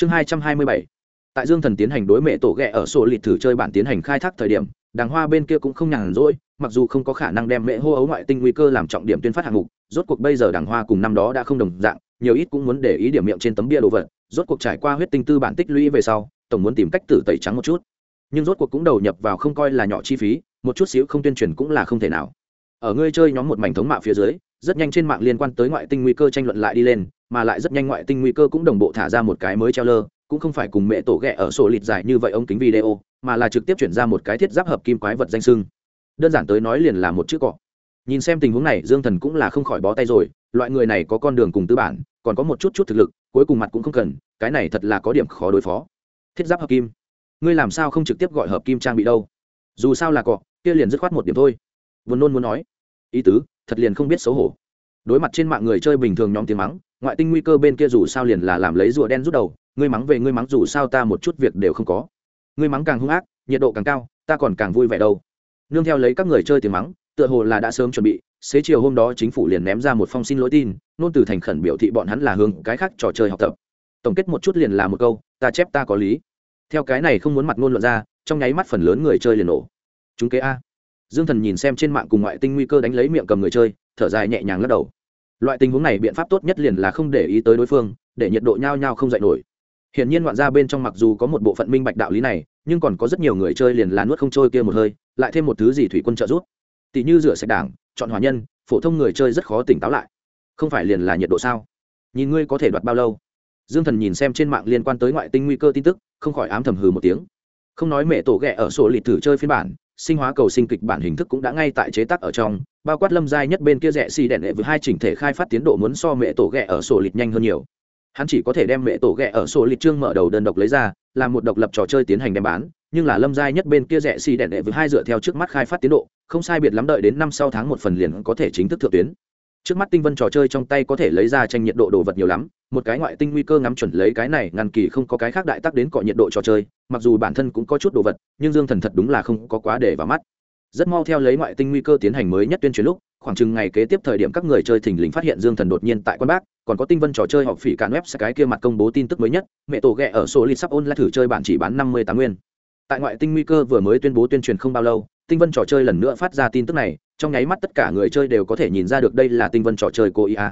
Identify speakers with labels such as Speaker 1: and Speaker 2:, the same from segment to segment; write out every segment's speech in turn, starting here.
Speaker 1: chương hai trăm hai mươi bảy. Tại dương thần tiến hành đối mẹ tổ ghẹ ở sổ lịt thử chơi bản tiến hành khai thác thời điểm, đàng hoa bên kia cũng không nhàn rỗi, mặc dù không có khả năng đem mẹ hô ấu ngoại tinh nguy cơ làm trọng điểm tuyên phát hạng mục, rốt cuộc bây giờ đàng hoa cùng năm đó đã không đồng dạng, nhiều ít cũng muốn để ý điểm miệng trên tấm bia đồ vật, rốt cuộc trải qua huyết tinh tư bản tích lũy về sau, tổng muốn tìm cách tử tẩy trắng một chút. Nhưng rốt cuộc cũng đầu nhập vào không coi là nhỏ chi phí, một chút xíu không tuyên truyền cũng là không thể nào. Ở ngươi chơi nhóm một mảnh thống mạo phía dưới rất nhanh trên mạng liên quan tới ngoại tinh nguy cơ tranh luận lại đi lên, mà lại rất nhanh ngoại tinh nguy cơ cũng đồng bộ thả ra một cái mới treo lơ cũng không phải cùng mẹ tổ ghẹ ở sổ lịt dài như vậy ống kính video, mà là trực tiếp chuyển ra một cái thiết giáp hợp kim quái vật danh sưng đơn giản tới nói liền là một chữ cọ. Nhìn xem tình huống này, dương thần cũng là không khỏi bó tay rồi, loại người này có con đường cùng tư bản, còn có một chút chút thực lực, cuối cùng mặt cũng không cần, cái này thật là có điểm khó đối phó. Thiết giáp hợp kim. Ngươi làm sao không trực tiếp gọi hợp kim trang bị đâu? Dù sao là cọ, kia liền dứt khoát một điểm thôi. Vốn nôn muốn nói. Ý tứ thật liền không biết xấu hổ. Đối mặt trên mạng người chơi bình thường nhóm tiếng mắng, ngoại tinh nguy cơ bên kia dù sao liền là làm lấy rùa đen rút đầu, ngươi mắng về, ngươi mắng dù sao ta một chút việc đều không có. Ngươi mắng càng hung ác, nhiệt độ càng cao, ta còn càng vui vẻ đâu. Nương theo lấy các người chơi tiếng mắng, tựa hồ là đã sớm chuẩn bị, xế chiều hôm đó chính phủ liền ném ra một phong xin lỗi tin, nôn từ thành khẩn biểu thị bọn hắn là hướng cái khác trò chơi học tập. Tổng kết một chút liền là một câu, ta chép ta có lý. Theo cái này không muốn mặt ngôn luận ra, trong nháy mắt phần lớn người chơi liền nổ. Chúng kế a dương thần nhìn xem trên mạng cùng ngoại tinh nguy cơ đánh lấy miệng cầm người chơi, thở dài nhẹ nhàng lắc đầu. Loại tình huống này biện pháp tốt nhất liền là không để ý tới đối phương, để nhiệt độ nhao nhao không dạy nổi. Hiển nhiên ngoạn ra bên trong mặc dù có một bộ phận minh bạch đạo lý này, nhưng còn có rất nhiều người chơi liền là nuốt không trôi kia một hơi, lại thêm một thứ gì thủy quân trợ giúp. Tỷ như rửa sạch đảng, chọn hòa nhân, phổ thông người chơi rất khó tỉnh táo lại. Không phải liền là nhiệt độ sao? Nhìn ngươi có thể đoạt bao lâu? Dương thần nhìn xem trên mạng liên quan tới ngoại tinh nguy cơ tin tức, không khỏi ám thầm hừ một tiếng. Không nói mẹ tổ ghẹ ở sổ lịch thử chơi phiên bản sinh hóa cầu sinh kịch bản hình thức cũng đã ngay tại chế tác ở trong, bao quát lâm giai nhất bên kia rẻ xì đèn đệ với hai chỉnh thể khai phát tiến độ muốn so mẹ tổ ghẹ ở sổ lịch nhanh hơn nhiều. Hắn chỉ có thể đem mẹ tổ ghẹ ở sổ lịch trương mở đầu đơn độc lấy ra, làm một độc lập trò chơi tiến hành đem bán, nhưng là lâm giai nhất bên kia rẻ xì đèn đệ với hai dựa theo trước mắt khai phát tiến độ, không sai biệt lắm đợi đến năm sau tháng một phần liền có thể chính thức thượng tuyến. Trước mắt tinh vân trò chơi trong tay có thể lấy ra tranh nhiệt độ đồ vật nhiều lắm một cái ngoại tinh nguy cơ ngắm chuẩn lấy cái này ngăn kỳ không có cái khác đại tác đến cọ nhiệt độ trò chơi, mặc dù bản thân cũng có chút đồ vật, nhưng dương thần thật đúng là không có quá để vào mắt. Rất mau theo lấy ngoại tinh nguy cơ tiến hành mới nhất tuyên truyền lúc, khoảng chừng ngày kế tiếp thời điểm các người chơi thình lình phát hiện dương thần đột nhiên tại quan bác, còn có tinh vân trò chơi họp phỉ cạn web sẽ cái kia mặt công bố tin tức mới nhất, mẹ tổ ghẹ ở số lịch sắp ôn lại thử chơi bản chỉ bán năm mươi tám nguyên. Tại ngoại tinh nguy cơ vừa mới tuyên bố tuyên truyền không bao lâu, tinh vân trò chơi lần nữa phát ra tin tức này, trong nháy mắt tất cả người chơi đều có thể nhìn ra được đây là tinh vân trò chơi cô ia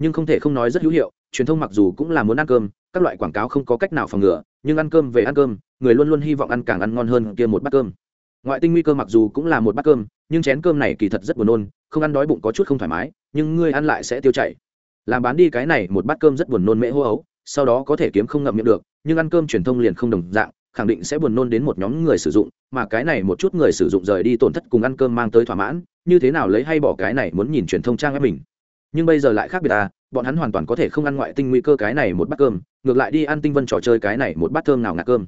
Speaker 1: nhưng không thể không nói rất hữu hiệu, truyền thông mặc dù cũng là muốn ăn cơm, các loại quảng cáo không có cách nào phòng ngừa, nhưng ăn cơm về ăn cơm, người luôn luôn hy vọng ăn càng ăn ngon hơn kia một bát cơm. Ngoại tinh nguy cơ mặc dù cũng là một bát cơm, nhưng chén cơm này kỳ thật rất buồn nôn, không ăn đói bụng có chút không thoải mái, nhưng ngươi ăn lại sẽ tiêu chảy. Làm bán đi cái này một bát cơm rất buồn nôn mễ hô ấu sau đó có thể kiếm không ngậm miệng được, nhưng ăn cơm truyền thông liền không đồng dạng, khẳng định sẽ buồn nôn đến một nhóm người sử dụng, mà cái này một chút người sử dụng rời đi tổn thất cùng ăn cơm mang tới thỏa mãn, như thế nào lấy hay bỏ cái này muốn nhìn truyền thông trang ép mình nhưng bây giờ lại khác biệt à bọn hắn hoàn toàn có thể không ăn ngoại tinh nguy cơ cái này một bát cơm, ngược lại đi ăn tinh vân trò chơi cái này một bát thơm nào ngạt cơm.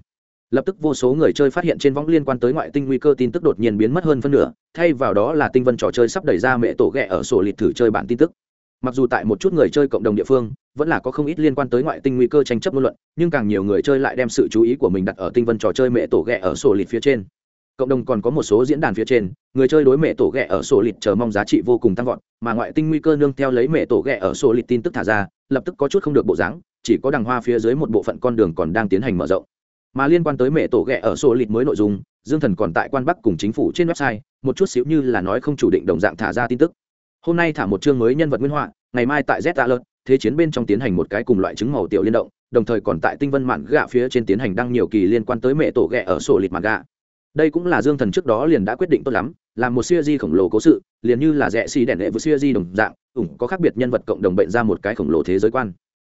Speaker 1: Lập tức vô số người chơi phát hiện trên võng liên quan tới ngoại tinh nguy cơ tin tức đột nhiên biến mất hơn phân nửa, thay vào đó là tinh vân trò chơi sắp đẩy ra mẹ tổ ghẹ ở sổ lịch thử chơi bản tin tức. Mặc dù tại một chút người chơi cộng đồng địa phương, vẫn là có không ít liên quan tới ngoại tinh nguy cơ tranh chấp ngôn luận, nhưng càng nhiều người chơi lại đem sự chú ý của mình đặt ở tinh vân trò chơi mẹ tổ ghẹ ở sổ lịch phía trên cộng đồng còn có một số diễn đàn phía trên, người chơi đối mẹ tổ ghẹ ở sổ lịt chờ mong giá trị vô cùng tăng vọt, mà ngoại tinh nguy cơ nương theo lấy mẹ tổ ghẹ ở sổ lịt tin tức thả ra, lập tức có chút không được bộ dáng, chỉ có đằng hoa phía dưới một bộ phận con đường còn đang tiến hành mở rộng. Mà liên quan tới mẹ tổ ghẹ ở sổ lịt mới nội dung, dương thần còn tại quan bắc cùng chính phủ trên website, một chút xíu như là nói không chủ định đồng dạng thả ra tin tức. Hôm nay thả một chương mới nhân vật nguyên họa, ngày mai tại z alert, thế chiến bên trong tiến hành một cái cùng loại chứng màu tiểu liên động, đồng thời còn tại tinh vân mạn gạ phía trên tiến hành đăng nhiều kỳ liên quan tới mẹ tổ ghẹ ở sổ lịt mạn gạ đây cũng là dương thần trước đó liền đã quyết định tốt lắm, làm một siêu di khổng lồ cố sự, liền như là rẽ xì đèn đệ với siêu di đồng dạng, ủng có khác biệt nhân vật cộng đồng bệnh ra một cái khổng lồ thế giới quan.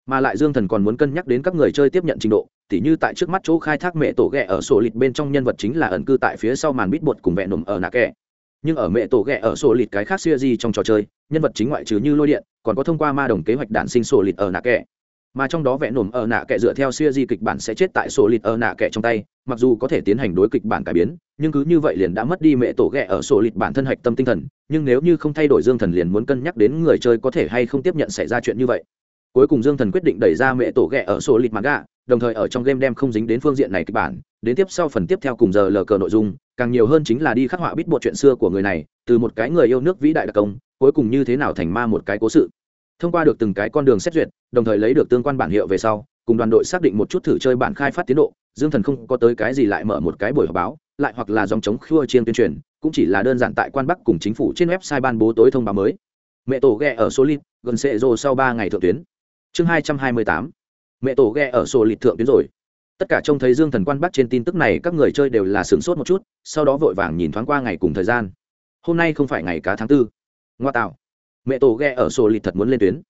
Speaker 1: Mà lại dương thần còn muốn cân nhắc đến các người chơi tiếp nhận trình độ, tỉ như tại trước mắt chỗ khai thác mẹ tổ ghẹ ở sổ lịt bên trong nhân vật chính là ẩn cư tại phía sau màn bít bột cùng vẹn nổm ở nạ kẹ. Nhưng ở mẹ tổ ghẹ ở sổ lịt cái khác siêu di trong trò chơi, nhân vật chính ngoại trừ như lôi điện, còn có thông qua ma đồng kế hoạch đạn sinh sổ lịt ở nạ kẹ mà trong đó vẽ nổm ở nạ kệ dựa theo siêu di kịch bản sẽ chết tại sổ lịt ở nạ kệ trong tay, mặc dù có thể tiến hành đối kịch bản cải biến, nhưng cứ như vậy liền đã mất đi mẹ tổ ghẹ ở sổ lịt bản thân hạch tâm tinh thần, nhưng nếu như không thay đổi dương thần liền muốn cân nhắc đến người chơi có thể hay không tiếp nhận xảy ra chuyện như vậy. Cuối cùng dương thần quyết định đẩy ra mẹ tổ ghẹ ở sổ lịt mặt gà đồng thời ở trong game đem không dính đến phương diện này kịch bản, đến tiếp sau phần tiếp theo cùng giờ lờ cờ nội dung, càng nhiều hơn chính là đi khắc họa bít bộ chuyện xưa của người này, từ một cái người yêu nước vĩ đại đặc công, cuối cùng như thế nào thành ma một cái cố sự thông qua được từng cái con đường xét duyệt, đồng thời lấy được tương quan bản hiệu về sau, cùng đoàn đội xác định một chút thử chơi bản khai phát tiến độ, dương thần không có tới cái gì lại mở một cái buổi họp báo, lại hoặc là dòng chống khua chiên tuyên truyền, cũng chỉ là đơn giản tại quan bắc cùng chính phủ trên website ban bố tối thông báo mới. Mẹ tổ ghe ở solid, gần sệ rồ sau ba ngày thượng tuyến. Chương hai trăm hai mươi tám. Mẹ tổ ghe ở solid thượng tuyến rồi. Tất cả trông thấy dương thần quan bắc trên tin tức này, các người chơi đều là sửng sốt một chút, sau đó vội vàng nhìn thoáng qua ngày cùng thời gian. Hôm nay không phải ngày cá tháng tư. Ngoa tạo mẹ tổ ghe ở solid thật muốn lên tuyến.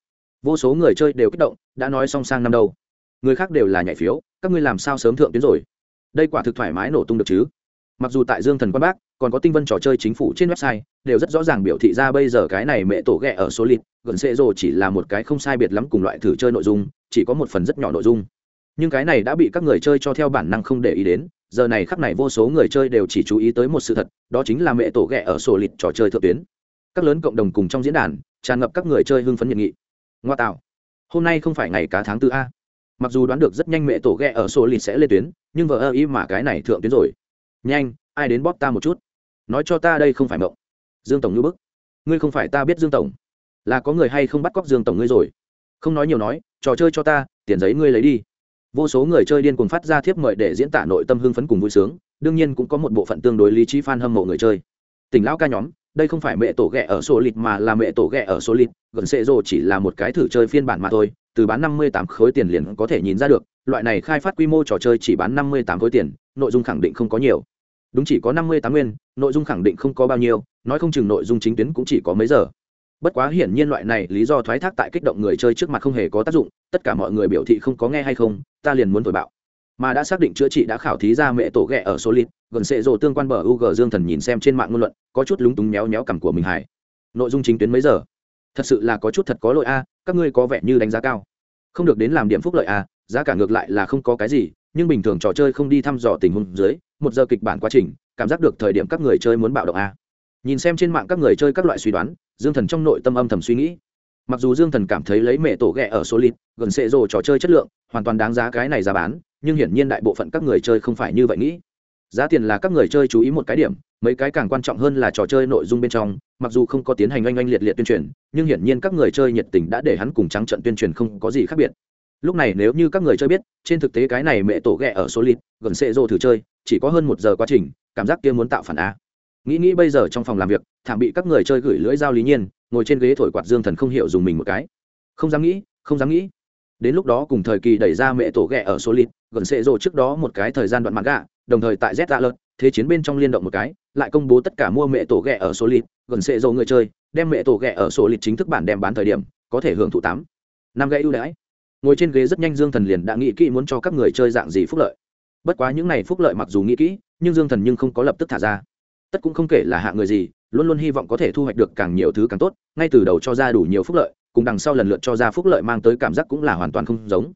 Speaker 1: Vô số người chơi đều kích động, đã nói song sang năm đâu. Người khác đều là nhảy phiếu, các ngươi làm sao sớm thượng tuyến rồi? Đây quả thực thoải mái nổ tung được chứ? Mặc dù tại dương thần quan bác, còn có tinh vân trò chơi chính phủ trên website, đều rất rõ ràng biểu thị ra bây giờ cái này mẹ tổ ghẹ ở số lịt, gần xệ rồ chỉ là một cái không sai biệt lắm cùng loại thử chơi nội dung, chỉ có một phần rất nhỏ nội dung. Nhưng cái này đã bị các người chơi cho theo bản năng không để ý đến, giờ này khắc này vô số người chơi đều chỉ chú ý tới một sự thật, đó chính là mẹ tổ ghẹ ở sổ lịt trò chơi thượng tuyến các lớn cộng đồng cùng trong diễn đàn, tràn ngập các người chơi hưng phấn nhiệt nghị. Ngoa tạo. Hôm nay không phải ngày cá tháng tư a. Mặc dù đoán được rất nhanh mẹ tổ ghẹ ở sổ lịt sẽ lên tuyến, nhưng vợ ơ ý mà cái này thượng tuyến rồi. Nhanh, ai đến bóp ta một chút? Nói cho ta đây không phải mộng. Dương tổng như bức. Ngươi không phải ta biết dương tổng. Là có người hay không bắt cóc dương tổng ngươi rồi? Không nói nhiều nói, trò chơi cho ta, tiền giấy ngươi lấy đi. Vô số người chơi điên cuồng phát ra thiếp mời để diễn tả nội tâm hưng phấn cùng vui sướng, đương nhiên cũng có một bộ phận tương đối lý trí f a n hâm mộ người chơi. Tỉnh lão ca nhóm đây không phải mẹ tổ ghẹ ở số lịt mà là mẹ tổ ghẹ ở số lịt, gần xệ rồ chỉ là một cái thử chơi phiên bản mà thôi, từ bán năm mươi tám khối tiền liền có thể nhìn ra được, loại này khai phát quy mô trò chơi chỉ bán năm mươi tám khối tiền, nội dung khẳng định không có nhiều. Đúng chỉ có năm mươi tám nguyên, nội dung khẳng định không có bao nhiêu, nói không chừng nội dung chính tuyến cũng chỉ có mấy giờ. Bất quá hiển nhiên loại này lý do thoái thác tại kích động người chơi trước mặt không hề có tác dụng, tất cả mọi người biểu thị không có nghe hay không, ta liền muốn thổi bạo mà đã xác định chữa trị đã khảo thí ra mẹ tổ ghẹ ở số lít gần sệ rộ tương quan bờ u g dương thần nhìn xem trên mạng ngôn luận, có chút lúng túng méo méo cằm của mình hải nội dung chính tuyến mấy giờ? Thật sự là có chút thật có lỗi a, các ngươi có vẻ như đánh giá cao. Không được đến làm điểm phúc lợi a giá cả ngược lại là không có cái gì, nhưng bình thường trò chơi không đi thăm dò tình huống dưới, một giờ kịch bản quá trình, cảm giác được thời điểm các người chơi muốn bạo động a. Nhìn xem trên mạng các người chơi các loại suy đoán, dương thần trong nội tâm âm thầm suy nghĩ. Mặc dù dương thần cảm thấy lấy mẹ tổ ghẹ ở số lít gần sệ rộ trò chơi chất lượng, hoàn toàn đáng giá cái này ra bán nhưng hiển nhiên đại bộ phận các người chơi không phải như vậy nghĩ. Giá tiền là các người chơi chú ý một cái điểm, mấy cái càng quan trọng hơn là trò chơi nội dung bên trong, mặc dù không có tiến hành oanh oanh liệt liệt tuyên truyền, nhưng hiển nhiên các người chơi nhiệt tình đã để hắn cùng trắng trận tuyên truyền không có gì khác biệt. Lúc này nếu như các người chơi biết, trên thực tế cái này mẹ tổ ghẹ ở số lít gần xệ rô thử chơi, chỉ có hơn một giờ quá trình, cảm giác kia muốn tạo phản á nghĩ nghĩ bây giờ trong phòng làm việc, thảm bị các người chơi gửi lưỡi dao lý nhiên, ngồi trên ghế thổi quạt dương thần không hiểu dùng mình một cái. Không dám nghĩ, không dám nghĩ đến lúc đó cùng thời kỳ đẩy ra mẹ tổ ghẹ ở số lít gần xệ rồ trước đó một cái thời gian đoạn mặt gạ, đồng thời tại z ra lợt thế chiến bên trong liên động một cái, lại công bố tất cả mua mẹ tổ ghẹ ở số lít gần xệ rồ người chơi, đem mẹ tổ ghẹ ở số lít chính thức bản đem bán thời điểm, có thể hưởng thụ tám, năm gãy ưu đãi. Ngồi trên ghế rất nhanh dương thần liền đã nghĩ kỹ muốn cho các người chơi dạng gì phúc lợi. Bất quá những này phúc lợi mặc dù nghĩ kỹ, nhưng dương thần nhưng không có lập tức thả ra. Tất cũng không kể là hạ người gì, luôn luôn hy vọng có thể thu hoạch được càng nhiều thứ càng tốt, ngay từ đầu cho ra đủ nhiều phúc lợi cùng đằng sau lần lượt cho ra phúc lợi mang tới cảm giác cũng là hoàn toàn không giống.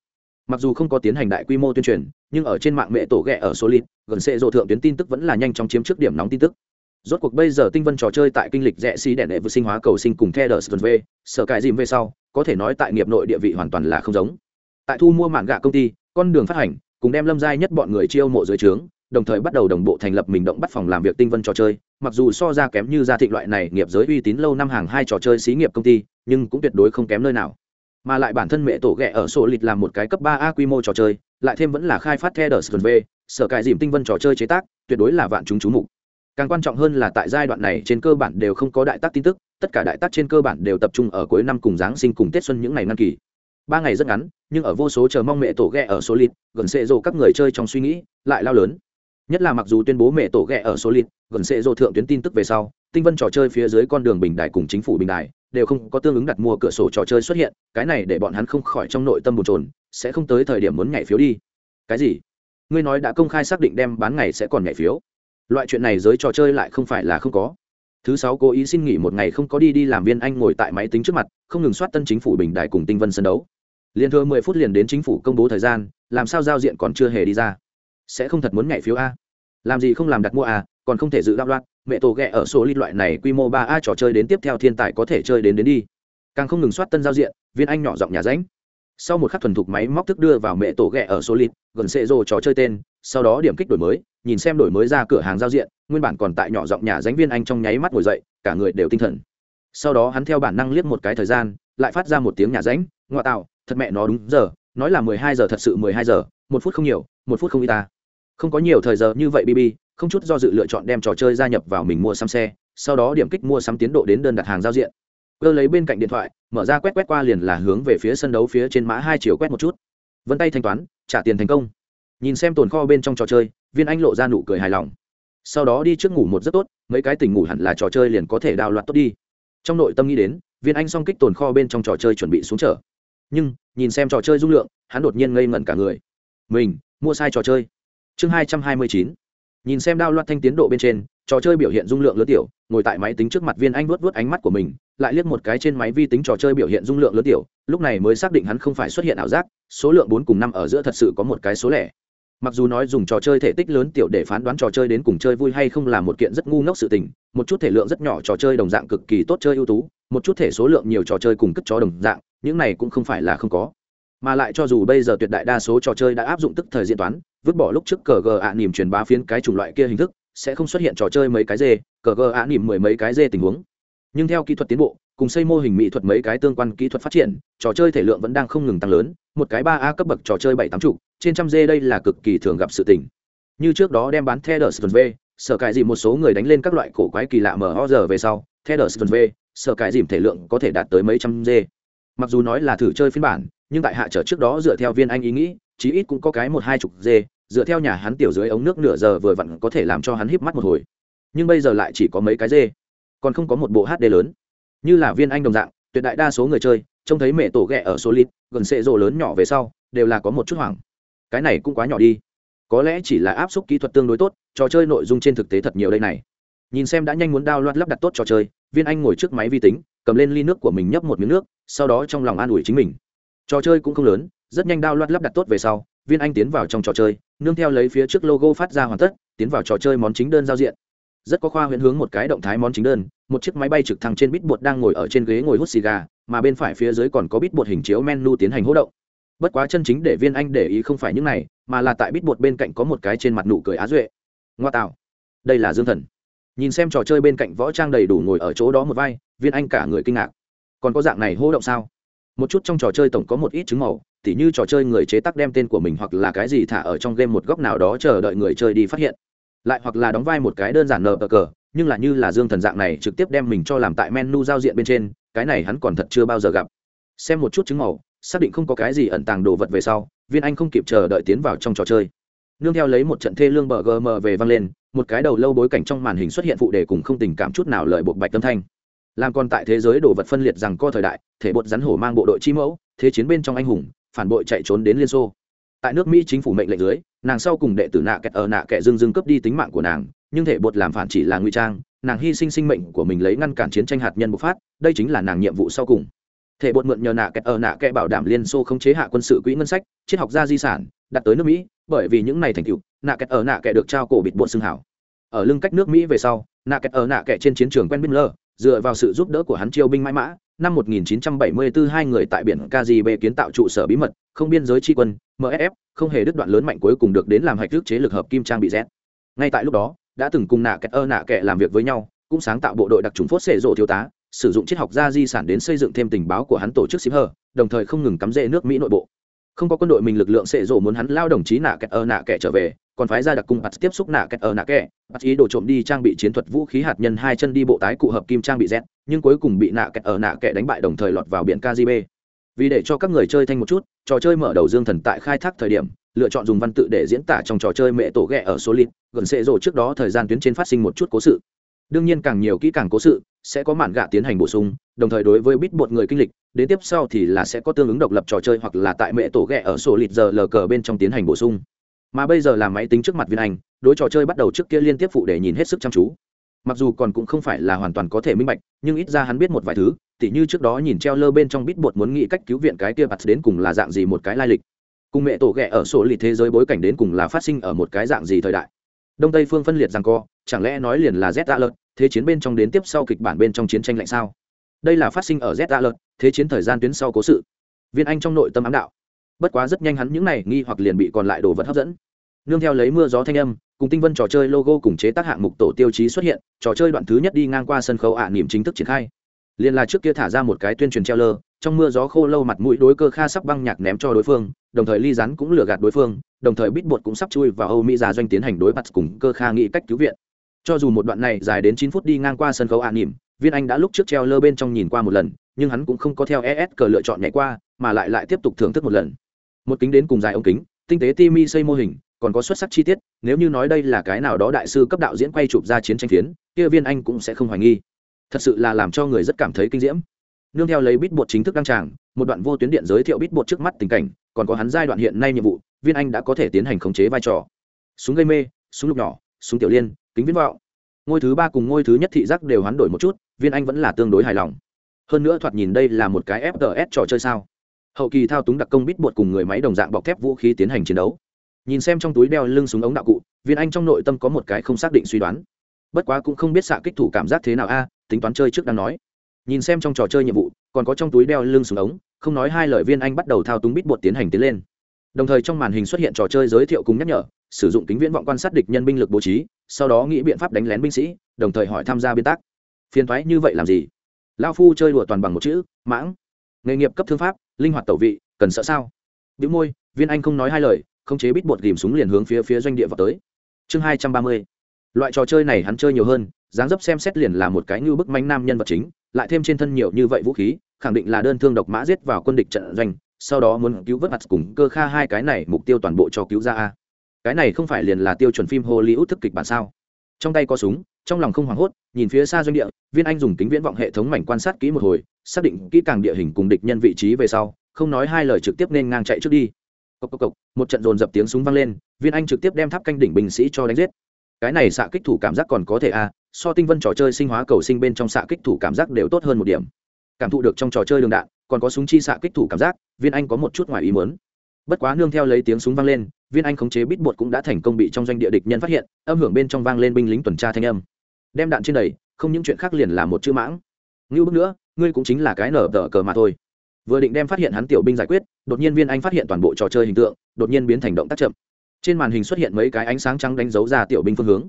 Speaker 1: Mặc dù không có tiến hành đại quy mô tuyên truyền, nhưng ở trên mạng mẹ tổ ghẹ ở số lít gần xệ rộ thượng tuyến tin tức vẫn là nhanh chóng chiếm trước điểm nóng tin tức. Rốt cuộc bây giờ tinh vân trò chơi tại kinh lịch rẽ xí đèn đệ vừa sinh hóa cầu sinh cùng theo đờ sơn v sở cải dìm về sau, có thể nói tại nghiệp nội địa vị hoàn toàn là không giống. Tại thu mua mạng gạ công ty, con đường phát hành, cùng đem lâm giai nhất bọn người chiêu mộ dưới trướng đồng thời bắt đầu đồng bộ thành lập mình động bắt phòng làm việc tinh vân trò chơi. Mặc dù so ra kém như gia thịnh loại này nghiệp giới uy tín lâu năm hàng hai trò chơi xí nghiệp công ty, nhưng cũng tuyệt đối không kém nơi nào. Mà lại bản thân mẹ tổ ghẹ ở sổ lịch làm một cái cấp ba a quy mô trò chơi, lại thêm vẫn là khai phát theo đờ v, sở cải dìm tinh vân trò chơi chế tác, tuyệt đối là vạn chúng chú mục. Càng quan trọng hơn là tại giai đoạn này trên cơ bản đều không có đại tác tin tức, tất cả đại tác trên cơ bản đều tập trung ở cuối năm cùng giáng sinh cùng tết xuân những ngày năm kỳ. Ba ngày rất ngắn, nhưng ở vô số chờ mong mẹ tổ ghẹ ở số lít gần xệ rộ các người chơi trong suy nghĩ, lại lao lớn nhất là mặc dù tuyên bố mẹ tổ ghẹ ở số lít gần sẽ dô thượng tuyến tin tức về sau, tinh vân trò chơi phía dưới con đường bình đài cùng chính phủ bình đài đều không có tương ứng đặt mua cửa sổ trò chơi xuất hiện, cái này để bọn hắn không khỏi trong nội tâm bồn trồn sẽ không tới thời điểm muốn nhảy phiếu đi. Cái gì? Ngươi nói đã công khai xác định đem bán ngày sẽ còn nhảy phiếu. Loại chuyện này giới trò chơi lại không phải là không có. Thứ sáu cố ý xin nghỉ một ngày không có đi đi làm viên anh ngồi tại máy tính trước mặt, không ngừng soát tân chính phủ bình đại cùng tinh vân sân đấu. Liền thưa mười phút liền đến chính phủ công bố thời gian, làm sao giao diện còn chưa hề đi ra sẽ không thật muốn nhảy phiếu a. Làm gì không làm đặt mua a, còn không thể dự đạo loạn mẹ tổ ghẹ ở số lít loại này quy mô ba a trò chơi đến tiếp theo thiên tài có thể chơi đến đến đi. Càng không ngừng soát tân giao diện, viên anh nhỏ giọng nhà ránh. Sau một khắc thuần thục máy móc thức đưa vào mẹ tổ ghẹ ở số lít gần xệ rồ trò chơi tên, sau đó điểm kích đổi mới, nhìn xem đổi mới ra cửa hàng giao diện, nguyên bản còn tại nhỏ giọng nhà ránh viên anh trong nháy mắt ngồi dậy, cả người đều tinh thần. Sau đó hắn theo bản năng liếc một cái thời gian, lại phát ra một tiếng nhà ránh ngoại tạo, thật mẹ, nó đúng giờ, nói là mười hai giờ thật sự mười hai giờ, một phút không nhiều, một phút không y ta không có nhiều thời giờ như vậy bb không chút do dự lựa chọn đem trò chơi gia nhập vào mình mua sắm xe, sau đó điểm kích mua sắm tiến độ đến đơn đặt hàng giao diện. Cơ lấy bên cạnh điện thoại, mở ra quét quét qua liền là hướng về phía sân đấu phía trên mã hai chiều quét một chút. Vân tay thanh toán, trả tiền thành công. Nhìn xem tồn kho bên trong trò chơi, viên anh lộ ra nụ cười hài lòng. Sau đó đi trước ngủ một giấc tốt, mấy cái tỉnh ngủ hẳn là trò chơi liền có thể đào loạt tốt đi. Trong nội tâm nghĩ đến, viên anh song kích tồn kho bên trong trò chơi chuẩn bị xuống trở nhưng, nhìn xem trò chơi dung lượng, hắn đột nhiên ngây ngẩn cả người. Mình, mua sai trò chơi chương hai trăm hai mươi chín. Nhìn xem đao loạt thanh tiến độ bên trên, trò chơi biểu hiện dung lượng lớn tiểu, ngồi tại máy tính trước mặt viên anh vuốt vuốt ánh mắt của mình, lại liếc một cái trên máy vi tính trò chơi biểu hiện dung lượng lớn tiểu, lúc này mới xác định hắn không phải xuất hiện ảo giác, số lượng bốn cùng năm ở giữa thật sự có một cái số lẻ. Mặc dù nói dùng trò chơi thể tích lớn tiểu để phán đoán trò chơi đến cùng chơi vui hay không là một kiện rất ngu ngốc sự tình, một chút thể lượng rất nhỏ trò chơi đồng dạng cực kỳ tốt chơi ưu tú, một chút thể số lượng nhiều trò chơi cùng cất chó đồng dạng, những này cũng không phải là không có. Mà lại cho dù bây giờ tuyệt đại đa số trò chơi đã áp dụng tức thời diễn toán vứt bỏ lúc trước cờ gờ ạ nỉm truyền bá phiến cái chủng loại kia hình thức, sẽ không xuất hiện trò chơi mấy cái dê, cờ gờ ạ nỉm mười mấy cái dê tình huống. Nhưng theo kỹ thuật tiến bộ, cùng xây mô hình mỹ thuật mấy cái tương quan kỹ thuật phát triển, trò chơi thể lượng vẫn đang không ngừng tăng lớn, một cái ba a cấp bậc trò chơi bảy tám chục, trên trăm dê đây là cực kỳ thường gặp sự tình. Như trước đó đem bán theo đờ v, sở cải dìm một số người đánh lên các loại cổ quái kỳ lạ mở ho giờ về sau theo đờ v, sở cải dìm thể lượng có thể đạt tới mấy trăm dê. Mặc dù nói là thử chơi phiên bản, nhưng tại hạ trở trước đó dựa theo viên anh ý nghĩ chí ít cũng có cái một hai chục dê, dựa theo nhà hắn tiểu dưới ống nước nửa giờ vừa vặn có thể làm cho hắn híp mắt một hồi. Nhưng bây giờ lại chỉ có mấy cái dê, còn không có một bộ hd lớn. Như là viên anh đồng dạng, tuyệt đại đa số người chơi, trông thấy mẹ tổ ghẹ ở số lít gần xệ rộ lớn nhỏ về sau, đều là có một chút hoảng. Cái này cũng quá nhỏ đi. Có lẽ chỉ là áp suất kỹ thuật tương đối tốt, trò chơi nội dung trên thực tế thật nhiều đây này. Nhìn xem đã nhanh muốn đao loạt lắp đặt tốt trò chơi, viên anh ngồi trước máy vi tính, cầm lên ly nước của mình nhấp một miếng nước, sau đó trong lòng an ủi chính mình. Trò chơi cũng không lớn rất nhanh đao loạt lắp đặt tốt về sau, viên anh tiến vào trong trò chơi, nương theo lấy phía trước logo phát ra hoàn tất, tiến vào trò chơi món chính đơn giao diện. Rất có khoa huyễn hướng một cái động thái món chính đơn, một chiếc máy bay trực thăng trên bít bột đang ngồi ở trên ghế ngồi hút xì gà, mà bên phải phía dưới còn có bít bột hình chiếu menu tiến hành hỗ động. Bất quá chân chính để viên anh để ý không phải những này, mà là tại bít bột bên cạnh có một cái trên mặt nụ cười á duệ. Ngoa tạo. Đây là dương thần. Nhìn xem trò chơi bên cạnh võ trang đầy đủ ngồi ở chỗ đó một vai, viên anh cả người kinh ngạc. Còn có dạng này hô động sao? Một chút trong trò chơi tổng có một ít chứng màu, tỉ như trò chơi người chế tác đem tên của mình hoặc là cái gì thả ở trong game một góc nào đó chờ đợi người chơi đi phát hiện. Lại hoặc là đóng vai một cái đơn giản nờ cờ, nhưng là như là dương thần dạng này trực tiếp đem mình cho làm tại menu giao diện bên trên, cái này hắn còn thật chưa bao giờ gặp. Xem một chút chứng màu, xác định không có cái gì ẩn tàng đồ vật về sau, viên anh không kịp chờ đợi tiến vào trong trò chơi. Nương theo lấy một trận thê lương bờ gm về vang lên, một cái đầu lâu bối cảnh trong màn hình xuất hiện phụ đề cùng không tình cảm chút nào lợi buộc bạch tâm thanh làm còn tại thế giới đồ vật phân liệt rằng co thời đại, thể bột rắn hổ mang bộ đội chi mẫu, thế chiến bên trong anh hùng, phản bội chạy trốn đến liên xô. Tại nước mỹ chính phủ mệnh lệnh dưới, nàng sau cùng đệ tử nạ kẹt ở nạ kẻ dưng dưng cướp đi tính mạng của nàng, nhưng thể bột làm phản chỉ là nguy trang, nàng hy sinh sinh mệnh của mình lấy ngăn cản chiến tranh hạt nhân bộc phát, đây chính là nàng nhiệm vụ sau cùng. Thể bột mượn nhờ nạ kẹt ở nạ kẻ bảo đảm liên xô không chế hạ quân sự quỹ ngân sách, triết học gia di sản, đặt tới nước mỹ, bởi vì những này thành tựu, nạ kẹt ở nạ kẻ được trao cổ bịt bột xương hảo. Ở lưng cách nước mỹ về sau, nạ kẹt ở nạ kẻ trên chiến trường quen biết lơ dựa vào sự giúp đỡ của hắn chiêu binh mãi mã năm 1974 hai người tại biển KGB kiến tạo trụ sở bí mật, không biên giới tri quân, MSF, không hề đứt đoạn lớn mạnh cuối cùng được đến làm hạch thức chế lực hợp kim trang bị Z. Ngay tại lúc đó, đã từng cùng nạ kẹt ơ nạ kẹ làm việc với nhau, cũng sáng tạo bộ đội đặc trùng phốt xệ rộ thiếu tá, sử dụng triết học gia di sản đến xây dựng thêm tình báo của hắn tổ chức xịp hờ, đồng thời không ngừng cắm rễ nước Mỹ nội bộ. Không có quân đội mình lực lượng xệ rộ muốn hắn lao đồng chí nạ kẹt ơ nạ kẹ trở về, còn phái ra đặc cung bắt tiếp xúc nạ kẹt ở nạ kẹ. Bắt ý đồ trộm đi trang bị chiến thuật vũ khí hạt nhân hai chân đi bộ tái cụ hợp kim trang bị z, nhưng cuối cùng bị nạ kẹt ở nạ kẹ đánh bại đồng thời lọt vào biển kgb vì để cho các người chơi thanh một chút, trò chơi mở đầu dương thần tại khai thác thời điểm, lựa chọn dùng văn tự để diễn tả trong trò chơi mẹ tổ ghẹ ở số lít gần xệ rộ trước đó thời gian tuyến trên phát sinh một chút cố sự. Đương nhiên càng nhiều kỹ càng cố sự, sẽ có mạn gạ tiến hành bổ sung, đồng thời đối với bít bột người kinh lịch, đến tiếp sau thì là sẽ có tương ứng độc lập trò chơi hoặc là tại mẹ tổ ghẹ ở sổ lịt giờ lờ cờ bên trong tiến hành bổ sung mà bây giờ là máy tính trước mặt viên anh đối trò chơi bắt đầu trước kia liên tiếp phụ để nhìn hết sức chăm chú. Mặc dù còn cũng không phải là hoàn toàn có thể minh bạch, nhưng ít ra hắn biết một vài thứ, tỉ như trước đó nhìn treo lơ bên trong bít bột muốn nghĩ cách cứu viện cái kia bặt đến cùng là dạng gì một cái lai lịch. Cùng mẹ tổ ghẹ ở sổ lì thế giới bối cảnh đến cùng là phát sinh ở một cái dạng gì thời đại. Đông tây phương phân liệt rằng co, chẳng lẽ nói liền là z a lợt thế chiến bên trong đến tiếp sau kịch bản bên trong chiến tranh lạnh sao? Đây là phát sinh ở z a lợt thế chiến thời gian tuyến sau cố sự. Viên anh trong nội tâm ám đạo bất quá rất nhanh hắn những này nghi hoặc liền bị còn lại đồ vật hấp dẫn. Nương theo lấy mưa gió thanh âm, cùng tinh vân trò chơi logo cùng chế tác hạng mục tổ tiêu chí xuất hiện, trò chơi đoạn thứ nhất đi ngang qua sân khấu ạ à niềm chính thức triển khai. Liền là trước kia thả ra một cái tuyên truyền treo lơ trong mưa gió khô lâu mặt mũi đối cơ kha sắp băng nhạc ném cho đối phương, đồng thời ly rắn cũng lừa gạt đối phương, đồng thời bít bột cũng sắp chui vào âu mỹ già doanh tiến hành đối mặt cùng cơ kha nghĩ cách cứu viện. Cho dù một đoạn này dài đến chín phút đi ngang qua sân khấu an niềm viên anh đã lúc trước treo lơ bên trong nhìn qua một lần, nhưng hắn cũng không có theo es cờ lựa chọn nhảy qua, mà lại lại tiếp tục thưởng thức một lần một kính đến cùng dài ống kính, tinh tế ti mi xây mô hình, còn có xuất sắc chi tiết, nếu như nói đây là cái nào đó đại sư cấp đạo diễn quay chụp ra chiến tranh phiến, kia viên anh cũng sẽ không hoài nghi. Thật sự là làm cho người rất cảm thấy kinh diễm. Nương theo lấy bít bột chính thức đăng tràng, một đoạn vô tuyến điện giới thiệu bít bột trước mắt tình cảnh, còn có hắn giai đoạn hiện nay nhiệm vụ, viên anh đã có thể tiến hành khống chế vai trò. Súng gây mê, súng lục nhỏ, súng tiểu liên, kính viễn vọng. Ngôi thứ ba cùng ngôi thứ nhất thị giác đều hoán đổi một chút, viên anh vẫn là tương đối hài lòng. Hơn nữa thoạt nhìn đây là một cái fts trò chơi sao? Hậu kỳ thao túng đặc công bít bột cùng người máy đồng dạng bọc thép vũ khí tiến hành chiến đấu. Nhìn xem trong túi đeo lưng súng ống đạo cụ, viên anh trong nội tâm có một cái không xác định suy đoán. Bất quá cũng không biết xạ kích thủ cảm giác thế nào a, tính toán chơi trước đang nói. Nhìn xem trong trò chơi nhiệm vụ, còn có trong túi đeo lưng súng ống, không nói hai lời viên anh bắt đầu thao túng bít bột tiến hành tiến lên. Đồng thời trong màn hình xuất hiện trò chơi giới thiệu cùng nhắc nhở, sử dụng kính viễn vọng quan sát địch nhân binh lực bố trí, sau đó nghĩ biện pháp đánh lén binh sĩ, đồng thời hỏi tham gia biên tác. Phiền thoái như vậy làm gì? Lao phu chơi đùa toàn bằng một chữ, mãng. Nghề nghiệp cấp thương pháp linh hoạt tẩu vị, cần sợ sao? Biểu môi, viên anh không nói hai lời, không chế bít bột ghìm súng liền hướng phía phía doanh địa vào tới. Chương hai trăm ba mươi. Loại trò chơi này hắn chơi nhiều hơn, dáng dấp xem xét liền là một cái như bức manh nam nhân vật chính, lại thêm trên thân nhiều như vậy vũ khí, khẳng định là đơn thương độc mã giết vào quân địch trận doanh, sau đó muốn cứu vớt mặt cùng cơ kha hai cái này mục tiêu toàn bộ cho cứu ra a. Cái này không phải liền là tiêu chuẩn phim hollywood thức kịch bản sao? Trong tay có súng trong lòng không hoảng hốt, nhìn phía xa doanh địa, viên anh dùng kính viễn vọng hệ thống mảnh quan sát kỹ một hồi, xác định kỹ càng địa hình cùng địch nhân vị trí về sau, không nói hai lời trực tiếp nên ngang chạy trước đi. Cộc cộc cộc, một trận dồn dập tiếng súng vang lên, viên anh trực tiếp đem tháp canh đỉnh binh sĩ cho đánh giết. Cái này xạ kích thủ cảm giác còn có thể a so tinh vân trò chơi sinh hóa cầu sinh bên trong xạ kích thủ cảm giác đều tốt hơn một điểm. Cảm thụ được trong trò chơi đường đạn, còn có súng chi xạ kích thủ cảm giác, viên anh có một chút ngoài ý muốn. Bất quá nương theo lấy tiếng súng vang lên, viên anh khống chế bít bột cũng đã thành công bị trong doanh địa địch nhân phát hiện, âm hưởng bên trong vang lên binh lính tuần tra thanh âm đem đạn trên đầy, không những chuyện khác liền là một chữ mãng. Ngưu bước nữa, ngươi cũng chính là cái nở tờ cờ mà thôi. Vừa định đem phát hiện hắn tiểu binh giải quyết, đột nhiên viên anh phát hiện toàn bộ trò chơi hình tượng, đột nhiên biến thành động tác chậm. Trên màn hình xuất hiện mấy cái ánh sáng trắng đánh dấu ra tiểu binh phương hướng.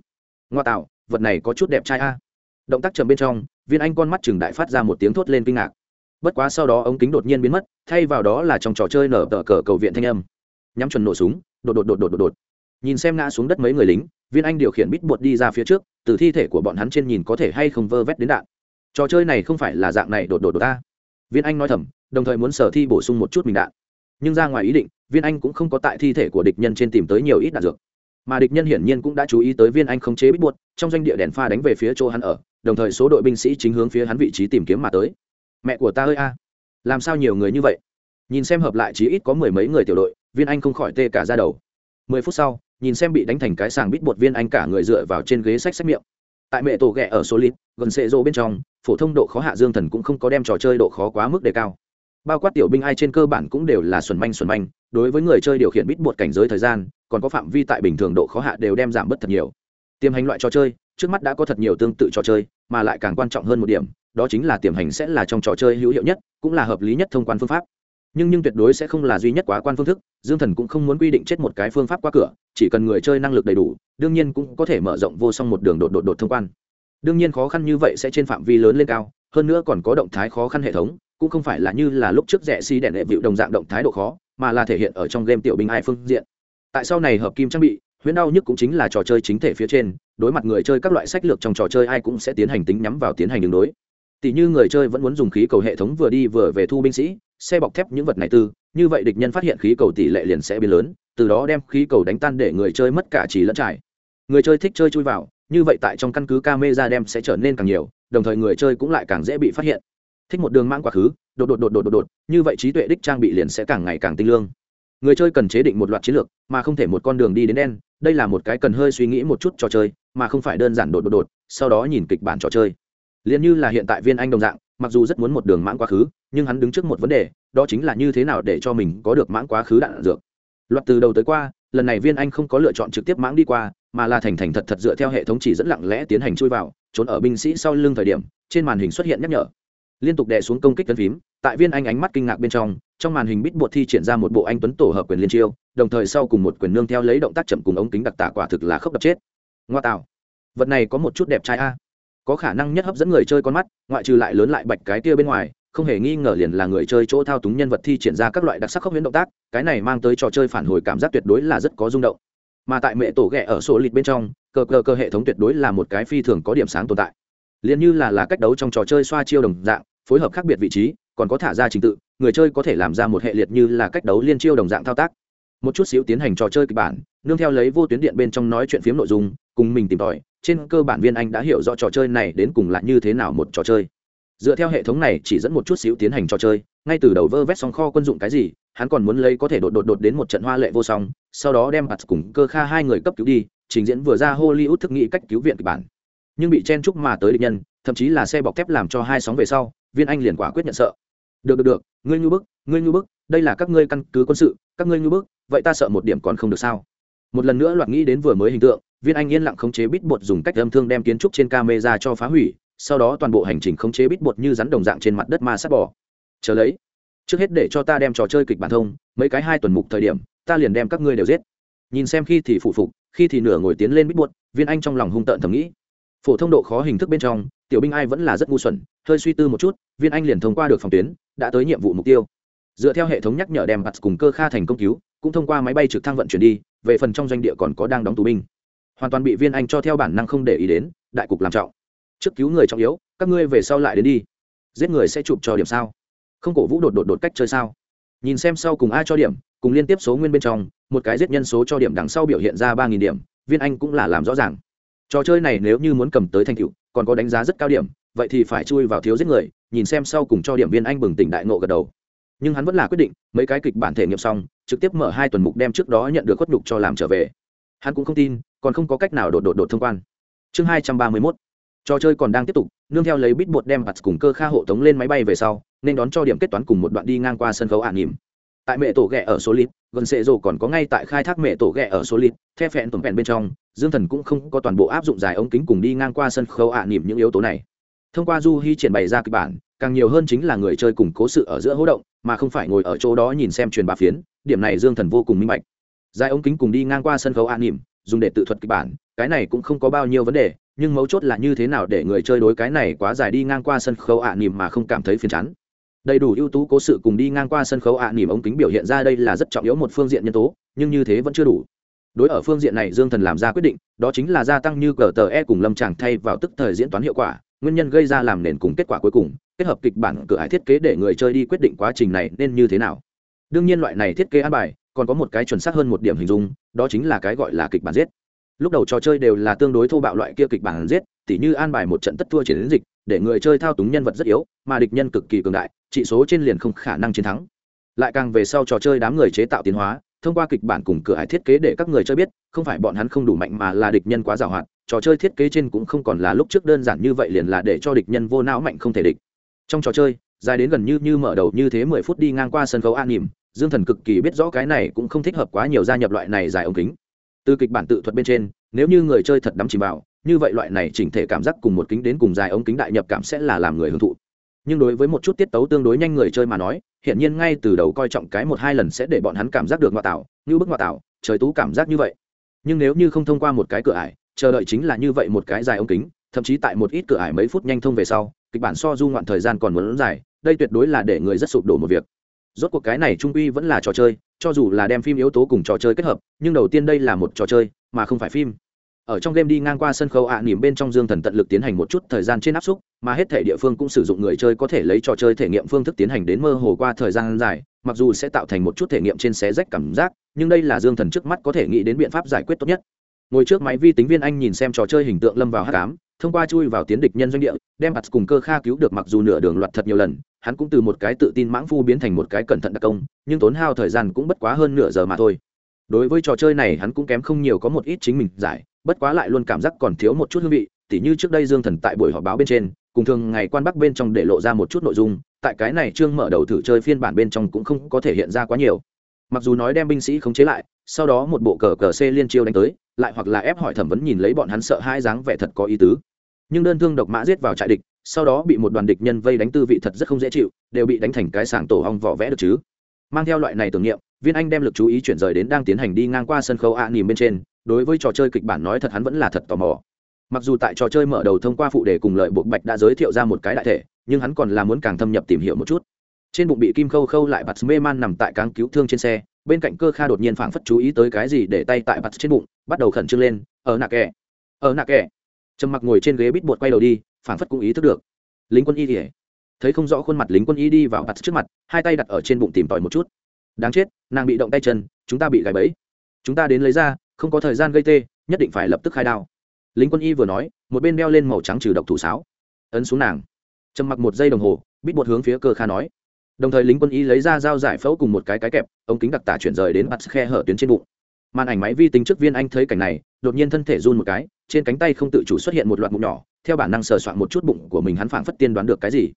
Speaker 1: Ngoa tạo, vật này có chút đẹp trai a. Động tác chậm bên trong, viên anh con mắt chừng đại phát ra một tiếng thốt lên kinh ngạc. Bất quá sau đó ống kính đột nhiên biến mất, thay vào đó là trong trò chơi nở tờ cờ cầu viện thanh âm. Nhắm chuẩn nổ súng, đột đột đột đột đột đột. Nhìn xem ngã xuống đất mấy người lính viên anh điều khiển bít bột đi ra phía trước, từ thi thể của bọn hắn trên nhìn có thể hay không vơ vét đến đạn. Trò chơi này không phải là dạng này, đột đột đột ta. Viên anh nói thầm, đồng thời muốn sở thi bổ sung một chút mình đạn. Nhưng ra ngoài ý định, viên anh cũng không có tại thi thể của địch nhân trên tìm tới nhiều ít đạn dược. Mà địch nhân hiển nhiên cũng đã chú ý tới viên anh không chế bít buột trong doanh địa đèn pha đánh về phía chỗ hắn ở, đồng thời số đội binh sĩ chính hướng phía hắn vị trí tìm kiếm mà tới. Mẹ của ta ơi a, làm sao nhiều người như vậy? Nhìn xem hợp lại chí ít có mười mấy người tiểu đội, viên anh không khỏi tê cả ra đầu. Mười phút sau nhìn xem bị đánh thành cái sàng bít bột viên anh cả người dựa vào trên ghế sách sách miệng. Tại mẹ tổ ghẹ ở số lít, gần sệ rô bên trong, phổ thông độ khó hạ dương thần cũng không có đem trò chơi độ khó quá mức đề cao. Bao quát tiểu binh ai trên cơ bản cũng đều là xuẩn manh xuẩn manh, đối với người chơi điều khiển bít bột cảnh giới thời gian, còn có phạm vi tại bình thường độ khó hạ đều đem giảm bớt thật nhiều. Tiềm hành loại trò chơi, trước mắt đã có thật nhiều tương tự trò chơi, mà lại càng quan trọng hơn một điểm, đó chính là tiềm hành sẽ là trong trò chơi hữu hiệu nhất, cũng là hợp lý nhất thông quan phương pháp nhưng nhưng tuyệt đối sẽ không là duy nhất quá quan phương thức, dương thần cũng không muốn quy định chết một cái phương pháp qua cửa, chỉ cần người chơi năng lực đầy đủ, đương nhiên cũng có thể mở rộng vô song một đường đột đột đột thông quan. Đương nhiên khó khăn như vậy sẽ trên phạm vi lớn lên cao, hơn nữa còn có động thái khó khăn hệ thống, cũng không phải là như là lúc trước rẻ xi đèn đệ vịu đồng dạng động thái độ khó, mà là thể hiện ở trong game tiểu binh ai phương diện. Tại sau này hợp kim trang bị, huyễn đau nhất cũng chính là trò chơi chính thể phía trên, đối mặt người chơi các loại sách lược trong trò chơi ai cũng sẽ tiến hành tính nhắm vào tiến hành đường đối. Tỷ như người chơi vẫn muốn dùng khí cầu hệ thống vừa đi vừa về thu binh sĩ xe bọc thép những vật này tư, như vậy địch nhân phát hiện khí cầu tỷ lệ liền sẽ biến lớn, từ đó đem khí cầu đánh tan để người chơi mất cả chỉ lẫn trải. Người chơi thích chơi chui vào, như vậy tại trong căn cứ camera đem sẽ trở nên càng nhiều, đồng thời người chơi cũng lại càng dễ bị phát hiện. Thích một đường mang quá khứ, đột đột đột đột đột đột, như vậy trí tuệ đích trang bị liền sẽ càng ngày càng tinh lương. Người chơi cần chế định một loạt chiến lược, mà không thể một con đường đi đến đen, đây là một cái cần hơi suy nghĩ một chút trò chơi, mà không phải đơn giản đột đột đột, sau đó nhìn kịch bản trò chơi. Liền như là hiện tại viên anh đồng dạng mặc dù rất muốn một đường mãng quá khứ, nhưng hắn đứng trước một vấn đề, đó chính là như thế nào để cho mình có được mãng quá khứ đạn dược. Loạt từ đầu tới qua, lần này viên anh không có lựa chọn trực tiếp mãng đi qua, mà là thành thành thật thật dựa theo hệ thống chỉ dẫn lặng lẽ tiến hành chui vào, trốn ở binh sĩ sau lưng thời điểm, trên màn hình xuất hiện nhắc nhở. Liên tục đè xuống công kích tấn phím, tại viên anh ánh mắt kinh ngạc bên trong trong màn hình bít bột thi triển ra một bộ anh tuấn tổ hợp quyền liên chiêu, đồng thời sau cùng một quyền nương theo lấy động tác chậm cùng ống kính đặc tả quả thực là khốc đập chết. Ngoa tạo. Vật này có một chút đẹp trai a có khả năng nhất hấp dẫn người chơi con mắt, ngoại trừ lại lớn lại bạch cái kia bên ngoài, không hề nghi ngờ liền là người chơi chỗ thao túng nhân vật thi triển ra các loại đặc sắc khốc huyễn động tác, cái này mang tới trò chơi phản hồi cảm giác tuyệt đối là rất có rung động. Mà tại mẹ tổ ghẹ ở sổ lịch bên trong, cờ cờ cơ hệ thống tuyệt đối là một cái phi thường có điểm sáng tồn tại. Liền như là là cách đấu trong trò chơi xoa chiêu đồng dạng, phối hợp khác biệt vị trí, còn có thả ra trình tự, người chơi có thể làm ra một hệ liệt như là cách đấu liên chiêu đồng dạng thao tác. Một chút xíu tiến hành trò chơi kịch bản, nương theo lấy vô tuyến điện bên trong nói chuyện phiếm nội dung, cùng mình tìm tòi trên cơ bản viên anh đã hiểu rõ trò chơi này đến cùng là như thế nào một trò chơi. Dựa theo hệ thống này chỉ dẫn một chút xíu tiến hành trò chơi, ngay từ đầu vơ vét xong kho quân dụng cái gì, hắn còn muốn lấy có thể đột đột đột đến một trận hoa lệ vô song, sau đó đem mặt cùng cơ kha hai người cấp cứu đi, trình diễn vừa ra hollywood thức nghị cách cứu viện kịch bản. Nhưng bị chen chúc mà tới địch nhân, thậm chí là xe bọc thép làm cho hai sóng về sau, viên anh liền quả quyết nhận sợ. Được được được, ngươi như bức, ngươi như bức, đây là các ngươi căn cứ quân sự, các ngươi như bức, vậy ta sợ một điểm còn không được sao? Một lần nữa loạt nghĩ đến vừa mới hình tượng viên anh yên lặng khống chế bít bột dùng cách âm thương đem kiến trúc trên camera cho phá hủy, sau đó toàn bộ hành trình khống chế bít bột như rắn đồng dạng trên mặt đất ma sắt bỏ chờ lấy, trước hết để cho ta đem trò chơi kịch bản thông, mấy cái hai tuần mục thời điểm, ta liền đem các ngươi đều giết. Nhìn xem khi thì phụ phục, khi thì nửa ngồi tiến lên bít bột, viên anh trong lòng hung tợn thầm nghĩ. Phổ thông độ khó hình thức bên trong, tiểu binh ai vẫn là rất ngu xuẩn, hơi suy tư một chút, viên anh liền thông qua được phòng tuyến, đã tới nhiệm vụ mục tiêu. Dựa theo hệ thống nhắc nhở đem bặt cùng cơ kha thành công cứu, cũng thông qua máy bay trực thăng vận chuyển đi, về phần trong doanh địa còn có đang đóng tù binh hoàn toàn bị viên anh cho theo bản năng không để ý đến, đại cục làm trọng. Trước cứu người trọng yếu, các ngươi về sau lại đến đi. Giết người sẽ chụp cho điểm sao? Không cổ vũ đột đột đột cách chơi sao? Nhìn xem sau cùng ai cho điểm, cùng liên tiếp số nguyên bên trong, một cái giết nhân số cho điểm đằng sau biểu hiện ra ba nghìn điểm, viên anh cũng là làm rõ ràng. Trò chơi này nếu như muốn cầm tới thành tựu, còn có đánh giá rất cao điểm, vậy thì phải chui vào thiếu giết người, nhìn xem sau cùng cho điểm viên anh bừng tỉnh đại ngộ gật đầu. Nhưng hắn vẫn là quyết định, mấy cái kịch bản thể nghiệm xong, trực tiếp mở hai tuần mục đem trước đó nhận được khuất nhục cho làm trở về hắn cũng không tin, còn không có cách nào đột đột đột thông quan. Chương hai trăm ba mươi mốt. Trò chơi còn đang tiếp tục, nương theo lấy bít bột đem bạt cùng cơ kha hộ tống lên máy bay về sau, nên đón cho điểm kết toán cùng một đoạn đi ngang qua sân khấu ả nỉm tại mẹ tổ ghẹ ở số lít, gần sệ rồ còn có ngay tại khai thác mẹ tổ ghẹ ở số lít theo phẹn tổng phẹn bên trong, dương thần cũng không có toàn bộ áp dụng dài ống kính cùng đi ngang qua sân khấu ả nỉm những yếu tố này. Thông qua du hy triển bày ra kịch bản, càng nhiều hơn chính là người chơi cùng cố sự ở giữa hỗ động, mà không phải ngồi ở chỗ đó nhìn xem truyền bá phiến, điểm này dương thần vô cùng minh bạch dài ống kính cùng đi ngang qua sân khấu an nỉm, dùng để tự thuật kịch bản, cái này cũng không có bao nhiêu vấn đề, nhưng mấu chốt là như thế nào để người chơi đối cái này quá dài đi ngang qua sân khấu ạ nỉm mà không cảm thấy phiền chán. Đầy đủ ưu tú cố sự cùng đi ngang qua sân khấu ạ nỉm ống kính biểu hiện ra đây là rất trọng yếu một phương diện nhân tố, nhưng như thế vẫn chưa đủ. Đối ở phương diện này dương thần làm ra quyết định, đó chính là gia tăng như cờ tờ e cùng lâm tràng thay vào tức thời diễn toán hiệu quả, nguyên nhân gây ra làm nền cùng kết quả cuối cùng, kết hợp kịch bản, cửa hải thiết kế để người chơi đi quyết định quá trình này nên như thế nào. Đương nhiên loại này thiết kế an bài còn có một cái chuẩn xác hơn một điểm hình dung, đó chính là cái gọi là kịch bản giết. Lúc đầu trò chơi đều là tương đối thô bạo loại kia kịch bản giết, tỉ như an bài một trận tất thua chiến dịch, để người chơi thao túng nhân vật rất yếu, mà địch nhân cực kỳ cường đại trị số trên liền không khả năng chiến thắng. Lại càng về sau trò chơi đám người chế tạo tiến hóa, thông qua kịch bản cùng cửa hải thiết kế để các người chơi biết, không phải bọn hắn không đủ mạnh mà là địch nhân quá giàu hạn, trò chơi thiết kế trên cũng không còn là lúc trước đơn giản như vậy liền là để cho địch nhân vô não mạnh không thể địch. Trong trò chơi, dài đến gần như như mở đầu như thế mười phút đi ngang qua sân khấu an nỉm dương thần cực kỳ biết rõ cái này cũng không thích hợp quá nhiều gia nhập loại này dài ống kính. Từ kịch bản tự thuật bên trên, nếu như người chơi thật đắm chìm vào, như vậy loại này chỉnh thể cảm giác cùng một kính đến cùng dài ống kính đại nhập cảm sẽ là làm người hưởng thụ. Nhưng đối với một chút tiết tấu tương đối nhanh người chơi mà nói hiện nhiên ngay từ đầu coi trọng cái một hai lần sẽ để bọn hắn cảm giác được ngoại tạo, như bức ngoại tạo, trời tú cảm giác như vậy. Nhưng nếu như không thông qua một cái cửa ải, chờ đợi chính là như vậy một cái dài ống kính, thậm chí tại một ít cửa ải mấy phút nhanh thông về sau, kịch bản so du ngoạn thời gian còn muốn dài, đây tuyệt đối là để người rất sụp đổ một việc rốt cuộc cái này trung uy vẫn là trò chơi cho dù là đem phim yếu tố cùng trò chơi kết hợp nhưng đầu tiên đây là một trò chơi mà không phải phim. Ở trong game đi ngang qua sân khấu ạ à, nỉm bên trong dương thần tận lực tiến hành một chút thời gian trên áp xúc mà hết thể địa phương cũng sử dụng người chơi có thể lấy trò chơi thể nghiệm phương thức tiến hành đến mơ hồ qua thời gian dài mặc dù sẽ tạo thành một chút thể nghiệm trên xé rách cảm giác nhưng đây là dương thần trước mắt có thể nghĩ đến biện pháp giải quyết tốt nhất. Ngồi trước máy vi tính viên anh nhìn xem trò chơi hình tượng lâm vào h tám thông qua chui vào tiến địch nhân doanh địa đem mặt cùng cơ kha cứu được mặc dù nửa đường loạt thật nhiều lần hắn cũng từ một cái tự tin mãng phu biến thành một cái cẩn thận đặc công, nhưng tốn hao thời gian cũng bất quá hơn nửa giờ mà thôi. Đối với trò chơi này hắn cũng kém không nhiều có một ít chính mình giải, bất quá lại luôn cảm giác còn thiếu một chút hương vị, tỉ như trước đây dương thần tại buổi họp báo bên trên, cùng thường ngày quan bắc bên trong để lộ ra một chút nội dung, tại cái này trương mở đầu thử chơi phiên bản bên trong cũng không có thể hiện ra quá nhiều. Mặc dù nói đem binh sĩ khống chế lại, sau đó một bộ cờ cờ c liên chiêu đánh tới, lại hoặc là ép hỏi thẩm vấn nhìn lấy bọn hắn sợ hai dáng vẻ thật có ý tứ. Nhưng đơn thương độc mã giết vào trại địch sau đó bị một đoàn địch nhân vây đánh tư vị thật rất không dễ chịu, đều bị đánh thành cái sảng tổ hong vỏ vẽ được chứ. Mang theo loại này tưởng niệm, viên anh đem lực chú ý chuyển rời đến đang tiến hành đi ngang qua sân khấu a nỉm bên trên, đối với trò chơi kịch bản nói thật hắn vẫn là thật tò mò. Mặc dù tại trò chơi mở đầu thông qua phụ đề cùng lợi buộc bạch đã giới thiệu ra một cái đại thể, nhưng hắn còn là muốn càng thâm nhập tìm hiểu một chút. Trên bụng bị kim khâu khâu lại bạt mê man nằm tại cáng cứu thương trên xe, bên cạnh cơ kha đột nhiên phảng phất chú ý tới cái gì để tay tại bạt trên bụng, bắt đầu khẩn trương lên, ở nạ kẻ, ở nạ kẻ. Trầm mặc ngồi trên ghế bít bột quay đầu đi phảng phất cũng ý thức được. Lính quân y ỉa thấy không rõ khuôn mặt lính quân y đi vào bạt trước mặt, hai tay đặt ở trên bụng tìm tòi một chút. Đáng chết, nàng bị động tay chân, chúng ta bị gãy bẫy. Chúng ta đến lấy ra, không có thời gian gây tê, nhất định phải lập tức khai đao. Lính quân y vừa nói, một bên đeo lên màu trắng trừ độc thủ sáo. Ấn xuống nàng. Trầm mặc một giây đồng hồ, bít một hướng phía cơ kha nói. Đồng thời lính quân y lấy ra dao giải phẫu cùng một cái cái kẹp, ống kính đặc tả chuyển rời đến mặt khe hở tuyến trên bụng. Màn ảnh máy vi tính trước viên anh thấy cảnh này, đột nhiên thân thể run một cái trên cánh tay không tự chủ xuất hiện một loạt mụn nhỏ, theo bản năng sờ soạn một chút bụng của mình hắn phảng phất tiên đoán được cái gì.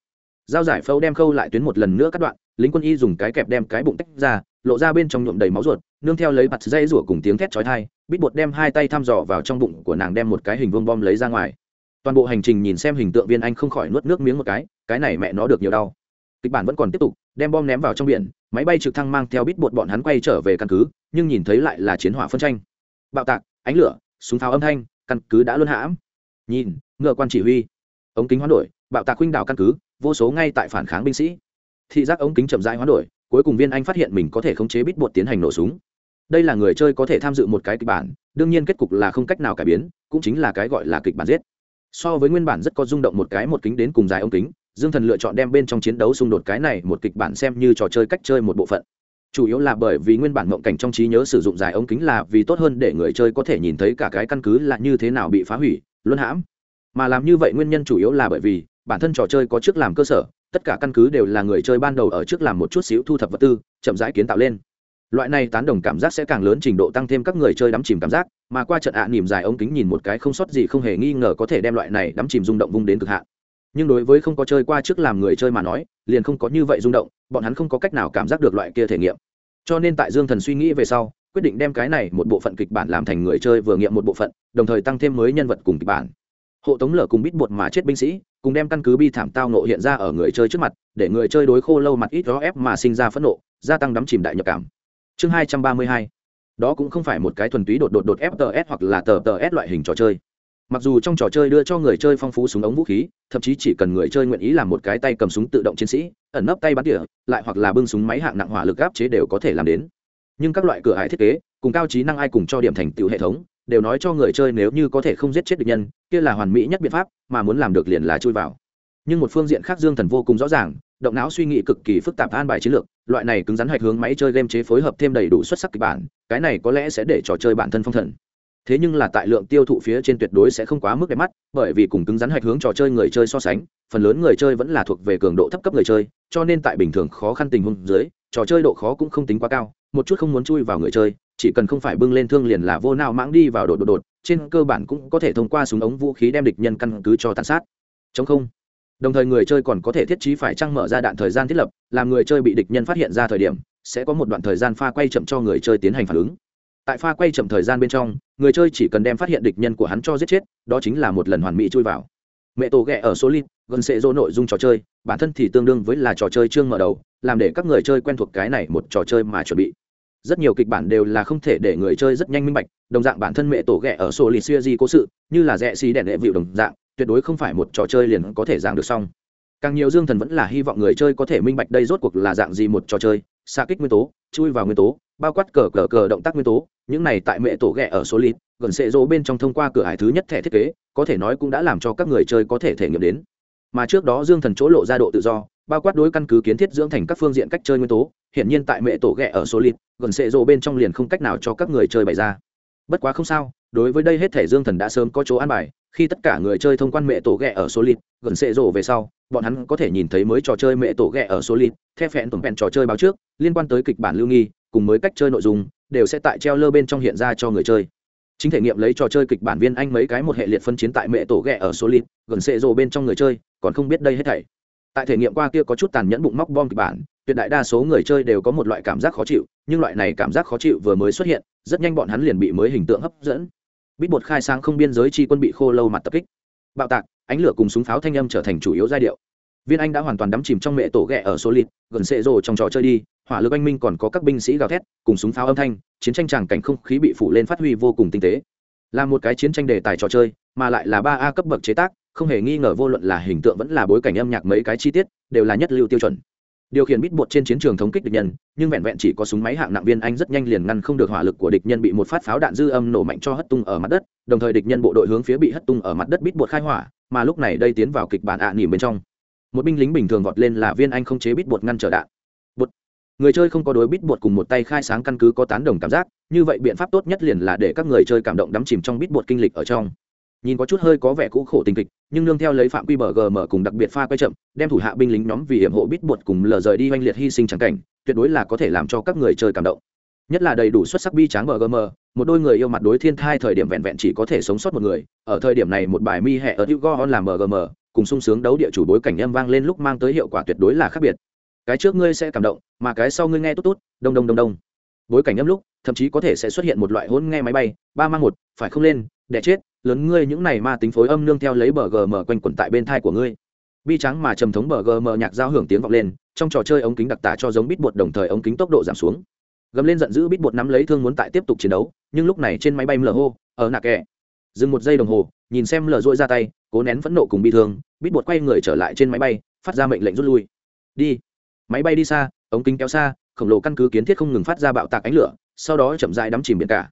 Speaker 1: Dao giải phẫu đem khâu lại tuyến một lần nữa cắt đoạn, lính quân y dùng cái kẹp đem cái bụng tách ra, lộ ra bên trong nhuộm đầy máu ruột, nương theo lấy mặt dây rủa cùng tiếng thét chói tai, bít bột đem hai tay thăm dò vào trong bụng của nàng đem một cái hình vuông bom lấy ra ngoài. Toàn bộ hành trình nhìn xem hình tượng viên anh không khỏi nuốt nước miếng một cái cái này mẹ nó được nhiều đau. Kịch bản vẫn còn tiếp tục, đem bom ném vào trong biển, máy bay trực thăng mang theo bít bột bọn hắn quay trở về căn cứ, nhưng nhìn thấy lại là chiến hỏa phân tranh. Bạo tạc, ánh lửa, súng pháo âm thanh căn cứ đã luôn hãm. Nhìn, ngựa quan chỉ huy. Ống kính hoán đổi, bạo tạc huynh đảo căn cứ, vô số ngay tại phản kháng binh sĩ. Thị giác ống kính chậm rãi hoán đổi, cuối cùng viên anh phát hiện mình có thể khống chế bít bột tiến hành nổ súng. Đây là người chơi có thể tham dự một cái kịch bản, đương nhiên kết cục là không cách nào cải biến, cũng chính là cái gọi là kịch bản giết. So với nguyên bản rất có rung động một cái một kính đến cùng dài ống kính, dương thần lựa chọn đem bên trong chiến đấu xung đột cái này một kịch bản xem như trò chơi cách chơi một bộ phận chủ yếu là bởi vì nguyên bản mộng cảnh trong trí nhớ sử dụng dài ống kính là vì tốt hơn để người chơi có thể nhìn thấy cả cái căn cứ là như thế nào bị phá hủy luân hãm. Mà làm như vậy nguyên nhân chủ yếu là bởi vì bản thân trò chơi có trước làm cơ sở tất cả căn cứ đều là người chơi ban đầu ở trước làm một chút xíu thu thập vật tư chậm rãi kiến tạo lên. Loại này tán đồng cảm giác sẽ càng lớn trình độ tăng thêm các người chơi đắm chìm cảm giác mà qua trận ạ à, dài ống kính nhìn một cái không sót gì không hề nghi ngờ có thể đem loại này đắm chìm rung động vung đến cực hạn nhưng đối với không có chơi qua trước làm người chơi mà nói, liền không có như vậy rung động, bọn hắn không có cách nào cảm giác được loại kia thể nghiệm. Cho nên tại dương thần suy nghĩ về sau, quyết định đem cái này một bộ phận kịch bản làm thành người chơi vừa nghiệm một bộ phận, đồng thời tăng thêm mới nhân vật cùng kịch bản. Hộ tống lở cùng bít bột mà chết binh sĩ, cùng đem căn cứ bi thảm tao nộ hiện ra ở người chơi trước mặt, để người chơi đối khô lâu mặt ít đó ép mà sinh ra phẫn nộ, gia tăng đắm chìm đại nhập cảm. Chương hai trăm ba mươi hai. Đó cũng không phải một cái thuần túy đột đột đột fts hoặc là tờ tờ s loại hình trò chơi mặc dù trong trò chơi đưa cho người chơi phong phú súng ống vũ khí, thậm chí chỉ cần người chơi nguyện ý làm một cái tay cầm súng tự động chiến sĩ, ẩn nấp tay bắn tỉa, lại hoặc là bưng súng máy hạng nặng hỏa lực áp chế đều có thể làm đến. Nhưng các loại cửa hải thiết kế, cùng cao trí năng ai cùng cho điểm thành tựu hệ thống, đều nói cho người chơi nếu như có thể không giết chết địch nhân, kia là hoàn mỹ nhất biện pháp, mà muốn làm được liền là chui vào. Nhưng một phương diện khác dương thần vô cùng rõ ràng, động não suy nghĩ cực kỳ phức tạp an bài chiến lược, loại này cứng rắn hoạch hướng máy chơi game chế phối hợp thêm đầy đủ xuất sắc kịch bản, cái này có lẽ sẽ để trò chơi bản thân phong thần thế nhưng là tại lượng tiêu thụ phía trên tuyệt đối sẽ không quá mức đẹp mắt, bởi vì cùng cứng rắn hạch hướng trò chơi người chơi so sánh, phần lớn người chơi vẫn là thuộc về cường độ thấp cấp người chơi, cho nên tại bình thường khó khăn tình huống dưới, trò chơi độ khó cũng không tính quá cao, một chút không muốn chui vào người chơi, chỉ cần không phải bưng lên thương liền là vô nào mãng đi vào đột đột đột, trên cơ bản cũng có thể thông qua súng ống vũ khí đem địch nhân căn cứ cho tàn sát. Chống không. Đồng thời người chơi còn có thể thiết trí phải trăng mở ra đạn thời gian thiết lập, làm người chơi bị địch nhân phát hiện ra thời điểm, sẽ có một đoạn thời gian pha quay chậm cho người chơi tiến hành phản ứng tại pha quay chậm thời gian bên trong, người chơi chỉ cần đem phát hiện địch nhân của hắn cho giết chết, đó chính là một lần hoàn mỹ chui vào. Mẹ tổ ghẹ ở số lít gần sẽ dỗ nội dung trò chơi, bản thân thì tương đương với là trò chơi chương mở đầu, làm để các người chơi quen thuộc cái này một trò chơi mà chuẩn bị. Rất nhiều kịch bản đều là không thể để người chơi rất nhanh minh bạch, đồng dạng bản thân mẹ tổ ghẹ ở số lít xuya di cố sự, như là rẽ xì đèn đệ vịu đồng dạng, tuyệt đối không phải một trò chơi liền có thể giảng được xong. Càng nhiều dương thần vẫn là hy vọng người chơi có thể minh bạch đây rốt cuộc là dạng gì một trò chơi, xa kích nguyên tố, chui vào nguyên tố, bao quát cờ cờ cờ động tác nguyên tố những này tại mẹ tổ ghẹ ở số lít gần sệ rỗ bên trong thông qua cửa hải thứ nhất thẻ thiết kế, có thể nói cũng đã làm cho các người chơi có thể thể nghiệm đến. Mà trước đó dương thần chỗ lộ ra độ tự do, bao quát đối căn cứ kiến thiết dưỡng thành các phương diện cách chơi nguyên tố, hiển nhiên tại mẹ tổ ghẹ ở số lít gần sệ rỗ bên trong liền không cách nào cho các người chơi bày ra. Bất quá không sao, đối với đây hết thể dương thần đã sớm có chỗ an bài, khi tất cả người chơi thông quan mẹ tổ ghẹ ở số lít gần sệ rỗ về sau, bọn hắn có thể nhìn thấy mới trò chơi mẹ tổ ghẹ ở số lít theo phẹn tổng phẹn trò chơi báo trước, liên quan tới kịch bản lưu nghi cùng mới cách chơi nội dung, đều sẽ tại treo lơ bên trong hiện ra cho người chơi. Chính thể nghiệm lấy trò chơi kịch bản viên anh mấy cái một hệ liệt phân chiến tại mẹ tổ ghẹ ở số lít gần xệ rồ bên trong người chơi, còn không biết đây hết thảy. Tại thể nghiệm qua kia có chút tàn nhẫn bụng móc bom kịch bản, tuyệt đại đa số người chơi đều có một loại cảm giác khó chịu, nhưng loại này cảm giác khó chịu vừa mới xuất hiện, rất nhanh bọn hắn liền bị mới hình tượng hấp dẫn. Bít bột khai sáng không biên giới chi quân bị khô lâu mặt tập kích. Bạo tạc, ánh lửa cùng súng pháo thanh âm trở thành chủ yếu giai điệu viên anh đã hoàn toàn đắm chìm trong mẹ tổ ghẹ ở số lịt, gần xệ rồ trong trò chơi đi, hỏa lực anh minh còn có các binh sĩ gào thét, cùng súng pháo âm thanh, chiến tranh tràng cảnh không khí bị phủ lên phát huy vô cùng tinh tế. Là một cái chiến tranh đề tài trò chơi, mà lại là ba a cấp bậc chế tác, không hề nghi ngờ vô luận là hình tượng vẫn là bối cảnh âm nhạc mấy cái chi tiết, đều là nhất lưu tiêu chuẩn. Điều khiển bít bột trên chiến trường thống kích địch nhân, nhưng vẹn vẹn chỉ có súng máy hạng nặng viên anh rất nhanh liền ngăn không được hỏa lực của địch nhân bị một phát pháo đạn dư âm nổ mạnh cho hất tung ở mặt đất, đồng thời địch nhân bộ đội hướng phía bị hất tung ở mặt đất bít bột khai hỏa, mà lúc này đây tiến vào kịch bản ạ à nỉm bên trong một binh lính bình thường vọt lên là viên anh không chế bít bột ngăn trở đạn. Bột. Người chơi không có đối bít bột cùng một tay khai sáng căn cứ có tán đồng cảm giác, như vậy biện pháp tốt nhất liền là để các người chơi cảm động đắm chìm trong bít bột kinh lịch ở trong. Nhìn có chút hơi có vẻ cũ khổ tình kịch, nhưng nương theo lấy phạm quy bờ gm cùng đặc biệt pha quay chậm, đem thủ hạ binh lính nhóm vì hiểm hộ bít bột cùng lờ rời đi oanh liệt hy sinh trắng cảnh, tuyệt đối là có thể làm cho các người chơi cảm động. Nhất là đầy đủ xuất sắc bi tráng bờ gm một đôi người yêu mặt đối thiên thai thời điểm vẹn vẹn chỉ có thể sống sót một người, ở thời điểm này một bài mi hẹ ở hữu go làm bờ gm cùng sung sướng đấu địa chủ bối cảnh em vang lên lúc mang tới hiệu quả tuyệt đối là khác biệt. Cái trước ngươi sẽ cảm động, mà cái sau ngươi nghe tốt tốt, đông đông đông đông. Bối cảnh âm lúc, thậm chí có thể sẽ xuất hiện một loại hôn nghe máy bay, ba mang một, phải không lên, đẻ chết, lớn ngươi những này ma tính phối âm nương theo lấy bờ gm quanh quẩn tại bên thai của ngươi. Bi trắng mà trầm thống bờ gm nhạc giao hưởng tiếng vọng lên, trong trò chơi ống kính đặc tả cho giống bít bột đồng thời ống kính tốc độ giảm xuống. Gầm lên giận dữ bít bột nắm lấy thương muốn tại tiếp tục chiến đấu, nhưng lúc này trên máy bay mlờ hô, ở nạ kẹ. Dừng một giây đồng hồ nhìn xem lờ dội ra tay, cố nén phẫn nộ cùng bi thương, bít bột quay người trở lại trên máy bay, phát ra mệnh lệnh rút lui. Đi. Máy bay đi xa, ống kính kéo xa, khổng lồ căn cứ kiến thiết không ngừng phát ra bạo tạc ánh lửa, sau đó chậm dại đắm chìm biển cả.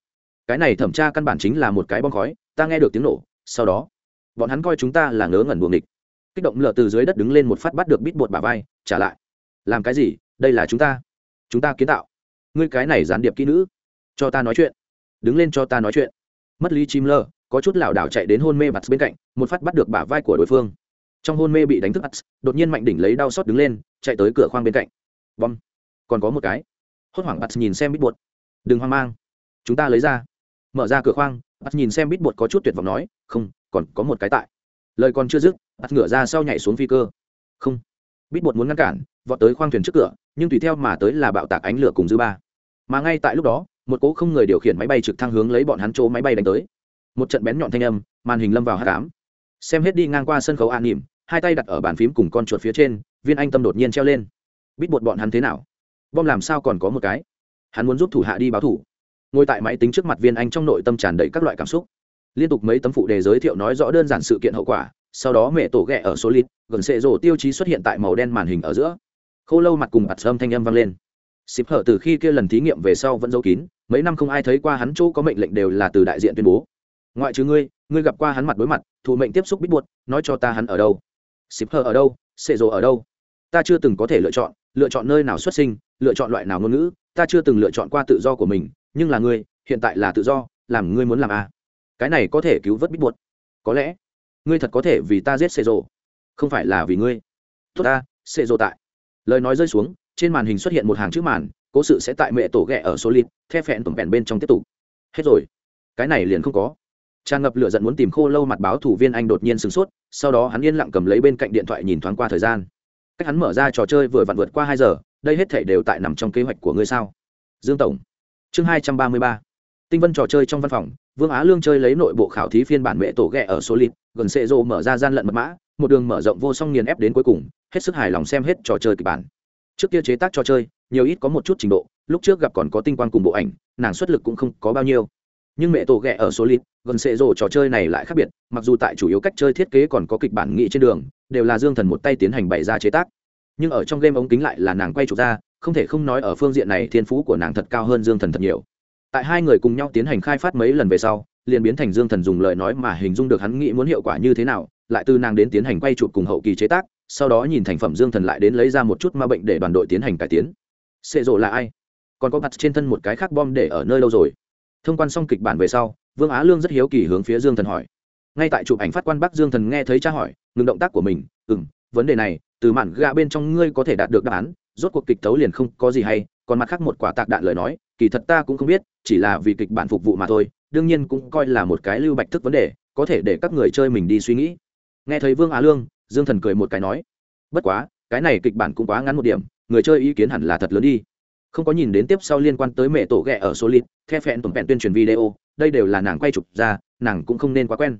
Speaker 1: Cái này thẩm tra căn bản chính là một cái bom khói, ta nghe được tiếng nổ, sau đó, bọn hắn coi chúng ta là ngớ ngẩn buồng địch kích động lờ từ dưới đất đứng lên một phát bắt được bít bột bà vai, trả lại. Làm cái gì? Đây là chúng ta. Chúng ta kiến tạo. Ngươi cái này gián điệp kỹ nữ. Cho ta nói chuyện. Đứng lên cho ta nói chuyện. Mất lý chim lơ có chút lảo đảo chạy đến hôn mê bặt bên cạnh, một phát bắt được bả vai của đối phương. Trong hôn mê bị đánh thức bặt đột nhiên mạnh đỉnh lấy đau xót đứng lên, chạy tới cửa khoang bên cạnh. Bom. Còn có một cái. Hốt hoảng bặt nhìn xem bít bột. Đừng hoang mang. Chúng ta lấy ra. Mở ra cửa khoang bặt nhìn xem bít bột có chút tuyệt vọng nói, không, còn có một cái tại. Lời còn chưa dứt bặt ngửa ra sau nhảy xuống phi cơ. Không. Bít bột muốn ngăn cản, vọt tới khoang thuyền trước cửa, nhưng tùy theo mà tới là bạo tạc ánh lửa cùng dư ba. Mà ngay tại lúc đó, một cỗ không người điều khiển máy bay trực thăng hướng lấy bọn hắn chỗ máy bay đánh tới một trận bén nhọn thanh âm, màn hình lâm vào hát cám xem hết đi ngang qua sân khấu an nỉm, hai tay đặt ở bàn phím cùng con chuột phía trên, viên anh tâm đột nhiên treo lên. Bít bột bọn hắn thế nào? Bom làm sao còn có một cái? Hắn muốn giúp thủ hạ đi báo thủ. Ngồi tại máy tính trước mặt viên anh trong nội tâm tràn đầy các loại cảm xúc. Liên tục mấy tấm phụ đề giới thiệu nói rõ đơn giản sự kiện hậu quả, sau đó mẹ tổ ghẹ ở số lít gần sệ rổ tiêu chí xuất hiện tại màu đen màn hình ở giữa. Khô lâu mặt cùng bạt âm thanh âm vang lên. Xịp hở từ khi kia lần thí nghiệm về sau vẫn giấu kín, mấy năm không ai thấy qua hắn chỗ có mệnh lệnh đều là từ đại diện tuyên bố ngoại trừ ngươi ngươi gặp qua hắn mặt đối mặt thủ mệnh tiếp xúc bít buột, nói cho ta hắn ở đâu? Xịp hờ ở đâu? Xệ rồ ở đâu? Ta chưa từng có thể lựa chọn lựa chọn nơi nào xuất sinh, lựa chọn loại nào ngôn ngữ, ta chưa từng lựa chọn qua tự do của mình, nhưng là ngươi, hiện tại là tự do, làm ngươi muốn làm à. cái này có thể cứu vớt bít buột. Có lẽ, ngươi thật có thể vì ta giết xệ rồ. Không phải là vì ngươi. Tốt ta, xệ rồ tại. Lời nói rơi xuống, trên màn hình xuất hiện một hàng chữ màn, cố sự sẽ tại mẹ tổ ghẹ ở số lít the phẹn tổng vẹn bên trong tiếp tục. Hết rồi. Cái này liền không có tràn ngập lửa giận muốn tìm khô lâu mặt báo thủ viên anh đột nhiên sửng sốt, sau đó hắn yên lặng cầm lấy bên cạnh điện thoại nhìn thoáng qua thời gian. Cách hắn mở ra trò chơi vừa vặn vượt qua hai giờ, đây hết thể đều tại nằm trong kế hoạch của ngươi sao? Dương tổng. Chương hai trăm ba mươi ba. Tinh vân trò chơi trong văn phòng, vương á lương chơi lấy nội bộ khảo thí phiên bản mẹ tổ ghẹ ở số lít gần xệ rộ mở ra gian lận mật mã, một đường mở rộng vô song nghiền ép đến cuối cùng, hết sức hài lòng xem hết trò chơi kịch bản. Trước kia chế tác trò chơi, nhiều ít có một chút trình độ, lúc trước gặp còn có tinh quang cùng bộ ảnh, nàng xuất lực cũng không có bao nhiêu nhưng mẹ tổ ghẹ ở số lít gần xệ rổ trò chơi này lại khác biệt, mặc dù tại chủ yếu cách chơi thiết kế còn có kịch bản nghị trên đường, đều là dương thần một tay tiến hành bày ra chế tác. Nhưng ở trong game ống kính lại là nàng quay chụp ra, không thể không nói ở phương diện này thiên phú của nàng thật cao hơn dương thần thật nhiều. Tại hai người cùng nhau tiến hành khai phát mấy lần về sau, liền biến thành dương thần dùng lời nói mà hình dung được hắn nghĩ muốn hiệu quả như thế nào, lại từ nàng đến tiến hành quay chụp cùng hậu kỳ chế tác, sau đó nhìn thành phẩm dương thần lại đến lấy ra một chút ma bệnh để đoàn đội tiến hành cải tiến. Xệ rộ là ai? Còn có mặt trên thân một cái khác bom để ở nơi lâu rồi? Thông quan xong kịch bản về sau, vương á lương rất hiếu kỳ hướng phía dương thần hỏi. Ngay tại chụp ảnh phát quan bắc dương thần nghe thấy cha hỏi, ngừng động tác của mình ừ m vấn đề này, từ mạn gạ bên trong ngươi có thể đạt được đáp án, rốt cuộc kịch tấu liền không có gì hay, còn mặt khác một quả tạc đạn lời nói, kỳ thật ta cũng không biết, chỉ là vì kịch bản phục vụ mà thôi, đương nhiên cũng coi là một cái lưu bạch thức vấn đề, có thể để các người chơi mình đi suy nghĩ. Nghe thấy vương á lương, dương thần cười một cái nói, bất quá, cái này kịch bản cũng quá ngắn một điểm, người chơi ý kiến hẳn là thật lớn đi không có nhìn đến tiếp sau liên quan tới mẹ tổ ghẹ ở số lít the phẹn tổng phẹn tuyên truyền video, đây đều là nàng quay chụp ra, nàng cũng không nên quá quen.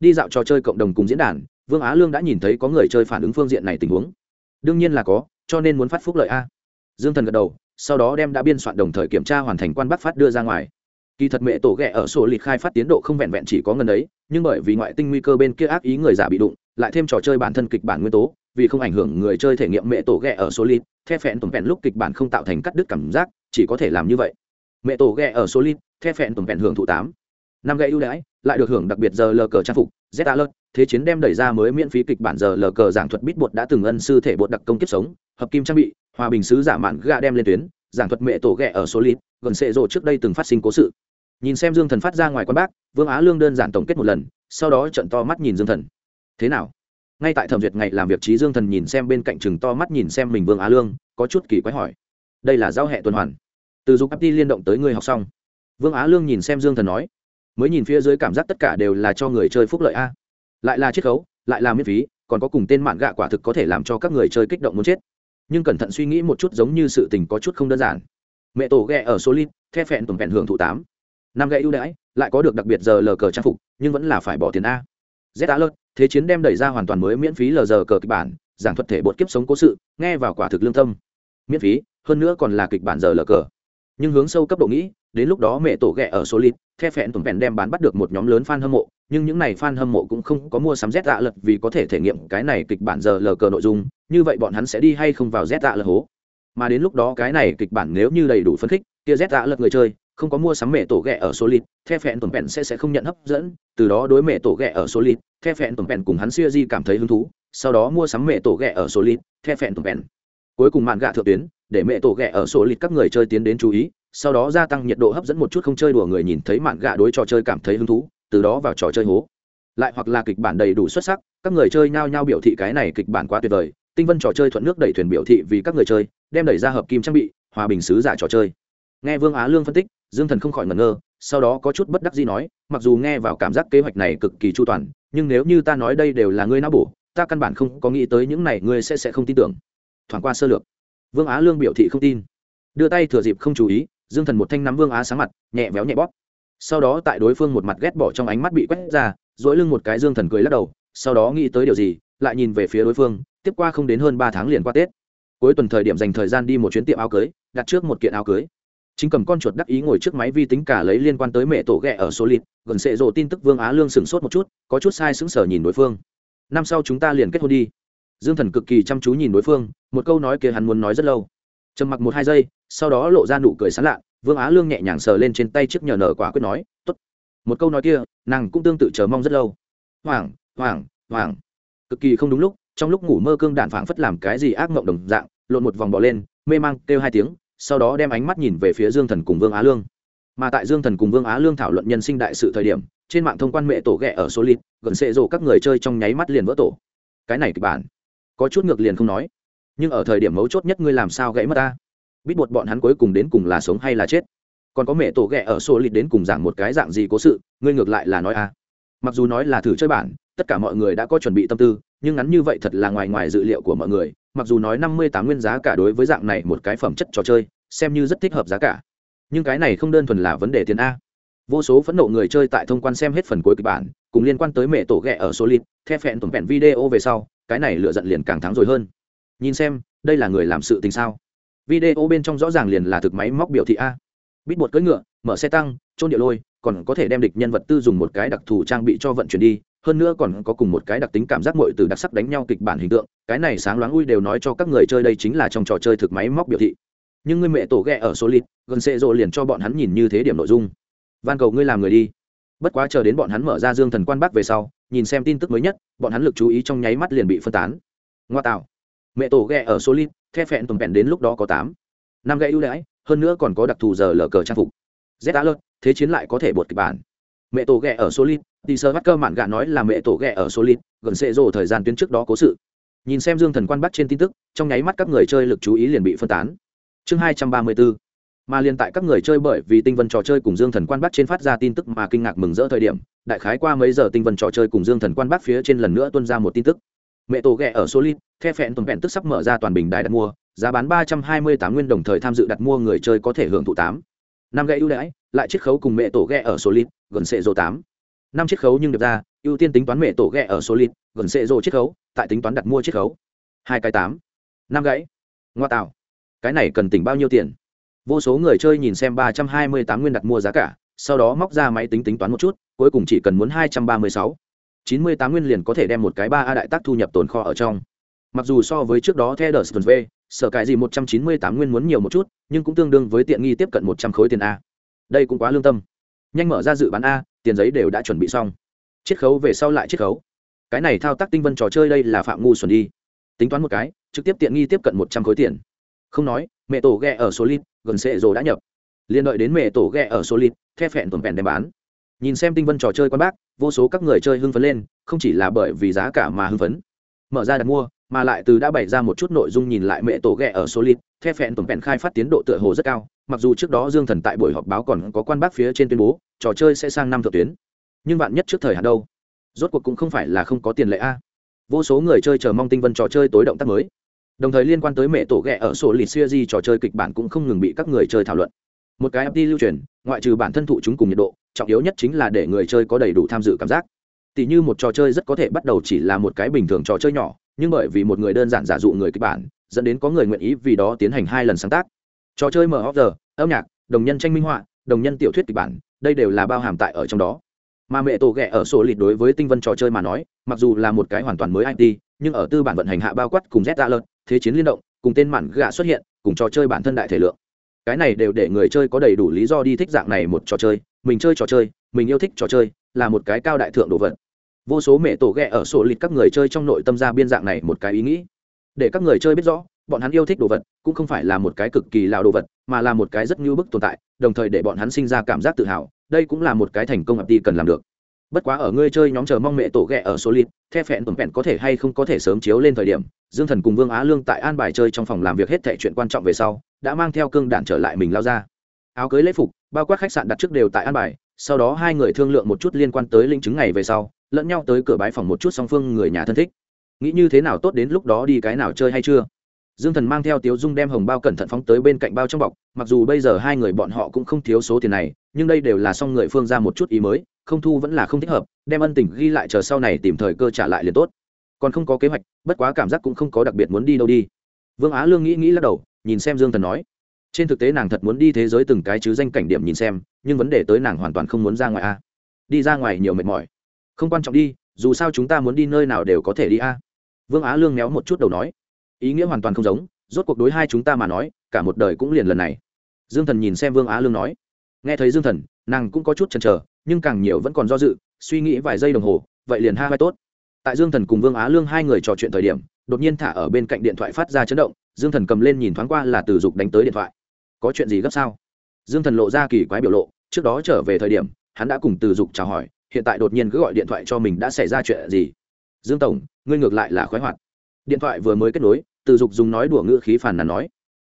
Speaker 1: Đi dạo trò chơi cộng đồng cùng diễn đàn, vương á lương đã nhìn thấy có người chơi phản ứng phương diện này tình huống. Đương nhiên là có, cho nên muốn phát phúc lợi a. Dương thần gật đầu, sau đó đem đã biên soạn đồng thời kiểm tra hoàn thành quan bắc phát đưa ra ngoài. Kỳ thật mẹ tổ ghẹ ở sổ lịch khai phát tiến độ không vẹn vẹn chỉ có ngần ấy, nhưng bởi vì ngoại tinh nguy cơ bên kia ác ý người giả bị đụng, lại thêm trò chơi bản thân kịch bản nguyên tố vì không ảnh hưởng người chơi thể nghiệm mẹ tổ ghẹ ở số lít the phẹn tổn vẹn lúc kịch bản không tạo thành cắt đứt cảm giác, chỉ có thể làm như vậy. Mẹ tổ ghẹ ở số lít the phẹn tổn vẹn hưởng thụ tám. Năm gậy ưu đãi, lại được hưởng đặc biệt giờ lờ cờ trang phục, z alert, thế chiến đem đẩy ra mới miễn phí kịch bản giờ lờ cờ giảng thuật bít bột đã từng ân sư thể bột đặc công kiếp sống, hợp kim trang bị, hòa bình sứ giả mạn gà đem lên tuyến, giảng thuật mẹ tổ ghẹ ở số lít gần sệ rộ trước đây từng phát sinh cố sự. Nhìn xem dương thần phát ra ngoài quán bác, vương á lương đơn giản tổng kết một lần, sau đó trận to mắt nhìn dương thần. Thế nào? Ngay tại thẩm duyệt ngày làm việc trí dương thần nhìn xem bên cạnh chừng to mắt nhìn xem mình vương á lương, có chút kỳ quái hỏi. Đây là giao hệ tuần hoàn. Từ dục áp đi liên động tới người học xong. Vương á lương nhìn xem dương thần nói, mới nhìn phía dưới cảm giác tất cả đều là cho người chơi phúc lợi a. Lại là chiết khấu, lại là miễn phí, còn có cùng tên mạn gạ quả thực có thể làm cho các người chơi kích động muốn chết. Nhưng cẩn thận suy nghĩ một chút giống như sự tình có chút không đơn giản. Mẹ tổ ghe ở solid the phẹn tuần vẹn hưởng thụ tám. Năm gậy ưu đãi, lại có được đặc biệt giờ lờ cờ trang phục, nhưng vẫn là phải bỏ tiền a. Z alert thế chiến đem đẩy ra hoàn toàn mới miễn phí lờ giờ cờ kịch bản, giảng thuật thể bột kiếp sống cố sự, nghe vào quả thực lương tâm. Miễn phí, hơn nữa còn là kịch bản giờ lờ cờ. Nhưng hướng sâu cấp độ nghĩ, đến lúc đó mẹ tổ ghẹ ở solid the phẹn tổn vẹn đem bán bắt được một nhóm lớn fan hâm mộ, nhưng những này fan hâm mộ cũng không có mua sắm z dạ lật vì có thể thể nghiệm cái này kịch bản giờ lờ cờ nội dung, như vậy bọn hắn sẽ đi hay không vào z dạ lật hố? Mà đến lúc đó cái này kịch bản nếu như đầy đủ phấn khích, kia z dạ lật người chơi không có mua sắm mẹ tổ ghẹ ở solid, the phẹn tuần vẹn sẽ sẽ không nhận hấp dẫn. Từ đó đối mẹ tổ ghẹ ở solid, the phẹn tuần vẹn cùng hắn siêu di cảm thấy hứng thú, sau đó mua sắm mẹ tổ ghẹ ở solid, the phẹn tuần vẹn cuối cùng mạn gạ thượng tuyến, để mẹ tổ ghẹ ở solid các người chơi tiến đến chú ý, sau đó gia tăng nhiệt độ hấp dẫn một chút không chơi đùa người nhìn thấy mạn gạ đối trò chơi cảm thấy hứng thú, từ đó vào trò chơi hố. Lại hoặc là kịch bản đầy đủ xuất sắc, các người chơi nhao nhao biểu thị cái này kịch bản quá tuyệt vời, tinh vân trò chơi thuận nước đẩy thuyền biểu thị vì các người chơi, đem đẩy ra hợp kim trang bị, hòa bình sứ giả trò chơi nghe vương á lương phân tích, dương thần không khỏi ngẩn ngơ, sau đó có chút bất đắc gì nói, mặc dù nghe vào cảm giác kế hoạch này cực kỳ chu toàn, nhưng nếu như ta nói đây đều là ngươi não bổ, ta căn bản không có nghĩ tới những này ngươi sẽ sẽ không tin tưởng. Thoảng qua sơ lược, vương á lương biểu thị không tin. Đưa tay thừa dịp không chú ý, dương thần một thanh nắm vương á sáng mặt, nhẹ véo nhẹ bóp. Sau đó tại đối phương một mặt ghét bỏ trong ánh mắt bị quét ra dỗi lưng một cái dương thần cười lắc đầu, sau đó nghĩ tới điều gì, lại nhìn về phía đối phương, tiếp qua không đến hơn ba tháng liền qua tết. Cuối tuần thời điểm dành thời gian đi một chuyến tiệm áo cưới, đặt trước một kiện áo cưới chính cầm con chuột đắc ý ngồi trước máy vi tính cả lấy liên quan tới mẹ tổ ghẹ ở số lịt, gần sệ rộ tin tức vương á lương sửng sốt một chút, có chút sai sững sờ nhìn đối phương. Năm sau chúng ta liền kết hôn đi. Dương thần cực kỳ chăm chú nhìn đối phương, một câu nói kia hắn muốn nói rất lâu. Trầm mặc một hai giây, sau đó lộ ra nụ cười sán lạ vương á lương nhẹ nhàng sờ lên trên tay chiếc nhờ nở quả quyết nói t ố t một câu nói kia, nàng cũng tương tự chờ mong rất lâu. Hoàng hoàng hoàng cực kỳ không đúng lúc, trong lúc ngủ mơ cương đạn phảng phất làm cái gì ác mộng đồng dạng, lộn một vòng bỏ lên, mê mang kêu hai tiếng sau đó đem ánh mắt nhìn về phía dương thần cùng vương á lương. Mà tại dương thần cùng vương á lương thảo luận nhân sinh đại sự thời điểm, trên mạng thông quan mẹ tổ ghẹ ở số lít gần xệ rộ các người chơi trong nháy mắt liền vỡ tổ. Cái này kịch bản, có chút ngược liền không nói. Nhưng ở thời điểm mấu chốt nhất ngươi làm sao gãy mất ta? Biết buộc bọn hắn cuối cùng đến cùng là sống hay là chết? Còn có mẹ tổ ghẹ ở số lít đến cùng giảng một cái dạng gì cố sự, ngươi ngược lại là nói a mặc dù nói là thử chơi bản, tất cả mọi người đã có chuẩn bị tâm tư, nhưng ngắn như vậy thật là ngoài ngoài dự liệu của mọi người mặc dù nói năm mươi tám nguyên giá cả đối với dạng này một cái phẩm chất trò chơi, xem như rất thích hợp giá cả. Nhưng cái này không đơn thuần là vấn đề tiền a. Vô số phẫn nộ người chơi tại thông quan xem hết phần cuối kịch bản, cùng liên quan tới mẹ tổ ghẹ ở số lít the phẹn tổn vẹn video về sau, cái này lựa giận liền càng thắng rồi hơn. Nhìn xem, đây là người làm sự tình sao? Video bên trong rõ ràng liền là thực máy móc biểu thị a. Bít bột cưỡi ngựa, mở xe tăng trôn địa lôi, còn có thể đem địch nhân vật tư dùng một cái đặc thù trang bị cho vận chuyển đi hơn nữa còn có cùng một cái đặc tính cảm giác mội từ đặc sắc đánh nhau kịch bản hình tượng, cái này sáng loáng ui đều nói cho các người chơi đây chính là trong trò chơi thực máy móc biểu thị. Nhưng người mẹ tổ ghẹ ở solid, gần xệ rộ liền cho bọn hắn nhìn như thế điểm nội dung. Van cầu ngươi làm người đi. Bất quá chờ đến bọn hắn mở ra dương thần quan bắc về sau, nhìn xem tin tức mới nhất, bọn hắn lực chú ý trong nháy mắt liền bị phân tán. Ngoa tạo. Mẹ tổ ghẹ ở solid, the phẹn tuần vẹn đến lúc đó có tám. Năm gậy ưu đãi, hơn nữa còn có đặc thù giờ lờ cờ trang phục. Z đã lợt thế chiến lại có thể bột kịch bản mẹ tổ ghẹ ở solid, thì sơ bắt cơ mạn gạ nói là mẹ tổ ghẹ ở solid, gần xệ rồ thời gian tuyến trước đó cố sự. Nhìn xem dương thần quan bắt trên tin tức, trong nháy mắt các người chơi lực chú ý liền bị phân tán. Chương hai trăm ba mươi bốn mà liên tại các người chơi bởi vì tinh vân trò chơi cùng dương thần quan bắt trên phát ra tin tức mà kinh ngạc mừng rỡ thời điểm, đại khái qua mấy giờ tinh vân trò chơi cùng dương thần quan bắt phía trên lần nữa tuân ra một tin tức. Mẹ tổ ghẹ ở solid the phẹn tuần vẹn tức sắp mở ra toàn bình đài đặt mua, giá bán ba trăm hai mươi tám nguyên đồng thời tham dự đặt mua người chơi có thể hưởng thụ tám. Năm gậy ưu đãi, lại chiết khấu cùng mẹ tổ ghẹ ở solid gần sệ rồ tám. Năm chiết khấu nhưng được ra, ưu tiên tính toán mẹ tổ ghẹ ở số lít gần sệ rồ chiết khấu, tại tính toán đặt mua chiết khấu. Hai cái tám. Năm gãy. Ngoa tạo. Cái này cần tỉnh bao nhiêu tiền? Vô số người chơi nhìn xem ba trăm hai mươi tám nguyên đặt mua giá cả, sau đó móc ra máy tính tính toán một chút, cuối cùng chỉ cần muốn hai trăm ba mươi sáu. chín mươi tám nguyên liền có thể đem một cái ba a đại tác thu nhập tồn kho ở trong. Mặc dù so với trước đó theo đờ sờ v, sở cái gì một trăm chín mươi tám nguyên muốn nhiều một chút, nhưng cũng tương đương với tiện nghi tiếp cận một trăm khối tiền a. Đây cũng quá lương tâm nhanh mở ra dự bán a, tiền giấy đều đã chuẩn bị xong. Chiết khấu về sau lại chiết khấu. Cái này thao tác tinh vân trò chơi đây là phạm ngu xuẩn đi. Tính toán một cái, trực tiếp tiện nghi tiếp cận một trăm khối tiền. Không nói, mẹ tổ ghe ở số lít gần sệ rồi đã nhập. Liền đợi đến mẹ tổ ghe ở số lít the phẹn tuần phẹn đem bán. Nhìn xem tinh vân trò chơi quan bác, vô số các người chơi hưng phấn lên, không chỉ là bởi vì giá cả mà hưng phấn mở ra đặt mua, mà lại từ đã bày ra một chút nội dung nhìn lại mẹ tổ ghẹ ở số lít the phẹn tổng phẹn khai phát tiến độ tựa hồ rất cao, mặc dù trước đó dương thần tại buổi họp báo còn có quan bác phía trên tuyên bố, trò chơi sẽ sang năm thượng tuyến. Nhưng bạn nhất trước thời hạn đâu? Rốt cuộc cũng không phải là không có tiền lệ a. Vô số người chơi chờ mong tinh vân trò chơi tối động tác mới. Đồng thời liên quan tới mẹ tổ ghẹ ở sổ lịt siêu di trò chơi kịch bản cũng không ngừng bị các người chơi thảo luận. Một cái FT lưu truyền, ngoại trừ bản thân thụ chúng cùng nhiệt độ, trọng yếu nhất chính là để người chơi có đầy đủ tham dự cảm giác tỉ như một trò chơi rất có thể bắt đầu chỉ là một cái bình thường trò chơi nhỏ, nhưng bởi vì một người đơn giản giả dụ người kịch bản, dẫn đến có người nguyện ý vì đó tiến hành hai lần sáng tác. Trò chơi mở giờ, âm nhạc, đồng nhân tranh minh họa, đồng nhân tiểu thuyết kịch bản, đây đều là bao hàm tại ở trong đó. Mà mẹ tổ ghẹ ở sổ lịt đối với tinh vân trò chơi mà nói, mặc dù là một cái hoàn toàn mới it nhưng ở tư bản vận hành hạ bao quát cùng z alert thế chiến liên động, cùng tên mản gạ xuất hiện, cùng trò chơi bản thân đại thể lượng. Cái này đều để người chơi có đầy đủ lý do đi thích dạng này một trò chơi, mình chơi trò chơi, mình yêu thích trò chơi, là một cái cao đại thượng đồ vật vô số mẹ tổ ghẹ ở sổ lịt các người chơi trong nội tâm ra biên dạng này một cái ý nghĩ. Để các người chơi biết rõ, bọn hắn yêu thích đồ vật, cũng không phải là một cái cực kỳ lào đồ vật, mà là một cái rất như bức tồn tại, đồng thời để bọn hắn sinh ra cảm giác tự hào, đây cũng là một cái thành công ập đi cần làm được. Bất quá ở ngươi chơi nhóm chờ mong mẹ tổ ghẹ ở số lít the phẹn tuần phẹn có thể hay không có thể sớm chiếu lên thời điểm, dương thần cùng vương á lương tại an bài chơi trong phòng làm việc hết thệ chuyện quan trọng về sau, đã mang theo cương đạn trở lại mình lao ra. Áo cưới lễ phục, bao quát khách sạn đặt trước đều tại an bài sau đó hai người thương lượng một chút liên quan tới linh chứng ngày về sau, lẫn nhau tới cửa bái phòng một chút song phương người nhà thân thích. Nghĩ như thế nào tốt đến lúc đó đi cái nào chơi hay chưa? Dương thần mang theo tiếu dung đem hồng bao cẩn thận phóng tới bên cạnh bao trong bọc, mặc dù bây giờ hai người bọn họ cũng không thiếu số tiền này, nhưng đây đều là xong người phương ra một chút ý mới, không thu vẫn là không thích hợp, đem ân tình ghi lại chờ sau này tìm thời cơ trả lại liền tốt. Còn không có kế hoạch, bất quá cảm giác cũng không có đặc biệt muốn đi đâu đi. Vương á lương nghĩ nghĩ lắc đầu, nhìn xem dương thần nói. Trên thực tế nàng thật muốn đi thế giới từng cái chứ danh cảnh điểm nhìn xem nhưng vấn đề tới nàng hoàn toàn không muốn ra ngoài a. Đi ra ngoài nhiều mệt mỏi. Không quan trọng đi, dù sao chúng ta muốn đi nơi nào đều có thể đi a. Vương á lương méo một chút đầu nói. Ý nghĩa hoàn toàn không giống, rốt cuộc đối hai chúng ta mà nói, cả một đời cũng liền lần này. Dương thần nhìn xem vương á lương nói. Nghe thấy dương thần, nàng cũng có chút chần chờ, nhưng càng nhiều vẫn còn do dự, suy nghĩ vài giây đồng hồ, vậy liền ha vai tốt. Tại dương thần cùng vương á lương hai người trò chuyện thời điểm, đột nhiên thả ở bên cạnh điện thoại phát ra chấn động, dương thần cầm lên nhìn thoáng qua là từ dục đánh tới điện thoại. Có chuyện gì gấp sao? Dương thần lộ ra kỳ quái biểu lộ, trước đó trở về thời điểm, hắn đã cùng từ dục chào hỏi, hiện tại đột nhiên cứ gọi điện thoại cho mình đã xảy ra chuyện gì? Dương tổng, ngươi ngược lại là khoái hoạt. Điện thoại vừa mới kết nối, từ dục dùng nói đùa ngữ khí phản là nói.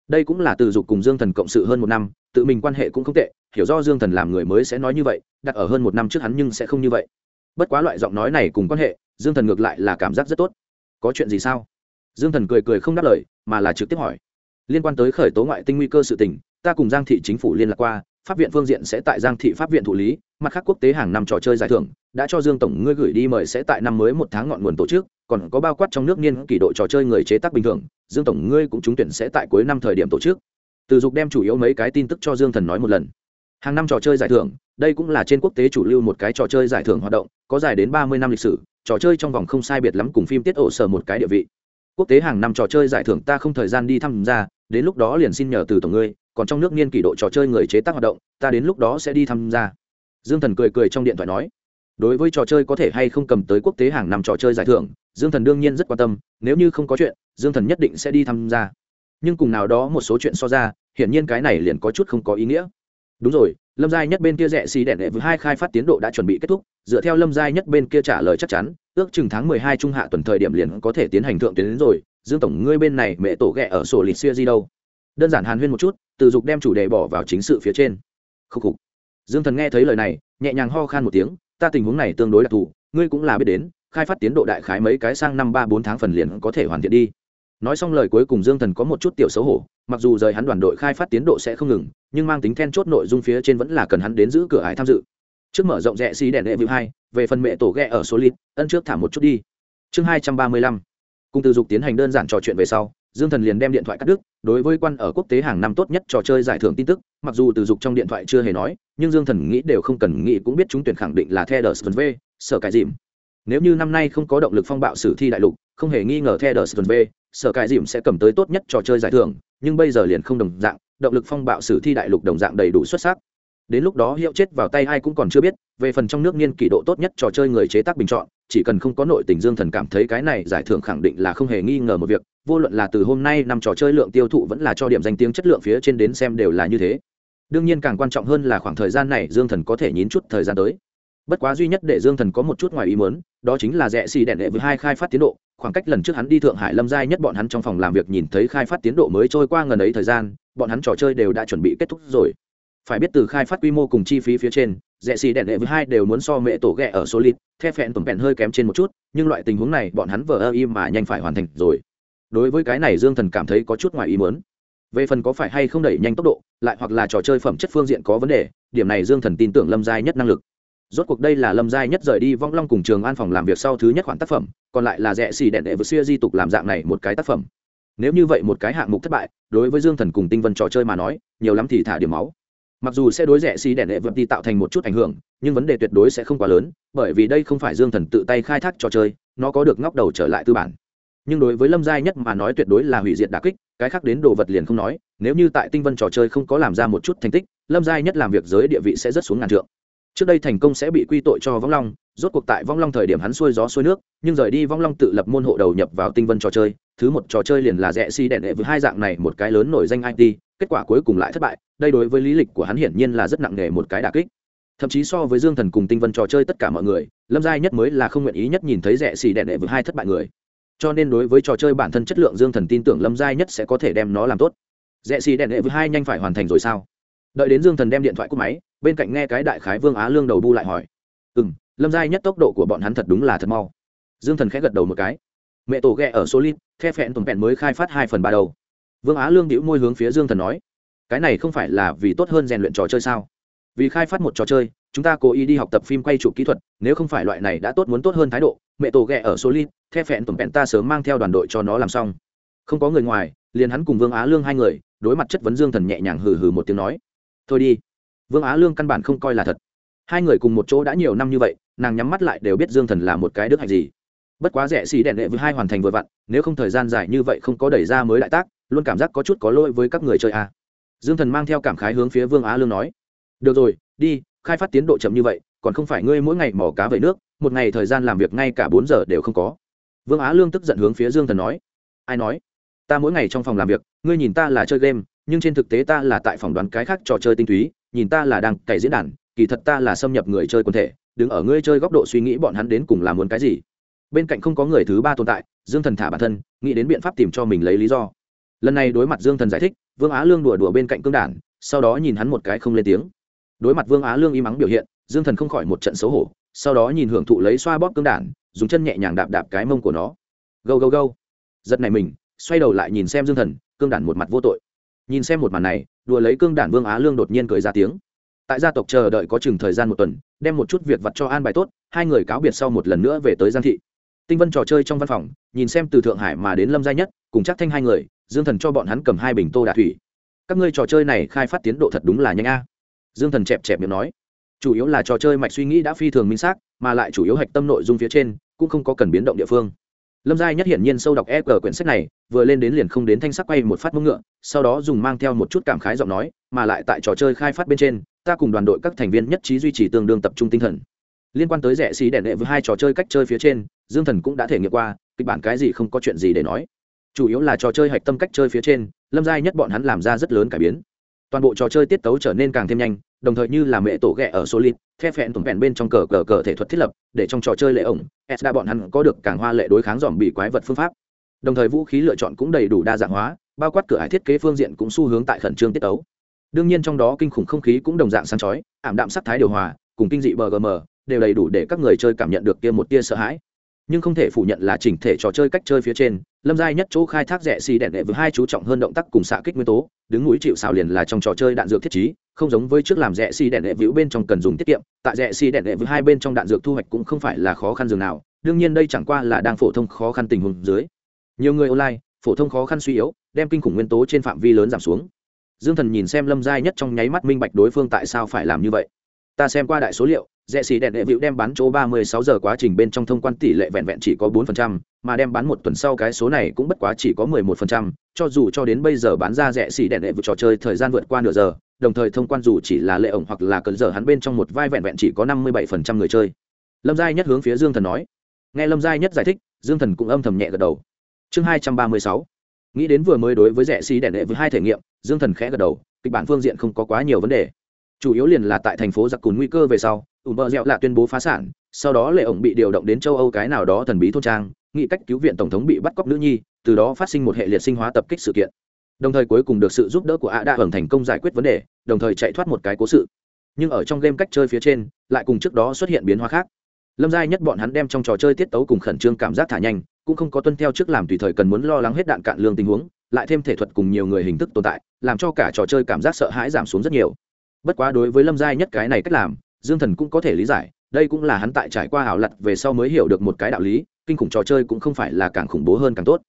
Speaker 1: Đây cũng là từ dục cùng dương thần cộng sự hơn một năm, tự mình quan hệ cũng không tệ, hiểu do dương thần làm người mới sẽ nói như vậy, đặt ở hơn một năm trước hắn nhưng sẽ không như vậy. Bất quá loại giọng nói này cùng quan hệ, dương thần ngược lại là cảm giác rất tốt. Có chuyện gì sao? Dương thần cười cười không đáp lời, mà là trực tiếp hỏi. Liên quan tới khởi tố ngoại tinh nguy cơ sự tình ta cùng giang thị chính phủ liên lạc qua, pháp viện phương diện sẽ tại giang thị pháp viện thụ lý, mặt khác quốc tế hàng năm trò chơi giải thưởng, đã cho dương tổng ngươi gửi đi mời sẽ tại năm mới một tháng ngọn nguồn tổ chức, còn có bao quát trong nước niên kỷ độ trò chơi người chế tác bình thường, dương tổng ngươi cũng trúng tuyển sẽ tại cuối năm thời điểm tổ chức. Từ dục đem chủ yếu mấy cái tin tức cho dương thần nói một lần. Hàng năm trò chơi giải thưởng, đây cũng là trên quốc tế chủ lưu một cái trò chơi giải thưởng hoạt động, có dài đến ba mươi năm lịch sử, trò chơi trong vòng không sai biệt lắm cùng phim tiết ổ sở một cái địa vị quốc tế hàng năm trò chơi giải thưởng ta không thời gian đi tham gia, đến lúc đó liền xin nhờ từ tổng ngươi, còn trong nước niên kỷ độ trò chơi người chế tác hoạt động, ta đến lúc đó sẽ đi tham gia. Dương thần cười cười trong điện thoại nói. Đối với trò chơi có thể hay không cầm tới quốc tế hàng năm trò chơi giải thưởng, dương thần đương nhiên rất quan tâm, nếu như không có chuyện, dương thần nhất định sẽ đi tham gia. Nhưng cùng nào đó một số chuyện so ra, hiển nhiên cái này liền có chút không có ý nghĩa đúng rồi, lâm giai nhất bên kia rẽ xì đèn đệ với hai khai phát tiến độ đã chuẩn bị kết thúc, dựa theo lâm giai nhất bên kia trả lời chắc chắn, ước chừng tháng mười hai trung hạ tuần thời điểm liền có thể tiến hành thượng tiến đến rồi, dương tổng, ngươi bên này mẹ tổ ghẹ ở sổ lịch xưa gì đâu? Đơn giản hàn huyên một chút, từ dục đem chủ đề bỏ vào chính sự phía trên. Khúc khục. Dương thần nghe thấy lời này, nhẹ nhàng ho khan một tiếng, ta tình huống này tương đối đặc thù, ngươi cũng là biết đến, khai phát tiến độ đại khái mấy cái sang năm ba bốn tháng phần liền có thể hoàn thiện đi nói xong lời cuối cùng dương thần có một chút tiểu xấu hổ, mặc dù rời hắn đoàn đội khai phát tiến độ sẽ không ngừng, nhưng mang tính then chốt nội dung phía trên vẫn là cần hắn đến giữ cửa hải tham dự. Trước mở rộng rẽ xí đèn đệ vịu hai, về phần mẹ tổ ghẹ ở số lít ân trước thả một chút đi. Chương hai trăm ba mươi lăm. Cùng từ dục tiến hành đơn giản trò chuyện về sau, dương thần liền đem điện thoại cắt đứt, đối với quan ở quốc tế hàng năm tốt nhất trò chơi giải thưởng tin tức, mặc dù từ dục trong điện thoại chưa hề nói, nhưng dương thần nghĩ đều không cần nghĩ cũng biết chúng tuyển khẳng định là theo đờ v, sở cải dìm. Nếu như năm nay không có động lực phong bạo sử thi đại lục, không hề nghi ngờ theo đờ v sở cải dìm sẽ cầm tới tốt nhất trò chơi giải thưởng, nhưng bây giờ liền không đồng dạng, động lực phong bạo sử thi đại lục đồng dạng đầy đủ xuất sắc. Đến lúc đó hiệu chết vào tay ai cũng còn chưa biết, về phần trong nước niên kỷ độ tốt nhất trò chơi người chế tác bình chọn, chỉ cần không có nội tình dương thần cảm thấy cái này giải thưởng khẳng định là không hề nghi ngờ một việc, vô luận là từ hôm nay năm trò chơi lượng tiêu thụ vẫn là cho điểm danh tiếng chất lượng phía trên đến xem đều là như thế. Đương nhiên càng quan trọng hơn là khoảng thời gian này dương thần có thể nhín chút thời gian tới. Bất quá duy nhất để dương thần có một chút ngoài ý mớn đó chính là rẽ xì đèn đệ với hai khai phát tiến độ khoảng cách lần trước hắn đi thượng hải lâm giai nhất bọn hắn trong phòng làm việc nhìn thấy khai phát tiến độ mới trôi qua ngần ấy thời gian, bọn hắn trò chơi đều đã chuẩn bị kết thúc rồi. Phải biết từ khai phát quy mô cùng chi phí phía trên rẽ xì đèn đệ với hai đều muốn so mẹ tổ ghẹ ở số lít the phẹn tổng phẹn hơi kém trên một chút, nhưng loại tình huống này bọn hắn vờ ơ im mà nhanh phải hoàn thành rồi. Đối với cái này dương thần cảm thấy có chút ngoài ý muốn. về phần có phải hay không đẩy nhanh tốc độ, lại hoặc là trò chơi phẩm chất phương diện có vấn đề, điểm này dương thần tin tưởng lâm giai nhất năng lực. Rốt cuộc đây là lâm giai nhất rời đi vong long cùng trường an phòng làm việc sau thứ nhất khoản tác phẩm còn lại là rẽ xì đèn đệ vượt xuya di tục làm dạng này một cái tác phẩm. Nếu như vậy một cái hạng mục thất bại, đối với dương thần cùng tinh vân trò chơi mà nói, nhiều lắm thì thả điểm máu. Mặc dù sẽ đối rẻ xì đèn đệ vượt đi tạo thành một chút ảnh hưởng, nhưng vấn đề tuyệt đối sẽ không quá lớn, bởi vì đây không phải dương thần tự tay khai thác trò chơi, nó có được ngóc đầu trở lại tư bản. Nhưng đối với lâm giai nhất mà nói tuyệt đối là hủy diệt đà kích, cái khác đến đồ vật liền không nói, nếu như tại tinh vân trò chơi không có làm ra một chút thành tích, lâm giai nhất làm việc giới địa vị sẽ rất xuống ngàn trượng trước đây thành công sẽ bị quy tội cho vong long, rốt cuộc tại vong long thời điểm hắn xuôi gió xuôi nước, nhưng rời đi vong long tự lập môn hộ đầu nhập vào tinh vân trò chơi, thứ một trò chơi liền là rẽ si đèn đệ với hai dạng này một cái lớn nổi danh it kết quả cuối cùng lại thất bại, đây đối với lý lịch của hắn hiển nhiên là rất nặng nề một cái đà kích. Thậm chí so với dương thần cùng tinh vân trò chơi tất cả mọi người, lâm giai nhất mới là không nguyện ý nhất nhìn thấy rẽ xì đèn đệ với hai thất bại người. Cho nên đối với trò chơi bản thân chất lượng dương thần tin tưởng lâm giai nhất sẽ có thể đem nó làm tốt. Rẽ xì đèn đệ với hai nhanh phải hoàn thành rồi sao? Đợi đến dương thần đem điện thoại cúp máy, bên cạnh nghe cái đại khái vương á lương đầu bu lại hỏi. Ừ m lâm giai nhất tốc độ của bọn hắn thật đúng là thật mau. Dương thần khẽ gật đầu một cái. Mẹ tổ ghẹ ở solid, the phẹn tồn phẹn mới khai phát hai phần ba đầu. Vương á lương đĩu môi hướng phía dương thần nói. Cái này không phải là vì tốt hơn rèn luyện trò chơi sao? Vì khai phát một trò chơi, chúng ta cố ý đi học tập phim quay chụp kỹ thuật, nếu không phải loại này đã tốt muốn tốt hơn thái độ, mẹ tổ ghẹ ở solid, the phẹn tồn phẹn ta sớm mang theo đoàn đội cho nó làm xong. Không có người ngoài, liền hắn cùng vương á lương hai người, đối mặt chất vấn dương thần nhẹ nhàng hừ hừ một tiếng nói thôi đi. Vương á lương căn bản không coi là thật. Hai người cùng một chỗ đã nhiều năm như vậy, nàng nhắm mắt lại đều biết dương thần là một cái đức hạnh gì. Bất quá rẻ xì đèn lệ với hai hoàn thành vừa vặn, nếu không thời gian dài như vậy không có đẩy ra mới đại tác, luôn cảm giác có chút có lỗi với các người chơi a. À. dương thần mang theo cảm khái hướng phía vương á lương nói, được rồi, đi, khai phát tiến độ chậm như vậy, còn không phải ngươi mỗi ngày mò cá về nước, một ngày thời gian làm việc ngay cả bốn giờ đều không có. Vương á lương tức giận hướng phía dương thần nói, ai nói? Ta mỗi ngày trong phòng làm việc, ngươi nhìn ta là chơi game nhưng trên thực tế ta là tại phòng đoán cái khác trò chơi tinh túy, nhìn ta là đang cày diễn đàn, kỳ thật ta là xâm nhập người chơi quần thể, đứng ở ngươi chơi góc độ suy nghĩ bọn hắn đến cùng làm muốn cái gì. Bên cạnh không có người thứ ba tồn tại, dương thần thả bản thân, nghĩ đến biện pháp tìm cho mình lấy lý do. Lần này đối mặt dương thần giải thích, vương á lương đùa đùa bên cạnh cương đản sau đó nhìn hắn một cái không lên tiếng. Đối mặt vương á lương im ắng biểu hiện, dương thần không khỏi một trận xấu hổ, sau đó nhìn hưởng thụ lấy xoa bóp cương đản dùng chân nhẹ nhàng đạp đạp cái mông của nó. Gâu gâu gâu. Giật này mình, xoay đầu lại nhìn xem dương thần, cương đản một mặt vô tội nhìn xem một màn này, đùa lấy cương đản vương á lương đột nhiên cười ra tiếng. Tại gia tộc chờ đợi có chừng thời gian một tuần, đem một chút việc vặt cho an bài tốt, hai người cáo biệt sau một lần nữa về tới giang thị. Tinh vân trò chơi trong văn phòng, nhìn xem từ thượng hải mà đến lâm gia nhất, cùng chắc thanh hai người, dương thần cho bọn hắn cầm hai bình tô đà thủy. Các ngươi trò chơi này khai phát tiến độ thật đúng là nhanh a. Dương thần chẹp chẹp miệng nói. Chủ yếu là trò chơi mạch suy nghĩ đã phi thường minh xác, mà lại chủ yếu hạch tâm nội dung phía trên, cũng không có cần biến động địa phương lâm giai nhất hiển nhiên sâu đọc e cờ quyển sách này, vừa lên đến liền không đến thanh sắc quay một phát mông ngựa, sau đó dùng mang theo một chút cảm khái giọng nói, mà lại tại trò chơi khai phát bên trên, ta cùng đoàn đội các thành viên nhất trí duy trì tương đương tập trung tinh thần. Liên quan tới rẻ xí đèn đệ với hai trò chơi cách chơi phía trên, dương thần cũng đã thể nghiệm qua, kịch bản cái gì không có chuyện gì để nói. Chủ yếu là trò chơi hạch tâm cách chơi phía trên, lâm giai nhất bọn hắn làm ra rất lớn cải biến toàn bộ trò chơi tiết tấu trở nên càng thêm nhanh, đồng thời như là mẹ tổ ghẹ ở solid, the phẹn tổng vẹn bên trong cờ cờ cờ thể thuật thiết lập, để trong trò chơi lệ ổng, s đã bọn hắn có được càng hoa lệ đối kháng dòm bị quái vật phương pháp. Đồng thời vũ khí lựa chọn cũng đầy đủ đa dạng hóa, bao quát cửa hải thiết kế phương diện cũng xu hướng tại khẩn trương tiết tấu. Đương nhiên trong đó kinh khủng không khí cũng đồng dạng sáng chói, ảm đạm sắc thái điều hòa, cùng kinh dị bgm đều đầy đủ để các người chơi cảm nhận được kia một tia sợ hãi nhưng không thể phủ nhận là chỉnh thể trò chơi cách chơi phía trên, lâm giai nhất chỗ khai thác rẻ xì đẹn đệ với hai chú trọng hơn động tác cùng xạ kích nguyên tố, đứng núi chịu xào liền là trong trò chơi đạn dược thiết trí, không giống với trước làm rẻ xì đẹn đệ vĩu bên trong cần dùng tiết kiệm, tại rẻ xì đẹn đệ với hai bên trong đạn dược thu hoạch cũng không phải là khó khăn dường nào, đương nhiên đây chẳng qua là đang phổ thông khó khăn tình huống dưới. Nhiều người online, phổ thông khó khăn suy yếu, đem kinh khủng nguyên tố trên phạm vi lớn giảm xuống. Dương thần nhìn xem lâm giai nhất trong nháy mắt minh bạch đối phương tại sao phải làm như vậy. Ta xem qua đại số liệu rẻ xì đèn đệ vịu đem bán chỗ ba mươi sáu giờ quá trình bên trong thông quan tỷ lệ vẹn vẹn chỉ có bốn phần trăm, mà đem bán một tuần sau cái số này cũng bất quá chỉ có mười một phần trăm, cho dù cho đến bây giờ bán ra rẻ xì đèn đệ vịu trò chơi thời gian vượt qua nửa giờ đồng thời thông quan dù chỉ là lệ ổng hoặc là cơn giờ hắn bên trong một vai vẹn vẹn chỉ có năm mươi bảy phần trăm người chơi. Lâm giai nhất hướng phía dương thần nói. Nghe lâm giai nhất giải thích dương thần cũng âm thầm nhẹ gật đầu. Chương hai trăm ba mươi sáu. Nghĩ đến vừa mới đối với rẻ xì đèn đệ với hai thể nghiệm dương thần khẽ gật đầu kịch bản phương diện không có quá nhiều vấn đề chủ yếu liền là tại thành phố giặc cùn nguy cơ về sau ủ bờ dẹo lạ tuyên bố phá sản, sau đó lệ ổng bị điều động đến châu âu cái nào đó thần bí thôn trang nghị cách cứu viện tổng thống bị bắt cóc nữ nhi, từ đó phát sinh một hệ liệt sinh hóa tập kích sự kiện. Đồng thời cuối cùng được sự giúp đỡ của a đã hưởng thành công giải quyết vấn đề, đồng thời chạy thoát một cái cố sự. Nhưng ở trong game cách chơi phía trên, lại cùng trước đó xuất hiện biến hóa khác. Lâm giai nhất bọn hắn đem trong trò chơi tiết tấu cùng khẩn trương cảm giác thả nhanh, cũng không có tuân theo trước làm tùy thời cần muốn lo lắng hết đạn cạn lương tình huống, lại thêm thể thuật cùng nhiều người hình thức tồn tại, làm cho cả trò chơi cảm giác sợ hãi giảm xuống rất nhiều bất quá đối với lâm giai nhất cái này cách làm, dương thần cũng có thể lý giải, đây cũng là hắn tại trải qua ảo lặt về sau mới hiểu được một cái đạo lý, kinh khủng trò chơi cũng không phải là càng khủng bố hơn càng tốt.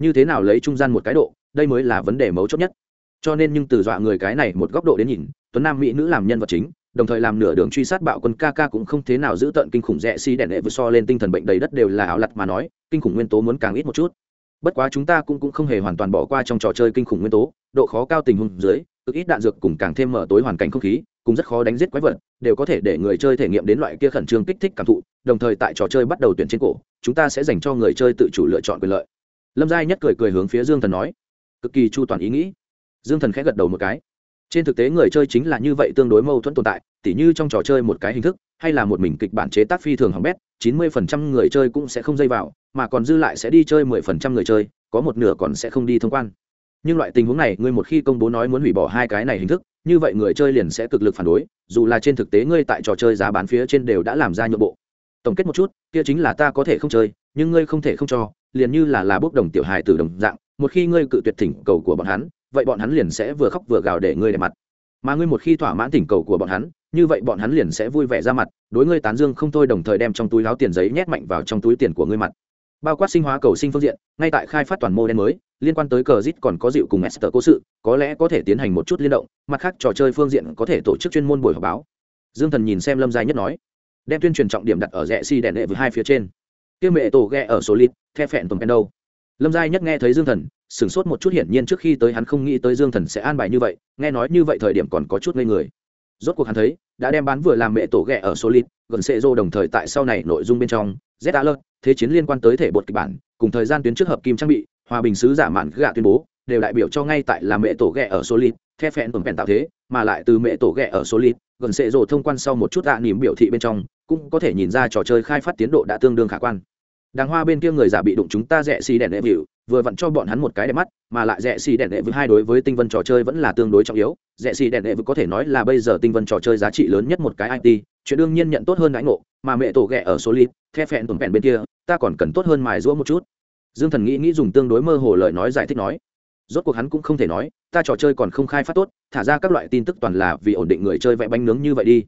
Speaker 1: Như thế nào lấy trung gian một cái độ, đây mới là vấn đề mấu chốt nhất. Cho nên nhưng từ dọa người cái này một góc độ đến nhìn, tuấn nam mỹ nữ làm nhân vật chính, đồng thời làm nửa đường truy sát bạo quân ca ca cũng không thế nào giữ tận kinh khủng rẽ si đèn nệ vừa so lên tinh thần bệnh đầy đất đều là ảo lặt mà nói, kinh khủng nguyên tố muốn càng ít một chút. Bất quá chúng ta cũng cũng không hề hoàn toàn bỏ qua trong trò chơi kinh khủng nguyên tố, độ khó cao tình huống dưới cực ít đạn dược cùng càng thêm mở tối hoàn cảnh không khí cũng rất khó đánh giết quái vật, đều có thể để người chơi thể nghiệm đến loại kia khẩn trương kích thích cảm thụ, đồng thời tại trò chơi bắt đầu tuyển trên cổ, chúng ta sẽ dành cho người chơi tự chủ lựa chọn quyền lợi. Lâm giai nhất cười cười hướng phía dương thần nói, cực kỳ chu toàn ý nghĩ. Dương thần khẽ gật đầu một cái. Trên thực tế người chơi chính là như vậy tương đối mâu thuẫn tồn tại, tỉ như trong trò chơi một cái hình thức, hay là một mình kịch bản chế tác phi thường hỏng bét, chín mươi phần trăm người chơi cũng sẽ không dây vào, mà còn dư lại sẽ đi chơi mười phần trăm người chơi, có một nửa còn sẽ không đi thông quan nhưng loại tình huống này, ngươi một khi công bố nói muốn hủy bỏ hai cái này hình thức, như vậy người chơi liền sẽ cực lực phản đối, dù là trên thực tế ngươi tại trò chơi giá bán phía trên đều đã làm ra nhượng bộ. Tổng kết một chút, kia chính là ta có thể không chơi, nhưng ngươi không thể không cho, liền như là là bốc đồng tiểu hài từ đồng dạng, một khi ngươi cự tuyệt thỉnh cầu của bọn hắn, vậy bọn hắn liền sẽ vừa khóc vừa gào để ngươi đẹp mặt. Mà ngươi một khi thỏa mãn thỉnh cầu của bọn hắn, như vậy bọn hắn liền sẽ vui vẻ ra mặt, đối ngươi tán dương không thôi, đồng thời đem trong túi láo tiền giấy nhét mạnh vào trong túi tiền của ngươi mặt bao quát sinh hóa cầu sinh phương diện, ngay tại khai phát toàn mô đen mới, liên quan tới cờ zit còn có dịu cùng Esther cố sự, có lẽ có thể tiến hành một chút liên động, mặt khác trò chơi phương diện có thể tổ chức chuyên môn buổi họp báo. Dương thần nhìn xem lâm giai nhất nói, đem tuyên truyền trọng điểm đặt ở rẽ si đèn đệ với hai phía trên. Tiêu mệ tổ ghe ở số lít the phẹn tùng pen đâu. Lâm giai nhất nghe thấy dương thần, sửng sốt một chút hiển nhiên trước khi tới hắn không nghĩ tới dương thần sẽ an bài như vậy, nghe nói như vậy thời điểm còn có chút ngây người. Rốt cuộc hắn thấy, đã đem bán vừa làm mẹ tổ ghẹ ở số lít gần sệ rô đồng thời tại sau này nội dung bên trong z alert, thế chiến liên quan tới thể bột kịch bản, cùng thời gian tuyến trước hợp kim trang bị, hòa bình sứ giả mạn gạ tuyên bố, đều đại biểu cho ngay tại là mẹ tổ ghẹ ở solit the phẹn tuần phẹn tạo thế, mà lại từ mẹ tổ ghẹ ở solit gần sệ rô thông quan sau một chút tạ niềm biểu thị bên trong, cũng có thể nhìn ra trò chơi khai phát tiến độ đã tương đương khả quan. Đàng hoa bên kia người giả bị đụng chúng ta rẻ xì đèn đệ vịu, vừa vặn cho bọn hắn một cái đẹp mắt, mà lại rẻ xì đèn đệ vịu hai đối với tinh vân trò chơi vẫn là tương đối trọng yếu. Rẻ xì đèn đệ vịu có thể nói là bây giờ tinh vân trò chơi giá trị lớn nhất một cái it chuyện đương nhiên nhận tốt hơn đãi ngộ, mà mẹ tổ ghẹ ở số lít, the phẹn tổn phẹn bên kia, ta còn cần tốt hơn mài rũa một chút. Dương thần nghĩ nghĩ dùng tương đối mơ hồ lời nói giải thích nói. Rốt cuộc hắn cũng không thể nói, ta trò chơi còn không khai phát tốt, thả ra các loại tin tức toàn là vì ổn định người chơi vẽ bánh nướng như vậy đi.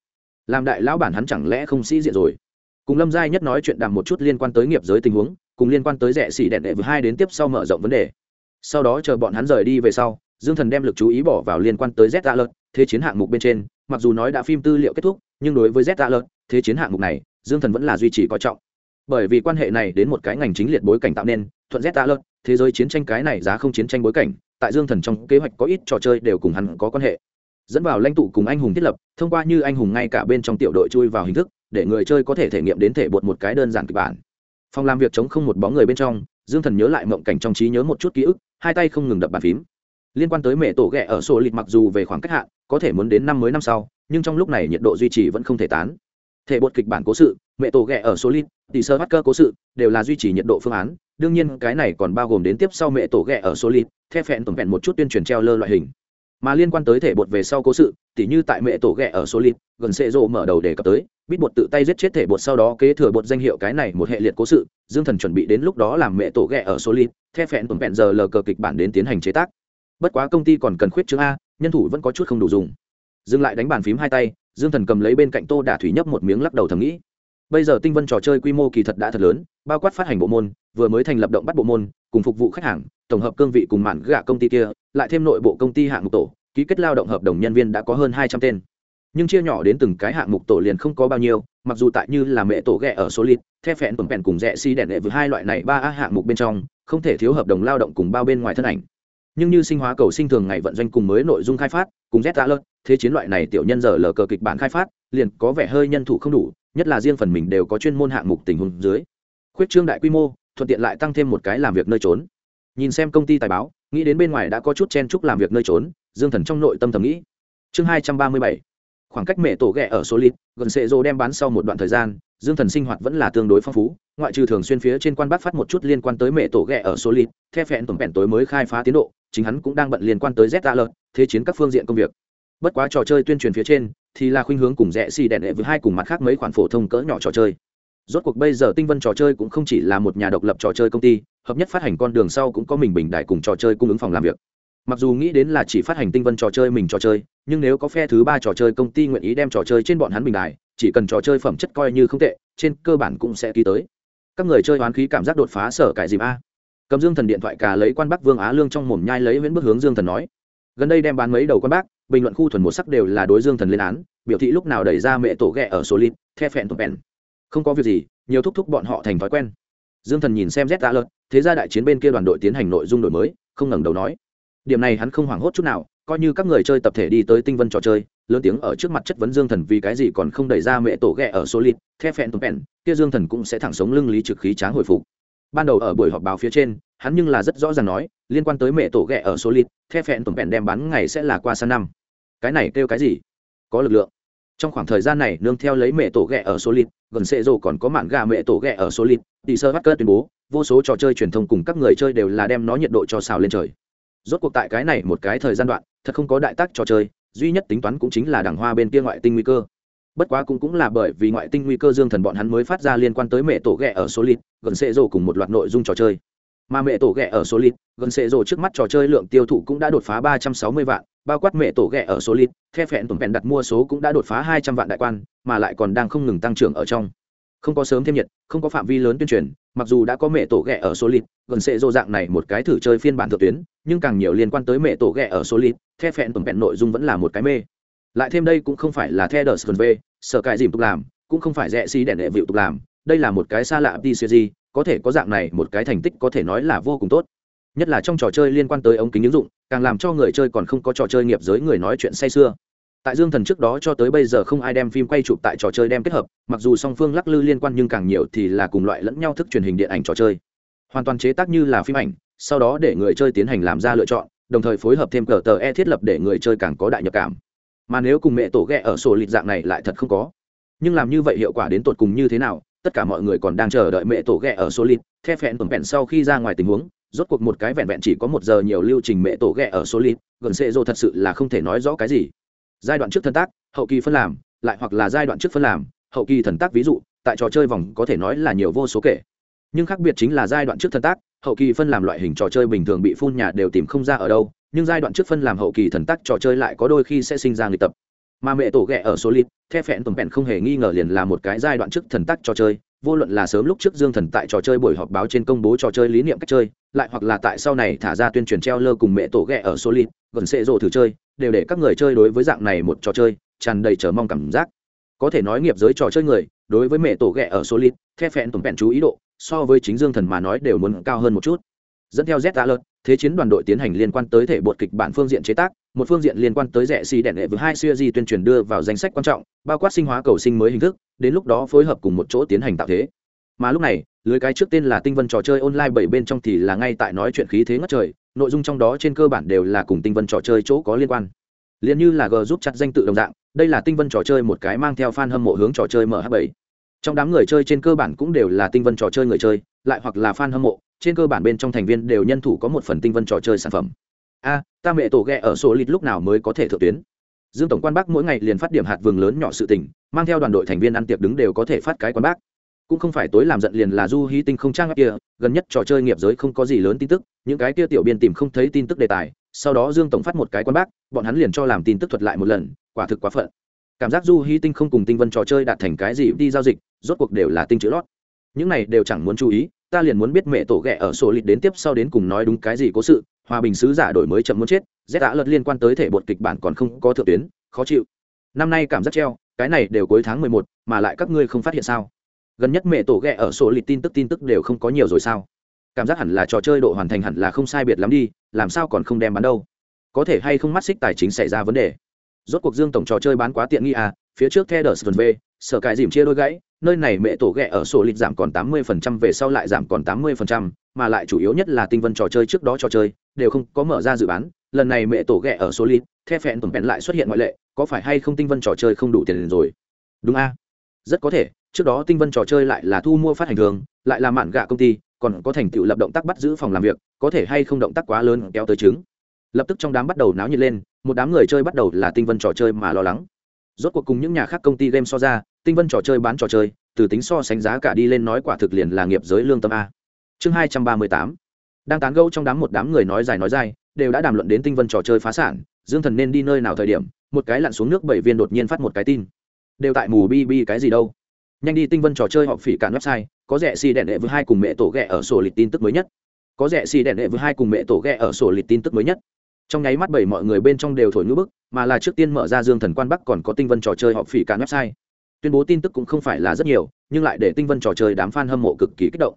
Speaker 1: Làm đại lão bản hắn chẳng lẽ không sĩ diện rồi? Cùng lâm giai nhất nói chuyện đàm một chút liên quan tới nghiệp giới tình huống, cùng liên quan tới rẻ xỉ đẹn đệ vừa hai đến tiếp sau mở rộng vấn đề. Sau đó chờ bọn hắn rời đi về sau, dương thần đem lực chú ý bỏ vào liên quan tới z alert thế chiến hạng mục bên trên, mặc dù nói đã phim tư liệu kết thúc, nhưng đối với z alert, thế chiến hạng mục này, dương thần vẫn là duy trì coi trọng. Bởi vì quan hệ này đến một cái ngành chính liệt bối cảnh tạo nên, thuận z alert, thế giới chiến tranh cái này giá không chiến tranh bối cảnh, tại dương thần trong kế hoạch có ít trò chơi đều cùng hắn có quan hệ. Dẫn vào lãnh tụ cùng anh hùng thiết lập, thông qua như anh hùng ngay cả bên trong tiểu đội chui vào hình thức, để người chơi có thể thể nghiệm đến thể bột một cái đơn giản kịch bản. Phòng làm việc chống không một bóng người bên trong, dương thần nhớ lại mộng cảnh trong trí nhớ một chút ký ức, hai tay không ngừng đập bàn phím liên quan tới mẹ tổ ghẹ ở sổ lịch mặc dù về khoảng cách hạn, có thể muốn đến năm mới năm sau, nhưng trong lúc này nhiệt độ duy trì vẫn không thể tán. Thể bột kịch bản cố sự, mẹ tổ ghẹ ở số lít tỷ sơ bắt cơ cố sự, đều là duy trì nhiệt độ phương án. Đương nhiên, cái này còn bao gồm đến tiếp sau mẹ tổ ghẹ ở số lít theo phẹn tổng vẹn một chút tuyên truyền treo lơ loại hình. Mà liên quan tới thể bột về sau cố sự, tỉ như tại mẹ tổ ghẹ ở số lít gần xệ rộ mở đầu đề cập tới, bít bột tự tay giết chết thể bột sau đó kế thừa bột danh hiệu cái này một hệ liệt cố sự. Dương thần chuẩn bị đến lúc đó làm mẹ tổ ghẹ ở số lít theo phẹn tổng vẹn giờ lờ cờ kịch bản đến tiến hành chế tác bất quá công ty còn cần khuyết chương a, nhân thủ vẫn có chút không đủ dùng. Dừng lại đánh bàn phím hai tay, dương thần cầm lấy bên cạnh tô đả thủy nhấp một miếng lắc đầu thầm nghĩ. Bây giờ tinh vân trò chơi quy mô kỳ thật đã thật lớn, bao quát phát hành bộ môn, vừa mới thành lập động bắt bộ môn, cùng phục vụ khách hàng, tổng hợp cương vị cùng mạn gạ công ty kia, lại thêm nội bộ công ty hạng mục tổ, ký kết lao động hợp đồng nhân viên đã có hơn hai trăm tên. Nhưng chia nhỏ đến từng cái hạng mục tổ liền không có bao nhiêu, mặc dù tại như là mẹ tổ ghẹ ở số lít the phẹn tuần phẹn cùng rẽ xi si đèn đệ với hai loại này ba a hạng mục bên trong, không thể thiếu hợp đồng lao động cùng bao bên ngoài thân ảnh nhưng như sinh hóa cầu sinh thường ngày vận doanh cùng mới nội dung khai phát, cùng z alert, thế chiến loại này tiểu nhân giờ lờ cờ kịch bản khai phát, liền có vẻ hơi nhân thủ không đủ, nhất là riêng phần mình đều có chuyên môn hạng mục tình huống dưới. Khuyết trương đại quy mô, thuận tiện lại tăng thêm một cái làm việc nơi trốn. Nhìn xem công ty tài báo, nghĩ đến bên ngoài đã có chút chen chúc làm việc nơi trốn, dương thần trong nội tâm thầm nghĩ. Chương hai trăm ba mươi bảy, khoảng cách mẹ tổ ghẹ ở số lít, gần sệ rô đem bán sau một đoạn thời gian, dương thần sinh hoạt vẫn là tương đối phong phú, ngoại trừ thường xuyên phía trên quan bắc phát một chút liên quan tới mẹ tổ ghẹ ở số lít theo phẹn tổng bẹn tối mới khai phá tiến độ chính hắn cũng đang bận liên quan tới z a thế chiến các phương diện công việc. Bất quá trò chơi tuyên truyền phía trên, thì là khuynh hướng cùng rẽ xì đèn đệ với hai cùng mặt khác mấy khoản phổ thông cỡ nhỏ trò chơi. Rốt cuộc bây giờ tinh vân trò chơi cũng không chỉ là một nhà độc lập trò chơi công ty, hợp nhất phát hành con đường sau cũng có mình bình đại cùng trò chơi cung ứng phòng làm việc. Mặc dù nghĩ đến là chỉ phát hành tinh vân trò chơi mình trò chơi, nhưng nếu có phe thứ ba trò chơi công ty nguyện ý đem trò chơi trên bọn hắn bình đại, chỉ cần trò chơi phẩm chất coi như không tệ, trên cơ bản cũng sẽ ký tới. Các người chơi hoán khí cảm giác đột phá sở cải dìm a cầm dương thần điện thoại cả lấy quan bắc vương á lương trong mồm nhai lấy viễn bước hướng dương thần nói. Gần đây đem bán mấy đầu quan bác, bình luận khu thuần một sắc đều là đối dương thần lên án, biểu thị lúc nào đẩy ra mẹ tổ ghẹ ở số lít the phẹn tổ phẹn. Không có việc gì, nhiều thúc thúc bọn họ thành thói quen. Dương thần nhìn xem z đã lợt, thế ra đại chiến bên kia đoàn đội tiến hành nội dung đổi mới, không ngẩng đầu nói. Điểm này hắn không hoảng hốt chút nào, coi như các người chơi tập thể đi tới tinh vân trò chơi, lớn tiếng ở trước mặt chất vấn dương thần vì cái gì còn không đẩy ra mẹ tổ ghẹ ở số lít the phẹn tổ phẹn, kia dương thần cũng sẽ thẳng sống lưng lý trực khí tráng hồi phục ban đầu ở buổi họp báo phía trên, hắn nhưng là rất rõ ràng nói, liên quan tới mẹ tổ ghẹ ở số lít the phẹn tổng vẹn đem bán ngày sẽ là qua sang năm. Cái này kêu cái gì? Có lực lượng. Trong khoảng thời gian này, nương theo lấy mẹ tổ ghẹ ở số lít gần sệ rồ còn có mạn gà mẹ tổ ghẹ ở số lít tỷ sơ bắt cơ tuyên bố, vô số trò chơi truyền thông cùng các người chơi đều là đem nó nhiệt độ cho xào lên trời. Rốt cuộc tại cái này một cái thời gian đoạn, thật không có đại tác trò chơi, duy nhất tính toán cũng chính là đảng hoa bên kia ngoại tinh nguy cơ bất quá cũng cũng là bởi vì ngoại tinh nguy cơ dương thần bọn hắn mới phát ra liên quan tới mẹ tổ ghẹ ở số lít gần xệ rồ cùng một loạt nội dung trò chơi. Mà mẹ tổ ghẹ ở số lít gần xệ rồ trước mắt trò chơi lượng tiêu thụ cũng đã đột phá ba trăm sáu mươi vạn, bao quát mẹ tổ ghẹ ở số lít the phẹn tổn vẹn đặt mua số cũng đã đột phá hai trăm vạn đại quan, mà lại còn đang không ngừng tăng trưởng ở trong. Không có sớm thêm nhiệt, không có phạm vi lớn tuyên truyền, mặc dù đã có mẹ tổ ghẹ ở số lít gần xệ rồ dạng này một cái thử chơi phiên bản thượng tuyến, nhưng càng nhiều liên quan tới mẹ tổ ghẹ ở số lít the phẹn tổn vẹn nội dung vẫn là một cái mê. Lại thêm đây cũng không phải là the đờ sơn v sở cải dìm tục làm, cũng không phải rẽ xi đèn đệ vịu tục làm, đây là một cái xa lạ pcg có thể có dạng này, một cái thành tích có thể nói là vô cùng tốt. Nhất là trong trò chơi liên quan tới ống kính ứng dụng, càng làm cho người chơi còn không có trò chơi nghiệp giới người nói chuyện say sưa. Tại dương thần trước đó cho tới bây giờ không ai đem phim quay chụp tại trò chơi đem kết hợp, mặc dù song phương lắc lư liên quan nhưng càng nhiều thì là cùng loại lẫn nhau thức truyền hình điện ảnh trò chơi. Hoàn toàn chế tác như là phim ảnh, sau đó để người chơi tiến hành làm ra lựa chọn, đồng thời phối hợp thêm cờ tờ e thiết lập để người chơi càng có đại nhập cảm mà nếu cùng mẹ tổ ghẹ ở sổ lịch dạng này lại thật không có. Nhưng làm như vậy hiệu quả đến tột cùng như thế nào, tất cả mọi người còn đang chờ đợi mẹ tổ ghẹ ở số lít the phẹn tuần vẹn sau khi ra ngoài tình huống, rốt cuộc một cái vẹn vẹn chỉ có một giờ nhiều lưu trình mẹ tổ ghẹ ở số lít gần xệ rô thật sự là không thể nói rõ cái gì. Giai đoạn trước thân tác, hậu kỳ phân làm, lại hoặc là giai đoạn trước phân làm, hậu kỳ thần tác ví dụ, tại trò chơi vòng có thể nói là nhiều vô số kể. Nhưng khác biệt chính là giai đoạn trước thân tác, hậu kỳ phân làm loại hình trò chơi bình thường bị phun nhà đều tìm không ra ở đâu nhưng giai đoạn trước phân làm hậu kỳ thần tác trò chơi lại có đôi khi sẽ sinh ra người tập. Mà mẹ tổ ghẹ ở số lít the phẹn tồn phẹn không hề nghi ngờ liền là một cái giai đoạn trước thần tác trò chơi, vô luận là sớm lúc trước dương thần tại trò chơi buổi họp báo trên công bố trò chơi lý niệm cách chơi, lại hoặc là tại sau này thả ra tuyên truyền treo lơ cùng mẹ tổ ghẹ ở số lít gần xệ rộ thử chơi, đều để các người chơi đối với dạng này một trò chơi tràn đầy chờ mong cảm giác. Có thể nói nghiệp giới trò chơi người, đối với mẹ tổ ghẹ ở số lít the phẹn tồn phẹn chú ý độ, so với chính dương thần mà nói đều muốn cao hơn một chút. Dẫn theo z alert thế chiến đoàn đội tiến hành liên quan tới thể bột kịch bản phương diện chế tác, một phương diện liên quan tới rẻ xì đèn đệ với hai siêu di tuyên truyền đưa vào danh sách quan trọng, bao quát sinh hóa cầu sinh mới hình thức, đến lúc đó phối hợp cùng một chỗ tiến hành tạo thế. Mà lúc này, lưới cái trước tên là tinh vân trò chơi online bảy bên trong thì là ngay tại nói chuyện khí thế ngất trời, nội dung trong đó trên cơ bản đều là cùng tinh vân trò chơi chỗ có liên quan. Liền như là g giúp chặt danh tự đồng dạng, đây là tinh vân trò chơi một cái mang theo fan hâm mộ hướng trò chơi mh bảy. Trong đám người chơi trên cơ bản cũng đều là tinh vân trò chơi người chơi, lại hoặc là fan hâm mộ trên cơ bản bên trong thành viên đều nhân thủ có một phần tinh vân trò chơi sản phẩm. A, ta mẹ tổ ghẹ ở số lít lúc nào mới có thể thượng tuyến? Dương tổng quan bác mỗi ngày liền phát điểm hạt vườn lớn nhỏ sự tình, mang theo đoàn đội thành viên ăn tiệc đứng đều có thể phát cái quan bác. Cũng không phải tối làm giận liền là du hí tinh không trang kia, gần nhất trò chơi nghiệp giới không có gì lớn tin tức, những cái kia tiểu biên tìm không thấy tin tức đề tài, sau đó dương tổng phát một cái quan bác, bọn hắn liền cho làm tin tức thuật lại một lần, quả thực quá phận. Cảm giác du hí tinh không cùng tinh vân trò chơi đạt thành cái gì đi giao dịch, rốt cuộc đều là tinh chữ lót. Những này đều chẳng muốn chú ý ta liền muốn biết mẹ tổ ghẻ ở sổ lịch đến tiếp sau đến cùng nói đúng cái gì cố sự, hòa bình sứ giả đổi mới chậm muốn chết, z đã lật liên quan tới thể bột kịch bản còn không có thượng tuyến, khó chịu. Năm nay cảm giác treo, cái này đều cuối tháng mười một, mà lại các ngươi không phát hiện sao? Gần nhất mẹ tổ ghẹ ở sổ lịch tin tức tin tức đều không có nhiều rồi sao? Cảm giác hẳn là trò chơi độ hoàn thành hẳn là không sai biệt lắm đi, làm sao còn không đem bán đâu? Có thể hay không mắt xích tài chính xảy ra vấn đề? Rốt cuộc dương tổng trò chơi bán quá tiện nghi à phía trước theo đờ sờ v sở cải dìm chia đôi gãy nơi này mẹ tổ ghẹ ở sổ lịch giảm còn tám mươi phần trăm, về sau lại giảm còn tám mươi phần trăm, mà lại chủ yếu nhất là tinh vân trò chơi trước đó trò chơi, đều không có mở ra dự bán. Lần này mẹ tổ ghẹ ở sổ lịch theo phẹn tổng bèn lại xuất hiện ngoại lệ, có phải hay không tinh vân trò chơi không đủ tiền rồi? Đúng a. Rất có thể, trước đó tinh vân trò chơi lại là thu mua phát hành thường, lại là mạn gạ công ty, còn có thành tựu lập động tác bắt giữ phòng làm việc, có thể hay không động tác quá lớn kéo tới chứng lập tức trong đám bắt đầu náo nhiệt lên, một đám người chơi bắt đầu là tinh vân trò chơi mà lo lắng rốt cuộc cùng những nhà khác công ty game so ra, tinh vân trò chơi bán trò chơi, từ tính so sánh giá cả đi lên nói quả thực liền là nghiệp giới lương tâm a. Chương hai trăm ba mươi tám. Đang tán gẫu trong đám một đám người nói dài nói dài, đều đã đàm luận đến tinh vân trò chơi phá sản, dương thần nên đi nơi nào thời điểm, một cái lặn xuống nước bảy viên đột nhiên phát một cái tin. Đều tại mù bi bi cái gì đâu. Nhanh đi tinh vân trò chơi họ phỉ cản website, có rẻ xì đèn đệ với hai cùng mẹ tổ ghẹ ở sổ lịch tin tức mới nhất. Có rẻ xì đèn đệ với hai cùng mẹ tổ ghẹ ở sổ lịch tin tức mới nhất trong nháy mắt bảy mọi người bên trong đều thổi ngữ bức, mà là trước tiên mở ra dương thần quan bắc còn có tinh vân trò chơi họ phỉ cản website. Tuyên bố tin tức cũng không phải là rất nhiều, nhưng lại để tinh vân trò chơi đám f a n hâm mộ cực kỳ kích động.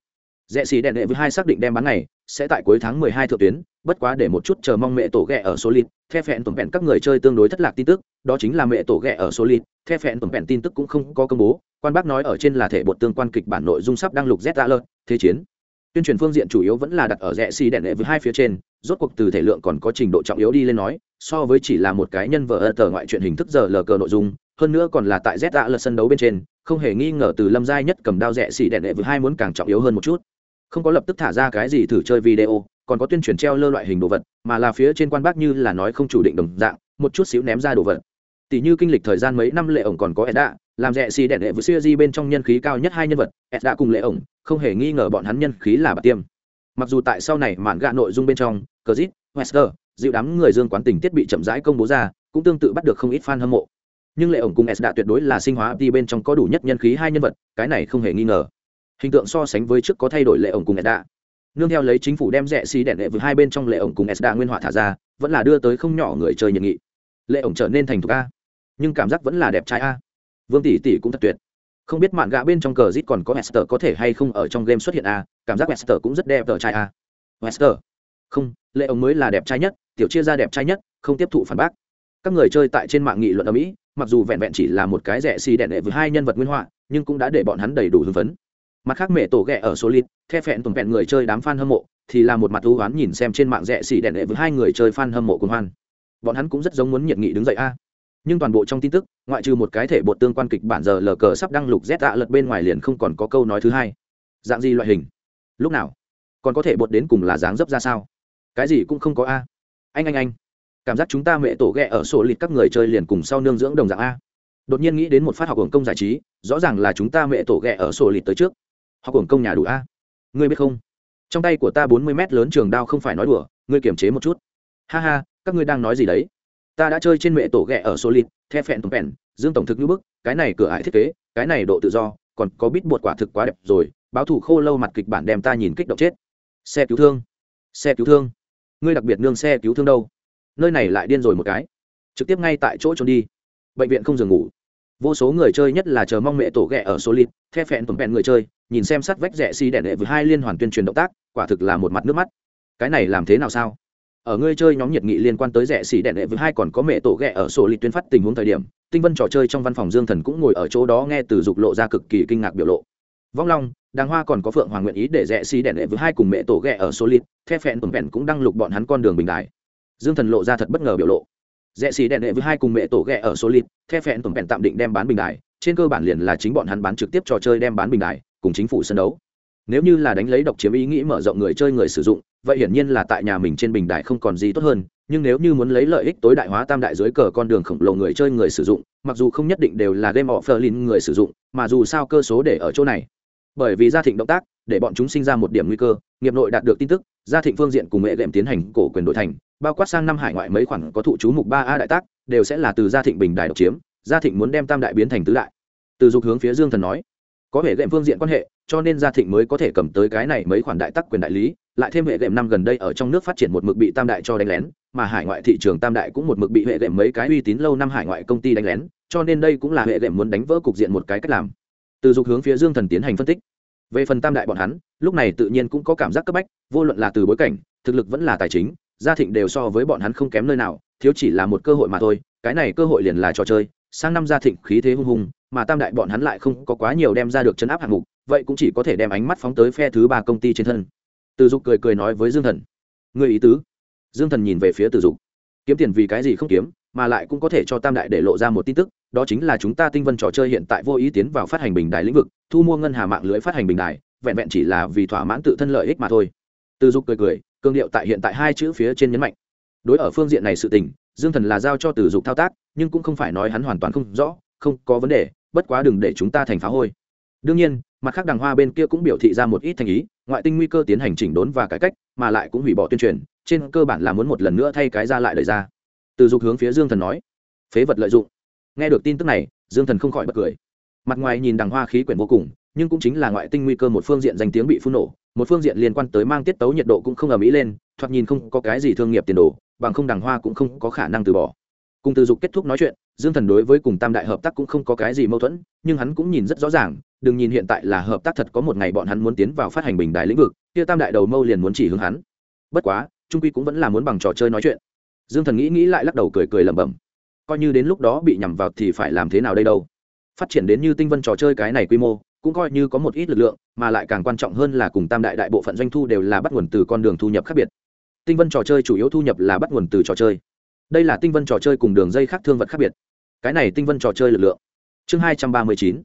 Speaker 1: Rẽ xì đèn đệ với hai xác định đem bán này sẽ tại cuối tháng mười hai thượng tuyến, bất quá để một chút chờ mong mẹ tổ ghẹ ở số lít the phẹn tổng vẹn các người chơi tương đối thất lạc tin tức, đó chính là mẹ tổ ghẹ ở số lít the phẹn tổng vẹn tin tức cũng không có công bố, quan bác nói ở trên là thể bột tương quan kịch bản nội dung sắp đang lục z ra lợt thế chiến tuyên truyền phương diện chủ yếu vẫn là đặt ở rẽ xì đèn đệ với hai phía trên, rốt cuộc từ thể lượng còn có trình độ trọng yếu đi lên nói, so với chỉ là một cái nhân vợ ở tờ ngoại truyện hình thức giờ lờ cờ nội dung, hơn nữa còn là tại z đã lật sân đấu bên trên, không hề nghi ngờ từ lâm giai nhất cầm đao rẽ xì đèn đệ với hai muốn càng trọng yếu hơn một chút. Không có lập tức thả ra cái gì thử chơi video, còn có tuyên truyền treo lơ loại hình đồ vật, mà là phía trên quan bác như là nói không chủ định đồng dạng, một chút xíu ném ra đồ vật. Tỷ như kinh lịch thời gian mấy năm lệ ổng còn có edda làm rẻ xì đèn đệ vừa siêu di bên trong nhân khí cao nhất hai nhân vật edda cùng lệ ổng, không hề nghi ngờ bọn hắn nhân khí là bà tiêm. Mặc dù tại sau này mạn gạ nội dung bên trong cờ zit wester, dịu đám người dương quán tình tiết bị chậm rãi công bố ra, cũng tương tự bắt được không ít fan hâm mộ. Nhưng lệ ổng cùng s đã tuyệt đối là sinh hóa đi bên trong có đủ nhất nhân khí hai nhân vật, cái này không hề nghi ngờ. Hình tượng so sánh với trước có thay đổi lệ ổng cùng s đã. Nương theo lấy chính phủ đem rẻ xì đèn đệ với hai bên trong lệ ổng cùng s đã nguyên họa thả ra, vẫn là đưa tới không nhỏ người chơi nhiệt nghị. Lệ ổng trở nên thành thục a. Nhưng cảm giác vẫn là đẹp trai a vương tỷ tỷ cũng thật tuyệt. Không biết mạn gạ bên trong cờ zit còn có Esther có thể hay không ở trong game xuất hiện a, cảm giác Esther cũng rất đẹp tờ trai a. Esther không, lệ ông mới là đẹp trai nhất, tiểu chia ra đẹp trai nhất, không tiếp thụ phản bác. Các người chơi tại trên mạng nghị luận ở mỹ, mặc dù vẹn vẹn chỉ là một cái rẻ xì đẹn đệ với hai nhân vật nguyên họa, nhưng cũng đã để bọn hắn đầy đủ hưng phấn. Mặt khác mẹ tổ ghẹ ở số lít the phẹn tùng vẹn người chơi đám fan hâm mộ, thì là một mặt ưu oán nhìn xem trên mạng rẻ xì đẹn đệ với hai người chơi fan hâm mộ cùng hoan. Bọn hắn cũng rất giống muốn nhiệt nghị đứng dậy a nhưng toàn bộ trong tin tức, ngoại trừ một cái thể bột tương quan kịch bản giờ lờ cờ sắp đăng lục z tạ lật bên ngoài liền không còn có câu nói thứ hai. Dạng gì loại hình? Lúc nào? Còn có thể bột đến cùng là dáng dấp ra sao? Cái gì cũng không có a. Anh anh anh. Cảm giác chúng ta mẹ tổ ghẹ ở sổ lịt các người chơi liền cùng sau nương dưỡng đồng dạng a. Đột nhiên nghĩ đến một phát học hưởng công giải trí, rõ ràng là chúng ta mẹ tổ ghẹ ở sổ lịt tới trước. Học hưởng công nhà đủ a. Ngươi biết không? Trong tay của ta bốn mươi mét lớn trường đao không phải nói đùa, ngươi kiềm chế một chút. Ha ha, các ngươi đang nói gì đấy? Ta đã chơi trên mẹ tổ ghẹ ở solid, the phẹn tổng phẹn dương tổng thực như bức, cái này cửa ải thiết kế, cái này độ tự do, còn có bít bột quả thực quá đẹp rồi, báo thủ khô lâu mặt kịch bản đem ta nhìn kích động chết. Xe cứu thương, xe cứu thương. Ngươi đặc biệt nương xe cứu thương đâu? Nơi này lại điên rồi một cái. Trực tiếp ngay tại chỗ trốn đi. Bệnh viện không dừng ngủ. Vô số người chơi nhất là chờ mong mẹ tổ ghẹ ở solid, the phẹn tổng phẹn người chơi, nhìn xem sắt vách rẻ xi si đẻ đệ với hai liên hoàn tuyên truyền động tác, quả thực là một mặt nước mắt. Cái này làm thế nào sao? Ở ngươi chơi nhóm nhiệt nghị liên quan tới rẻ xỉ đèn đệ với hai còn có mẹ tổ ghẹ ở sổ lịch tuyên phát tình huống thời điểm, tinh vân trò chơi trong văn phòng dương thần cũng ngồi ở chỗ đó nghe từ dục lộ ra cực kỳ kinh ngạc biểu lộ. Vong long, đàng hoa còn có phượng hoàng nguyện ý để rẽ xỉ đèn đệ với hai cùng mẹ tổ ghẹ ở số lít the phẹn tuần vẹn cũng đăng lục bọn hắn con đường bình đại. Dương thần lộ ra thật bất ngờ biểu lộ. Rẽ xỉ đèn đệ với hai cùng mẹ tổ ghẹ ở số lít the phẹn tuần vẹn tạm định đem bán bình đại, trên cơ bản liền là chính bọn hắn bán trực tiếp trò chơi đem bán bình đại, cùng chính phủ sân đấu. Nếu như là đánh lấy độc chiếm ý nghĩ mở rộng người chơi người sử dụng vậy hiển nhiên là tại nhà mình trên bình đại không còn gì tốt hơn, nhưng nếu như muốn lấy lợi ích tối đại hóa tam đại dưới cờ con đường khổng lồ người chơi người sử dụng, mặc dù không nhất định đều là game offline người sử dụng, mà dù sao cơ số để ở chỗ này. Bởi vì gia thịnh động tác, để bọn chúng sinh ra một điểm nguy cơ, nghiệp nội đạt được tin tức, gia thịnh phương diện cùng nghệ đệm tiến hành cổ quyền đổi thành, bao quát sang năm hải ngoại mấy khoản có thụ chú mục ba a đại tác, đều sẽ là từ gia thịnh bình đại độc chiếm, gia thịnh muốn đem tam đại biến thành tứ đại. Từ dục hướng phía dương thần nói, có vẻ đệm phương diện quan hệ, cho nên gia thịnh mới có thể cầm tới cái này mấy khoản đại tắc quyền đại lý lại thêm hệ đệm năm gần đây ở trong nước phát triển một mực bị tam đại cho đánh lén, mà hải ngoại thị trường tam đại cũng một mực bị hệ đệm mấy cái uy tín lâu năm hải ngoại công ty đánh lén, cho nên đây cũng là hệ đệm muốn đánh vỡ cục diện một cái cách làm. Từ dục hướng phía dương thần tiến hành phân tích. Về phần tam đại bọn hắn, lúc này tự nhiên cũng có cảm giác cấp bách, vô luận là từ bối cảnh, thực lực vẫn là tài chính, gia thịnh đều so với bọn hắn không kém nơi nào, thiếu chỉ là một cơ hội mà thôi, cái này cơ hội liền là trò chơi, sang năm gia thịnh khí thế hung hùng, mà tam đại bọn hắn lại không có quá nhiều đem ra được chấn áp hạng mục, vậy cũng chỉ có thể đem ánh mắt phóng tới phe thứ ba công ty trên thân từ dục cười cười nói với dương thần. Người ý tứ? Dương thần nhìn về phía từ dục. Kiếm tiền vì cái gì không kiếm, mà lại cũng có thể cho tam đại để lộ ra một tin tức, đó chính là chúng ta tinh vân trò chơi hiện tại vô ý tiến vào phát hành bình đài lĩnh vực, thu mua ngân hà mạng lưới phát hành bình đài, vẹn vẹn chỉ là vì thỏa mãn tự thân lợi ích mà thôi. Từ dục cười cười, cương điệu tại hiện tại hai chữ phía trên nhấn mạnh. Đối ở phương diện này sự tình, dương thần là giao cho từ dục thao tác, nhưng cũng không phải nói hắn hoàn toàn không rõ, không có vấn đề, bất quá đừng để chúng ta thành phá hôi. Đương nhiên mặt khác đàng hoa bên kia cũng biểu thị ra một ít thành ý, ngoại tinh nguy cơ tiến hành chỉnh đốn và cải cách, mà lại cũng hủy bỏ tuyên truyền, trên cơ bản là muốn một lần nữa thay cái ra lại lời ra. Từ dục hướng phía dương thần nói, phế vật lợi dụng. Nghe được tin tức này, dương thần không khỏi bật cười. Mặt ngoài nhìn đằng hoa khí quyển vô cùng, nhưng cũng chính là ngoại tinh nguy cơ một phương diện danh tiếng bị phun nổ, một phương diện liên quan tới mang tiết tấu nhiệt độ cũng không ở mỹ lên, thoạt nhìn không có cái gì thương nghiệp tiền đồ, bằng không đằng hoa cũng không có khả năng từ bỏ. Cùng từ dục kết thúc nói chuyện dương thần đối với cùng tam đại hợp tác cũng không có cái gì mâu thuẫn, nhưng hắn cũng nhìn rất rõ ràng, đừng nhìn hiện tại là hợp tác thật có một ngày bọn hắn muốn tiến vào phát hành bình đại lĩnh vực, kia tam đại đầu mâu liền muốn chỉ hướng hắn. Bất quá, trung quy cũng vẫn là muốn bằng trò chơi nói chuyện. Dương thần nghĩ nghĩ lại lắc đầu cười cười lẩm bẩm. Coi như đến lúc đó bị nhằm vào thì phải làm thế nào đây đâu? Phát triển đến như tinh vân trò chơi cái này quy mô, cũng coi như có một ít lực lượng, mà lại càng quan trọng hơn là cùng tam đại đại bộ phận doanh thu đều là bắt nguồn từ con đường thu nhập khác biệt. Tinh vân trò chơi chủ yếu thu nhập là bắt nguồn từ trò chơi. Đây là tinh vân trò chơi cùng đường dây khác thương vật khác biệt cái này tinh vân trò chơi lực lượng. Chương hai trăm ba mươi chín.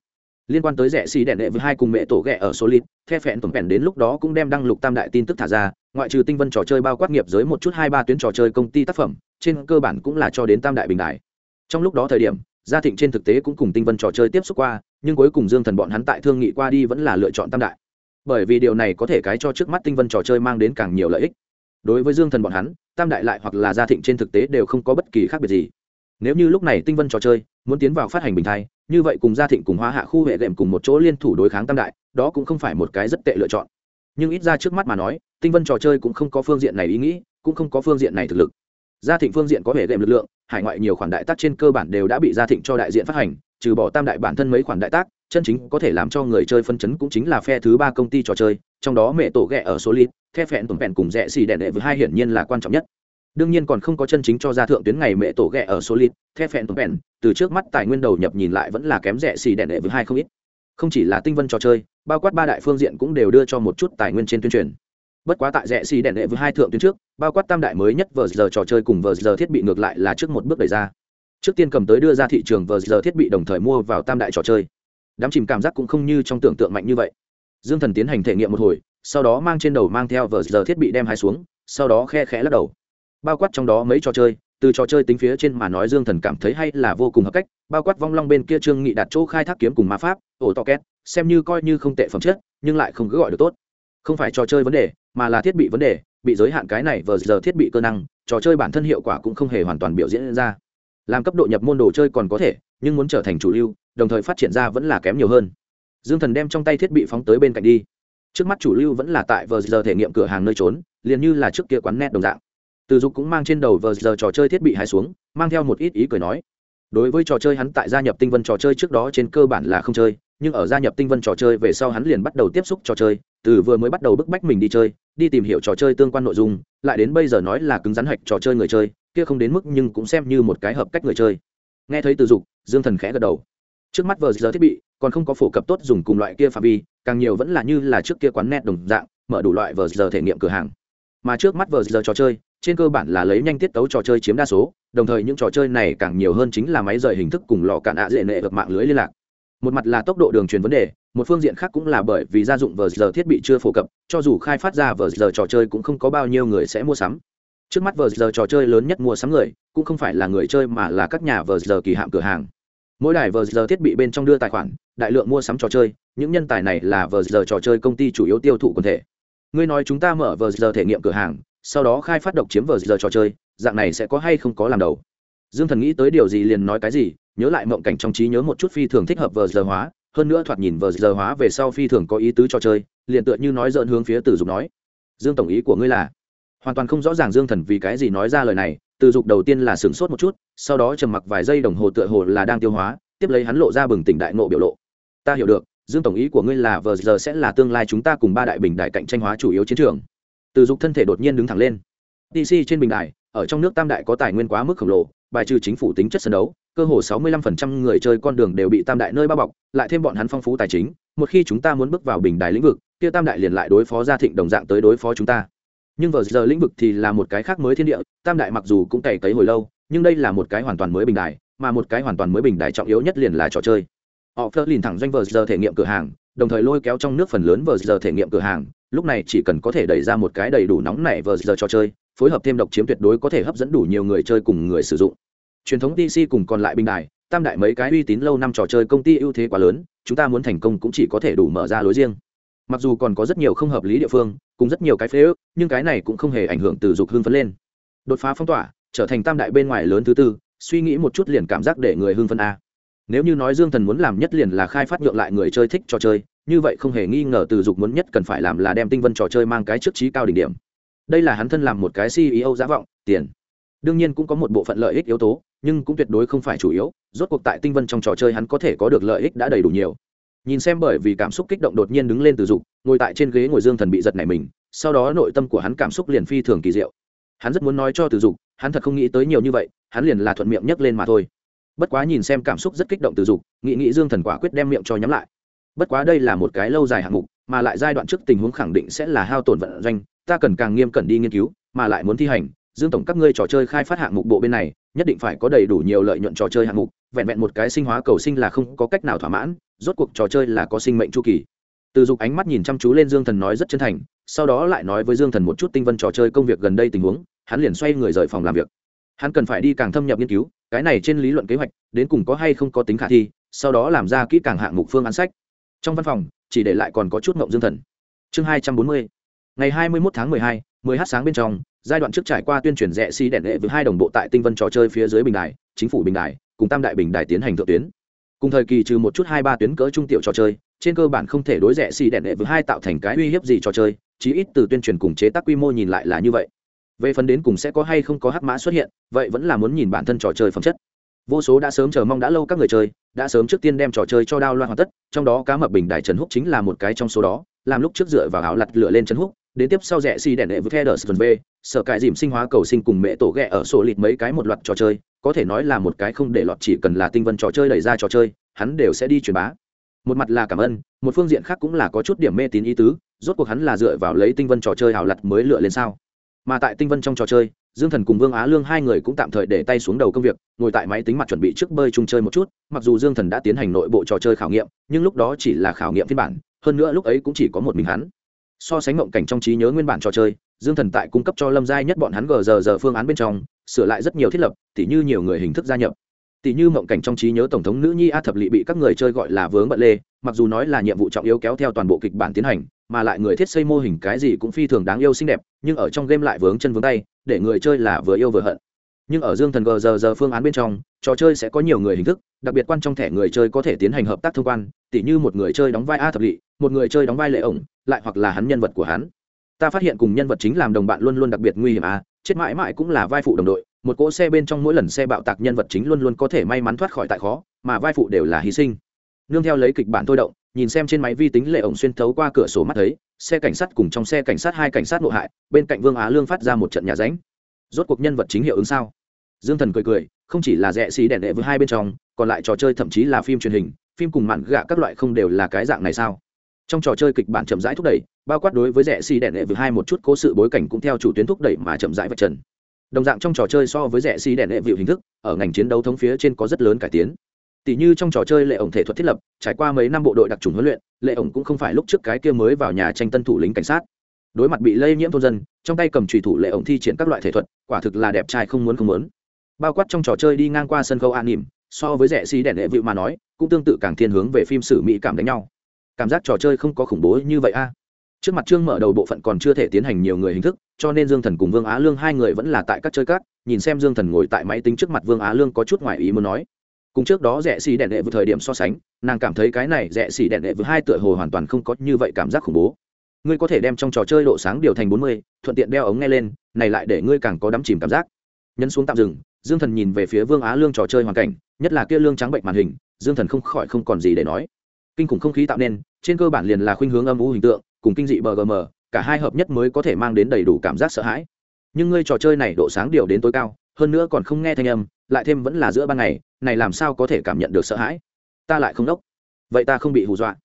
Speaker 1: Liên quan tới rẻ xì đèn đệ với hai cùng mẹ tổ ghẹ ở số lít the phẹn tổng phẹn đến lúc đó cũng đem đăng lục tam đại tin tức thả ra, ngoại trừ tinh vân trò chơi bao quát nghiệp giới một chút hai ba tuyến trò chơi công ty tác phẩm, trên cơ bản cũng là cho đến tam đại bình đại trong lúc đó thời điểm, gia thịnh trên thực tế cũng cùng tinh vân trò chơi tiếp xúc qua, nhưng cuối cùng dương thần bọn hắn tại thương nghị qua đi vẫn là lựa chọn tam đại. Bởi vì điều này có thể cái cho trước mắt tinh vân trò chơi mang đến càng nhiều lợi ích. Đối với dương thần bọn hắn, tam đại lại hoặc là gia thịnh trên thực tế đều không có bất kỳ khác biệt gì nếu như lúc này tinh vân trò chơi, muốn tiến vào phát hành bình thai, như vậy cùng gia thịnh cùng Hoa hạ khu hệ đệm cùng một chỗ liên thủ đối kháng tam đại, đó cũng không phải một cái rất tệ lựa chọn. Nhưng ít ra trước mắt mà nói, tinh vân trò chơi cũng không có phương diện này ý nghĩ, cũng không có phương diện này thực lực. Gia thịnh phương diện có hệ đệm lực lượng, hải ngoại nhiều khoản đại tác trên cơ bản đều đã bị gia thịnh cho đại diện phát hành, trừ bỏ tam đại bản thân mấy khoản đại tác, chân chính có thể làm cho người chơi phân chấn cũng chính là phe thứ ba công ty trò chơi, trong đó mẹ tổ ghẹ ở số lít the phẹn tổn phẹn cùng rẽ xì đèn đệ với hai hiển nhiên là quan trọng nhất đương nhiên còn không có chân chính cho ra thượng tuyến ngày mẹ tổ ghẹ ở số lít the phẹn tổn phẹn từ trước mắt tài nguyên đầu nhập nhìn lại vẫn là kém rẻ xì đèn đệ với hai không ít. Không chỉ là tinh vân trò chơi, bao quát ba đại phương diện cũng đều đưa cho một chút tài nguyên trên tuyên truyền. Bất quá tại rẻ xì đèn đệ với hai thượng tuyến trước, bao quát tam đại mới nhất vờ giờ trò chơi cùng vờ giờ thiết bị ngược lại là trước một bước đẩy ra. Trước tiên cầm tới đưa ra thị trường vờ giờ thiết bị đồng thời mua vào tam đại trò chơi. Đám chìm cảm giác cũng không như trong tưởng tượng mạnh như vậy. Dương thần tiến hành thể nghiệm một hồi, sau đó mang trên đầu mang theo vờ giờ thiết bị đem hai xuống, sau đó khe khẽ lắc đầu bao quát trong đó mấy trò chơi, từ trò chơi tính phía trên mà nói dương thần cảm thấy hay là vô cùng hợp cách, bao quát vong long bên kia trương nghị đặt chỗ khai thác kiếm cùng ma pháp, ổ to két, xem như coi như không tệ phẩm chất, nhưng lại không cứ gọi được tốt. Không phải trò chơi vấn đề, mà là thiết bị vấn đề, bị giới hạn cái này vờ giờ thiết bị cơ năng, trò chơi bản thân hiệu quả cũng không hề hoàn toàn biểu diễn ra. Làm cấp độ nhập môn đồ chơi còn có thể, nhưng muốn trở thành chủ lưu, đồng thời phát triển ra vẫn là kém nhiều hơn. Dương thần đem trong tay thiết bị phóng tới bên cạnh đi. Trước mắt chủ lưu vẫn là tại vờ giờ thể nghiệm cửa hàng nơi trốn, liền như là trước kia quán net đồng dạng từ dục cũng mang trên đầu vờ giờ trò chơi thiết bị hai xuống, mang theo một ít ý cười nói. Đối với trò chơi hắn tại gia nhập tinh vân trò chơi trước đó trên cơ bản là không chơi, nhưng ở gia nhập tinh vân trò chơi về sau hắn liền bắt đầu tiếp xúc trò chơi, từ vừa mới bắt đầu bức bách mình đi chơi, đi tìm hiểu trò chơi tương quan nội dung, lại đến bây giờ nói là cứng rắn hạch trò chơi người chơi, kia không đến mức nhưng cũng xem như một cái hợp cách người chơi. Nghe thấy từ dục, dương thần khẽ gật đầu. Trước mắt vờ giờ thiết bị, còn không có phổ cập tốt dùng cùng loại kia phạm vi, càng nhiều vẫn là như là trước kia quán net đồng dạng, mở đủ loại vờ giờ thể nghiệm cửa hàng. Mà trước mắt vờ giờ trò chơi trên cơ bản là lấy nhanh tiết tấu trò chơi chiếm đa số, đồng thời những trò chơi này càng nhiều hơn chính là máy rời hình thức cùng lò cạn ạ dễ nệ được mạng lưới liên lạc. Một mặt là tốc độ đường truyền vấn đề, một phương diện khác cũng là bởi vì gia dụng vờ giờ thiết bị chưa phổ cập, cho dù khai phát ra vờ giờ trò chơi cũng không có bao nhiêu người sẽ mua sắm. Trước mắt vờ giờ trò chơi lớn nhất mua sắm người, cũng không phải là người chơi mà là các nhà vờ giờ kỳ hạm cửa hàng. Mỗi đài vờ giờ thiết bị bên trong đưa tài khoản, đại lượng mua sắm trò chơi, những nhân tài này là vờ giờ trò chơi công ty chủ yếu tiêu thụ quần thể. Ngươi nói chúng ta mở vờ giờ thể nghiệm cửa hàng sau đó khai phát độc chiếm vờ giờ trò chơi, dạng này sẽ có hay không có làm đầu. Dương thần nghĩ tới điều gì liền nói cái gì, nhớ lại mộng cảnh trong trí nhớ một chút phi thường thích hợp vờ giờ hóa, hơn nữa thoạt nhìn vờ giờ hóa về sau phi thường có ý tứ cho chơi, liền tựa như nói dợn hướng phía từ dục nói. Dương tổng ý của ngươi là? Hoàn toàn không rõ ràng dương thần vì cái gì nói ra lời này, từ dục đầu tiên là sửng sốt một chút, sau đó trầm mặc vài giây đồng hồ tựa hồ là đang tiêu hóa, tiếp lấy hắn lộ ra bừng tỉnh đại nộ biểu lộ. Ta hiểu được, dương tổng ý của ngươi là vờ giờ sẽ là tương lai chúng ta cùng ba đại bình đại cạnh tranh hóa chủ yếu chiến trường từ dục thân thể đột nhiên đứng thẳng lên. Dc trên bình đài, ở trong nước tam đại có tài nguyên quá mức khổng lồ, bài trừ chính phủ tính chất sân đấu, cơ hồ 65% người chơi con đường đều bị tam đại nơi bao bọc, lại thêm bọn hắn phong phú tài chính, một khi chúng ta muốn bước vào bình đài lĩnh vực, kia tam đại liền lại đối phó gia thịnh đồng dạng tới đối phó chúng ta. Nhưng vào giờ lĩnh vực thì là một cái khác mới thiên địa, tam đại mặc dù cũng cày cấy hồi lâu, nhưng đây là một cái hoàn toàn mới bình đài, mà một cái hoàn toàn mới bình đài trọng yếu nhất liền là trò chơi. Họ phớt lìn thẳng doanh vờ giờ thể nghiệm cửa hàng, đồng thời lôi kéo trong nước phần lớn vờ giờ thể nghiệm cửa hàng lúc này chỉ cần có thể đẩy ra một cái đầy đủ nóng nảy vờ giờ cho chơi, phối hợp thêm độc chiếm tuyệt đối có thể hấp dẫn đủ nhiều người chơi cùng người sử dụng. Truyền thống dc cùng còn lại bình đài, tam đại mấy cái uy tín lâu năm trò chơi công ty ưu thế quá lớn, chúng ta muốn thành công cũng chỉ có thể đủ mở ra lối riêng. Mặc dù còn có rất nhiều không hợp lý địa phương, cùng rất nhiều cái phế ước, nhưng cái này cũng không hề ảnh hưởng từ dục hưng phấn lên. Đột phá phong tỏa, trở thành tam đại bên ngoài lớn thứ tư, suy nghĩ một chút liền cảm giác để người hưng phấn a nếu như nói dương thần muốn làm nhất liền là khai phát nhượng lại người chơi thích trò chơi, như vậy không hề nghi ngờ từ dục muốn nhất cần phải làm là đem tinh vân trò chơi mang cái trước trí cao đỉnh điểm. Đây là hắn thân làm một cái ceo giả vọng, tiền. Đương nhiên cũng có một bộ phận lợi ích yếu tố, nhưng cũng tuyệt đối không phải chủ yếu, rốt cuộc tại tinh vân trong trò chơi hắn có thể có được lợi ích đã đầy đủ nhiều. Nhìn xem bởi vì cảm xúc kích động đột nhiên đứng lên từ dục, ngồi tại trên ghế ngồi dương thần bị giật này mình, sau đó nội tâm của hắn cảm xúc liền phi thường kỳ diệu. Hắn rất muốn nói cho từ dục, hắn thật không nghĩ tới nhiều như vậy, hắn liền là thuận miệng nhấc lên mà thôi bất quá nhìn xem cảm xúc rất kích động từ dục, nghị nghị dương thần quả quyết đem miệng cho nhắm lại. Bất quá đây là một cái lâu dài hạng mục, mà lại giai đoạn trước tình huống khẳng định sẽ là hao tổn vận doanh, ta cần càng nghiêm cẩn đi nghiên cứu, mà lại muốn thi hành. Dương tổng các ngươi trò chơi khai phát hạng mục bộ bên này, nhất định phải có đầy đủ nhiều lợi nhuận trò chơi hạng mục, vẹn vẹn một cái sinh hóa cầu sinh là không có cách nào thỏa mãn, rốt cuộc trò chơi là có sinh mệnh chu kỳ. Từ dục ánh mắt nhìn chăm chú lên dương thần nói rất chân thành, sau đó lại nói với dương thần một chút tinh vân trò chơi công việc gần đây tình huống, hắn liền xoay người rời phòng làm việc. Hắn cần phải đi càng thâm nhập nghiên cứu cái này trên lý luận kế hoạch, đến cùng có hay không có tính khả thi, sau đó làm ra kỹ càng hạng mục phương án sách. Trong văn phòng, chỉ để lại còn có chút ngộng dương thần. Chương hai trăm bốn mươi. Ngày hai mươi một tháng mười hai, mười h sáng bên trong, giai đoạn trước trải qua tuyên truyền rẽ xi đèn đệ với hai đồng bộ tại tinh vân trò chơi phía dưới bình đài, chính phủ bình đài, cùng tam đại bình đài tiến hành thượng tuyến. Cùng thời kỳ trừ một chút hai ba tuyến cỡ trung tiểu trò chơi, trên cơ bản không thể đối rẻ xì đèn đệ với hai tạo thành cái uy hiếp gì trò chơi, chí ít từ tuyên truyền cùng chế tác quy mô nhìn lại là như vậy về phần đến cùng sẽ có hay không có hắc mã xuất hiện vậy vẫn là muốn nhìn bản thân trò chơi phẩm chất vô số đã sớm chờ mong đã lâu các người chơi đã sớm trước tiên đem trò chơi cho đao loan hoàn tất trong đó cá mập bình đại trần húc chính là một cái trong số đó làm lúc trước dựa vào áo lặt lửa lên trần húc đến tiếp sau rẻ xi đèn đệ với Feathers V, sở cải dìm sinh hóa cầu sinh cùng mẹ tổ ghẹ ở sổ lịt mấy cái một loạt trò chơi, có thể nói là một cái không để lọt chỉ cần là tinh vân trò chơi đẩy ra trò chơi, hắn đều sẽ đi truyền bá. Một mặt là cảm ơn, một phương diện khác cũng là có chút điểm mê tín ý tứ, rốt cuộc hắn là dựa vào lấy tinh vân trò chơi hảo lặt mới lựa lên sao. Mà tại tinh vân trong trò chơi, Dương Thần cùng Vương Á Lương hai người cũng tạm thời để tay xuống đầu công việc, ngồi tại máy tính mặt chuẩn bị trước bơi chung chơi một chút, mặc dù Dương Thần đã tiến hành nội bộ trò chơi khảo nghiệm, nhưng lúc đó chỉ là khảo nghiệm phiên bản, hơn nữa lúc ấy cũng chỉ có một mình hắn. So sánh mộng cảnh trong trí nhớ nguyên bản trò chơi dương thần tại cung cấp cho lâm giai nhất bọn hắn gờ giờ giờ phương án bên trong sửa lại rất nhiều thiết lập tỉ như nhiều người hình thức gia nhập. Tỉ như mộng cảnh trong trí nhớ tổng thống nữ nhi a thập lị bị các người chơi gọi là vướng bận lê mặc dù nói là nhiệm vụ trọng yếu kéo theo toàn bộ kịch bản tiến hành mà lại người thiết xây mô hình cái gì cũng phi thường đáng yêu xinh đẹp, nhưng ở trong game lại vướng chân vướng tay, để người chơi là vừa yêu vừa hận. Nhưng ở dương thần gờ giờ giờ phương án bên trong, trò chơi sẽ có nhiều người hình thức, đặc biệt quan trong thẻ người chơi có thể tiến hành hợp tác thông quan, tỉ như một người chơi đóng vai a thập lỵ, một người chơi đóng vai lệ ổng, lại hoặc là hắn nhân vật của hắn. Ta phát hiện cùng nhân vật chính làm đồng bạn luôn luôn đặc biệt nguy hiểm à chết mãi mãi cũng là vai phụ đồng đội, một cỗ xe bên trong mỗi lần xe bạo tạc nhân vật chính luôn luôn có thể may mắn thoát khỏi tại khó, mà vai phụ đều là hy sinh. Nương theo lấy kịch bản thôi động nhìn xem trên máy vi tính lệ ổng xuyên thấu qua cửa sổ mắt thấy, xe cảnh sát cùng trong xe cảnh sát hai cảnh sát nội hại, bên cạnh vương á lương phát ra một trận nhà ránh. Rốt cuộc nhân vật chính hiệu ứng sao? Dương thần cười cười, không chỉ là rẽ xí đèn đệ với hai bên trong, còn lại trò chơi thậm chí là phim truyền hình, phim cùng mặn gạ các loại không đều là cái dạng này sao? Trong trò chơi kịch bản chậm rãi thúc đẩy, bao quát đối với rẻ xì đèn đệ với hai một chút cố sự bối cảnh cũng theo chủ tuyến thúc đẩy mà chậm rãi vạch trần. Đồng dạng trong trò chơi so với rẻ xì đèn đệ vịu hình thức, ở ngành chiến đấu thống phía trên có rất lớn cải tiến tỷ như trong trò chơi lệ ổng thể thuật thiết lập, trải qua mấy năm bộ đội đặc trùng huấn luyện, lệ ổng cũng không phải lúc trước cái kia mới vào nhà tranh tân thủ lính cảnh sát. Đối mặt bị lây nhiễm thôn dân, trong tay cầm trùy thủ lệ ổng thi triển các loại thể thuật, quả thực là đẹp trai không muốn không muốn. Bao quát trong trò chơi đi ngang qua sân khấu an nỉm, so với rẻ xí đèn lệ vịu mà nói, cũng tương tự càng thiên hướng về phim sử mỹ cảm đánh nhau. Cảm giác trò chơi không có khủng bố như vậy a. Trước mặt trương mở đầu bộ phận còn chưa thể tiến hành nhiều người hình thức, cho nên dương thần cùng vương á lương hai người vẫn là tại các chơi cát nhìn xem dương thần ngồi tại máy tính trước mặt vương á lương có chút ngoài ý muốn nói cùng trước đó rẻ xì đèn đệ vừa thời điểm so sánh, nàng cảm thấy cái này rẻ xì đèn đệ vừa hai tựa hồ hoàn toàn không có như vậy cảm giác khủng bố. Ngươi có thể đem trong trò chơi độ sáng điều thành bốn mươi, thuận tiện đeo ống nghe lên, này lại để ngươi càng có đắm chìm cảm giác. Nhấn xuống tạm dừng, dương thần nhìn về phía vương á lương trò chơi hoàn cảnh, nhất là kia lương trắng bệnh màn hình, dương thần không khỏi không còn gì để nói. Kinh khủng không khí tạo nên, trên cơ bản liền là khuynh hướng âm u hình tượng, cùng kinh dị bgm cả hai hợp nhất mới có thể mang đến đầy đủ cảm giác sợ hãi. Nhưng ngươi trò chơi này độ sáng điều đến tối cao, hơn nữa còn không nghe thanh âm lại thêm vẫn là giữa ban ngày, này làm sao có thể cảm nhận được sợ hãi? Ta lại không đốc. Vậy ta không bị hù dọa.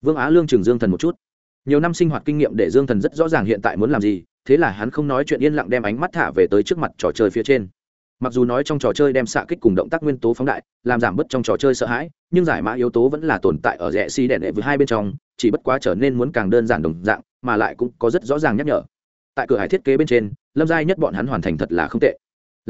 Speaker 1: Vương á lương chừng dương thần một chút. Nhiều năm sinh hoạt kinh nghiệm để dương thần rất rõ ràng hiện tại muốn làm gì, thế là hắn không nói chuyện yên lặng đem ánh mắt thả về tới trước mặt trò chơi phía trên. Mặc dù nói trong trò chơi đem xạ kích cùng động tác nguyên tố phóng đại, làm giảm bớt trong trò chơi sợ hãi, nhưng giải mã yếu tố vẫn là tồn tại ở rẽ xi si đèn đệ với hai bên trong, chỉ bất quá trở nên muốn càng đơn giản đồng dạng, mà lại cũng có rất rõ ràng nhắc nhở. Tại cửa hải thiết kế bên trên, lâm giai nhất bọn hắn hoàn thành thật là không tệ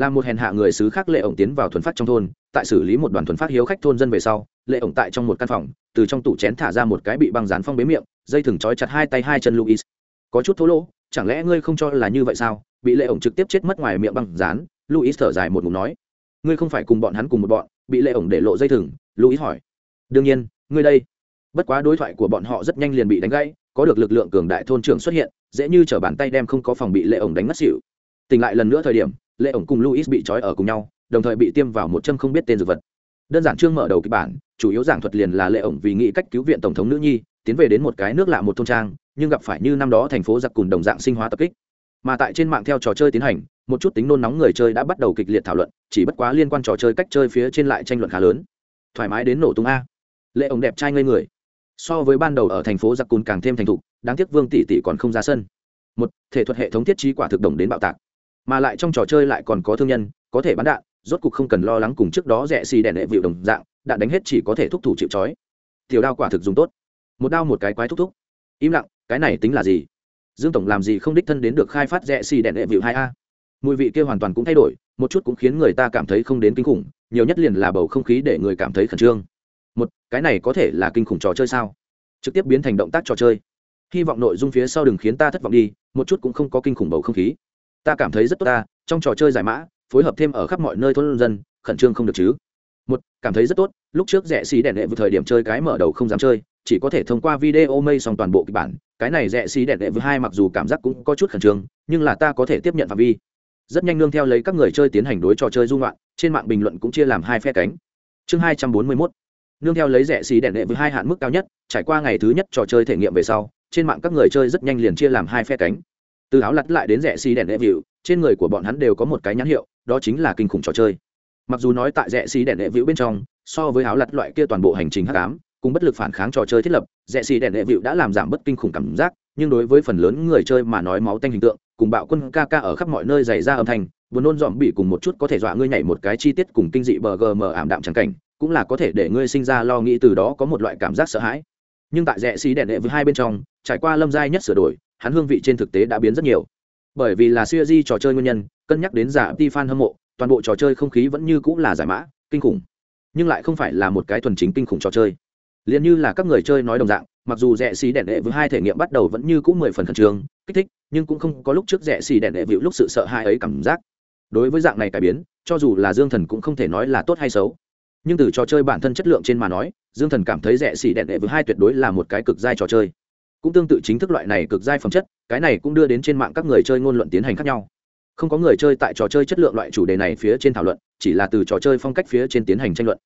Speaker 1: là một hèn hạ người xứ khác lệ ổng tiến vào thuần phát trong thôn, tại xử lý một đoàn thuần phát hiếu khách thôn dân về sau, lệ ổng tại trong một căn phòng, từ trong tủ chén thả ra một cái bị băng dán phong bế miệng, dây thừng trói chặt hai tay hai chân luis có chút thô lỗ, chẳng lẽ ngươi không cho là như vậy sao? Bị lệ ổng trực tiếp chết mất ngoài miệng băng dán luis thở dài một ngụm nói, ngươi không phải cùng bọn hắn cùng một bọn, bị lệ ổng để lộ dây thừng luis hỏi, đương nhiên, ngươi đây. Bất quá đối thoại của bọn họ rất nhanh liền bị đánh gãy, có được lực lượng cường đại thôn trưởng xuất hiện, dễ như t bàn tay đem không có phòng bị lệ ổng đánh ngất xỉu. Tỉnh lại lần nữa thời điểm lệ ổng cùng luis bị trói ở cùng nhau, đồng thời bị tiêm vào một châm không biết tên dược vật. Đơn giản chương mở đầu kịch bản, chủ yếu giảng thuật liền là lệ ổng vì nghĩ cách cứu viện tổng thống nữ nhi, tiến về đến một cái nước lạ một thôn trang, nhưng gặp phải như năm đó thành phố giặc cùn đồng dạng sinh hóa tập kích. Mà tại trên mạng theo trò chơi tiến hành, một chút tính nôn nóng người chơi đã bắt đầu kịch liệt thảo luận, chỉ bất quá liên quan trò chơi cách chơi phía trên lại tranh luận khá lớn. Thoải mái đến nổ tung a. Lệ ổng đẹp trai ngây người. So với ban đầu ở thành phố giặc cùn càng thêm thành thục, đáng tiếc vương tỷ tỷ còn không ra sân. Một, thể thuật hệ thống thiết trí quả thực đồng đến bạo tạc mà lại trong trò chơi lại còn có thương nhân, có thể bắn đạn, rốt cục không cần lo lắng cùng trước đó rẻ xì đèn đệ vịu đồng dạng, đạn đánh hết chỉ có thể thúc thủ chịu trói. Tiểu đao quả thực dùng tốt. Một đao một cái quái thúc thúc. Im lặng, cái này tính là gì? Dương tổng làm gì không đích thân đến được khai phát rẻ xì đèn đệ vịu hai a? Mùi vị kia hoàn toàn cũng thay đổi, một chút cũng khiến người ta cảm thấy không đến kinh khủng, nhiều nhất liền là bầu không khí để người cảm thấy khẩn trương. Một, cái này có thể là kinh khủng trò chơi sao? Trực tiếp biến thành động tác trò chơi. Hy vọng nội dung phía sau đừng khiến ta thất vọng đi, một chút cũng không có kinh khủng bầu không khí ta cảm thấy rất tốt ta, trong trò chơi giải mã, phối hợp thêm ở khắp mọi nơi thôn dân, khẩn trương không được chứ. Một, cảm thấy rất tốt, lúc trước rẻ xí đèn đệ vừa thời điểm chơi cái mở đầu không dám chơi, chỉ có thể thông qua video mây xong toàn bộ kịch bản, cái này rẻ xí đèn đệ vừa hai mặc dù cảm giác cũng có chút khẩn trương, nhưng là ta có thể tiếp nhận phạm vi. Rất nhanh nương theo lấy các người chơi tiến hành đối trò chơi dung loạn, trên mạng bình luận cũng chia làm hai phe cánh. Chương hai trăm bốn mươi mốt, nương theo lấy rẻ xí đèn đệ với hai hạn mức cao nhất, trải qua ngày thứ nhất trò chơi thể nghiệm về sau, trên mạng các người chơi rất nhanh liền chia làm hai phe cánh từ áo lặt lại đến rẻ xì đèn đệ vịu, trên người của bọn hắn đều có một cái nhãn hiệu, đó chính là kinh khủng trò chơi. Mặc dù nói tại rẻ xì đèn đệ vịu bên trong, so với áo lặt loại kia toàn bộ hành trình h tám cùng bất lực phản kháng trò chơi thiết lập, rẻ xì đèn đệ vịu đã làm giảm bất kinh khủng cảm giác, nhưng đối với phần lớn người chơi mà nói máu tanh hình tượng, cùng bạo quân ca ca ở khắp mọi nơi dày ra âm thanh, buồn nôn dòm bị cùng một chút có thể dọa ngươi nhảy một cái chi tiết cùng kinh dị bờ gm ảm đạm trắng cảnh, cũng là có thể để ngươi sinh ra lo nghĩ từ đó có một loại cảm giác sợ hãi. Nhưng tại rẽ xì đèn đệ với hai bên trong, trải qua lâm giai nhất sửa đổi hắn hương vị trên thực tế đã biến rất nhiều. Bởi vì là siêu di trò chơi nguyên nhân, cân nhắc đến giả ti fan hâm mộ, toàn bộ trò chơi không khí vẫn như cũng là giải mã, kinh khủng. Nhưng lại không phải là một cái thuần chính kinh khủng trò chơi. Liền như là các người chơi nói đồng dạng, mặc dù rẻ xì đèn đệ với hai thể nghiệm bắt đầu vẫn như cũng mười phần khẩn trương, kích thích, nhưng cũng không có lúc trước rẻ xì đèn đệ vịu lúc sự sợ hãi ấy cảm giác. Đối với dạng này cải biến, cho dù là dương thần cũng không thể nói là tốt hay xấu. Nhưng từ trò chơi bản thân chất lượng trên mà nói, dương thần cảm thấy rẻ xì đèn đệ với hai tuyệt đối là một cái cực giai trò chơi cũng tương tự chính thức loại này cực giai phẩm chất, cái này cũng đưa đến trên mạng các người chơi ngôn luận tiến hành khác nhau. Không có người chơi tại trò chơi chất lượng loại chủ đề này phía trên thảo luận, chỉ là từ trò chơi phong cách phía trên tiến hành tranh luận.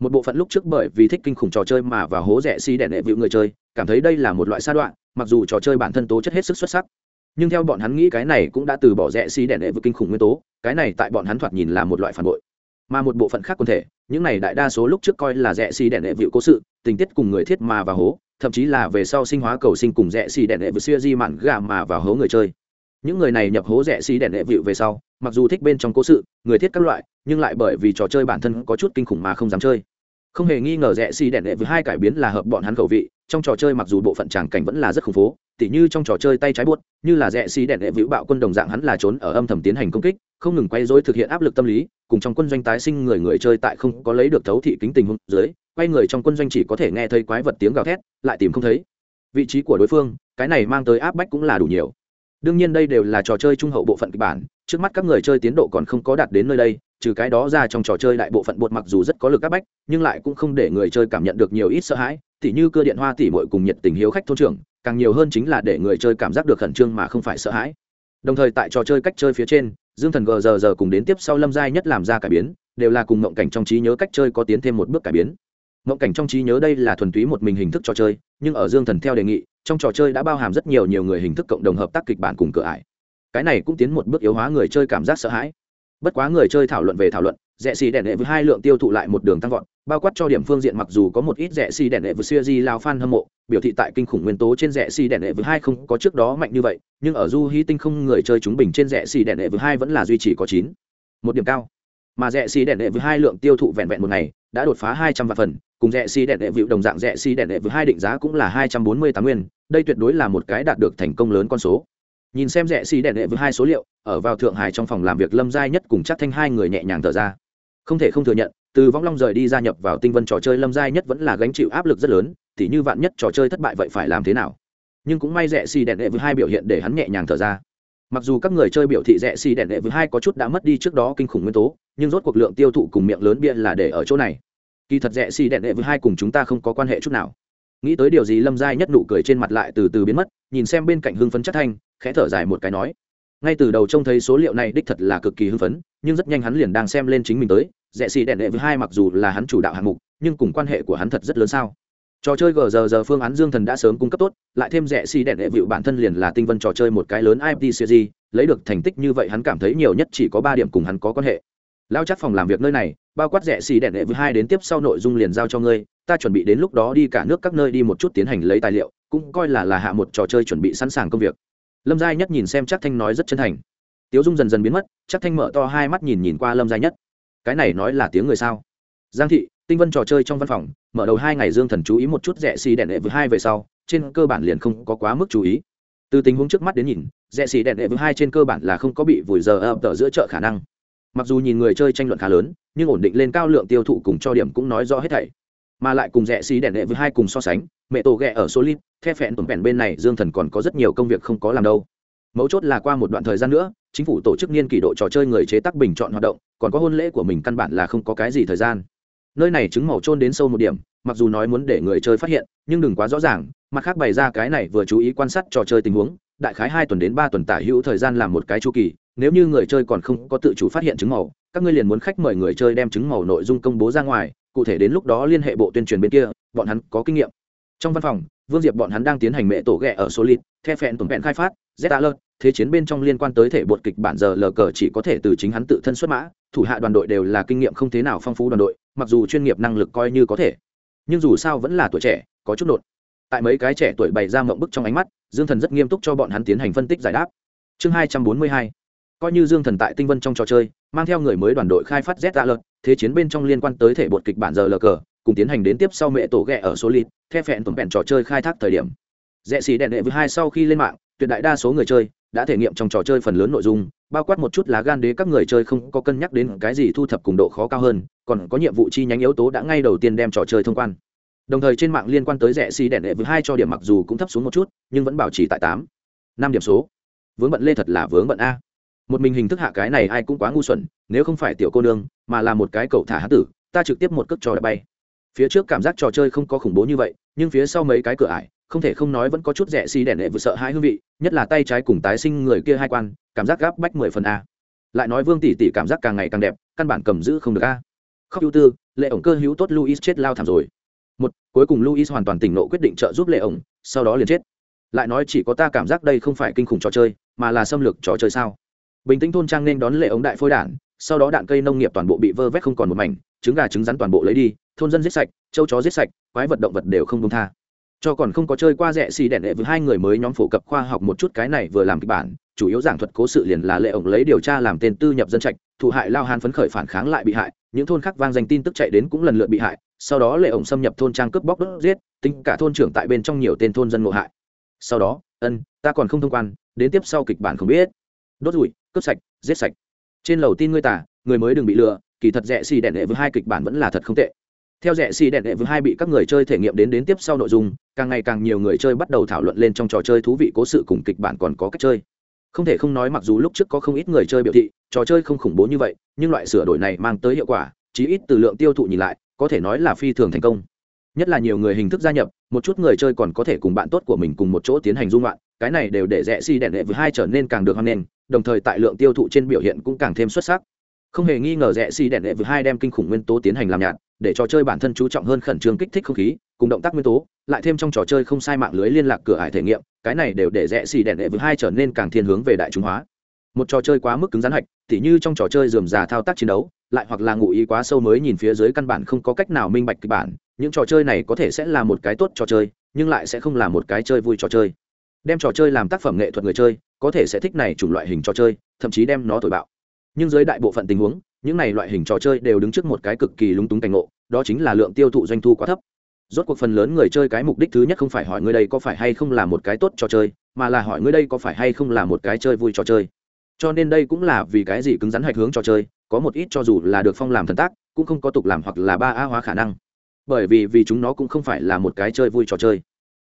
Speaker 1: Một bộ phận lúc trước bởi vì thích kinh khủng trò chơi mà và hố rẻ xi si đẻ nệ vịu người chơi, cảm thấy đây là một loại sa đoạn mặc dù trò chơi bản thân tố chất hết sức xuất sắc. Nhưng theo bọn hắn nghĩ cái này cũng đã từ bỏ rẻ xi si đẻ nệ vịu kinh khủng nguyên tố, cái này tại bọn hắn thoạt nhìn là một loại phản bội. Mà một bộ phận khác quần thể, những này đại đa số lúc trước coi là rẻ xi si đẻ nệ vịu cố sự, tình tiết cùng người thiết mà và hố thậm chí là về sau sinh hóa cầu sinh cùng rẻ xì đèn đệ vịu xưa di mạn gà mà vào hố người chơi. Những người này nhập hố rẻ xì đèn đệ vịu về sau, mặc dù thích bên trong cố sự, người thiết các loại, nhưng lại bởi vì trò chơi bản thân có chút kinh khủng mà không dám chơi. Không hề nghi ngờ rẻ xì đèn đệ vịu hai cải biến là hợp bọn hắn khẩu vị trong trò chơi mặc dù bộ phận tràng cảnh vẫn là rất khủng phố, tỉ như trong trò chơi tay trái buốt, như là rẽ xì đèn đệ vĩu bạo quân đồng dạng hắn là trốn ở âm thầm tiến hành công kích, không ngừng quay dối thực hiện áp lực tâm lý, cùng trong quân doanh tái sinh người người chơi tại không có lấy được thấu thị kính tình huống dưới, quay người trong quân doanh chỉ có thể nghe thấy quái vật tiếng gào thét, lại tìm không thấy vị trí của đối phương, cái này mang tới áp bách cũng là đủ nhiều. Đương nhiên đây đều là trò chơi trung hậu bộ phận kịch bản, trước mắt các người chơi tiến độ còn không có đạt đến nơi đây, trừ cái đó ra trong trò chơi đại bộ phận bột mặc dù rất có lực áp bách, nhưng lại cũng không để người chơi cảm nhận được nhiều ít sợ hãi tỉ như cơ điện hoa tỉ mội cùng nhiệt tình hiếu khách thôn trưởng, càng nhiều hơn chính là để người chơi cảm giác được khẩn trương mà không phải sợ hãi. Đồng thời tại trò chơi cách chơi phía trên, dương thần gờ giờ giờ cùng đến tiếp sau lâm giai nhất làm ra cải biến, đều là cùng ngộng cảnh trong trí nhớ cách chơi có tiến thêm một bước cải biến. Ngộng cảnh trong trí nhớ đây là thuần túy một mình hình thức trò chơi, nhưng ở dương thần theo đề nghị, trong trò chơi đã bao hàm rất nhiều nhiều người hình thức cộng đồng hợp tác kịch bản cùng cửa ải. Cái này cũng tiến một bước yếu hóa người chơi cảm giác sợ hãi. Bất quá người chơi thảo luận về thảo luận rẻ xì đèn đệ với hai lượng tiêu thụ lại một đường tăng vọt, bao quát cho điểm phương diện mặc dù có một ít rẻ xì đèn đệ với siêu di lao fan hâm mộ, biểu thị tại kinh khủng nguyên tố trên rẻ xì đèn đệ với hai không có trước đó mạnh như vậy, nhưng ở du hy tinh không người chơi chúng bình trên rẻ xì đèn đệ với hai vẫn là duy trì có chín, một điểm cao. Mà rẻ xì đèn đệ với hai lượng tiêu thụ vẹn vẹn một ngày, đã đột phá hai trăm vạn phần, cùng rẻ xì đèn đệ vịu đồng dạng rẻ xì đèn đệ với hai định giá cũng là hai trăm bốn mươi tám nguyên, đây tuyệt đối là một cái đạt được thành công lớn con số. Nhìn xem rẻ xì đèn đệ với hai số liệu, ở vào thượng hải trong phòng làm việc lâm giai nhất cùng chắc thanh hai người nhẹ nhàng thở ra không thể không thừa nhận, từ võng long rời đi gia nhập vào tinh vân trò chơi lâm giai nhất vẫn là gánh chịu áp lực rất lớn thì như vạn nhất trò chơi thất bại vậy phải làm thế nào? Nhưng cũng may rẻ xì đèn đệ với hai biểu hiện để hắn nhẹ nhàng thở ra. Mặc dù các người chơi biểu thị rẻ xì đèn đệ với hai có chút đã mất đi trước đó kinh khủng nguyên tố, nhưng rốt cuộc lượng tiêu thụ cùng miệng lớn bia là để ở chỗ này. Kỳ thật rẻ xì đèn đệ với hai cùng chúng ta không có quan hệ chút nào. Nghĩ tới điều gì lâm giai nhất nụ cười trên mặt lại từ từ biến mất, nhìn xem bên cạnh hưng phấn chất thanh, khẽ thở dài một cái nói ngay từ đầu trông thấy số liệu này đích thật là cực kỳ hưng phấn, nhưng rất nhanh hắn liền đang xem lên chính mình tới. Rẽ xì đèn đệ với hai mặc dù là hắn chủ đạo hạng mục, nhưng cùng quan hệ của hắn thật rất lớn sao? Trò chơi gờ giờ giờ phương án dương thần đã sớm cung cấp tốt, lại thêm rẽ xì đèn đệ vịu bản thân liền là tinh vân trò chơi một cái lớn imt series, lấy được thành tích như vậy hắn cảm thấy nhiều nhất chỉ có ba điểm cùng hắn có quan hệ. Lao chắc phòng làm việc nơi này, bao quát rẽ xì đèn đệ với hai đến tiếp sau nội dung liền giao cho ngươi, ta chuẩn bị đến lúc đó đi cả nước các nơi đi một chút tiến hành lấy tài liệu, cũng coi là là hạ một trò chơi chuẩn bị sẵn sàng công việc lâm gia nhất nhìn xem chắc thanh nói rất chân thành. Tiếu dung dần dần biến mất chắc thanh mở to hai mắt nhìn nhìn qua lâm gia nhất. Cái này nói là tiếng người sao? Giang thị, tinh vân trò chơi trong văn phòng, mở đầu hai ngày dương thần chú ý một chút rẻ xì đèn đệ với hai về sau, trên cơ bản liền không có quá mức chú ý. Từ tình huống trước mắt đến nhìn, rẻ xì đèn đệ với hai trên cơ bản là không có bị vùi giờ ập tờ giữa chợ khả năng. Mặc dù nhìn người chơi tranh luận khá lớn, nhưng ổn định lên cao lượng tiêu thụ cùng cho điểm cũng nói rõ hết thảy. Mà lại cùng rẻ xì đèn đệ với hai cùng so sánh, mẹ tổ ghẹ ở solid the phẹn tổn vẹn bên này dương thần còn có rất nhiều công việc không có làm đâu. Mấu chốt là qua một đoạn thời gian nữa, chính phủ tổ chức niên kỷ độ trò chơi người chế tác bình chọn hoạt động, còn có hôn lễ của mình căn bản là không có cái gì thời gian. Nơi này chứng màu trôn đến sâu một điểm, mặc dù nói muốn để người chơi phát hiện, nhưng đừng quá rõ ràng, mặt khác bày ra cái này vừa chú ý quan sát trò chơi tình huống, đại khái hai tuần đến ba tuần tả hữu thời gian làm một cái chu kỳ, nếu như người chơi còn không có tự chủ phát hiện chứng màu, các ngươi liền muốn khách mời người chơi đem chứng màu nội dung công bố ra ngoài, cụ thể đến lúc đó liên hệ bộ tuyên truyền bên kia, bọn hắn có kinh nghiệm. Trong văn phòng vương diệp bọn hắn đang tiến hành mẹ tổ ghẹ ở số lít the phẹn tổn vẹn khai phát Zeta alert, thế chiến bên trong liên quan tới thể bột kịch bản giờ lờ cờ chỉ có thể từ chính hắn tự thân xuất mã, thủ hạ đoàn đội đều là kinh nghiệm không thế nào phong phú đoàn đội, mặc dù chuyên nghiệp năng lực coi như có thể, nhưng dù sao vẫn là tuổi trẻ, có chút nột. Tại mấy cái trẻ tuổi bày ra mộng bức trong ánh mắt, dương thần rất nghiêm túc cho bọn hắn tiến hành phân tích giải đáp. Chương hai trăm bốn mươi hai. Coi như dương thần tại tinh vân trong trò chơi, mang theo người mới đoàn đội khai phát z alert, thế chiến bên trong liên quan tới thể bột kịch bản giờ lờ cờ cùng tiến hành đến tiếp sau mẹ tổ ghẹ ở số lít theo phẹn tuần vẹn trò chơi khai thác thời điểm. Rẽ xì đèn đệ với hai sau khi lên mạng, tuyệt đại đa số người chơi đã thể nghiệm trong trò chơi phần lớn nội dung, bao quát một chút lá gan đế các người chơi không có cân nhắc đến cái gì thu thập cùng độ khó cao hơn, còn có nhiệm vụ chi nhánh yếu tố đã ngay đầu tiên đem trò chơi thông quan. Đồng thời trên mạng liên quan tới rẽ xì đèn đệ với hai cho điểm mặc dù cũng thấp xuống một chút, nhưng vẫn bảo trì tại tám, năm điểm số. Vướng bận lê thật là vướng bận a. Một mình hình thức hạ cái này ai cũng quá ngu xuẩn, nếu không phải tiểu cô nương, mà là một cái cậu thả há tử, ta trực tiếp một cước trò đã bay phía trước cảm giác trò chơi không có khủng bố như vậy, nhưng phía sau mấy cái cửa ải, không thể không nói vẫn có chút rẻ xi đèn đệ vừa sợ hai hương vị, nhất là tay trái cùng tái sinh người kia hai quan, cảm giác gáp bách mười phần a. Lại nói vương tỷ tỷ cảm giác càng ngày càng đẹp, căn bản cầm giữ không được a. Khóc ưu tư, lệ ổng cơ hữu tốt luis chết lao thảm rồi. Một, cuối cùng luis hoàn toàn tỉnh nộ quyết định trợ giúp lệ ổng, sau đó liền chết. Lại nói chỉ có ta cảm giác đây không phải kinh khủng trò chơi, mà là xâm lược trò chơi sao? Bình tĩnh thôn trang nên đón lệ ống đại phôi đản, sau đó đạn cây nông nghiệp toàn bộ bị vơ vét không còn một mảnh, trứng gà trứng rắn toàn bộ lấy đi thôn dân giết sạch, châu chó giết sạch, quái vật động vật đều không buông tha. Cho còn không có chơi qua rẻ xì đèn đệ với hai người mới nhóm phổ cập khoa học một chút cái này vừa làm kịch bản, chủ yếu giảng thuật cố sự liền là lệ ổng lấy điều tra làm tên tư nhập dân trạch, thụ hại lao hàn phấn khởi phản kháng lại bị hại, những thôn khác vang danh tin tức chạy đến cũng lần lượt bị hại, sau đó lệ ổng xâm nhập thôn trang cướp bóc đốt giết, tính cả thôn trưởng tại bên trong nhiều tên thôn dân ngộ hại. Sau đó, ân, ta còn không thông quan, đến tiếp sau kịch bản không biết. Đốt rủi, cướp sạch, giết sạch. Trên lầu tin ngươi tả, người mới đừng bị lừa, kỳ thật rẻ xì đèn đệ với hai kịch bản vẫn là thật không tệ theo rẽ xì đèn đệ vừa hai bị các người chơi thể nghiệm đến đến tiếp sau nội dung, càng ngày càng nhiều người chơi bắt đầu thảo luận lên trong trò chơi thú vị cố sự cùng kịch bản còn có cách chơi. Không thể không nói mặc dù lúc trước có không ít người chơi biểu thị, trò chơi không khủng bố như vậy, nhưng loại sửa đổi này mang tới hiệu quả, chí ít từ lượng tiêu thụ nhìn lại, có thể nói là phi thường thành công. Nhất là nhiều người hình thức gia nhập, một chút người chơi còn có thể cùng bạn tốt của mình cùng một chỗ tiến hành dung loạn, cái này đều để rẽ si đèn đệ với hai trở nên càng được hoan nghênh, đồng thời tại lượng tiêu thụ trên biểu hiện cũng càng thêm xuất sắc. Không hề nghi ngờ rẽ si đèn đệ với hai đem kinh khủng nguyên tố tiến hành làm nhạt để trò chơi bản thân chú trọng hơn khẩn trương kích thích không khí, cùng động tác nguyên tố, lại thêm trong trò chơi không sai mạng lưới liên lạc cửa ải thể nghiệm, cái này đều để rẽ xì đèn đệ vừa hai trở nên càng thiên hướng về đại chúng hóa. Một trò chơi quá mức cứng rắn hạch, tỉ như trong trò chơi dườm già thao tác chiến đấu, lại hoặc là ngụ ý quá sâu mới nhìn phía dưới căn bản không có cách nào minh bạch kịch bản, những trò chơi này có thể sẽ là một cái tốt trò chơi, nhưng lại sẽ không là một cái chơi vui trò chơi. Đem trò chơi làm tác phẩm nghệ thuật người chơi, có thể sẽ thích này chủng loại hình trò chơi, thậm chí đem nó thổi bạo. Nhưng dưới đại bộ phận tình huống những này loại hình trò chơi đều đứng trước một cái cực kỳ lúng túng cảnh ngộ, đó chính là lượng tiêu thụ doanh thu quá thấp. Rốt cuộc phần lớn người chơi cái mục đích thứ nhất không phải hỏi ngươi đây có phải hay không là một cái tốt trò chơi, mà là hỏi ngươi đây có phải hay không là một cái chơi vui trò chơi. Cho nên đây cũng là vì cái gì cứng rắn hạch hướng trò chơi, có một ít cho dù là được phong làm thần tác, cũng không có tục làm hoặc là ba a hóa khả năng. Bởi vì vì chúng nó cũng không phải là một cái chơi vui trò chơi.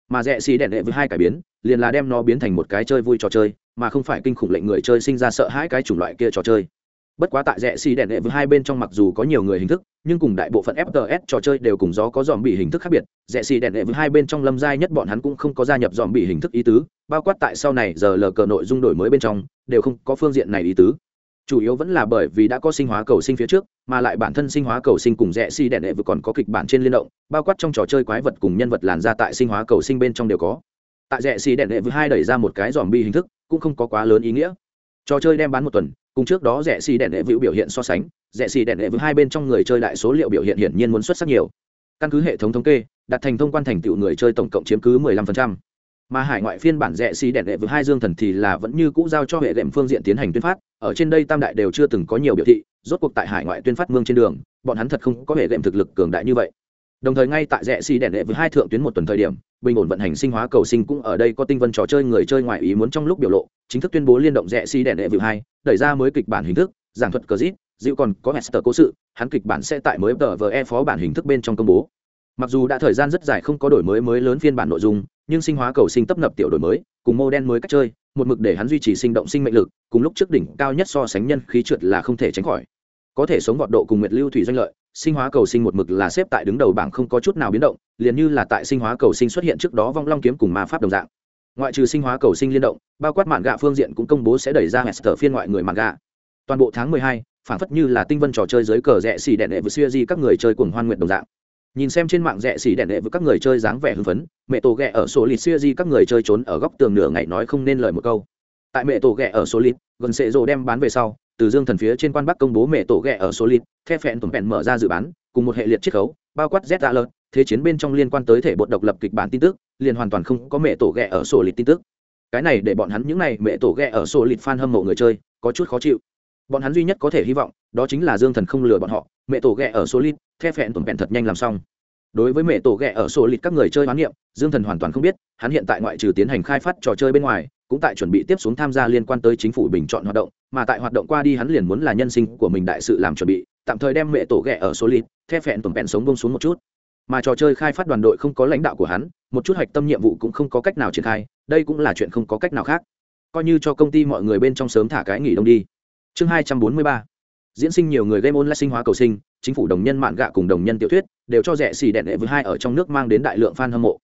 Speaker 1: Mà rẽ xì đèn đệ với hai cải biến, liền là đem nó biến thành một cái chơi vui trò chơi, mà không phải kinh khủng lệnh người chơi sinh ra sợ hãi cái chủng loại kia trò chơi bất quá tại rẽ xì đèn đệ với hai bên trong mặc dù có nhiều người hình thức, nhưng cùng đại bộ phận fts trò chơi đều cùng gió có dòm bị hình thức khác biệt. Rẽ xì đèn đệ với hai bên trong lâm giai nhất bọn hắn cũng không có gia nhập dòm bị hình thức ý tứ, bao quát tại sau này giờ lờ cờ nội dung đổi mới bên trong, đều không có phương diện này ý tứ. Chủ yếu vẫn là bởi vì đã có sinh hóa cầu sinh phía trước, mà lại bản thân sinh hóa cầu sinh cùng rẽ xì đèn đệ vừa còn có kịch bản trên liên động, bao quát trong trò chơi quái vật cùng nhân vật làn ra tại sinh hóa cầu sinh bên trong đều có. Tại rẽ xì đèn đệ vừa hai đẩy ra một cái dòm bi hình thức, cũng không có quá lớn ý nghĩa. Trò chơi đem bán một tuần cùng trước đó rẽ xì đèn đệ vĩu biểu hiện so sánh rẽ xì đèn đệ với hai bên trong người chơi đại số liệu biểu hiện hiển nhiên muốn xuất sắc nhiều căn cứ hệ thống thống kê, đặt thành thông quan thành tựu người chơi tổng cộng chiếm cứ 15%. mà hải ngoại phiên bản rẽ xì đèn đệ với hai dương thần thì là vẫn như cũ giao cho hệ đệm phương diện tiến hành tuyên phát, ở trên đây tam đại đều chưa từng có nhiều biểu thị, rốt cuộc tại hải ngoại tuyên phát mương trên đường, bọn hắn thật không có hệ đệm thực lực cường đại như vậy đồng thời ngay tại rẽ xi đèn đệ với hai thượng tuyến một tuần thời điểm, bình ổn vận hành sinh hóa cầu sinh cũng ở đây có tinh vân trò chơi người chơi ngoại ý muốn trong lúc biểu lộ, chính thức tuyên bố liên động rẽ xi đèn đệ vừa hai, đẩy ra mới kịch bản hình thức, giảng thuật cờ dít dịu còn có hester cố sự, hắn kịch bản sẽ tại mới tờ vờ e phó bản hình thức bên trong công bố. Mặc dù đã thời gian rất dài không có đổi mới mới lớn phiên bản nội dung, nhưng sinh hóa cầu sinh tấp nập tiểu đổi mới, cùng mô đen mới cách chơi, một mực để hắn duy trì sinh động sinh mệnh lực, cùng lúc trước đỉnh cao nhất so sánh nhân khí trượt là không thể tránh khỏi có thể sống vọt độ cùng nguyệt lưu thủy doanh lợi, sinh hóa cầu sinh một mực là xếp tại đứng đầu bảng không có chút nào biến động, liền như là tại sinh hóa cầu sinh xuất hiện trước đó vong long kiếm cùng ma pháp đồng dạng. Ngoại trừ sinh hóa cầu sinh liên động, bao quát mạn gạ phương diện cũng công bố sẽ đẩy ra hester phiên ngoại người mạn gạ. Toàn bộ tháng mười hai phản phất như là tinh vân trò chơi dưới cờ rẽ xì đèn đệ với xuya di các người chơi cùng hoan nguyện đồng dạng. Nhìn xem trên mạng rẽ xì đèn đệ với các người chơi dáng vẻ hưng phấn, mẹ tổ ghẹ ở số lịt xuya di các người chơi trốn ở góc tường nửa ngày nói không nên lời một câu. Tại mẹ tổ ghẹ ở số lịt, gần sệ rồ đem bán về sau từ dương thần phía trên quan bắc công bố mẹ tổ ghẹ ở số lít the phẹn tổn phẹn mở ra dự bán, cùng một hệ liệt chiết khấu, bao quát z alert, thế chiến bên trong liên quan tới thể bột độc lập kịch bản tin tức, liền hoàn toàn không có mẹ tổ ghẹ ở sổ lịch tin tức. Cái này để bọn hắn những này mẹ tổ ghẹ ở sổ lịch fan hâm mộ người chơi, có chút khó chịu. Bọn hắn duy nhất có thể hy vọng, đó chính là dương thần không lừa bọn họ, mẹ tổ ghẹ ở sổ lịch the phẹn tổn phẹn thật nhanh làm xong. Đối với mẹ tổ ghẹ ở sổ lịch các người chơi hoán niệm, dương thần hoàn toàn không biết, hắn hiện tại ngoại trừ tiến hành khai phát trò chơi bên ngoài cũng tại chuẩn bị tiếp xuống tham gia liên quan tới chính phủ bình chọn hoạt động, mà tại hoạt động qua đi hắn liền muốn là nhân sinh của mình đại sự làm chuẩn bị, tạm thời đem mẹ tổ ghẹ ở số lít the phẹn tổn phẹn sống bông xuống một chút. Mà trò chơi khai phát đoàn đội không có lãnh đạo của hắn, một chút hạch tâm nhiệm vụ cũng không có cách nào triển khai, đây cũng là chuyện không có cách nào khác. Coi như cho công ty mọi người bên trong sớm thả cái nghỉ đông đi. Chương hai trăm bốn mươi ba. Diễn sinh nhiều người game online sinh hóa cầu sinh, chính phủ đồng nhân mạng gạ cùng đồng nhân tiểu thuyết, đều cho rẻ xì đẹn đệ với hai ở trong nước mang đến đại lượng fan hâm mộ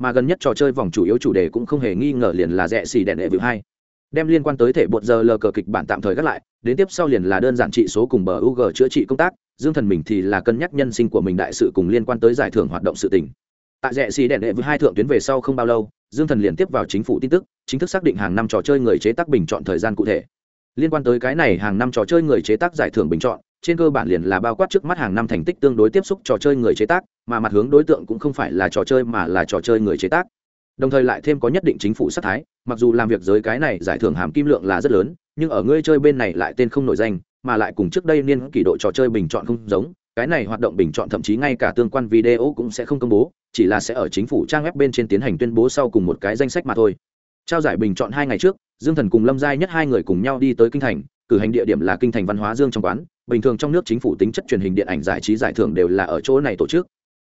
Speaker 1: mà gần nhất trò chơi vòng chủ yếu chủ đề cũng không hề nghi ngờ liền là rẻ xì đèn đệ với hai đem liên quan tới thể bột giờ lờ cờ kịch bản tạm thời gác lại đến tiếp sau liền là đơn giản trị số cùng bờ u g chữa trị công tác, Dương Thần mình thì là cân nhắc nhân sinh của mình đại sự cùng liên quan tới giải thưởng hoạt động sự tình. Tại rẻ xì đèn đệ với hai thượng tuyến về sau không bao lâu, Dương Thần liền tiếp vào chính phủ tin tức, chính thức xác định hàng năm trò chơi người chế tác bình chọn thời gian cụ thể. Liên quan tới cái này, hàng năm trò chơi người chế tác giải thưởng bình chọn, trên cơ bản liền là bao quát trước mắt hàng năm thành tích tương đối tiếp xúc trò chơi người chế tác, mà mặt hướng đối tượng cũng không phải là trò chơi mà là trò chơi người chế tác. Đồng thời lại thêm có nhất định chính phủ sát thái, mặc dù làm việc giới cái này giải thưởng hàm kim lượng là rất lớn, nhưng ở ngươi chơi bên này lại tên không nổi danh mà lại cùng trước đây niên kỷ độ trò chơi bình chọn không giống cái này hoạt động bình chọn thậm chí ngay cả tương quan video cũng sẽ không công bố chỉ là sẽ ở chính phủ trang web bên trên tiến hành tuyên bố sau cùng một cái danh sách mà thôi trao giải bình chọn hai ngày trước dương thần cùng lâm giai nhất hai người cùng nhau đi tới kinh thành cử hành địa điểm là kinh thành văn hóa dương trong quán bình thường trong nước chính phủ tính chất truyền hình điện ảnh giải trí giải thưởng đều là ở chỗ này tổ chức.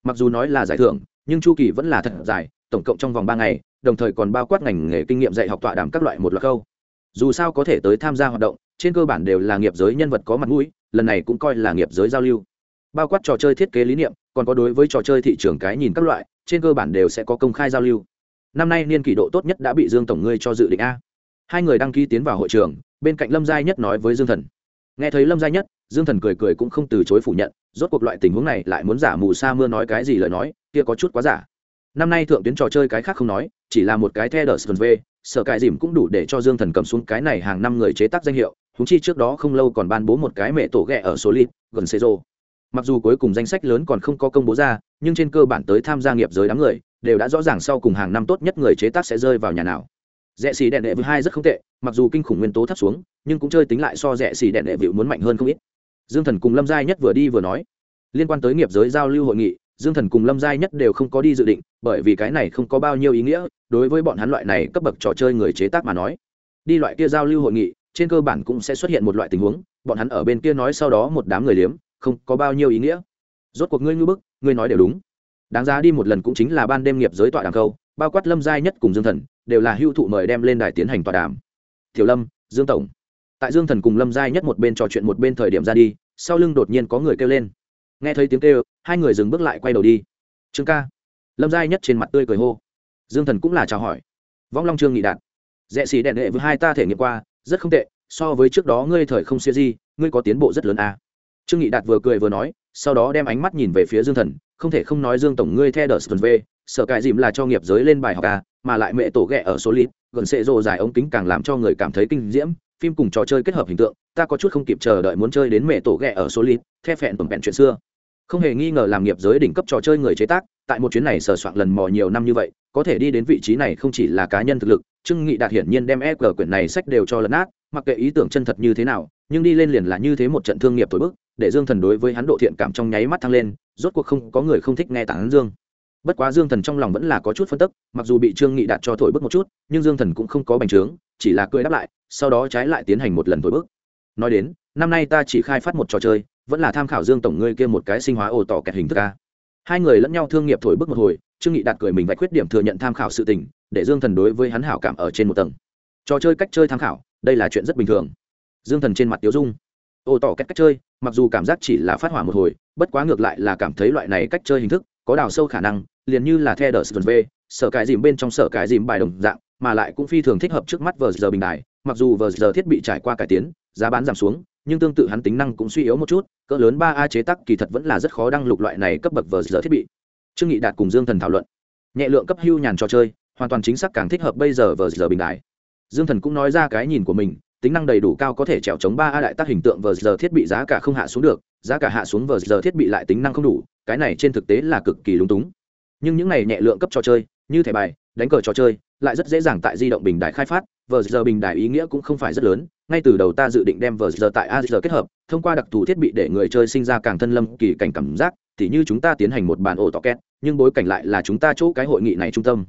Speaker 1: Mặc dù nói là giải thưởng, nhưng chu kỳ vẫn là thật dài, tổng cộng trong vòng ba ngày, đồng thời còn bao quát ngành nghề kinh nghiệm dạy học tọa đàm các loại một loạt câu dù sao có thể tới tham gia hoạt động, trên cơ bản đều là nghiệp giới nhân vật có mặt mũi, lần này cũng coi là nghiệp giới giao lưu. Bao quát trò chơi thiết kế lý niệm, còn có đối với trò chơi thị trường cái nhìn các loại, trên cơ bản đều sẽ có công khai giao lưu. Năm nay niên kỷ độ tốt nhất đã bị dương tổng ngươi cho dự định a. Hai người đăng ký tiến vào hội trường, bên cạnh lâm Gia nhất nói với dương thần. Nghe thấy lâm Gia nhất dương thần cười cười cũng không từ chối phủ nhận, rốt cuộc loại tình huống này lại muốn giả mù sa mưa nói cái gì lời nói, kia có chút quá giả. Năm nay thượng tuyến trò chơi cái khác không nói, chỉ là một cái the đờ v, sở cải dìm cũng đủ để cho dương thần cầm xuống cái này hàng năm người chế tác danh hiệu húng chi trước đó không lâu còn ban bố một cái mẹ tổ ghẹ ở số lít gần xê rô mặc dù cuối cùng danh sách lớn còn không có công bố ra, nhưng trên cơ bản tới tham gia nghiệp giới đám người, đều đã rõ ràng sau cùng hàng năm tốt nhất người chế tác sẽ rơi vào nhà nào. Rẽ xì đèn đệ vự hai rất không tệ, mặc dù kinh khủng nguyên tố thấp xuống, nhưng cũng chơi tính lại so rẽ xì đèn đệ vự muốn mạnh hơn không ít dương thần cùng lâm giai nhất vừa đi vừa nói. Liên quan tới nghiệp giới giao lưu hội nghị, dương thần cùng lâm giai nhất đều không có đi dự định, bởi vì cái này không có bao nhiêu ý nghĩa, đối với bọn hắn loại này cấp bậc trò chơi người chế tác mà nói. Đi loại kia giao lưu hội nghị, trên cơ bản cũng sẽ xuất hiện một loại tình huống, bọn hắn ở bên kia nói sau đó một đám người liếm, không có bao nhiêu ý nghĩa. Rốt cuộc ngươi ngư bức, ngươi nói đều đúng. Đáng giá đi một lần cũng chính là ban đêm nghiệp giới tọa đàm câu, bao quát lâm giai nhất cùng dương thần, đều là hưu thụ mời đem lên đài tiến hành tọa đàm. Tiểu lâm, dương tổng tại dương thần cùng lâm giai nhất một bên trò chuyện một bên thời điểm ra đi sau lưng đột nhiên có người kêu lên. Nghe thấy tiếng kêu hai người dừng bước lại quay đầu đi. Trương ca. Lâm giai nhất trên mặt tươi cười hô. Dương thần cũng là chào hỏi. Vong long trương nghị đạt rẽ xì đèn đệ với hai ta thể nghiệm qua rất không tệ so với trước đó ngươi thời không xia di ngươi có tiến bộ rất lớn à. trương nghị đạt vừa cười vừa nói sau đó đem ánh mắt nhìn về phía dương thần không thể không nói dương tổng ngươi theo đờ sơn về, sở cài dìm là cho nghiệp giới lên bài học à mà lại mẹ tổ ghẹ ở số lít gần sệ rộ dài ống kính càng làm cho người cảm thấy kinh diễm phim cùng trò chơi kết hợp hình tượng, ta có chút không kịp chờ đợi muốn chơi đến mẹ tổ ghẹ ở số lít the phẹn tuần vẹn chuyện xưa. Không hề nghi ngờ làm nghiệp giới đỉnh cấp trò chơi người chế tác, tại một chuyến này sờ soạn lần mò nhiều năm như vậy, có thể đi đến vị trí này không chỉ là cá nhân thực lực, trương nghị đạt hiển nhiên đem e cờ quyển này sách đều cho lấn át mặc kệ ý tưởng chân thật như thế nào, nhưng đi lên liền là như thế một trận thương nghiệp thổi bức, để dương thần đối với hắn độ thiện cảm trong nháy mắt thăng lên, rốt cuộc không có người không thích nghe tảng dương bất quá dương thần trong lòng vẫn là có chút phân tức, mặc dù bị trương nghị đạt cho thổi bước một chút, nhưng dương thần cũng không có bành trướng, chỉ là cười đáp lại, sau đó trái lại tiến hành một lần thổi bước. nói đến, năm nay ta chỉ khai phát một trò chơi, vẫn là tham khảo dương tổng ngươi kia một cái sinh hóa ồ tỏ kẹt hình thức ca hai người lẫn nhau thương nghiệp thổi bước một hồi, trương nghị đạt cười mình vạch khuyết điểm thừa nhận tham khảo sự tình, để dương thần đối với hắn hảo cảm ở trên một tầng. Trò chơi cách chơi tham khảo, đây là chuyện rất bình thường. Dương thần trên mặt tiếu dung. Ồ tỏ cách cách chơi, mặc dù cảm giác chỉ là phát hỏa một hồi, bất quá ngược lại là cảm thấy loại này cách chơi hình thức, có đào sâu khả năng liền như là theo đờ v, sở cải dìm bên trong sở cải dìm bài đồng dạng, mà lại cũng phi thường thích hợp trước mắt vờ giờ bình đài. Mặc dù vờ giờ thiết bị trải qua cải tiến, giá bán giảm xuống, nhưng tương tự hắn tính năng cũng suy yếu một chút, cỡ lớn ba a chế tác kỳ thật vẫn là rất khó đăng lục loại này cấp bậc vờ giờ thiết bị. Trương nghị đạt cùng dương thần thảo luận. Nhẹ lượng cấp hưu nhàn trò chơi, hoàn toàn chính xác càng thích hợp bây giờ vờ giờ bình đại dương thần cũng nói ra cái nhìn của mình, tính năng đầy đủ cao có thể trèo chống ba a đại tác hình tượng vờ giờ thiết bị giá cả không hạ xuống được, giá cả hạ xuống vờ giờ thiết bị lại tính năng không đủ, cái này trên thực tế là cực kỳ lúng túng nhưng những này nhẹ lượng cấp trò chơi, như thẻ bài, đánh cờ trò chơi, lại rất dễ dàng tại di động bình đại khai phát, vờ giờ bình đại ý nghĩa cũng không phải rất lớn, ngay từ đầu ta dự định đem vờ giờ tại a giờ kết hợp, thông qua đặc thù thiết bị để người chơi sinh ra càng thân lâm kỳ cảnh cảm giác thì như chúng ta tiến hành một bản ổ tọ két, nhưng bối cảnh lại là chúng ta chỗ cái hội nghị này trung tâm.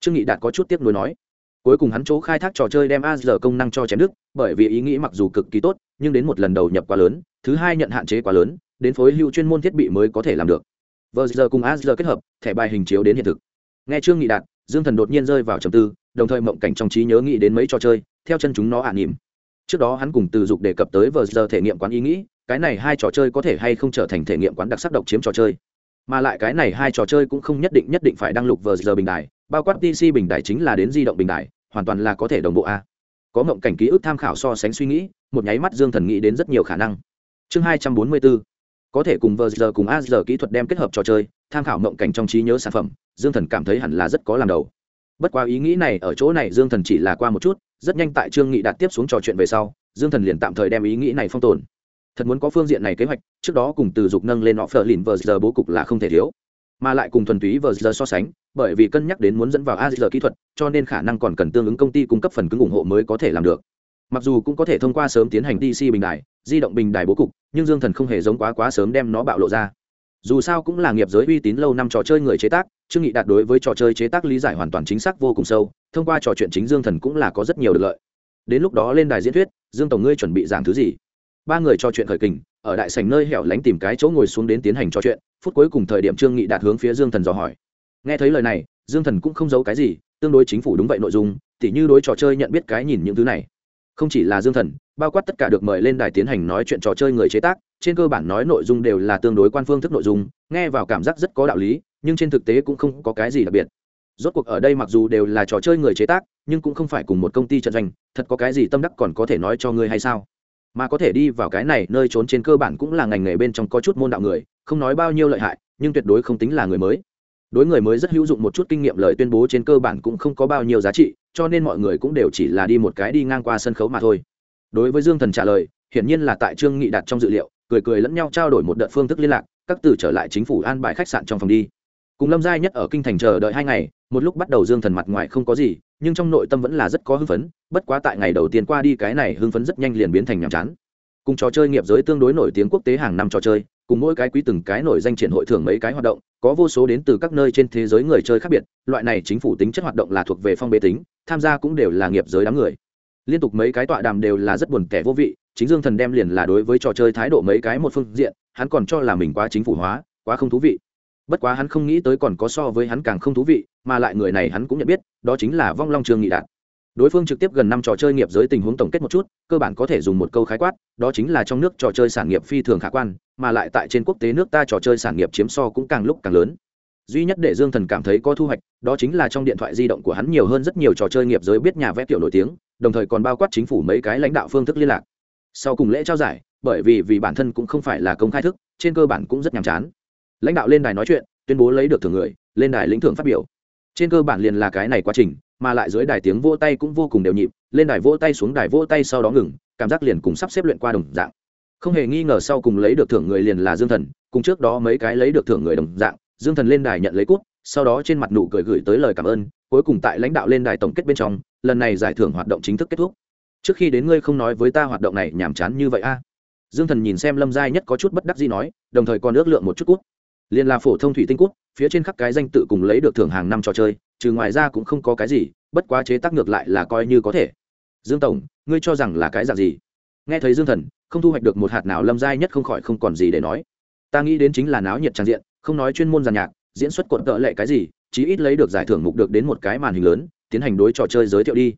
Speaker 1: Trương nghị đạt có chút tiếc nuối nói, cuối cùng hắn chỗ khai thác trò chơi đem a giờ công năng cho chém đức bởi vì ý nghĩ mặc dù cực kỳ tốt, nhưng đến một lần đầu nhập quá lớn, thứ hai nhận hạn chế quá lớn, đến phối hưu chuyên môn thiết bị mới có thể làm được vờ giờ cùng a giờ kết hợp, thẻ bài hình chiếu đến hiện thực. Nghe trương nghị đạt, dương thần đột nhiên rơi vào trầm tư, đồng thời mộng cảnh trong trí nhớ nghĩ đến mấy trò chơi, theo chân chúng nó ả nỉm trước đó hắn cùng từ dục đề cập tới vờ giờ thể nghiệm quán ý nghĩ, cái này hai trò chơi có thể hay không trở thành thể nghiệm quán đặc sắc độc chiếm trò chơi. Mà lại cái này hai trò chơi cũng không nhất định nhất định phải đăng lục vờ giờ bình đài, bao quát pc bình đài chính là đến di động bình đài, hoàn toàn là có thể đồng bộ a. Có mộng cảnh ký ức tham khảo so sánh suy nghĩ, một nháy mắt dương thần nghĩ đến rất nhiều khả năng. Chương hai trăm bốn mươi bốn có thể cùng vờ giờ cùng a giờ kỹ thuật đem kết hợp trò chơi, tham khảo mộng cảnh trong trí nhớ sản phẩm, dương thần cảm thấy hẳn là rất có làm đầu. Bất quá ý nghĩ này ở chỗ này dương thần chỉ là qua một chút, rất nhanh tại trương nghị đạt tiếp xuống trò chuyện về sau, dương thần liền tạm thời đem ý nghĩ này phong tồn. Thật muốn có phương diện này kế hoạch, trước đó cùng từ dục nâng lên họ phờ lìn vờ giờ bố cục là không thể thiếu. Mà lại cùng thuần túy vờ giờ so sánh, bởi vì cân nhắc đến muốn dẫn vào a giờ kỹ thuật, cho nên khả năng còn cần tương ứng công ty cung cấp phần cứng ủng hộ mới có thể làm được mặc dù cũng có thể thông qua sớm tiến hành dc bình đài, di động bình đài bố cục, nhưng dương thần không hề giống quá quá sớm đem nó bạo lộ ra. Dù sao cũng là nghiệp giới uy tín lâu năm trò chơi người chế tác, trương nghị đạt đối với trò chơi chế tác lý giải hoàn toàn chính xác vô cùng sâu, thông qua trò chuyện chính dương thần cũng là có rất nhiều được lợi. Đến lúc đó lên đài diễn thuyết, dương tổng ngươi chuẩn bị giảng thứ gì? Ba người trò chuyện khởi kình, ở đại sảnh nơi hẻo lánh tìm cái chỗ ngồi xuống đến tiến hành trò chuyện, phút cuối cùng thời điểm trương nghị đạt hướng phía dương thần dò hỏi. Nghe thấy lời này, dương thần cũng không giấu cái gì, tương đối chính phủ đúng vậy nội dung, tỉ như đối trò chơi nhận biết cái nhìn những thứ này không chỉ là dương thần, bao quát tất cả được mời lên đài tiến hành nói chuyện trò chơi người chế tác, trên cơ bản nói nội dung đều là tương đối quan phương thức nội dung, nghe vào cảm giác rất có đạo lý, nhưng trên thực tế cũng không có cái gì đặc biệt. Rốt cuộc ở đây mặc dù đều là trò chơi người chế tác, nhưng cũng không phải cùng một công ty trận doanh, thật có cái gì tâm đắc còn có thể nói cho ngươi hay sao? Mà có thể đi vào cái này nơi trốn trên cơ bản cũng là ngành nghề bên trong có chút môn đạo người, không nói bao nhiêu lợi hại, nhưng tuyệt đối không tính là người mới. Đối người mới rất hữu dụng một chút kinh nghiệm lời tuyên bố trên cơ bản cũng không có bao nhiêu giá trị cho nên mọi người cũng đều chỉ là đi một cái đi ngang qua sân khấu mà thôi. Đối với dương thần trả lời, hiển nhiên là tại trương nghị đặt trong dự liệu, cười cười lẫn nhau trao đổi một đợt phương thức liên lạc, các từ trở lại chính phủ an bài khách sạn trong phòng đi. Cùng lâm giai nhất ở kinh thành chờ đợi hai ngày, một lúc bắt đầu dương thần mặt ngoài không có gì, nhưng trong nội tâm vẫn là rất có hưng phấn, bất quá tại ngày đầu tiên qua đi cái này hưng phấn rất nhanh liền biến thành nhàm chán. Cùng trò chơi nghiệp giới tương đối nổi tiếng quốc tế hàng năm trò chơi cùng mỗi cái quý từng cái nổi danh triển hội thưởng mấy cái hoạt động, có vô số đến từ các nơi trên thế giới người chơi khác biệt, loại này chính phủ tính chất hoạt động là thuộc về phong bế tính, tham gia cũng đều là nghiệp giới đám người. Liên tục mấy cái tọa đàm đều là rất buồn kẻ vô vị, chính dương thần đem liền là đối với trò chơi thái độ mấy cái một phương diện, hắn còn cho là mình quá chính phủ hóa, quá không thú vị. Bất quá hắn không nghĩ tới còn có so với hắn càng không thú vị, mà lại người này hắn cũng nhận biết, đó chính là vong long trương nghị đạt đối phương trực tiếp gần năm trò chơi nghiệp giới tình huống tổng kết một chút, cơ bản có thể dùng một câu khái quát, đó chính là trong nước trò chơi sản nghiệp phi thường khả quan, mà lại tại trên quốc tế nước ta trò chơi sản nghiệp chiếm so cũng càng lúc càng lớn. Duy nhất để dương thần cảm thấy có thu hoạch, đó chính là trong điện thoại di động của hắn nhiều hơn rất nhiều trò chơi nghiệp giới biết nhà vẽ tiểu nổi tiếng, đồng thời còn bao quát chính phủ mấy cái lãnh đạo phương thức liên lạc. Sau cùng lễ trao giải, bởi vì vì bản thân cũng không phải là công khai thức, trên cơ bản cũng rất nhàm chán. Lãnh đạo lên đài nói chuyện, tuyên bố lấy được thưởng người, lên đài lĩnh thưởng phát biểu trên cơ bản liền là cái này quá trình, mà lại dưới đài tiếng vỗ tay cũng vô cùng đều nhịp, lên đài vỗ tay xuống đài vỗ tay sau đó ngừng, cảm giác liền cùng sắp xếp luyện qua đồng dạng. Không hề nghi ngờ sau cùng lấy được thưởng người liền là dương thần, cùng trước đó mấy cái lấy được thưởng người đồng dạng, dương thần lên đài nhận lấy cút sau đó trên mặt nụ cười gửi tới lời cảm ơn, cuối cùng tại lãnh đạo lên đài tổng kết bên trong, lần này giải thưởng hoạt động chính thức kết thúc. Trước khi đến ngươi không nói với ta hoạt động này nhàm chán như vậy a. Dương thần nhìn xem lâm giai nhất có chút bất đắc gì nói, đồng thời còn ước lượng một chút cút liền là phổ thông thủy tinh cút phía trên khắc cái danh tự cùng lấy được thưởng hàng năm trò chơi, trừ ngoài ra cũng không có cái gì, bất quá chế tác ngược lại là coi như có thể. Dương tổng, ngươi cho rằng là cái dạng gì? Nghe thấy dương thần, không thu hoạch được một hạt nào lâm giai nhất không khỏi không còn gì để nói. Ta nghĩ đến chính là náo nhiệt trang diện, không nói chuyên môn giàn nhạc, diễn xuất cuộn tợ lệ cái gì, chí ít lấy được giải thưởng mục được đến một cái màn hình lớn, tiến hành đối trò chơi giới thiệu đi.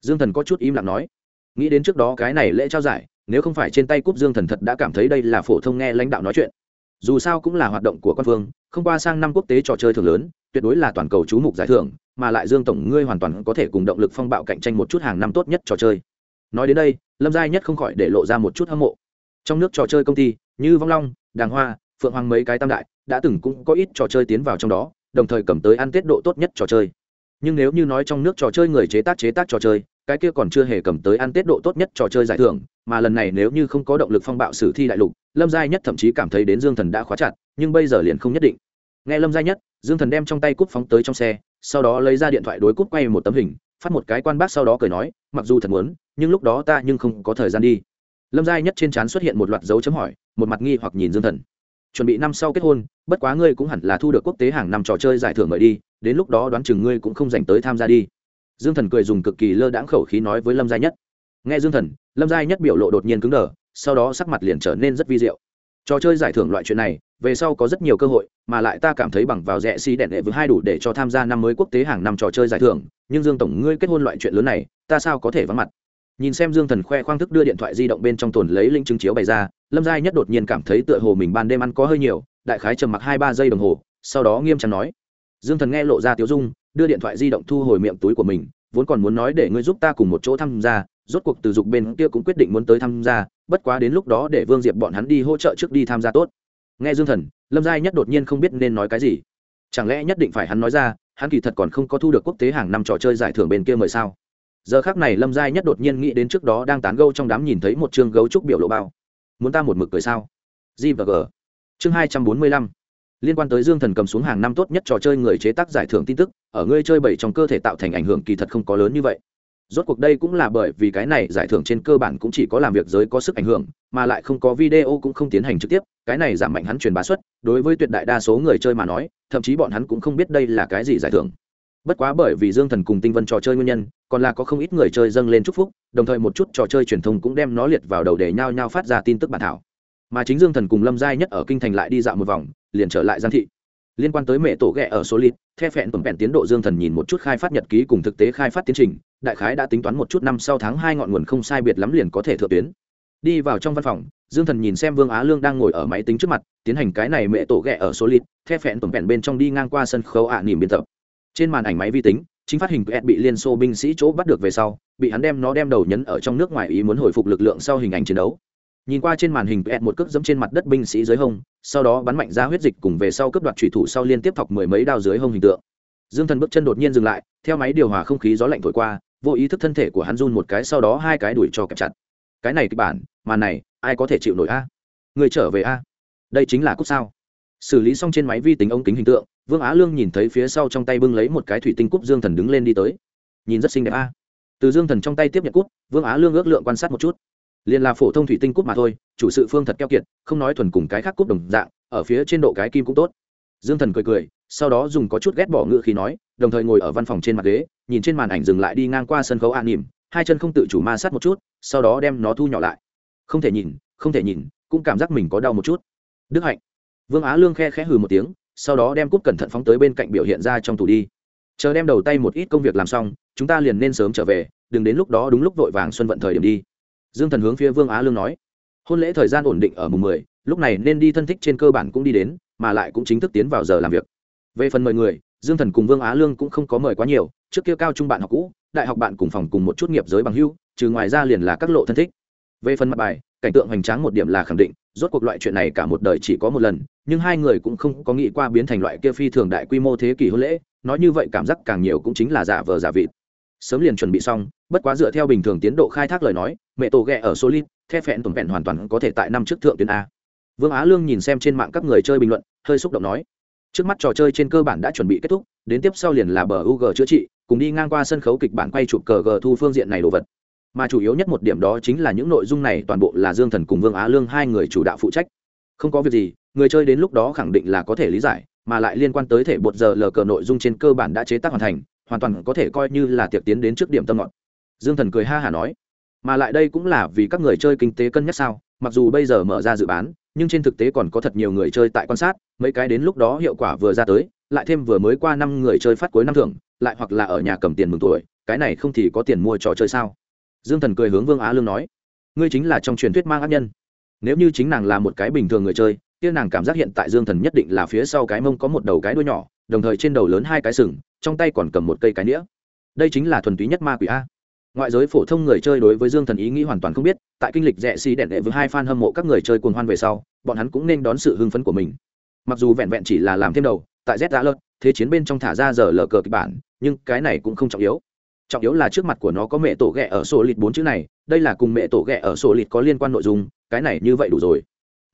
Speaker 1: Dương thần có chút im lặng nói. Nghĩ đến trước đó cái này lễ trao giải, nếu không phải trên tay cúp dương thần thật đã cảm thấy đây là phổ thông nghe lãnh đạo nói chuyện dù sao cũng là hoạt động của quan phương, không qua sang năm quốc tế trò chơi thường lớn, tuyệt đối là toàn cầu chú mục giải thưởng, mà lại dương tổng ngươi hoàn toàn có thể cùng động lực phong bạo cạnh tranh một chút hàng năm tốt nhất trò chơi. Nói đến đây, lâm giai nhất không khỏi để lộ ra một chút hâm mộ. Trong nước trò chơi công ty, như vong long, đàng hoa, phượng hoàng mấy cái tam đại, đã từng cũng có ít trò chơi tiến vào trong đó, đồng thời cầm tới ăn tết độ tốt nhất trò chơi. Nhưng nếu như nói trong nước trò chơi người chế tác chế tác trò chơi, cái kia còn chưa hề cầm tới ăn tết độ tốt nhất trò chơi giải thưởng mà lần này nếu như không có động lực phong bạo sử thi đại lục, lâm giai nhất thậm chí cảm thấy đến dương thần đã khóa chặt, nhưng bây giờ liền không nhất định. Nghe lâm giai nhất, dương thần đem trong tay cúp phóng tới trong xe, sau đó lấy ra điện thoại đối cúp quay một tấm hình, phát một cái quan bác sau đó cười nói, mặc dù thật muốn, nhưng lúc đó ta nhưng không có thời gian đi. Lâm giai nhất trên trán xuất hiện một loạt dấu chấm hỏi, một mặt nghi hoặc nhìn dương thần. Chuẩn bị năm sau kết hôn, bất quá ngươi cũng hẳn là thu được quốc tế hàng năm trò chơi giải thưởng mời đi, đến lúc đó đoán chừng ngươi cũng không dành tới tham gia đi. Dương thần cười dùng cực kỳ lơ đãng khẩu khí nói với lâm giai nhất nghe dương thần, lâm giai nhất biểu lộ đột nhiên cứng đờ, sau đó sắc mặt liền trở nên rất vi diệu. Trò chơi giải thưởng loại chuyện này, về sau có rất nhiều cơ hội, mà lại ta cảm thấy bằng vào rẻ xi đèn đệ với hai đủ để cho tham gia năm mới quốc tế hàng năm trò chơi giải thưởng, nhưng dương tổng ngươi kết hôn loại chuyện lớn này, ta sao có thể vắng mặt? Nhìn xem dương thần khoe khoang thức đưa điện thoại di động bên trong tồn lấy linh chứng chiếu bày ra, lâm giai nhất đột nhiên cảm thấy tựa hồ mình ban đêm ăn có hơi nhiều, đại khái trầm mặc hai ba giây đồng hồ, sau đó nghiêm trọng nói. Dương thần nghe lộ ra tiếu dung, đưa điện thoại di động thu hồi miệng túi của mình, vốn còn muốn nói để ngươi giúp ta cùng một chỗ tham gia rốt cuộc từ dục bên kia cũng quyết định muốn tới tham gia, bất quá đến lúc đó để vương diệp bọn hắn đi hỗ trợ trước đi tham gia tốt. Nghe dương thần, lâm giai nhất đột nhiên không biết nên nói cái gì. Chẳng lẽ nhất định phải hắn nói ra, hắn kỳ thật còn không có thu được quốc tế hàng năm trò chơi giải thưởng bên kia mời sao? Giờ khác này lâm giai nhất đột nhiên nghĩ đến trước đó đang tán gâu trong đám nhìn thấy một chương gấu trúc biểu lộ bao. Muốn ta một mực cười sao? G và g. Chương hai trăm bốn mươi lăm. Liên quan tới dương thần cầm xuống hàng năm tốt nhất trò chơi người chế tác giải thưởng tin tức, ở ngươi chơi bảy trong cơ thể tạo thành ảnh hưởng kỳ thật không có lớn như vậy rốt cuộc đây cũng là bởi vì cái này giải thưởng trên cơ bản cũng chỉ có làm việc giới có sức ảnh hưởng, mà lại không có video cũng không tiến hành trực tiếp, cái này giảm mạnh hắn truyền bá xuất đối với tuyệt đại đa số người chơi mà nói, thậm chí bọn hắn cũng không biết đây là cái gì giải thưởng. Bất quá bởi vì dương thần cùng tinh vân trò chơi nguyên nhân, còn là có không ít người chơi dâng lên chúc phúc, đồng thời một chút trò chơi truyền thông cũng đem nó liệt vào đầu để nhao nhao phát ra tin tức bản thảo. Mà chính dương thần cùng lâm giai nhất ở kinh thành lại đi dạo một vòng, liền trở lại giang thị. Liên quan tới mẹ tổ ghẹ ở số lít theo phẹn tuần vẹn tiến độ dương thần nhìn một chút khai phát nhật ký cùng thực tế khai phát tiến trình đại khái đã tính toán một chút năm sau tháng hai ngọn nguồn không sai biệt lắm liền có thể thượng tuyến. Đi vào trong văn phòng, dương thần nhìn xem vương á lương đang ngồi ở máy tính trước mặt, tiến hành cái này mẹ tổ ghẹ ở số lít the phẹn tổng vẹn bên trong đi ngang qua sân khấu ạ à nỉm biên tập. Trên màn ảnh máy vi tính, chính phát hình quẹt bị liên xô binh sĩ chỗ bắt được về sau, bị hắn đem nó đem đầu nhấn ở trong nước ngoài ý muốn hồi phục lực lượng sau hình ảnh chiến đấu. Nhìn qua trên màn hình quẹt một cước dẫm trên mặt đất binh sĩ dưới hông, sau đó bắn mạnh ra huyết dịch cùng về sau cướp đoạt thủy thủ sau liên tiếp thọc mười mấy đao dưới hông hình tượng. Dương thần bước chân đột nhiên dừng lại, theo máy điều hòa không khí gió lạnh thổi qua vô ý thức thân thể của hắn run một cái sau đó hai cái đuổi cho kẹp chặt. Cái này kịch bản, mà này, ai có thể chịu nổi a? Người trở về a? Đây chính là cúc sao? Xử lý xong trên máy vi tính ống kính hình tượng, vương á lương nhìn thấy phía sau trong tay bưng lấy một cái thủy tinh cúp dương thần đứng lên đi tới. Nhìn rất xinh đẹp a. Từ dương thần trong tay tiếp nhận cúp, vương á lương ước lượng quan sát một chút. Liền là phổ thông thủy tinh cúp mà thôi, chủ sự phương thật keo kiệt, không nói thuần cùng cái khác cúp đồng dạng, ở phía trên độ cái kim cũng tốt. Dương thần cười cười sau đó dùng có chút ghét bỏ ngựa khi nói, đồng thời ngồi ở văn phòng trên mặt ghế, nhìn trên màn ảnh dừng lại đi ngang qua sân khấu an nỉm, hai chân không tự chủ ma sát một chút, sau đó đem nó thu nhỏ lại. Không thể nhìn, không thể nhìn, cũng cảm giác mình có đau một chút. Đức hạnh. Vương á lương khe khẽ hừ một tiếng, sau đó đem cúp cẩn thận phóng tới bên cạnh biểu hiện ra trong tủ đi. Chờ đem đầu tay một ít công việc làm xong, chúng ta liền nên sớm trở về, đừng đến lúc đó đúng lúc vội vàng xuân vận thời điểm đi. Dương thần hướng phía vương á lương nói. Hôn lễ thời gian ổn định ở mùng mười, lúc này nên đi thân thích trên cơ bản cũng đi đến, mà lại cũng chính thức tiến vào giờ làm việc về phần mời người, dương thần cùng vương á lương cũng không có mời quá nhiều, trước kia cao trung bạn học cũ, đại học bạn cùng phòng cùng một chút nghiệp giới bằng hưu trừ ngoài ra liền là các lộ thân thích. Về phần mặt bài, cảnh tượng hoành tráng một điểm là khẳng định, rốt cuộc loại chuyện này cả một đời chỉ có một lần, nhưng hai người cũng không có nghĩ qua biến thành loại kia phi thường đại quy mô thế kỷ hôn lễ, nói như vậy cảm giác càng nhiều cũng chính là giả vờ giả vịt. Sớm liền chuẩn bị xong, bất quá dựa theo bình thường tiến độ khai thác lời nói, mẹ tổ ghẹ ở solid, the phẹn tổn vẹn hoàn toàn có thể tại năm trước thượng tuyến a. Vương á lương nhìn xem trên mạng các người chơi bình luận, hơi xúc động nói trước mắt trò chơi trên cơ bản đã chuẩn bị kết thúc, đến tiếp sau liền là bờ u g chữa trị, cùng đi ngang qua sân khấu kịch bản quay chụp cờ g thu phương diện này đồ vật. Mà chủ yếu nhất một điểm đó chính là những nội dung này toàn bộ là dương thần cùng vương á lương hai người chủ đạo phụ trách. Không có việc gì, người chơi đến lúc đó khẳng định là có thể lý giải, mà lại liên quan tới thể bột giờ lờ cờ nội dung trên cơ bản đã chế tác hoàn thành, hoàn toàn có thể coi như là tiệc tiến đến trước điểm tâm ngọn. Dương thần cười ha hả nói, mà lại đây cũng là vì các người chơi kinh tế cân nhắc sao? Mặc dù bây giờ mở ra dự bán, nhưng trên thực tế còn có thật nhiều người chơi tại quan sát, mấy cái đến lúc đó hiệu quả vừa ra tới, lại thêm vừa mới qua năm người chơi phát cuối năm thưởng, lại hoặc là ở nhà cầm tiền mừng tuổi, cái này không thì có tiền mua trò chơi sao? Dương thần cười hướng vương á lương nói, ngươi chính là trong truyền thuyết mang ác nhân. Nếu như chính nàng là một cái bình thường người chơi, kia nàng cảm giác hiện tại dương thần nhất định là phía sau cái mông có một đầu cái đuôi nhỏ, đồng thời trên đầu lớn hai cái sừng, trong tay còn cầm một cây cái nĩa. Đây chính là thuần túy nhất ma quỷ a ngoại giới phổ thông người chơi đối với dương thần ý nghĩ hoàn toàn không biết, tại kinh lịch rẻ xì đẹn đệ với hai fan hâm mộ các người chơi cuồng hoan về sau, bọn hắn cũng nên đón sự hưng phấn của mình. Mặc dù vẹn vẹn chỉ là làm thêm đầu, tại z đã lợt thế chiến bên trong thả ra giờ lờ cờ kịch bản, nhưng cái này cũng không trọng yếu. Trọng yếu là trước mặt của nó có mẹ tổ ghẹ ở sổ lịt bốn chữ này, đây là cùng mẹ tổ ghẹ ở sổ lịt có liên quan nội dung, cái này như vậy đủ rồi.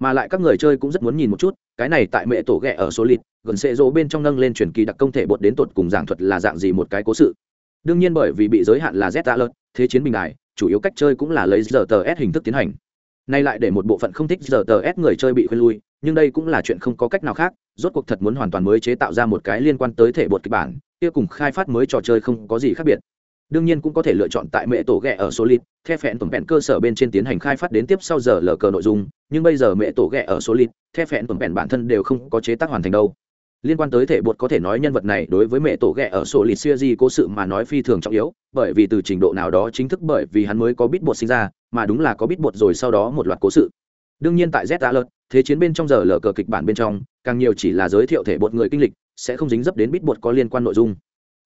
Speaker 1: Mà lại các người chơi cũng rất muốn nhìn một chút, cái này tại mẹ tổ ghẹ ở số lịt, gần xệ rỗ bên trong nâng lên truyền kỳ đặc công thể bột đến tột cùng giảng thuật là dạng gì một cái cố sự đương nhiên bởi vì bị giới hạn là z alert, thế chiến bình đài, chủ yếu cách chơi cũng là lấy giờ tờ s hình thức tiến hành. Nay lại để một bộ phận không thích giờ tờ s người chơi bị khuyên lui, nhưng đây cũng là chuyện không có cách nào khác, rốt cuộc thật muốn hoàn toàn mới chế tạo ra một cái liên quan tới thể bột kịch bản, kia cùng khai phát mới trò chơi không có gì khác biệt. Đương nhiên cũng có thể lựa chọn tại mẹ tổ ghẹ ở solid, the phẹn tổng vẹn cơ sở bên trên tiến hành khai phát đến tiếp sau giờ lờ cờ nội dung, nhưng bây giờ mẹ tổ ghẹ ở solid, the phẹn tổng vẹn bản thân đều không có chế tác hoàn thành đâu liên quan tới thể bột có thể nói nhân vật này đối với mẹ tổ ghẹ ở số lịch xưa di cố sự mà nói phi thường trọng yếu, bởi vì từ trình độ nào đó chính thức bởi vì hắn mới có bít bột sinh ra, mà đúng là có bít bột rồi sau đó một loạt cố sự. Đương nhiên tại z đã lợt thế chiến bên trong giờ lờ cờ kịch bản bên trong, càng nhiều chỉ là giới thiệu thể bột người kinh lịch, sẽ không dính dấp đến bít bột có liên quan nội dung.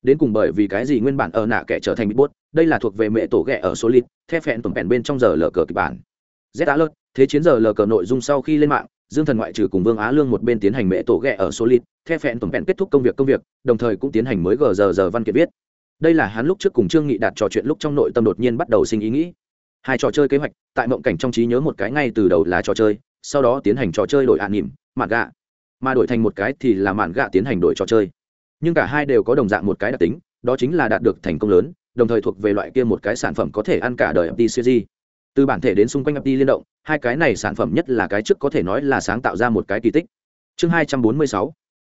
Speaker 1: Đến cùng bởi vì cái gì nguyên bản ở nạ kẻ trở thành bít bột, đây là thuộc về mẹ tổ ghẹ ở số lít the phẹn tổn phẹn bên trong giờ lờ cờ kịch bản. Z đã lợt thế chiến giờ lờ cờ nội dung sau khi lên mạng dương thần ngoại trừ cùng vương á lương một bên tiến hành mẹ tổ ghẹ ở số lít the phẹn tổng vẹn kết thúc công việc công việc, đồng thời cũng tiến hành mới gờ giờ giờ văn kiệt viết. Đây là hắn lúc trước cùng trương nghị đạt trò chuyện lúc trong nội tâm đột nhiên bắt đầu sinh ý nghĩ. Hai trò chơi kế hoạch, tại mộng cảnh trong trí nhớ một cái ngay từ đầu là trò chơi, sau đó tiến hành trò chơi đổi ạn nỉm, mạn gạ. Mà đổi thành một cái thì là mạn gạ tiến hành đổi trò chơi. Nhưng cả hai đều có đồng dạng một cái đặc tính, đó chính là đạt được thành công lớn, đồng thời thuộc về loại kia một cái sản phẩm có thể ăn cả đời mtcg. Từ bản thể đến xung quanh FT liên động, hai cái này sản phẩm nhất là cái trước có thể nói là sáng tạo ra một cái kỳ tích. Chương 246.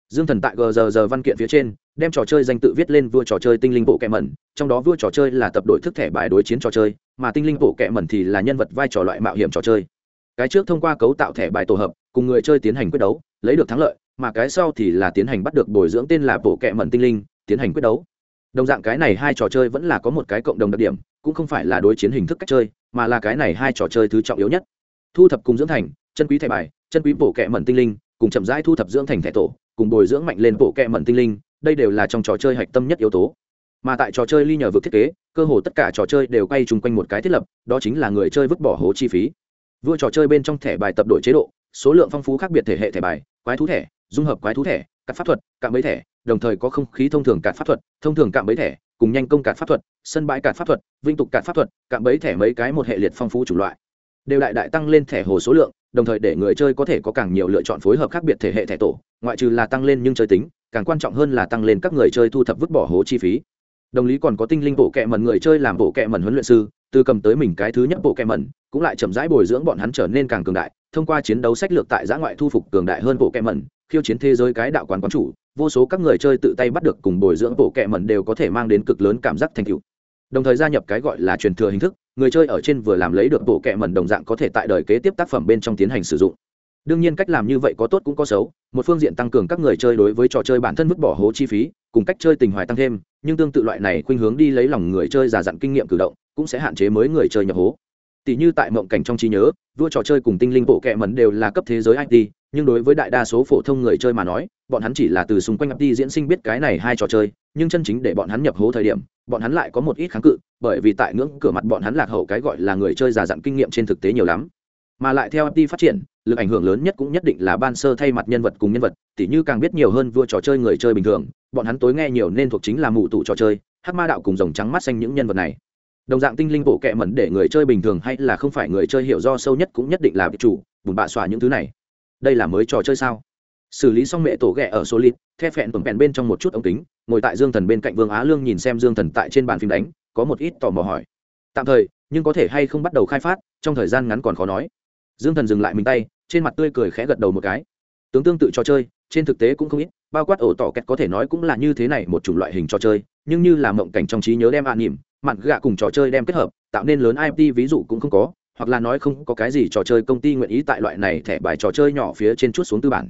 Speaker 1: Dương Thần tại gờ văn kiện phía trên, đem trò chơi danh tự viết lên vua trò chơi tinh linh bộ kẹ mẩn, trong đó vua trò chơi là tập đội thức thẻ bài đối chiến trò chơi, mà tinh linh bộ kẹ mẩn thì là nhân vật vai trò loại mạo hiểm trò chơi. Cái trước thông qua cấu tạo thẻ bài tổ hợp, cùng người chơi tiến hành quyết đấu, lấy được thắng lợi, mà cái sau thì là tiến hành bắt được bồi dưỡng tên là bộ kẹ mẩn tinh linh, tiến hành quyết đấu đồng dạng cái này hai trò chơi vẫn là có một cái cộng đồng đặc điểm cũng không phải là đối chiến hình thức cách chơi mà là cái này hai trò chơi thứ trọng yếu nhất. Thu thập cùng dưỡng thành, chân quý thẻ bài, chân quý bổ kẹ mẩn tinh linh, cùng chậm rãi thu thập dưỡng thành thẻ tổ, cùng bồi dưỡng mạnh lên bộ kẹ mẩn tinh linh, đây đều là trong trò chơi hạch tâm nhất yếu tố. Mà tại trò chơi ly nhờ vực thiết kế, cơ hồ tất cả trò chơi đều quay chung quanh một cái thiết lập, đó chính là người chơi vứt bỏ hố chi phí. Vua trò chơi bên trong thẻ bài tập đổi chế độ, số lượng phong phú khác biệt thể hệ thẻ bài, quái thú thẻ, dung hợp quái thú thẻ cặp pháp thuật, cạm mấy thẻ, đồng thời có không khí thông thường cạn pháp thuật, thông thường cạm mấy thẻ cùng nhanh công cạn pháp thuật, sân bãi cạn pháp thuật, vinh tục cạn pháp thuật, cạm bẫy thẻ mấy cái một hệ liệt phong phú chủng loại. Đều đại đại tăng lên thẻ hồ số lượng, đồng thời để người chơi có thể có càng nhiều lựa chọn phối hợp khác biệt thể hệ thẻ tổ, ngoại trừ là tăng lên nhưng chơi tính, càng quan trọng hơn là tăng lên các người chơi thu thập vứt bỏ hố chi phí. Đồng lý còn có tinh linh bộ kệ mẩn người chơi làm bộ kệ mẩn huấn luyện sư, từ cầm tới mình cái thứ nhất bộ kệ mẩn, cũng lại chậm rãi bồi dưỡng bọn hắn trở nên càng cường đại, thông qua chiến đấu sách lược tại giã ngoại thu phục cường đại hơn bộ kệ mẩn, khiêu chiến thế giới cái đạo quán quán chủ vô số các người chơi tự tay bắt được cùng bồi dưỡng bộ kệ mẩn đều có thể mang đến cực lớn cảm giác thành tựu. Đồng thời gia nhập cái gọi là truyền thừa hình thức, người chơi ở trên vừa làm lấy được bộ kệ mẩn đồng dạng có thể tại đời kế tiếp tác phẩm bên trong tiến hành sử dụng. Đương nhiên cách làm như vậy có tốt cũng có xấu, một phương diện tăng cường các người chơi đối với trò chơi bản thân vứt bỏ hố chi phí, cùng cách chơi tình hoài tăng thêm, nhưng tương tự loại này khuynh hướng đi lấy lòng người chơi già dặn kinh nghiệm cử động, cũng sẽ hạn chế mới người chơi nhập hố. Tỷ như tại mộng cảnh trong trí nhớ, vua trò chơi cùng tinh linh bộ kệ mẩn đều là cấp thế giới it nhưng đối với đại đa số phổ thông người chơi mà nói bọn hắn chỉ là từ xung quanh it diễn sinh biết cái này hai trò chơi nhưng chân chính để bọn hắn nhập hố thời điểm bọn hắn lại có một ít kháng cự bởi vì tại ngưỡng cửa mặt bọn hắn lạc hậu cái gọi là người chơi già dặn kinh nghiệm trên thực tế nhiều lắm mà lại theo đi phát triển, lực ảnh hưởng lớn nhất cũng nhất định là ban sơ thay mặt nhân vật cùng nhân vật, tỉ như càng biết nhiều hơn vua trò chơi người chơi bình thường, bọn hắn tối nghe nhiều nên thuộc chính là mụ tụ trò chơi, hát ma đạo cùng rồng trắng mắt xanh những nhân vật này. Đồng dạng tinh linh bộ kệ mẩn để người chơi bình thường hay là không phải người chơi hiểu do sâu nhất cũng nhất định là chủ, bùn bạ xóa những thứ này. Đây là mới trò chơi sao? Xử lý xong mẹ tổ ghẹ ở số lít, the phẹn tuần bèn bên trong một chút ống kính, ngồi tại Dương Thần bên cạnh Vương Á Lương nhìn xem Dương Thần tại trên bàn phim đánh, có một ít tò mò hỏi. Tạm thời, nhưng có thể hay không bắt đầu khai phát, trong thời gian ngắn còn khó nói dương thần dừng lại mình tay trên mặt tươi cười khẽ gật đầu một cái tướng tương tự trò chơi trên thực tế cũng không ít bao quát ổ tỏ kẹt có thể nói cũng là như thế này một chủng loại hình trò chơi nhưng như là mộng cảnh trong trí nhớ đem an nỉm mặn gạ cùng trò chơi đem kết hợp tạo nên lớn ip ví dụ cũng không có hoặc là nói không có cái gì trò chơi công ty nguyện ý tại loại này thẻ bài trò chơi nhỏ phía trên chút xuống tư bản.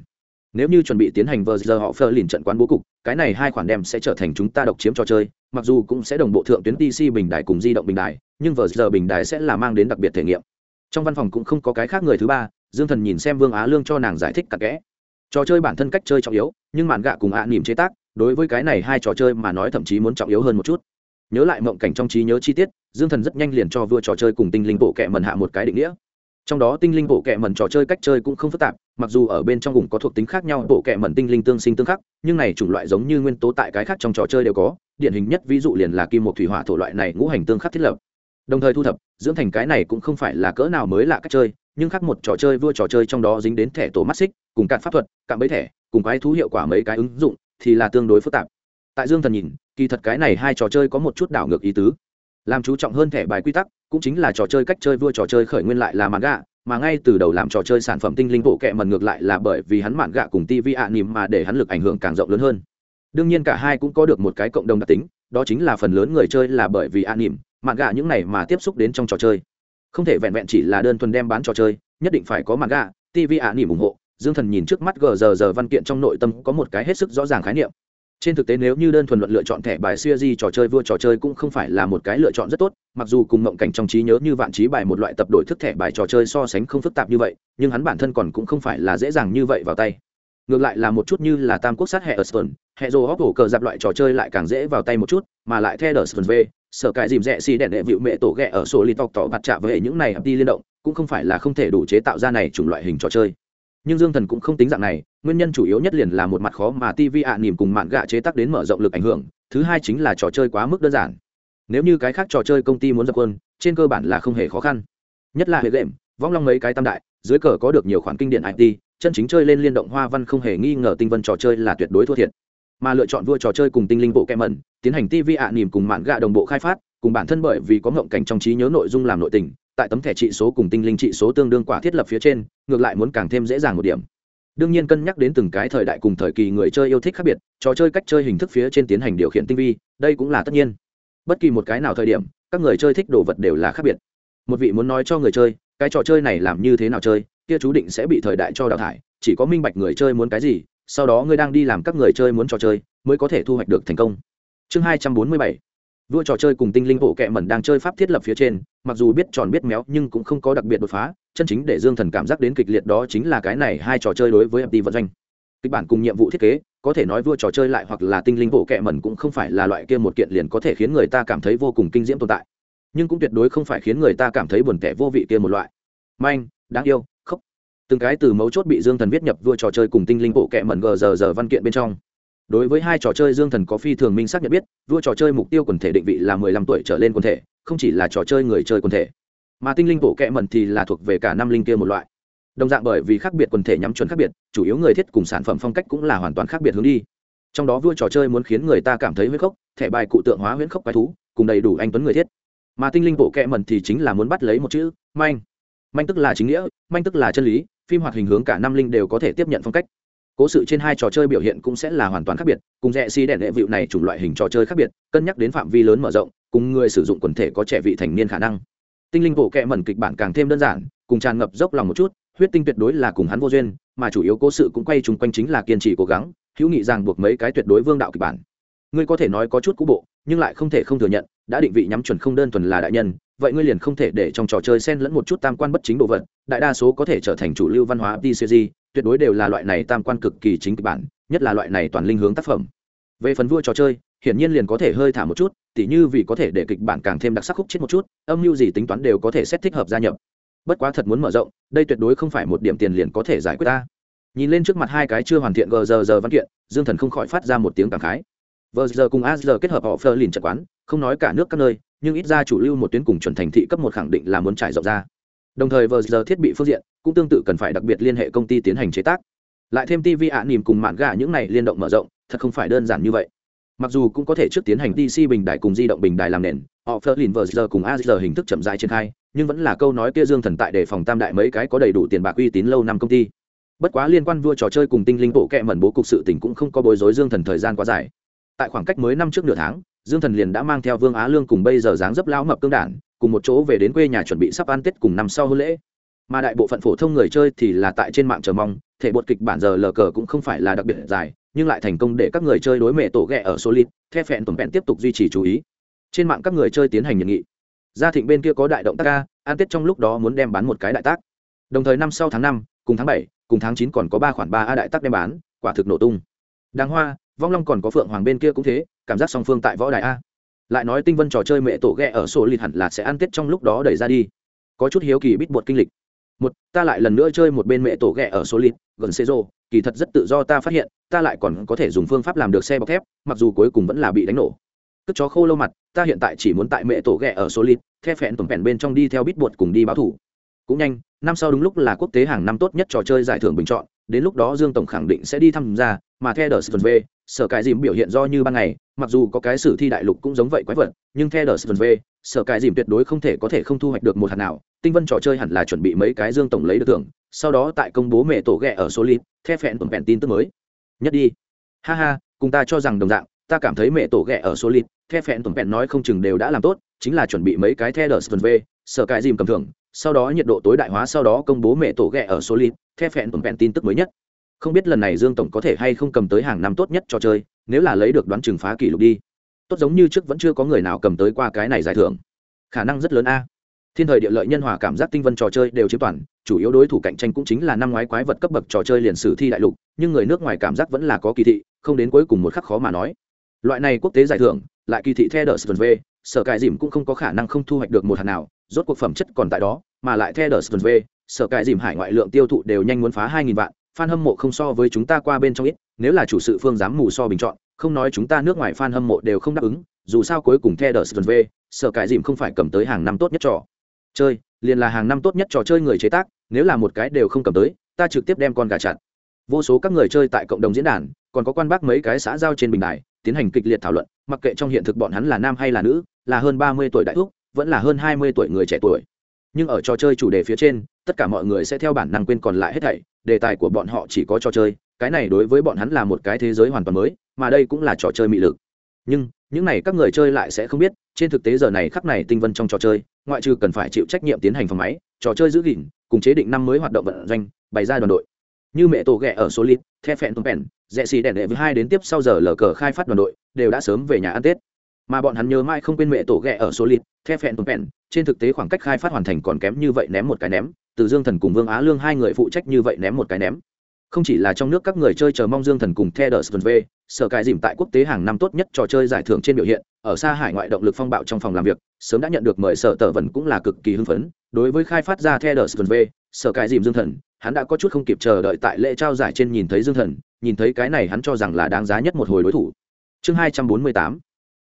Speaker 1: Nếu như chuẩn bị tiến hành vờ giờ họ phơ lìn trận quán bố cục, cái này hai khoản đem sẽ trở thành chúng ta độc chiếm trò chơi, mặc dù cũng sẽ đồng bộ thượng tuyến pc bình đài cùng di động bình đài, nhưng vờ giờ bình đài sẽ là mang đến đặc biệt thể nghiệm. Trong văn phòng cũng không có cái khác người thứ ba, dương thần nhìn xem vương á lương cho nàng giải thích cặp kẽ. Trò chơi bản thân cách chơi trọng yếu, nhưng màn gạ cùng ạ à nỉm chế tác, đối với cái này hai trò chơi mà nói thậm chí muốn trọng yếu hơn một chút nhớ lại mộng cảnh trong trí nhớ chi tiết, dương thần rất nhanh liền cho vua trò chơi cùng tinh linh bộ kệ mần hạ một cái định nghĩa. Trong đó tinh linh bộ kệ mần trò chơi cách chơi cũng không phức tạp, mặc dù ở bên trong vùng có thuộc tính khác nhau, bộ kệ mần tinh linh tương sinh tương khắc, nhưng này chủng loại giống như nguyên tố tại cái khác trong trò chơi đều có, điển hình nhất ví dụ liền là kim một thủy hỏa thổ loại này ngũ hành tương khắc thiết lập. Đồng thời thu thập, dưỡng thành cái này cũng không phải là cỡ nào mới lạ cách chơi, nhưng khác một trò chơi vua trò chơi trong đó dính đến thẻ tổ mắt xích, cùng cạn pháp thuật cạn bẫy thẻ, cùng cái thú hiệu quả mấy cái ứng dụng thì là tương đối phức tạp. Tại dương thần nhìn kỳ thật cái này hai trò chơi có một chút đảo ngược ý tứ. Làm chú trọng hơn thẻ bài quy tắc, cũng chính là trò chơi cách chơi vua trò chơi khởi nguyên lại là mạn gạ mà ngay từ đầu làm trò chơi sản phẩm tinh linh bộ kệ mần ngược lại là bởi vì hắn mạn gạ cùng tv ạ nỉm mà để hắn lực ảnh hưởng càng rộng lớn hơn. Đương nhiên cả hai cũng có được một cái cộng đồng đặc tính, đó chính là phần lớn người chơi là bởi vì ạ nỉm, mạn gạ những này mà tiếp xúc đến trong trò chơi. Không thể vẹn vẹn chỉ là đơn thuần đem bán trò chơi, nhất định phải có mạn gạ tv ạ nỉm ủng hộ. Dương thần nhìn trước mắt gờ giờ giờ văn kiện trong nội tâm có một cái hết sức rõ ràng khái niệm trên thực tế nếu như đơn thuần luận lựa chọn thẻ bài siêu di trò chơi vua trò chơi cũng không phải là một cái lựa chọn rất tốt, mặc dù cùng mộng cảnh trong trí nhớ như vạn trí bài một loại tập đổi thức thẻ bài trò chơi so sánh không phức tạp như vậy, nhưng hắn bản thân còn cũng không phải là dễ dàng như vậy vào tay. Ngược lại là một chút như là tam quốc sát hệ ở sơn hệ dồ hóc hổ cờ dạp loại trò chơi lại càng dễ vào tay một chút, mà lại theo đờ sơn v, sở cãi dìm rẽ xì đèn đệ vịu mẹ tổ ghẹ ở sổ li tọc tỏ mặt chạm với những này đi liên động, cũng không phải là không thể đủ chế tạo ra này chủng loại hình trò chơi nhưng dương thần cũng không tính dạng này, nguyên nhân chủ yếu nhất liền là một mặt khó mà tv ạ à nỉm cùng mạn gạ chế tác đến mở rộng lực ảnh hưởng, thứ hai chính là trò chơi quá mức đơn giản. Nếu như cái khác trò chơi công ty muốn dập quân trên cơ bản là không hề khó khăn. Nhất là hệ game vong long mấy cái tam đại, dưới cờ có được nhiều khoản kinh điển it chân chính chơi lên liên động hoa văn không hề nghi ngờ tinh vân trò chơi là tuyệt đối thua thiệt. Mà lựa chọn vua trò chơi cùng tinh linh bộ kem mẩn, tiến hành tv ạ nỉm cùng mạn gạ đồng bộ khai phát cùng bản thân bởi vì có ngộng cảnh trong trí nhớ nội dung làm nội tình, tại tấm thẻ trị số cùng tinh linh trị số tương đương quả thiết lập phía trên, ngược lại muốn càng thêm dễ dàng một điểm. Đương nhiên cân nhắc đến từng cái thời đại cùng thời kỳ người chơi yêu thích khác biệt, trò chơi cách chơi hình thức phía trên tiến hành điều khiển tinh vi, đây cũng là tất nhiên. Bất kỳ một cái nào thời điểm, các người chơi thích đồ vật đều là khác biệt. Một vị muốn nói cho người chơi, cái trò chơi này làm như thế nào chơi, kia chú định sẽ bị thời đại cho đào thải, chỉ có minh bạch người chơi muốn cái gì, sau đó ngươi đang đi làm các người chơi muốn trò chơi, mới có thể thu hoạch được thành công. Chương hai trăm bốn mươi bảy vua trò chơi cùng tinh linh bộ kệ mẩn đang chơi pháp thiết lập phía trên, mặc dù biết tròn biết méo nhưng cũng không có đặc biệt đột phá, chân chính để dương thần cảm giác đến kịch liệt đó chính là cái này hai trò chơi đối với mt vận doanh. Kịch bản cùng nhiệm vụ thiết kế, có thể nói vua trò chơi lại hoặc là tinh linh bộ kệ mẩn cũng không phải là loại kia một kiện liền có thể khiến người ta cảm thấy vô cùng kinh diễm tồn tại. Nhưng cũng tuyệt đối không phải khiến người ta cảm thấy buồn tẻ vô vị kia một loại. Manh, đáng yêu, khóc. Từng cái từ mấu chốt bị dương thần viết nhập vua trò chơi cùng tinh linh bộ kệ mẩn gờ giờ giờ văn kiện bên trong đối với hai trò chơi dương thần có phi thường minh xác nhận biết, vua trò chơi mục tiêu quần thể định vị là mười lăm tuổi trở lên quần thể, không chỉ là trò chơi người chơi quần thể. Mà tinh linh bộ kệ mẩn thì là thuộc về cả năm linh kia một loại. Đồng dạng bởi vì khác biệt quần thể nhắm chuẩn khác biệt, chủ yếu người thiết cùng sản phẩm phong cách cũng là hoàn toàn khác biệt hướng đi. Trong đó vua trò chơi muốn khiến người ta cảm thấy huyết khốc, thẻ bài cụ tượng hóa huyết khốc quái thú, cùng đầy đủ anh tuấn người thiết. Mà tinh linh bộ kệ mẩn thì chính là muốn bắt lấy một chữ, manh. Manh tức là chính nghĩa, manh tức là chân lý, phim hoạt hình hướng cả năm linh đều có thể tiếp nhận phong cách cố sự trên hai trò chơi biểu hiện cũng sẽ là hoàn toàn khác biệt, cùng rẽ xi đèn hệ vịu này chủng loại hình trò chơi khác biệt, cân nhắc đến phạm vi lớn mở rộng, cùng người sử dụng quần thể có trẻ vị thành niên khả năng. Tinh linh bộ kệ mẩn kịch bản càng thêm đơn giản, cùng tràn ngập dốc lòng một chút, huyết tinh tuyệt đối là cùng hắn vô duyên, mà chủ yếu cố sự cũng quay chung quanh chính là kiên trì cố gắng, hữu nghị rằng buộc mấy cái tuyệt đối vương đạo kịch bản. Ngươi có thể nói có chút cũ bộ, nhưng lại không thể không thừa nhận, đã định vị nhắm chuẩn không đơn thuần là đại nhân, vậy ngươi liền không thể để trong trò chơi xen lẫn một chút tam quan bất chính đồ vật, đại đa số có thể trở thành chủ lưu văn hóa tcg tuyệt đối đều là loại này tam quan cực kỳ chính kịch bản, nhất là loại này toàn linh hướng tác phẩm. Về phần vua trò chơi, hiển nhiên liền có thể hơi thả một chút, tỉ như vì có thể để kịch bản càng thêm đặc sắc khúc chết một chút, âm mưu gì tính toán đều có thể xét thích hợp gia nhập. Bất quá thật muốn mở rộng, đây tuyệt đối không phải một điểm tiền liền có thể giải quyết ta. Nhìn lên trước mặt hai cái chưa hoàn thiện gờ giờ giờ văn kiện, dương thần không khỏi phát ra một tiếng cảm khái. Vờ giờ cùng a giờ kết hợp họ phơ lìn trận quán, không nói cả nước các nơi, nhưng ít ra chủ lưu một tuyến cùng chuẩn thành thị cấp một khẳng định là muốn trải rộng ra đồng thời vờ giờ thiết bị phương diện cũng tương tự cần phải đặc biệt liên hệ công ty tiến hành chế tác. Lại thêm tv ạ nỉm cùng mạn gà những này liên động mở rộng, thật không phải đơn giản như vậy. Mặc dù cũng có thể trước tiến hành dc bình đài cùng di động bình đài làm nền, họ phơ lìn vờ giờ cùng a giờ hình thức chậm dài triển khai, nhưng vẫn là câu nói kia dương thần tại để phòng tam đại mấy cái có đầy đủ tiền bạc uy tín lâu năm công ty. Bất quá liên quan vua trò chơi cùng tinh linh bộ kệ mẩn bố cục sự tình cũng không có bối rối dương thần thời gian quá dài. Tại khoảng cách mới năm trước nửa tháng, dương thần liền đã mang theo vương á lương cùng bây giờ dáng dấp lão mập cương đản cùng một chỗ về đến quê nhà chuẩn bị sắp ăn tết cùng năm sau hôn lễ. Mà đại bộ phận phổ thông người chơi thì là tại trên mạng chờ mong, thể bột kịch bản giờ lờ cờ cũng không phải là đặc biệt dài, nhưng lại thành công để các người chơi đối mệ tổ ghẹ ở solid, the phẹn tổn vẹn tiếp tục duy trì chú ý. Trên mạng các người chơi tiến hành nhận nghị. Gia thịnh bên kia có đại động tác ca an tết trong lúc đó muốn đem bán một cái đại tác. Đồng thời năm sau tháng năm, cùng tháng bảy, cùng tháng chín còn có ba khoản ba a đại tác đem bán, quả thực nổ tung. Đáng hoa, vong long còn có phượng hoàng bên kia cũng thế, cảm giác song phương tại võ đại a lại nói tinh vân trò chơi mẹ tổ ghẹ ở sổ lịt hẳn là sẽ ăn tết trong lúc đó đẩy ra đi. Có chút hiếu kỳ bít bột kinh lịch. Một, ta lại lần nữa chơi một bên mẹ tổ ghẹ ở số lịt, gần xê rô kỳ thật rất tự do ta phát hiện, ta lại còn có thể dùng phương pháp làm được xe bọc thép, mặc dù cuối cùng vẫn là bị đánh nổ. Cất chó khô lâu mặt, ta hiện tại chỉ muốn tại mẹ tổ ghẹ ở số lịt, the phẹn tổng phẹn bên trong đi theo bít bột cùng đi báo thủ. Cũng nhanh, năm sau đúng lúc là quốc tế hàng năm tốt nhất trò chơi giải thưởng bình chọn, đến lúc đó dương tổng khẳng định sẽ đi tham gia, mà theo đờ sơn sở cái dìm biểu hiện do như ban ngày mặc dù có cái sử thi đại lục cũng giống vậy quái vật, nhưng theo đờ sơn v sở cái dìm tuyệt đối không thể có thể không thu hoạch được một hạt nào. Tinh vân trò chơi hẳn là chuẩn bị mấy cái dương tổng lấy được thưởng, sau đó tại công bố mẹ tổ ghẹ ở số lít theo phẹn tổng phẹn tin tức mới. Nhất đi. Ha ha, cùng ta cho rằng đồng dạng, ta cảm thấy mẹ tổ ghẹ ở số lít theo phẹn tổng phẹn nói không chừng đều đã làm tốt, chính là chuẩn bị mấy cái theo đờ sơn v sở cái dìm cầm thưởng, sau đó nhiệt độ tối đại hóa sau đó công bố mẹ tổ ghẹ ở số lít theo phẹn tổng phẹn tin tức mới nhất. Không biết lần này dương tổng có thể hay không cầm tới hàng năm tốt nhất trò chơi nếu là lấy được đoán trừng phá kỷ lục đi. Tốt giống như trước vẫn chưa có người nào cầm tới qua cái này giải thưởng. Khả năng rất lớn a. Thiên thời địa lợi nhân hòa cảm giác tinh vân trò chơi đều chiếm toàn, chủ yếu đối thủ cạnh tranh cũng chính là năm ngoái quái vật cấp bậc trò chơi liền sử thi đại lục, nhưng người nước ngoài cảm giác vẫn là có kỳ thị, không đến cuối cùng một khắc khó mà nói. Loại này quốc tế giải thưởng, lại kỳ thị theo đờ sơn v, sở cải dìm cũng không có khả năng không thu hoạch được một hạt nào, rốt cuộc phẩm chất còn tại đó, mà lại theo đờ sơn v, sở cải dìm hải ngoại lượng tiêu thụ đều nhanh muốn phá hai nghìn vạn fan hâm mộ không so với chúng ta qua bên trong ít, nếu là chủ sự phương dám mù so bình chọn, không nói chúng ta nước ngoài fan hâm mộ đều không đáp ứng, dù sao cuối cùng The đờ sơn v, sợ cải dìm không phải cầm tới hàng năm tốt nhất trò. Chơi, liền là hàng năm tốt nhất trò chơi người chế tác, nếu là một cái đều không cầm tới, ta trực tiếp đem con gà chặt. Vô số các người chơi tại cộng đồng diễn đàn, còn có quan bác mấy cái xã giao trên bình đài, tiến hành kịch liệt thảo luận, mặc kệ trong hiện thực bọn hắn là nam hay là nữ, là hơn ba mươi tuổi đại thúc, vẫn là hơn hai mươi tuổi người trẻ tuổi. Nhưng ở trò chơi chủ đề phía trên tất cả mọi người sẽ theo bản năng quên còn lại hết thảy, đề tài của bọn họ chỉ có trò chơi, cái này đối với bọn hắn là một cái thế giới hoàn toàn mới, mà đây cũng là trò chơi mị lực. Nhưng, những này các người chơi lại sẽ không biết, trên thực tế giờ này khắc này tinh vân trong trò chơi, ngoại trừ cần phải chịu trách nhiệm tiến hành phòng máy, trò chơi giữ gìn, cùng chế định năm mới hoạt động vận doanh, bày ra đoàn đội. Như mẹ tổ ghẹ ở số lít the phẹn tôm phèn rẽ xì đèn đệ với hai đến tiếp sau giờ lờ cờ khai phát đoàn đội, đều đã sớm về nhà ăn tết. Mà bọn hắn nhớ mãi không quên mẹ tổ ghẹ ở số lít the phẹn tồn phèn trên thực tế khoảng cách khai phát hoàn thành còn kém như vậy ném một cái ném từ dương thần cùng vương á lương hai người phụ trách như vậy ném một cái ném. Không chỉ là trong nước các người chơi chờ mong dương thần cùng the đờ v sở cài dìm tại quốc tế hàng năm tốt nhất trò chơi giải thưởng trên biểu hiện, ở xa hải ngoại động lực phong bạo trong phòng làm việc, sớm đã nhận được mời sở tờ vần cũng là cực kỳ hưng phấn. Đối với khai phát ra the đờ v sở cài dìm dương thần, hắn đã có chút không kịp chờ đợi tại lễ trao giải trên nhìn thấy dương thần, nhìn thấy cái này hắn cho rằng là đáng giá nhất một hồi đối thủ. Chương hai trăm bốn mươi tám,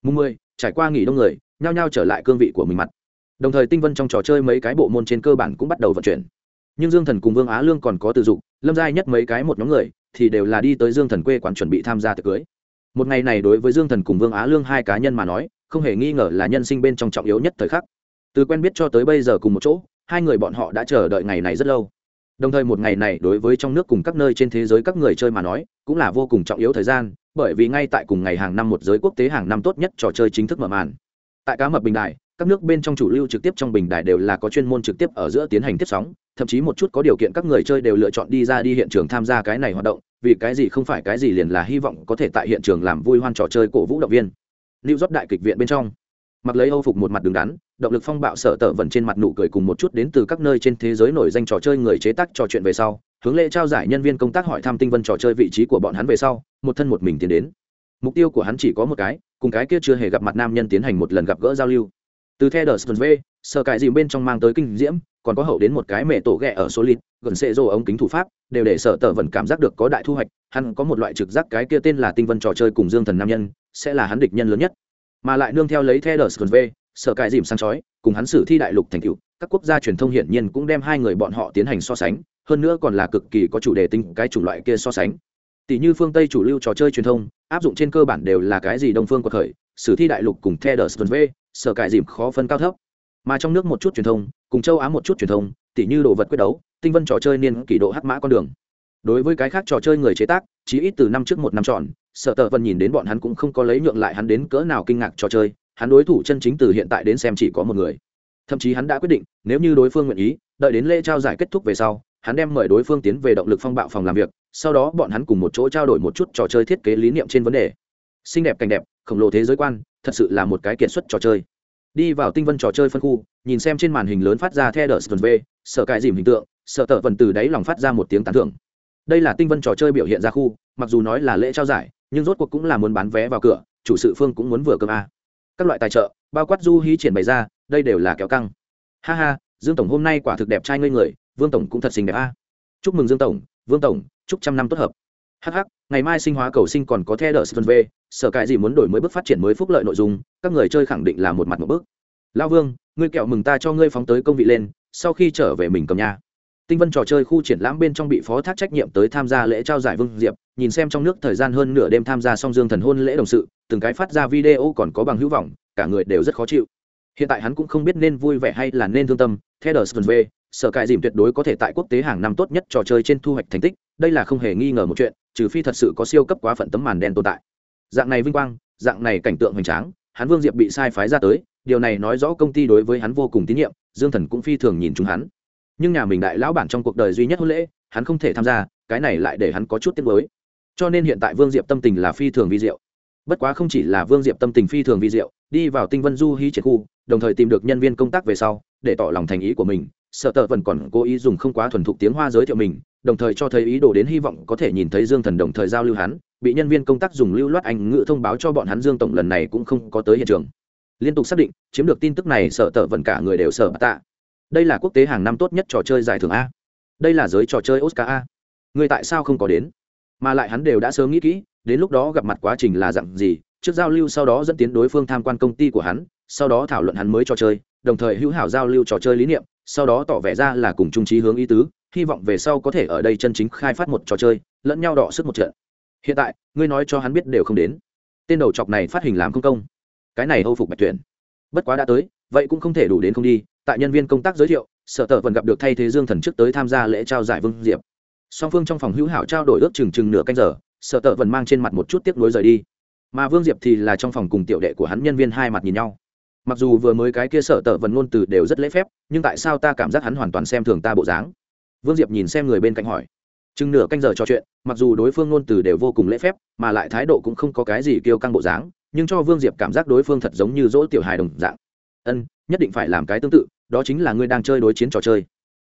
Speaker 1: mùng mười, trải qua nghỉ đông người, nhao nhao trở lại cương vị của mình mặt đồng thời tinh vân trong trò chơi mấy cái bộ môn trên cơ bản cũng bắt đầu vận chuyển. Nhưng dương thần cùng vương á lương còn có từ dụng, lâm giai nhất mấy cái một nhóm người thì đều là đi tới dương thần quê quán chuẩn bị tham gia tiệc cưới. Một ngày này đối với dương thần cùng vương á lương hai cá nhân mà nói không hề nghi ngờ là nhân sinh bên trong trọng yếu nhất thời khắc. Từ quen biết cho tới bây giờ cùng một chỗ hai người bọn họ đã chờ đợi ngày này rất lâu. Đồng thời một ngày này đối với trong nước cùng các nơi trên thế giới các người chơi mà nói cũng là vô cùng trọng yếu thời gian bởi vì ngay tại cùng ngày hàng năm một giới quốc tế hàng năm tốt nhất trò chơi chính thức mở màn. Tại cá mập bình đại các nước bên trong chủ lưu trực tiếp trong bình đài đều là có chuyên môn trực tiếp ở giữa tiến hành tiếp sóng, thậm chí một chút có điều kiện các người chơi đều lựa chọn đi ra đi hiện trường tham gia cái này hoạt động, vì cái gì không phải cái gì liền là hy vọng có thể tại hiện trường làm vui hoan trò chơi cổ vũ động viên. Lưu rót đại kịch viện bên trong, mặc lấy âu phục một mặt đứng đắn, động lực phong bạo sợ tở vẩn trên mặt nụ cười cùng một chút đến từ các nơi trên thế giới nổi danh trò chơi người chế tác trò chuyện về sau, hướng lễ trao giải nhân viên công tác hỏi thăm tinh vân trò chơi vị trí của bọn hắn về sau, một thân một mình tiến đến. Mục tiêu của hắn chỉ có một cái, cùng cái kia chưa hề gặp mặt nam nhân tiến hành một lần gặp gỡ giao lưu từ the đờ v sơ cải dìm bên trong mang tới kinh diễm, còn có hậu đến một cái mẹ tổ ghẹ ở số lít gần xệ rô ống kính thủ pháp, đều để sở tờ vẫn cảm giác được có đại thu hoạch. Hắn có một loại trực giác cái kia tên là tinh vân trò chơi cùng dương thần nam nhân, sẽ là hắn địch nhân lớn nhất. Mà lại nương theo lấy the đờ v, sở cải dìm sang chói, cùng hắn xử thi đại lục thành cựu các quốc gia truyền thông hiển nhiên cũng đem hai người bọn họ tiến hành so sánh, hơn nữa còn là cực kỳ có chủ đề tinh cái chủng loại kia so sánh. Tỷ như phương tây chủ lưu trò chơi truyền thông, áp dụng trên cơ bản đều là cái gì đông phương của khởi, sử thi đại lục cùng the đờ v sở cải dìm khó phân cao thấp. Mà trong nước một chút truyền thông, cùng châu á một chút truyền thông, tỉ như đồ vật quyết đấu, tinh vân trò chơi niên kỷ độ hắc mã con đường. Đối với cái khác trò chơi người chế tác, chỉ ít từ năm trước một năm tròn, sở tờ vân nhìn đến bọn hắn cũng không có lấy nhượng lại hắn đến cỡ nào kinh ngạc trò chơi, hắn đối thủ chân chính từ hiện tại đến xem chỉ có một người. Thậm chí hắn đã quyết định, nếu như đối phương nguyện ý, đợi đến lễ trao giải kết thúc về sau, hắn đem mời đối phương tiến về động lực phong bạo phòng làm việc, sau đó bọn hắn cùng một chỗ trao đổi một chút trò chơi thiết kế lý niệm trên vấn đề. Xinh đẹp cảnh đẹp khổng lồ thế giới quan, thật sự là một cái kiệt xuất trò chơi. Đi vào tinh vân trò chơi phân khu, nhìn xem trên màn hình lớn phát ra theo đờ sờ v, sợ cãi dìm hình tượng, sợ tợ vần từ đáy lòng phát ra một tiếng tán thưởng. Đây là tinh vân trò chơi biểu hiện ra khu, mặc dù nói là lễ trao giải, nhưng rốt cuộc cũng là muốn bán vé vào cửa, chủ sự phương cũng muốn vừa cơm a các loại tài trợ, bao quát du hí triển bày ra, đây đều là kéo căng. Ha ha, dương tổng hôm nay quả thực đẹp trai ngây người, vương tổng cũng thật xinh đẹp a chúc mừng dương tổng, vương tổng, chúc trăm năm tốt hợp hh ngày mai sinh hóa cầu sinh còn có the đờ sơn v, sở cài gì muốn đổi mới bước phát triển mới phúc lợi nội dung, các người chơi khẳng định là một mặt một bước. Lao vương, ngươi kẹo mừng ta cho ngươi phóng tới công vị lên, sau khi trở về mình cầm nhà tinh vân trò chơi khu triển lãm bên trong bị phó thác trách nhiệm tới tham gia lễ trao giải vương diệp, nhìn xem trong nước thời gian hơn nửa đêm tham gia song dương thần hôn lễ đồng sự, từng cái phát ra video còn có bằng hữu vọng, cả người đều rất khó chịu. Hiện tại hắn cũng không biết nên vui vẻ hay là nên thương tâm theo đờ v, sở cải dìm tuyệt đối có thể tại quốc tế hàng năm tốt nhất trò chơi trên thu hoạch thành tích, đây là không hề nghi ngờ một chuyện trừ phi thật sự có siêu cấp quá phận tấm màn đen tồn tại. Dạng này vinh quang, dạng này cảnh tượng hoành tráng, hắn vương diệp bị sai phái ra tới, điều này nói rõ công ty đối với hắn vô cùng tín nhiệm, dương thần cũng phi thường nhìn chúng hắn. Nhưng nhà mình đại lão bản trong cuộc đời duy nhất hôn lễ, hắn không thể tham gia, cái này lại để hắn có chút tiếc mới cho nên hiện tại vương diệp tâm tình là phi thường vi diệu. Bất quá không chỉ là vương diệp tâm tình phi thường vi diệu, đi vào tinh vân du hí triệt khu, đồng thời tìm được nhân viên công tác về sau, để tỏ lòng thành ý của mình, sợ tờ vẫn còn cố ý dùng không quá thuần thục tiếng hoa giới thiệu mình đồng thời cho thấy ý đồ đến hy vọng có thể nhìn thấy dương thần đồng thời giao lưu hắn, bị nhân viên công tác dùng lưu loát anh ngữ thông báo cho bọn hắn dương tổng lần này cũng không có tới hiện trường. Liên tục xác định, chiếm được tin tức này sợ tờ vẫn cả người đều sợ tạ. Đây là quốc tế hàng năm tốt nhất trò chơi giải thưởng a. Đây là giới trò chơi oscar a. Người tại sao không có đến? Mà lại hắn đều đã sớm nghĩ kỹ, đến lúc đó gặp mặt quá trình là dặn gì, trước giao lưu sau đó dẫn tiến đối phương tham quan công ty của hắn, sau đó thảo luận hắn mới trò chơi đồng thời hữu hảo giao lưu trò chơi lý niệm, sau đó tỏ vẻ ra là cùng trung trí hướng ý tứ, hy vọng về sau có thể ở đây chân chính khai phát một trò chơi, lẫn nhau đọ sức một trận. Hiện tại, ngươi nói cho hắn biết đều không đến. Tên đầu chọc này phát hình làm công công. Cái này âu phục bạch tuyển. Bất quá đã tới, vậy cũng không thể đủ đến không đi, tại nhân viên công tác giới thiệu, sở tờ vẫn gặp được thay thế dương thần trước tới tham gia lễ trao giải vương diệp. Song phương trong phòng hữu hảo trao đổi ước chừng chừng nửa canh giờ, sở tờ vẫn mang trên mặt một chút tiếc nuối rời đi. Mà vương diệp thì là trong phòng cùng tiểu đệ của hắn nhân viên hai mặt nhìn nhau mặc dù vừa mới cái kia sở tờ vần ngôn từ đều rất lễ phép, nhưng tại sao ta cảm giác hắn hoàn toàn xem thường ta bộ dáng? Vương diệp nhìn xem người bên cạnh hỏi. Chừng nửa canh giờ trò chuyện, mặc dù đối phương ngôn từ đều vô cùng lễ phép, mà lại thái độ cũng không có cái gì kêu căng bộ dáng, nhưng cho vương diệp cảm giác đối phương thật giống như dỗ tiểu hài đồng dạng. Ân, nhất định phải làm cái tương tự, đó chính là ngươi đang chơi đối chiến trò chơi.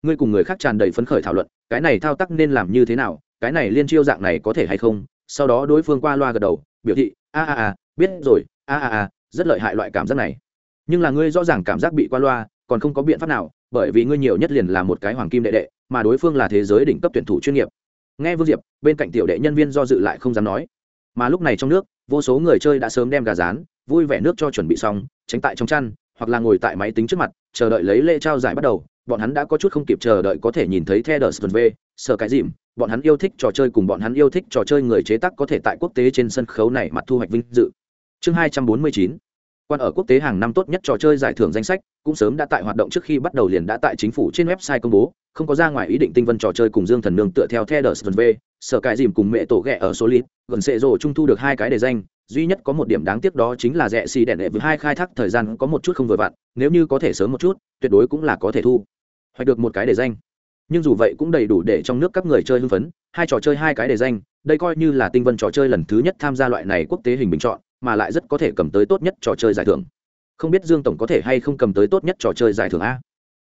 Speaker 1: Ngươi cùng người khác tràn đầy phấn khởi thảo luận, cái này thao tác nên làm như thế nào, cái này liên chiêu dạng này có thể hay không? Sau đó đối phương qua loa gật đầu, biểu thị, a a a, biết rồi, a a a, rất lợi hại loại cảm giác này nhưng là ngươi rõ ràng cảm giác bị qua loa còn không có biện pháp nào bởi vì ngươi nhiều nhất liền là một cái hoàng kim đệ đệ mà đối phương là thế giới đỉnh cấp tuyển thủ chuyên nghiệp. Nghe vương diệp bên cạnh tiểu đệ nhân viên do dự lại không dám nói. Mà lúc này trong nước vô số người chơi đã sớm đem gà rán vui vẻ nước cho chuẩn bị xong tránh tại trong chăn hoặc là ngồi tại máy tính trước mặt chờ đợi lấy lễ trao giải bắt đầu. Bọn hắn đã có chút không kịp chờ đợi có thể nhìn thấy The Dustin V, sở cái dìm, bọn hắn yêu thích trò chơi cùng bọn hắn yêu thích trò chơi người chế tác có thể tại quốc tế trên sân khấu này mặt thu hoạch vinh dự. Chương 249 quan ở quốc tế hàng năm tốt nhất trò chơi giải thưởng danh sách, cũng sớm đã tại hoạt động trước khi bắt đầu liền đã tại chính phủ trên website công bố, không có ra ngoài ý định tinh vân trò chơi cùng dương thần nương tựa theo theo đờ v, sở cải dìm cùng mẹ tổ ghẹ ở số lít gần sệ rồ trung thu được hai cái đề danh, duy nhất có một điểm đáng tiếc đó chính là rẻ xì đèn đệ với hai khai thác thời gian có một chút không vừa vặn, nếu như có thể sớm một chút, tuyệt đối cũng là có thể thu hoạch được một cái đề danh. Nhưng dù vậy cũng đầy đủ để trong nước các người chơi hưng phấn, hai trò chơi hai cái đề danh, đây coi như là tinh vân trò chơi lần thứ nhất tham gia loại này quốc tế hình bình chọn mà lại rất có thể cầm tới tốt nhất trò chơi giải thưởng. Không biết dương tổng có thể hay không cầm tới tốt nhất trò chơi giải thưởng a?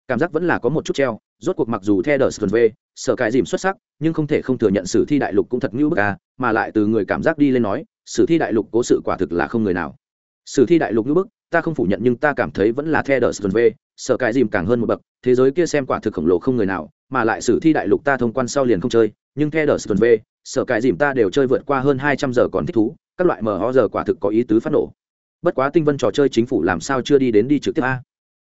Speaker 1: Cảm giác vẫn là có một chút treo, rốt cuộc mặc dù theo đờ sơn v sở cái dìm xuất sắc, nhưng không thể không thừa nhận sử thi đại lục cũng thật ngữ bức a, mà lại từ người cảm giác đi lên nói, sử thi đại lục cố sự quả thực là không người nào. Sử thi đại lục ngữ bức, ta không phủ nhận nhưng ta cảm thấy vẫn là theo đờ sơn v sở cái dìm càng hơn một bậc, thế giới kia xem quả thực khổng lồ không người nào, mà lại sử thi đại lục ta thông quan sau liền không chơi, nhưng theo đờ sơn v sở cái dìm ta đều chơi vượt qua hơn hai trăm giờ còn thích thú các loại mờ ho giờ quả thực có ý tứ phát nổ. Bất quá tinh vân trò chơi chính phủ làm sao chưa đi đến đi trực tiếp a.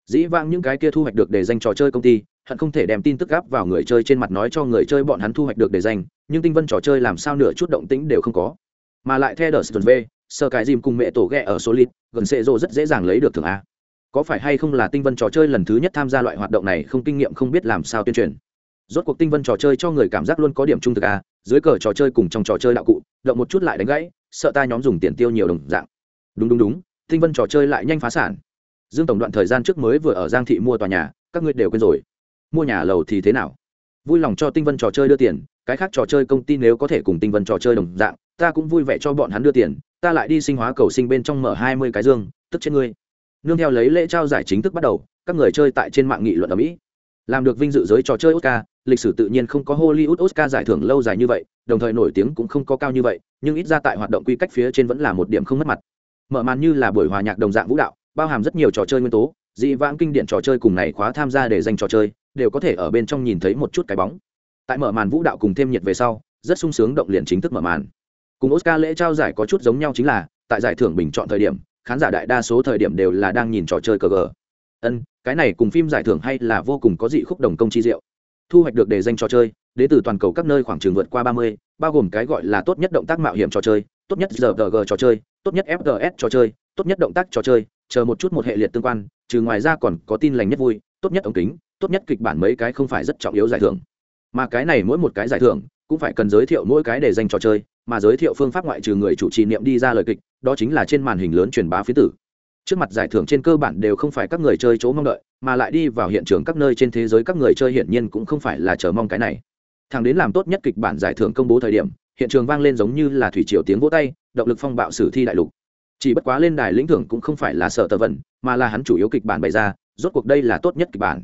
Speaker 1: Dĩ vãng những cái kia thu hoạch được để danh trò chơi công ty, hận không thể đem tin tức gáp vào người chơi trên mặt nói cho người chơi bọn hắn thu hoạch được để danh nhưng tinh vân trò chơi làm sao nửa chút động tĩnh đều không có. Mà lại theo đờ sờ v sơ cái dìm cùng mẹ tổ ghẹ ở số lít gần xệ rô rất dễ dàng lấy được thưởng a. Có phải hay không là tinh vân trò chơi lần thứ nhất tham gia loại hoạt động này không kinh nghiệm không biết làm sao tuyên truyền? Rốt cuộc tinh vân trò chơi cho người cảm giác luôn có điểm trung thực a, dưới cờ trò chơi cùng trong trò chơi đạo cụ động một chút lại đánh gãy, sợ ta nhóm dùng tiền tiêu nhiều đồng dạng. Đúng đúng đúng, tinh vân trò chơi lại nhanh phá sản. Dương tổng đoạn thời gian trước mới vừa ở giang thị mua tòa nhà, các ngươi đều quên rồi. Mua nhà lầu thì thế nào? Vui lòng cho tinh vân trò chơi đưa tiền, cái khác trò chơi công ty nếu có thể cùng tinh vân trò chơi đồng dạng, ta cũng vui vẻ cho bọn hắn đưa tiền, ta lại đi sinh hóa cầu sinh bên trong mở hai mươi cái dương, tức trên ngươi. Nương theo lấy lễ trao giải chính thức bắt đầu, các người chơi tại trên mạng nghị luận ở mỹ. Làm được vinh dự giới trò chơi oscar lịch sử tự nhiên không có hollywood oscar giải thưởng lâu dài như vậy, đồng thời nổi tiếng cũng không có cao như vậy, nhưng ít ra tại hoạt động quy cách phía trên vẫn là một điểm không mất mặt. Mở màn như là buổi hòa nhạc đồng dạng vũ đạo, bao hàm rất nhiều trò chơi nguyên tố, dị vãng kinh điển trò chơi cùng này khóa tham gia để dành trò chơi, đều có thể ở bên trong nhìn thấy một chút cái bóng. Tại mở màn vũ đạo cùng thêm nhiệt về sau, rất sung sướng động liền chính thức mở màn. Cùng oscar lễ trao giải có chút giống nhau chính là, tại giải thưởng bình chọn thời điểm, khán giả đại đa số thời điểm đều là đang nhìn trò chơi cờ gờ. Ân, cái này cùng phim giải thưởng hay là vô cùng có dị khúc đồng công chi diệu thu hoạch được đề danh trò chơi đến từ toàn cầu các nơi khoảng trường vượt qua ba mươi, bao gồm cái gọi là tốt nhất động tác mạo hiểm trò chơi, tốt nhất rpg trò chơi, tốt nhất fgs trò chơi, tốt nhất động tác trò chơi, chờ một chút một hệ liệt tương quan, trừ ngoài ra còn có tin lành nhất vui, tốt nhất ống kính, tốt nhất kịch bản mấy cái không phải rất trọng yếu giải thưởng. Mà cái này mỗi một cái giải thưởng cũng phải cần giới thiệu mỗi cái để dành trò chơi, mà giới thiệu phương pháp ngoại trừ người chủ trì niệm đi ra lời kịch, đó chính là trên màn hình lớn truyền bá phía tử trước mặt giải thưởng trên cơ bản đều không phải các người chơi chỗ mong đợi, mà lại đi vào hiện trường các nơi trên thế giới các người chơi hiển nhiên cũng không phải là chờ mong cái này. Thằng đến làm tốt nhất kịch bản giải thưởng công bố thời điểm, hiện trường vang lên giống như là thủy triều tiếng vỗ tay, động lực phong bạo sử thi đại lục. Chỉ bất quá lên đài lĩnh thưởng cũng không phải là sợ tờ vần mà là hắn chủ yếu kịch bản bày ra, rốt cuộc đây là tốt nhất kịch bản.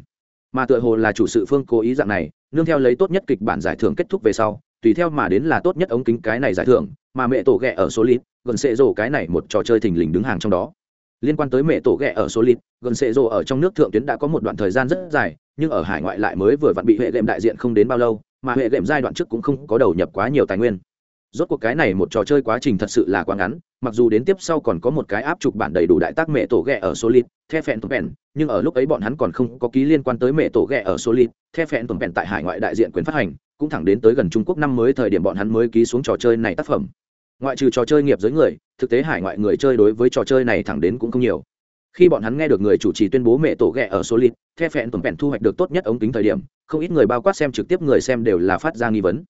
Speaker 1: Mà tựa hồ là chủ sự phương cố ý dạng này, nương theo lấy tốt nhất kịch bản giải thưởng kết thúc về sau, tùy theo mà đến là tốt nhất ống kính cái này giải thưởng, mà mẹ tổ ghẹ ở số lít, gần sệ rổ cái này một trò chơi thình lình đứng hàng trong đó liên quan tới mẹ tổ ghẹ ở số lít gần sệ rộ ở trong nước thượng tuyến đã có một đoạn thời gian rất dài, nhưng ở hải ngoại lại mới vừa vặn bị hệ đệm đại diện không đến bao lâu, mà hệ đệm giai đoạn trước cũng không có đầu nhập quá nhiều tài nguyên. Rốt cuộc cái này một trò chơi quá trình thật sự là quá ngắn, mặc dù đến tiếp sau còn có một cái áp trục bản đầy đủ đại tác mẹ tổ ghẹ ở solid, the phèn tổn vẹn nhưng ở lúc ấy bọn hắn còn không có ký liên quan tới mẹ tổ ghẹ ở solid, the phèn tổn vẹn tại hải ngoại đại diện quyền phát hành, cũng thẳng đến tới gần trung quốc năm mới thời điểm bọn hắn mới ký xuống trò chơi này tác phẩm ngoại trừ trò chơi nghiệp giới người, thực tế hải ngoại người chơi đối với trò chơi này thẳng đến cũng không nhiều. Khi bọn hắn nghe được người chủ trì tuyên bố mẹ tổ ghẹ ở số lít the phẹn tuần phẹn thu hoạch được tốt nhất ống kính thời điểm, không ít người bao quát xem trực tiếp người xem đều là phát ra nghi vấn.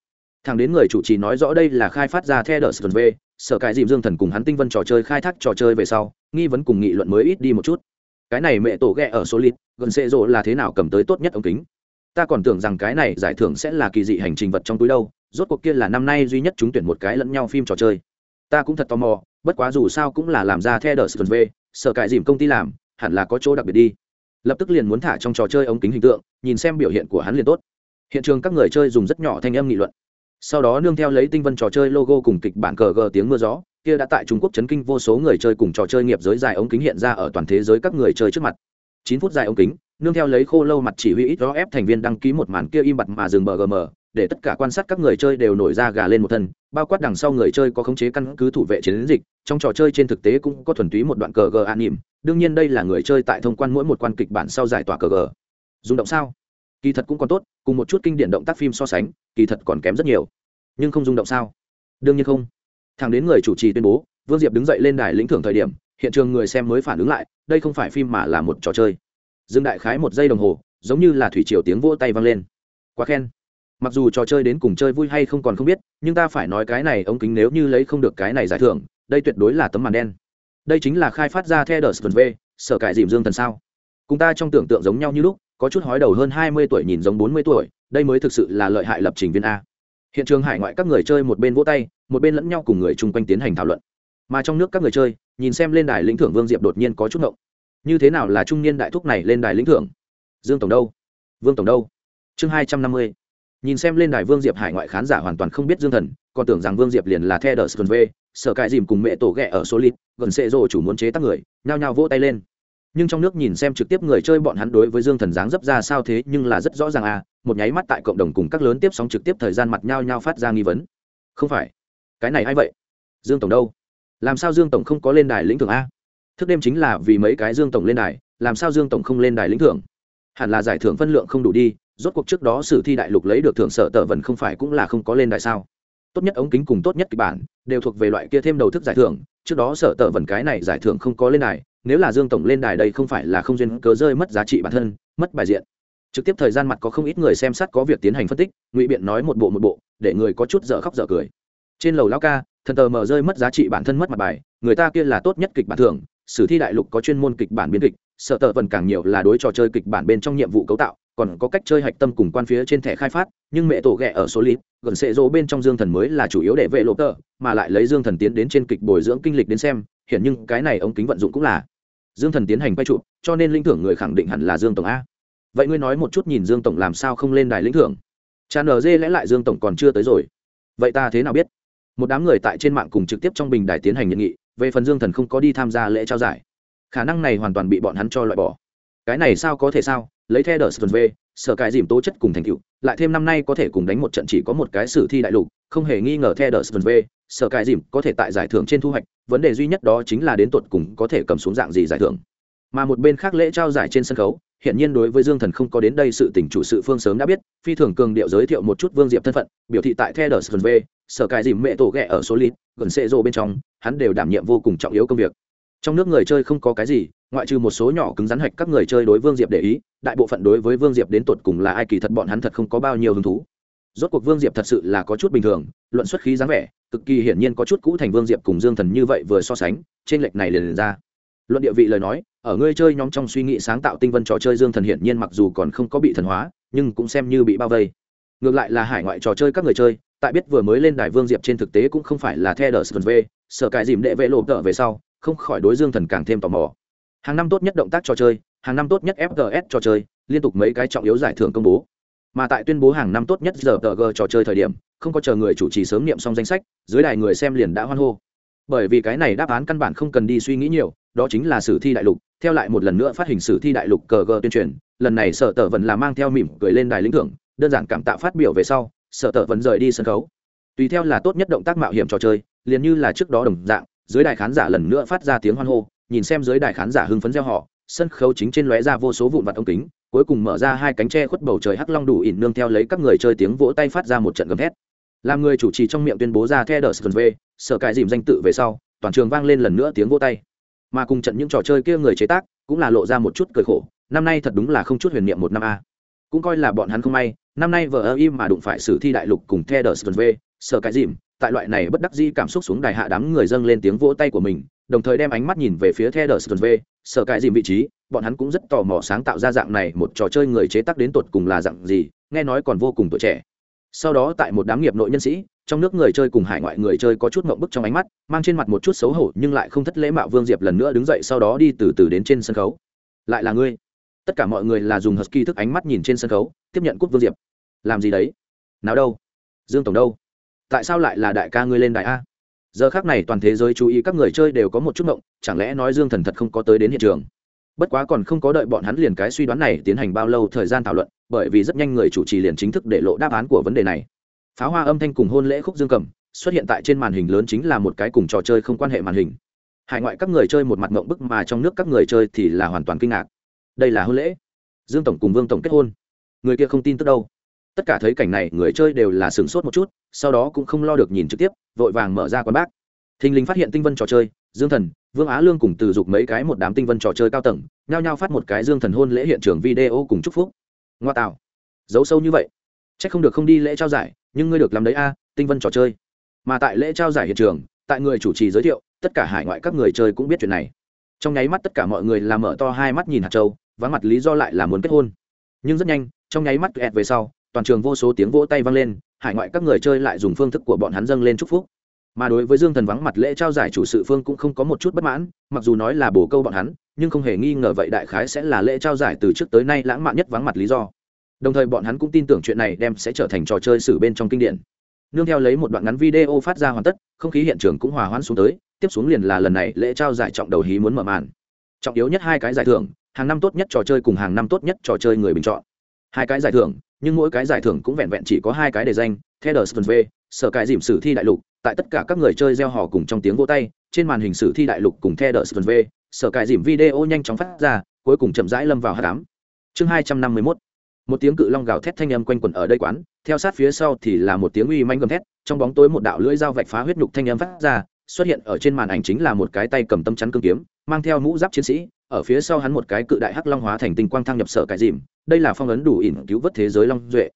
Speaker 1: Thẳng đến người chủ trì nói rõ đây là khai phát ra the đờ v, sở cải dìm dương thần cùng hắn tinh vân trò chơi khai thác trò chơi về sau, nghi vấn cùng nghị luận mới ít đi một chút. Cái này mẹ tổ ghẹ ở số lít gần xệ rộ là thế nào cầm tới tốt nhất ống kính? Ta còn tưởng rằng cái này giải thưởng sẽ là kỳ dị hành trình vật trong túi đâu rốt cuộc kia là năm nay duy nhất chúng tuyển một cái lẫn nhau phim trò chơi. Ta cũng thật tò mò, bất quá dù sao cũng là làm ra theo đờ sờ v sợ cãi dìm công ty làm, hẳn là có chỗ đặc biệt đi. Lập tức liền muốn thả trong trò chơi ống kính hình tượng, nhìn xem biểu hiện của hắn liền tốt. Hiện trường các người chơi dùng rất nhỏ thanh âm nghị luận. Sau đó nương theo lấy tinh vân trò chơi logo cùng kịch bản cờ gờ tiếng mưa gió, kia đã tại trung quốc chấn kinh vô số người chơi cùng trò chơi nghiệp giới dài ống kính hiện ra ở toàn thế giới các người chơi trước mặt. Chín phút dài ống kính, nương theo lấy khô lâu mặt chỉ huy ít đó ép thành viên đăng ký một màn kia im bặt mà dừng bờ gm để tất cả quan sát các người chơi đều nổi ra gà lên một thân, bao quát đằng sau người chơi có khống chế căn cứ thủ vệ chiến dịch, trong trò chơi trên thực tế cũng có thuần túy một đoạn cờ gờ an nỉm. Đương nhiên đây là người chơi tại thông quan mỗi một quan kịch bản sau giải tỏa cờ gờ. Dùng động sao? Kỳ thật cũng còn tốt, cùng một chút kinh điển động tác phim so sánh, kỳ thật còn kém rất nhiều. Nhưng không dùng động sao? Đương nhiên không. Thằng đến người chủ trì tuyên bố, vương diệp đứng dậy lên đài lĩnh thưởng thời điểm, hiện trường người xem mới phản ứng lại, đây không phải phim mà là một trò chơi. Dương đại khái một giây đồng hồ, giống như là thủy triều tiếng vỗ tay vang lên. Quá khen mặc dù trò chơi đến cùng chơi vui hay không còn không biết, nhưng ta phải nói cái này ống kính nếu như lấy không được cái này giải thưởng, đây tuyệt đối là tấm màn đen. Đây chính là khai phát ra the đờ v, sở cải dìm dương thần sao. Cùng ta trong tưởng tượng giống nhau như lúc, có chút hói đầu hơn hai mươi tuổi nhìn giống bốn mươi tuổi, đây mới thực sự là lợi hại lập trình viên a. Hiện trường hải ngoại các người chơi một bên vỗ tay, một bên lẫn nhau cùng người chung quanh tiến hành thảo luận. Mà trong nước các người chơi, nhìn xem lên đài lĩnh thưởng vương diệp đột nhiên có chút ngộng. Như thế nào là trung niên đại thúc này lên đài lĩnh thưởng? Dương tổng đâu? Vương tổng đâu? Chương hai trăm năm mươi nhìn xem lên đài vương diệp hải ngoại khán giả hoàn toàn không biết dương thần, còn tưởng rằng vương diệp liền là the đờ sơn v sở cãi dìm cùng mẹ tổ ghẹ ở số lít gần xệ rộ chủ muốn chế tác người, nhao nhao vỗ tay lên. Nhưng trong nước nhìn xem trực tiếp người chơi bọn hắn đối với dương thần dáng dấp ra sao thế nhưng là rất rõ ràng à một nháy mắt tại cộng đồng cùng các lớn tiếp sóng trực tiếp thời gian mặt nhao nhao phát ra nghi vấn. Không phải. Cái này a i vậy? Dương tổng đâu? Làm sao dương tổng không có lên đài lĩnh thưởng a? Thức đêm chính là vì mấy cái dương tổng lên đài, làm sao dương tổng không lên đài lĩnh thưởng? Hẳn là giải thưởng phân lượng không đủ đi rốt cuộc trước đó sử thi đại lục lấy được thưởng sở tờ vần không phải cũng là không có lên đài sao? Tốt nhất ống kính cùng tốt nhất kịch bản đều thuộc về loại kia thêm đầu thức giải thưởng, trước đó sở tờ vần cái này giải thưởng không có lên đài, nếu là dương tổng lên đài đây không phải là không duyên cớ rơi mất giá trị bản thân, mất bài diện. Trực tiếp thời gian mặt có không ít người xem sát có việc tiến hành phân tích, ngụy biện nói một bộ một bộ, để người có chút dở khóc dở cười. Trên lầu lao ca, thần tờ mở rơi mất giá trị bản thân mất mặt bài, người ta kia là tốt nhất kịch bản thưởng, sử thi đại lục có chuyên môn kịch bản biến kịch, sở tờ vần càng nhiều là đối trò chơi kịch bản bên trong nhiệm vụ cấu tạo còn có cách chơi hạch tâm cùng quan phía trên thẻ khai phát, nhưng mẹ tổ ghẹ ở số lít, gần sệ rỗ bên trong dương thần mới là chủ yếu để vệ lộ tờ, mà lại lấy dương thần tiến đến trên kịch bồi dưỡng kinh lịch đến xem hiện nhưng cái này ống kính vận dụng cũng là dương thần tiến hành quay trụ, cho nên linh thưởng người khẳng định hẳn là dương tổng a. Vậy ngươi nói một chút nhìn dương tổng làm sao không lên đài lĩnh thưởng? Cha nở dê lẽ lại dương tổng còn chưa tới rồi. Vậy ta thế nào biết? Một đám người tại trên mạng cùng trực tiếp trong bình đài tiến hành nhận nghị, về phần dương thần không có đi tham gia lễ trao giải. Khả năng này hoàn toàn bị bọn hắn cho loại bỏ. Cái này sao có thể sao? Lấy theo đờ sơn v sở cải dìm tố chất cùng thành tựu, lại thêm năm nay có thể cùng đánh một trận chỉ có một cái sử thi đại lục, không hề nghi ngờ theo đờ sơn v sở cải dìm có thể tại giải thưởng trên thu hoạch, vấn đề duy nhất đó chính là đến tuột cùng có thể cầm xuống dạng gì giải thưởng. Mà một bên khác lễ trao giải trên sân khấu hiện nhiên đối với dương thần không có đến đây sự tỉnh chủ sự phương sớm đã biết, phi thường cường điệu giới thiệu một chút vương diệp thân phận, biểu thị tại theo đờ v sở cài dìm mẹ tổ ghẹ ở số lít, gần xệ rô bên trong, hắn đều đảm nhiệm vô cùng trọng yếu công việc. Trong nước người chơi không có cái gì ngoại trừ một số nhỏ cứng rắn hạch các người chơi đối vương diệp để ý đại bộ phận đối với vương diệp đến tột cùng là ai kỳ thật bọn hắn thật không có bao nhiêu hứng thú. Rốt cuộc vương diệp thật sự là có chút bình thường luận xuất khí dáng vẻ cực kỳ hiển nhiên có chút cũ thành vương diệp cùng dương thần như vậy vừa so sánh trên lệch này liền, liền ra. Luận địa vị lời nói ở ngươi chơi nhóm trong suy nghĩ sáng tạo tinh vân trò chơi dương thần hiển nhiên mặc dù còn không có bị thần hóa nhưng cũng xem như bị bao vây. Ngược lại là hải ngoại trò chơi các người chơi tại biết vừa mới lên đài vương diệp trên thực tế cũng không phải là theo đờ v sở cải dìm đệ vệ lộ tợ về sau không khỏi đối dương thần càng thêm tò mò hàng năm tốt nhất động tác trò chơi, hàng năm tốt nhất fts trò chơi, liên tục mấy cái trọng yếu giải thưởng công bố. Mà tại tuyên bố hàng năm tốt nhất giờ tờ trò chơi thời điểm, không có chờ người chủ trì sớm niệm xong danh sách, dưới đài người xem liền đã hoan hô. Bởi vì cái này đáp án căn bản không cần đi suy nghĩ nhiều, đó chính là sử thi đại lục, theo lại một lần nữa phát hình sử thi đại lục cờ tuyên truyền, lần này sở tờ vẫn là mang theo mỉm cười lên đài lĩnh thưởng, đơn giản cảm tạ phát biểu về sau, sở tờ vẫn rời đi sân khấu. Tùy theo là tốt nhất động tác mạo hiểm trò chơi, liền như là trước đó đồng dạng, dưới đài khán giả lần nữa phát ra tiếng hoan hô nhìn xem dưới đài khán giả hưng phấn gieo họ, sân khấu chính trên lóe ra vô số vụn vặt ống kính, cuối cùng mở ra hai cánh tre khuất bầu trời hắc long đủ ỉn nương theo lấy các người chơi tiếng vỗ tay phát ra một trận gầm thét. Làm người chủ trì trong miệng tuyên bố ra the đờ v sở cải dìm danh tự về sau, toàn trường vang lên lần nữa tiếng vỗ tay. Mà cùng trận những trò chơi kia người chế tác, cũng là lộ ra một chút cười khổ, năm nay thật đúng là không chút huyền niệm một năm a. Cũng coi là bọn hắn không may, năm nay vờ ơ im mà đụng phải sử thi đại lục cùng the đờ v sở cái dìm tại loại này bất đắc di cảm xúc xuống đài hạ đám người dâng lên tiếng vỗ tay của mình, đồng thời đem ánh mắt nhìn về phía the đờ v sở cãi dìm vị trí, bọn hắn cũng rất tò mò sáng tạo ra dạng này một trò chơi người chế tác đến tột cùng là dạng gì, nghe nói còn vô cùng tuổi trẻ. Sau đó tại một đám nghiệp nội nhân sĩ, trong nước người chơi cùng hải ngoại người chơi có chút mộng bức trong ánh mắt, mang trên mặt một chút xấu hổ nhưng lại không thất lễ mạo vương diệp lần nữa đứng dậy sau đó đi từ từ đến trên sân khấu. Lại là ngươi. Tất cả mọi người là dùng husky thức ánh mắt nhìn trên sân khấu, tiếp nhận cúp vương diệp. Làm gì đấy? Nào đâu? Dương tổng đâu? Tại sao lại là đại ca ngươi lên đại a? Giờ khác này toàn thế giới chú ý các người chơi đều có một chút mộng chẳng lẽ nói dương thần thật không có tới đến hiện trường? Bất quá còn không có đợi bọn hắn liền cái suy đoán này tiến hành bao lâu thời gian thảo luận, bởi vì rất nhanh người chủ trì liền chính thức để lộ đáp án của vấn đề này. Pháo hoa âm thanh cùng hôn lễ khúc dương cầm xuất hiện tại trên màn hình lớn chính là một cái cùng trò chơi không quan hệ màn hình. Hải ngoại các người chơi một mặt mộng bức mà trong nước các người chơi thì là hoàn toàn kinh ngạc. Đây là hôn lễ. Dương tổng cùng vương tổng kết hôn. Người kia không tin tức đâu tất cả thấy cảnh này, người chơi đều là sửng sốt một chút, sau đó cũng không lo được nhìn trực tiếp, vội vàng mở ra quán bác. Thình lình phát hiện tinh vân trò chơi, dương thần, vương á lương cùng từ dục mấy cái một đám tinh vân trò chơi cao tầng, nhao nhao phát một cái dương thần hôn lễ hiện trường video cùng chúc phúc. Ngoa tạo. Giấu sâu như vậy. C h ắ c không được không đi lễ trao giải, nhưng ngươi được làm đấy a, tinh vân trò chơi. Mà tại lễ trao giải hiện trường, tại người chủ trì giới thiệu, tất cả hải ngoại các người chơi cũng biết chuyện này. Trong nháy mắt tất cả mọi người làm mở to hai mắt nhìn hạt châu, vắng mặt lý do lại là muốn kết hôn. Nhưng rất nhanh, trong nháy mắt ẹt về sau toàn trường vô số tiếng vỗ tay vang lên, hải ngoại các người chơi lại dùng phương thức của bọn hắn dâng lên chúc phúc. Mà đối với dương thần vắng mặt lễ trao giải chủ sự phương cũng không có một chút bất mãn, mặc dù nói là bổ câu bọn hắn, nhưng không hề nghi ngờ vậy đại khái sẽ là lễ trao giải từ trước tới nay lãng mạn nhất vắng mặt lý do. Đồng thời bọn hắn cũng tin tưởng chuyện này đem sẽ trở thành trò chơi sử bên trong kinh điển. Nương theo lấy một đoạn ngắn video phát ra hoàn tất, không khí hiện trường cũng hòa hoãn xuống tới, tiếp xuống liền là lần này lễ trao giải trọng đầu hí muốn mở màn. Trọng yếu nhất hai cái giải thưởng, hàng năm tốt nhất trò chơi cùng hàng năm tốt nhất trò chơi người bình chọn. Hai cái giải thưởng nhưng mỗi cái giải thưởng cũng vẹn vẹn chỉ có hai cái đề danh, theo đờ v, sở cải dìm sử thi đại lục, tại tất cả các người chơi gieo hò cùng trong tiếng vô tay, trên màn hình sử thi đại lục cùng theo đờ v, sở cải dìm video nhanh chóng phát ra, cuối cùng chậm rãi lâm vào hát đám chương hai trăm năm mươi mốt, một tiếng cự long gào thét thanh âm quanh quẩn ở đây quán, theo sát phía sau thì là một tiếng uy manh gầm thét, trong bóng tối một đạo lưỡi dao vạch phá huyết nhục thanh âm phát ra, xuất hiện ở trên màn ảnh chính là một cái tay cầm tâm chắn cương kiếm mang theo mũ giáp chiến sĩ, ở phía sau hắn một cái cự đại hắc long hóa thành tinh quang thăng nhập sở cải dìm, đây là phong ấn đủ ỉn cứu vớt thế giới long duệ.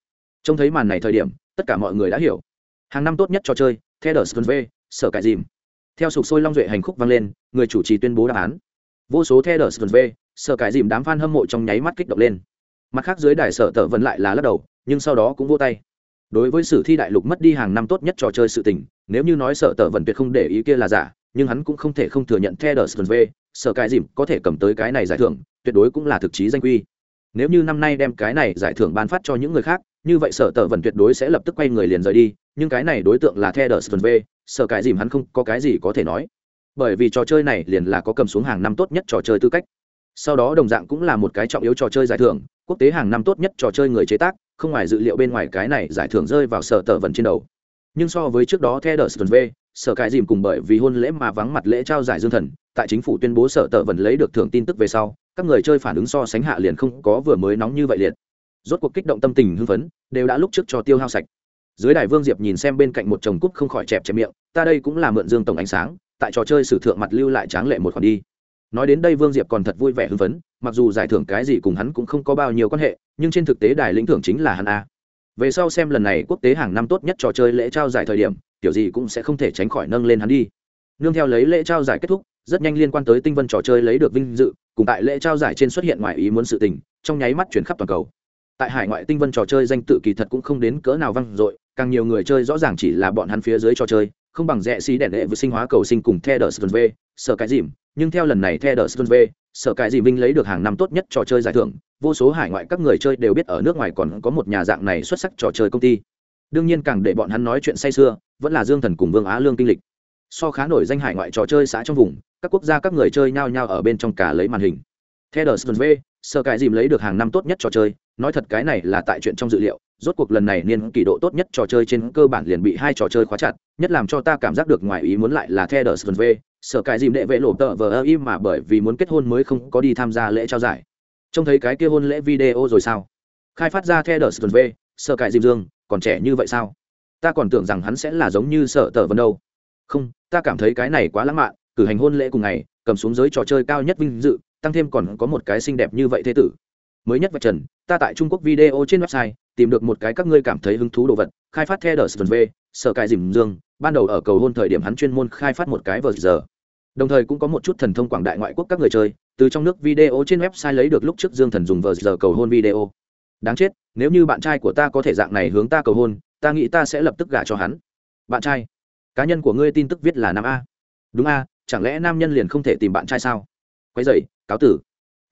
Speaker 1: Trông thấy màn này thời điểm, tất cả mọi người đã hiểu. Hàng năm tốt nhất trò chơi theo đờ v sở cải dìm. Theo sục sôi long duệ hành khúc vang lên, người chủ trì tuyên bố đáp án. Vô số theo đờ v sở cải dìm đám f a n hâm mộ trong nháy mắt kích động lên. Mặt khác dưới đài sở tờ vẫn lại là lắc đầu, nhưng sau đó cũng vô tay. Đối với sử thi đại lục mất đi hàng năm tốt nhất trò chơi sự tình, nếu như nói sở tờ vẫn tuyệt không để ý kia là giả nhưng hắn cũng không thể không thừa nhận theo v sở cái dìm có thể cầm tới cái này giải thưởng, tuyệt đối cũng là thực chí danh quy. Nếu như năm nay đem cái này giải thưởng ban phát cho những người khác, như vậy sở tờ vẫn tuyệt đối sẽ lập tức quay người liền rời đi, nhưng cái này đối tượng là theo v sở cái dìm hắn không có cái gì có thể nói. Bởi vì trò chơi này liền là có cầm xuống hàng năm tốt nhất trò chơi tư cách. Sau đó đồng dạng cũng là một cái trọng yếu trò chơi giải thưởng, quốc tế hàng năm tốt nhất trò chơi người chế tác, không ngoài dự liệu bên ngoài cái này giải thưởng rơi vào sở tờ vận trên đầu nhưng so với trước đó theo đờ v, sở cải dìm cùng bởi vì hôn lễ mà vắng mặt lễ trao giải dương thần, tại chính phủ tuyên bố sở tờ vẫn lấy được thưởng tin tức về sau, các người chơi phản ứng so sánh hạ liền không có vừa mới nóng như vậy liệt. Rốt cuộc kích động tâm tình hưng phấn, đều đã lúc trước cho tiêu hao sạch. Dưới đài vương diệp nhìn xem bên cạnh một chồng cúc không khỏi chẹp chẹp miệng, ta đây cũng là mượn dương tổng ánh sáng, tại trò chơi sử thượng mặt lưu lại tráng lệ một khoản đi. Nói đến đây vương diệp còn thật vui vẻ hưng phấn, mặc dù giải thưởng cái gì cùng hắn cũng không có bao nhiêu quan hệ, nhưng trên thực tế đài lĩnh thưởng chính là hắn a về sau xem lần này quốc tế hàng năm tốt nhất trò chơi lễ trao giải thời điểm, kiểu gì cũng sẽ không thể tránh khỏi nâng lên hắn đi. Nương theo lấy lễ trao giải kết thúc, rất nhanh liên quan tới tinh vân trò chơi lấy được vinh dự, cùng tại lễ trao giải trên xuất hiện ngoài ý muốn sự tình, trong nháy mắt chuyển khắp toàn cầu. Tại hải ngoại tinh vân trò chơi danh tự kỳ thật cũng không đến cỡ nào văng dội, càng nhiều người chơi rõ ràng chỉ là bọn hắn phía dưới trò chơi, không bằng rẽ xí đèn đệ vừa sinh hóa cầu sinh cùng the đờ sơn v sợ cái dìm. Nhưng theo lần này the đờ sơn v sở cải dị vinh lấy được hàng năm tốt nhất trò chơi giải thưởng, vô số hải ngoại các người chơi đều biết ở nước ngoài còn có một nhà dạng này xuất sắc trò chơi công ty. Đương nhiên càng để bọn hắn nói chuyện say sưa, vẫn là dương thần cùng vương á lương kinh lịch. So khá nổi danh hải ngoại trò chơi xã trong vùng, các quốc gia các người chơi nhao nhao ở bên trong cả lấy màn hình. Theo đờ sơn v, sở Cải dìm lấy được hàng năm tốt nhất trò chơi, nói thật cái này là tại chuyện trong dự liệu, rốt cuộc lần này niên kỷ độ tốt nhất trò chơi trên cơ bản liền bị hai trò chơi khóa chặt, nhất làm cho ta cảm giác được ngoài ý muốn lại là theo đờ sơn v sở cải dìm đệ vệ lộ tợ vờ ơ im mà bởi vì muốn kết hôn mới không có đi tham gia lễ trao giải. Trông thấy cái kia hôn lễ video rồi sao? Khai phát ra theo đờ sờ v, sở cải dìm dương, còn trẻ như vậy sao? Ta còn tưởng rằng hắn sẽ là giống như sở tờ vân đâu. Không, ta cảm thấy cái này quá lãng mạn, cử hành hôn lễ cùng ngày, cầm xuống giới trò chơi cao nhất vinh dự, tăng thêm còn có một cái xinh đẹp như vậy thế tử. Mới nhất vạch trần, ta tại trung quốc video trên website, tìm được một cái các ngươi cảm thấy hứng thú đồ vật, khai phát theo đờ v, sở cải dìm dương. Ban đầu ở cầu hôn thời điểm hắn chuyên môn khai phát một cái vờ giờ đồng thời cũng có một chút thần thông quảng đại ngoại quốc các người chơi, từ trong nước video trên website lấy được lúc trước dương thần dùng vờ giờ cầu hôn video. Đáng chết, nếu như bạn trai của ta có thể dạng này hướng ta cầu hôn, ta nghĩ ta sẽ lập tức gả cho hắn. Bạn trai, cá nhân của ngươi tin tức viết là nam a. Đúng a, chẳng lẽ nam nhân liền không thể tìm bạn trai sao? Quay dậy cáo tử.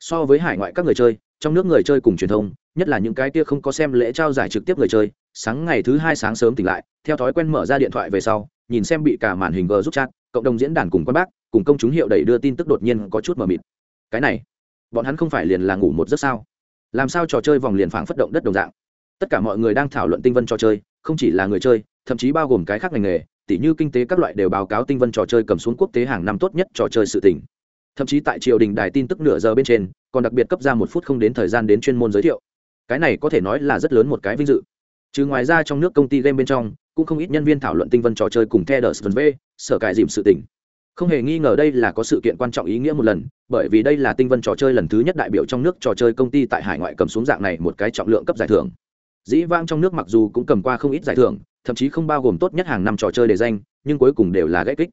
Speaker 1: So với hải ngoại các người chơi, trong nước người chơi cùng truyền thông, nhất là những cái kia không có xem lễ trao giải trực tiếp người chơi, sáng ngày thứ hai sáng sớm tỉnh lại, theo thói quen mở ra điện thoại về sau, nhìn xem bị cả màn hình g giúp chat cộng đồng diễn đàn cùng quan bác, cùng công chúng hiệu đẩy đưa tin tức đột nhiên có chút mờ mịt. Cái này, bọn hắn không phải liền là ngủ một giấc sao? Làm sao trò chơi vòng liền phảng phất động đất đồng dạng? Tất cả mọi người đang thảo luận tinh vân trò chơi, không chỉ là người chơi, thậm chí bao gồm cái khác ngành nghề, tỉ như kinh tế các loại đều báo cáo tinh vân trò chơi cầm xuống quốc tế hàng năm tốt nhất trò chơi sự tỉnh thậm chí tại triều đình đài tin tức nửa giờ bên trên, còn đặc biệt cấp ra một phút không đến thời gian đến chuyên môn giới thiệu. Cái này có thể nói là rất lớn một cái vinh dự trừ ngoài ra trong nước công ty game bên trong, cũng không ít nhân viên thảo luận tinh vân trò chơi cùng theo đờ v, sở cải dìm sự tỉnh không hề nghi ngờ đây là có sự kiện quan trọng ý nghĩa một lần, bởi vì đây là tinh vân trò chơi lần thứ nhất đại biểu trong nước trò chơi công ty tại hải ngoại cầm xuống dạng này một cái trọng lượng cấp giải thưởng. Dĩ vang trong nước mặc dù cũng cầm qua không ít giải thưởng, thậm chí không bao gồm tốt nhất hàng năm trò chơi để danh, nhưng cuối cùng đều là ghét kích.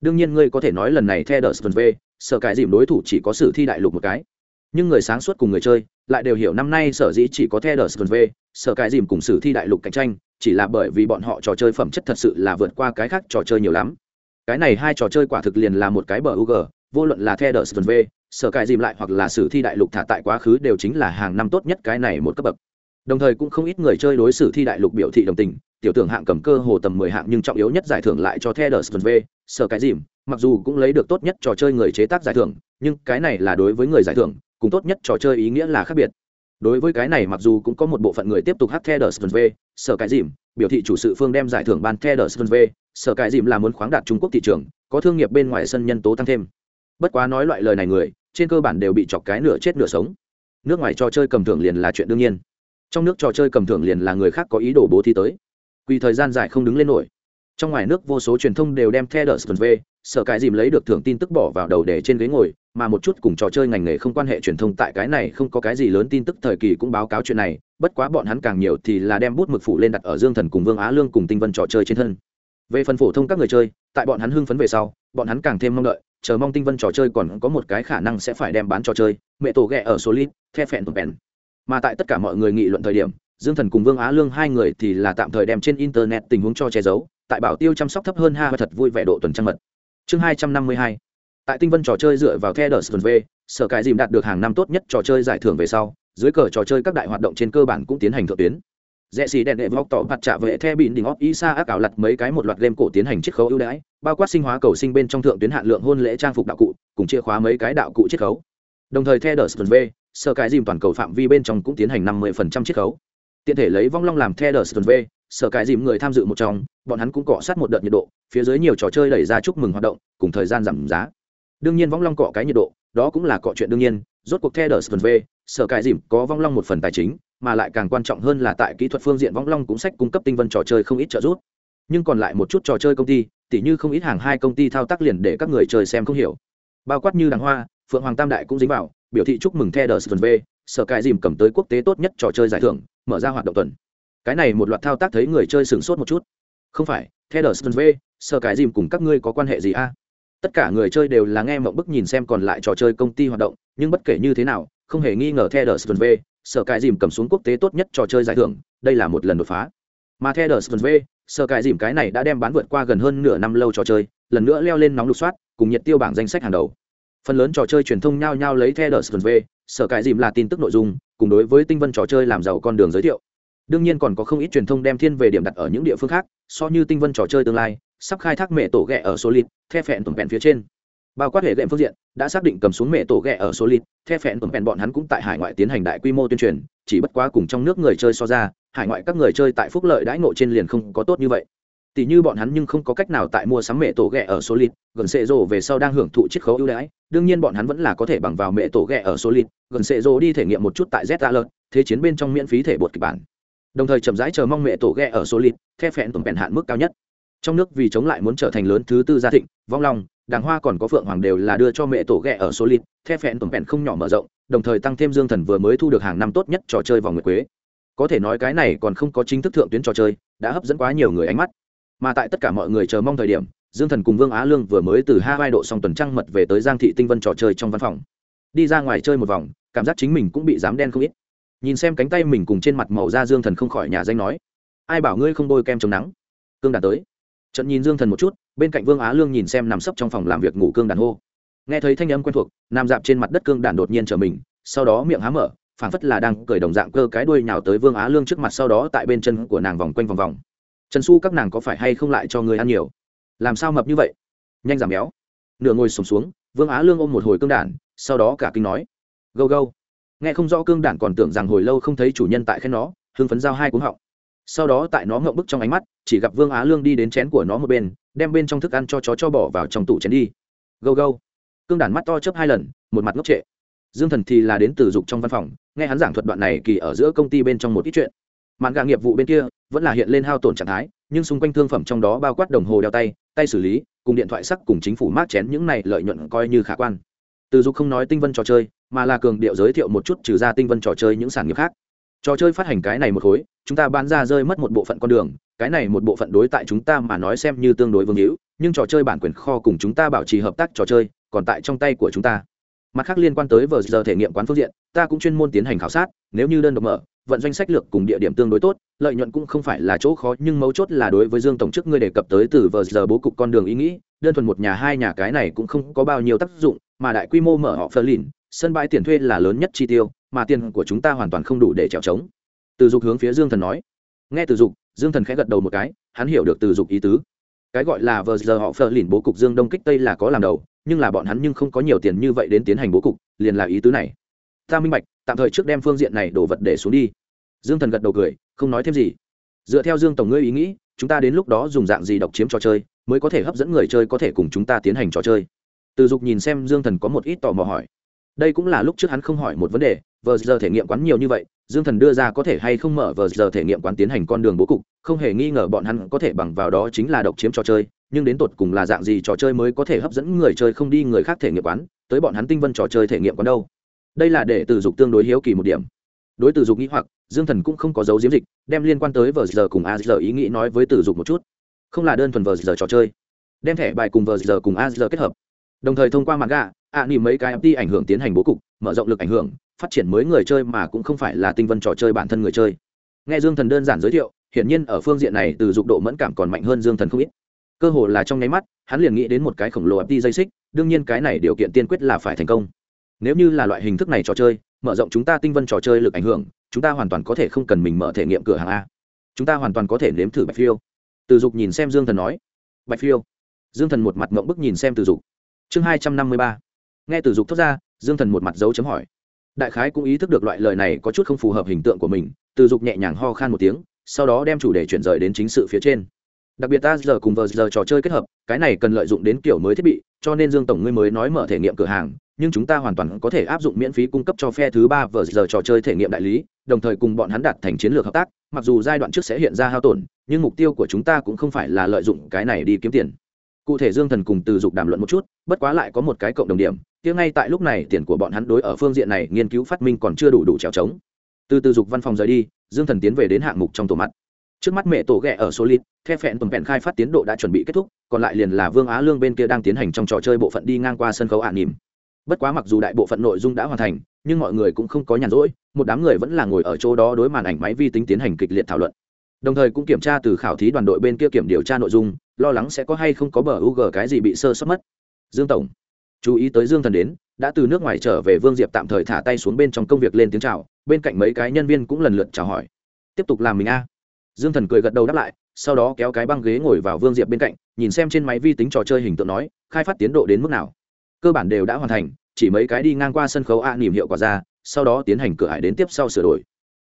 Speaker 1: Đương nhiên ngươi có thể nói lần này theo đờ v, sở cải dìm đối thủ chỉ có sử thi đại lục một cái nhưng người sáng suốt cùng người chơi lại đều hiểu năm nay sở dĩ chỉ có theo đờ v sở cái dìm cùng sử thi đại lục cạnh tranh chỉ là bởi vì bọn họ trò chơi phẩm chất thật sự là vượt qua cái khác trò chơi nhiều lắm. Cái này hai trò chơi quả thực liền là một cái bờ UG, vô luận là theo đờ v sở cái dìm lại hoặc là sử thi đại lục thả tại quá khứ đều chính là hàng năm tốt nhất cái này một cấp bậc. Đồng thời cũng không ít người chơi đối xử thi đại lục biểu thị đồng tình tiểu tưởng hạng cầm cơ hồ tầm mười hạng nhưng trọng yếu nhất giải thưởng lại cho The đờ v sở cái dìm mặc dù cũng lấy được tốt nhất trò chơi người chế tác giải thưởng nhưng cái này là đối với người giải thưởng cùng tốt nhất trò chơi ý nghĩa là khác biệt. Đối với cái này mặc dù cũng có một bộ phận người tiếp tục hát the đờ v, sở cái dìm, biểu thị chủ sự phương đem giải thưởng ban the đờ v, sở cái dìm là muốn khoáng đạt trung quốc thị trường, có thương nghiệp bên ngoài sân nhân tố tăng thêm. Bất quá nói loại lời này người, trên cơ bản đều bị chọc cái nửa chết nửa sống. Nước ngoài trò chơi cầm thưởng liền là chuyện đương nhiên. Trong nước trò chơi cầm thưởng liền là người khác có ý đồ bố thi tới. Quy thời gian dài không đứng lên nổi. Trong ngoài nước vô số truyền thông đều đem the đờ v sở cái dìm lấy được thưởng tin tức bỏ vào đầu để trên ghế ngồi, mà một chút cùng trò chơi ngành nghề không quan hệ truyền thông tại cái này không có cái gì lớn tin tức thời kỳ cũng báo cáo chuyện này, bất quá bọn hắn càng nhiều thì là đem bút mực phủ lên đặt ở dương thần cùng vương á lương cùng tinh vân trò chơi trên thân. Về phần phổ thông các người chơi, tại bọn hắn hưng phấn về sau, bọn hắn càng thêm mong đợi, chờ mong tinh vân trò chơi còn có một cái khả năng sẽ phải đem bán trò chơi, mẹ tổ ghẹ ở số lít the phẹn tụt bèn mà tại tất cả mọi người nghị luận thời điểm, dương thần cùng vương á lương hai người thì là tạm thời đem trên internet tình huống cho che giấu, tại bảo tiêu chăm sóc thấp hơn ha và thật vui vẻ độ tuần trăng mật chương hai trăm năm mươi hai. Tại tinh vân trò chơi dựa vào the đờ v, sở cái dìm đạt được hàng năm tốt nhất trò chơi giải thưởng về sau, dưới cờ trò chơi các đại hoạt động trên cơ bản cũng tiến hành thượng tuyến. Rẽ xì đèn đệ vóc tỏ mặt trả vệ the bịn đỉnh óc isa ác ảo lặt mấy cái một loạt game cổ tiến hành chiết khấu ưu đãi, bao quát sinh hóa cầu sinh bên trong thượng tuyến hạn lượng hôn lễ trang phục đạo cụ, cùng chìa khóa mấy cái đạo cụ chiết khấu. Đồng thời the đờ v, sở cái dìm toàn cầu phạm vi bên trong cũng tiến hành năm mươi chiết khấu. Tiện thể lấy vong long làm the đờ v sở cái dìm người tham dự một trong, bọn hắn cũng cọ sát một đợt nhiệt độ, phía dưới nhiều trò chơi đẩy ra chúc mừng hoạt động, cùng thời gian giảm giá. Đương nhiên vong long cọ cái nhiệt độ, đó cũng là cọ chuyện đương nhiên, rốt cuộc theo đờ v sở cái dìm có vong long một phần tài chính, mà lại càng quan trọng hơn là tại kỹ thuật phương diện vong long cũng sách cung cấp tinh vân trò chơi không ít trợ giúp. Nhưng còn lại một chút trò chơi công ty, tỉ như không ít hàng hai công ty thao tác liền để các người chơi xem không hiểu. Bao quát như đàng hoa, phượng hoàng tam đại cũng dính vào, biểu thị chúc mừng theo đờ v sở cái dìm cầm tới quốc tế tốt nhất trò chơi giải thưởng, mở ra hoạt động tuần cái này một loạt thao tác thấy người chơi sửng sốt một chút. Không phải theo đờ v sở cái dìm cùng các ngươi có quan hệ gì a? Tất cả người chơi đều là nghe mộng bức nhìn xem còn lại trò chơi công ty hoạt động, nhưng bất kể như thế nào, không hề nghi ngờ theo đờ v sở cái dìm cầm xuống quốc tế tốt nhất trò chơi giải thưởng, đây là một lần đột phá. Mà theo đờ v sở cái dìm cái này đã đem bán vượt qua gần hơn nửa năm lâu trò chơi, lần nữa leo lên nóng lục soát, cùng nhiệt tiêu bảng danh sách hàng đầu. Phần lớn trò chơi truyền thông nhao nhao lấy theo đờ v sở cái dìm là tin tức nội dung, cùng đối với tinh vân trò chơi làm giàu con đường giới thiệu đương nhiên còn có không ít truyền thông đem thiên về điểm đặt ở những địa phương khác, so như tinh vân trò chơi tương lai, sắp khai thác mẹ tổ ghẹ ở số lít the phẹn tổng vẹn phía trên. Bao quát hệ đệm phương diện, đã xác định cầm xuống mẹ tổ ghẹ ở số lít the phẹn tổng vẹn bọn hắn cũng tại hải ngoại tiến hành đại quy mô tuyên truyền, chỉ bất quá cùng trong nước người chơi so ra, hải ngoại các người chơi tại phúc lợi đãi ngộ trên liền không có tốt như vậy. Tỷ như bọn hắn nhưng không có cách nào tại mua sắm mẹ tổ ghẹ ở số lít gần sệ rồ về sau đang hưởng thụ chiết khấu ưu đãi, đương nhiên bọn hắn vẫn là có thể bằng vào mẹ tổ ghẹ ở số lít gần sệ rồ đi thể nghiệm một chút tại z alert, thế chiến bên trong miễn phí thể bột kịch bản đồng thời chậm rãi chờ mong mẹ tổ ghẹ ở số lít the phẹn tổng bèn hạn mức cao nhất. Trong nước vì chống lại muốn trở thành lớn thứ tư gia thịnh, vong long, đàng hoa còn có phượng hoàng đều là đưa cho mẹ tổ ghẹ ở số lít the phẹn tổng bèn không nhỏ mở rộng, đồng thời tăng thêm dương thần vừa mới thu được hàng năm tốt nhất trò chơi vòng nguyệt quế. Có thể nói cái này còn không có chính thức thượng tuyến trò chơi, đã hấp dẫn quá nhiều người ánh mắt. Mà tại tất cả mọi người chờ mong thời điểm, dương thần cùng vương á lương vừa mới từ hai vai độ xong tuần trăng mật về tới giang thị tinh vân trò chơi trong văn phòng. Đi ra ngoài chơi một vòng, cảm giác chính mình cũng bị dám đen không ít nhìn xem cánh tay mình cùng trên mặt màu da dương thần không khỏi nhà danh nói ai bảo ngươi không bôi kem chống nắng? Cương đàn tới. Trận nhìn dương thần một chút bên cạnh vương á lương nhìn xem nằm sấp trong phòng làm việc ngủ cương đàn hô. Nghe thấy thanh âm quen thuộc nằm dạp trên mặt đất cương đàn đột nhiên trở mình sau đó miệng há mở phảng phất là đang cởi đồng dạng cơ cái đuôi nhào tới vương á lương trước mặt sau đó tại bên chân của nàng vòng quanh vòng vòng. Trần su các nàng có phải hay không lại cho người ăn nhiều? Làm sao mập như vậy? Nhanh giảm béo. Nửa ngồi sùng xuống, xuống vương á lương ôm một hồi cương đản sau đó cả kinh nói gâu gâu nghe không rõ cương đản còn tưởng rằng hồi lâu không thấy chủ nhân tại khen nó, hưng phấn giao hai cuống họng. Sau đó tại nó ngậm bức trong ánh mắt, chỉ gặp vương á lương đi đến chén của nó một bên, đem bên trong thức ăn cho chó cho bỏ vào trong tủ chén đi. Gâu gâu. Cương đản mắt to chớp hai lần, một mặt ngốc trệ. Dương thần thì là đến từ dục trong văn phòng, nghe hắn giảng thuật đoạn này kỳ ở giữa công ty bên trong một ít chuyện. Mạn gà nghiệp vụ bên kia, vẫn là hiện lên hao tổn trạng thái, nhưng xung quanh thương phẩm trong đó bao quát đồng hồ đeo tay tay xử lý, cùng điện thoại sắc cùng chính phủ mát chén những này lợi nhuận coi như khả quan. Từ dục không nói tinh vân trò chơi mà là cường điệu giới thiệu một chút trừ ra tinh vân trò chơi những sản nghiệp khác. Trò chơi phát hành cái này một khối, chúng ta bán ra rơi mất một bộ phận con đường, cái này một bộ phận đối tại chúng ta mà nói xem như tương đối vương hữu, nhưng trò chơi bản quyền kho cùng chúng ta bảo trì hợp tác trò chơi còn tại trong tay của chúng ta. Mặt khác liên quan tới vờ giờ thể nghiệm quán phương diện, ta cũng chuyên môn tiến hành khảo sát, nếu như đơn độc mở, vận doanh sách lược cùng địa điểm tương đối tốt, lợi nhuận cũng không phải là chỗ khó, nhưng mấu chốt là đối với dương tổng chức ngươi đề cập tới từ vờ giờ bố cục con đường ý nghĩ, đơn thuần một nhà hai nhà cái này cũng không có bao nhiêu tác dụng, mà đại quy mô mở họ phơ lìn sân bãi tiền thuê là lớn nhất chi tiêu, mà tiền của chúng ta hoàn toàn không đủ để trèo trống. Từ dục hướng phía dương thần nói. Nghe từ dục, dương thần khẽ gật đầu một cái, hắn hiểu được từ dục ý tứ. Cái gọi là vờ giờ họ phờ lìn bố cục dương đông kích tây là có làm đầu, nhưng là bọn hắn nhưng không có nhiều tiền như vậy đến tiến hành bố cục, liền là ý tứ này. Ta minh bạch, tạm thời trước đem phương diện này đổ vật để xuống đi. Dương thần gật đầu cười, không nói thêm gì. Dựa theo dương tổng ngươi ý nghĩ, chúng ta đến lúc đó dùng dạng gì độc chiếm trò chơi, mới có thể hấp dẫn người chơi có thể cùng chúng ta tiến hành trò chơi? Từ dục nhìn xem dương thần có một ít tò mò hỏi đây cũng là lúc trước hắn không hỏi một vấn đề, vờ giờ thể nghiệm quán nhiều như vậy, dương thần đưa ra có thể hay không mở vờ giờ thể nghiệm quán tiến hành con đường bố cục, không hề nghi ngờ bọn hắn có thể bằng vào đó chính là độc chiếm trò chơi, nhưng đến tột cùng là dạng gì trò chơi mới có thể hấp dẫn người chơi không đi người khác thể nghiệm quán, tới bọn hắn tinh vân trò chơi thể nghiệm quán đâu. Đây là để từ dục tương đối hiếu kỳ một điểm. Đối từ dục nghĩ hoặc, dương thần cũng không có dấu diếm dịch, đem liên quan tới vờ giờ cùng a giờ ý nghĩ nói với từ dục một chút. Không là đơn thuần vờ giờ trò chơi. Đem thẻ bài cùng vờ giờ cùng a giờ kết hợp. Đồng thời thông qua mặt gà ạ nỉ mấy cái ft ảnh hưởng tiến hành bố cục, mở rộng lực ảnh hưởng, phát triển mới người chơi mà cũng không phải là tinh vân trò chơi bản thân người chơi. Nghe dương thần đơn giản giới thiệu, hiển nhiên ở phương diện này từ dục độ mẫn cảm còn mạnh hơn dương thần không ít. Cơ hồ là trong nháy mắt, hắn liền nghĩ đến một cái khổng lồ ft dây xích, đương nhiên cái này điều kiện tiên quyết là phải thành công. Nếu như là loại hình thức này trò chơi, mở rộng chúng ta tinh vân trò chơi lực ảnh hưởng, chúng ta hoàn toàn có thể không cần mình mở thể nghiệm cửa hàng a. Chúng ta hoàn toàn có thể nếm thử bạch phiêu. Từ dục nhìn xem dương thần nói. Bạch phiêu. Dương thần một mặt mộng bức nhìn xem từ dục. Chương hai trăm năm mươi ba nghe từ dục thốt ra, dương thần một mặt dấu chấm hỏi. Đại khái cũng ý thức được loại lời này có chút không phù hợp hình tượng của mình, từ dục nhẹ nhàng ho khan một tiếng, sau đó đem chủ đề chuyển rời đến chính sự phía trên. Đặc biệt ta giờ cùng vờ giờ trò chơi kết hợp, cái này cần lợi dụng đến kiểu mới thiết bị, cho nên dương tổng ngươi mới nói mở thể nghiệm cửa hàng, nhưng chúng ta hoàn toàn có thể áp dụng miễn phí cung cấp cho phe thứ ba vờ giờ trò chơi thể nghiệm đại lý, đồng thời cùng bọn hắn đạt thành chiến lược hợp tác, mặc dù giai đoạn trước sẽ hiện ra hao tổn, nhưng mục tiêu của chúng ta cũng không phải là lợi dụng cái này đi kiếm tiền. Cụ thể dương thần cùng từ dục đàm luận một chút, bất quá lại có một cái cộng đồng điểm kia ngay tại lúc này tiền của bọn hắn đối ở phương diện này nghiên cứu phát minh còn chưa đủ đủ trèo trống. Từ từ dục văn phòng rời đi, dương thần tiến về đến hạng mục trong tổ mặt. Trước mắt mẹ tổ ghẹ ở solid, the phẹn tuần phẹn khai phát tiến độ đã chuẩn bị kết thúc, còn lại liền là vương á lương bên kia đang tiến hành trong trò chơi bộ phận đi ngang qua sân khấu ả nỉm. Bất quá mặc dù đại bộ phận nội dung đã hoàn thành, nhưng mọi người cũng không có nhàn rỗi, một đám người vẫn là ngồi ở chỗ đó đối màn ảnh máy vi tính tiến hành kịch liệt thảo luận. Đồng thời cũng kiểm tra từ khảo thí đoàn đội bên kia kiểm điều tra nội dung, lo lắng sẽ có hay không có bờ u g cái gì bị sơ sót mất. Dương tổng chú ý tới dương thần đến, đã từ nước ngoài trở về vương diệp tạm thời thả tay xuống bên trong công việc lên tiếng chào, bên cạnh mấy cái nhân viên cũng lần lượt chào hỏi. Tiếp tục làm mình a. Dương thần cười gật đầu đáp lại, sau đó kéo cái băng ghế ngồi vào vương diệp bên cạnh, nhìn xem trên máy vi tính trò chơi hình tượng nói, khai phát tiến độ đến mức nào? Cơ bản đều đã hoàn thành, chỉ mấy cái đi ngang qua sân khấu a nỉm hiệu quả ra, sau đó tiến hành cửa hải đến tiếp sau sửa đổi.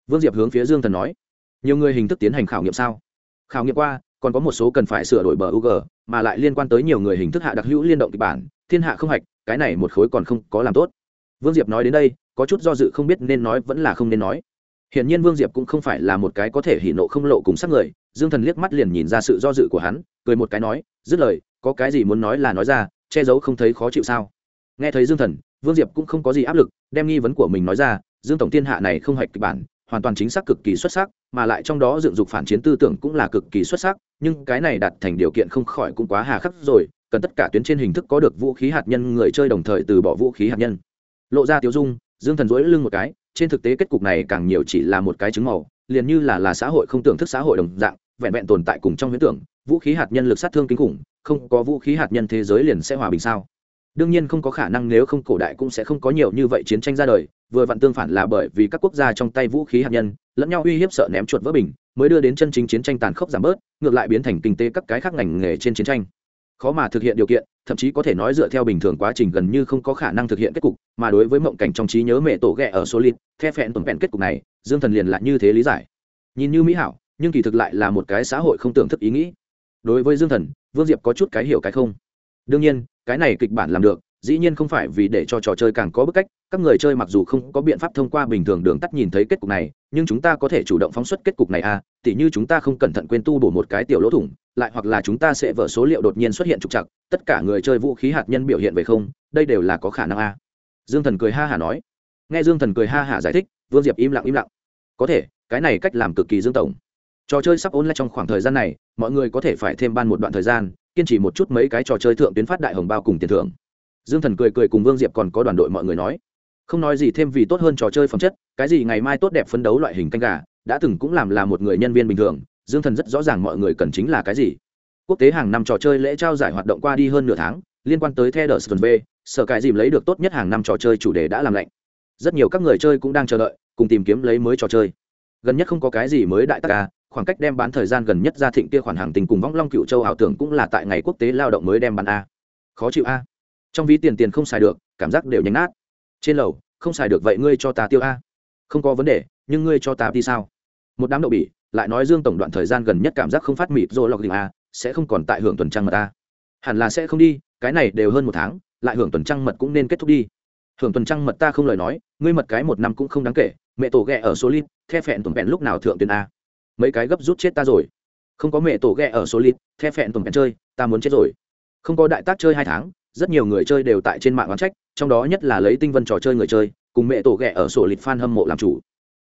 Speaker 1: Vương diệp hướng phía dương thần nói, nhiều người hình thức tiến hành khảo nghiệm sao? Khảo nghiệm qua, còn có một số cần phải sửa đổi bờ u g, mà lại liên quan tới nhiều người hình thức hạ đặc hữu liên động kịch bản thiên hạ không hạch, cái này một khối còn không có làm tốt. Vương diệp nói đến đây, có chút do dự không biết nên nói vẫn là không nên nói. Hiển nhiên vương diệp cũng không phải là một cái có thể hỉ nộ không lộ cùng sắc người, dương thần liếc mắt liền nhìn ra sự do dự của hắn, cười một cái nói, dứt lời, có cái gì muốn nói là nói ra, che giấu không thấy khó chịu sao? Nghe thấy dương thần, vương diệp cũng không có gì áp lực, đem nghi vấn của mình nói ra, dương tổng thiên hạ này không hạch kịch bản, hoàn toàn chính xác cực kỳ xuất sắc, mà lại trong đó dựng dục phản chiến tư tưởng cũng là cực kỳ xuất sắc, nhưng cái này đặt thành điều kiện không khỏi cũng quá hà khắc rồi cần tất cả tuyến trên hình thức có được vũ khí hạt nhân người chơi đồng thời từ bỏ vũ khí hạt nhân. Lộ ra tiêu dung, dương thần dỗi lưng một cái, trên thực tế kết cục này càng nhiều chỉ là một cái chứng màu, liền như là là xã hội không tưởng thức xã hội đồng dạng, vẹn vẹn tồn tại cùng trong huyễn tưởng, vũ khí hạt nhân lực sát thương kinh khủng, không có vũ khí hạt nhân thế giới liền sẽ hòa bình sao? Đương nhiên không có khả năng nếu không cổ đại cũng sẽ không có nhiều như vậy chiến tranh ra đời, vừa vặn tương phản là bởi vì các quốc gia trong tay vũ khí hạt nhân, lẫn nhau uy hiếp sợ ném chuột vỡ bình, mới đưa đến chân chính chiến tranh tàn khốc giảm bớt, ngược lại biến thành kinh tế các cái khác ngành nghề trên chiến tranh khó mà thực hiện điều kiện, thậm chí có thể nói dựa theo bình thường quá trình gần như không có khả năng thực hiện kết cục, mà đối với mộng cảnh trong trí nhớ mẹ tổ ghẹ ở số lít the phẹn tổn vẹn kết cục này, dương thần liền lại như thế lý giải. Nhìn như mỹ hảo, nhưng kỳ thực lại là một cái xã hội không tưởng thức ý nghĩ. Đối với dương thần, vương diệp có chút cái hiểu cái không. Đương nhiên, cái này kịch bản làm được, dĩ nhiên không phải vì để cho trò chơi càng có bức cách, các người chơi mặc dù không có biện pháp thông qua bình thường đường tắt nhìn thấy kết cục này, nhưng chúng ta có thể chủ động phóng xuất kết cục này à tỉ như chúng ta không cẩn thận quên tu bổ một cái tiểu lỗ thủng lại hoặc là chúng ta sẽ vỡ số liệu đột nhiên xuất hiện trục trặc, tất cả người chơi vũ khí hạt nhân biểu hiện về không, đây đều là có khả năng à. dương thần cười ha hả nói. Nghe dương thần cười ha hả giải thích, vương diệp im lặng im lặng. Có thể, cái này cách làm cực kỳ dương tổng. Trò chơi sắp ôn lại trong khoảng thời gian này, mọi người có thể phải thêm ban một đoạn thời gian, kiên trì một chút mấy cái trò chơi thượng tuyến phát đại hồng bao cùng tiền thưởng. Dương thần cười cười cùng vương diệp còn có đoàn đội mọi người nói. Không nói gì thêm vì tốt hơn trò chơi phẩm chất, cái gì ngày mai tốt đẹp phấn đấu loại hình canh gà, đã từng cũng làm là một người nhân viên bình thường dương thần rất rõ ràng mọi người cần chính là cái gì quốc tế hàng năm trò chơi lễ trao giải hoạt động qua đi hơn nửa tháng liên quan tới The Dust V, sở cải dìm lấy được tốt nhất hàng năm trò chơi chủ đề đã làm lạnh. Rất nhiều các người chơi cũng đang chờ đợi, cùng tìm kiếm lấy mới trò chơi. Gần nhất không có cái gì mới đại tác ca, khoảng cách đem bán thời gian gần nhất ra thịnh kia khoản hàng tình cùng vong long cựu châu ảo tưởng cũng là tại ngày quốc tế lao động mới đem bán a. Khó chịu a trong ví tiền tiền không xài được cảm giác đều nhánh nát trên lầu không xài được vậy ngươi cho ta tiêu a không có vấn đề nhưng ngươi cho ta đi sao một đám đậu bỉ lại nói dương tổng đoạn thời gian gần nhất cảm giác không phát mịt rồi lọc gì à sẽ không còn tại hưởng tuần trăng mật a. Hẳn là sẽ không đi, cái này đều hơn một tháng, lại hưởng tuần trăng mật cũng nên kết thúc đi. Hưởng tuần trăng mật ta không lời nói, ngươi mật cái một năm cũng không đáng kể, mẹ tổ ghẹ ở số lít the phẹn tuần vẹn lúc nào thượng tuyên a. Mấy cái gấp rút chết ta rồi. Không có mẹ tổ ghẹ ở số lít the phẹn tuần vẹn chơi, ta muốn chết rồi. Không có đại tác chơi hai tháng, rất nhiều người chơi đều tại trên mạng oán trách, trong đó nhất là lấy tinh vân trò chơi người chơi, cùng mẹ tổ ghẹ ở sổ lịch fan hâm mộ làm chủ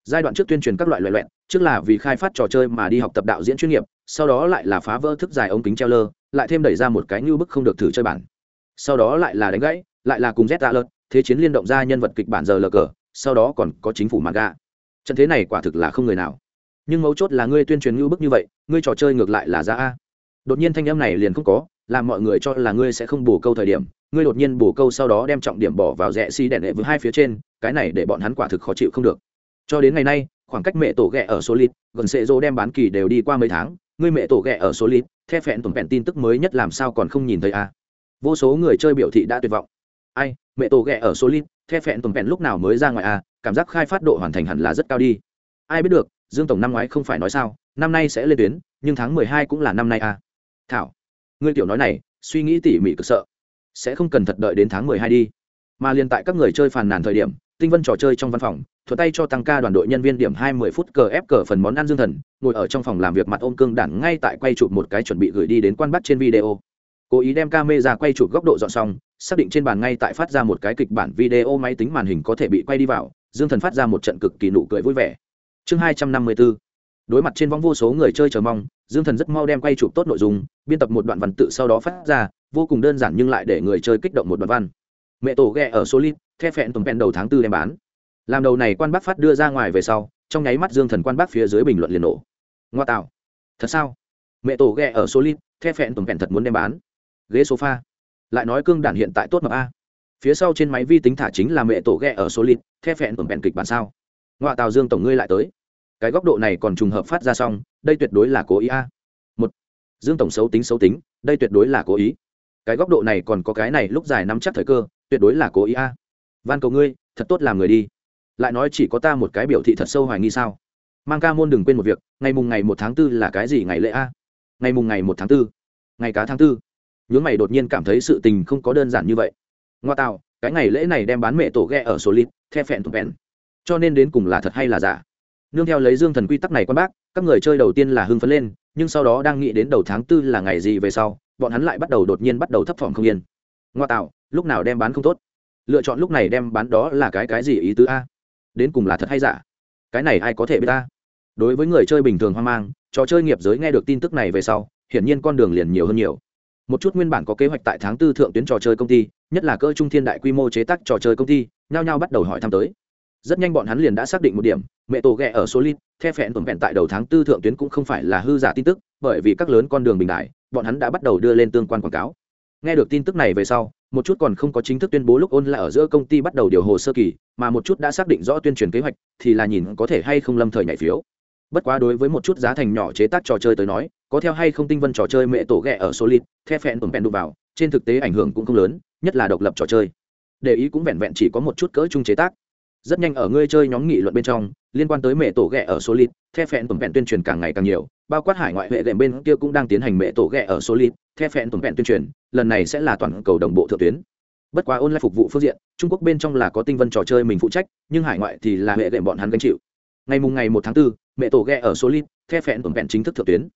Speaker 1: giai đoạn trước tuyên truyền các loại loại loẹn trước là vì khai phát trò chơi mà đi học tập đạo diễn chuyên nghiệp, sau đó lại là phá vỡ thức dài ống kính treo lơ lại thêm đẩy ra một cái như bức không được thử chơi bản. Sau đó lại là đánh gãy, lại là cùng z tạ lợt thế chiến liên động ra nhân vật kịch bản giờ lờ cờ sau đó còn có chính phủ manga. Trận thế này quả thực là không người nào. Nhưng mấu chốt là ngươi tuyên truyền như bức như vậy, ngươi trò chơi ngược lại là ra a. Đột nhiên thanh em này liền không có, làm mọi người cho là ngươi sẽ không bổ câu thời điểm, ngươi đột nhiên bổ câu sau đó đem trọng điểm bỏ vào rẽ xi đèn đệ với hai phía trên, cái này để bọn hắn quả thực khó chịu không được cho đến ngày nay, khoảng cách mẹ tổ ghẹ ở số lít gần sệ dô đem bán kỳ đều đi qua mấy tháng ngươi mẹ tổ ghẹ ở số lít the phẹn tổn vẹn tin tức mới nhất làm sao còn không nhìn thấy a à? vô số người chơi biểu thị đã tuyệt vọng ai, mẹ tổ ghẹ ở số lít the phẹn tổn vẹn lúc nào mới ra ngoài a à? cảm giác khai phát độ hoàn thành hẳn là rất cao đi ai biết được, dương tổng năm ngoái không phải nói sao, năm nay sẽ lên tuyến, nhưng tháng mười hai cũng là năm nay a à? thảo, ngươi tiểu nói này, suy nghĩ tỉ mỉ cực sợ sẽ không cần thật đợi đến tháng mười hai đi mà liền tại các người chơi phàn nàn thời điểm tinh vân trò chơi trong văn phòng thuật tay cho tăng ca đoàn đội nhân viên điểm hai mươi phút cờ ép cờ phần món ăn dương thần, ngồi ở trong phòng làm việc mặt ôm cương đản ngay tại quay chụp một cái chuẩn bị gửi đi đến quan bắt trên video. Cố ý đem ca mê ra quay chụp góc độ dọn xong, xác định trên bàn ngay tại phát ra một cái kịch bản video máy tính màn hình có thể bị quay đi vào, dương thần phát ra một trận cực kỳ nụ cười vui vẻ. Chương hai trăm năm mươi bốn đối mặt trên vong vô số người chơi chờ mong, dương thần rất mau đem quay chụp tốt nội dung, biên tập một đoạn văn tự sau đó phát ra, vô cùng đơn giản nhưng lại để người chơi kích động một đoạn văn mẹ tổ ghe ở solid the phẹn tuần pen đầu tháng tư đem bán. Làm đầu này quan bác phát đưa ra ngoài về sau, trong nháy mắt dương thần quan bác phía dưới bình luận liền nổ. Ngoa tạo. Thật sao? Mẹ tổ ghe ở solid the phẹn tuần pen thật muốn đem bán. Ghế sofa. Lại nói cương đản hiện tại tốt mập a. Phía sau trên máy vi tính thả chính là mẹ tổ ghe ở solid the phẹn tuần pen kịch bản sao? Ngoa tạo dương tổng ngươi lại tới. Cái góc độ này còn trùng hợp phát ra xong, đây tuyệt đối là cố ý a. Một. Dương tổng xấu tính xấu tính, đây tuyệt đối là cố ý. Cái góc độ này còn có cái này lúc dài nắm chắc thời cơ tuyệt đối là cố ý a. Van cầu ngươi, thật tốt làm người đi. Lại nói chỉ có ta một cái biểu thị thật sâu hoài nghi sao? Mang ca môn đừng quên một việc, ngày mùng ngày một tháng tư là cái gì ngày lễ a? Ngày mùng ngày một tháng tư, ngày cá tháng tư. Nhướng mày đột nhiên cảm thấy sự tình không có đơn giản như vậy. Ngoa tạo cái ngày lễ này đem bán mẹ tổ ghe ở số lít the phẹn thuộc phẹn cho nên đến cùng là thật hay là giả? Nương theo lấy dương thần quy tắc này quan bác, các người chơi đầu tiên là hưng phấn lên, nhưng sau đó đang nghĩ đến đầu tháng tư là ngày gì về sau, bọn hắn lại bắt đầu đột nhiên bắt đầu thấp thỏm không yên. Ngoa tạo lúc nào đem bán không tốt? Lựa chọn lúc này đem bán đó là cái cái gì ý tứ a? Đến cùng là thật hay giả? Cái này ai có thể biết ta? Đối với người chơi bình thường hoang mang, trò chơi nghiệp giới nghe được tin tức này về sau, hiển nhiên con đường liền nhiều hơn nhiều. Một chút nguyên bản có kế hoạch tại tháng tư thượng tuyến trò chơi công ty, nhất là cơ trung thiên đại quy mô chế tác trò chơi công ty, nhao nhao bắt đầu hỏi thăm tới. Rất nhanh bọn hắn liền đã xác định một điểm, mẹ tổ ghẹ ở số lít the phẹn tuần vẹn tại đầu tháng tư thượng tuyến cũng không phải là hư giả tin tức, bởi vì các lớn con đường bình đại, bọn hắn đã bắt đầu đưa lên tương quan quảng cáo. Nghe được tin tức này về sau một chút còn không có chính thức tuyên bố lúc ôn lại ở giữa công ty bắt đầu điều hồ sơ kỳ, mà một chút đã xác định rõ tuyên truyền kế hoạch, thì là nhìn có thể hay không lâm thời nhảy phiếu. Bất quá đối với một chút giá thành nhỏ chế tác trò chơi tới nói, có theo hay không tinh vân trò chơi mẹ tổ ghẹ ở solid, the phẹn tuần vẹn đụ vào, trên thực tế ảnh hưởng cũng không lớn, nhất là độc lập trò chơi. Để ý cũng vẹn vẹn chỉ có một chút cỡ chung chế tác rất nhanh ở ngươi chơi nhóm nghị luận bên trong liên quan tới mẹ tổ ghẹ ở solid the phẹn tổn vẹn tuyên truyền càng ngày càng nhiều bao quát hải ngoại huệ đệm bên kia cũng đang tiến hành mẹ tổ ghẹ ở solid the phẹn tổn vẹn tuyên truyền lần này sẽ là toàn cầu đồng bộ thượng tuyến. Bất quá online phục vụ phương diện trung quốc bên trong là có tinh vân trò chơi mình phụ trách nhưng hải ngoại thì là huệ đệm bọn hắn gánh chịu. Ngày mùng ngày một tháng 4, mẹ tổ ghẹ ở solid the phẹn tổn vẹn chính thức thượng tuyến.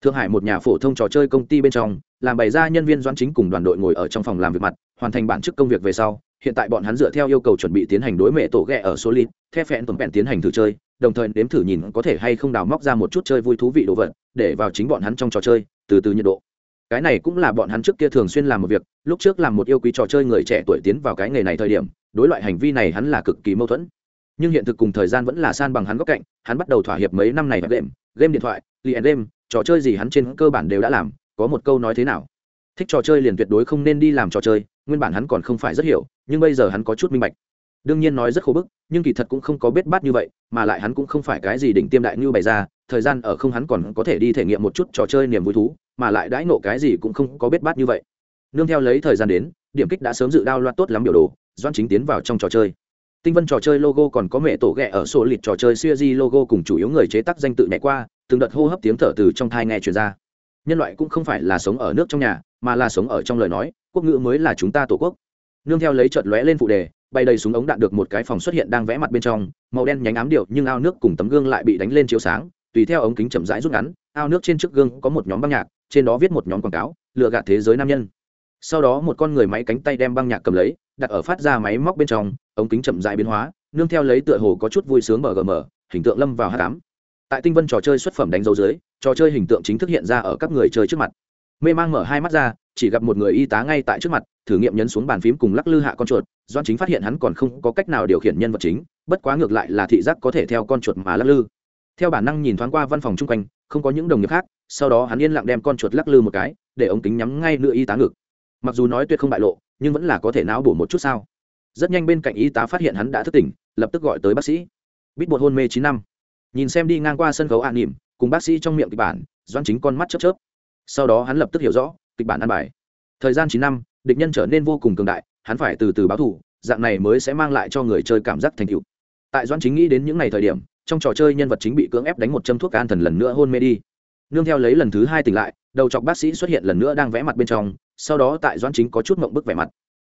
Speaker 1: Thượng Hải một nhà phổ thông trò chơi công ty bên trong, làm bày ra nhân viên doãn chính cùng đoàn đội ngồi ở trong phòng làm việc mặt, hoàn thành bản chức công việc về sau, hiện tại bọn hắn dựa theo yêu cầu chuẩn bị tiến hành đối mẹ tổ ghẹ ở số lít, the phẹn tuần vẹn tiến hành thử chơi, đồng thời nếm thử nhìn có thể hay không đào móc ra một chút chơi vui thú vị đồ vật, để vào chính bọn hắn trong trò chơi, từ từ nhiệt độ. Cái này cũng là bọn hắn trước kia thường xuyên làm một việc, lúc trước làm một yêu quý trò chơi người trẻ tuổi tiến vào cái nghề này thời điểm, đối loại hành vi này hắn là cực kỳ mâu thuẫn. Nhưng hiện thực cùng thời gian vẫn là san bằng hắn góc cạnh, hắn bắt đầu thỏa hiệp mấy năm này game, game điện thoại, liền game, trò chơi gì hắn trên cơ bản đều đã làm có một câu nói thế nào thích trò chơi liền tuyệt đối không nên đi làm trò chơi, nguyên bản hắn còn không phải rất hiểu, nhưng bây giờ hắn có chút minh bạch. Đương nhiên nói rất khô bức, nhưng kỳ thật cũng không có biết bát như vậy, mà lại hắn cũng không phải cái gì đỉnh tiêm đại như bày ra, thời gian ở không hắn còn có thể đi thể nghiệm một chút trò chơi niềm vui thú, mà lại đãi nộ cái gì cũng không có biết bát như vậy. Nương theo lấy thời gian đến, điểm kích đã sớm dự đao loạt tốt lắm biểu đồ doan chính tiến vào trong trò chơi. Tinh vân trò chơi logo còn có mẹ tổ ghẹ ở sổ lịch trò chơi siêu di logo cùng chủ yếu người chế tác danh tự nhảy qua, từng đợt hô hấp tiếng thở từ trong thai nghe truyền ra. Nhân loại cũng không phải là sống ở nước trong nhà mà là sống ở trong lời nói, quốc ngữ mới là chúng ta tổ quốc. Nương theo lấy chợt lóe lên phụ đề, bay đầy súng ống đạn được một cái phòng xuất hiện đang vẽ mặt bên trong, màu đen nhánh ám điệu nhưng ao nước cùng tấm gương lại bị đánh lên chiếu sáng, tùy theo ống kính chậm rãi rút ngắn, ao nước trên trước gương có một nhóm băng nhạc, trên đó viết một nhóm quảng cáo lựa gạt thế giới nam nhân. Sau đó một con người máy cánh tay đem băng nhạc cầm lấy, đặt ở phát ra máy móc bên trong, ống kính chậm rãi biến hóa, nương theo lấy tựa hồ có chút vui sướng mở gm hình tượng lâm vào h tám tại tinh vân trò chơi xuất phẩm đánh dấu dưới, trò chơi hình tượng chính thức hiện ra ở các người chơi trước mặt mê mang mở hai mắt ra, chỉ gặp một người y tá ngay tại trước mặt, thử nghiệm nhấn xuống bàn phím cùng lắc lư hạ con chuột doan chính phát hiện hắn còn không có cách nào điều khiển nhân vật chính, bất quá ngược lại là thị giác có thể theo con chuột mà lắc lư. Theo bản năng nhìn thoáng qua văn phòng chung quanh, không có những đồng nghiệp khác, sau đó hắn yên lặng đem con chuột lắc lư một cái, để ống kính nhắm ngay nữ y tá ngực. Mặc dù nói tuyệt không bại lộ, nhưng vẫn là có thể não bổ một chút sao. Rất nhanh bên cạnh y tá phát hiện hắn đã thức tỉnh, lập tức gọi tới bác sĩ. Bít bột hôn mê chín năm. Nhìn xem đi ngang qua sân khấu an nỉm, cùng bác sĩ trong miệng kịch bản doan chính con mắt chớp chớp sau đó hắn lập tức hiểu rõ, kịch bản ăn bài. Thời gian chín năm, địch nhân trở nên vô cùng cường đại, hắn phải từ từ báo thủ dạng này mới sẽ mang lại cho người chơi cảm giác thành tựu. Tại doan chính nghĩ đến những ngày thời điểm, trong trò chơi nhân vật chính bị cưỡng ép đánh một châm thuốc an thần lần nữa hôn mê đi. Nương theo lấy lần thứ hai tỉnh lại, đầu chọc bác sĩ xuất hiện lần nữa đang vẽ mặt bên trong, sau đó tại doan chính có chút mộng bức vẻ mặt.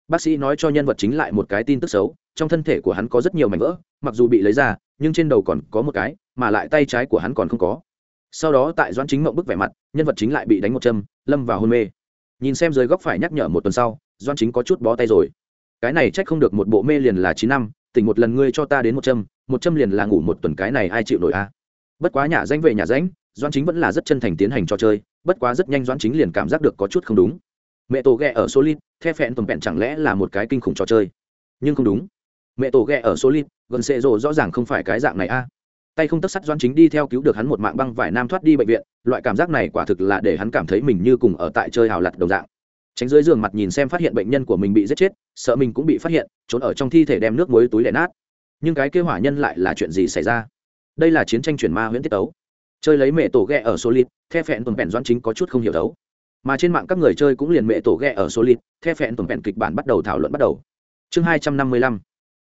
Speaker 1: Bác sĩ nói cho nhân vật chính lại một cái tin tức xấu, trong thân thể của hắn có rất nhiều mảnh vỡ, mặc dù bị lấy ra, nhưng trên đầu còn có một cái, mà lại tay trái của hắn còn không có sau đó tại doãn chính mộng bức vẻ mặt, nhân vật chính lại bị đánh một châm, lâm vào hôn mê. Nhìn xem dưới góc phải nhắc nhở một tuần sau, doãn chính có chút bó tay rồi. Cái này trách không được một bộ mê liền là chín năm, tỉnh một lần ngươi cho ta đến một châm một châm liền là ngủ một tuần cái này ai chịu nổi a? Bất quá nhà danh về nhà ránh doãn chính vẫn là rất chân thành tiến hành trò chơi, bất quá rất nhanh doãn chính liền cảm giác được có chút không đúng. Mẹ tổ ghẹ ở solid, the phẹn tầm vẹn chẳng lẽ là một cái kinh khủng trò chơi? Nhưng không đúng. Mẹ tổ ghẹ ở solid, gần xệ rộ rõ ràng không phải cái dạng này a tay không tất sắt doan chính đi theo cứu được hắn một mạng băng vải nam thoát đi bệnh viện, loại cảm giác này quả thực là để hắn cảm thấy mình như cùng ở tại chơi hào lặt đồng dạng. Tránh dưới giường mặt nhìn xem phát hiện bệnh nhân của mình bị giết chết, sợ mình cũng bị phát hiện, trốn ở trong thi thể đem nước muối túi đẻ nát. Nhưng cái kêu hỏa nhân lại là chuyện gì xảy ra? Đây là chiến tranh chuyển ma huyễn tiết tấu. Chơi lấy mẹ tổ ghe ở solid the phẹn tuần vẹn doan chính có chút không hiểu đấu. Mà trên mạng các người chơi cũng liền mẹ tổ ghe ở solid the phẹn tuần vẹn kịch bản bắt đầu thảo luận bắt đầu. Chương hai trăm năm mươi lăm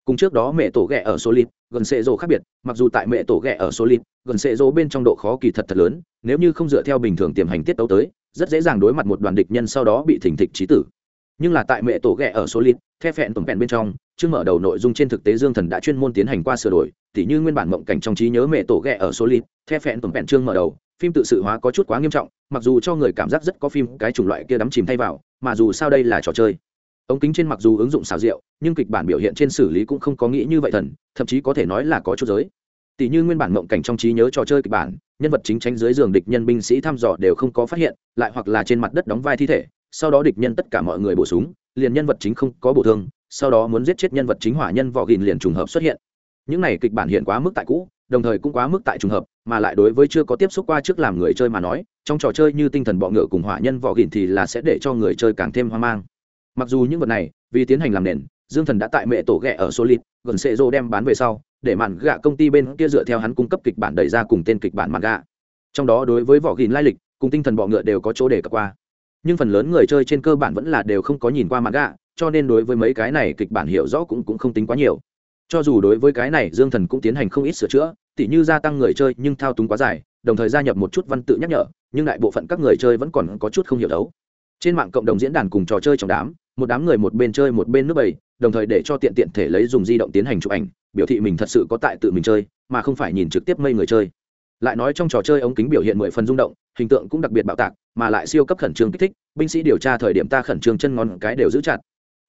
Speaker 1: cùng trước đó mẹ tổ ghẹ ở số lít gần xệ rô khác biệt, mặc dù tại mẹ tổ ghẹ ở số lít gần xệ rô bên trong độ khó kỳ thật thật lớn, nếu như không dựa theo bình thường tiềm hành tiết tấu tới, rất dễ dàng đối mặt một đoàn địch nhân sau đó bị thỉnh thịch trí tử. Nhưng là tại mẹ tổ ghẹ ở số lít the phẹn tổng phẹn bên trong chương mở đầu nội dung trên thực tế dương thần đã chuyên môn tiến hành qua sửa đổi, tỉ như nguyên bản mộng cảnh trong trí nhớ mẹ tổ ghẹ ở số lít the phẹn tổng phẹn chương mở đầu, phim tự sự hóa có chút quá nghiêm trọng, mặc dù cho người cảm giác rất có phim cái chủng loại kia đắm chìm thay vào, mà dù sao đây là trò chơi ống kính trên mặc dù ứng dụng xảo diệu, nhưng kịch bản biểu hiện trên xử lý cũng không có nghĩ như vậy thần, thậm chí có thể nói là có chút giới. Tỷ như nguyên bản mộng cảnh trong trí nhớ trò chơi kịch bản, nhân vật chính tránh dưới giường địch nhân binh sĩ thăm dò đều không có phát hiện, lại hoặc là trên mặt đất đóng vai thi thể, sau đó địch nhân tất cả mọi người bổ súng liền nhân vật chính không có bổ thương, sau đó muốn giết chết nhân vật chính hỏa nhân vỏ gìn liền trùng hợp xuất hiện. Những này kịch bản hiện quá mức tại cũ, đồng thời cũng quá mức tại trùng hợp, mà lại đối với chưa có tiếp xúc qua trước làm người chơi mà nói, trong trò chơi như tinh thần bọ ngựa cùng hỏa nhân vỏ gỉn thì là sẽ để cho người chơi càng thêm hoang mang mặc dù những vật này, vì tiến hành làm nền, dương thần đã tại mẹ tổ ghẹ ở solid, gần sệ rô đem bán về sau, để mạn gạ công ty bên kia dựa theo hắn cung cấp kịch bản đẩy ra cùng tên kịch bản mạn gạ. Trong đó đối với vỏ gìn lai lịch, cùng tinh thần bọ ngựa đều có chỗ để cập qua. Nhưng phần lớn người chơi trên cơ bản vẫn là đều không có nhìn qua mạn gạ, cho nên đối với mấy cái này kịch bản hiểu rõ cũng cũng không tính quá nhiều. Cho dù đối với cái này, dương thần cũng tiến hành không ít sửa chữa, tỉ như gia tăng người chơi nhưng thao túng quá dài, đồng thời gia nhập một chút văn tự nhắc nhở, nhưng đại bộ phận các người chơi vẫn còn có chút không hiểu đấu. Trên mạng cộng đồng diễn đàn cùng trò chơi trong đám một đám người một bên chơi một bên nước bầy, đồng thời để cho tiện tiện thể lấy dùng di động tiến hành chụp ảnh, biểu thị mình thật sự có tại tự mình chơi, mà không phải nhìn trực tiếp mây người chơi. Lại nói trong trò chơi ống kính biểu hiện mười phần rung động, hình tượng cũng đặc biệt bạo tạc, mà lại siêu cấp khẩn trương kích thích, binh sĩ điều tra thời điểm ta khẩn trương chân ngón cái đều giữ chặt.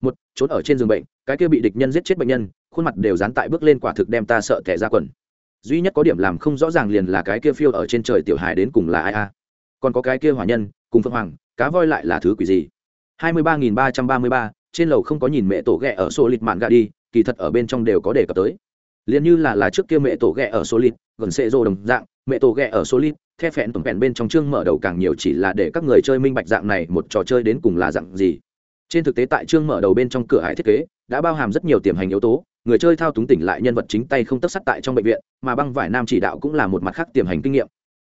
Speaker 1: Một, trốn ở trên giường bệnh, cái kia bị địch nhân giết chết bệnh nhân, khuôn mặt đều dán tại bước lên quả thực đem ta sợ thẻ ra quần. Duy nhất có điểm làm không rõ ràng liền là cái kia phiêu ở trên trời tiểu hài đến cùng là ai a? Còn có cái kia hỏa nhân, cùng phượng hoàng, cá voi lại là thứ quỷ gì? Hai mươi ba nghìn ba trăm ba mươi ba, trên lầu không có nhìn mẹ tổ ghẹ ở số lịt mạn gà đi, kỳ thật ở bên trong đều có đề cập tới. Liền như là là trước kia mẹ tổ ghẹ ở số lịt, gần xệ rô đồng dạng, mẹ tổ ghẹ ở số lịt, the phẹn tổng phẹn bên trong chương mở đầu càng nhiều chỉ là để các người chơi minh bạch dạng này một trò chơi đến cùng là dạng gì. Trên thực tế tại chương mở đầu bên trong cửa hải thiết kế, đã bao hàm rất nhiều tiềm hành yếu tố, người chơi thao túng tỉnh lại nhân vật chính tay không tất sắt tại trong bệnh viện, mà băng vải nam chỉ đạo cũng là một mặt khác tiềm hành kinh nghiệm.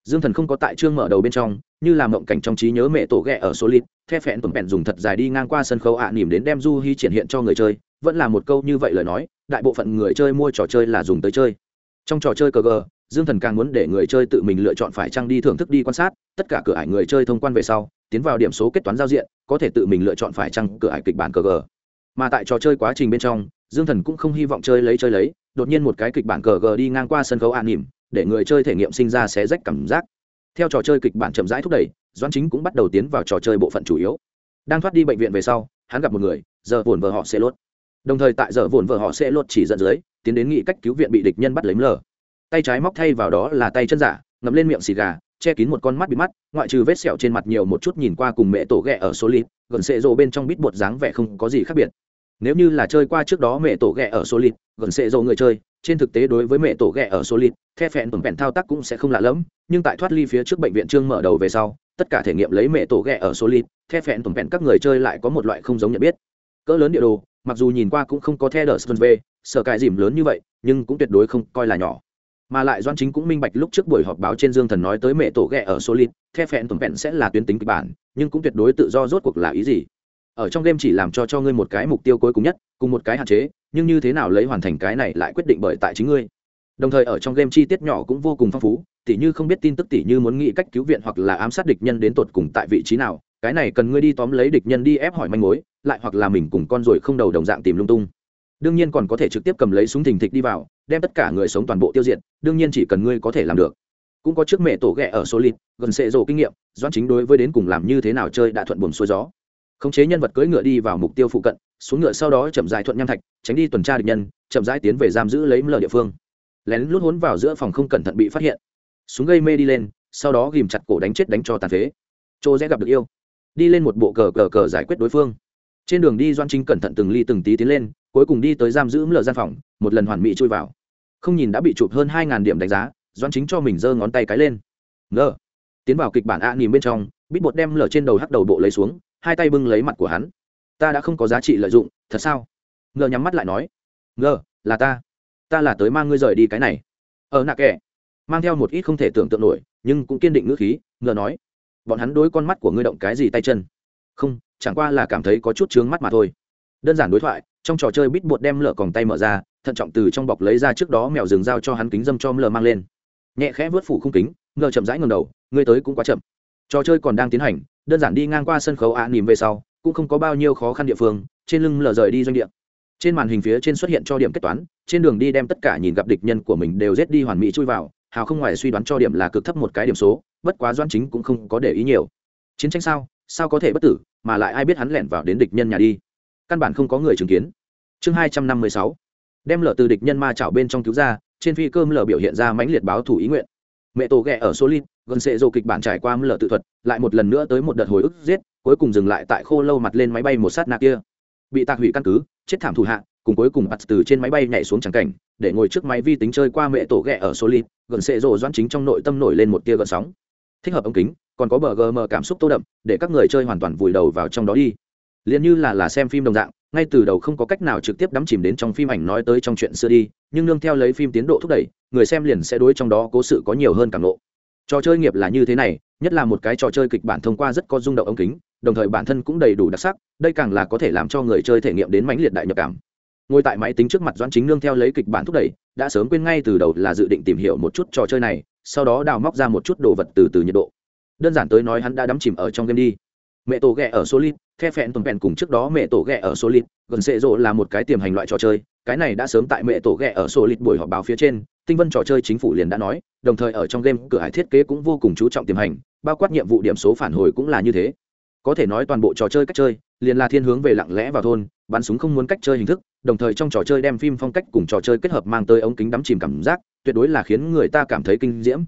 Speaker 1: Dương thần không có tại chương mở đầu bên trong như là mộng cảnh trong trí nhớ mẹ tổ ghẹ ở số lít the phẹn tuần bèn dùng thật dài đi ngang qua sân khấu ạ à, nỉm đến đem du hy triển hiện cho người chơi vẫn là một câu như vậy lời nói đại bộ phận người chơi mua trò chơi là dùng tới chơi. Trong trò chơi cờ gờ dương thần càng muốn để người chơi tự mình lựa chọn phải trăng đi thưởng thức đi quan sát tất cả cửa ải người chơi thông quan về sau tiến vào điểm số kết toán giao diện có thể tự mình lựa chọn phải trăng cửa ải kịch bản cờ gờ. Mà tại trò chơi quá trình bên trong dương thần cũng không hy vọng chơi lấy chơi lấy đột nhiên một cái kịch bản cờ gờ đi ngang qua sân khấu an nỉm để người chơi thể nghiệm sinh ra xé rách cảm giác theo trò chơi kịch bản chậm rãi thúc đẩy, doãn chính cũng bắt đầu tiến vào trò chơi bộ phận chủ yếu. Đang thoát đi bệnh viện về sau, hắn gặp một người, giờ vồn vợ họ sẽ lốt đồng thời tại giờ vồn vợ họ sẽ lốt chỉ dẫn dưới, tiến đến nghị cách cứu viện bị địch nhân bắt lấy lờ tay trái móc thay vào đó là tay chân giả, ngậm lên miệng xì gà, che kín một con mắt bị mắt, ngoại trừ vết sẹo trên mặt nhiều một chút nhìn qua cùng mẹ tổ ghẹ ở số lít, gần sệ rộ bên trong bít bột dáng vẻ không có gì khác biệt. Nếu như là chơi qua trước đó mẹ tổ ghẹ ở số lít, gần sệ rộ người chơi trên thực tế đối với mẹ tổ ghẹ ở số lịt the phẹn tuần vẹn thao tác cũng sẽ không lạ lẫm, nhưng tại thoát ly phía trước bệnh viện trương mở đầu về sau, tất cả thể nghiệm lấy mẹ tổ ghẹ ở số lịt the phẹn tuần vẹn các người chơi lại có một loại không giống nhận biết. Cỡ lớn địa đồ, mặc dù nhìn qua cũng không có the đờ sơn v sở cài dìm lớn như vậy, nhưng cũng tuyệt đối không coi là nhỏ. Mà lại doan chính cũng minh bạch lúc trước buổi họp báo trên dương thần nói tới mẹ tổ ghẹ ở solid, the phẹn tuần phẹn sẽ là tuyến tính kịch bản, nhưng cũng tuyệt đối tự do rốt cuộc là ý gì. Ở trong game chỉ làm cho cho ngươi một cái mục tiêu cuối cùng nhất, cùng một cái hạn chế nhưng như thế nào lấy hoàn thành cái này lại quyết định bởi tại chính ngươi. Đồng thời ở trong game chi tiết nhỏ cũng vô cùng phong phú, tỉ như không biết tin tức tỉ như muốn nghĩ cách cứu viện hoặc là ám sát địch nhân đến tột cùng tại vị trí nào, cái này cần ngươi đi tóm lấy địch nhân đi ép hỏi manh mối, lại hoặc là mình cùng con ruồi không đầu đồng dạng tìm lung tung. Đương nhiên còn có thể trực tiếp cầm lấy súng thình thịch đi vào, đem tất cả người sống toàn bộ tiêu diệt, đương nhiên chỉ cần ngươi có thể làm được. Cũng có trước mẹ tổ ghẹ ở số lít gần sệ rộ kinh nghiệm doan chính đối với đến cùng làm như thế nào chơi đã thuận buồm xuôi gió khống chế nhân vật cưỡi ngựa đi vào mục tiêu phụ cận, xuống ngựa sau đó chậm dài thuận nham thạch, tránh đi tuần tra địch nhân, chậm rãi tiến về giam giữ lấy mlờ địa phương. Lén lút hốn vào giữa phòng không cẩn thận bị phát hiện. Súng gây mê đi lên, sau đó ghìm chặt cổ đánh chết đánh cho tàn phế. Chỗ dễ gặp được yêu. Đi lên một bộ cờ cờ cờ giải quyết đối phương. Trên đường đi doan chính cẩn thận từng ly từng tí tiến lên, cuối cùng đi tới giam giữ mlờ gian phòng, một lần hoàn mỹ chui vào. Không nhìn đã bị chụp hơn hai điểm đánh giá doan chính cho mình giơ ngón tay cái lên. Ngờ tiến vào kịch bản a nhìn bên trong, bít bột đem lở trên đầu hắc đầu bộ lấy xuống hai tay bưng lấy mặt của hắn. Ta đã không có giá trị lợi dụng, thật sao? Ngờ nhắm mắt lại nói. Ngờ, là ta. Ta là tới mang ngươi rời đi cái này. Ở nạ kẻ. Mang theo một ít không thể tưởng tượng nổi, nhưng cũng kiên định ngữ khí, ngờ nói. Bọn hắn đối con mắt của ngươi động cái gì tay chân? Không, chẳng qua là cảm thấy có chút chướng mắt mà thôi. Đơn giản đối thoại, trong trò chơi bít bột đem lở còng tay mở ra, thận trọng từ trong bọc lấy ra trước đó mèo rừng dao cho hắn kính dâm cho lờ mang lên. Nhẹ khẽ vớt phủ khung kính, ngờ chậm rãi ngầm đầu, ngươi tới cũng quá chậm. Trò chơi còn đang tiến hành đơn giản đi ngang qua sân khấu ạ nỉm về sau, cũng không có bao nhiêu khó khăn địa phương, trên lưng lờ rời đi doanh địa. Trên màn hình phía trên xuất hiện cho điểm kết toán, trên đường đi đem tất cả nhìn gặp địch nhân của mình đều rết đi hoàn mỹ chui vào, hào không ngoài suy đoán cho điểm là cực thấp một cái điểm số, bất quá doan chính cũng không có để ý nhiều. Chiến tranh sao? Sao có thể bất tử, mà lại ai biết hắn lẻn vào đến địch nhân nhà đi? Căn bản không có người chứng kiến. Chương hai trăm năm mươi sáu. Đem lở từ địch nhân ma chảo bên trong cứu ra, trên phi cơm lở biểu hiện ra mãnh liệt báo thủ ý nguyện. Mẹ tổ ghẹ ở solid gần sệ dô kịch bản trải qua lở tự thuật, lại một lần nữa tới một đợt hồi ức giết, cuối cùng dừng lại tại khô lâu mặt lên máy bay một sát nạ kia. Bị tạc hủy căn cứ, chết thảm thủ hạ, cùng cuối cùng bắt từ trên máy bay nhảy xuống trắng cảnh, để ngồi trước máy vi tính chơi qua mẹ tổ ghẹ ở số lít gần xệ rộ doãn chính trong nội tâm nổi lên một tia gợn sóng. Thích hợp ống kính, còn có bờ gm cảm xúc tô đậm, để các người chơi hoàn toàn vùi đầu vào trong đó đi. Liền như là là xem phim đồng dạng, ngay từ đầu không có cách nào trực tiếp đắm chìm đến trong phim ảnh nói tới trong chuyện xưa đi, nhưng nương theo lấy phim tiến độ thúc đẩy, người xem liền sẽ đối trong đó cố sự có nhiều hơn cảm nộ trò chơi nghiệp là như thế này, nhất là một cái trò chơi kịch bản thông qua rất có rung động ống kính, đồng thời bản thân cũng đầy đủ đặc sắc, đây càng là có thể làm cho người chơi thể nghiệm đến mãnh liệt đại nhập cảm. Ngồi tại máy tính trước mặt doãn chính nương theo lấy kịch bản thúc đẩy, đã sớm quên ngay từ đầu là dự định tìm hiểu một chút trò chơi này, sau đó đào móc ra một chút đồ vật từ từ nhiệt độ. Đơn giản tới nói hắn đã đắm chìm ở trong game đi. Mẹ tổ ghẹ ở solid the phẹn tuần phẹn cùng trước đó mẹ tổ ghẹ ở solid, gần xệ rộ là một cái tiềm hành loại trò chơi, cái này đã sớm tại mẹ tổ ghẹ ở solid buổi họp báo phía trên tinh vân trò chơi chính phủ liền đã nói, đồng thời ở trong game cửa hải thiết kế cũng vô cùng chú trọng tiềm hành, bao quát nhiệm vụ điểm số phản hồi cũng là như thế. Có thể nói toàn bộ trò chơi cách chơi, liền là thiên hướng về lặng lẽ vào thôn, bắn súng không muốn cách chơi hình thức, đồng thời trong trò chơi đem phim phong cách cùng trò chơi kết hợp mang tới ống kính đắm chìm cảm giác, tuyệt đối là khiến người ta cảm thấy kinh diễm.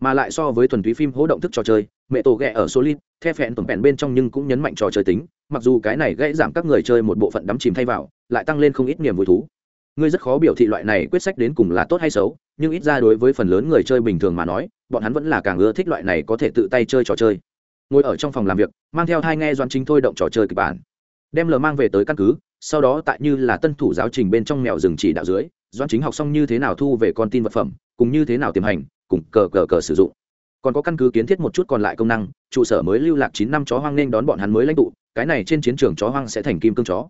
Speaker 1: Mà lại so với thuần túy phim hỗ động thức trò chơi, mẹ tổ ghẹ ở solid, the phẹn tổn phẹn bên trong nhưng cũng nhấn mạnh trò chơi tính, mặc dù cái này gãy giảm các người chơi một bộ phận đắm chìm thay vào, lại tăng lên không ít niềm vui thú ngươi rất khó biểu thị loại này quyết sách đến cùng là tốt hay xấu, nhưng ít ra đối với phần lớn người chơi bình thường mà nói, bọn hắn vẫn là càng ưa thích loại này có thể tự tay chơi trò chơi. Ngồi ở trong phòng làm việc, mang theo hai nghe doan chính thôi động trò chơi kịch bản. Đem lờ mang về tới căn cứ, sau đó tại như là tân thủ giáo trình bên trong mèo rừng chỉ đạo dưới doan chính học xong như thế nào thu về con tin vật phẩm, cùng như thế nào tiềm hành, cùng cờ cờ cờ sử dụng. Còn có căn cứ kiến thiết một chút còn lại công năng, trụ sở mới lưu lạc chín năm chó hoang nên đón bọn hắn mới lãnh tụ, cái này trên chiến trường chó hoang sẽ thành kim cương chó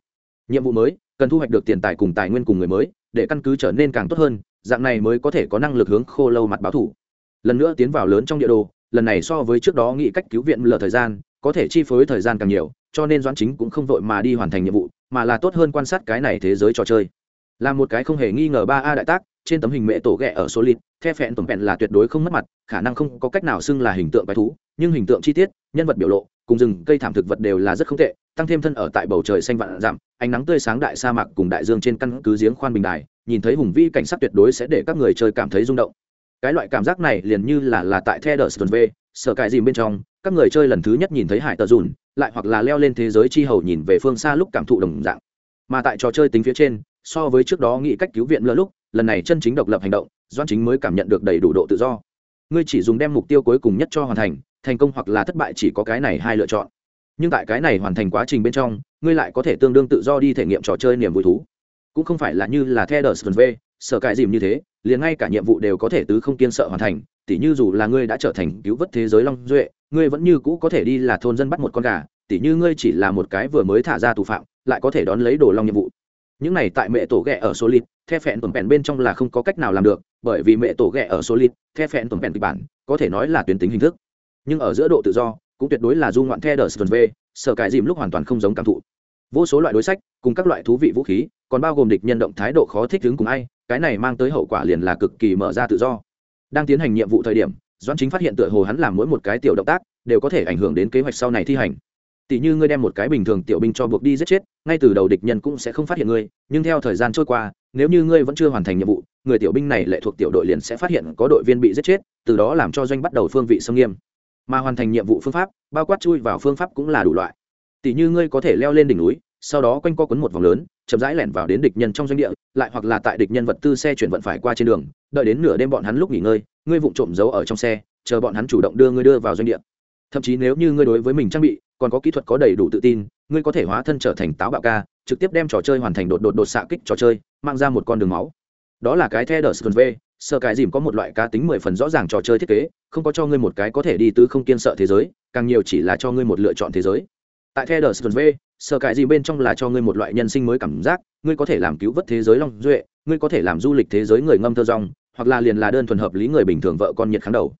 Speaker 1: nhiệm vụ mới, cần thu hoạch được tiền tài cùng tài nguyên cùng người mới, để căn cứ trở nên càng tốt hơn, dạng này mới có thể có năng lực hướng khô lâu mặt báo thủ. Lần nữa tiến vào lớn trong địa đồ, lần này so với trước đó nghĩ cách cứu viện lờ thời gian, có thể chi phối thời gian càng nhiều, cho nên doãn chính cũng không vội mà đi hoàn thành nhiệm vụ, mà là tốt hơn quan sát cái này thế giới trò chơi. Là một cái không hề nghi ngờ ba a đại tác, trên tấm hình mẹ tổ ghẹ ở số lít the phẹn tổn phẹn là tuyệt đối không mất mặt, khả năng không có cách nào xưng là hình tượng bài thú, nhưng hình tượng chi tiết, nhân vật biểu lộ, cùng rừng, cây thảm thực vật đều là rất không tệ, tăng thêm thân ở tại bầu trời xanh vạn dặm, ánh nắng tươi sáng đại sa mạc cùng đại dương trên căn cứ giếng khoan bình đài, nhìn thấy hùng vĩ cảnh sắc tuyệt đối sẽ để các người chơi cảm thấy rung động. Cái loại cảm giác này liền như là là tại the đờ v, sở cải dìm bên trong, các người chơi lần thứ nhất nhìn thấy hải tờ dùn, lại hoặc là leo lên thế giới chi hầu nhìn về phương xa lúc cảm thụ đồng dạng. Mà tại trò chơi tính phía trên, so với trước đó nghĩ cách cứu viện lỡ lúc lần này chân chính độc lập hành động doan chính mới cảm nhận được đầy đủ độ tự do. Ngươi chỉ dùng đem mục tiêu cuối cùng nhất cho hoàn thành thành công hoặc là thất bại chỉ có cái này hai lựa chọn. Nhưng tại cái này hoàn thành quá trình bên trong, ngươi lại có thể tương đương tự do đi thể nghiệm trò chơi niềm vui thú. Cũng không phải là như là the đờ v, sợ cải dìm như thế, liền ngay cả nhiệm vụ đều có thể tứ không kiên sợ hoàn thành, tỉ như dù là ngươi đã trở thành cứu vớt thế giới long duệ, ngươi vẫn như cũ có thể đi là thôn dân bắt một con gà, tỉ như ngươi chỉ là một cái vừa mới thả ra tù phạm, lại có thể đón lấy đồ long nhiệm vụ. Những này tại mẹ tổ ghẹ ở số lít the phẹn tuần phẹn bên trong là không có cách nào làm được, bởi vì mẹ tổ ghẹ ở số lít the phẹn tuần phẹn kịch bản, có thể nói là tuyến tính hình thức. Nhưng ở giữa độ tự do, cũng tuyệt đối là du ngoạn the đờ v sở cải dìm lúc hoàn toàn không giống cảm thụ. Vô số loại đối sách, cùng các loại thú vị vũ khí, còn bao gồm địch nhân động thái độ khó thích ứng cùng ai, cái này mang tới hậu quả liền là cực kỳ mở ra tự do. Đang tiến hành nhiệm vụ thời điểm, doãn chính phát hiện tựa hồ hắn làm mỗi một cái tiểu động tác, đều có thể ảnh hưởng đến kế hoạch sau này thi hành. Tỷ như ngươi đem một cái bình thường tiểu binh cho buộc đi giết chết, ngay từ đầu địch nhân cũng sẽ không phát hiện ngươi, nhưng theo thời gian trôi qua nếu như ngươi vẫn chưa hoàn thành nhiệm vụ, người tiểu binh này lệ thuộc tiểu đội liền sẽ phát hiện có đội viên bị giết chết, từ đó làm cho doanh bắt đầu phương vị xâm nghiêm. Mà hoàn thành nhiệm vụ phương pháp, bao quát chui vào phương pháp cũng là đủ loại. Tỷ như ngươi có thể leo lên đỉnh núi, sau đó quanh co quấn một vòng lớn, chậm rãi lẻn vào đến địch nhân trong doanh địa, lại hoặc là tại địch nhân vật tư xe chuyển vận phải qua trên đường, đợi đến nửa đêm bọn hắn lúc nghỉ ngơi, ngươi vụng trộm giấu ở trong xe, chờ bọn hắn chủ động đưa ngươi đưa vào doanh địa. Thậm chí nếu như ngươi đối với mình trang bị, còn có kỹ thuật có đầy đủ tự tin, ngươi có thể hóa thân trở thành táo bạo ca trực tiếp đem trò chơi hoàn thành đột đột đột xạ kích trò chơi, mang ra một con đường máu. Đó là cái the đờ sờ v sơ cái dìm có một loại cá tính mười phần rõ ràng trò chơi thiết kế, không có cho ngươi một cái có thể đi tứ không kiên sợ thế giới, càng nhiều chỉ là cho ngươi một lựa chọn thế giới. Tại the đờ sờ v sơ cái gì bên trong là cho ngươi một loại nhân sinh mới cảm giác, ngươi có thể làm cứu vớt thế giới long duệ, ngươi có thể làm du lịch thế giới người ngâm thơ rong, hoặc là liền là đơn thuần hợp lý người bình thường vợ con nhiệt kháng đầu.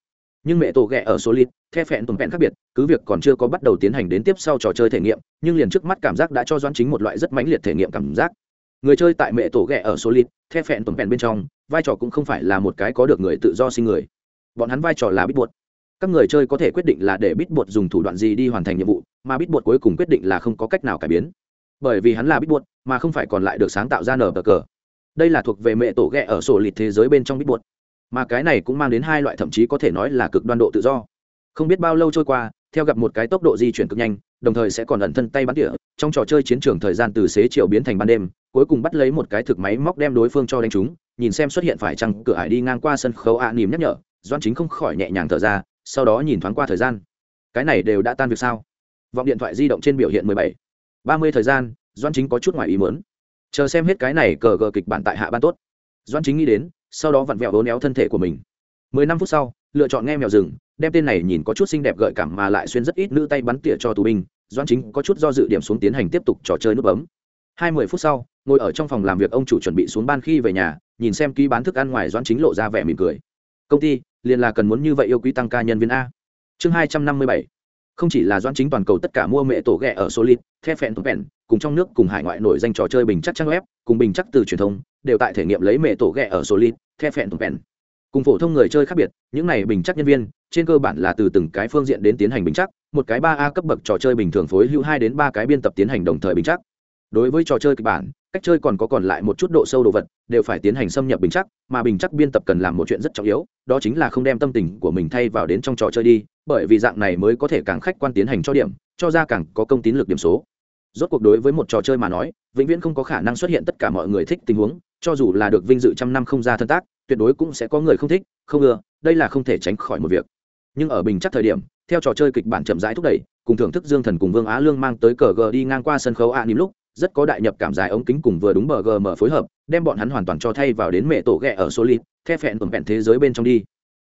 Speaker 1: Nhưng mẹ tổ ghẹ ở số lít the phẹn tồn phẹn khác biệt, cứ việc còn chưa có bắt đầu tiến hành đến tiếp sau trò chơi thể nghiệm, nhưng liền trước mắt cảm giác đã cho doãn chính một loại rất mãnh liệt thể nghiệm cảm giác. Người chơi tại mẹ tổ ghẹ ở số lít the phẹn tồn phẹn bên trong, vai trò cũng không phải là một cái có được người tự do sinh người. Bọn hắn vai trò là bít buộc các người chơi có thể quyết định là để bít bột dùng thủ đoạn gì đi hoàn thành nhiệm vụ, mà bít bột cuối cùng quyết định là không có cách nào cải biến. Bởi vì hắn là bít bột, mà không phải còn lại được sáng tạo ra nở bờ cờ. Đây là thuộc về mẹ tổ ghẹ ở sổ lịt thế giới bên trong bít bột. Mà cái này cũng mang đến hai loại thậm chí có thể nói là cực đoan độ tự do không biết bao lâu trôi qua theo gặp một cái tốc độ di chuyển cực nhanh đồng thời sẽ còn ẩn thân tay bắn tỉa trong trò chơi chiến trường thời gian từ xế chiều biến thành ban đêm cuối cùng bắt lấy một cái thực máy móc đem đối phương cho đánh trúng nhìn xem xuất hiện phải chăng cửa hải đi ngang qua sân khấu ạ à, nỉm nhắc nhở doan chính không khỏi nhẹ nhàng thở ra sau đó nhìn thoáng qua thời gian. Cái này đều đã tan việc sao? Vọng điện thoại di động trên biểu hiện mười bảy. Ba mươi thời gian doan chính có chút ngoài ý mớn chờ xem hết cái này cờ gờ kịch bản tại hạ ban tốt. Doan chính nghĩ đến sau đó vặn vẹo hố néo thân thể của mình. Mười năm phút sau lựa chọn nghe mèo rừng đem tên này nhìn có chút xinh đẹp gợi cảm mà lại xuyên rất ít nữ tay bắn tỉa cho tù binh doan chính có chút do dự điểm xuống tiến hành tiếp tục trò chơi nút bấm. Hai mươi phút sau, ngồi ở trong phòng làm việc ông chủ chuẩn bị xuống ban khi về nhà, nhìn xem ký bán thức ăn ngoài doan chính lộ ra vẻ mỉm cười. Công ty, liền là cần muốn như vậy yêu quý tăng ca nhân viên a. Chương hai trăm năm mươi bảy. Không chỉ là doan chính toàn cầu tất cả mua mẹ tổ ghẹ ở solid, the phèn tổ phẹn cùng trong nước cùng hải ngoại nổi danh trò chơi bình chắc trang web, cùng bình chắc từ truyền thông, đều tại thể nghiệm lấy mẹ tổ ghẹ ở solid, the phèn tổ phẹn cùng phổ thông người chơi khác biệt, những này bình chắc nhân viên, trên cơ bản là từ từng cái phương diện đến tiến hành bình chắc, một cái ba a cấp bậc trò chơi bình thường phối hữu hai đến ba cái biên tập tiến hành đồng thời bình chắc. Đối với trò chơi kịch bản, cách chơi còn có còn lại một chút độ sâu đồ vật, đều phải tiến hành xâm nhập bình chắc, mà bình chắc biên tập cần làm một chuyện rất trọng yếu, đó chính là không đem tâm tình của mình thay vào đến trong trò chơi đi, bởi vì dạng này mới có thể càng khách quan tiến hành cho điểm, cho ra càng có công tín lực điểm số. Rốt cuộc đối với một trò chơi mà nói, vĩnh viễn không có khả năng xuất hiện tất cả mọi người thích tình huống, cho dù là được vinh dự trăm năm không ra thân tác tuyệt đối cũng sẽ có người không thích, không ưa, đây là không thể tránh khỏi một việc. Nhưng ở bình chắc thời điểm, theo trò chơi kịch bản chậm rãi thúc đẩy, cùng thưởng thức dương thần cùng vương á lương mang tới cờ g đi ngang qua sân khấu a à lúc, rất có đại nhập cảm dài ống kính cùng vừa đúng bờ gm phối hợp, đem bọn hắn hoàn toàn cho thay vào đến mẹ tổ ghẹ ở solid, the phẹn tuần vẹn thế giới bên trong đi.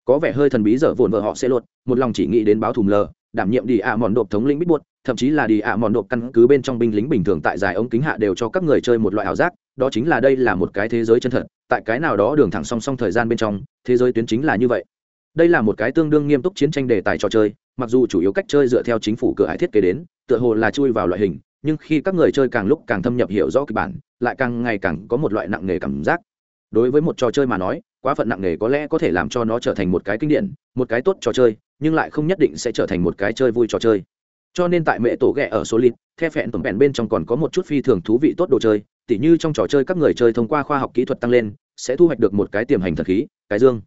Speaker 1: Có vẻ hơi thần bí dở vồn vợ họ sẽ luật một lòng chỉ nghĩ đến báo thùm lờ đảm nhiệm đi ạ mòn đột thống lĩnh bít buốt thậm chí là đi ạ mòn đột căn cứ bên trong binh lính bình thường tại dài ống kính hạ đều cho các người chơi một loại ảo giác đó chính là đây là một cái thế giới chân thật, tại cái nào đó đường thẳng song song thời gian bên trong, thế giới tuyến chính là như vậy. Đây là một cái tương đương nghiêm túc chiến tranh đề tài trò chơi, mặc dù chủ yếu cách chơi dựa theo chính phủ cửa hải thiết kế đến, tựa hồ là chui vào loại hình, nhưng khi các người chơi càng lúc càng thâm nhập hiểu rõ kịch bản, lại càng ngày càng có một loại nặng nề cảm giác. Đối với một trò chơi mà nói, quá phận nặng nề có lẽ có thể làm cho nó trở thành một cái kinh điển, một cái tốt trò chơi, nhưng lại không nhất định sẽ trở thành một cái chơi vui trò chơi. Cho nên tại mẹ tổ ghẹ ở số lít the phẹn tầm bèn bên trong còn có một chút phi thường thú vị tốt đồ chơi tỉ như trong trò chơi các người chơi thông qua khoa học kỹ thuật tăng lên, sẽ thu hoạch được một cái tiềm hành thần khí, cái dương.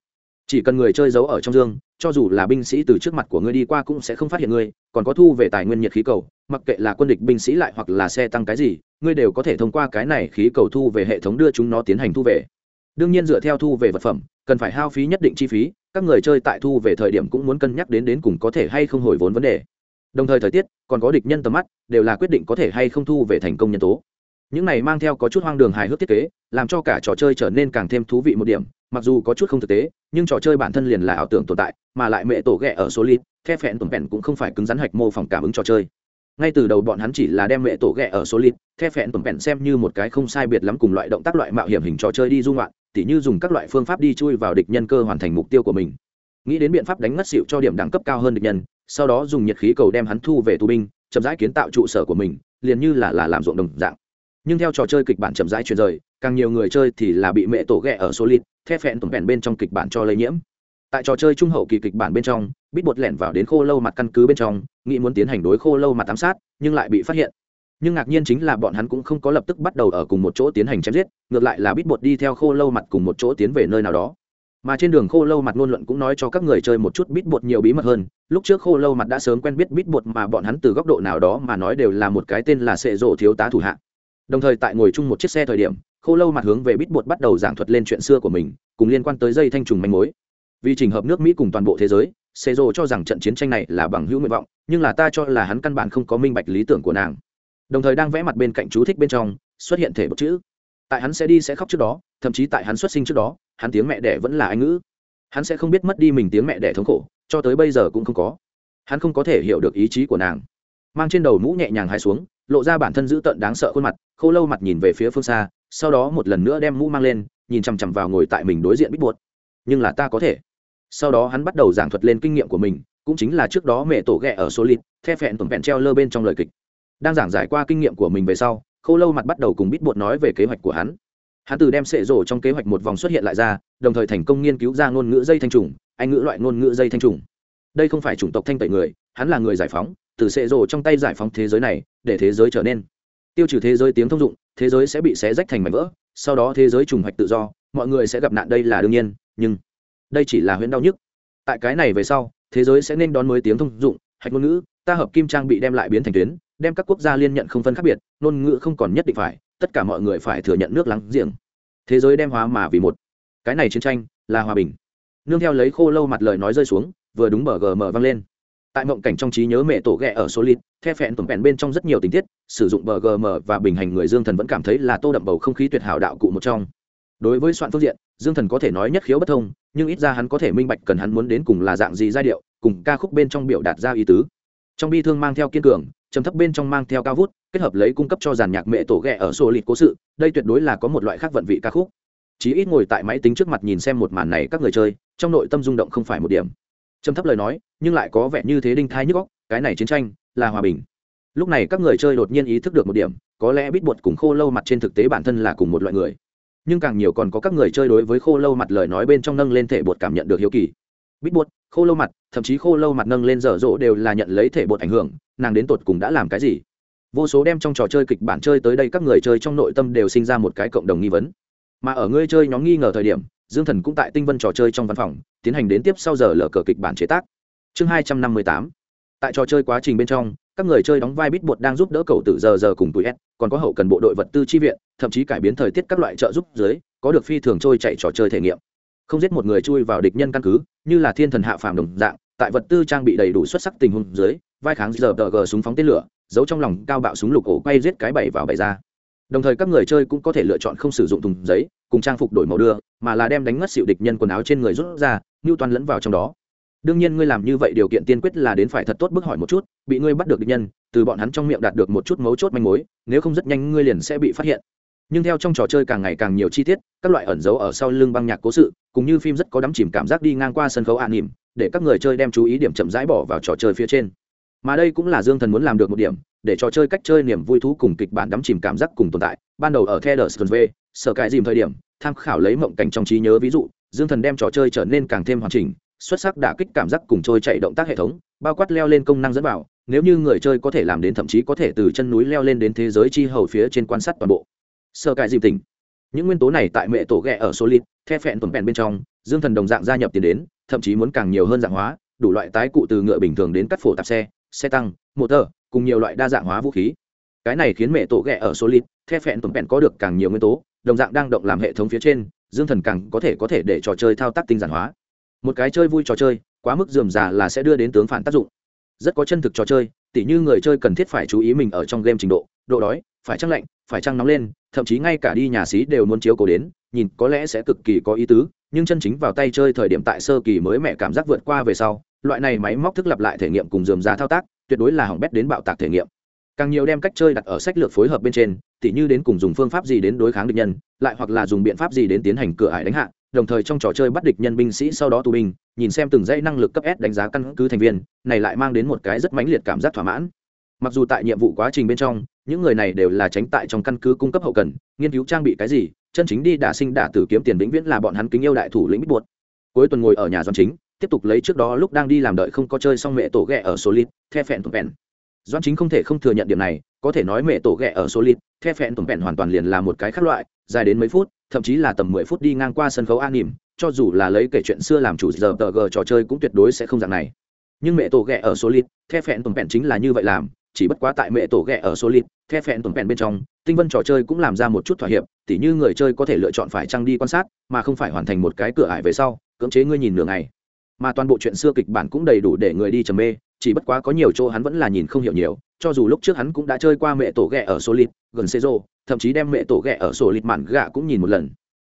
Speaker 1: Chỉ cần người chơi giấu ở trong dương, cho dù là binh sĩ từ trước mặt của ngươi đi qua cũng sẽ không phát hiện ngươi, còn có thu về tài nguyên nhiệt khí cầu, mặc kệ là quân địch binh sĩ lại hoặc là xe tăng cái gì, ngươi đều có thể thông qua cái này khí cầu thu về hệ thống đưa chúng nó tiến hành thu về. Đương nhiên dựa theo thu về vật phẩm, cần phải hao phí nhất định chi phí, các người chơi tại thu về thời điểm cũng muốn cân nhắc đến đến cùng có thể hay không hồi vốn vấn đề. Đồng thời thời tiết, còn có địch nhân tầm mắt, đều là quyết định có thể hay không thu về thành công nhân tố những này mang theo có chút hoang đường hài hước thiết kế, làm cho cả trò chơi trở nên càng thêm thú vị một điểm, mặc dù có chút không thực tế, nhưng trò chơi bản thân liền là ảo tưởng tồn tại, mà lại mẹ tổ ghẹ ở số lít the phẹn tổn vẹn cũng không phải cứng rắn hạch mô phỏng cảm ứng trò chơi. Ngay từ đầu bọn hắn chỉ là đem mẹ tổ ghẹ ở số lít the phẹn tổn vẹn xem như một cái không sai biệt lắm cùng loại động tác loại mạo hiểm hình trò chơi đi dung loạn tỉ như dùng các loại phương pháp đi chui vào địch nhân cơ hoàn thành mục tiêu của mình. Nghĩ đến biện pháp đánh ngất xịu cho điểm đẳng cấp cao hơn địch nhân, sau đó dùng nhiệt khí cầu đem hắn thu về tù binh, chậm rãi kiến tạo trụ sở của mình, liền như là là làm ruộng đồng dạng nhưng theo trò chơi kịch bản chậm rãi chuyển rời, càng nhiều người chơi thì là bị mẹ tổ ghẹ ở số lít the phẹn tổn vẹn bên trong kịch bản cho lây nhiễm. Tại trò chơi trung hậu kỳ kịch bản bên trong bít bột lẻn vào đến khô lâu mặt căn cứ bên trong, nghĩ muốn tiến hành đối khô lâu mặt ám sát, nhưng lại bị phát hiện. Nhưng ngạc nhiên chính là bọn hắn cũng không có lập tức bắt đầu ở cùng một chỗ tiến hành chém giết, ngược lại là bít bột đi theo khô lâu mặt cùng một chỗ tiến về nơi nào đó. Mà trên đường khô lâu mặt ngôn luận cũng nói cho các người chơi một chút bít bột nhiều bí mật hơn, lúc trước khô lâu mặt đã sớm quen biết bít bột mà bọn hắn từ góc độ nào đó mà nói đều là một cái tên là sệ rộ thiếu tá thủ hạ đồng thời tại ngồi chung một chiếc xe thời điểm, khô lâu mặt hướng về bít bột bắt đầu giảng thuật lên chuyện xưa của mình, cùng liên quan tới dây thanh trùng manh mối. Vì trình hợp nước mỹ cùng toàn bộ thế giới xê rô cho rằng trận chiến tranh này là bằng hữu nguyện vọng, nhưng là ta cho là hắn căn bản không có minh bạch lý tưởng của nàng. Đồng thời đang vẽ mặt bên cạnh chú thích bên trong, xuất hiện thể bức chữ. Tại hắn sẽ đi sẽ khóc trước đó, thậm chí tại hắn xuất sinh trước đó, hắn tiếng mẹ đẻ vẫn là anh ngữ. Hắn sẽ không biết mất đi mình tiếng mẹ đẻ thống khổ, cho tới bây giờ cũng không có. Hắn không có thể hiểu được ý chí của nàng. Mang trên đầu mũ nhẹ nhàng hai xuống lộ ra bản thân dữ tợn đáng sợ khuôn mặt, khô lâu mặt nhìn về phía phương xa, sau đó một lần nữa đem mũ mang lên, nhìn chằm chằm vào ngồi tại mình đối diện bít buột nhưng là ta có thể. Sau đó hắn bắt đầu giảng thuật lên kinh nghiệm của mình, cũng chính là trước đó mẹ tổ ghẹ ở số lít the phẹn tổn vẹn treo lơ bên trong lời kịch. Đang giảng giải qua kinh nghiệm của mình về sau, Khô lâu mặt bắt đầu cùng bít bột nói về kế hoạch của hắn. Hắn từ đem sệ rổ trong kế hoạch một vòng xuất hiện lại ra, đồng thời thành công nghiên cứu ra ngôn ngữ dây thanh trùng, anh ngữ loại ngôn ngữ dây thanh trùng. Đây không phải chủng tộc thanh tẩy người, hắn là người giải phóng từ xệ rồ trong tay giải phóng thế giới này, để thế giới trở nên. Tiêu trừ thế giới tiếng thông dụng, thế giới sẽ bị xé rách thành mảnh vỡ, sau đó thế giới trùng hoạch tự do, mọi người sẽ gặp nạn, đây là đương nhiên, nhưng đây chỉ là huyễn đau nhức. Tại cái này về sau, thế giới sẽ nên đón mới tiếng thông dụng, hạch ngôn ngữ, ta hợp kim trang bị đem lại biến thành tuyến, đem các quốc gia liên nhận không phân khác biệt, ngôn ngữ không còn nhất định phải, tất cả mọi người phải thừa nhận nước lắng giềng. Thế giới đem hóa mà vì một. Cái này chiến tranh là hòa bình. Nương theo lấy khô lâu mặt lời nói rơi xuống, vừa đúng bờ gm vang lên tại mộng cảnh trong trí nhớ mẹ tổ ghẹ ở số lít the phẹn tổng vẹn bên trong rất nhiều tình tiết, sử dụng bờ gm và bình hành người dương thần vẫn cảm thấy là tô đậm bầu không khí tuyệt hảo đạo cụ một trong. Đối với soạn phương diện, dương thần có thể nói nhất khiếu bất thông, nhưng ít ra hắn có thể minh bạch cần hắn muốn đến cùng là dạng gì giai điệu, cùng ca khúc bên trong biểu đạt ra ý tứ. Trong bi thương mang theo kiên cường, trầm thấp bên trong mang theo cao vút, kết hợp lấy cung cấp cho giàn nhạc mẹ tổ ghẹ ở số lịt cố sự, đây tuyệt đối là có một loại khác vận vị ca khúc. Chí ít ngồi tại máy tính trước mặt nhìn xem một màn này các người chơi, trong nội tâm rung động không phải một điểm trầm thấp lời nói, nhưng lại có vẻ như thế đinh thai nhức góc cái này chiến tranh là hòa bình. Lúc này các người chơi đột nhiên ý thức được một điểm, có lẽ bít bột cùng khô lâu mặt trên thực tế bản thân là cùng một loại người. Nhưng càng nhiều còn có các người chơi đối với khô lâu mặt lời nói bên trong nâng lên thể bột cảm nhận được hiếu kỳ. Bít bột khô lâu mặt, thậm chí khô lâu mặt nâng lên dở dỗ đều là nhận lấy thể bột ảnh hưởng, nàng đến tột cùng đã làm cái gì? Vô số đem trong trò chơi kịch bản chơi tới đây các người chơi trong nội tâm đều sinh ra một cái cộng đồng nghi vấn. Mà ở ngươi chơi nhóm nghi ngờ thời điểm dương thần cũng tại tinh vân trò chơi trong văn phòng, tiến hành đến tiếp sau giờ lở cờ kịch bản chế tác. Chương hai trăm năm mươi tám. Tại trò chơi quá trình bên trong, các người chơi đóng vai bít bột đang giúp đỡ cầu tử giờ giờ cùng tuổi s, còn có hậu cần bộ đội vật tư chi viện, thậm chí cải biến thời tiết các loại trợ giúp dưới, có được phi thường trôi chạy trò chơi thể nghiệm. Không giết một người chui vào địch nhân căn cứ, như là thiên thần hạ phàm đồng dạng, tại vật tư trang bị đầy đủ xuất sắc tình huống dưới, vai kháng giờ tờ g súng phóng tên lửa, giấu trong lòng cao bạo súng lục ổ quay giết cái bảy vào bảy ra đồng thời các người chơi cũng có thể lựa chọn không sử dụng thùng giấy, cùng trang phục đổi màu đưa, mà là đem đánh mất xịu địch nhân quần áo trên người rút ra ngưu toàn lẫn vào trong đó. Đương nhiên ngươi làm như vậy điều kiện tiên quyết là đến phải thật tốt bức hỏi một chút, bị ngươi bắt được địch nhân, từ bọn hắn trong miệng đạt được một chút mấu chốt manh mối, nếu không rất nhanh ngươi liền sẽ bị phát hiện. Nhưng theo trong trò chơi càng ngày càng nhiều chi tiết, các loại ẩn dấu ở sau lưng băng nhạc cố sự cũng như phim rất có đắm chìm cảm giác đi ngang qua sân khấu an nỉm, để các người chơi đem chú ý điểm chậm rãi bỏ vào trò chơi phía trên. Mà đây cũng là dương thần muốn làm được một điểm để trò chơi cách chơi niềm vui thú cùng kịch bản đắm chìm cảm giác cùng tồn tại. Ban đầu ở the v sở cãi dìm thời điểm, tham khảo lấy mộng cảnh trong trí nhớ ví dụ, dương thần đem trò chơi trở nên càng thêm hoàn chỉnh, xuất sắc đả kích cảm giác cùng trôi chạy động tác hệ thống, bao quát leo lên công năng dẫn vào, nếu như người chơi có thể làm đến thậm chí có thể từ chân núi leo lên đến thế giới chi hầu phía trên quan sát toàn bộ. Sơ cài dìm tỉnh. Những nguyên tố này tại mẹ tổ ghẹ ở số lít the phẹn tuần phẹn bên trong, dương thần đồng dạng gia nhập tiền đến, thậm chí muốn càng nhiều hơn dạng hóa, đủ loại tái cụ từ ngựa bình thường đến cắt phổ tạp xe xe tăng, motor cùng nhiều loại đa dạng hóa vũ khí. Cái này khiến mẹ tổ ghẹ ở số lít the phẹn tuần phẹn có được càng nhiều nguyên tố, đồng dạng đang động làm hệ thống phía trên, dương thần càng có thể có thể để trò chơi thao tác tinh giản hóa. Một cái chơi vui trò chơi, quá mức dườm già là sẽ đưa đến tướng phản tác dụng. Rất có chân thực trò chơi, tỉ như người chơi cần thiết phải chú ý mình ở trong game trình độ độ đói, phải trăng lạnh, phải trăng nóng lên, thậm chí ngay cả đi nhà xí đều muốn chiếu cố đến, nhìn có lẽ sẽ cực kỳ có ý tứ, nhưng chân chính vào tay chơi thời điểm tại sơ kỳ mới mẹ cảm giác vượt qua về sau, loại này máy móc thức lặp lại thể nghiệm cùng dườm già thao tác tuyệt đối là hỏng bét đến bạo tạc thể nghiệm. Càng nhiều đem cách chơi đặt ở sách lược phối hợp bên trên, tỉ như đến cùng dùng phương pháp gì đến đối kháng địch nhân, lại hoặc là dùng biện pháp gì đến tiến hành cửa ải đánh hạ, đồng thời trong trò chơi bắt địch nhân binh sĩ sau đó tù binh, nhìn xem từng dãy năng lực cấp s đánh giá căn cứ thành viên, này lại mang đến một cái rất mãnh liệt cảm giác thỏa mãn. Mặc dù tại nhiệm vụ quá trình bên trong, những người này đều là tránh tại trong căn cứ cung cấp hậu cần, nghiên cứu trang bị cái gì, chân chính đi đả sinh đả tử kiếm tiền vĩnh viễn là bọn hắn kính yêu đại thủ lĩnh bít buột cuối tuần ngồi ở nhà doan chính tiếp tục lấy trước đó lúc đang đi làm đợi không có chơi xong mẹ tổ ghẹ ở solid, the phẹn tụm phẹn doan chính không thể không thừa nhận điểm này, có thể nói mẹ tổ ghẹ ở solid, the phẹn tụm phẹn hoàn toàn liền là một cái khác loại, dài đến mấy phút, thậm chí là tầm mười phút đi ngang qua sân khấu an nỉm, cho dù là lấy kể chuyện xưa làm chủ giờ tờ g trò chơi cũng tuyệt đối sẽ không dạng này. Nhưng mẹ tổ ghẹ ở solid, the phẹn tụm phẹn chính là như vậy làm, chỉ bất quá tại mẹ tổ ghẹ ở solid, the phẹn tụm phẹn bên trong, tinh vân trò chơi cũng làm ra một chút thỏa hiệp, tỉ như người chơi có thể lựa chọn phải trăng đi quan sát, mà không phải hoàn thành một cái cửa ải về sau, cưỡng chế ngươi nhìn nửa ngày mà toàn bộ chuyện xưa kịch bản cũng đầy đủ để người đi trầm mê, chỉ bất quá có nhiều chỗ hắn vẫn là nhìn không hiểu nhiều, cho dù lúc trước hắn cũng đã chơi qua mẹ tổ ghẹ ở solid, gần xê rô thậm chí đem mẹ tổ ghẹ ở sổ lịt mạn gạ cũng nhìn một lần.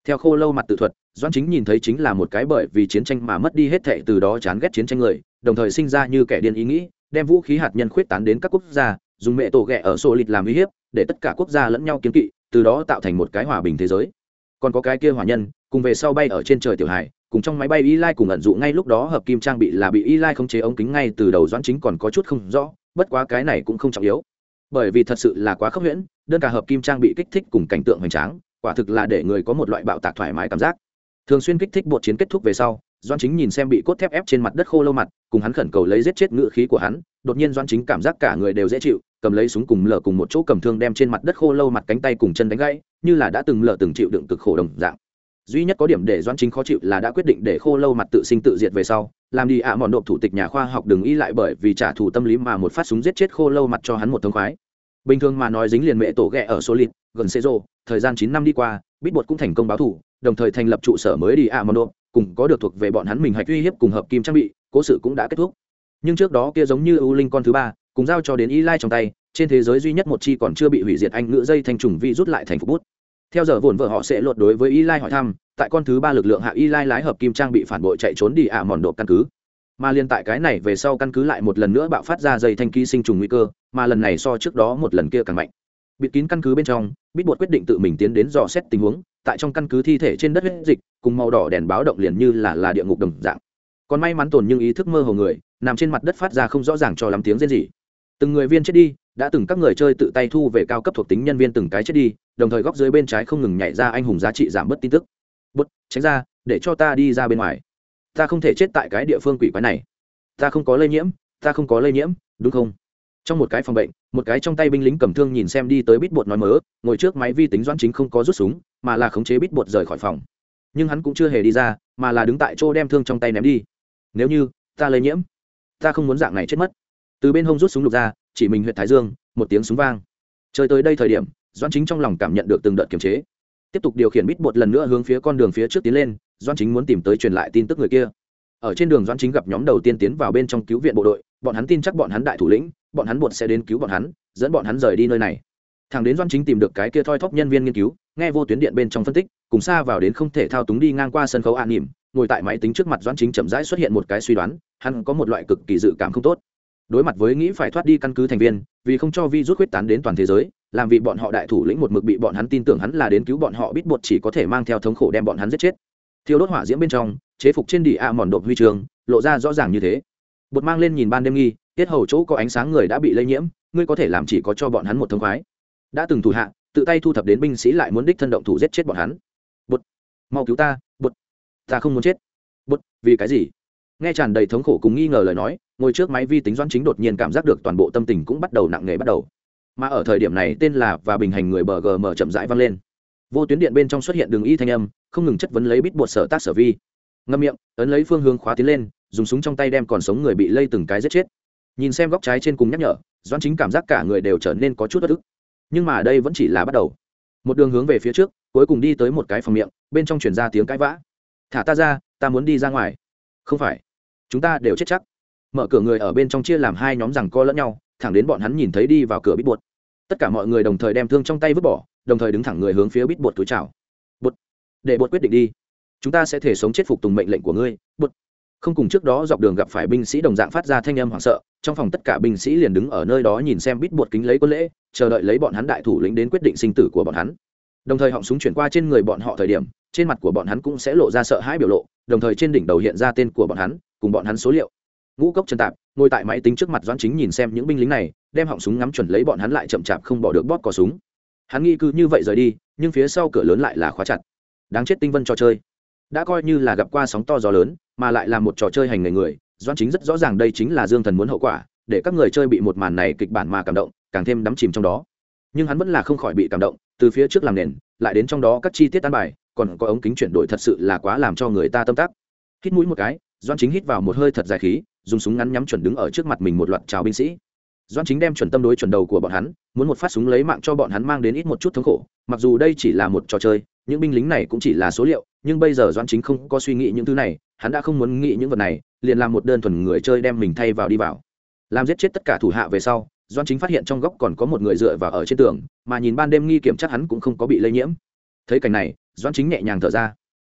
Speaker 1: Theo khô lâu mặt tự thuật doan chính nhìn thấy chính là một cái bởi vì chiến tranh mà mất đi hết thệ từ đó chán ghét chiến tranh người, đồng thời sinh ra như kẻ điên ý nghĩ, đem vũ khí hạt nhân khuyết tán đến các quốc gia, dùng mẹ tổ ghẹ ở sổ lịt làm uy hiếp, để tất cả quốc gia lẫn nhau kiếm kỵ, từ đó tạo thành một cái hòa bình thế giới. Còn có cái kia hòa nhân, cùng về sau bay ở trên trời tiểu hải cùng trong máy bay y lai cùng ẩn dụ ngay lúc đó hợp kim trang bị là bị y lai chế ống kính ngay từ đầu doãn chính còn có chút không rõ, bất quá cái này cũng không trọng yếu. Bởi vì thật sự là quá khốc huyễn, đơn cả hợp kim trang bị kích thích cùng cảnh tượng hoành tráng, quả thực là để người có một loại bạo tạc thoải mái cảm giác. Thường xuyên kích thích bột chiến kết thúc về sau doan chính nhìn xem bị cốt thép ép trên mặt đất khô lâu mặt, cùng hắn khẩn cầu lấy giết chết ngựa khí của hắn, đột nhiên doan chính cảm giác cả người đều dễ chịu, cầm lấy súng cùng lở cùng một chỗ cầm thương đem trên mặt đất khô lâu mặt cánh tay cùng chân đánh gãy, như là đã từng lở từng chịu đựng cực khổ đồng dạng duy nhất có điểm để doãn chính khó chịu là đã quyết định để khô lâu mặt tự sinh tự diệt về sau, làm đi ạ à mòn độ thủ tịch nhà khoa học đừng y lại bởi vì trả thù tâm lý mà một phát súng giết chết khô lâu mặt cho hắn một thông khoái. Bình thường mà nói dính liền mẹ tổ ghẹ ở số lịt, gần xế rô, thời gian chín năm đi qua, bít bột cũng thành công báo thủ, đồng thời thành lập trụ sở mới đi ạ à mòn độ cùng có được thuộc về bọn hắn mình hạch uy hiếp cùng hợp kim trang bị, cố sự cũng đã kết thúc. Nhưng trước đó kia giống như ưu linh con thứ ba, cùng giao cho đến y lai trong tay, trên thế giới duy nhất một chi còn chưa bị hủy diệt anh ngữ dây thanh trùng vi rút lại thành phục bút theo giờ vồn vợ họ sẽ luật đối với y lai hỏi thăm, tại con thứ ba lực lượng hạ y lai lái hợp kim trang bị phản bội chạy trốn đi ạ mòn độ căn cứ. Mà liên tại cái này về sau căn cứ lại một lần nữa bạo phát ra dây thanh ký sinh trùng nguy cơ, mà lần này so trước đó một lần kia càng mạnh. Bịt kín căn cứ bên trong bít bột quyết định tự mình tiến đến dò xét tình huống, tại trong căn cứ thi thể trên đất huyết dịch, cùng màu đỏ đèn báo động liền như là là địa ngục đồng dạng. Còn may mắn tồn nhưng ý thức mơ hồ người, nằm trên mặt đất phát ra không rõ ràng cho lắm tiếng rên gì từng người viên chết đi đã từng các người chơi tự tay thu về cao cấp thuộc tính nhân viên từng cái chết đi đồng thời góc dưới bên trái không ngừng nhảy ra anh hùng giá trị giảm bớt tin tức. Bớt, tránh ra để cho ta đi ra bên ngoài. Ta không thể chết tại cái địa phương quỷ quái này. Ta không có lây nhiễm ta không có lây nhiễm đúng không? Trong một cái phòng bệnh một cái trong tay binh lính cầm thương nhìn xem đi tới bít bột nói mớ ngồi trước máy vi tính doãn chính không có rút súng mà là khống chế bít bột rời khỏi phòng. Nhưng hắn cũng chưa hề đi ra mà là đứng tại chỗ đem thương trong tay ném đi. Nếu như ta lây nhiễm ta không muốn dạng này chết mất từ bên hông rút súng lục ra, chỉ mình huyện thái dương, một tiếng súng vang. Chơi tới đây thời điểm, doãn chính trong lòng cảm nhận được từng đợt kiềm chế. Tiếp tục điều khiển bít bột lần nữa hướng phía con đường phía trước tiến lên, doãn chính muốn tìm tới truyền lại tin tức người kia. Ở trên đường doãn chính gặp nhóm đầu tiên tiến vào bên trong cứu viện bộ đội, bọn hắn tin chắc bọn hắn đại thủ lĩnh, bọn hắn bột sẽ đến cứu bọn hắn, dẫn bọn hắn rời đi nơi này. Thằng đến doãn chính tìm được cái kia thoi thóp nhân viên nghiên cứu, nghe vô tuyến điện bên trong phân tích, cùng xa vào đến không thể thao túng đi ngang qua sân khấu an nỉm, ngồi tại máy tính trước mặt doãn chính chậm rãi xuất hiện một cái suy đoán, hắn có một loại cực kỳ dự cảm không tốt đối mặt với nghĩ phải thoát đi căn cứ thành viên, vì không cho vi rút quyết tán đến toàn thế giới, làm vì bọn họ đại thủ lĩnh một mực bị bọn hắn tin tưởng hắn là đến cứu bọn họ biết bột chỉ có thể mang theo thống khổ đem bọn hắn giết chết. Thiêu đốt hỏa diễm bên trong, chế phục trên đỉ a mòn đột huy trường, lộ ra rõ ràng như thế. Bột mang lên nhìn ban đêm nghi, tiết hầu chỗ có ánh sáng người đã bị lây nhiễm, ngươi có thể làm chỉ có cho bọn hắn một thông khoái. Đã từng thủ hạ, tự tay thu thập đến binh sĩ lại muốn đích thân động thủ giết chết bọn hắn. Bột, mau cứu ta, bột, ta không muốn chết. Bột, vì cái gì? Nghe tràn đầy thống khổ cùng nghi ngờ lời nói, ngồi trước máy vi tính doãn chính đột nhiên cảm giác được toàn bộ tâm tình cũng bắt đầu nặng nề bắt đầu. Mà ở thời điểm này, tên là và bình hành người bờ gm chậm rãi vang lên. Vô tuyến điện bên trong xuất hiện đường y thanh âm, không ngừng chất vấn lấy bít bột sở tác sở vi. Ngâm miệng, ấn lấy phương hướng khóa tiến lên, dùng súng trong tay đem còn sống người bị lây từng cái giết chết. Nhìn xem góc trái trên cùng nhắc nhở, doãn chính cảm giác cả người đều trở nên có chút bất ức. Nhưng mà đây vẫn chỉ là bắt đầu. Một đường hướng về phía trước, cuối cùng đi tới một cái phòng miệng, bên trong chuyển ra tiếng cãi vã. Thả ta ra, ta muốn đi ra ngoài. Không phải chúng ta đều chết chắc. Mở cửa người ở bên trong chia làm hai nhóm rằng co lẫn nhau, thẳng đến bọn hắn nhìn thấy đi vào cửa bít bột. Tất cả mọi người đồng thời đem thương trong tay vứt bỏ, đồng thời đứng thẳng người hướng phía bít bột túi chào. Bột, để bột quyết định đi. Chúng ta sẽ thể sống chết phục tùng mệnh lệnh của ngươi, bột. Không cùng trước đó dọc đường gặp phải binh sĩ đồng dạng phát ra thanh âm hoảng sợ, trong phòng tất cả binh sĩ liền đứng ở nơi đó nhìn xem bít bột kính lấy quân lễ, chờ đợi lấy bọn hắn đại thủ lĩnh đến quyết định sinh tử của bọn hắn đồng thời họng súng chuyển qua trên người bọn họ thời điểm, trên mặt của bọn hắn cũng sẽ lộ ra sợ hãi biểu lộ, đồng thời trên đỉnh đầu hiện ra tên của bọn hắn, cùng bọn hắn số liệu. Ngũ cốc chân tạp, ngồi tại máy tính trước mặt doãn chính nhìn xem những binh lính này, đem họng súng ngắm chuẩn lấy bọn hắn lại chậm chạp không bỏ được bóp cò súng. Hắn nghĩ cứ như vậy rời đi, nhưng phía sau cửa lớn lại là khóa chặt. Đáng chết tinh vân trò chơi. Đã coi như là gặp qua sóng to gió lớn, mà lại là một trò chơi hành nghề người, doãn chính rất rõ ràng đây chính là dương thần muốn hậu quả, để các người chơi bị một màn này kịch bản mà cảm động, càng thêm đắm chìm trong đó. Nhưng hắn vẫn là không khỏi bị cảm động từ phía trước làm nền, lại đến trong đó các chi tiết tan bài, còn có ống kính chuyển đổi thật sự là quá làm cho người ta tâm tắc. Hít mũi một cái doan chính hít vào một hơi thật dài khí, dùng súng ngắn nhắm chuẩn đứng ở trước mặt mình một loạt chào binh sĩ. Doan chính đem chuẩn tâm đối chuẩn đầu của bọn hắn, muốn một phát súng lấy mạng cho bọn hắn mang đến ít một chút thống khổ, mặc dù đây chỉ là một trò chơi, những binh lính này cũng chỉ là số liệu, nhưng bây giờ doan chính không có suy nghĩ những thứ này, hắn đã không muốn nghĩ những vật này, liền làm một đơn thuần người chơi đem mình thay vào đi vào. Làm giết chết tất cả thủ hạ về sau doan chính phát hiện trong góc còn có một người dựa vào ở trên tường, mà nhìn ban đêm nghi kiểm chắc hắn cũng không có bị lây nhiễm. Thấy cảnh này, doan chính nhẹ nhàng thở ra.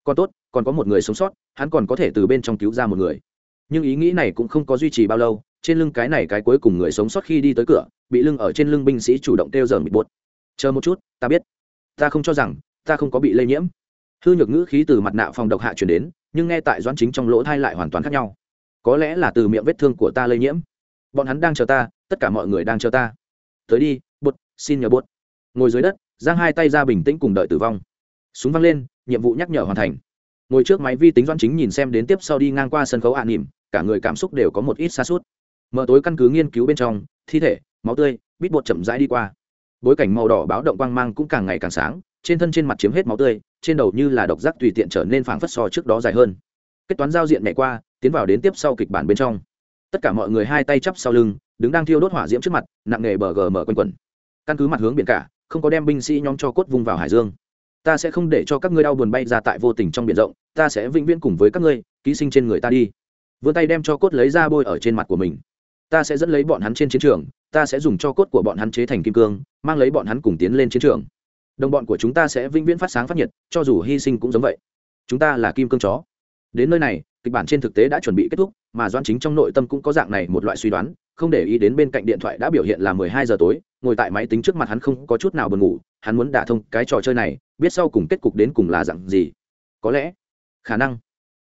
Speaker 1: Còn tốt, còn có một người sống sót, hắn còn có thể từ bên trong cứu ra một người. Nhưng ý nghĩ này cũng không có duy trì bao lâu, trên lưng cái này cái cuối cùng người sống sót khi đi tới cửa, bị lưng ở trên lưng binh sĩ chủ động kêu dởm bị buốt. Chờ một chút, ta biết. Ta không cho rằng, ta không có bị lây nhiễm. Hư nhược ngữ khí từ mặt nạ phòng độc hạ chuyển đến, nhưng nghe tại doãn chính trong lỗ thai lại hoàn toàn khác nhau. Có lẽ là từ miệng vết thương của ta lây nhiễm. Bọn hắn đang chờ ta tất cả mọi người đang chờ ta. Tới đi bút xin nhờ bút ngồi dưới đất, giang hai tay ra bình tĩnh cùng đợi tử vong. Súng văng lên, nhiệm vụ nhắc nhở hoàn thành. Ngồi trước máy vi tính doan chính nhìn xem đến tiếp sau đi ngang qua sân khấu ạ nỉm, cả người cảm xúc đều có một ít xa suốt mở tối căn cứ nghiên cứu bên trong, thi thể, máu tươi, bít bột chậm rãi đi qua. Bối cảnh màu đỏ báo động quang mang cũng càng ngày càng sáng, trên thân trên mặt chiếm hết máu tươi, trên đầu như là độc giác tùy tiện trở nên phảng phất so trước đó dài hơn. Kết toán giao diện nhảy qua, tiến vào đến tiếp sau kịch bản bên trong. Tất cả mọi người hai tay chắp sau lưng đứng đang thiêu đốt hỏa diễm trước mặt, nặng nề bờ gờ mở quanh quẩn. Căn cứ mặt hướng biển cả, không có đem binh sĩ nhóm cho cốt vung vào hải dương. Ta sẽ không để cho các ngươi đau buồn bay ra tại vô tình trong biển rộng, ta sẽ vĩnh viễn cùng với các ngươi, ký sinh trên người ta đi. Vươn tay đem cho cốt lấy ra bôi ở trên mặt của mình. Ta sẽ dẫn lấy bọn hắn trên chiến trường, ta sẽ dùng cho cốt của bọn hắn chế thành kim cương, mang lấy bọn hắn cùng tiến lên chiến trường. Đồng bọn của chúng ta sẽ vĩnh viễn phát sáng phát nhiệt, cho dù hy sinh cũng giống vậy. Chúng ta là kim cương chó. Đến nơi này kịch bản trên thực tế đã chuẩn bị kết thúc, mà doan chính trong nội tâm cũng có dạng này một loại suy đoán, không để ý đến bên cạnh điện thoại đã biểu hiện là mười hai giờ tối, ngồi tại máy tính trước mặt hắn không có chút nào buồn ngủ, hắn muốn đả thông cái trò chơi này, biết sau cùng kết cục đến cùng là dạng gì. Có lẽ, khả năng,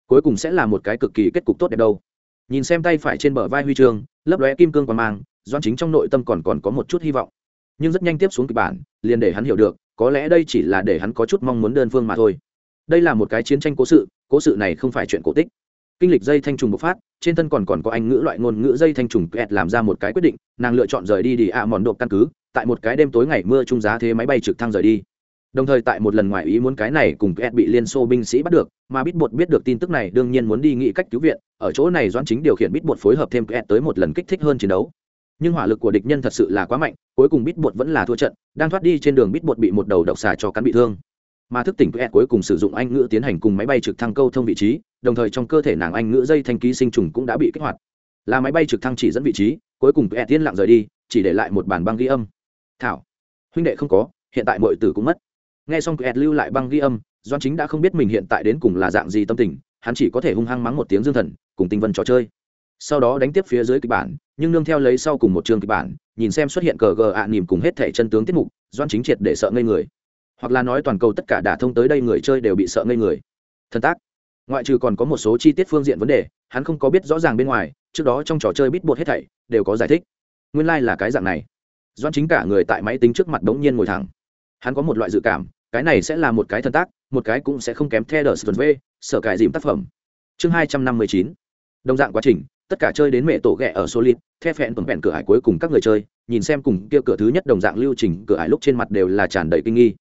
Speaker 1: cuối cùng sẽ là một cái cực kỳ kết cục tốt đẹp đâu. Nhìn xem tay phải trên bờ vai huy chương lấp lóe kim cương còn mang doan chính trong nội tâm còn còn có một chút hy vọng. Nhưng rất nhanh tiếp xuống kịch bản, liền để hắn hiểu được, có lẽ đây chỉ là để hắn có chút mong muốn đơn phương mà thôi. Đây là một cái chiến tranh cố sự cố sự này không phải chuyện cổ tích kinh lịch dây thanh trùng bộc phát, trên thân còn còn có anh ngữ loại ngôn ngữ dây thanh trùng kẹt làm ra một cái quyết định, nàng lựa chọn rời đi đi ạ à mòn độp căn cứ, tại một cái đêm tối ngày mưa trung giá thế máy bay trực thăng rời đi. Đồng thời tại một lần ngoài ý muốn cái này cùng kẹt bị liên xô binh sĩ bắt được, mà bít bột biết được tin tức này đương nhiên muốn đi nghĩ cách cứu viện, ở chỗ này doãn chính điều khiển bít bột phối hợp thêm kẹt tới một lần kích thích hơn chiến đấu. Nhưng hỏa lực của địch nhân thật sự là quá mạnh, cuối cùng bít bột vẫn là thua trận, đang thoát đi trên đường bít bột bị một đầu độc xà cho cắn bị thương. Mà thức tỉnh kẹt cuối cùng sử dụng anh ngữ tiến hành cùng máy bay trực thăng câu thông vị trí đồng thời trong cơ thể nàng anh ngữ dây thanh ký sinh trùng cũng đã bị kích hoạt. Là máy bay trực thăng chỉ dẫn vị trí, cuối cùng E tiên lặng rời đi, chỉ để lại một bản băng ghi âm. Thảo, huynh đệ không có, hiện tại mọi tử cũng mất. Nghe xong E lưu lại băng ghi âm doan chính đã không biết mình hiện tại đến cùng là dạng gì tâm tình, hắn chỉ có thể hung hăng mắng một tiếng dương thần, cùng tinh vân trò chơi. Sau đó đánh tiếp phía dưới kịch bản, nhưng nương theo lấy sau cùng một chương kịch bản, nhìn xem xuất hiện cờ gờ ạ à nỉm cùng hết thẻ chân tướng tiết mục doan chính triệt để sợ ngây người. Hoặc là nói toàn cầu tất cả đả thông tới đây người chơi đều bị sợ ngây người. Thân tác ngoại trừ còn có một số chi tiết phương diện vấn đề, hắn không có biết rõ ràng bên ngoài, trước đó trong trò chơi bít bột hết thảy, đều có giải thích. Nguyên lai、like、là cái dạng này. Doan chính cả người tại máy tính trước mặt đ ố n g nhiên ngồi thẳng. Hắn có một loại dự cảm, cái này sẽ là một cái thân tác, một cái cũng sẽ không kém theo đờ sờ v, sở cải dìm tác phẩm. Chương hai trăm năm mươi chín. Đồng dạng quá trình, tất cả chơi đến mẹ tổ ghẹ ở solid, the phẹn tuần vẹn cửa hải cuối cùng các người chơi, nhìn xem cùng kia cửa thứ nhất đồng dạng lưu trình cửa hải lúc trên mặt đều là tràn đầy kinh nghi.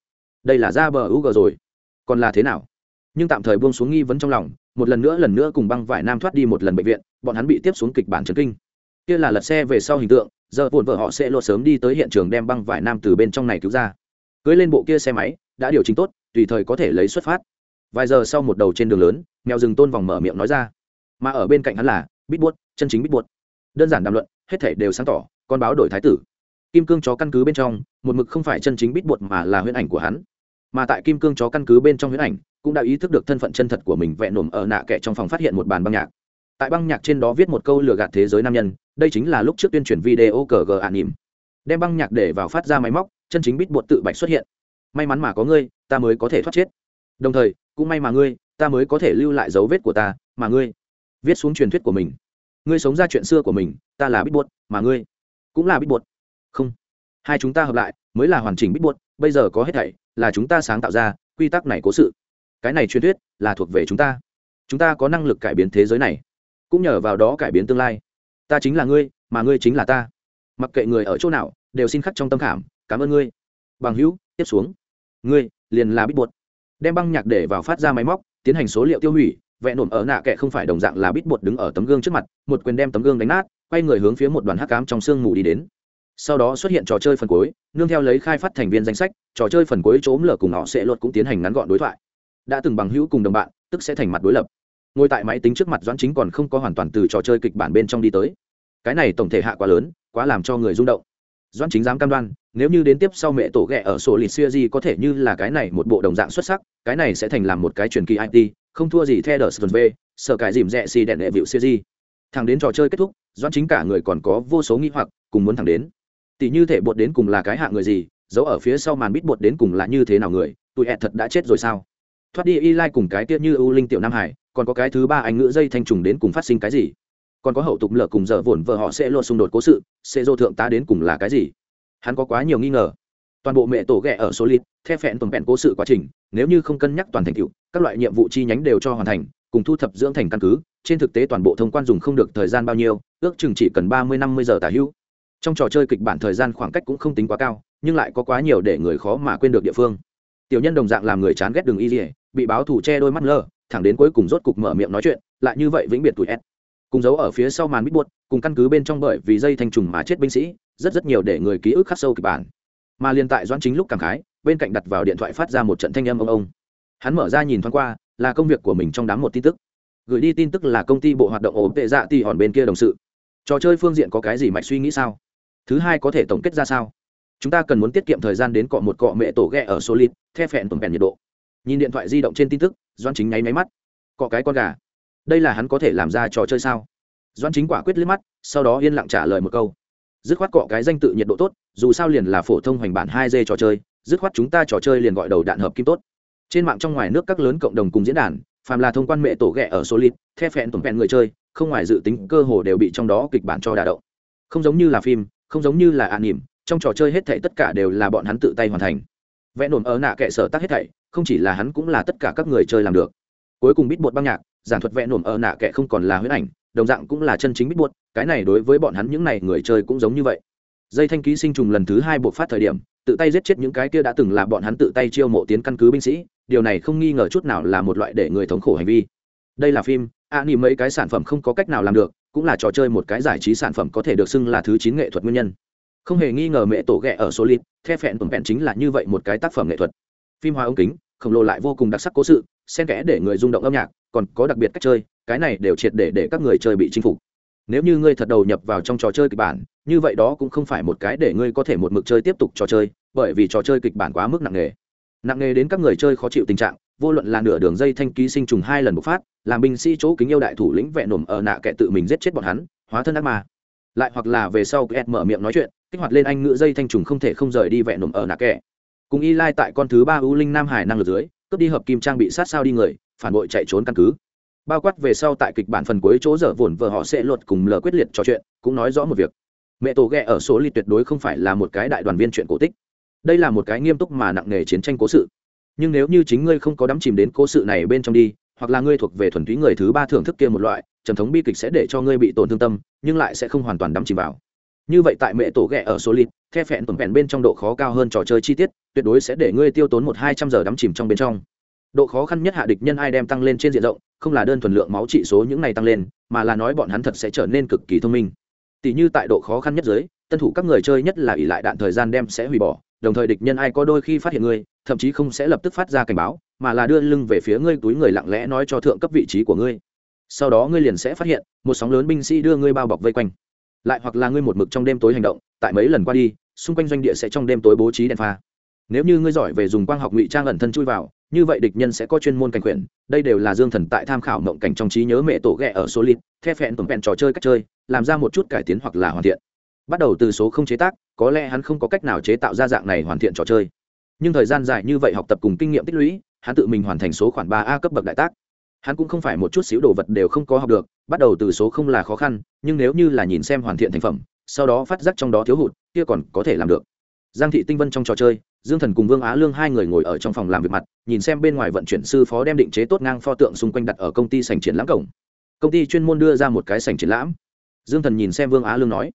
Speaker 1: Đây là ra bờ u g rồi. Còn là thế nào? Nhưng tạm thời buông xuống nghi vấn trong lòng, một lần nữa lần nữa cùng băng vải nam thoát đi một lần bệnh viện, bọn hắn bị tiếp xuống kịch bản trấn kinh. Kia là lật xe về sau hình tượng, giờ vồn vợ họ sẽ lột sớm đi tới hiện trường đem băng vải nam từ bên trong này cứu ra. Cưới lên bộ kia xe máy, đã điều chỉnh tốt, tùy thời có thể lấy xuất phát. Vài giờ sau một đầu trên đường lớn, mèo rừng tôn vòng mở miệng nói ra. Mà ở bên cạnh hắn là, bít buốt, chân chính bít buốt. Đơn giản đàm luận, hết thể đều sáng tỏ, con báo đổi thái tử. Kim cương chó căn cứ bên trong, một mực không phải chân chính bít buột mà là huyễn ảnh của hắn mà tại kim cương chó căn cứ bên trong huyễn ảnh cũng đã ý thức được thân phận chân thật của mình vẹn nổm ở nạ kệ trong phòng phát hiện một bàn băng nhạc. Tại băng nhạc trên đó viết một câu lừa gạt thế giới nam nhân, đây chính là lúc trước tuyên truyền video cờ gờ ạn nỉm. Đem băng nhạc để vào phát ra máy móc, chân chính bít buột tự bạch xuất hiện. May mắn mà có ngươi, ta mới có thể thoát chết. Đồng thời, cũng may mà ngươi, ta mới có thể lưu lại dấu vết của ta, mà ngươi, viết xuống truyền thuyết của mình. Ngươi sống ra chuyện xưa của mình, ta là bít bột, mà ngươi, cũng là bít bột. Không. Hai chúng ta hợp lại, mới là hoàn chỉnh bít bột bây giờ có hết thảy, là chúng ta sáng tạo ra, quy tắc này cố sự. Cái này truyền thuyết là thuộc về chúng ta. Chúng ta có năng lực cải biến thế giới này. Cũng nhờ vào đó cải biến tương lai. Ta chính là ngươi, mà ngươi chính là ta. Mặc kệ người ở chỗ nào, đều xin khắc trong tâm khảm, cảm ơn ngươi. Bằng hữu, tiếp xuống. Ngươi liền là bít bột. Đem băng nhạc để vào phát ra máy móc, tiến hành số liệu tiêu hủy, vẹn nổm ở nạ kệ không phải đồng dạng là bít bột đứng ở tấm gương trước mặt, một quyền đem tấm gương đánh nát, quay người hướng phía một đoàn hắc cám trong sương mù đi đến sau đó xuất hiện trò chơi phần cuối, nương theo lấy khai phát thành viên danh sách, trò chơi phần cuối trốn lở cùng họ sẽ luật cũng tiến hành ngắn gọn đối thoại. Đã từng bằng hữu cùng đồng bạn, tức sẽ thành mặt đối lập. Ngồi tại máy tính trước mặt doãn chính còn không có hoàn toàn từ trò chơi kịch bản bên trong đi tới. Cái này tổng thể hạ quá lớn, quá làm cho người rung động. Doãn chính dám cam đoan, nếu như đến tiếp sau mẹ tổ ghẹ ở sổ lịch xưa gì có thể như là cái này một bộ đồng dạng xuất sắc, cái này sẽ thành làm một cái truyền kỳ it không thua gì theo đờ sơn v, sợ cái dìm rẽ xì đèn đệ vịu xưa di thằng đến trò chơi kết thúc, doãn chính cả người còn có vô số nghi hoặc, cùng muốn thẳng đến tỷ như thể bột đến cùng là cái hạ người gì, giấu ở phía sau màn bít bột đến cùng là như thế nào người, tụi hẹn thật đã chết rồi sao? Thoát đi y lai cùng cái tiết như ưu linh tiểu nam hải, còn có cái thứ ba anh ngữ dây thanh trùng đến cùng phát sinh cái gì? Còn có hậu tục lở cùng giờ vồn vợ họ sẽ luôn xung đột cố sự, sẽ dô thượng tá đến cùng là cái gì? Hắn có quá nhiều nghi ngờ. Toàn bộ mẹ tổ ghẹ ở số lít theo phẹn tuần vẹn cố sự quá trình, nếu như không cân nhắc toàn thành tựu, các loại nhiệm vụ chi nhánh đều cho hoàn thành, cùng thu thập dưỡng thành căn cứ, trên thực tế toàn bộ thông quan dùng không được thời gian bao nhiêu, ước chừng chỉ cần ba mươi năm mươi giờ tả hữu trong trò chơi kịch bản thời gian khoảng cách cũng không tính quá cao, nhưng lại có quá nhiều để người khó mà quên được địa phương. Tiểu nhân đồng dạng làm người chán ghét đường y dỉa bị báo thủ che đôi mắt lơ, thẳng đến cuối cùng rốt cục mở miệng nói chuyện, lại như vậy vĩnh biệt tuổi s cùng giấu ở phía sau màn bít buốt, cùng căn cứ bên trong bởi vì dây thanh trùng mà chết binh sĩ, rất rất nhiều để người ký ức khắc sâu kịch bản. Mà liên tại doãn chính lúc cảm khái, bên cạnh đặt vào điện thoại phát ra một trận thanh âm ông ông. Hắn mở ra nhìn thoáng qua, là công việc của mình trong đám một tin tức. Gửi đi tin tức là công ty bộ hoạt động ổn tệ dạ thì hòn bên kia đồng sự. Trò chơi phương diện có cái gì mạch suy nghĩ sao? Thứ hai có thể tổng kết ra sao? Chúng ta cần muốn tiết kiệm thời gian đến cọ một cọ mẹ tổ ghe ở số lít the phẹn tổng phèn nhiệt độ. Nhìn điện thoại di động trên tin tức doan chính nháy máy mắt. Cọ cái con gà. Đây là hắn có thể làm ra trò chơi sao? Doan chính quả quyết liếc mắt, sau đó yên lặng trả lời một câu. Dứt khoát cọ cái danh tự nhiệt độ tốt, dù sao liền là phổ thông hoành bản hai d trò chơi, dứt khoát chúng ta trò chơi liền gọi đầu đạn hợp kim tốt. Trên mạng trong ngoài nước các lớn cộng đồng cùng diễn đàn, phàm là thông quan mẹ tổ ghẹ ở số lít the phẹn tổng phẹn người chơi, không ngoài dự tính cơ hồ đều bị trong đó kịch bản cho đà động. Không giống như là phim không giống như là an nỉm, trong trò chơi hết thảy tất cả đều là bọn hắn tự tay hoàn thành. Vẽ nổm ở nạ kệ sở tác hết thảy, không chỉ là hắn cũng là tất cả các người chơi làm được. Cuối cùng bít bột băng nhạc, giảng thuật vẽ nổm ở nạ kệ không còn là huyết ảnh, đồng dạng cũng là chân chính bít bột cái này đối với bọn hắn những này người chơi cũng giống như vậy. Dây thanh ký sinh trùng lần thứ hai buộc phát thời điểm, tự tay giết chết những cái kia đã từng là bọn hắn tự tay chiêu mộ tiến căn cứ binh sĩ, điều này không nghi ngờ chút nào là một loại để người thống khổ hành vi. Đây là phim a ni mấy cái sản phẩm không có cách nào làm được cũng là trò chơi một cái giải trí sản phẩm có thể được xưng là thứ chín nghệ thuật nguyên nhân. Không hề nghi ngờ mẹ tổ ghẹ ở số lít the phẹn tuần phẹn chính là như vậy một cái tác phẩm nghệ thuật. Phim hoa ống kính, khổng lồ lại vô cùng đặc sắc cố sự, xen kẽ để người rung động âm nhạc, còn có đặc biệt cách chơi, cái này đều triệt để để các người chơi bị chinh phục. Nếu như ngươi thật đầu nhập vào trong trò chơi kịch bản, như vậy đó cũng không phải một cái để ngươi có thể một mực chơi tiếp tục trò chơi, bởi vì trò chơi kịch bản quá mức nặng nề. Nặng nề đến các người chơi khó chịu tình trạng vô luận là nửa đường dây thanh ký sinh trùng hai lần bộc phát, làm binh sĩ chỗ kính yêu đại thủ lĩnh vẹn nổm ở nạ kẻ tự mình giết chết bọn hắn, hóa thân ác ma. Lại hoặc là về sau kẹt mở miệng nói chuyện, kích hoạt lên anh ngựa dây thanh trùng không thể không rời đi vẹn nổm ở nạ kẻ. Cùng y lai tại con thứ ba ưu linh nam hải năng lực dưới, cướp đi hợp kim trang bị sát sao đi người, phản bội chạy trốn căn cứ. Bao quát về sau tại kịch bản phần cuối chỗ dở vồn vờ họ sẽ luật cùng lờ quyết liệt trò chuyện, cũng nói rõ một việc. Mẹ tổ ghẹ ở số ly tuyệt đối không phải là một cái đại đoàn viên chuyện cổ tích. Đây là một cái nghiêm túc mà nặng nề chiến tranh cố sự nhưng nếu như chính ngươi không có đắm chìm đến cố sự này bên trong đi, hoặc là ngươi thuộc về thuần túy người thứ ba thưởng thức kia một loại, trầm thống bi kịch sẽ để cho ngươi bị tổn thương tâm, nhưng lại sẽ không hoàn toàn đắm chìm vào. Như vậy tại mẹ tổ ghẹ ở số lít the phẹn tổn vẹn bên trong độ khó cao hơn trò chơi chi tiết, tuyệt đối sẽ để ngươi tiêu tốn một hai trăm giờ đắm chìm trong bên trong. Độ khó khăn nhất hạ địch nhân ai đem tăng lên trên diện rộng, không là đơn thuần lượng máu trị số những này tăng lên, mà là nói bọn hắn thật sẽ trở nên cực kỳ thông minh. Tỷ như tại độ khó khăn nhất giới, tân thủ các người chơi nhất là ỉ lại đạn thời gian đem sẽ hủy bỏ đồng thời địch nhân ai có đôi khi phát hiện ngươi, thậm chí không sẽ lập tức phát ra cảnh báo, mà là đưa lưng về phía ngươi, túi người lặng lẽ nói cho thượng cấp vị trí của ngươi. Sau đó ngươi liền sẽ phát hiện, một sóng lớn binh sĩ đưa ngươi bao bọc vây quanh. Lại hoặc là ngươi một mực trong đêm tối hành động, tại mấy lần qua đi, xung quanh doanh địa sẽ trong đêm tối bố trí đèn pha. Nếu như ngươi giỏi về dùng quang học ngụy trang ẩn thân chui vào, như vậy địch nhân sẽ có chuyên môn cảnh quyền, đây đều là dương thần tại tham khảo mộng cảnh trong trí nhớ mẹ tổ ghẹ ở số lít the phẹn tổng phẹn trò chơi cách chơi, làm ra một chút cải tiến hoặc là hoàn thiện bắt đầu từ số không chế tác, có lẽ hắn không có cách nào chế tạo ra dạng này hoàn thiện trò chơi. Nhưng thời gian dài như vậy học tập cùng kinh nghiệm tích lũy, hắn tự mình hoàn thành số khoản ba a cấp bậc đại tác. Hắn cũng không phải một chút xíu đồ vật đều không có học được, bắt đầu từ số không là khó khăn, nhưng nếu như là nhìn xem hoàn thiện thành phẩm, sau đó phát giác trong đó thiếu hụt, kia còn có thể làm được. Giang thị tinh vân trong trò chơi, dương thần cùng vương á lương hai người ngồi ở trong phòng làm việc mặt, nhìn xem bên ngoài vận chuyển sư phó đem định chế tốt ngang pho tượng xung quanh đặt ở công ty sành triển lãm cổng. Công ty chuyên môn đưa ra một cái sành triển lãm. Dương thần nhìn xem vương á lương nói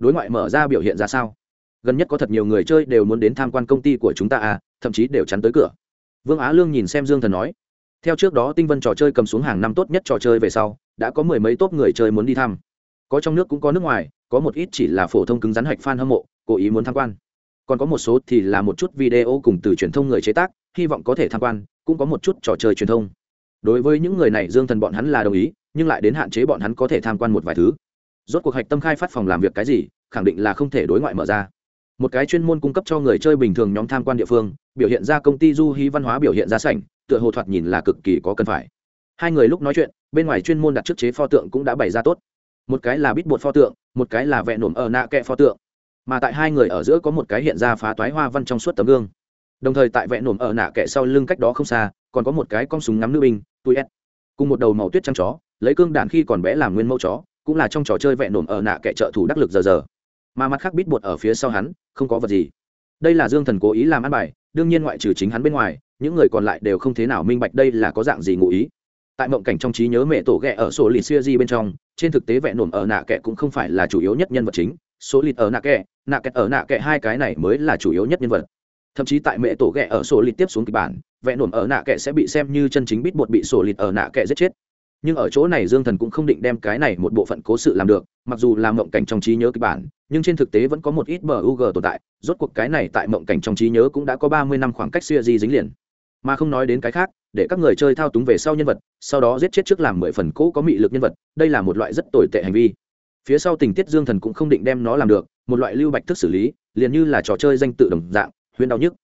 Speaker 1: đối ngoại mở ra biểu hiện ra sao? Gần nhất có thật nhiều người chơi đều muốn đến tham quan công ty của chúng ta à thậm chí đều chắn tới cửa. Vương á lương nhìn xem dương thần nói, theo trước đó tinh vân trò chơi cầm xuống hàng năm tốt nhất trò chơi về sau, đã có mười mấy tốt người chơi muốn đi thăm. Có trong nước cũng có nước ngoài, có một ít chỉ là phổ thông cứng rắn hạch f a n hâm mộ, cố ý muốn tham quan. Còn có một số thì là một chút video cùng từ truyền thông người chế tác, hy vọng có thể tham quan, cũng có một chút trò chơi truyền thông. Đối với những người này dương thần bọn hắn là đồng ý, nhưng lại đến hạn chế bọn hắn có thể tham quan một vài thứ rốt cuộc hạch tâm khai phát phòng làm việc cái gì, khẳng định là không thể đối ngoại mở ra. Một cái chuyên môn cung cấp cho người chơi bình thường nhóm tham quan địa phương, biểu hiện ra công ty du hí văn hóa biểu hiện ra sảnh, tựa hồ thoạt nhìn là cực kỳ có cần phải. Hai người lúc nói chuyện, bên ngoài chuyên môn đặt trước chế pho tượng cũng đã bày ra tốt. Một cái là bít bột pho tượng, một cái là vẹn nổm ở nạ kẹ pho tượng. Mà tại hai người ở giữa có một cái hiện ra phá toái hoa văn trong suốt tấm gương. Đồng thời tại vẹn nổm ở nạ kẹ sau lưng cách đó không xa, còn có một cái con súng ngắm nữ binh, tui s cùng một đầu màu tuyết trắng chó, lấy cương đạn khi còn bé làm nguyên mẫu chó cũng là trong trò chơi vẹn nổm ở nạ kẻ trợ thủ đắc lực giờ giờ. Mà mặt khác bít bột ở phía sau hắn, không có vật gì. Đây là dương thần cố ý làm ăn bài, đương nhiên ngoại trừ chính hắn bên ngoài, những người còn lại đều không thế nào minh bạch đây là có dạng gì ngụ ý. Tại mộng cảnh trong trí nhớ mẹ tổ ghẹ ở số lì xưa di bên trong, trên thực tế vẹn nổm ở nạ kẻ cũng không phải là chủ yếu nhất nhân vật chính. Số lịt ở nạ kẻ nạ kẻ ở nạ kẻ hai cái này mới là chủ yếu nhất nhân vật. Thậm chí tại mẹ tổ ghẹ ở sổ lịt tiếp xuống kịch bản vẽ nổm ở nạ kệ sẽ bị xem như chân chính bít bột bị sổ lịt ở nạ kệ giết chết nhưng ở chỗ này dương thần cũng không định đem cái này một bộ phận cố sự làm được, mặc dù làm mộng cảnh trong trí nhớ kịch bản, nhưng trên thực tế vẫn có một ít bug tồn tại, rốt cuộc cái này tại mộng cảnh trong trí nhớ cũng đã có ba mươi năm khoảng cách xuya di dính liền. Mà không nói đến cái khác, để các người chơi thao túng về sau nhân vật, sau đó giết chết trước làm mười phần cũ có mị lực nhân vật, đây là một loại rất tồi tệ hành vi. Phía sau tình tiết dương thần cũng không định đem nó làm được, một loại lưu bạch thức xử lý, liền như là trò chơi danh tự đồng dạng huyễn đau nhức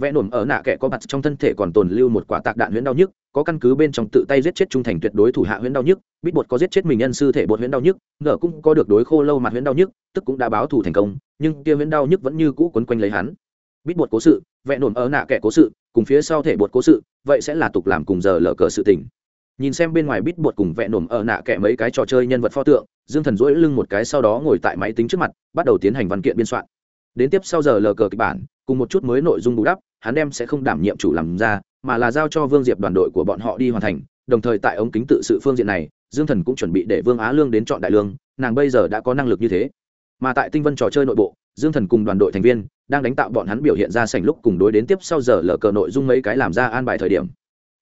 Speaker 1: vẽ nổm ở nạ kẻ có mặt trong thân thể còn tồn lưu một quả tạc đạn huyễn đau nhức, có căn cứ bên trong tự tay giết chết trung thành tuyệt đối thủ hạ huyễn đau nhức bít bột có giết chết mình nhân sư thể bột huyễn đau nhức, ngờ cũng có được đối khô lâu mặt huyễn đau nhức, tức cũng đã báo thù thành công, nhưng kia huyễn đau nhức vẫn như cũ quấn quanh lấy hắn. Bít bột cố sự, vẽ nổm ở nạ kẻ cố sự, cùng phía sau thể bột cố sự, vậy sẽ là tục làm cùng giờ lờ cờ sự tình. Nhìn xem bên ngoài bít bột cùng vẽ nổm ở nạ kẻ mấy cái trò chơi nhân vật pho tượng, dương thần dỗi lưng một cái sau đó ngồi tại máy tính trước mặt, bắt đầu tiến hành văn kiện biên soạn. Đến tiếp sau giờ lờ cờ kịch bản cùng một chút mới nội dung bù đắp, hắn đem sẽ không đảm nhiệm chủ làm ra, mà là giao cho vương diệp đoàn đội của bọn họ đi hoàn thành, đồng thời tại ống kính tự sự phương diện này, dương thần cũng chuẩn bị để vương á lương đến chọn đại lương, nàng bây giờ đã có năng lực như thế. Mà tại tinh vân trò chơi nội bộ, dương thần cùng đoàn đội thành viên đang đánh tạo bọn hắn biểu hiện ra sảnh lúc cùng đối đến tiếp sau giờ lờ cờ nội dung mấy cái làm ra an bài thời điểm.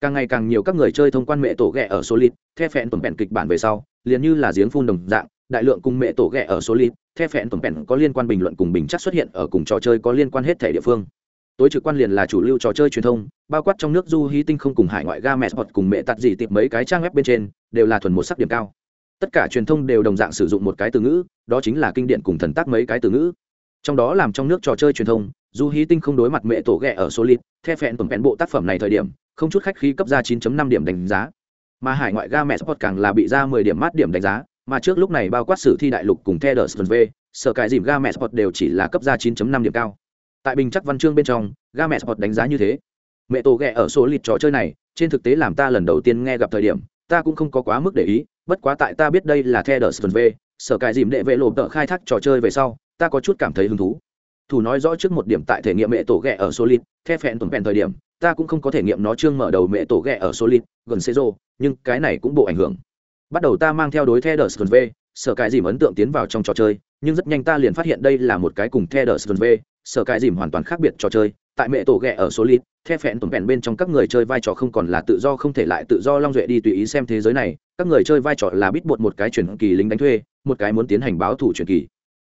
Speaker 1: Càng ngày càng nhiều các người chơi thông quan mẹ tổ ghẹ ở số lít the phẹn tuần vẹn kịch bản về sau, liền như là giếng phun đồng dạng, đại lượng cùng mẹ tổ ghẹ ở số lít the phẹn tổng vẹn có liên quan bình luận cùng bình chắc xuất hiện ở cùng trò chơi có liên quan hết thể địa phương. Tối trực quan liền là chủ lưu trò chơi truyền thông, bao quát trong nước du hí tinh không cùng hải ngoại ga mẹ hoặc cùng mẹ tạt gì tiệp mấy cái trang web bên trên, đều là thuần một sắc điểm cao. Tất cả truyền thông đều đồng dạng sử dụng một cái từ ngữ, đó chính là kinh điển cùng thần tác mấy cái từ ngữ. Trong đó làm trong nước trò chơi truyền thông, du hí tinh không đối mặt mẹ tổ ghẹ ở số lít the phẹn tổng vẹn bộ tác phẩm này thời điểm, không chút khách khí cấp ra 9.5 điểm đánh giá. Mà hải ngoại ga mẹ sport càng là bị ra 10 điểm mát điểm đánh giá mà trước lúc này bao quát sử thi đại lục cùng The V, sở cải dìm ga mẹ sport đều chỉ là cấp ra 9.5 điểm cao. Tại bình chắc văn chương bên trong ga mẹ sport đánh giá như thế. Mẹ tổ ghẹ ở số lịt trò chơi này trên thực tế làm ta lần đầu tiên nghe gặp thời điểm ta cũng không có quá mức để ý bất quá tại ta biết đây là The V, sở cải dìm đệ vệ lộ tợ khai thác trò chơi về sau ta có chút cảm thấy hứng thú. Thủ nói rõ trước một điểm tại thể nghiệm mẹ tổ ghẹ ở số lịt The phẹn tuần phẹn thời điểm ta cũng không có thể nghiệm nó chương mở đầu mẹ tổ ghẹ ở số lít gần Cezo, nhưng cái này cũng bộ ảnh hưởng bắt đầu ta mang theo đối the đờ v sở cái dìm ấn tượng tiến vào trong trò chơi nhưng rất nhanh ta liền phát hiện đây là một cái cùng the đờ v sở cái dìm hoàn toàn khác biệt trò chơi. Tại mẹ tổ ghẹ ở số lít the phẹn tổn vẹn bên trong các người chơi vai trò không còn là tự do không thể lại tự do long duệ đi tùy ý xem thế giới này. Các người chơi vai trò là bít bột một cái chuyển kỳ lính đánh thuê một cái muốn tiến hành báo thủ chuyển kỳ.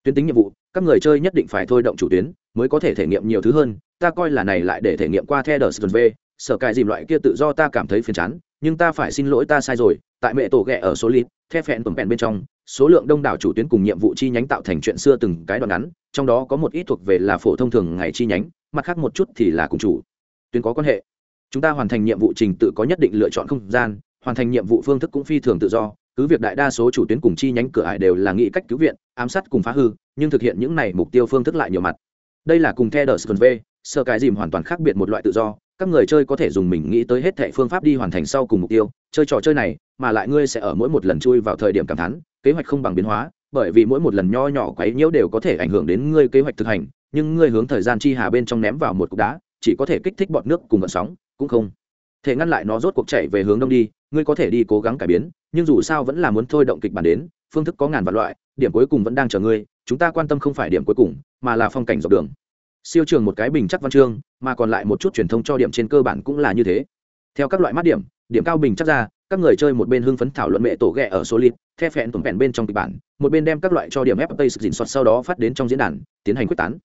Speaker 1: Tuyến tính nhiệm vụ các người chơi nhất định phải thôi động chủ tuyến mới có thể thể nghiệm nhiều thứ hơn. Ta coi là này lại để thể nghiệm qua The Dust V, sở cái dìm loại kia tự do ta cảm thấy phiền chán, nhưng ta phải xin lỗi ta sai rồi, tại mẹ tổ ghẹ ở số lít, The phẹn tuần vẹn bên trong, số lượng đông đảo chủ tuyến cùng nhiệm vụ chi nhánh tạo thành chuyện xưa từng cái đoạn ngắn, trong đó có một ít thuộc về là phổ thông thường ngày chi nhánh, mặt khác một chút thì là cùng chủ tuyến có quan hệ. Chúng ta hoàn thành nhiệm vụ trình tự có nhất định lựa chọn không gian, hoàn thành nhiệm vụ phương thức cũng phi thường tự do, cứ việc đại đa số chủ tuyến cùng chi nhánh cửa ải đều là nghĩ cách cứu viện, ám sát cùng phá hư, nhưng thực hiện những này mục tiêu phương thức lại nhiều mặt. Đây là cùng theo đờ sờ cái dìm hoàn toàn khác biệt một loại tự do các người chơi có thể dùng mình nghĩ tới hết thệ phương pháp đi hoàn thành sau cùng mục tiêu. Chơi trò chơi này, mà lại ngươi sẽ ở mỗi một lần chui vào thời điểm cảm thán, kế hoạch không bằng biến hóa, bởi vì mỗi một lần nho nhỏ quấy nhiễu đều có thể ảnh hưởng đến ngươi kế hoạch thực hành, nhưng ngươi hướng thời gian chi hà bên trong ném vào một cục đá, chỉ có thể kích thích bọt nước cùng vận sóng, cũng không thể ngăn lại nó rốt cuộc chạy về hướng đông đi, ngươi có thể đi cố gắng cải biến, nhưng dù sao vẫn là muốn thôi động kịch bản đến, phương thức có ngàn vạn loại, điểm cuối cùng vẫn đang chờ ngươi, chúng ta quan tâm không phải điểm cuối cùng, mà là phong cảnh dọc đường siêu trường một cái bình chắc văn chương, mà còn lại một chút truyền thông cho điểm trên cơ bản cũng là như thế. Theo các loại mắt điểm điểm cao bình chắc ra, các người chơi một bên hưng phấn thảo luận mẹ tổ ghẹ ở số lít the phẹn tổn vẹn bên trong kịch bản, một bên đem các loại cho điểm fp dình soát sau đó phát đến trong diễn đàn, tiến hành quyết tán.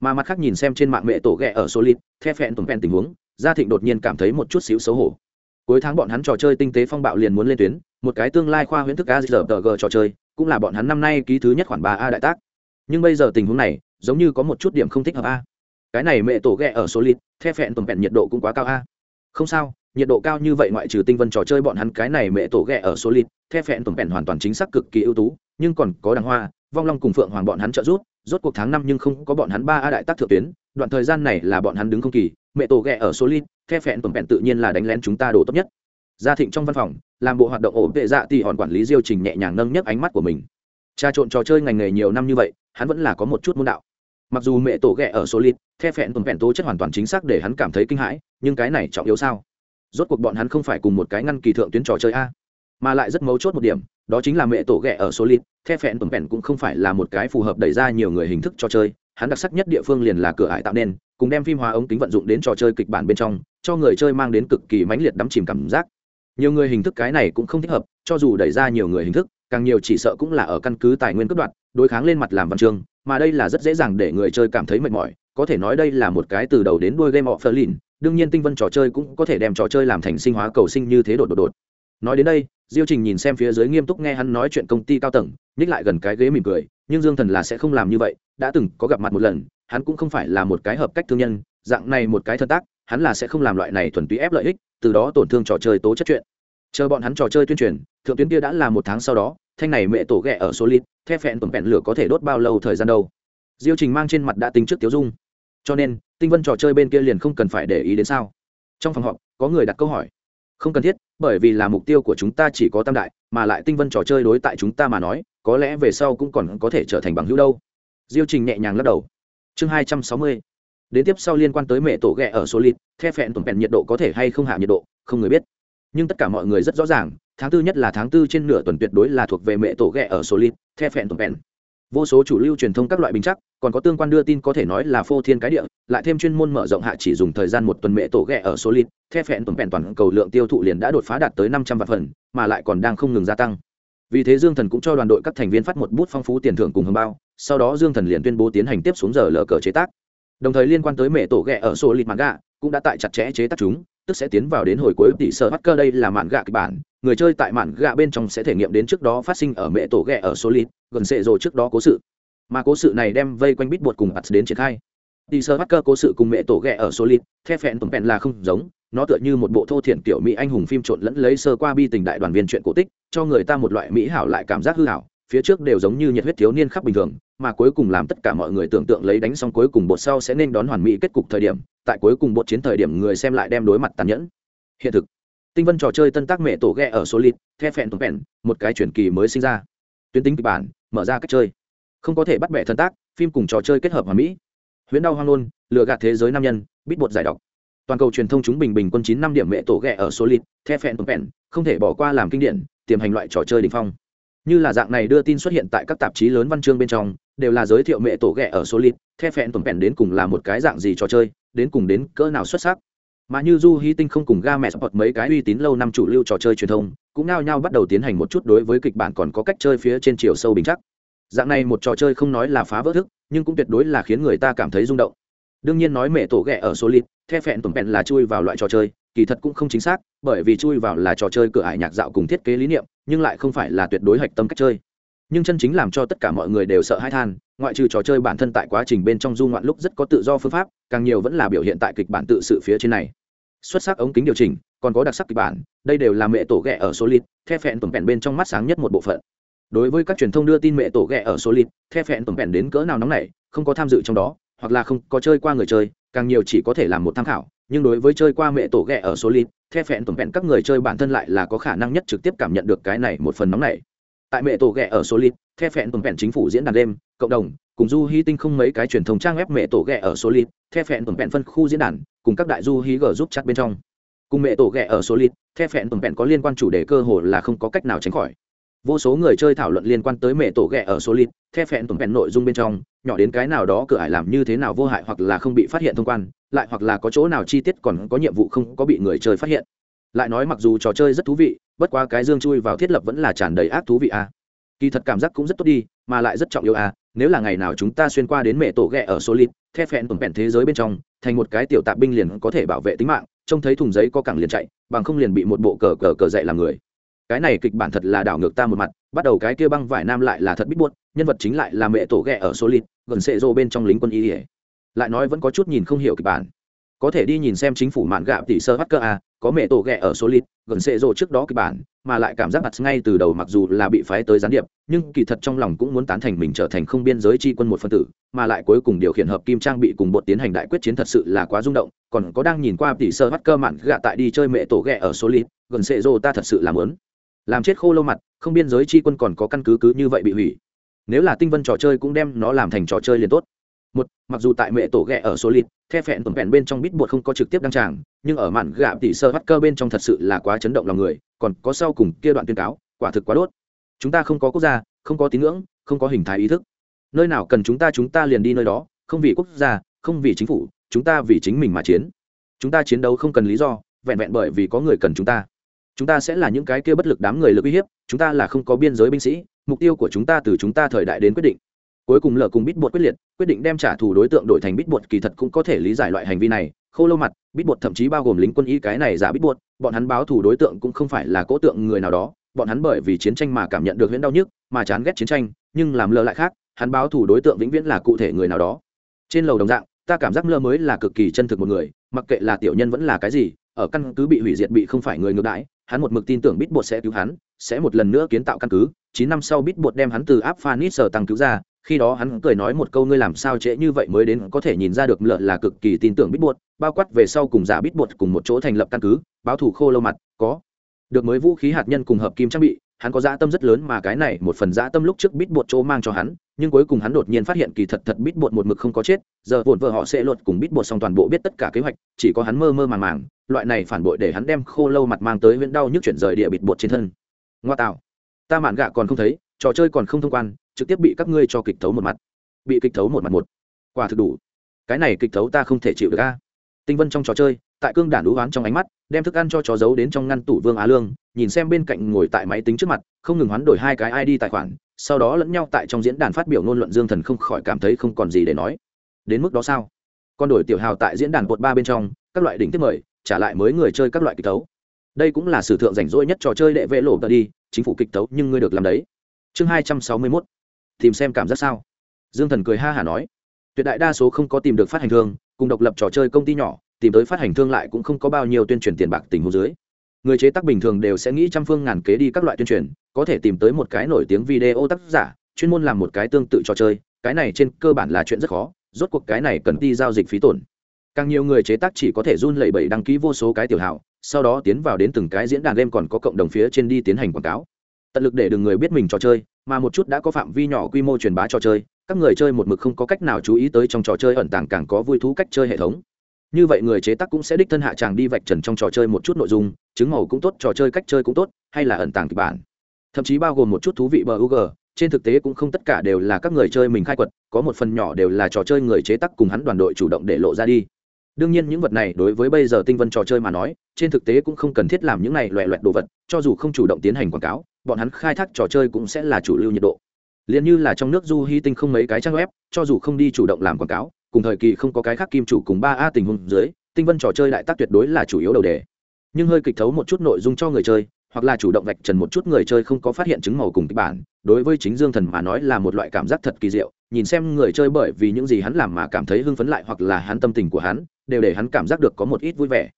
Speaker 1: Mà mặt khác nhìn xem trên mạng mẹ tổ ghẹ ở số lít the phẹn tổn vẹn tình huống, gia thịnh đột nhiên cảm thấy một chút xíu xấu hổ. Cuối tháng bọn hắn trò chơi tinh tế phong bạo liền muốn lên tuyến, một cái tương lai khoa huyễn thức azrg trò chơi, cũng là bọn hắn năm nay ký thứ nhất khoản ba a đại tác. Nhưng bây giờ tình huống này, giống như có một chút điểm không thích hợp a cái này mẹ tổ ghẹ ở số lít, the phẹn tuần vẹn nhiệt độ cũng quá cao a. Không sao, nhiệt độ cao như vậy ngoại trừ tinh vân trò chơi bọn hắn, cái này mẹ tổ ghẹ ở số lít, the phẹn tuần vẹn hoàn toàn chính xác cực kỳ ưu tú, nhưng còn có đàng hoa, vong long cùng phượng hoàng bọn hắn trợ rút rốt cuộc tháng năm nhưng không có bọn hắn ba a đại tác thượng tuyến, đoạn thời gian này là bọn hắn đứng không kỳ, mẹ tổ ghẹ ở số lít, the phẹn tuần vẹn tự nhiên là đánh lén chúng ta đồ tốt nhất. Gia thịnh trong văn phòng, làm bộ hoạt động ổn vệ dạ thì hòn quản lý diêu trình nhẹ nhàng nâng nhấc ánh mắt của mình. Trà trộn trò chơi ngành nghề nhiều năm như vậy, hắn vẫn là có một chút môn đạo mặc dù mẹ tổ ghẹ ở số lít the phẹn tồn vẹn tố chất hoàn toàn chính xác để hắn cảm thấy kinh hãi, nhưng cái này trọng yếu sao? Rốt cuộc bọn hắn không phải cùng một cái ngăn kỳ thượng tuyến trò chơi a. Mà lại rất mấu chốt một điểm, đó chính là mẹ tổ ghẹ ở số lít the phẹn tồn vẹn cũng không phải là một cái phù hợp đẩy ra nhiều người hình thức trò chơi. Hắn đặc sắc nhất địa phương liền là cửa ải tạo nên, cùng đem phim hóa ống kính vận dụng đến trò chơi kịch bản bên trong, cho người chơi mang đến cực kỳ mãnh liệt đắm chìm cảm giác. Nhiều người hình thức cái này cũng không thích hợp, cho dù đẩy ra nhiều người hình thức, càng nhiều chỉ sợ cũng là ở căn cứ tài nguyên cất đoạt, đối kháng lên mặt làm văn chương mà đây là rất dễ dàng để người chơi cảm thấy mệt mỏi, có thể nói đây là một cái từ đầu đến đuôi game of Berlin đương nhiên tinh vân trò chơi cũng có thể đem trò chơi làm thành sinh hóa cầu sinh như thế đột đột đột. Nói đến đây, diêu trình nhìn xem phía dưới nghiêm túc nghe hắn nói chuyện công ty cao tầng, nhích lại gần cái ghế mỉm cười, nhưng dương thần là sẽ không làm như vậy, đã từng có gặp mặt một lần, hắn cũng không phải là một cái hợp cách thương nhân, dạng này một cái thân tác, hắn là sẽ không làm loại này thuần túy ép lợi ích, từ đó tổn thương trò chơi tố chất chuyện. Chờ bọn hắn trò chơi tuyên truyền, thượng tuyến kia đã là một tháng sau đó thanh này mẹ tổ ghẹ ở số lít, the phẹn tuần vẹn lửa có thể đốt bao lâu thời gian đâu? Diêu trình mang trên mặt đã tính trước tiếu dung. Cho nên, tinh vân trò chơi bên kia liền không cần phải để ý đến sao? Trong phòng họp, có người đặt câu hỏi. Không cần thiết, bởi vì là mục tiêu của chúng ta chỉ có tam đại, mà lại tinh vân trò chơi đối tại chúng ta mà nói, có lẽ về sau cũng còn có thể trở thành bằng hữu đâu. Diêu trình nhẹ nhàng lắc đầu. Chương hai trăm sáu mươi. Đến tiếp sau liên quan tới mẹ tổ ghẹ ở số lít, the phẹn tuần vẹn nhiệt độ có thể hay không hạ nhiệt độ, không người biết. Nhưng tất cả mọi người rất rõ ràng tháng tư nhất là tháng tư trên nửa tuần tuyệt đối là thuộc về mẹ tổ ghẹ ở số lít the phẹn tuần vẹn vô số chủ lưu truyền thông các loại bình chắc, còn có tương quan đưa tin có thể nói là phô thiên cái địa, lại thêm chuyên môn mở rộng hạ chỉ dùng thời gian một tuần mẹ tổ ghẹ ở số lít the phẹn tuần vẹn toàn cầu lượng tiêu thụ liền đã đột phá đạt tới năm trăm vạn phần, mà lại còn đang không ngừng gia tăng. Vì thế dương thần cũng cho đoàn đội các thành viên phát một bút phong phú tiền thưởng cùng hồng bao, sau đó dương thần liền tuyên bố tiến hành tiếp xuống giờ lờ cờ chế tác. Đồng thời liên quan tới mẹ tổ ghẹ ở số lít cũng đã tại chặt chẽ chế tác chúng tức sẽ tiến vào đến hồi cuối tỷ sở hacker đây là mạn gạ kịch bản. Người chơi tại mạn gạ bên trong sẽ thể nghiệm đến trước đó phát sinh ở mẹ tổ ghẹ ở số lít, gần sệ rồi trước đó cố sự. Mà cố sự này đem vây quanh bít bột cùng ắt đến triển khai. Tỷ sở hacker cố sự cùng mẹ tổ ghẹ ở số lít, the phẹn tổng phẹn là không giống. Nó tựa như một bộ thô thiển kiểu mỹ anh hùng phim trộn lẫn lấy sơ qua bi tình đại đoàn viên chuyện cổ tích, cho người ta một loại mỹ hảo lại cảm giác hư hảo, phía trước đều giống như nhiệt huyết thiếu niên khắp bình thường mà cuối cùng làm tất cả mọi người tưởng tượng lấy đánh xong cuối cùng bột sau sẽ nên đón hoàn mỹ kết cục thời điểm, tại cuối cùng bột chiến thời điểm người xem lại đem đối mặt tàn nhẫn. Hiện thực. Tinh vân trò chơi tân tác mẹ tổ ghe ở số lít the phẹn tổng phẹn một cái truyền kỳ mới sinh ra. Tuyến tính kịch bản, mở ra cách chơi. Không có thể bắt bẻ thân tác, phim cùng trò chơi kết hợp hoàn mỹ. Huyễn đau hoang nôn lừa gạt thế giới nam nhân bít bột giải độc. Toàn cầu truyền thông chúng bình bình quân chín năm điểm mẹ tổ ghẹ ở số lít the phẹn tổng phẹn không thể bỏ qua làm kinh điển, tiềm hành loại trò chơi đỉnh phong. Như là dạng này đưa tin xuất hiện tại các tạp chí lớn văn chương bên trong đều là giới thiệu mẹ tổ ghẹ ở số lít the phẹn tuần phẹn đến cùng là một cái dạng gì trò chơi, đến cùng đến cỡ nào xuất sắc. Mà như du hy tinh không cùng ga mẹ sport mấy cái uy tín lâu năm chủ lưu trò chơi truyền thông, cũng nao nhau bắt đầu tiến hành một chút đối với kịch bản còn có cách chơi phía trên chiều sâu bình chắc. Dạng này một trò chơi không nói là phá vỡ thức, nhưng cũng tuyệt đối là khiến người ta cảm thấy rung động. Đương nhiên nói mẹ tổ ghẹ ở số lít the phẹn tuần phẹn là chui vào loại trò chơi, kỳ thật cũng không chính xác, bởi vì chui vào là trò chơi cửa ải nhạc dạo cùng thiết kế lý niệm, nhưng lại không phải là tuyệt đối hạch tâm cách chơi nhưng chân chính làm cho tất cả mọi người đều sợ hãi than, ngoại trừ trò chơi bản thân tại quá trình bên trong du ngoạn lúc rất có tự do phương pháp, càng nhiều vẫn là biểu hiện tại kịch bản tự sự phía trên này. Xuất sắc ống kính điều chỉnh, còn có đặc sắc kịch bản, đây đều là mẹ tổ ghẹ ở số lít the phẹn tổng vẹn bên trong mắt sáng nhất một bộ phận. Đối với các truyền thông đưa tin mẹ tổ ghẹ ở số lít the phẹn tổng vẹn đến cỡ nào nóng này không có tham dự trong đó, hoặc là không có chơi qua người chơi, càng nhiều chỉ có thể làm một tham khảo, nhưng đối với chơi qua mẹ tổ ghẹ ở số lít the phẹn tổng vẹn các người chơi bản thân lại là có khả năng nhất trực tiếp cảm nhận được cái này một phần nóng này tại mẹ tổ ghẹ ở số lít the phẹn tuần phẹn chính phủ diễn đàn đêm, cộng đồng, cùng du hy tinh không mấy cái truyền thông trang web mẹ tổ ghẹ ở số lít the phẹn tuần phẹn phân khu diễn đàn, cùng các đại du hí g giúp chặt bên trong. Cùng mẹ tổ ghẹ ở số lít the phẹn tuần phẹn có liên quan chủ đề cơ hồ là không có cách nào tránh khỏi. Vô số người chơi thảo luận liên quan tới mẹ tổ ghẹ ở số lít the phẹn tuần phẹn nội dung bên trong, nhỏ đến cái nào đó cửa ải làm như thế nào vô hại hoặc là không bị phát hiện thông quan, lại hoặc là có chỗ nào chi tiết còn có nhiệm vụ không có bị người chơi phát hiện lại nói mặc dù trò chơi rất thú vị, bất quá cái dương chui vào thiết lập vẫn là tràn đầy ác thú vị a à. kỳ thật cảm giác cũng rất tốt đi, mà lại rất trọng yếu a à. nếu là ngày nào chúng ta xuyên qua đến mẹ tổ ghẹ ở số lít the phẹn tuần vẹn thế giới bên trong, thành một cái tiểu tạp binh liền có thể bảo vệ tính mạng, trông thấy thùng giấy có cẳng liền chạy, bằng không liền bị một bộ cờ cờ cờ dậy làm người cái này kịch bản thật là đảo ngược ta một mặt, bắt đầu cái kia băng vải nam lại là thật biết buốt, nhân vật chính lại là mẹ tổ ghẹ ở số lít gần sệ rô bên trong lính quân y lại nói vẫn có chút nhìn không hiểu kịch bản có thể đi nhìn xem chính phủ mạn gạo tỷ sơ bắt cơ a có mẹ tổ ghẹ ở số lít, gần xệ rộ trước đó kịch bản, mà lại cảm giác mặt ngay từ đầu mặc dù là bị phái tới gián điệp, nhưng kỳ thật trong lòng cũng muốn tán thành mình trở thành không biên giới tri quân một phân tử, mà lại cuối cùng điều khiển hợp kim trang bị cùng bột tiến hành đại quyết chiến thật sự là quá rung động, còn có đang nhìn qua tỷ sơ bắt cơ mạn gạ tại đi chơi mẹ tổ ghẹ ở số lít, gần xệ rộ ta thật sự làm lớn làm chết khô lâu mặt, không biên giới chi quân còn có căn cứ cứ như vậy bị hủy. Nếu là tinh vân trò chơi cũng đem nó làm thành trò chơi liền tốt một, mặc dù tại mẹ tổ ghẹ ở số lít the phẹn tổn vẹn bên trong bít bột không có trực tiếp đăng tràng, nhưng ở mạn gạ tỷ sơ bắt cơ bên trong thật sự là quá chấn động lòng người, còn có sau cùng kia đoạn tuyên cáo, quả thực quá đốt. Chúng ta không có quốc gia, không có tín ngưỡng, không có hình thái ý thức. Nơi nào cần chúng ta chúng ta liền đi nơi đó, không vì quốc gia, không vì chính phủ, chúng ta vì chính mình mà chiến. Chúng ta chiến đấu không cần lý do, vẹn vẹn bởi vì có người cần chúng ta. Chúng ta sẽ là những cái kia bất lực đám người lực uy hiếp, chúng ta là không có biên giới binh sĩ, mục tiêu của chúng ta từ chúng ta thời đại đến quyết định cuối cùng lờ cùng bít bột quyết liệt, quyết định đem trả thù đối tượng đổi thành bít bột kỳ thật cũng có thể lý giải loại hành vi này. Khô lâu mặt, bít bột thậm chí bao gồm lính quân y cái này giả bít bột, bọn hắn báo thù đối tượng cũng không phải là cố tượng người nào đó, bọn hắn bởi vì chiến tranh mà cảm nhận được huyễn đau nhức, mà chán ghét chiến tranh, nhưng làm lờ lại khác, hắn báo thù đối tượng vĩnh viễn là cụ thể người nào đó. Trên lầu đồng dạng, ta cảm giác lơ mới là cực kỳ chân thực một người, mặc kệ là tiểu nhân vẫn là cái gì, ở căn cứ bị hủy diệt bị không phải người ngược đãi, hắn một mực tin tưởng bít bột sẽ cứu hắn, sẽ một lần nữa kiến tạo căn cứ. Chín năm sau bít bột đem hắn từ áp phanis sở tăng cứu ra khi đó hắn cười nói một câu ngươi làm sao trễ như vậy mới đến có thể nhìn ra được lợn là cực kỳ tin tưởng bít bột, bao quát về sau cùng giả bít bột cùng một chỗ thành lập căn cứ, báo thủ khô lâu mặt, có. Được mới vũ khí hạt nhân cùng hợp kim trang bị, hắn có dã tâm rất lớn mà cái này một phần dã tâm lúc trước bít bột chỗ mang cho hắn, nhưng cuối cùng hắn đột nhiên phát hiện kỳ thật thật bít bột một mực không có chết, giờ vồn vợ họ sẽ luật cùng bít bột xong toàn bộ biết tất cả kế hoạch, chỉ có hắn mơ mơ màng màng, loại này phản bội để hắn đem khô lâu mặt mang tới huyện đau nhức chuyển rời địa bịt bột trên thân. Ngoa tạo. Ta mạn gạ còn không thấy, trò chơi còn không thông quan trực tiếp bị các ngươi cho kịch thấu một mặt. Bị kịch thấu một mặt một. Quả thực đủ. Cái này kịch thấu ta không thể chịu được a. Tinh vân trong trò chơi, tại cương đản đũ oán trong ánh mắt, đem thức ăn cho chó giấu đến trong ngăn tủ vương á lương, nhìn xem bên cạnh ngồi tại máy tính trước mặt, không ngừng hoán đổi hai cái id tài khoản, sau đó lẫn nhau tại trong diễn đàn phát biểu ngôn luận dương thần không khỏi cảm thấy không còn gì để nói. Đến mức đó sao? Con đổi tiểu hào tại diễn đàn cột ba bên trong, các loại đỉnh tiếp mời, trả lại mới người chơi các loại kịch tấu đây cũng là sử thượng rảnh rỗi nhất trò chơi đệ vệ lộ tờ đi, chính phủ kịch tấu nhưng ngươi được làm đấy. Chương hai trăm sáu mươi mốt tìm xem cảm giác sao? Dương thần cười ha hả nói, tuyệt đại đa số không có tìm được phát hành thương, cùng độc lập trò chơi công ty nhỏ, tìm tới phát hành thương lại cũng không có bao nhiêu tuyên truyền tiền bạc tình hồ dưới. Người chế tác bình thường đều sẽ nghĩ trăm phương ngàn kế đi các loại tuyên truyền, có thể tìm tới một cái nổi tiếng video tác giả, chuyên môn làm một cái tương tự trò chơi, cái này trên cơ bản là chuyện rất khó, rốt cuộc cái này cần đi giao dịch phí tổn. Càng nhiều người chế tác chỉ có thể run lẩy bẩy đăng ký vô số cái tiểu hảo sau đó tiến vào đến từng cái diễn đàn game còn có cộng đồng phía trên đi tiến hành quảng cáo. Tận lực để đừng người biết mình trò chơi mà một chút đã có phạm vi nhỏ quy mô truyền bá trò chơi, các người chơi một mực không có cách nào chú ý tới trong trò chơi ẩn tàng càng có vui thú cách chơi hệ thống. Như vậy người chế tác cũng sẽ đích thân hạ tràng đi vạch trần trong trò chơi một chút nội dung, chứng màu cũng tốt, trò chơi cách chơi cũng tốt, hay là ẩn tàng kịch bản. Thậm chí bao gồm một chút thú vị bờ ug trên thực tế cũng không tất cả đều là các người chơi mình khai quật, có một phần nhỏ đều là trò chơi người chế tác cùng hắn đoàn đội chủ động để lộ ra đi. Đương nhiên những vật này đối với bây giờ tinh vân trò chơi mà nói, trên thực tế cũng không cần thiết làm những này loẹ loẹt đồ vật, cho dù không chủ động tiến hành quảng cáo bọn hắn khai thác trò chơi cũng sẽ là chủ lưu nhiệt độ. Liền như là trong nước du hy tinh không mấy cái trang web, cho dù không đi chủ động làm quảng cáo, cùng thời kỳ không có cái khác kim chủ cùng ba a tình huống dưới, tinh vân trò chơi đại tác tuyệt đối là chủ yếu đầu đề. Nhưng hơi kịch thấu một chút nội dung cho người chơi, hoặc là chủ động vạch trần một chút người chơi không có phát hiện chứng màu cùng kịch bản, đối với chính dương thần mà nói là một loại cảm giác thật kỳ diệu, nhìn xem người chơi bởi vì những gì hắn làm mà cảm thấy hưng phấn lại hoặc là hắn tâm tình của hắn, đều để hắn cảm giác được có một ít vui vẻ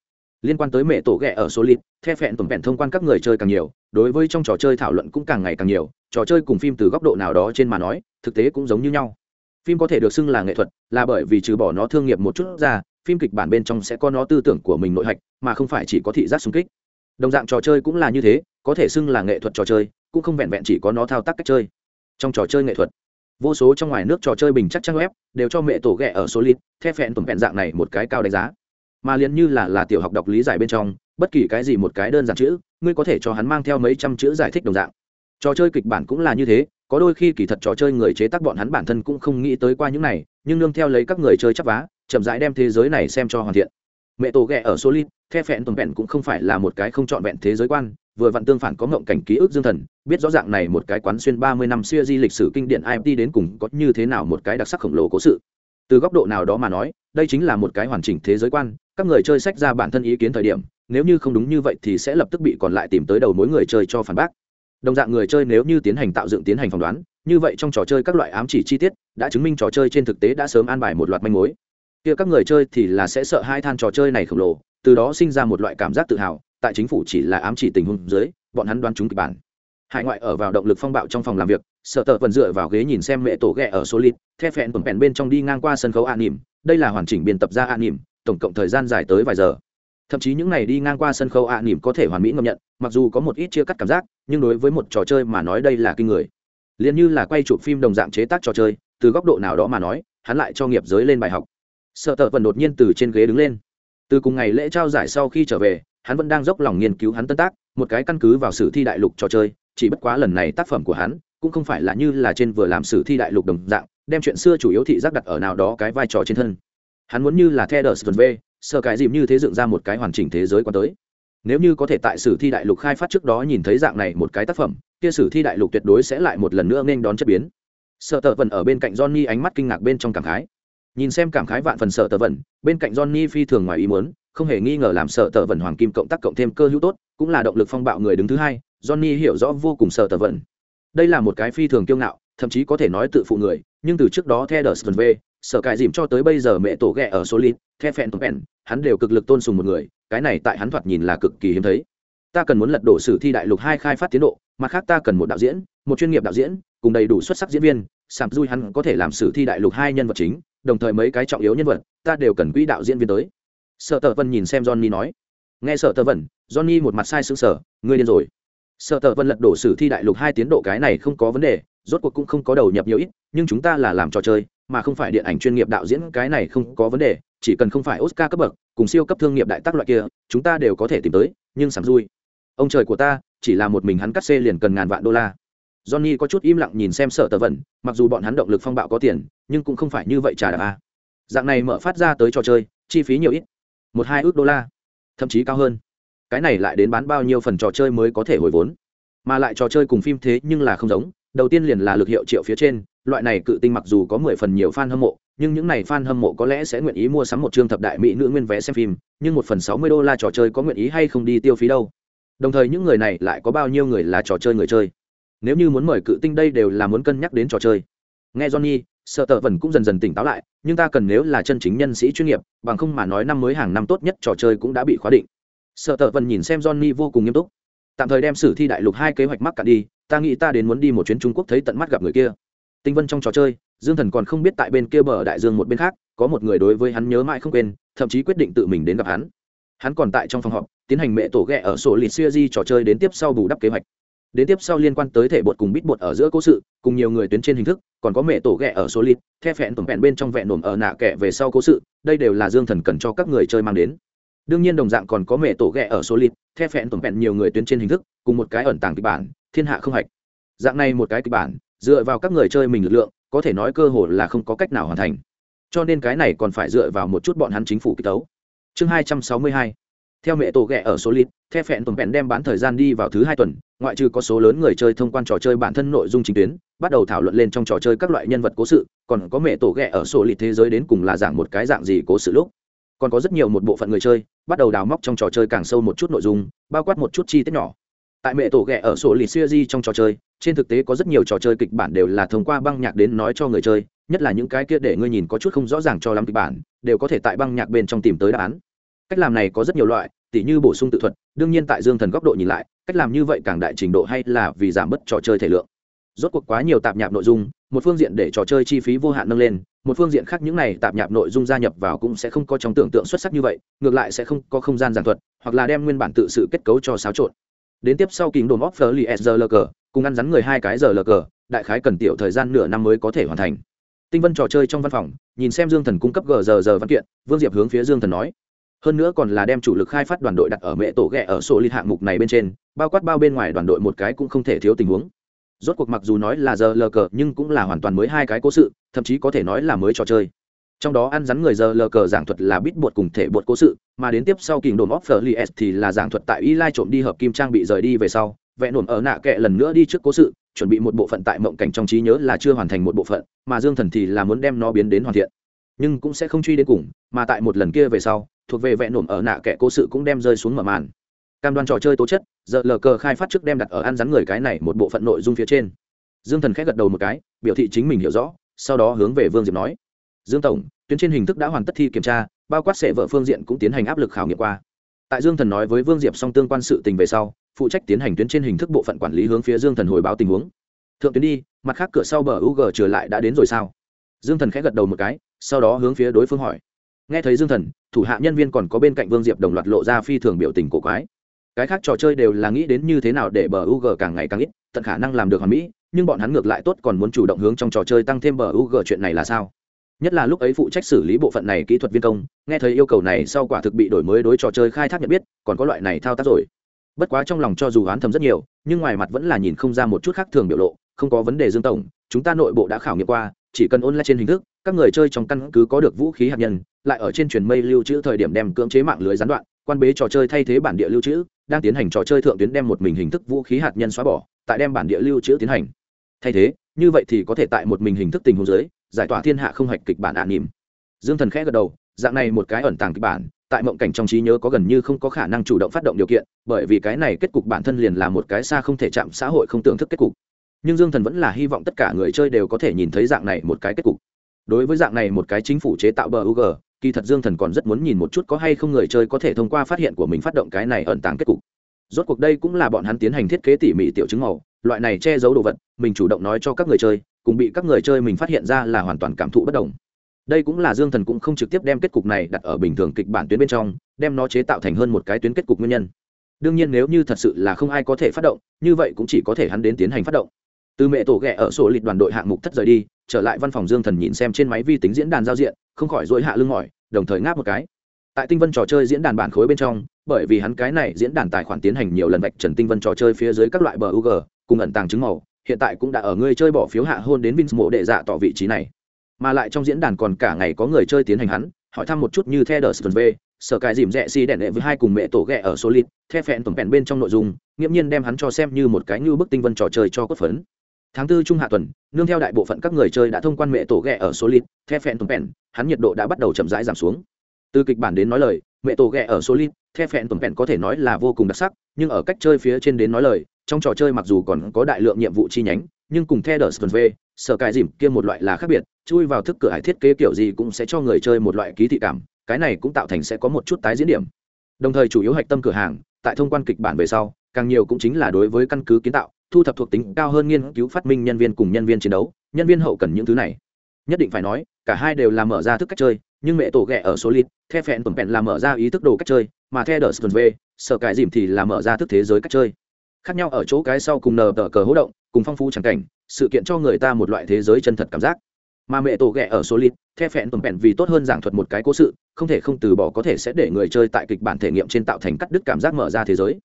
Speaker 1: liên quan tới mẹ tổ ghẹ ở số lít the phẹn tổn vẹn thông quan các người chơi càng nhiều, đối với trong trò chơi thảo luận cũng càng ngày càng nhiều, trò chơi cùng phim từ góc độ nào đó trên mà nói, thực tế cũng giống như nhau. Phim có thể được xưng là nghệ thuật, là bởi vì trừ bỏ nó thương nghiệp một chút ra, phim kịch bản bên trong sẽ có nó tư tưởng của mình nội hạch, mà không phải chỉ có thị giác xung kích. Đồng dạng trò chơi cũng là như thế, có thể xưng là nghệ thuật trò chơi, cũng không vẹn vẹn chỉ có nó thao tác cách chơi. Trong trò chơi nghệ thuật, vô số trong ngoài nước trò chơi bình chắc trang web, đều cho mẹ tổ ghẹ ở số lít the phẹn tổn vẹn dạng này một cái cao đánh giá mà liền như là là tiểu học đọc lý giải bên trong, bất kỳ cái gì một cái đơn giản chữ, ngươi có thể cho hắn mang theo mấy trăm chữ giải thích đồng dạng. Trò chơi kịch bản cũng là như thế, có đôi khi kỳ thật trò chơi người chế tác bọn hắn bản thân cũng không nghĩ tới qua những này, nhưng nương theo lấy các người chơi chấp vá, chậm rãi đem thế giới này xem cho hoàn thiện. Mẹ tổ ghẹ ở solid, the phẹn tồn vẹn cũng không phải là một cái không trọn vẹn thế giới quan, vừa vặn tương phản có ngộng cảnh ký ức dương thần, biết rõ ràng này một cái quán xuyên ba mươi năm xưa di lịch sử kinh điển imt đến cùng có như thế nào một cái đặc sắc khổng lồ cố sự từ góc độ nào đó mà nói, đây chính là một cái hoàn chỉnh thế giới quan, các người chơi sách ra bản thân ý kiến thời điểm, nếu như không đúng như vậy thì sẽ lập tức bị còn lại tìm tới đầu mối người chơi cho phản bác. Đồng dạng người chơi nếu như tiến hành tạo dựng tiến hành phỏng đoán, như vậy trong trò chơi các loại ám chỉ chi tiết, đã chứng minh trò chơi trên thực tế đã sớm an bài một loạt manh mối. Kia các người chơi thì là sẽ sợ hai than trò chơi này khổng lồ, từ đó sinh ra một loại cảm giác tự hào, tại chính phủ chỉ là ám chỉ tình huống dưới, bọn hắn đoán chúng kịch bản hải ngoại ở vào động lực phong bạo trong phòng làm việc sợ tờ vẫn dựa vào ghế nhìn xem mẹ tổ ghẹ ở số lít, the phẹn tuần phẹn bên trong đi ngang qua sân khấu an nỉm đây là hoàn chỉnh biên tập ra an nỉm tổng cộng thời gian dài tới vài giờ. Thậm chí những này đi ngang qua sân khấu an nỉm có thể hoàn mỹ ngâm nhận mặc dù có một ít chia cắt cảm giác nhưng đối với một trò chơi mà nói đây là kinh người. Liền như là quay chụp phim đồng dạng chế tác trò chơi từ góc độ nào đó mà nói hắn lại cho nghiệp giới lên bài học. Sợ tờ vẫn đột nhiên từ trên ghế đứng lên. Từ cùng ngày lễ trao giải sau khi trở về hắn vẫn đang dốc lòng nghiên cứu hắn tân tác một cái căn cứ vào sử thi đại lục trò chơi chỉ bất quá lần này tác phẩm của hắn cũng không phải là như là trên vừa làm sử thi đại lục đồng dạng, đem chuyện xưa chủ yếu thị giác đặt ở nào đó cái vai trò trên thân. Hắn muốn như là the đờ v sơ cái dìm như thế dựng ra một cái hoàn chỉnh thế giới quan tới. Nếu như có thể tại sử thi đại lục khai phát trước đó nhìn thấy dạng này một cái tác phẩm, kia sử thi đại lục tuyệt đối sẽ lại một lần nữa nên đón chất biến. Sợ tờ vần ở bên cạnh johnny ánh mắt kinh ngạc bên trong cảm khái. Nhìn xem cảm khái vạn phần sợ tờ vần bên cạnh johnny phi thường ngoài ý muốn không hề nghi ngờ làm sợ tờ vần hoàng kim cộng tác cộng thêm cơ hữu tốt, cũng là động lực phong bạo người đứng thứ hai, johnny hiểu rõ vô cùng sợ tờ vần đây là một cái phi thường kiêu ngạo, thậm chí có thể nói tự phụ người, nhưng từ trước đó theo đờ sơn v, sở cải dìm cho tới bây giờ mẹ tổ ghẹ ở số lít theo phẹn tổng phẹn hắn đều cực lực tôn sùng một người, cái này tại hắn thoạt nhìn là cực kỳ hiếm thấy. Ta cần muốn lật đổ sử thi đại lục hai khai phát tiến độ mặt khác ta cần một đạo diễn, một chuyên nghiệp đạo diễn, cùng đầy đủ xuất sắc diễn viên, sạm dui hắn có thể làm sử thi đại lục hai nhân vật chính, đồng thời mấy cái trọng yếu nhân vật, ta đều cần quỹ đạo diễn viên tới sợ tờ vân nhìn xem johnny nói. Nghe sợ tờ vân johnny một mặt sai sững sở, ngươi điên rồi. Sợ tờ vân lật đổ sử thi đại lục hai tiến độ cái này không có vấn đề rốt cuộc cũng không có đầu nhập nhiều ít nhưng chúng ta là làm trò chơi mà không phải điện ảnh chuyên nghiệp đạo diễn cái này không có vấn đề chỉ cần không phải oscar cấp bậc cùng siêu cấp thương nghiệp đại tác loại kia chúng ta đều có thể tìm tới nhưng sảng vui ông trời của ta chỉ là một mình hắn cắt xê liền cần ngàn vạn đô la. Johnny có chút im lặng nhìn xem sợ tờ vẩn mặc dù bọn hắn động lực phong bạo có tiền nhưng cũng không phải như vậy trả đạp a. Dạng này mở phát ra tới trò chơi chi phí nhiều ít một hai ước đô la, thậm chí cao hơn. Cái này lại đến bán bao nhiêu phần trò chơi mới có thể hồi vốn. Mà lại trò chơi cùng phim thế nhưng là không giống, đầu tiên liền là lực hiệu triệu phía trên, loại này cự tinh mặc dù có mười phần nhiều fan hâm mộ, nhưng những này fan hâm mộ có lẽ sẽ nguyện ý mua sắm một chương thập đại mỹ nữ nguyên vé xem phim, nhưng một phần sáu mươi đô la trò chơi có nguyện ý hay không đi tiêu phí đâu. Đồng thời những người này lại có bao nhiêu người là trò chơi người chơi. Nếu như muốn mời cự tinh đây đều là muốn cân nhắc đến trò chơi. Nghe johnny sợ tờ vần cũng dần dần tỉnh táo lại, nhưng ta cần nếu là chân chính nhân sĩ chuyên nghiệp, bằng không mà nói năm mới hàng năm tốt nhất trò chơi cũng đã bị khóa định. Sợ tờ vần nhìn xem johnny vô cùng nghiêm túc. Tạm thời đem sử thi đại lục hai kế hoạch mắc cả đi, ta nghĩ ta đến muốn đi một chuyến trung quốc thấy tận mắt gặp người kia. Tinh vân trong trò chơi, dương thần còn không biết tại bên kia bờ đại dương một bên khác, có một người đối với hắn nhớ mãi không quên, thậm chí quyết định tự mình đến gặp hắn. Hắn còn tại trong phòng họp, tiến hành mẹ tổ ghẹ ở sổ lịt xuya di trò chơi đến tiếp sau bù đắp kế hoạch đến tiếp sau liên quan tới thể bột cùng bít bột ở giữa cố sự, cùng nhiều người tuyến trên hình thức, còn có mẹ tổ ghẹ ở số lít the phẹn tổng phẹn bên trong vẹn nổm ở nạ kẹ về sau cố sự, đây đều là dương thần cần cho các người chơi mang đến. Đương nhiên đồng dạng còn có mẹ tổ ghẹ ở số lít the phẹn tổng phẹn nhiều người tuyến trên hình thức, cùng một cái ẩn tàng kịch bản, thiên hạ không hạch. Dạng này một cái kịch bản, dựa vào các người chơi mình lực lượng, có thể nói cơ hội là không có cách nào hoàn thành. Cho nên cái này còn phải dựa vào một chút bọn hắn chính phủ kích tấu. Chương hai trăm sáu mươi hai theo mẹ tổ ghẹ ở số lít the phẹn tổng vẹn đem bán thời gian đi vào thứ hai tuần, ngoại trừ có số lớn người chơi thông quan trò chơi bản thân nội dung chính tuyến, bắt đầu thảo luận lên trong trò chơi các loại nhân vật cố sự, còn có mẹ tổ ghẹ ở số lít thế giới đến cùng là dạng một cái dạng gì cố sự lúc. Còn có rất nhiều một bộ phận người chơi, bắt đầu đào móc trong trò chơi càng sâu một chút nội dung, bao quát một chút chi tiết nhỏ. Tại mẹ tổ ghẹ ở sổ lì siêu di trong trò chơi, trên thực tế có rất nhiều trò chơi kịch bản đều là thông qua băng nhạc đến nói cho người chơi, nhất là những cái kia để ngươi nhìn có chút không rõ ràng cho lắm kịch bản, đều có thể tại băng nhạc bên trong tìm tới đáp án cách làm này có rất nhiều loại, tỉ như bổ sung tự thuật, đương nhiên tại dương thần góc độ nhìn lại, cách làm như vậy càng đại trình độ hay là vì giảm bớt trò chơi thể lượng. Rốt cuộc quá nhiều tạp nhạp nội dung, một phương diện để trò chơi chi phí vô hạn nâng lên, một phương diện khác những này tạp nhạp nội dung gia nhập vào cũng sẽ không có trong tưởng tượng xuất sắc như vậy, ngược lại sẽ không có không gian giảng thuật, hoặc là đem nguyên bản tự sự kết cấu cho xáo trộn. Đến tiếp sau kính đồn offer li slg cùng ăn rắn người hai cái giờ lờ cờ, đại khái cần tiểu thời gian nửa năm mới có thể hoàn thành. Tinh vân trò chơi trong văn phòng, nhìn xem dương thần cung cấp gờ giờ giờ văn kiện, vương diệp hướng phía dương thần nói hơn nữa còn là đem chủ lực khai phát đoàn đội đặt ở mẹ tổ ghẹ ở sổ lịch hạng mục này bên trên, bao quát bao bên ngoài đoàn đội một cái cũng không thể thiếu tình huống. Rốt cuộc mặc dù nói là giờ lờ cờ, nhưng cũng là hoàn toàn mới hai cái cố sự, thậm chí có thể nói là mới trò chơi. Trong đó ăn rắn người giờ lờ cờ giảng thuật là bít bột cùng thể bột cố sự, mà đến tiếp sau kình đồn offer li s thì là giảng thuật tại y lai trộm đi hợp kim trang bị rời đi về sau, vẽ nổm ở nạ kệ lần nữa đi trước cố sự, chuẩn bị một bộ phận tại mộng cảnh trong trí nhớ là chưa hoàn thành một bộ phận, mà dương thần thì là muốn đem nó biến đến hoàn thiện. Nhưng cũng sẽ không truy đến cùng, mà tại một lần kia về sau thuộc về vẹn nổm ở nạ kẻ cố sự cũng đem rơi xuống mở màn. Cam đoan trò chơi tố chất, giờ lờ cờ khai phát trước đem đặt ở ăn rắn người cái này một bộ phận nội dung phía trên. Dương thần khẽ gật đầu một cái, biểu thị chính mình hiểu rõ, sau đó hướng về vương diệp nói. Dương tổng, tuyến trên hình thức đã hoàn tất thi kiểm tra, bao quát sệ vợ phương diện cũng tiến hành áp lực khảo nghiệm qua. Tại dương thần nói với vương diệp song tương quan sự tình về sau, phụ trách tiến hành tuyến trên hình thức bộ phận quản lý hướng phía dương thần hồi báo tình huống. Thượng tuyến đi, mặt khác cửa sau bờ u g trở lại đã đến rồi sao? Dương thần khẽ gật đầu một cái, sau đó hướng phía đối phương hỏi nghe thấy dương thần, thủ hạ nhân viên còn có bên cạnh vương diệp đồng loạt lộ ra phi thường biểu tình cổ quái. Cái khác trò chơi đều là nghĩ đến như thế nào để bờ u g càng ngày càng ít, tận khả năng làm được hoàn mỹ, nhưng bọn hắn ngược lại tốt còn muốn chủ động hướng trong trò chơi tăng thêm bờ u g chuyện này là sao? Nhất là lúc ấy phụ trách xử lý bộ phận này kỹ thuật viên công, nghe thấy yêu cầu này sau quả thực bị đổi mới đối trò chơi khai thác nhận biết, còn có loại này thao tác rồi. Bất quá trong lòng cho dù oán thầm rất nhiều, nhưng ngoài mặt vẫn là nhìn không ra một chút khác thường biểu lộ, không có vấn đề dương tổng, chúng ta nội bộ đã khảo nghiệm qua, chỉ cần ôn lại trên hình thức, các người chơi trong căn cứ có được vũ khí hạt nhân lại ở trên truyền mây lưu trữ thời điểm đem cưỡng chế mạng lưới gián đoạn, quan bế trò chơi thay thế bản địa lưu trữ, đang tiến hành trò chơi thượng tuyến đem một mình hình thức vũ khí hạt nhân xóa bỏ, tại đem bản địa lưu trữ tiến hành. Thay thế, như vậy thì có thể tại một mình hình thức tình huống giới giải tỏa thiên hạ không hạch kịch bản ạ nỉm dương thần khẽ gật đầu, dạng này một cái ẩn tàng kịch bản, tại mộng cảnh trong trí nhớ có gần như không có khả năng chủ động phát động điều kiện, bởi vì cái này kết cục bản thân liền là một cái xa không thể chạm xã hội không tưởng thức kết cục. Nhưng dương thần vẫn là hy vọng tất cả người chơi đều có thể nhìn thấy dạng này một cái kết cục. Đối với dạng này một cái chính phủ chế tạo bờ u g kỳ thật dương thần còn rất muốn nhìn một chút có hay không người chơi có thể thông qua phát hiện của mình phát động cái này ẩn tàng kết cục. Rốt cuộc đây cũng là bọn hắn tiến hành thiết kế tỉ mỉ tiểu chứng màu, loại này che giấu đồ vật, mình chủ động nói cho các người chơi, cùng bị các người chơi mình phát hiện ra là hoàn toàn cảm thụ bất đồng. Đây cũng là dương thần cũng không trực tiếp đem kết cục này đặt ở bình thường kịch bản tuyến bên trong, đem nó chế tạo thành hơn một cái tuyến kết cục nguyên nhân. Đương nhiên nếu như thật sự là không ai có thể phát động, như vậy cũng chỉ có thể hắn đến tiến hành phát động từ mẹ tổ ghẹ ở sổ lịch đoàn đội hạng mục thất rời đi, trở lại văn phòng dương thần nhìn xem trên máy vi tính diễn đàn giao diện, không khỏi dối hạ lưng mỏi, đồng thời ngáp một cái. Tại tinh vân trò chơi diễn đàn bản khối bên trong, bởi vì hắn cái này diễn đàn tài khoản tiến hành nhiều lần vạch trần tinh vân trò chơi phía dưới các loại bờ u g cùng ẩn tàng chứng màu, hiện tại cũng đã ở người chơi bỏ phiếu hạ hôn đến vins mộ đệ dạ tỏ vị trí này. Mà lại trong diễn đàn còn cả ngày có người chơi tiến hành hắn, hỏi thăm một chút như the đờ v, sở cài dìm rẽ xi đèn đệ với hai cùng mẹ tổ ghẹ ở solid, the phẹn tổng phẹn bên trong nội dung, nghiễm nhiên đem hắn cho xem như một cái như bức tinh vân trò chơi cho cốt phấn tháng tư trung hạ tuần, nương theo đại bộ phận các người chơi đã thông quan mẹ tổ ghẹ ở số lít the phen tổng phẹn hắn nhiệt độ đã bắt đầu chậm rãi giảm xuống. Từ kịch bản đến nói lời, mẹ tổ ghẹ ở số lít the phen tổng phẹn có thể nói là vô cùng đặc sắc, nhưng ở cách chơi phía trên đến nói lời, trong trò chơi mặc dù còn có đại lượng nhiệm vụ chi nhánh, nhưng cùng the đờ v, sở cài dìm kia một loại là khác biệt, chui vào thức cửa hải thiết kế kiểu gì cũng sẽ cho người chơi một loại ký thị cảm, cái này cũng tạo thành sẽ có một chút tái diễn điểm. Đồng thời chủ yếu hạch tâm cửa hàng, tại thông quan kịch bản về sau, càng nhiều cũng chính là đối với căn cứ kiến tạo thu thập thuộc tính cao hơn nghiên cứu phát minh nhân viên cùng nhân viên chiến đấu, nhân viên hậu cần những thứ này. Nhất định phải nói, cả hai đều là mở ra thức cách chơi, nhưng mẹ tổ ghẹ ở số lít the phẹn tuần phẹn là mở ra ý thức đồ cách chơi, mà the đờ v, sở cài dìm thì là mở ra thức thế giới cách chơi. Khác nhau ở chỗ cái sau cùng nờ tờ cờ hỗ động, cùng phong phú trắng cảnh, sự kiện cho người ta một loại thế giới chân thật cảm giác. Mà mẹ tổ ghẹ ở số lít the phẹn tuần phẹn vì tốt hơn giảng thuật một cái cố sự, không thể không từ bỏ có thể sẽ để người chơi tại kịch bản thể nghiệm trên tạo thành cắt đứt cảm giác mở ra thế giới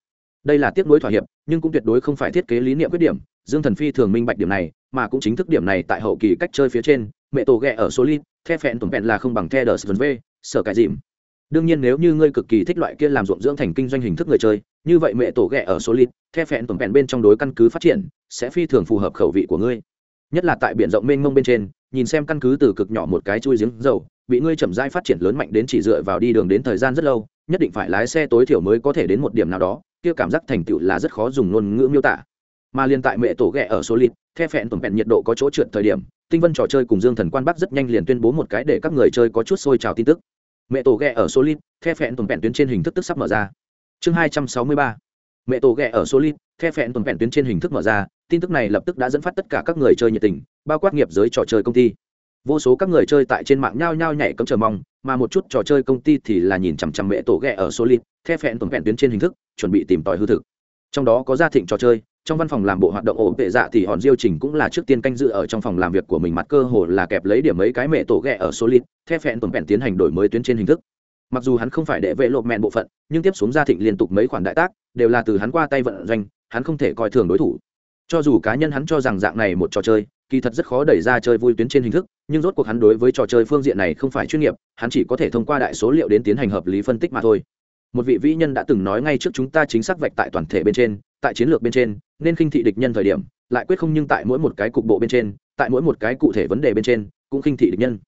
Speaker 1: đây là tiếp nối thỏa hiệp, nhưng cũng tuyệt đối không phải thiết kế lý niệm quyết điểm. Dương thần phi thường minh bạch điểm này, mà cũng chính thức điểm này tại hậu kỳ cách chơi phía trên. Mẹ tổ ghẹ ở solid, the phẹn tổn vẹn là không bằng the đờ v, sở cải dìm. Đương nhiên nếu như ngươi cực kỳ thích loại kia làm ruộng dưỡng thành kinh doanh hình thức người chơi, như vậy mẹ tổ ghẹ ở solid, the phẹn tổn vẹn bên trong đối căn cứ phát triển sẽ phi thường phù hợp khẩu vị của ngươi. Nhất là tại biển rộng mênh mông bên trên, nhìn xem căn cứ từ cực nhỏ một cái chui giếng dầu, bị ngươi chậm rãi phát triển lớn mạnh đến chỉ dựa vào đi đường đến thời gian rất lâu, nhất định phải lái xe tối thiểu mới có thể đến một điểm nào đó kia cảm giác thành tựu là rất khó dùng ngôn ngữ miêu tả. Mà liên tại mẹ tổ ghẹ ở số lịt, the phẹn tổn vẹn nhiệt độ có chỗ trượt thời điểm, tinh vân trò chơi cùng dương thần quan bắc rất nhanh liền tuyên bố một cái để các người chơi có chút sôi trào tin tức. Mẹ tổ ghẹ ở số lịt, the phẹn tổn vẹn tuyến trên hình thức tức sắp mở ra. Chương hai trăm sáu mươi ba. Mẹ tổ ghẹ ở số lịt, the phẹn tổn vẹn tuyến trên hình thức mở ra, tin tức này lập tức đã dẫn phát tất cả các người chơi nhiệt tình, bao quát nghiệp giới trò chơi công ty vô số các người chơi tại trên mạng nhao nhao nhảy cấm chờ mong, mà một chút trò chơi công ty thì là nhìn chằm chằm mẹ tổ ghẹ ở solid, the phẹn tổng phẹn tuyến trên hình thức, chuẩn bị tìm tòi hư thực. Trong đó có gia thịnh trò chơi, trong văn phòng làm bộ hoạt động ổn vệ dạ thì hòn diêu trình cũng là trước tiên canh dự ở trong phòng làm việc của mình mặt cơ hồ là kẹp lấy điểm mấy cái mẹ tổ ghẹ ở solid, the phẹn tổng phẹn tiến hành đổi mới tuyến trên hình thức. Mặc dù hắn không phải để vệ lộp mẹn bộ phận, nhưng tiếp xuống gia thịnh liên tục mấy khoản đại tác, đều là từ hắn qua tay vận doanh, hắn không thể coi thường đối thủ. Cho dù cá nhân hắn cho rằng dạng này một trò chơi kỳ thật rất khó đẩy ra chơi vui tuyến trên hình thức, nhưng rốt cuộc hắn đối với trò chơi phương diện này không phải chuyên nghiệp, hắn chỉ có thể thông qua đại số liệu đến tiến hành hợp lý phân tích mà thôi. Một vị vĩ nhân đã từng nói ngay trước chúng ta chính xác vạch tại toàn thể bên trên, tại chiến lược bên trên, nên khinh thị địch nhân thời điểm, lại quyết không nhưng tại mỗi một cái cục bộ bên trên, tại mỗi một cái cụ thể vấn đề bên trên, cũng khinh thị địch nhân.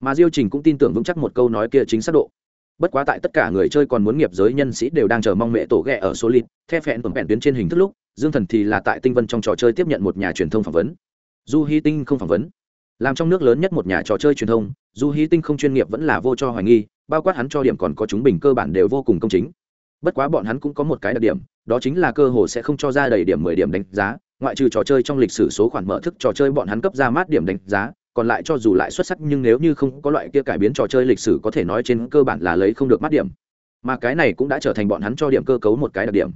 Speaker 1: Mà diêu trình cũng tin tưởng vững chắc một câu nói kia chính xác độ. Bất quá tại tất cả người chơi còn muốn nghiệp giới nhân sĩ đều đang chờ mong mẹ tổ ghẹ ở số lít the phẹn tuần vẹn tuyến trên hình thức lúc, dương thần thì là tại tinh vân trong trò chơi tiếp nhận một nhà truyền thông phỏng vấn du hy tinh không phỏng vấn. Làm trong nước lớn nhất một nhà trò chơi truyền thông, du hy tinh không chuyên nghiệp vẫn là vô cho hoài nghi, bao quát hắn cho điểm còn có chúng bình cơ bản đều vô cùng công chính. Bất quá bọn hắn cũng có một cái đặc điểm, đó chính là cơ hồ sẽ không cho ra đầy điểm mười điểm đánh giá, ngoại trừ trò chơi trong lịch sử số khoản mở thức trò chơi bọn hắn cấp ra mát điểm đánh giá, còn lại cho dù lại xuất sắc nhưng nếu như không có loại kia cải biến trò chơi lịch sử có thể nói trên cơ bản là lấy không được mát điểm. Mà cái này cũng đã trở thành bọn hắn cho điểm cơ cấu một cái đặc điểm.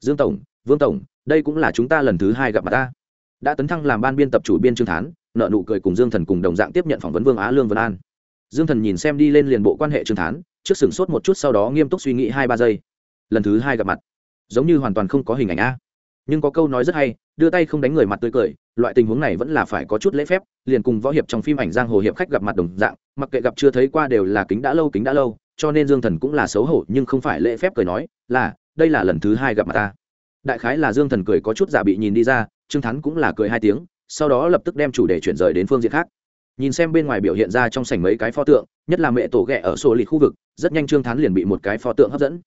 Speaker 1: Dương tổng, vương tổng, đây cũng là chúng ta lần thứ hai gặp mặt ta đã tấn thăng làm ban biên tập chủ biên trương thán nợ nụ cười cùng dương thần cùng đồng dạng tiếp nhận phỏng vấn vương á lương vân an. Dương thần nhìn xem đi lên liền bộ quan hệ trương thán, trước sửng sốt một chút sau đó nghiêm túc suy nghĩ hai ba giây. Lần thứ hai gặp mặt. Giống như hoàn toàn không có hình ảnh a. Nhưng có câu nói rất hay, đưa tay không đánh người mặt tươi cười, loại tình huống này vẫn là phải có chút lễ phép, liền cùng võ hiệp trong phim ảnh giang hồ hiệp khách gặp mặt đồng dạng, mặc kệ gặp chưa thấy qua đều là kính đã lâu, kính đã lâu, cho nên dương thần cũng là xấu hổ nhưng không phải lễ phép cười nói là, đây là lần thứ hai gặp mặt ta đại khái là dương thần cười có chút giả bị nhìn đi ra, trương thắn cũng là cười hai tiếng, sau đó lập tức đem chủ đề chuyển rời đến phương diện khác. Nhìn xem bên ngoài biểu hiện ra trong sảnh mấy cái pho tượng, nhất là mẹ tổ ghẹ ở sổ lì khu vực, rất nhanh trương thắn liền bị một cái pho tượng hấp dẫn.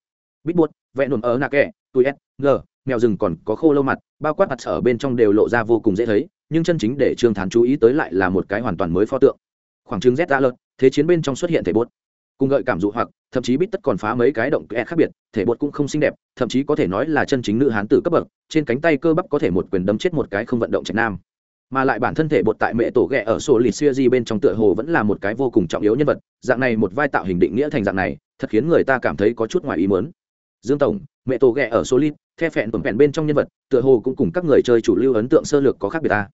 Speaker 1: Bít buốt, vẽ nồn ở nạ kẹ, tui s ngờ, mèo rừng còn có khô lâu mặt, bao quát mặt ở bên trong đều lộ ra vô cùng dễ thấy, nhưng chân chính để trương Thắng chú ý tới lại là một cái hoàn toàn mới pho tượng. Khoảng trứng z ra lợt thế chiến bên trong xuất hiện thể bốt cùng gợi cảm dụ hoặc, thậm chí bít tất còn phá mấy cái động kẽ khác biệt, thể bột cũng không xinh đẹp, thậm chí có thể nói là chân chính nữ hán tử cấp bậc, trên cánh tay cơ bắp có thể một quyền đấm chết một cái không vận động trạch nam. Mà lại bản thân thể bột tại mẹ tổ ghẹ ở sổ lì xuya di bên trong tựa hồ vẫn là một cái vô cùng trọng yếu nhân vật, dạng này một vai tạo hình định nghĩa thành dạng này, thật khiến người ta cảm thấy có chút ngoài ý mớn dương tổng, mẹ tổ ghẹ ở sổ lì the phẹn tuần phẹn bên trong nhân vật, tựa hồ cũng cùng các người chơi chủ lưu ấn tượng sơ lược có khác biệt ta.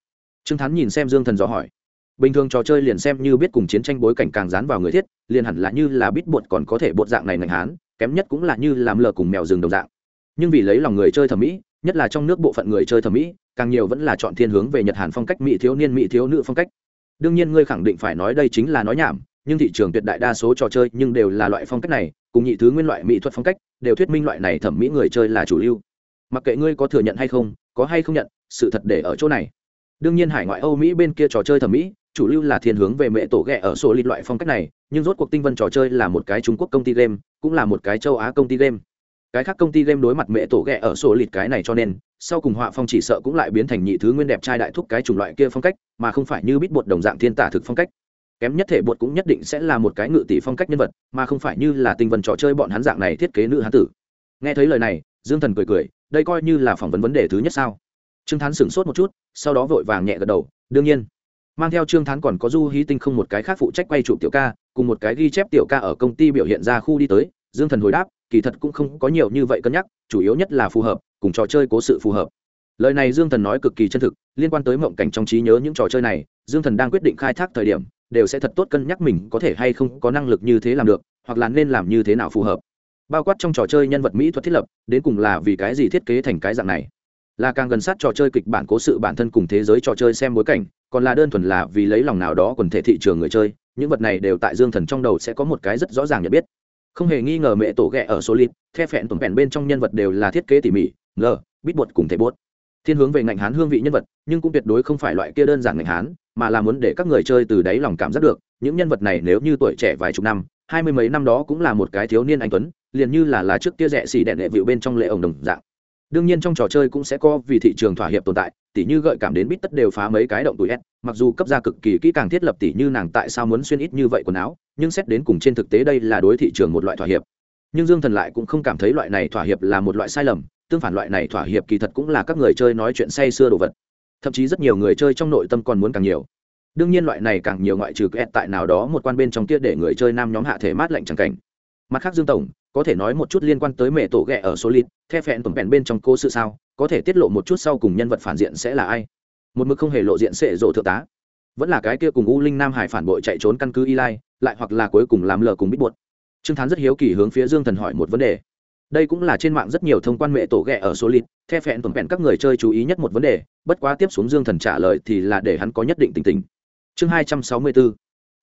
Speaker 1: Trương thắn nhìn xem dương thần dò hỏi bình thường trò chơi liền xem như biết cùng chiến tranh bối cảnh càng dán vào người thiết, liền hẳn là như là bít bột còn có thể bột dạng này ngành hán, kém nhất cũng là như làm lờ cùng mèo rừng đồng dạng. Nhưng vì lấy lòng người chơi thẩm mỹ, nhất là trong nước bộ phận người chơi thẩm mỹ, càng nhiều vẫn là chọn thiên hướng về nhật hàn phong cách mỹ thiếu niên mỹ thiếu nữ phong cách. Đương nhiên ngươi khẳng định phải nói đây chính là nói nhảm, nhưng thị trường tuyệt đại đa số trò chơi nhưng đều là loại phong cách này, cùng nhị thứ nguyên loại mỹ thuật phong cách, đều thuyết minh loại này thẩm mỹ người chơi là chủ lưu. Mặc kệ ngươi có thừa nhận hay không, có hay không nhận, sự thật để ở chỗ này. Đương nhiên hải ngoại âu mỹ bên kia trò chơi thẩm mỹ chủ lưu là thiên hướng về mẹ tổ ghẹ ở sổ lịt loại phong cách này, nhưng rốt cuộc tinh vân trò chơi là một cái trung quốc công ty game, cũng là một cái châu á công ty game. Cái khác công ty game đối mặt mẹ tổ ghẹ ở sổ lịt cái này cho nên, sau cùng họa phong chỉ sợ cũng lại biến thành nhị thứ nguyên đẹp trai đại thúc cái chủng loại kia phong cách, mà không phải như bít bột đồng dạng thiên tả thực phong cách. Kém nhất thể bột cũng nhất định sẽ là một cái ngự tỷ phong cách nhân vật, mà không phải như là tinh vân trò chơi bọn hắn dạng này thiết kế nữ hán tử. Nghe thấy lời này, dương thần cười cười, đây coi như là phỏng vấn vấn đề thứ nhất sao? Trương thán sửng sốt một chút, sau đó vội vàng nhẹ gật đầu, đương nhiên mang theo trương thán còn có du hí tinh không một cái khác phụ trách quay chụp tiểu ca, cùng một cái ghi chép tiểu ca ở công ty biểu hiện ra khu đi tới, dương thần hồi đáp, kỳ thật cũng không có nhiều như vậy cân nhắc, chủ yếu nhất là phù hợp, cùng trò chơi cố sự phù hợp. Lời này dương thần nói cực kỳ chân thực, liên quan tới mộng cảnh trong trí nhớ những trò chơi này, dương thần đang quyết định khai thác thời điểm, đều sẽ thật tốt cân nhắc mình có thể hay không có năng lực như thế làm được, hoặc là nên làm như thế nào phù hợp. Bao quát trong trò chơi nhân vật mỹ thuật thiết lập, đến cùng là vì cái gì thiết kế thành cái dạng này? Là càng gần sát trò chơi kịch bản cố sự bản thân cùng thế giới trò chơi xem bối cảnh còn là đơn thuần là vì lấy lòng nào đó quần thể thị trường người chơi, những vật này đều tại dương thần trong đầu sẽ có một cái rất rõ ràng nhận biết. Không hề nghi ngờ mẹ tổ ghẹ ở số lít the phẹn tuần vẹn bên trong nhân vật đều là thiết kế tỉ mỉ ngờ bít bột cùng thể bột thiên hướng về ngành hán hương vị nhân vật, nhưng cũng tuyệt đối không phải loại kia đơn giản ngành hán, mà là muốn để các người chơi từ đáy lòng cảm giác được, những nhân vật này nếu như tuổi trẻ vài chục năm, hai mươi mấy năm đó cũng là một cái thiếu niên anh tuấn, liền như là là trước kia rẻ xì đẹn đệ vịu bên trong lệ ổng đồng dạng đương nhiên trong trò chơi cũng sẽ có vì thị trường thỏa hiệp tồn tại, tỉ như gợi cảm đến bít tất đều phá mấy cái động tụi s mặc dù cấp ra cực kỳ kỹ càng thiết lập tỉ như nàng tại sao muốn xuyên ít như vậy quần áo, nhưng xét đến cùng trên thực tế đây là đối thị trường một loại thỏa hiệp. Nhưng dương thần lại cũng không cảm thấy loại này thỏa hiệp là một loại sai lầm, tương phản loại này thỏa hiệp kỳ thật cũng là các người chơi nói chuyện say xưa đồ vật. Thậm chí rất nhiều người chơi trong nội tâm còn muốn càng nhiều. Đương nhiên loại này càng nhiều ngoại trừ kẹt tại nào đó một quan bên trong kia để người chơi nam nhóm hạ thể mát lạnh chẳng cảnh mặt khác dương tổng, có thể nói một chút liên quan tới mẹ tổ ghẹ ở số lít the phẹn tổng vẹn bên trong cô sự sao, có thể tiết lộ một chút sau cùng nhân vật phản diện sẽ là ai. Một mực không hề lộ diện sẽ rộ thượng tá. Vẫn là cái kia cùng u linh nam hải phản bội chạy trốn căn cứ y lai lại hoặc là cuối cùng làm lờ cùng bít buột trương thán rất hiếu kỳ hướng phía dương thần hỏi một vấn đề. Đây cũng là trên mạng rất nhiều thông quan mẹ tổ ghẹ ở số lít the phẹn tổng vẹn các người chơi chú ý nhất một vấn đề, bất quá tiếp xuống dương thần trả lời thì là để hắn có nhất định tình tình. Chương hai trăm sáu mươi bốn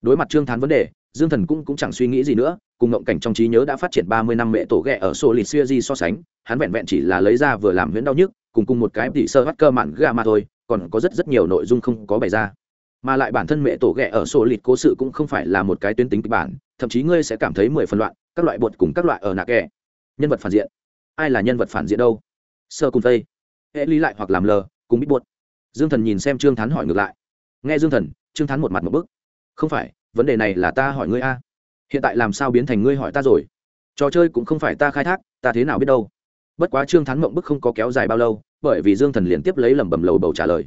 Speaker 1: đối mặt trương thán vấn đề dương thần cũng cũng chẳng suy nghĩ gì nữa, cùng ngộng cảnh trong trí nhớ đã phát triển ba mươi năm mẹ tổ ghẹ ở sổ lịch xuya di so sánh, hắn vẹn vẹn chỉ là lấy ra vừa làm huyễn đau nhức, cùng cùng một cái tỉ sơ bắt cơ mạn ga mà thôi, còn có rất rất nhiều nội dung không có bày ra. Mà lại bản thân mẹ tổ ghẹ ở sổ lịt cố sự cũng không phải là một cái tuyến tính kịch bản, thậm chí ngươi sẽ cảm thấy mười phần loạn, các loại bột cùng các loại ở nạ kẻ nhân vật phản diện. Ai là nhân vật phản diện đâu? Sơ cùng tây. Hệ lý lại hoặc làm lờ, cùng bít bột. Dương thần nhìn xem trương thắn hỏi ngược lại. Nghe dương thần, trương thắn một mặt một bức. Không phải vấn đề này là ta hỏi ngươi a. Hiện tại làm sao biến thành ngươi hỏi ta rồi? Trò chơi cũng không phải ta khai thác, ta thế nào biết đâu? Bất quá trương thắng mộng bức không có kéo dài bao lâu, bởi vì dương thần liền tiếp lấy lẩm bẩm lầu bầu trả lời.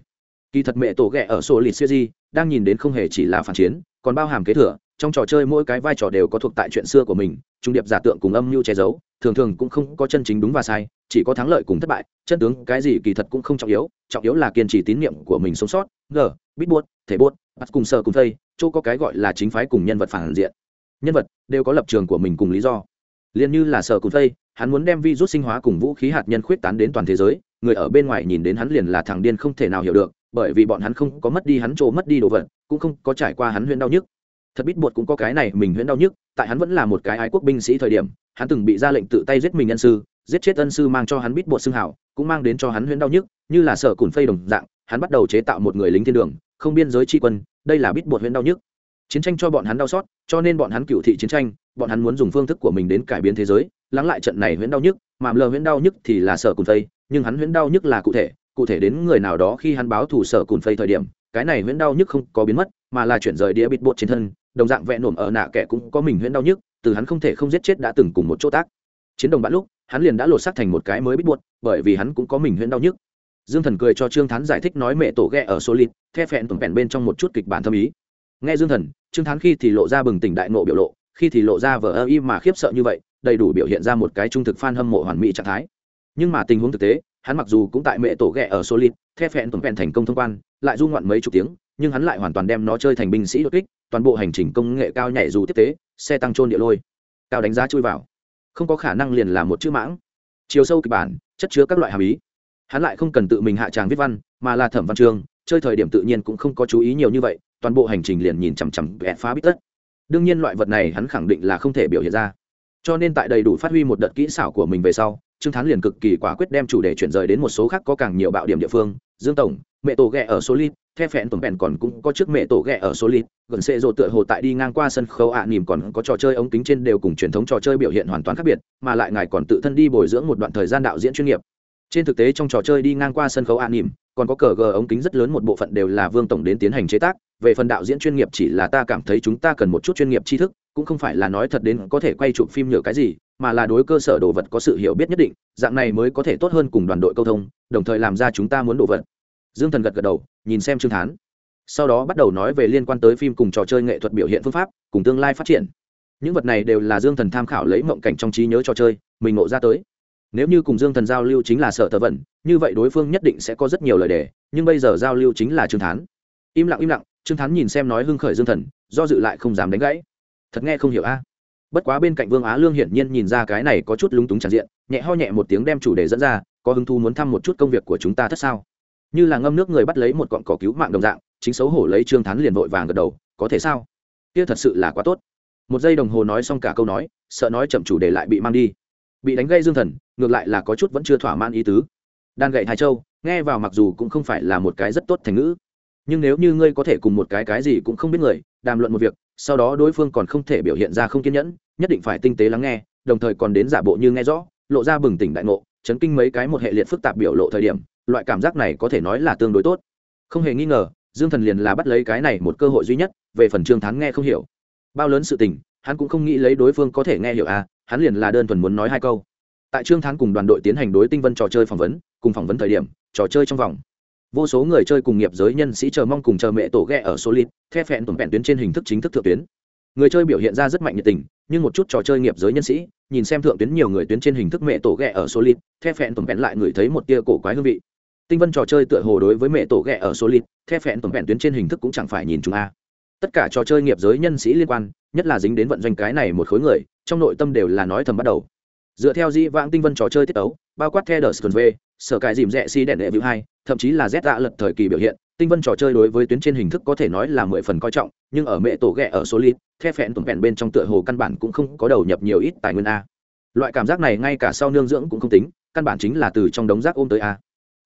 Speaker 1: Kỳ thật mẹ tổ ghẹ ở sổ lịt siêu di, đang nhìn đến không hề chỉ là phản chiến, còn bao hàm kế thừa, trong trò chơi mỗi cái vai trò đều có thuộc tại chuyện xưa của mình, trung điệp giả tượng cùng âm mưu che giấu, thường thường cũng không có chân chính đúng và sai, chỉ có thắng lợi cùng thất bại, chân tướng cái gì kỳ thật cũng không trọng yếu trọng yếu là kiên trì tín nhiệm của mình sống sót ngờ bít buốt, thể buốt bắt cùng sợ cùng thây, chỗ có cái gọi là chính phái cùng nhân vật phản diện. Nhân vật đều có lập trường của mình cùng lý do. Liền như là sở cùng thây, hắn muốn đem vi rút sinh hóa cùng vũ khí hạt nhân khuyết tán đến toàn thế giới, người ở bên ngoài nhìn đến hắn liền là thằng điên không thể nào hiểu được, bởi vì bọn hắn không có mất đi hắn chỗ mất đi đồ vật, cũng không có trải qua hắn huyễn đau nhức. Thật biết bột cũng có cái này mình huyễn đau nhức, tại hắn vẫn là một cái ái quốc binh sĩ thời điểm, hắn từng bị ra lệnh tự tay giết mình ân sư, giết chết ân sư mang cho hắn biết bột xương hảo, cũng mang đến cho hắn huyễn đau nhức, như là sở cùn phây đồng dạng, hắn bắt đầu chế tạo một người lính thiên đường không biên giới tri quân, đây là bít bột huyễn đau nhức. Chiến tranh cho bọn hắn đau xót, cho nên bọn hắn cựu thị chiến tranh, bọn hắn muốn dùng phương thức của mình đến cải biến thế giới, lắng lại trận này huyễn đau nhức, mà lờ huyễn đau nhức thì là sở cùn phây, nhưng hắn huyễn đau nhức là cụ thể cụ thể đến người nào đó khi hắn báo thủ sở cùn phây thời điểm, cái này huyễn đau nhức không có biến mất, mà là chuyển rời đĩa bịt bột trên thân, đồng dạng vẹn nổm ở nạ kẻ cũng có mình huyễn đau nhức, từ hắn không thể không giết chết đã từng cùng một chỗ tác. Chiến đồng bạn lúc, hắn liền đã lột xác thành một cái mới bít bột, bởi vì hắn cũng có mình huyễn đau nhức dương thần cười cho trương thán giải thích nói mẹ tổ ghe ở số lít the phẹn tổn phẹn bên trong một chút kịch bản thâm ý. Nghe dương thần, trương thán khi thì lộ ra bừng tỉnh đại nộ biểu lộ, khi thì lộ ra vờ ơ y mà khiếp sợ như vậy, đầy đủ biểu hiện ra một cái trung thực f hâm mộ hoàn mỹ trạng thái. Nhưng mà tình huống thực tế, hắn mặc dù cũng tại mẹ tổ ghẹ ở solid lít the phẹn tổn phẹn thành công thông quan, lại du ngoạn mấy chục tiếng, nhưng hắn lại hoàn toàn đem nó chơi thành binh sĩ đột kích, toàn bộ hành trình công nghệ cao nhảy dù tiếp tế, xe tăng trôn địa lôi. Cao đánh giá chui vào. Không có khả năng liền là một chữ mãng. Chiều sâu kịch bản, chất chứa các loại hàm ý hắn lại không cần tự mình hạ tràng viết văn mà là thẩm văn chương chơi thời điểm tự nhiên cũng không có chú ý nhiều như vậy toàn bộ hành trình liền nhìn chằm chằm vẽ phá bít tất. Đương nhiên loại vật này hắn khẳng định là không thể biểu hiện ra. Cho nên tại đầy đủ phát huy một đợt kỹ xảo của mình về sau trương thán liền cực kỳ quả quyết đem chủ đề chuyển rời đến một số khác có càng nhiều bạo điểm địa phương. Dương tổng mẹ tổ ghẹ ở số lít the phẹn tổng bèn còn cũng có trước mẹ tổ ghẹ ở số lít gần xệ rộ tựa hồ tại đi ngang qua sân khấu ạ à, nỉm còn có trò chơi ống kính trên đều cùng truyền thống trò chơi biểu hiện hoàn toàn khác biệt mà lại ngài còn tự thân đi bồi dưỡng một đoạn thời gian đạo diễn chuyên nghiệp trên thực tế trong trò chơi đi ngang qua sân khấu an nỉm còn có cờ gờ ống kính rất lớn một bộ phận đều là vương tổng đến tiến hành chế tác. Về phần đạo diễn chuyên nghiệp chỉ là ta cảm thấy chúng ta cần một chút chuyên nghiệp tri thức, cũng không phải là nói thật đến có thể quay chụp phim nhựa cái gì, mà là đối cơ sở đồ vật có sự hiểu biết nhất định, dạng này mới có thể tốt hơn cùng đoàn đội câu thông, đồng thời làm ra chúng ta muốn đồ vật. Dương thần gật gật đầu, nhìn xem trương thán. Sau đó bắt đầu nói về liên quan tới phim cùng trò chơi nghệ thuật biểu hiện phương pháp, cùng tương lai phát triển. Những vật này đều là dương thần tham khảo lấy mộng cảnh trong trí nhớ trò chơi, mình ngộ ra tới nếu như cùng dương thần giao lưu chính là sở tờ vẩn như vậy đối phương nhất định sẽ có rất nhiều lời đề, nhưng bây giờ giao lưu chính là trương thán. Im lặng im lặng, trương thán nhìn xem nói hưng khởi dương thần, do dự lại không dám đánh gãy. Thật nghe không hiểu a. Bất quá bên cạnh vương á lương hiển nhiên nhìn ra cái này có chút lúng túng tràn diện, nhẹ ho nhẹ một tiếng đem chủ đề dẫn ra, có hứng thú muốn thăm một chút công việc của chúng ta thất sao? Như là ngâm nước người bắt lấy một cọn cỏ cứu mạng đồng dạng, chính xấu hổ lấy trương thán liền vội vàng gật đầu, có thể sao? Kia thật sự là quá tốt. Một giây đồng hồ nói xong cả câu nói, sợ nói chậm chủ đề lại bị mang đi bị đánh gây dương thần, ngược lại là có chút vẫn chưa thỏa mãn ý tứ. Đan gậy hai châu, nghe vào mặc dù cũng không phải là một cái rất tốt thành ngữ, nhưng nếu như ngươi có thể cùng một cái cái gì cũng không biết người, đàm luận một việc, sau đó đối phương còn không thể biểu hiện ra không kiên nhẫn, nhất định phải tinh tế lắng nghe, đồng thời còn đến giả bộ như nghe rõ, lộ ra bừng tỉnh đại ngộ, chấn kinh mấy cái một hệ liệt phức tạp biểu lộ thời điểm, loại cảm giác này có thể nói là tương đối tốt. Không hề nghi ngờ, dương thần liền là bắt lấy cái này một cơ hội duy nhất, về phần trương thắng nghe không hiểu. Bao lớn sự tình, hắn cũng không nghĩ lấy đối phương có thể nghe hiểu à hắn liền là đơn thuần muốn nói hai câu. Tại trương thắng cùng đoàn đội tiến hành đối tinh vân trò chơi phỏng vấn, cùng phỏng vấn thời điểm, trò chơi trong vòng. Vô số người chơi cùng nghiệp giới nhân sĩ chờ mong cùng chờ mẹ tổ ghe ở solid the phẹn tổn vẹn tuyến trên hình thức chính thức thượng tuyến. Người chơi biểu hiện ra rất mạnh nhiệt tình, nhưng một chút trò chơi nghiệp giới nhân sĩ, nhìn xem thượng tuyến nhiều người tuyến trên hình thức mẹ tổ ghẹ ở solid the phẹn tổn vẹn lại người thấy một tia cổ quái hương vị. Tinh vân trò chơi tựa hồ đối với mẹ tổ ghẹ ở solid the phẹn tổn vẹn tuyến trên hình thức cũng chẳng phải nhìn chúng a. Tất cả trò chơi nghiệp giới nhân sĩ liên quan, nhất là dính đến vận doanh cái này một khối người trong nội tâm đều là nói thầm bắt đầu. Dựa theo di vãng tinh vân trò chơi tiết tấu, bao quát theo đờ sơn v, sở cài dìm rẽ si đèn đệ vĩu hai, thậm chí là z đã lật thời kỳ biểu hiện, tinh vân trò chơi đối với tuyến trên hình thức có thể nói là mười phần coi trọng, nhưng ở mẹ tổ ghẹ ở số lít, the phẹn tổn vẹn bên trong tựa hồ căn bản cũng không có đầu nhập nhiều ít tài nguyên a. Loại cảm giác này ngay cả sau nương dưỡng cũng không tính, căn bản chính là từ trong đống rác ôm tới a.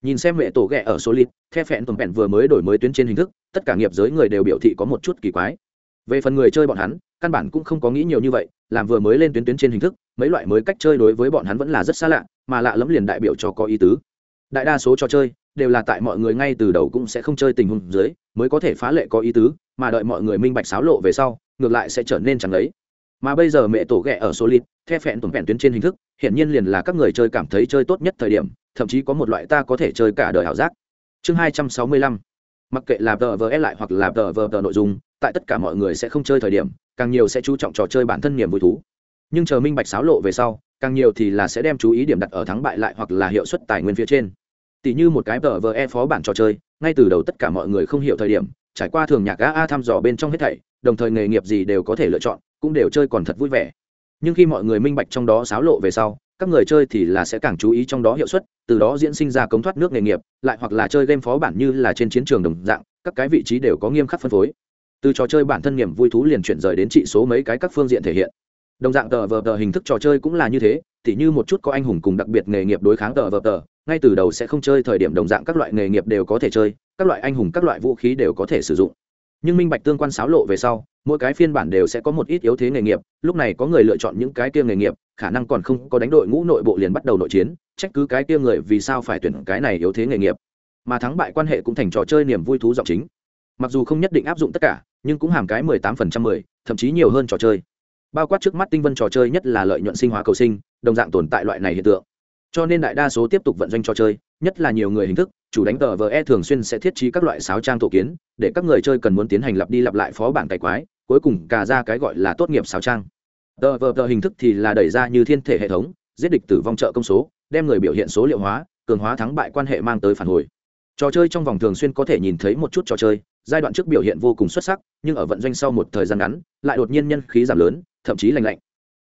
Speaker 1: Nhìn xem mẹ tổ ghẹ ở số lít, the phẹn tổn vẹn vừa mới đổi mới tuyến trên hình thức, tất cả nghiệp giới người đều biểu thị có một chút kỳ quái. Về phần người chơi bọn hắn căn bản cũng không có nghĩ nhiều như vậy, làm vừa mới lên tuyến tuyến trên hình thức, mấy loại mới cách chơi đối với bọn hắn vẫn là rất xa lạ, mà lạ lẫm liền đại biểu cho có ý tứ. Đại đa số trò chơi, đều là tại mọi người ngay từ đầu cũng sẽ không chơi tình huống dưới, mới có thể phá lệ có ý tứ, mà đợi mọi người minh bạch xáo lộ về sau, ngược lại sẽ trở nên chẳng lấy mà bây giờ mẹ tổ ghẹ ở solid, the phẹn tuần vẹn tuyến trên hình thức hiện nhiên liền là các người chơi cảm thấy chơi tốt nhất thời điểm, thậm chí có một loại ta có thể chơi cả đời ảo giác. Chương hai trăm sáu mươi lăm. Mặc kệ là tờ vờ e lại hoặc là tờ vờ tờ nội dung, tại tất cả mọi người sẽ không chơi thời điểm càng nhiều sẽ chú trọng trò chơi bản thân niềm vui thú. Nhưng chờ minh bạch xáo lộ về sau, càng nhiều thì là sẽ đem chú ý điểm đặt ở thắng bại lại hoặc là hiệu suất tài nguyên phía trên. Tỷ như một cái tờ vờ e phó bản trò chơi, ngay từ đầu tất cả mọi người không hiểu thời điểm, trải qua thường nhạc a a thăm dò bên trong hết thảy, đồng thời nghề nghiệp gì đều có thể lựa chọn, cũng đều chơi còn thật vui vẻ. Nhưng khi mọi người minh bạch trong đó xáo lộ về sau, các người chơi thì là sẽ càng chú ý trong đó hiệu suất, từ đó diễn sinh ra cống thoát nước nghề nghiệp, lại hoặc là chơi game phó bản như là trên chiến trường đồng dạng, các cái vị trí đều có nghiêm khắc phân phối từ trò chơi bản thân niềm vui thú liền chuyển rời đến trị số mấy cái các phương diện thể hiện. Đồng dạng tờ vờ tờ hình thức trò chơi cũng là như thế, tỉ như một chút có anh hùng cùng đặc biệt nghề nghiệp đối kháng tờ vờ tờ, ngay từ đầu sẽ không chơi thời điểm đồng dạng các loại nghề nghiệp đều có thể chơi, các loại anh hùng, các loại vũ khí đều có thể sử dụng. Nhưng minh bạch tương quan xáo lộ về sau, mỗi cái phiên bản đều sẽ có một ít yếu thế nghề nghiệp, lúc này có người lựa chọn những cái kia nghề nghiệp, khả năng còn không có đánh đội ngũ nội bộ liền bắt đầu nội chiến, trách cứ cái kia người vì sao phải tuyển cái này yếu thế nghề nghiệp. Mà thắng bại quan hệ cũng thành trò chơi niềm vui thú giọng chính. Mặc dù không nhất định áp dụng tất cả nhưng cũng hàm cái mười tám phần trăm mười, thậm chí nhiều hơn trò chơi. Bao quát trước mắt tinh vân trò chơi nhất là lợi nhuận sinh hóa cầu sinh, đồng dạng tồn tại loại này hiện tượng. Cho nên đại đa số tiếp tục vận doanh trò chơi, nhất là nhiều người hình thức, chủ đánh tờ vờ e thường xuyên sẽ thiết trí các loại sáo trang tổ kiến, để các người chơi cần muốn tiến hành lặp đi lặp lại phó bản cải quái, cuối cùng cả ra cái gọi là tốt nghiệp sáo trang. Tờ vờ tờ hình thức thì là đẩy ra như thiên thể hệ thống, giết địch tử vong trợ công số, đem người biểu hiện số liệu hóa, cường hóa thắng bại quan hệ mang tới phản hồi. Trò chơi trong vòng thường xuyên có thể nhìn thấy một chút trò chơi giai đoạn trước biểu hiện vô cùng xuất sắc, nhưng ở vận doanh sau một thời gian ngắn, lại đột nhiên nhân khí giảm lớn, thậm chí lành lạnh.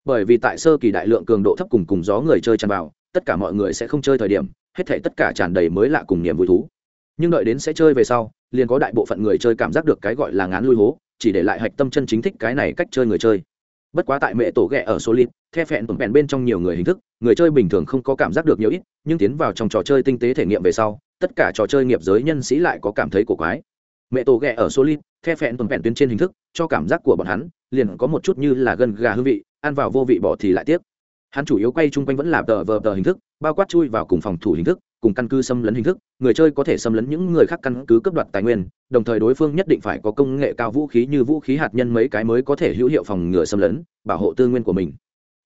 Speaker 1: Bởi vì tại sơ kỳ đại lượng cường độ thấp cùng cùng gió người chơi tràn vào, tất cả mọi người sẽ không chơi thời điểm, hết thể tất cả tràn đầy mới lạ cùng niềm vui thú. Nhưng đợi đến sẽ chơi về sau, liền có đại bộ phận người chơi cảm giác được cái gọi là ngán lui hố, chỉ để lại hạch tâm chân chính thích cái này cách chơi người chơi. Bất quá tại mẹ tổ ghẹ ở số lít the phẹn tổn phẹn bên trong nhiều người hình thức, người chơi bình thường không có cảm giác được nhiều ít, nhưng tiến vào trong trò chơi tinh tế thể nghiệm về sau, tất cả trò chơi nghiệp giới nhân sĩ lại có cảm thấy cổ quái mẹ tổ ghẹ ở số lít the phẹn tuần vẹn tuyến trên hình thức, cho cảm giác của bọn hắn, liền có một chút như là gân gà hương vị, ăn vào vô vị bỏ thì lại tiếp. hắn chủ yếu quay chung quanh vẫn là tờ vờ tờ hình thức, bao quát chui vào cùng phòng thủ hình thức, cùng căn cứ xâm lấn hình thức, người chơi có thể xâm lấn những người khác căn cứ cấp đoạt tài nguyên, đồng thời đối phương nhất định phải có công nghệ cao vũ khí như vũ khí hạt nhân mấy cái mới có thể hữu hiệu phòng ngừa xâm lấn, bảo hộ tư nguyên của mình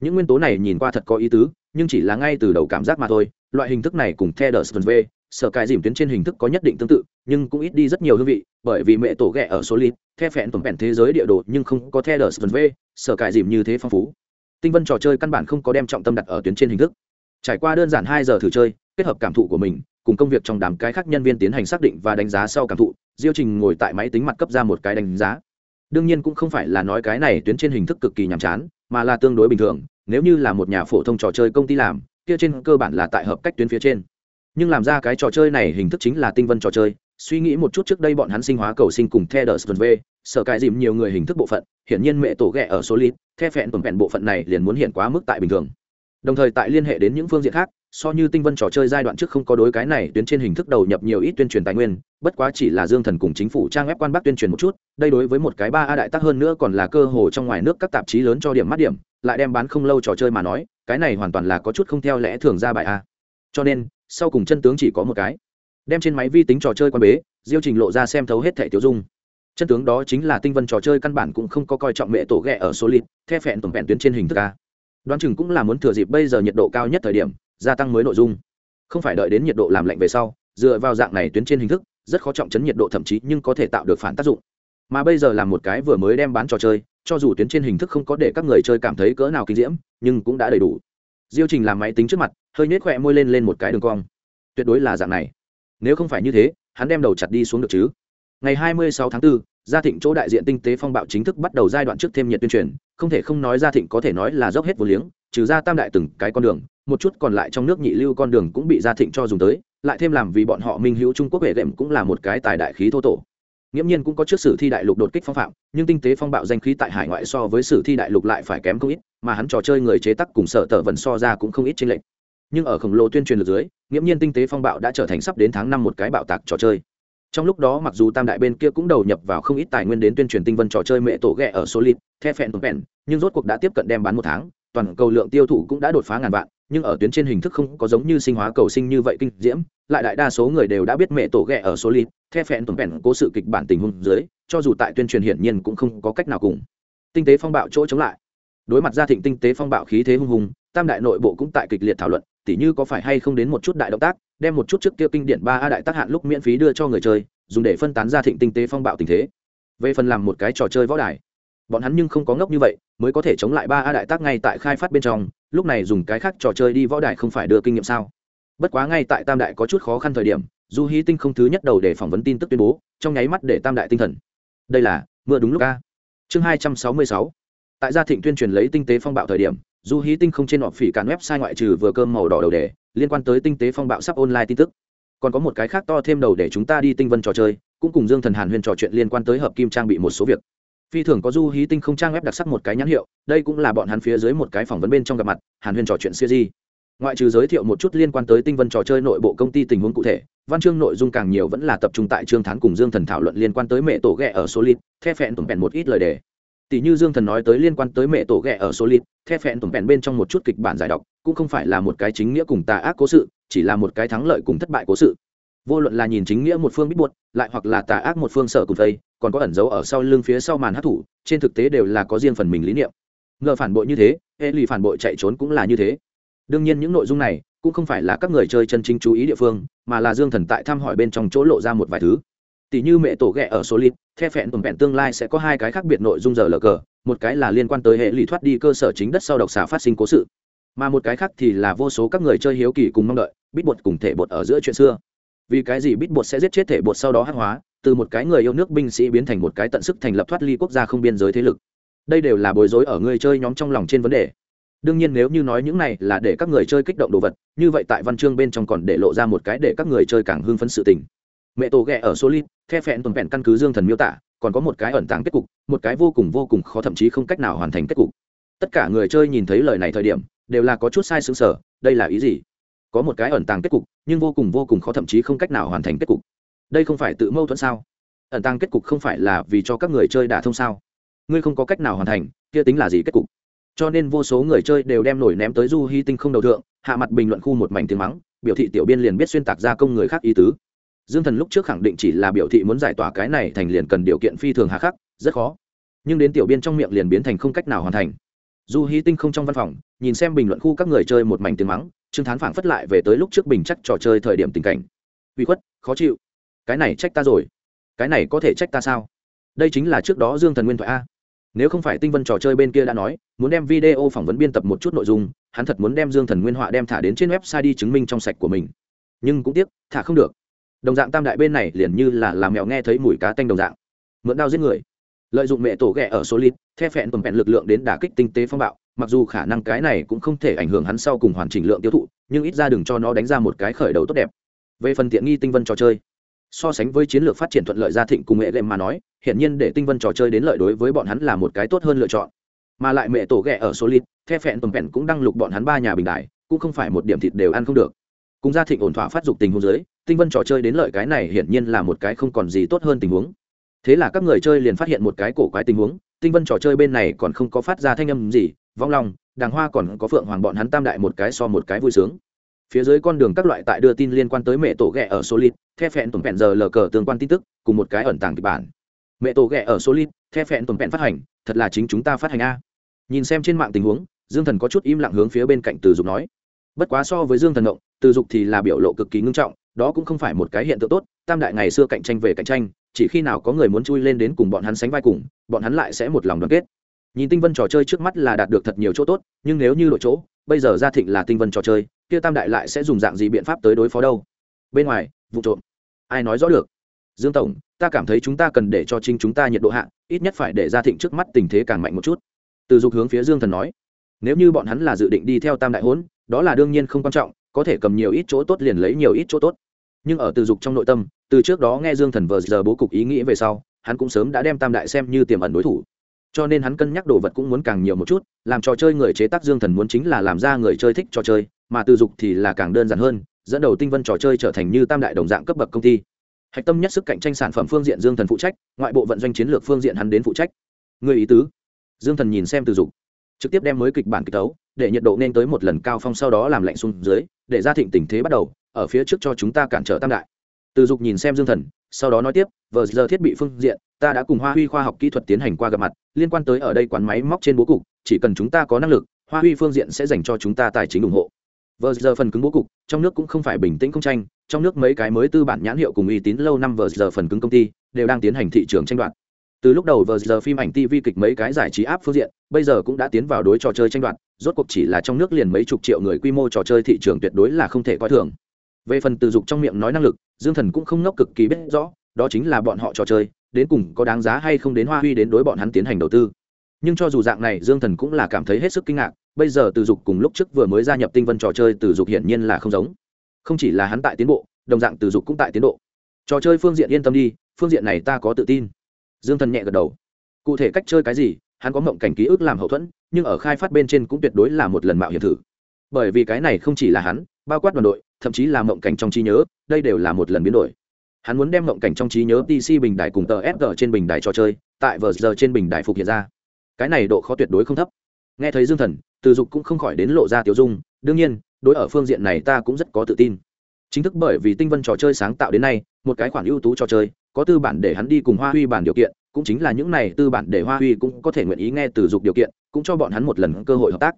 Speaker 1: những nguyên tố này nhìn qua thật có ý tứ, nhưng chỉ là ngay từ đầu cảm giác mà thôi, loại hình thức này cùng theo đờ v sở cài dìm tuyến trên hình thức có nhất định tương tự, nhưng cũng ít đi rất nhiều hương vị, bởi vì mẹ tổ ghẹ ở số lít, the phẹn tổng vẹn thế giới địa đồ nhưng không có the đờ v sở cài dìm như thế phong phú. Tinh vân trò chơi căn bản không có đem trọng tâm đặt ở tuyến trên hình thức. Trải qua đơn giản hai giờ thử chơi, kết hợp cảm thụ của mình, cùng công việc trong đám cái khác nhân viên tiến hành xác định và đánh giá sau cảm thụ, diêu trình ngồi tại máy tính mặt cấp ra một cái đánh giá. Đương nhiên cũng không phải là nói cái này tuyến trên hình thức cực kỳ nhàm chán, mà là tương đối bình thường, nếu như là một nhà phổ thông trò chơi công ty làm, kia trên cơ bản là tại hợp cách tuyến phía trên nhưng làm ra cái trò chơi này hình thức chính là tinh vân trò chơi, suy nghĩ một chút trước đây bọn hắn sinh hóa cầu sinh cùng theo đờ v sở cài dìm nhiều người hình thức bộ phận, hiển nhiên mẹ tổ ghẹ ở số lít, the phẹn tuần phẹn bộ phận này liền muốn hiện quá mức tại bình thường. Đồng thời tại liên hệ đến những phương diện khác, so như tinh vân trò chơi giai đoạn trước không có đối cái này tuyến trên hình thức đầu nhập nhiều ít tuyên truyền tài nguyên, bất quá chỉ là dương thần cùng chính phủ trang web quan bắc tuyên truyền một chút, đây đối với một cái ba a đại tác hơn nữa còn là cơ hồ trong ngoài nước các tạp chí lớn cho điểm mắt điểm, lại đem bán không lâu trò chơi mà nói, cái này hoàn toàn là có chút không theo lẽ thường ra bài a cho nên, sau cùng chân tướng chỉ có một cái. Đem trên máy vi tính trò chơi quan bế, diêu trình lộ ra xem thấu hết thẻ tiêu dung. Chân tướng đó chính là tinh vân trò chơi căn bản cũng không có coi trọng mẹ tổ ghẹ ở số lít the phẹn tổng vẹn tuyến trên hình thức a. Đoán chừng cũng là muốn thừa dịp bây giờ nhiệt độ cao nhất thời điểm, gia tăng mới nội dung. Không phải đợi đến nhiệt độ làm lạnh về sau, dựa vào dạng này tuyến trên hình thức, rất khó trọng chấn nhiệt độ thậm chí nhưng có thể tạo được phản tác dụng. Mà bây giờ là một cái vừa mới đem bán trò chơi, cho dù tuyến trên hình thức không có để các người chơi cảm thấy cỡ nào kinh diễm, nhưng cũng đã đầy đủ diêu trình làm máy tính trước mặt hơi nhếch khỏe môi lên lên một cái đường cong. Tuyệt đối là dạng này. Nếu không phải như thế hắn đem đầu chặt đi xuống được chứ? Ngày 26 tháng 4, gia thịnh chỗ đại diện tinh tế phong bạo chính thức bắt đầu giai đoạn trước thêm nhiệt tuyên truyền không thể không nói gia thịnh có thể nói là dốc hết vô liếng trừ ra tam đại từng cái con đường một chút còn lại trong nước nhị lưu con đường cũng bị gia thịnh cho dùng tới lại thêm làm vì bọn họ minh hữu trung quốc hệ đệm cũng là một cái tài đại khí thô tổ. Nghiễm nhiên cũng có trước sử thi đại lục đột kích phong phạm nhưng tinh tế phong bạo danh khí tại hải ngoại so với sử thi đại lục lại phải kém không ít mà hắn trò chơi người chế tác cùng sở tờ vần so ra cũng không ít trên lệnh nhưng ở khổng lồ tuyên truyền lượt dưới, nghiễm nhiên tinh tế phong bạo đã trở thành sắp đến tháng năm một cái bạo tạc trò chơi. Trong lúc đó mặc dù tam đại bên kia cũng đầu nhập vào không ít tài nguyên đến tuyên truyền tinh vân trò chơi mẹ tổ ghẹ ở solid, the phẹn phẹn nhưng rốt cuộc đã tiếp cận đem bán một tháng, toàn cầu lượng tiêu thụ cũng đã đột phá ngàn vạn, nhưng ở tuyến trên hình thức không có giống như sinh hóa cầu sinh như vậy kinh diễm, lại đại đa số người đều đã biết mẹ tổ ghẹ ở solid, the phẹn tuần phẹn cố sự kịch bản tình huống dưới, cho dù tại tuyên truyền hiển nhiên cũng không có cách nào cùng. Tinh tế phong bạo chỗ chống lại đối mặt gia thịnh tinh tế phong bạo khí thế hung hùng, tam đại nội bộ cũng tại kịch liệt thảo luận, tỉ như có phải hay không đến một chút đại động tác, đem một chút trước kia kinh điển ba a đại tác hạn lúc miễn phí đưa cho người chơi, dùng để phân tán gia thịnh tinh tế phong bạo tình thế. Về phần làm một cái trò chơi võ đài, bọn hắn nhưng không có ngốc như vậy, mới có thể chống lại ba a đại tác ngay tại khai phát bên trong, lúc này dùng cái khác trò chơi đi võ đài không phải đưa kinh nghiệm sao? Bất quá ngay tại tam đại có chút khó khăn thời điểm, du hy tinh không thứ nhất đầu để phỏng vấn tin tức tuyên bố, trong nháy mắt để tam đại tinh thần. Đây là mưa đúng lúc a. Chương hai trăm sáu mươi sáu tại gia thịnh tuyên truyền lấy tinh tế phong bạo thời điểm, du hí tinh không trên họp phỉ cản website ngoại trừ vừa cơm màu đỏ đầu đề liên quan tới tinh tế phong bạo sắp online tin tức. Còn có một cái khác to thêm đầu để chúng ta đi tinh vân trò chơi, cũng cùng dương thần hàn huyên trò chuyện liên quan tới hợp kim trang bị một số việc. Phi thường có du hí tinh không trang web đặc sắc một cái nhãn hiệu, đây cũng là bọn hắn phía dưới một cái phỏng vấn bên trong gặp mặt, hàn huyên trò chuyện siêu di ngoại trừ giới thiệu một chút liên quan tới tinh vân trò chơi nội bộ công ty tình huống cụ thể, văn chương nội dung càng nhiều vẫn là tập trung tại trương thán cùng dương thần thảo luận liên quan tới mẹ tổ ghẹ ở solid, the phẹn tổn bèn một ít lời đề tỷ như dương thần nói tới liên quan tới mẹ tổ ghẹ ở số lít the phẹn tổn vẹn bên trong một chút kịch bản giải đọc, cũng không phải là một cái chính nghĩa cùng tà ác cố sự, chỉ là một cái thắng lợi cùng thất bại cố sự. Vô luận là nhìn chính nghĩa một phương biết buột lại hoặc là tà ác một phương sở cùng tây còn có ẩn dấu ở sau lưng phía sau màn hát thủ, trên thực tế đều là có riêng phần mình lý niệm. Ngờ phản bội như thế hệ lụy phản bội chạy trốn cũng là như thế. Đương nhiên những nội dung này cũng không phải là các người chơi chân chính chú ý địa phương, mà là dương thần tại thăm hỏi bên trong chỗ lộ ra một vài thứ tỷ như mẹ tổ ghẹ ở số lít the phẹn tồn vẹn tương lai sẽ có hai cái khác biệt nội dung giờ lờ cờ, một cái là liên quan tới hệ lụy thoát đi cơ sở chính đất sau độc xả phát sinh cố sự, mà một cái khác thì là vô số các người chơi hiếu kỳ cùng mong đợi, bít bột cùng thể bột ở giữa chuyện xưa. Vì cái gì bít bột sẽ giết chết thể bột sau đó hắc hóa, từ một cái người yêu nước binh sĩ biến thành một cái tận sức thành lập thoát ly quốc gia không biên giới thế lực. Đây đều là bối rối ở người chơi nhóm trong lòng trên vấn đề. Đương nhiên nếu như nói những này là để các người chơi kích động đồ vật, như vậy tại văn chương bên trong còn để lộ ra một cái để các người chơi càng hưng phấn sự tình mẹ tổ ghẹ ở solid the phẹn tuần vẹn căn cứ dương thần miêu tả, còn có một cái ẩn tàng kết cục, một cái vô cùng vô cùng khó thậm chí không cách nào hoàn thành kết cục. Tất cả người chơi nhìn thấy lời này thời điểm, đều là có chút sai xứng sở đây là ý gì? Có một cái ẩn tàng kết cục, nhưng vô cùng vô cùng khó thậm chí không cách nào hoàn thành kết cục. Đây không phải tự mâu thuẫn sao? Ẩn tàng kết cục không phải là vì cho các người chơi đả thông sao? Ngươi không có cách nào hoàn thành, kia tính là gì kết cục? Cho nên vô số người chơi đều đem nổi ném tới du hy tinh không đầu thượng, hạ mặt bình luận khu một mảnh tiếng mắng, biểu thị tiểu biên liền biết xuyên tạc ra công người khác ý tứ dương thần lúc trước khẳng định chỉ là biểu thị muốn giải tỏa cái này thành liền cần điều kiện phi thường hà khắc, rất khó. Nhưng đến tiểu biên trong miệng liền biến thành không cách nào hoàn thành. Du hy tinh không trong văn phòng, nhìn xem bình luận khu các người chơi một mảnh tiếng mắng, trương thán phảng phất lại về tới lúc trước bình chắc trò chơi thời điểm tình cảnh. Uy khuất, khó chịu. Cái này trách ta rồi. Cái này có thể trách ta sao? Đây chính là trước đó dương thần nguyên thoại a. Nếu không phải tinh vân trò chơi bên kia đã nói, muốn đem video phỏng vấn biên tập một chút nội dung, hắn thật muốn đem dương thần nguyên họa đem thả đến trên website đi chứng minh trong sạch của mình. Nhưng cũng tiếc, thả không được đồng dạng tam đại bên này liền như là làm mèo nghe thấy mùi cá tanh đồng dạng. Mượn đao giết người. Lợi dụng mẹ tổ ghẹ ở số lít the phẹn tuần phẹn lực lượng đến đả kích tinh tế phong bạo. Mặc dù khả năng cái này cũng không thể ảnh hưởng hắn sau cùng hoàn chỉnh lượng tiêu thụ, nhưng ít ra đừng cho nó đánh ra một cái khởi đầu tốt đẹp. Về phần tiện nghi tinh vân trò chơi, so sánh với chiến lược phát triển thuận lợi gia thịnh cùng mẹ lệm mà nói hiện nhiên để tinh vân trò chơi đến lợi đối với bọn hắn là một cái tốt hơn lựa chọn. Mà lại mẹ tổ ghẹ ở số lít the phẹn tuần phẹn cũng đăng lục bọn hắn ba nhà bình đại, cũng không phải một điểm thịt đều ăn không được. Cùng gia thịnh ổn thỏa phát dục tình hôn dưới tinh vân trò chơi đến lợi cái này hiển nhiên là một cái không còn gì tốt hơn tình huống. Thế là các người chơi liền phát hiện một cái cổ quái tình huống, tinh vân trò chơi bên này còn không có phát ra thanh âm gì, vong long, đàng hoa còn có phượng hoàng bọn hắn tam đại một cái so một cái vui sướng. Phía dưới con đường các loại tại đưa tin liên quan tới mẹ tổ ghẹ ở solid, the phẹn tổn phẹn giờ lờ cờ tương quan tin tức, cùng một cái ẩn tàng kịch bản. Mẹ tổ ghẹ ở solid, the phẹn tổn phẹn phát hành, thật là chính chúng ta phát hành a. Nhìn xem trên mạng tình huống, dương thần có chút im lặng hướng phía bên cạnh từ dục nói. Bất quá so với dương thần động từ dục thì là biểu lộ cực kỳ ngưng trọng đó cũng không phải một cái hiện tượng tốt, tam đại ngày xưa cạnh tranh về cạnh tranh, chỉ khi nào có người muốn chui lên đến cùng bọn hắn sánh vai cùng, bọn hắn lại sẽ một lòng đoàn kết. Nhìn tinh vân trò chơi trước mắt là đạt được thật nhiều chỗ tốt, nhưng nếu như đội chỗ, bây giờ gia thịnh là tinh vân trò chơi, kia tam đại lại sẽ dùng dạng gì biện pháp tới đối phó đâu? Bên ngoài, vụ trộm. Ai nói rõ được? Dương tổng, ta cảm thấy chúng ta cần để cho trinh chúng ta nhiệt độ hạ, ít nhất phải để gia thịnh trước mắt tình thế càng mạnh một chút. Từ dục hướng phía dương thần nói. Nếu như bọn hắn là dự định đi theo tam đại hốn đó là đương nhiên không quan trọng, có thể cầm nhiều ít chỗ tốt liền lấy nhiều ít chỗ tốt nhưng ở từ dục trong nội tâm, từ trước đó nghe dương thần vờ giờ bố cục ý nghĩ về sau, hắn cũng sớm đã đem tam đại xem như tiềm ẩn đối thủ. Cho nên hắn cân nhắc đồ vật cũng muốn càng nhiều một chút, làm trò chơi người chế tác dương thần muốn chính là làm ra người chơi thích trò chơi, mà từ dục thì là càng đơn giản hơn, dẫn đầu tinh vân trò chơi trở thành như tam đại đồng dạng cấp bậc công ty. Hạch tâm nhất sức cạnh tranh sản phẩm phương diện dương thần phụ trách, ngoại bộ vận doanh chiến lược phương diện hắn đến phụ trách. Người ý tứ? Dương thần nhìn xem từ dục, trực tiếp đem mới kịch bản kịch tấu, để nhiệt độ nên tới một lần cao phong sau đó làm lạnh xuống dưới, để ra thịnh tình thế bắt đầu ở phía trước cho chúng ta cản trở tam đại. Từ dục nhìn xem dương thần, sau đó nói tiếp, vờ giờ thiết bị phương diện, ta đã cùng hoa huy khoa học kỹ thuật tiến hành qua gặp mặt, liên quan tới ở đây quán máy móc trên bố cục, chỉ cần chúng ta có năng lực, hoa huy phương diện sẽ dành cho chúng ta tài chính ủng hộ. Vờ giờ phần cứng bố cục, trong nước cũng không phải bình tĩnh không tranh, trong nước mấy cái mới tư bản nhãn hiệu cùng uy tín lâu năm vờ giờ phần cứng công ty, đều đang tiến hành thị trường tranh đoạt. Từ lúc đầu vờ giờ phim ảnh tv kịch mấy cái giải trí áp phương diện, bây giờ cũng đã tiến vào đối trò chơi tranh đoạt, rốt cuộc chỉ là trong nước liền mấy chục triệu người quy mô trò chơi thị trường tuyệt đối là không thể coi thường về phần từ dục trong miệng nói năng lực, dương thần cũng không ngốc cực kỳ biết rõ, đó chính là bọn họ trò chơi, đến cùng có đáng giá hay không đến hoa huy đến đối bọn hắn tiến hành đầu tư. Nhưng cho dù dạng này, dương thần cũng là cảm thấy hết sức kinh ngạc, bây giờ từ dục cùng lúc trước vừa mới gia nhập tinh vân trò chơi từ dục hiển nhiên là không giống. Không chỉ là hắn tại tiến bộ, đồng dạng từ dục cũng tại tiến độ trò chơi phương diện yên tâm đi, phương diện này ta có tự tin. Dương thần nhẹ gật đầu. Cụ thể cách chơi cái gì, hắn có mộng cảnh ký ức làm hậu thuẫn, nhưng ở khai phát bên trên cũng tuyệt đối là một lần mạo hiểm thử. Bởi vì cái này không chỉ là hắn, bao quát đoàn đội thậm chí là mộng cảnh trong trí nhớ, đây đều là một lần biến đổi. Hắn muốn đem mộng cảnh trong trí nhớ pc bình đài cùng tờ fg trên bình đài trò chơi, tại vờ giờ trên bình đài phục hiện ra. Cái này độ khó tuyệt đối không thấp. Nghe thấy dương thần, từ dục cũng không khỏi đến lộ ra tiểu dung, đương nhiên, đối ở phương diện này ta cũng rất có tự tin. Chính thức bởi vì tinh vân trò chơi sáng tạo đến nay, một cái khoản ưu tú trò chơi, có tư bản để hắn đi cùng hoa huy bản điều kiện, cũng chính là những này tư bản để hoa huy cũng có thể nguyện ý nghe từ dục điều kiện, cũng cho bọn hắn một lần cơ hội hợp tác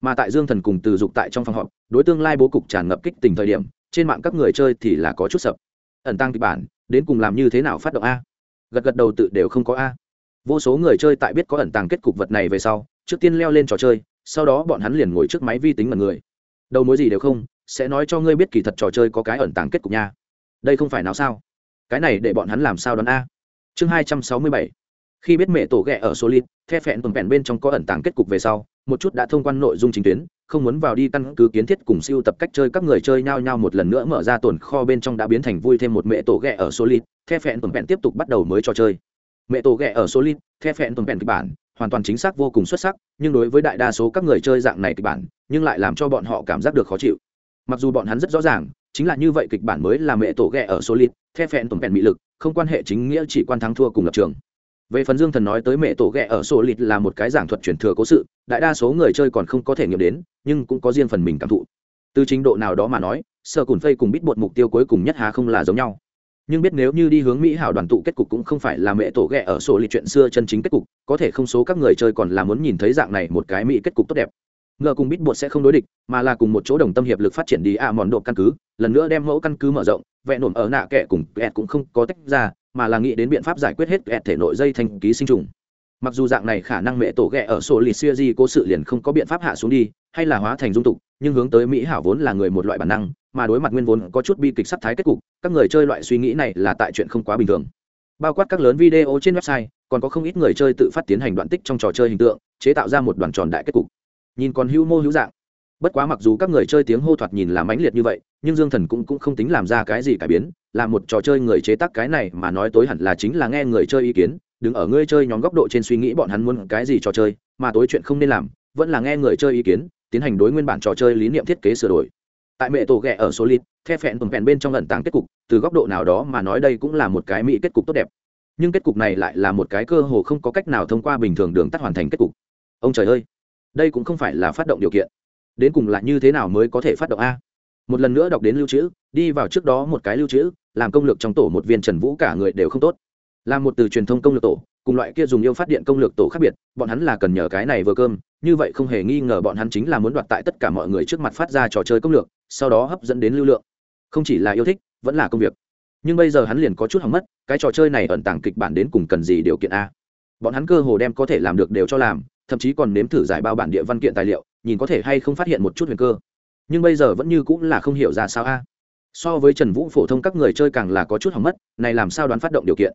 Speaker 1: mà tại dương thần cùng từ dục tại trong phòng họp, đối tương lai bố cục tràn ngập kích tình thời điểm, trên mạng các người chơi thì là có chút sập. Ẩn tăng kịch bản, đến cùng làm như thế nào phát động a? Gật gật đầu tự đều không có a. Vô số người chơi tại biết có ẩn tàng kết cục vật này về sau, trước tiên leo lên trò chơi, sau đó bọn hắn liền ngồi trước máy vi tính mật người. Đầu mối gì đều không, sẽ nói cho ngươi biết kỳ thật trò chơi có cái ẩn tàng kết cục nha. Đây không phải nào sao? Cái này để bọn hắn làm sao đón a? Chương hai trăm sáu mươi bảy. Khi biết mẹ tổ ghẹ ở solid, the phẹn tuần vẹn bên trong có ẩn tàng kết cục về sau một chút đã thông quan nội dung chính tuyến, không muốn vào đi căn cứ kiến thiết cùng siêu tập cách chơi các người chơi nhau nhau một lần nữa mở ra tồn kho bên trong đã biến thành vui thêm một mẹ tổ ghẹ ở solid, the phẹn tuần phẹn tiếp tục bắt đầu mới trò chơi. Mẹ tổ ghẹ ở solid, the phẹn tuần phẹn kịch bản, hoàn toàn chính xác vô cùng xuất sắc, nhưng đối với đại đa số các người chơi dạng này kịch bản, nhưng lại làm cho bọn họ cảm giác được khó chịu. Mặc dù bọn hắn rất rõ ràng, chính là như vậy kịch bản mới là mẹ tổ ghẹ ở solid, the phẹn tuần phẹn mỹ lực, không quan hệ chính nghĩa chỉ quan thắng thua cùng lập trường. Về phần dương thần nói tới mẹ tổ ghẹ ở số lịt là một cái giảng thuật truyền thừa cố sự đại đa số người chơi còn không có thể nghiệm đến, nhưng cũng có riêng phần mình cảm thụ. Từ trình độ nào đó mà nói, sơ cùn phây cùng bít bột mục tiêu cuối cùng nhất hà không là giống nhau. Nhưng biết nếu như đi hướng mỹ hảo đoàn tụ kết cục cũng không phải là mẹ tổ ghẹ ở sổ lịch chuyện xưa chân chính kết cục, có thể không số các người chơi còn là muốn nhìn thấy dạng này một cái mỹ kết cục tốt đẹp. Ngờ cùng bít bột sẽ không đối địch, mà là cùng một chỗ đồng tâm hiệp lực phát triển đi a mòn độ căn cứ, lần nữa đem mẫu căn cứ mở rộng vẹn nổm ở nạ kẻ cùng kẹt cũng không có tách ra, mà là nghĩ đến biện pháp giải quyết hết kẹt thể nội dây thành ký sinh trùng mặc dù dạng này khả năng mẹ tổ ghẹ ở sổ lì xia di cố sự liền không có biện pháp hạ xuống đi hay là hóa thành dung tục nhưng hướng tới mỹ hảo vốn là người một loại bản năng mà đối mặt nguyên vốn có chút bi kịch sắp thái kết cục các người chơi loại suy nghĩ này là tại chuyện không quá bình thường. Bao quát các lớn video trên website còn có không ít người chơi tự phát tiến hành đoạn tích trong trò chơi hình tượng chế tạo ra một đoàn tròn đại kết cục. Nhìn còn hữu mô hữu dạng. Bất quá mặc dù các người chơi tiếng hô thoạt nhìn là mãnh liệt như vậy nhưng dương thần cũng, cũng không tính làm ra cái gì cải biến là một trò chơi người chế tác cái này mà nói tối hẳn là chính là nghe người chơi ý kiến đứng ở ngươi chơi nhóm góc độ trên suy nghĩ bọn hắn muốn cái gì trò chơi, mà tối chuyện không nên làm, vẫn là nghe người chơi ý kiến, tiến hành đối nguyên bản trò chơi lý niệm thiết kế sửa đổi. Tại mẹ tổ ghẹ ở số lít the phẹn tuần phẹn bên trong lần tàng kết cục, từ góc độ nào đó mà nói đây cũng là một cái mỹ kết cục tốt đẹp. Nhưng kết cục này lại là một cái cơ hồ không có cách nào thông qua bình thường đường tắt hoàn thành kết cục. Ông trời ơi, đây cũng không phải là phát động điều kiện. Đến cùng là như thế nào mới có thể phát động a? Một lần nữa đọc đến lưu trữ, đi vào trước đó một cái lưu trữ, làm công lược trong tổ một viên trần vũ cả người đều không tốt là một từ truyền thông công lược tổ, cùng loại kia dùng yêu phát điện công lược tổ khác biệt, bọn hắn là cần nhờ cái này vừa cơm, như vậy không hề nghi ngờ bọn hắn chính là muốn đoạt tại tất cả mọi người trước mặt phát ra trò chơi công lược, sau đó hấp dẫn đến lưu lượng. Không chỉ là yêu thích, vẫn là công việc. Nhưng bây giờ hắn liền có chút hỏng mất, cái trò chơi này ẩn tàng kịch bản đến cùng cần gì điều kiện a? Bọn hắn cơ hồ đem có thể làm được đều cho làm, thậm chí còn nếm thử giải bao bản địa văn kiện tài liệu, nhìn có thể hay không phát hiện một chút huyền cơ. Nhưng bây giờ vẫn như cũng là không hiểu ra sao a. So với trần vũ phổ thông các người chơi càng là có chút hỏng mất, này làm sao đoán phát động điều kiện?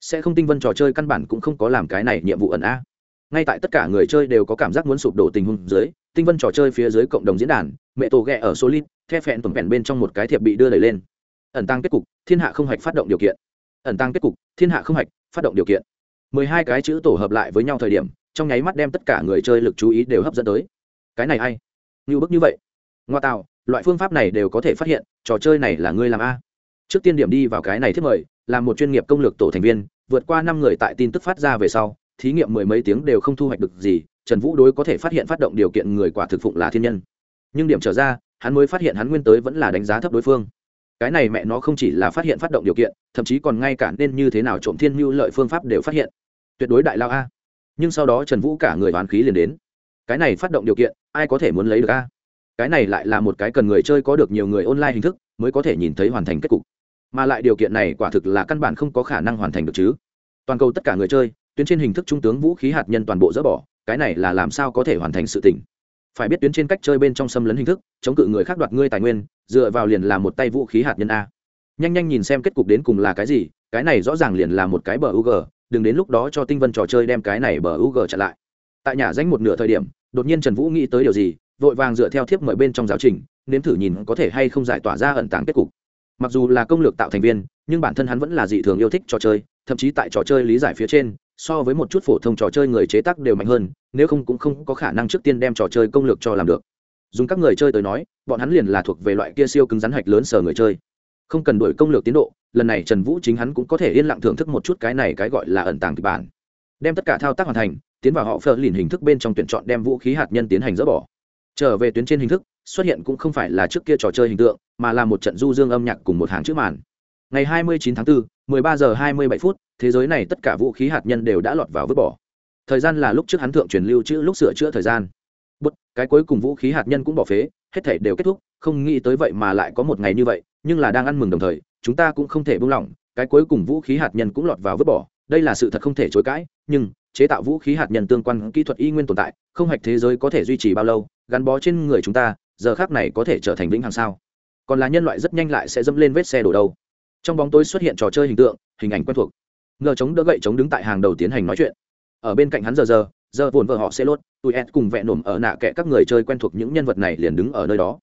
Speaker 1: Sẽ không tinh vân trò chơi căn bản cũng không có làm cái này nhiệm vụ ẩn a. Ngay tại tất cả người chơi đều có cảm giác muốn sụp đổ tình huống dưới, tinh vân trò chơi phía dưới cộng đồng diễn đàn, mẹ tổ ghẹ ở solid, the phẹn tuần phẹn bên trong một cái thiệp bị đưa đẩy lên. Ẩn tăng kết cục, thiên hạ không hạch phát động điều kiện. Ẩn tăng kết cục, thiên hạ không hạch phát động điều kiện. Mười hai cái chữ tổ hợp lại với nhau thời điểm, trong nháy mắt đem tất cả người chơi lực chú ý đều hấp dẫn tới. Cái này hay như bức như vậy. Ngoa tạo, loại phương pháp này đều có thể phát hiện, trò chơi này là ngươi làm a trước tiên điểm đi vào cái này thiết mời, là một chuyên nghiệp công lược tổ thành viên, vượt qua năm người tại tin tức phát ra về sau, thí nghiệm mười mấy tiếng đều không thu hoạch được gì, trần vũ đối có thể phát hiện phát động điều kiện người quả thực phụng là thiên nhân. Nhưng điểm trở ra, hắn mới phát hiện hắn nguyên tới vẫn là đánh giá thấp đối phương. Cái này mẹ nó không chỉ là phát hiện phát động điều kiện, thậm chí còn ngay cả nên như thế nào trộm thiên mưu lợi phương pháp đều phát hiện. Tuyệt đối đại lao a. Nhưng sau đó trần vũ cả người đoán khí liền đến. Cái này phát động điều kiện, ai có thể muốn lấy được a? Cái này lại là một cái cần người chơi có được nhiều người online hình thức, mới có thể nhìn thấy hoàn thành kết cục mà lại điều kiện này quả thực là căn bản không có khả năng hoàn thành được chứ. Toàn cầu tất cả người chơi tuyến trên hình thức trung tướng vũ khí hạt nhân toàn bộ dỡ bỏ cái này là làm sao có thể hoàn thành sự tỉnh phải biết tuyến trên cách chơi bên trong xâm lấn hình thức chống cự người khác đoạt ngươi tài nguyên dựa vào liền là một tay vũ khí hạt nhân a. Nhanh nhanh nhìn xem kết cục đến cùng là cái gì cái này rõ ràng liền là một cái bờ UG, đừng đến lúc đó cho tinh vân trò chơi đem cái này bờ UG chặn lại. Tại nhà danh một nửa thời điểm đột nhiên trần vũ nghĩ tới điều gì vội vàng dựa theo thiếp mời bên trong giáo trình nếm thử nhìn có thể hay không giải tỏa ra ẩn tàng kết cục mặc dù là công lược tạo thành viên, nhưng bản thân hắn vẫn là dị thường yêu thích trò chơi, thậm chí tại trò chơi lý giải phía trên, so với một chút phổ thông trò chơi người chế tác đều mạnh hơn, nếu không cũng không có khả năng trước tiên đem trò chơi công lược cho làm được. Dùng các người chơi tới nói, bọn hắn liền là thuộc về loại kia siêu cứng rắn hạch lớn sở người chơi. Không cần đổi công lược tiến độ, lần này trần vũ chính hắn cũng có thể yên lặng thưởng thức một chút cái này cái gọi là ẩn tàng kịch bản. Đem tất cả thao tác hoàn thành, tiến vào họ phờ lìn hình thức bên trong tuyển chọn đem vũ khí hạt nhân tiến hành dỡ bỏ. Trở về tuyến trên hình thức, xuất hiện cũng không phải là trước kia trò chơi hình tượng mà là một trận du dương âm nhạc cùng một hàng chữ màn. Ngày 29 tháng 4, 13 giờ 27 phút thế giới này tất cả vũ khí hạt nhân đều đã lọt vào vứt bỏ. Thời gian là lúc trước hắn thượng truyền lưu trữ lúc sửa chữa thời gian. Bút cái cuối cùng vũ khí hạt nhân cũng bỏ phế hết thể đều kết thúc không nghĩ tới vậy mà lại có một ngày như vậy nhưng là đang ăn mừng đồng thời chúng ta cũng không thể buông lỏng cái cuối cùng vũ khí hạt nhân cũng lọt vào vứt bỏ. Đây là sự thật không thể chối cãi nhưng chế tạo vũ khí hạt nhân tương quan kỹ thuật y nguyên tồn tại không hạch thế giới có thể duy trì bao lâu gắn bó trên người chúng ta giờ khác này có thể trở thành vĩnh hằng sao? Còn là nhân loại rất nhanh lại sẽ dẫm lên vết xe đổ đâu. Trong bóng tối xuất hiện trò chơi hình tượng, hình ảnh quen thuộc. Ngờ chống đỡ gậy chống đứng tại hàng đầu tiến hành nói chuyện. Ở bên cạnh hắn giờ giờ giờ vồn vợ họ sẽ lốt, tụi ed cùng vẹn nổm ở nạ kẽ các người chơi quen thuộc những nhân vật này liền đứng ở nơi đó.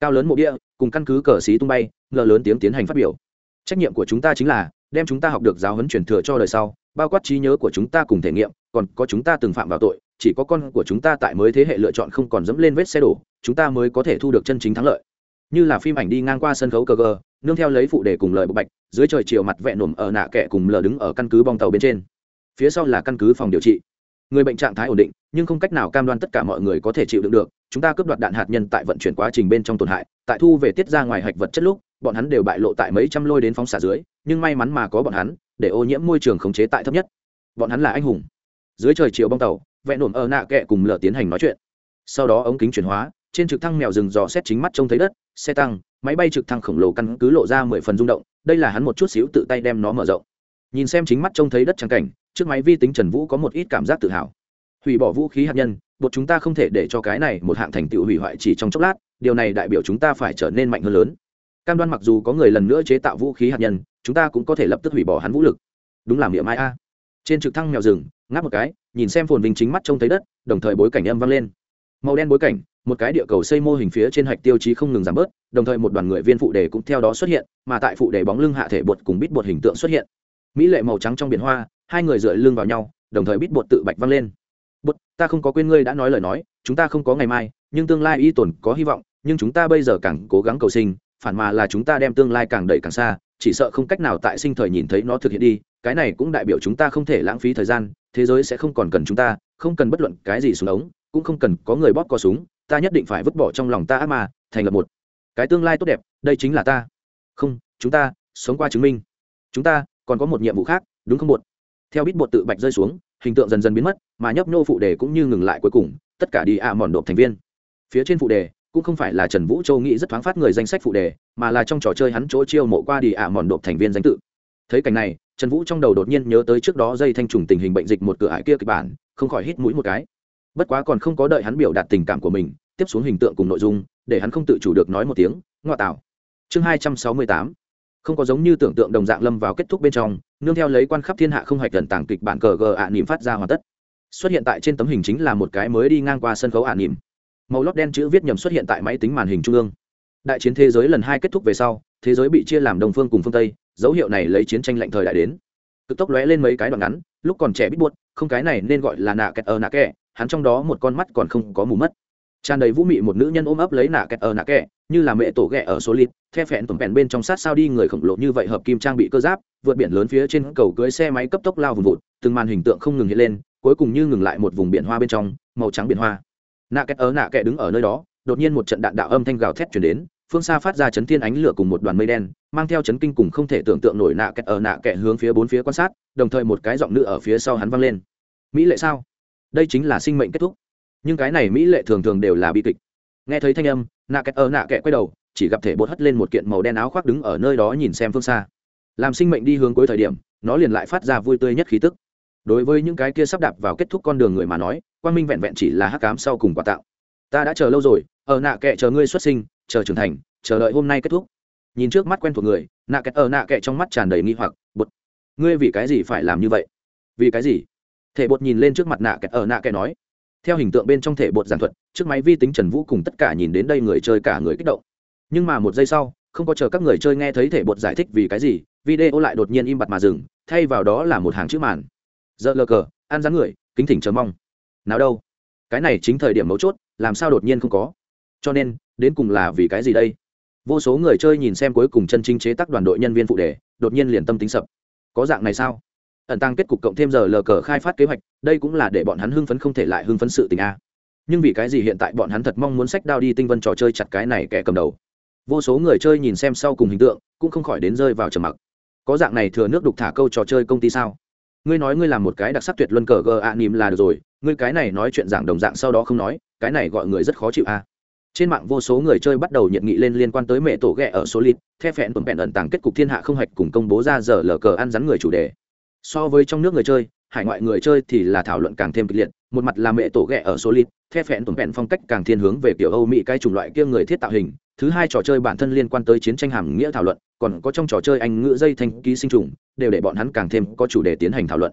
Speaker 1: Cao lớn mộ địa, cùng căn cứ cờ xí tung bay, ngờ lớn tiếng tiến hành phát biểu. Trách nhiệm của chúng ta chính là, đem chúng ta học được giáo huấn truyền thừa cho đời sau, bao quát trí nhớ của chúng ta cùng thể nghiệm, còn có chúng ta từng phạm vào tội, chỉ có con của chúng ta tại mới thế hệ lựa chọn không còn dẫm lên vết xe đổ, chúng ta mới có thể thu được chân chính thắng lợi như là phim ảnh đi ngang qua sân khấu cờ gờ, nương theo lấy phụ đề cùng lời bộc bạch, dưới trời chiều mặt vẹn nổm ở nạ kẻ cùng lờ đứng ở căn cứ bong tàu bên trên. Phía sau là căn cứ phòng điều trị. Người bệnh trạng thái ổn định, nhưng không cách nào cam đoan tất cả mọi người có thể chịu đựng được, chúng ta cướp đoạt đạn hạt nhân tại vận chuyển quá trình bên trong tổn hại, tại thu về tiết ra ngoài hạch vật chất lúc, bọn hắn đều bại lộ tại mấy trăm lôi đến phóng xả dưới, nhưng may mắn mà có bọn hắn, để ô nhiễm môi trường khống chế tại thấp nhất. Bọn hắn là anh hùng. Dưới trời chiều bong tàu vẹn nổm ở nạ kẹ cùng lờ tiến hành nói chuyện. Sau đó ống kính chuyển hóa, trên trực thăng mèo rừng dò xét chính mắt trông thấy đất xe tăng, máy bay trực thăng khổng lồ căn cứ lộ ra mười phần rung động, đây là hắn một chút xíu tự tay đem nó mở rộng. Nhìn xem chính mắt trông thấy đất trắng cảnh, trước máy vi tính trần vũ có một ít cảm giác tự hào. Hủy bỏ vũ khí hạt nhân bột chúng ta không thể để cho cái này một hạng thành tựu hủy hoại chỉ trong chốc lát, điều này đại biểu chúng ta phải trở nên mạnh hơn lớn. Cam đoan mặc dù có người lần nữa chế tạo vũ khí hạt nhân, chúng ta cũng có thể lập tức hủy bỏ hắn vũ lực. Đúng là miệng mai a. Trên trực thăng mèo rừng, ngáp một cái, nhìn xem phồn vinh chính mắt trông thấy đất, đồng thời bối cảnh âm vang lên. Màu đen bối cảnh một cái địa cầu xây mô hình phía trên hạch tiêu chí không ngừng giảm bớt, đồng thời một đoàn người viên phụ đề cũng theo đó xuất hiện, mà tại phụ đề bóng lưng hạ thể bột cùng bít bột hình tượng xuất hiện. Mỹ lệ màu trắng trong biển hoa, hai người dựa lưng vào nhau, đồng thời bít bột tự bạch văng lên. Bột, ta không có quên ngươi đã nói lời nói, chúng ta không có ngày mai, nhưng tương lai y tồn có hy vọng, nhưng chúng ta bây giờ càng cố gắng cầu sinh, phản mà là chúng ta đem tương lai càng đẩy càng xa, chỉ sợ không cách nào tại sinh thời nhìn thấy nó thực hiện đi, cái này cũng đại biểu chúng ta không thể lãng phí thời gian, thế giới sẽ không còn cần chúng ta, không cần bất luận cái gì xuống ống, cũng không cần có người bóp co súng ta nhất định phải vứt bỏ trong lòng ta ác mà thành lập một cái tương lai tốt đẹp, đây chính là ta. Không, chúng ta sống qua chứng minh. Chúng ta còn có một nhiệm vụ khác, đúng không bột? Theo bít bột tự bạch rơi xuống, hình tượng dần dần biến mất, mà nhấp nhô phụ đề cũng như ngừng lại cuối cùng, tất cả đi ạ mòn độp thành viên. Phía trên phụ đề cũng không phải là trần vũ châu nghĩ rất thoáng phát người danh sách phụ đề, mà là trong trò chơi hắn chỗ chiêu mộ qua đi ạ mòn độp thành viên danh tự. Thấy cảnh này, trần vũ trong đầu đột nhiên nhớ tới trước đó dây thanh trùng tình hình bệnh dịch một cửa ải kia kịch bản, không khỏi hít mũi một cái bất quá còn không có đợi hắn biểu đạt tình cảm của mình, tiếp xuống hình tượng cùng nội dung, để hắn không tự chủ được nói một tiếng, ngoa tạo. Chương hai trăm sáu mươi tám. Không có giống như tưởng tượng đồng dạng lâm vào kết thúc bên trong, nương theo lấy quan khắp thiên hạ không hoạch gần tảng kịch bản cờ gờ ạ nỉm phát ra hoàn tất. Xuất hiện tại trên tấm hình chính là một cái mới đi ngang qua sân khấu ạ nỉm màu lót đen chữ viết nhầm xuất hiện tại máy tính màn hình trung ương. Đại chiến thế giới lần hai kết thúc về sau, thế giới bị chia làm đồng phương cùng phương tây, dấu hiệu này lấy chiến tranh lạnh thời đại đến. Cực tốc lóe lên mấy cái đoạn ngắn, lúc còn trẻ biết buốt, không cái này nên gọi là nạ kẹt ở nạ kẹ hắn trong đó một con mắt còn không có mù mất. Tràn đầy vũ mị một nữ nhân ôm ấp lấy nạ kẹt ở nạ kẹ, như là mẹ tổ ghẹ ở số lít the phẹn tổn phẹn bên trong sát sao đi người khổng lồ như vậy hợp kim trang bị cơ giáp, vượt biển lớn phía trên cầu cưới xe máy cấp tốc lao vùng vụt, từng màn hình tượng không ngừng hiện lên, cuối cùng như ngừng lại một vùng biển hoa bên trong, màu trắng biển hoa. Nạ kẹt ở nạ kẹ đứng ở nơi đó, đột nhiên một trận đạn đạo âm thanh gào thét chuyển đến, phương xa phát ra chấn thiên ánh lửa cùng một đoàn mây đen, mang theo chấn kinh cùng không thể tưởng tượng nổi nạ kẹt ở nạ kẹ hướng phía bốn phía quan sát, đồng thời một cái giọng nữ ở phía sau hắn vang lên. Mỹ lệ sao? Đây chính là sinh mệnh kết thúc. Nhưng cái này mỹ lệ thường thường đều là bi kịch. Nghe thấy thanh âm, nạ kẹt ở nạ kẹ quay đầu, chỉ gặp thể bột hất lên một kiện màu đen áo khoác đứng ở nơi đó nhìn xem phương xa. Làm sinh mệnh đi hướng cuối thời điểm, nó liền lại phát ra vui tươi nhất khí tức. Đối với những cái kia sắp đạp vào kết thúc con đường người mà nói, quang minh vẹn vẹn chỉ là hắc cám sau cùng quả tạo. Ta đã chờ lâu rồi ở nạ kệ chờ ngươi xuất sinh, chờ trưởng thành, chờ đợi hôm nay kết thúc. Nhìn trước mắt quen thuộc người, nạ kẹt ở nạ kệ trong mắt tràn đầy nghi hoặc bột ngươi vì cái gì phải làm như vậy? Vì cái gì? Thể bột nhìn lên trước mặt nạ kệ ở ờ, nạ kệ nói. Theo hình tượng bên trong thể bột giản thuật, trước máy vi tính trần vũ cùng tất cả nhìn đến đây người chơi cả người kích động. Nhưng mà một giây sau, không có chờ các người chơi nghe thấy thể bột giải thích vì cái gì, video lại đột nhiên im bặt mà dừng, thay vào đó là một hàng chữ màn. Giờ lờ cờ, ăn rán người, kính thỉnh chờ mong. Nào đâu? Cái này chính thời điểm mấu chốt, làm sao đột nhiên không có? Cho nên, đến cùng là vì cái gì đây? Vô số người chơi nhìn xem cuối cùng chân chính chế tác đoàn đội nhân viên phụ đề, đột nhiên liền tâm tính sập. Có dạng này sao? Ẩn tăng kết cục cộng thêm giờ lờ cờ khai phát kế hoạch, đây cũng là để bọn hắn hưng phấn không thể lại hưng phấn sự tình a. Nhưng vì cái gì hiện tại bọn hắn thật mong muốn sách đao đi tinh vân trò chơi chặt cái này kẻ cầm đầu. Vô số người chơi nhìn xem sau cùng hình tượng, cũng không khỏi đến rơi vào trầm mặc. Có dạng này thừa nước đục thả câu trò chơi công ty sao? Ngươi nói ngươi làm một cái đặc sắc tuyệt luân cờ gờ ạ nìm là được rồi, ngươi cái này nói chuyện giảng đồng dạng sau đó không nói, cái này gọi người rất khó chịu a. Trên mạng vô số người chơi bắt đầu nhiệt nghị lên liên quan tới mẹ tổ ghẹ ở số lít the phẹn tuần vẹn ẩn tàng kết cục thiên hạ không hạch cùng công bố ra giờ lờ cờ ăn rắn người chủ đề so với trong nước người chơi, hải ngoại người chơi thì là thảo luận càng thêm kịch liệt, một mặt là mẹ tổ ghẹ ở số lít the phẹn tổn vẹn phong cách càng thiên hướng về kiểu âu mỹ cái chủng loại kia người thiết tạo hình. Thứ hai trò chơi bản thân liên quan tới chiến tranh hàm nghĩa thảo luận, còn có trong trò chơi anh ngữ dây thanh ký sinh trùng, đều để bọn hắn càng thêm có chủ đề tiến hành thảo luận.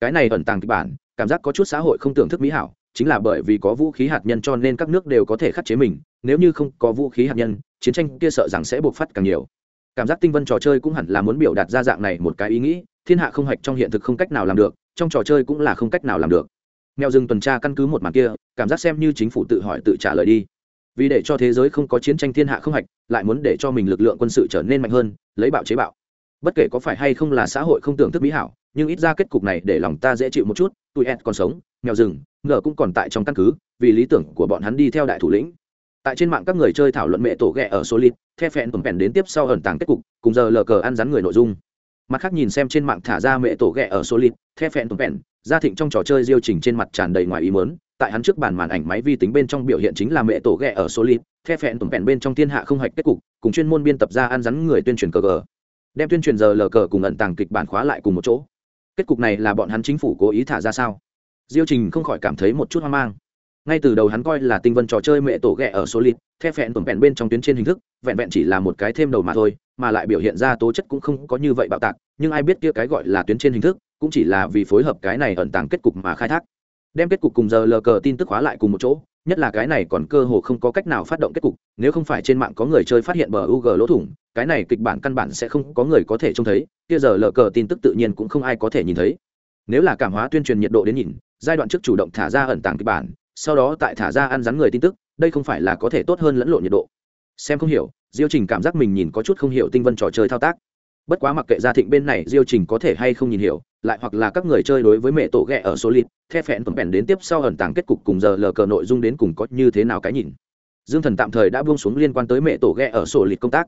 Speaker 1: Cái này ẩn tàng kịch bản, cảm giác có chút xã hội không tưởng thức mỹ hảo, chính là bởi vì có vũ khí hạt nhân cho nên các nước đều có thể khắc chế mình, nếu như không có vũ khí hạt nhân, chiến tranh kia sợ rằng sẽ buộc phát càng nhiều. Cảm giác tinh vân trò chơi cũng hẳn là muốn biểu đạt ra dạng này một cái ý nghĩ thiên hạ không hạch trong hiện thực không cách nào làm được, trong trò chơi cũng là không cách nào làm được. Mèo rừng tuần tra căn cứ một màn kia, cảm giác xem như chính phủ tự hỏi tự trả lời đi. Vì để cho thế giới không có chiến tranh thiên hạ không hạch, lại muốn để cho mình lực lượng quân sự trở nên mạnh hơn, lấy bạo chế bạo. Bất kể có phải hay không là xã hội không tưởng thức mỹ hảo, nhưng ít ra kết cục này để lòng ta dễ chịu một chút, tụi ed còn sống, mèo rừng, ngờ cũng còn tại trong căn cứ, vì lý tưởng của bọn hắn đi theo đại thủ lĩnh. Tại trên mạng các người chơi thảo luận mẹ tổ ghẹ ở số lít the phẹn tuần phèn đến tiếp sau ẩn tàng kết cục, cùng giờ lờ cờ ăn rắn người nội dung mặt khác nhìn xem trên mạng thả ra mẹ tổ ghẹ ở số lít the phẹn tuần phèn gia thịnh trong trò chơi diêu trình trên mặt tràn đầy ngoài ý mớn tại hắn trước bàn màn ảnh máy vi tính bên trong biểu hiện chính là mẹ tổ ghẹ ở số lít the phẹn tuần phèn bên trong thiên hạ không hạch kết cục cùng chuyên môn biên tập ra ăn rắn người tuyên truyền cờ cờ, đem tuyên truyền giờ lờ cờ cùng ẩn tàng kịch bản khóa lại cùng một chỗ. Kết cục này là bọn hắn chính phủ cố ý thả ra sao? Diêu trình không khỏi cảm thấy một chút hoang mang. Ngay từ đầu hắn coi là tinh vân trò chơi mẹ tổ ghẹ ở số lít the phẹn tuần vẹn bên trong tuyến trên hình thức vẹn vẹn chỉ là một cái thêm đầu mà thôi mà lại biểu hiện ra tố chất cũng không có như vậy bạo tạc, nhưng ai biết kia cái gọi là tuyến trên hình thức, cũng chỉ là vì phối hợp cái này ẩn tàng kết cục mà khai thác. Đem kết cục cùng giờ lờ cờ tin tức hóa lại cùng một chỗ, nhất là cái này còn cơ hồ không có cách nào phát động kết cục, nếu không phải trên mạng có người chơi phát hiện bờ u g lỗ thủng, cái này kịch bản căn bản sẽ không có người có thể trông thấy, kia giờ lờ cờ tin tức tự nhiên cũng không ai có thể nhìn thấy. Nếu là cảm hóa tuyên truyền nhiệt độ đến nhìn, giai đoạn trước chủ động thả ra ẩn tàng kịch bản, sau đó tại thả ra ăn rắn người tin tức, đây không phải là có thể tốt hơn lẫn lộn nhiệt độ. Xem không hiểu diêu trình cảm giác mình nhìn có chút không hiểu tinh vân trò chơi thao tác. Bất quá mặc kệ gia thịnh bên này diêu trình có thể hay không nhìn hiểu, lại hoặc là các người chơi đối với mẹ tổ ghẹ ở số lít the phẹn tuần bèn đến tiếp sau ẩn tàng kết cục cùng giờ lờ cờ nội dung đến cùng có như thế nào cái nhìn. Dương thần tạm thời đã buông xuống liên quan tới mẹ tổ ghẹ ở sổ lịt công tác.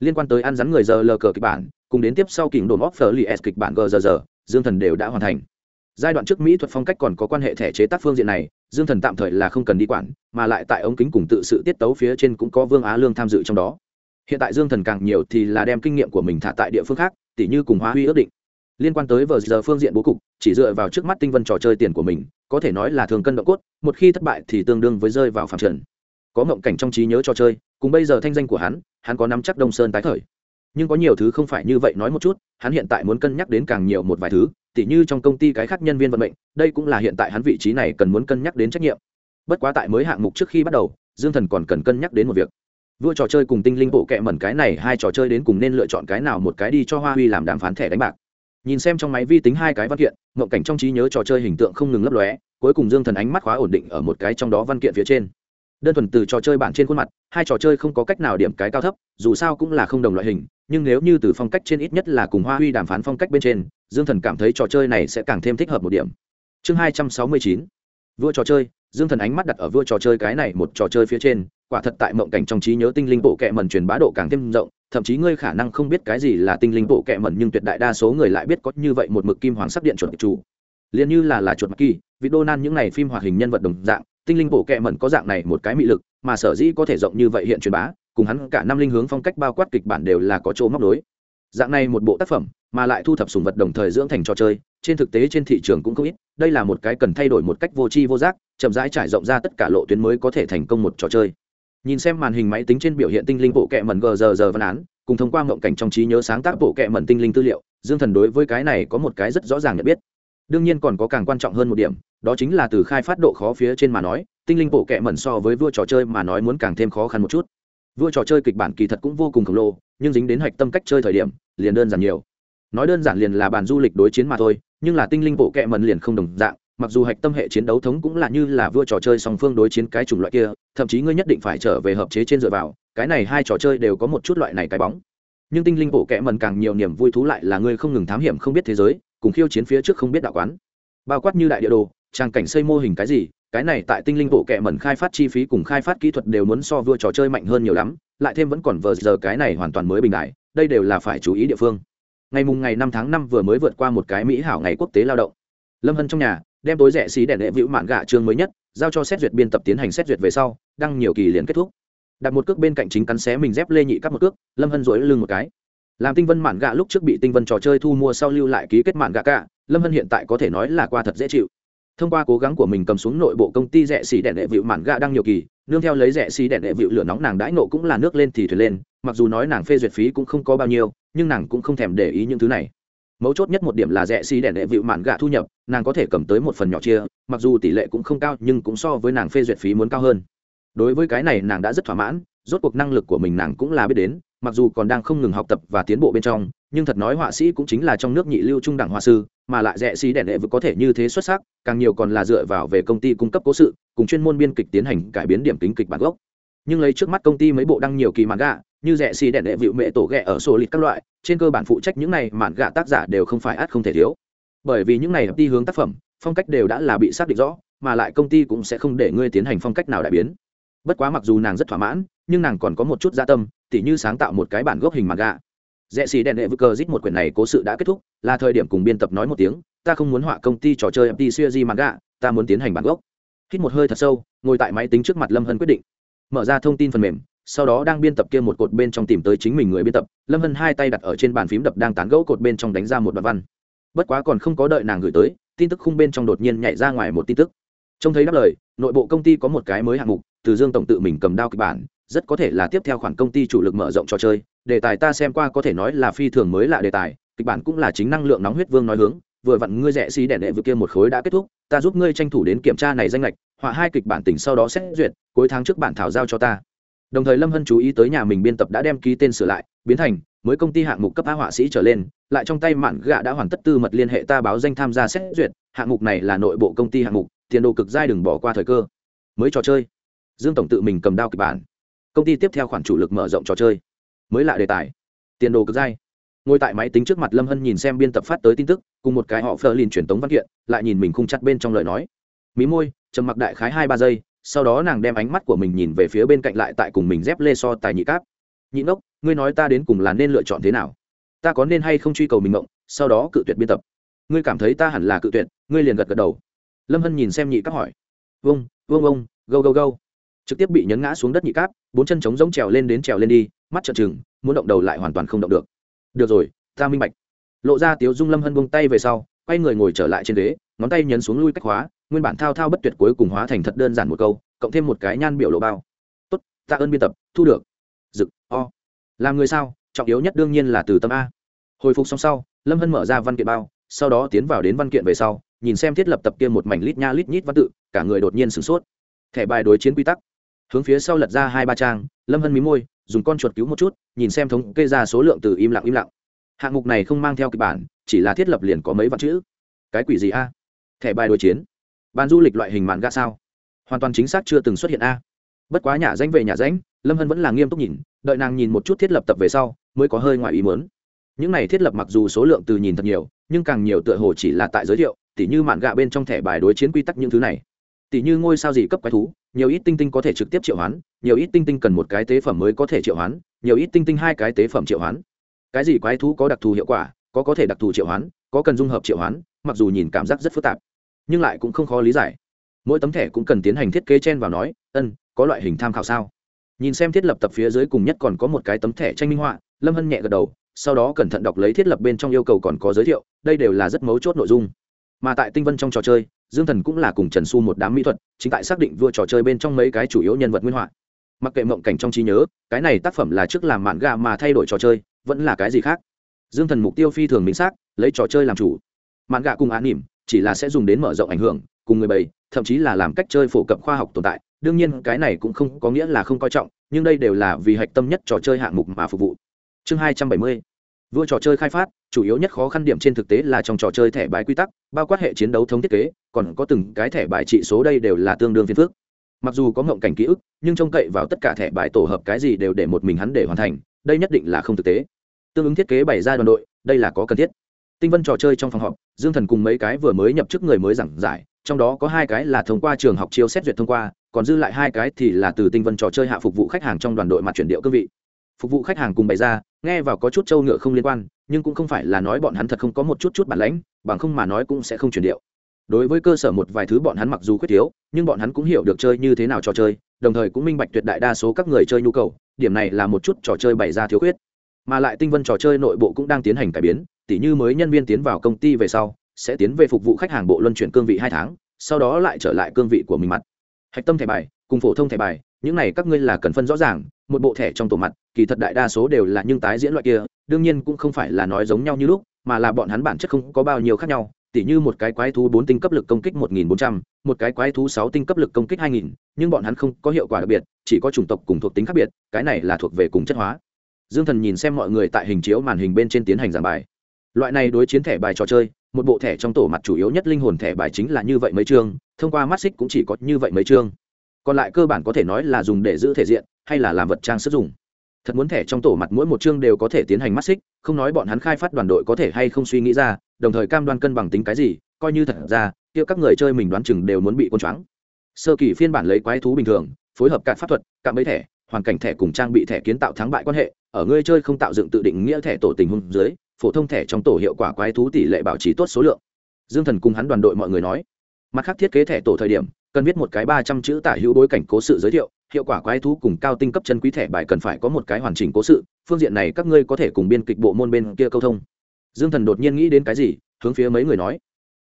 Speaker 1: Liên quan tới ăn rắn người giờ lờ cờ kịch bản, cùng đến tiếp sau kỉnh đồn offer li s kịch bản gờ giờ giờ dương thần đều đã hoàn thành. Giai đoạn trước mỹ thuật phong cách còn có quan hệ thể chế tác phương diện này, dương thần tạm thời là không cần đi quản, mà lại tại ống kính cùng tự sự tiết tấu phía trên cũng có vương á lương tham dự trong đó hiện tại dương thần càng nhiều thì là đem kinh nghiệm của mình thả tại địa phương khác, tỉ như cùng hóa huy ước định. Liên quan tới vờ giờ phương diện bố cục, chỉ dựa vào trước mắt tinh vân trò chơi tiền của mình, có thể nói là thường cân độ cốt, một khi thất bại thì tương đương với rơi vào phạm trần. Có mộng cảnh trong trí nhớ trò chơi, cùng bây giờ thanh danh của hắn hắn có nắm chắc đông sơn tái khởi. Nhưng có nhiều thứ không phải như vậy nói một chút, hắn hiện tại muốn cân nhắc đến càng nhiều một vài thứ, tỉ như trong công ty cái khác nhân viên vận mệnh, đây cũng là hiện tại hắn vị trí này cần muốn cân nhắc đến trách nhiệm. Bất quá tại mới hạng mục trước khi bắt đầu, dương thần còn cần cân nhắc đến một việc vua trò chơi cùng tinh linh bộ kệ mẩn cái này, hai trò chơi đến cùng nên lựa chọn cái nào một cái đi cho hoa huy làm đàm phán thẻ đánh bạc. Nhìn xem trong máy vi tính hai cái văn kiện mộng cảnh trong trí nhớ trò chơi hình tượng không ngừng lấp lóe, cuối cùng dương thần ánh mắt khóa ổn định ở một cái trong đó văn kiện phía trên. Đơn thuần từ trò chơi bản trên khuôn mặt, hai trò chơi không có cách nào điểm cái cao thấp, dù sao cũng là không đồng loại hình, nhưng nếu như từ phong cách trên ít nhất là cùng hoa huy đàm phán phong cách bên trên, dương thần cảm thấy trò chơi này sẽ càng thêm thích hợp một điểm. Chương hai trăm sáu mươi chín. Vua trò chơi, dương thần ánh mắt đặt ở vua trò chơi cái này một trò chơi phía trên quả thật tại mộng cảnh trong trí nhớ tinh linh bộ kệ mẩn truyền bá độ càng thêm rộng, thậm chí ngươi khả năng không biết cái gì là tinh linh bộ kệ mẩn, nhưng tuyệt đại đa số người lại biết có như vậy một mực kim hoàng sắc điện chuột chủ. Liền như là là chuột kỳ, vị đô nan những này phim hoạt hình nhân vật đồng dạng, tinh linh bộ kệ mẩn có dạng này một cái mị lực, mà sở dĩ có thể rộng như vậy hiện truyền bá, cùng hắn cả năm linh hướng phong cách bao quát kịch bản đều là có chỗ móc đối dạng này một bộ tác phẩm, mà lại thu thập sùng vật đồng thời dưỡng thành trò chơi, trên thực tế trên thị trường cũng không ít, đây là một cái cần thay đổi một cách vô tri vô giác, chậm rãi trải rộng ra tất cả lộ tuyến mới có thể thành công một trò chơi nhìn xem màn hình máy tính trên biểu hiện tinh linh bộ kệ mẩn gờ giờ giờ văn án, cùng thông qua ngộng cảnh trong trí nhớ sáng tác bộ kệ mẩn tinh linh tư liệu, dương thần đối với cái này có một cái rất rõ ràng nhận biết. Đương nhiên còn có càng quan trọng hơn một điểm, đó chính là từ khai phát độ khó phía trên mà nói, tinh linh bộ kệ mẩn so với vua trò chơi mà nói muốn càng thêm khó khăn một chút. Vua trò chơi kịch bản kỳ thật cũng vô cùng khổng lồ, nhưng dính đến hạch tâm cách chơi thời điểm, liền đơn giản nhiều. Nói đơn giản liền là bàn du lịch đối chiến mà thôi, nhưng là tinh linh bộ kệ mẩn liền không đồng dạng mặc dù hạch tâm hệ chiến đấu thống cũng là như là vua trò chơi song phương đối chiến cái chủng loại kia, thậm chí ngươi nhất định phải trở về hợp chế trên dựa vào, cái này hai trò chơi đều có một chút loại này cái bóng. Nhưng tinh linh bộ kẽ mần càng nhiều niềm vui thú lại là ngươi không ngừng thám hiểm không biết thế giới, cùng khiêu chiến phía trước không biết đạo quán. Bao quát như đại địa đồ trang cảnh xây mô hình cái gì, cái này tại tinh linh bộ kệ mẩn khai phát chi phí cùng khai phát kỹ thuật đều muốn so vua trò chơi mạnh hơn nhiều lắm, lại thêm vẫn còn vờ giờ cái này hoàn toàn mới bình đại, đây đều là phải chú ý địa phương. Ngày mùng ngày năm tháng năm vừa mới vượt qua một cái mỹ hảo ngày quốc tế lao động. Lâm hân trong nhà đem tối rẻ xí đèn đệ vĩu mạn gạ chương mới nhất, giao cho xét duyệt biên tập tiến hành xét duyệt về sau, đăng nhiều kỳ liền kết thúc. Đặt một cước bên cạnh chính cắn xé mình dép lê nhị cắp một cước, lâm hân dối lưng một cái. Làm tinh vân mạn gạ lúc trước bị tinh vân trò chơi thu mua sau lưu lại ký kết mạn gạ cả, lâm hân hiện tại có thể nói là qua thật dễ chịu. Thông qua cố gắng của mình cầm xuống nội bộ công ty rẻ xì đèn đệ vịu mạn gạ đăng nhiều kỳ, nương theo lấy rẻ xì đèn đệ vịu lửa nóng nàng đãi nộ cũng là nước lên thì thuyền lên, mặc dù nói nàng phê duyệt phí cũng không có bao nhiêu, nhưng nàng cũng không thèm để ý những thứ này mấu chốt nhất một điểm là rẻ xì đèn đệ vịu mạn gạ thu nhập, nàng có thể cầm tới một phần nhỏ chia, mặc dù tỷ lệ cũng không cao, nhưng cũng so với nàng phê duyệt phí muốn cao hơn. Đối với cái này nàng đã rất thỏa mãn, rốt cuộc năng lực của mình nàng cũng là biết đến, mặc dù còn đang không ngừng học tập và tiến bộ bên trong, nhưng thật nói họa sĩ cũng chính là trong nước nhị lưu trung đẳng họa sư, mà lại rẻ xí đèn đệ vực có thể như thế xuất sắc, càng nhiều còn là dựa vào về công ty cung cấp cố sự, cùng chuyên môn biên kịch tiến hành cải biến điểm tính kịch bản gốc. Nhưng lấy trước mắt công ty mấy bộ đăng nhiều kỳ mạn gạ như rẻ xì đèn đệ vịu mẹ tổ ghẹ ở sổ lịch các loại, trên cơ bản phụ trách những này mạn gạ tác giả đều không phải át không thể thiếu. Bởi vì những này đi hướng tác phẩm, phong cách đều đã là bị xác định rõ, mà lại công ty cũng sẽ không để ngươi tiến hành phong cách nào đại biến. Bất quá mặc dù nàng rất thỏa mãn, nhưng nàng còn có một chút gia tâm, tỉ như sáng tạo một cái bản gốc hình mạn gạ. Rẽ xì đèn đệ vự cờ dít một quyển này cố sự đã kết thúc, là thời điểm cùng biên tập nói một tiếng, ta không muốn họa công ty trò chơi mt siêu di manga ta muốn tiến hành bản gốc. Hít một hơi thật sâu, ngồi tại máy tính trước mặt lâm hân quyết định. Mở ra thông tin phần mềm sau đó đang biên tập kia một cột bên trong tìm tới chính mình người biên tập, lâm hân hai tay đặt ở trên bàn phím đập đang tán gẫu cột bên trong đánh ra một đoạn văn. Bất quá còn không có đợi nàng gửi tới, tin tức khung bên trong đột nhiên nhảy ra ngoài một tin tức. Trông thấy đáp lời, nội bộ công ty có một cái mới hạng mục, từ dương tổng tự mình cầm đao kịch bản, rất có thể là tiếp theo khoản công ty chủ lực mở rộng trò chơi, đề tài ta xem qua có thể nói là phi thường mới lạ đề tài, kịch bản cũng là chính năng lượng nóng huyết vương nói hướng, vừa vặn ngươi rẻ xí đẻ đệ vừa kia một khối đã kết thúc, ta giúp ngươi tranh thủ đến kiểm tra này danh lệch, họa hai kịch bản tỉnh sau đó xét duyệt, cuối tháng trước bản thảo giao cho ta đồng thời lâm hân chú ý tới nhà mình biên tập đã đem ký tên sửa lại, biến thành, mới công ty hạng mục cấp á họa sĩ trở lên, lại trong tay mạn gạ đã hoàn tất tư mật liên hệ ta báo danh tham gia xét duyệt, hạng mục này là nội bộ công ty hạng mục, tiền đồ cực dai đừng bỏ qua thời cơ. Mới trò chơi. Dương tổng tự mình cầm đao kịch bản. Công ty tiếp theo khoản chủ lực mở rộng trò chơi. Mới lạ đề tài. Tiền đồ cực dai. Ngồi tại máy tính trước mặt lâm hân nhìn xem biên tập phát tới tin tức, cùng một cái họ phờ liền truyền tống văn kiện, lại nhìn mình khung chặt bên trong lời nói. Mí môi, trầm mặc đại khái hai ba giây sau đó nàng đem ánh mắt của mình nhìn về phía bên cạnh lại tại cùng mình dép lê so tài nhị cáp. Nhị ngốc, ngươi nói ta đến cùng là nên lựa chọn thế nào? Ta có nên hay không truy cầu mình mộng sau đó cự tuyệt biên tập? Ngươi cảm thấy ta hẳn là cự tuyệt, ngươi liền gật gật đầu. Lâm hân nhìn xem nhị cáp hỏi. Vông vông vông gâu gâu gâu. Trực tiếp bị nhấn ngã xuống đất nhị cáp, bốn chân trống giống trèo lên đến trèo lên đi, mắt trợn trừng, muốn động đầu lại hoàn toàn không động được. Được rồi, ta minh bạch. Lộ ra tiếu dung lâm hân buông tay về sau, quay người ngồi trở lại trên ghế, ngón tay nhấn xuống lui cách hóa nguyên bản thao thao bất tuyệt cuối cùng hóa thành thật đơn giản một câu, cộng thêm một cái nhan biểu lộ bao. Tốt, tạ ơn biên tập, thu được. Dực o. Làm người sao? Trọng yếu nhất đương nhiên là từ tâm a. Hồi phục xong sau, lâm hân mở ra văn kiện bao, sau đó tiến vào đến văn kiện về sau, nhìn xem thiết lập tập kia một mảnh lít nha lít nhít văn tự, cả người đột nhiên sửng sốt. Thẻ bài đối chiến quy tắc. Hướng phía sau lật ra hai ba trang, lâm hân mí môi, dùng con chuột cứu một chút, nhìn xem thống kê ra số lượng từ im lặng im lặng. Hạng mục này không mang theo kịch bản, chỉ là thiết lập liền có mấy vạn chữ. Cái quỷ gì a? Thẻ bài đối chiến ban du lịch loại hình mạn gạ sao? Hoàn toàn chính xác chưa từng xuất hiện a. Bất quá nhà danh về nhà danh lâm hân vẫn là nghiêm túc nhìn, đợi nàng nhìn một chút thiết lập tập về sau, mới có hơi ngoài ý mớn những này thiết lập mặc dù số lượng từ nhìn thật nhiều, nhưng càng nhiều tựa hồ chỉ là tại giới thiệu, tỉ như mạn gạ bên trong thẻ bài đối chiến quy tắc những thứ này. Tỉ như ngôi sao gì cấp quái thú, nhiều ít tinh tinh có thể trực tiếp triệu hoán, nhiều ít tinh tinh cần một cái tế phẩm mới có thể triệu hoán, nhiều ít tinh tinh hai cái tế phẩm triệu hoán. Cái gì quái thú có đặc thù hiệu quả, có có thể đặc thù triệu hoán, có cần dung hợp triệu hoán, mặc dù nhìn cảm giác rất phức tạp nhưng lại cũng không khó lý giải. Mỗi tấm thẻ cũng cần tiến hành thiết kế chen vào nói, ân, có loại hình tham khảo sao? Nhìn xem thiết lập tập phía dưới cùng nhất còn có một cái tấm thẻ tranh minh họa, lâm hân nhẹ gật đầu, sau đó cẩn thận đọc lấy thiết lập bên trong yêu cầu còn có giới thiệu, đây đều là rất mấu chốt nội dung. Mà tại tinh vân trong trò chơi, dương thần cũng là cùng trần su một đám mỹ thuật, chính tại xác định vua trò chơi bên trong mấy cái chủ yếu nhân vật nguyên họa. Mặc kệ mộng cảnh trong trí nhớ, cái này tác phẩm là trước làm mạn gà mà thay đổi trò chơi, vẫn là cái gì khác? Dương thần mục tiêu phi thường minh xác, lấy trò chơi làm chủ. Mạn gà cùng án nỉm chỉ là sẽ dùng đến mở rộng ảnh hưởng, cùng người bày, thậm chí là làm cách chơi phổ cập khoa học tồn tại. Đương nhiên, cái này cũng không có nghĩa là không coi trọng, nhưng đây đều là vì hạch tâm nhất trò chơi hạng mục mà phục vụ. Chương hai trăm bảy mươi. Vua trò chơi khai phát, chủ yếu nhất khó khăn điểm trên thực tế là trong trò chơi thẻ bài quy tắc, bao quát hệ chiến đấu thống thiết kế, còn có từng cái thẻ bài trị số đây đều là tương đương phiên phước mặc dù có ngộng cảnh ký ức, nhưng trông cậy vào tất cả thẻ bài tổ hợp cái gì đều để một mình hắn để hoàn thành, đây nhất định là không thực tế. Tương ứng thiết kế bày ra đoàn đội, đây là có cần thiết tinh vân trò chơi trong phòng họp, dương thần cùng mấy cái vừa mới nhập chức người mới giảng giải, trong đó có hai cái là thông qua trường học chiêu xét duyệt thông qua, còn dư lại hai cái thì là từ tinh vân trò chơi hạ phục vụ khách hàng trong đoàn đội mặt chuyển điệu cương vị. Phục vụ khách hàng cùng bày ra, nghe vào có chút trâu ngựa không liên quan, nhưng cũng không phải là nói bọn hắn thật không có một chút chút bản lãnh, bằng không mà nói cũng sẽ không chuyển điệu. Đối với cơ sở một vài thứ bọn hắn mặc dù khuyết thiếu, nhưng bọn hắn cũng hiểu được chơi như thế nào trò chơi, đồng thời cũng minh bạch tuyệt đại đa số các người chơi nhu cầu, điểm này là một chút trò chơi bày ra thiếu khuyết. Mà lại tinh vân trò chơi nội bộ cũng đang tiến hành cải biến tỉ như mới nhân viên tiến vào công ty về sau, sẽ tiến về phục vụ khách hàng bộ luân chuyển cương vị hai tháng, sau đó lại trở lại cương vị của mình mặt. Hạch tâm thẻ bài, cùng phổ thông thẻ bài, những này các ngươi là cần phân rõ ràng, một bộ thẻ trong tổ mặt, kỳ thật đại đa số đều là nhưng tái diễn loại kia, đương nhiên cũng không phải là nói giống nhau như lúc, mà là bọn hắn bản chất không có bao nhiêu khác nhau. Tỉ như một cái quái thú bốn tinh cấp lực công kích một nghìn bốn trăm, một cái quái thú sáu tinh cấp lực công kích hai nghìn, nhưng bọn hắn không có hiệu quả đặc biệt, chỉ có chủng tộc cùng thuộc tính khác biệt, cái này là thuộc về cùng chất hóa. Dương thần nhìn xem mọi người tại hình chiếu màn hình bên trên tiến hành giảng bài loại này đối chiến thẻ bài trò chơi, một bộ thẻ trong tổ mặt chủ yếu nhất linh hồn thẻ bài chính là như vậy mấy chương, thông qua mắt xích cũng chỉ có như vậy mấy chương. Còn lại cơ bản có thể nói là dùng để giữ thể diện, hay là làm vật trang sử dụng thật muốn thẻ trong tổ mặt mỗi một chương đều có thể tiến hành mắt xích, không nói bọn hắn khai phát đoàn đội có thể hay không suy nghĩ ra, đồng thời cam đoan cân bằng tính cái gì, coi như thật ra, kia các người chơi mình đoán chừng đều muốn bị quân choáng. Sơ kỳ phiên bản lấy quái thú bình thường, phối hợp cạn pháp thuật cạm mấy thẻ hoàn cảnh thẻ cùng trang bị thẻ kiến tạo thắng bại quan hệ, ở ngươi chơi không tạo dựng tự định nghĩa thẻ tổ tình huống dưới, phổ thông thẻ trong tổ hiệu quả quái thú tỷ lệ bảo trì tốt số lượng. Dương thần cùng hắn đoàn đội mọi người nói, mặt khác thiết kế thẻ tổ thời điểm, cần viết một cái ba trăm chữ tả hữu bối cảnh cố sự giới thiệu, hiệu quả quái thú cùng cao tinh cấp chân quý thẻ bài cần phải có một cái hoàn chỉnh cố sự, phương diện này các ngươi có thể cùng biên kịch bộ môn bên kia câu thông. Dương thần đột nhiên nghĩ đến cái gì, hướng phía mấy người nói,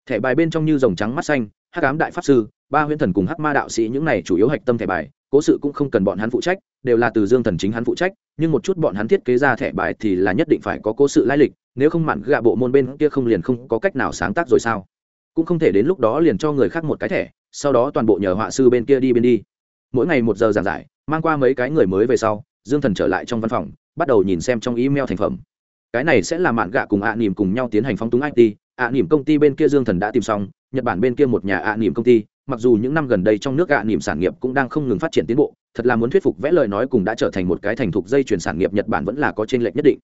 Speaker 1: thẻ bài bên trong như dòng trắng mắt xanh, hắc ám đại pháp sư, ba huyễn thần cùng hắc ma đạo sĩ những này chủ yếu hạch tâm thẻ bài cố sự cũng không cần bọn hắn phụ trách, đều là từ dương thần chính hắn phụ trách, nhưng một chút bọn hắn thiết kế ra thẻ bài thì là nhất định phải có cố sự lai lịch, nếu không mặn gạ bộ môn bên kia không liền không có cách nào sáng tác rồi sao? Cũng không thể đến lúc đó liền cho người khác một cái thẻ, sau đó toàn bộ nhờ họa sư bên kia đi bên đi. Mỗi ngày một giờ giảng giải, mang qua mấy cái người mới về sau, dương thần trở lại trong văn phòng, bắt đầu nhìn xem trong email thành phẩm. Cái này sẽ là mạn gạ cùng ạ à nỉm cùng nhau tiến hành phóng túng it ạ à nỉm công ty bên kia dương thần đã tìm xong, nhật bản bên kia một nhà ạ à nỉm công ty mặc dù những năm gần đây trong nước gạ nỉm sản nghiệp cũng đang không ngừng phát triển tiến bộ, thật là muốn thuyết phục vẽ lời nói cùng đã trở thành một cái thành thục dây chuyển sản nghiệp nhật bản vẫn là có t r ê n lệch nhất định.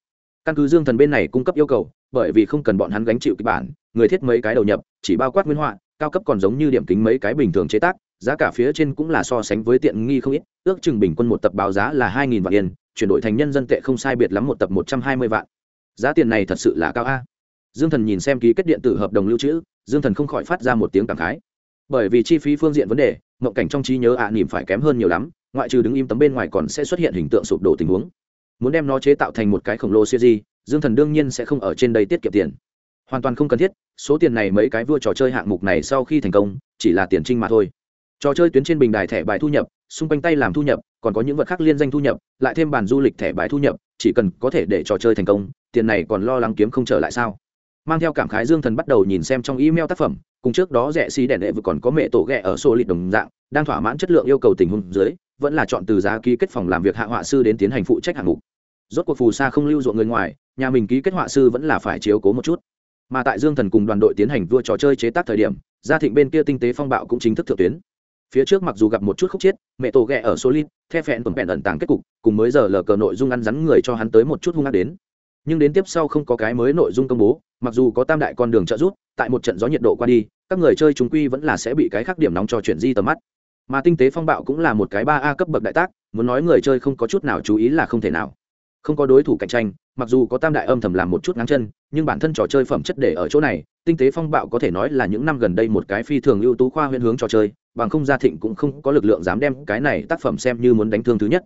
Speaker 1: Căn cứ dương thần bên này cung cấp yêu cầu, bởi vì không cần bọn hắn gánh chịu kịch bản, người thiết mấy cái đầu nhập, chỉ bao quát nguyên họa, cao cấp còn giống như điểm kính mấy cái bình thường chế tác, giá cả phía trên cũng là so sánh với tiện nghi không ít, ước chừng bình quân một tập báo giá là hai nghìn vạn yên, chuyển đổi thành nhân dân tệ không sai biệt lắm một tập một trăm hai mươi vạn. Giá tiền này thật sự là cao a. Dương thần nhìn xem ký kết điện tử hợp đồng lưu trữ, dương thần không khỏi phát ra một tiếng cảm khái bởi vì chi phí phương diện vấn đề, mộng cảnh trong trí nhớ ạ à nỉm phải kém hơn nhiều lắm, ngoại trừ đứng im tấm bên ngoài còn sẽ xuất hiện hình tượng sụp đổ tình huống. Muốn đem nó chế tạo thành một cái khổng lồ siêu di dương thần đương nhiên sẽ không ở trên đây tiết kiệm tiền. Hoàn toàn không cần thiết, số tiền này mấy cái vua trò chơi hạng mục này sau khi thành công, chỉ là tiền trinh mà thôi. Trò chơi tuyến trên bình đài thẻ bài thu nhập, xung quanh tay làm thu nhập, còn có những vật khác liên danh thu nhập, lại thêm bàn du lịch thẻ bài thu nhập, chỉ cần có thể để trò chơi thành công, tiền này còn lo lắng kiếm không trở lại sao? Mang theo cảm khái dương thần bắt đầu nhìn xem trong email tác phẩm, cùng trước đó rẻ xi đèn đệ vừa còn có mẹ tổ ghẹ ở xô lịch đồng dạng, đang thỏa mãn chất lượng yêu cầu tình huống dưới, vẫn là chọn từ giá ký kết phòng làm việc hạ họa sư đến tiến hành phụ trách hạng mục. Rốt cuộc phù sa không lưu ruộng người ngoài, nhà mình ký kết họa sư vẫn là phải chiếu cố một chút. Mà tại dương thần cùng đoàn đội tiến hành vua trò chơi chế tác thời điểm, gia thịnh bên kia tinh tế phong bạo cũng chính thức thượng tuyến. Phía trước mặc dù gặp một chút khúc chiết mẹ tổ ghẹ ở solin the phẹn tuần bẹn ẩn tàng kết cục, cùng mới giờ lờ cờ nội dung ăn rắn người cho hắn tới một chút hung ác đến nhưng đến tiếp sau không có cái mới nội dung công bố, mặc dù có tam đại con đường trợ giúp, tại một trận gió nhiệt độ qua đi, các người chơi chúng quy vẫn là sẽ bị cái khác điểm nóng cho chuyển di tầm mắt. Mà tinh tế phong bạo cũng là một cái ba a cấp bậc đại tác, muốn nói người chơi không có chút nào chú ý là không thể nào. Không có đối thủ cạnh tranh, mặc dù có tam đại âm thầm làm một chút ngắn chân, nhưng bản thân trò chơi phẩm chất để ở chỗ này, tinh tế phong bạo có thể nói là những năm gần đây một cái phi thường ưu tú khoa huyễn hướng trò chơi, bằng không gia thịnh cũng không có lực lượng dám đem cái này tác phẩm xem như muốn đánh thương thứ nhất.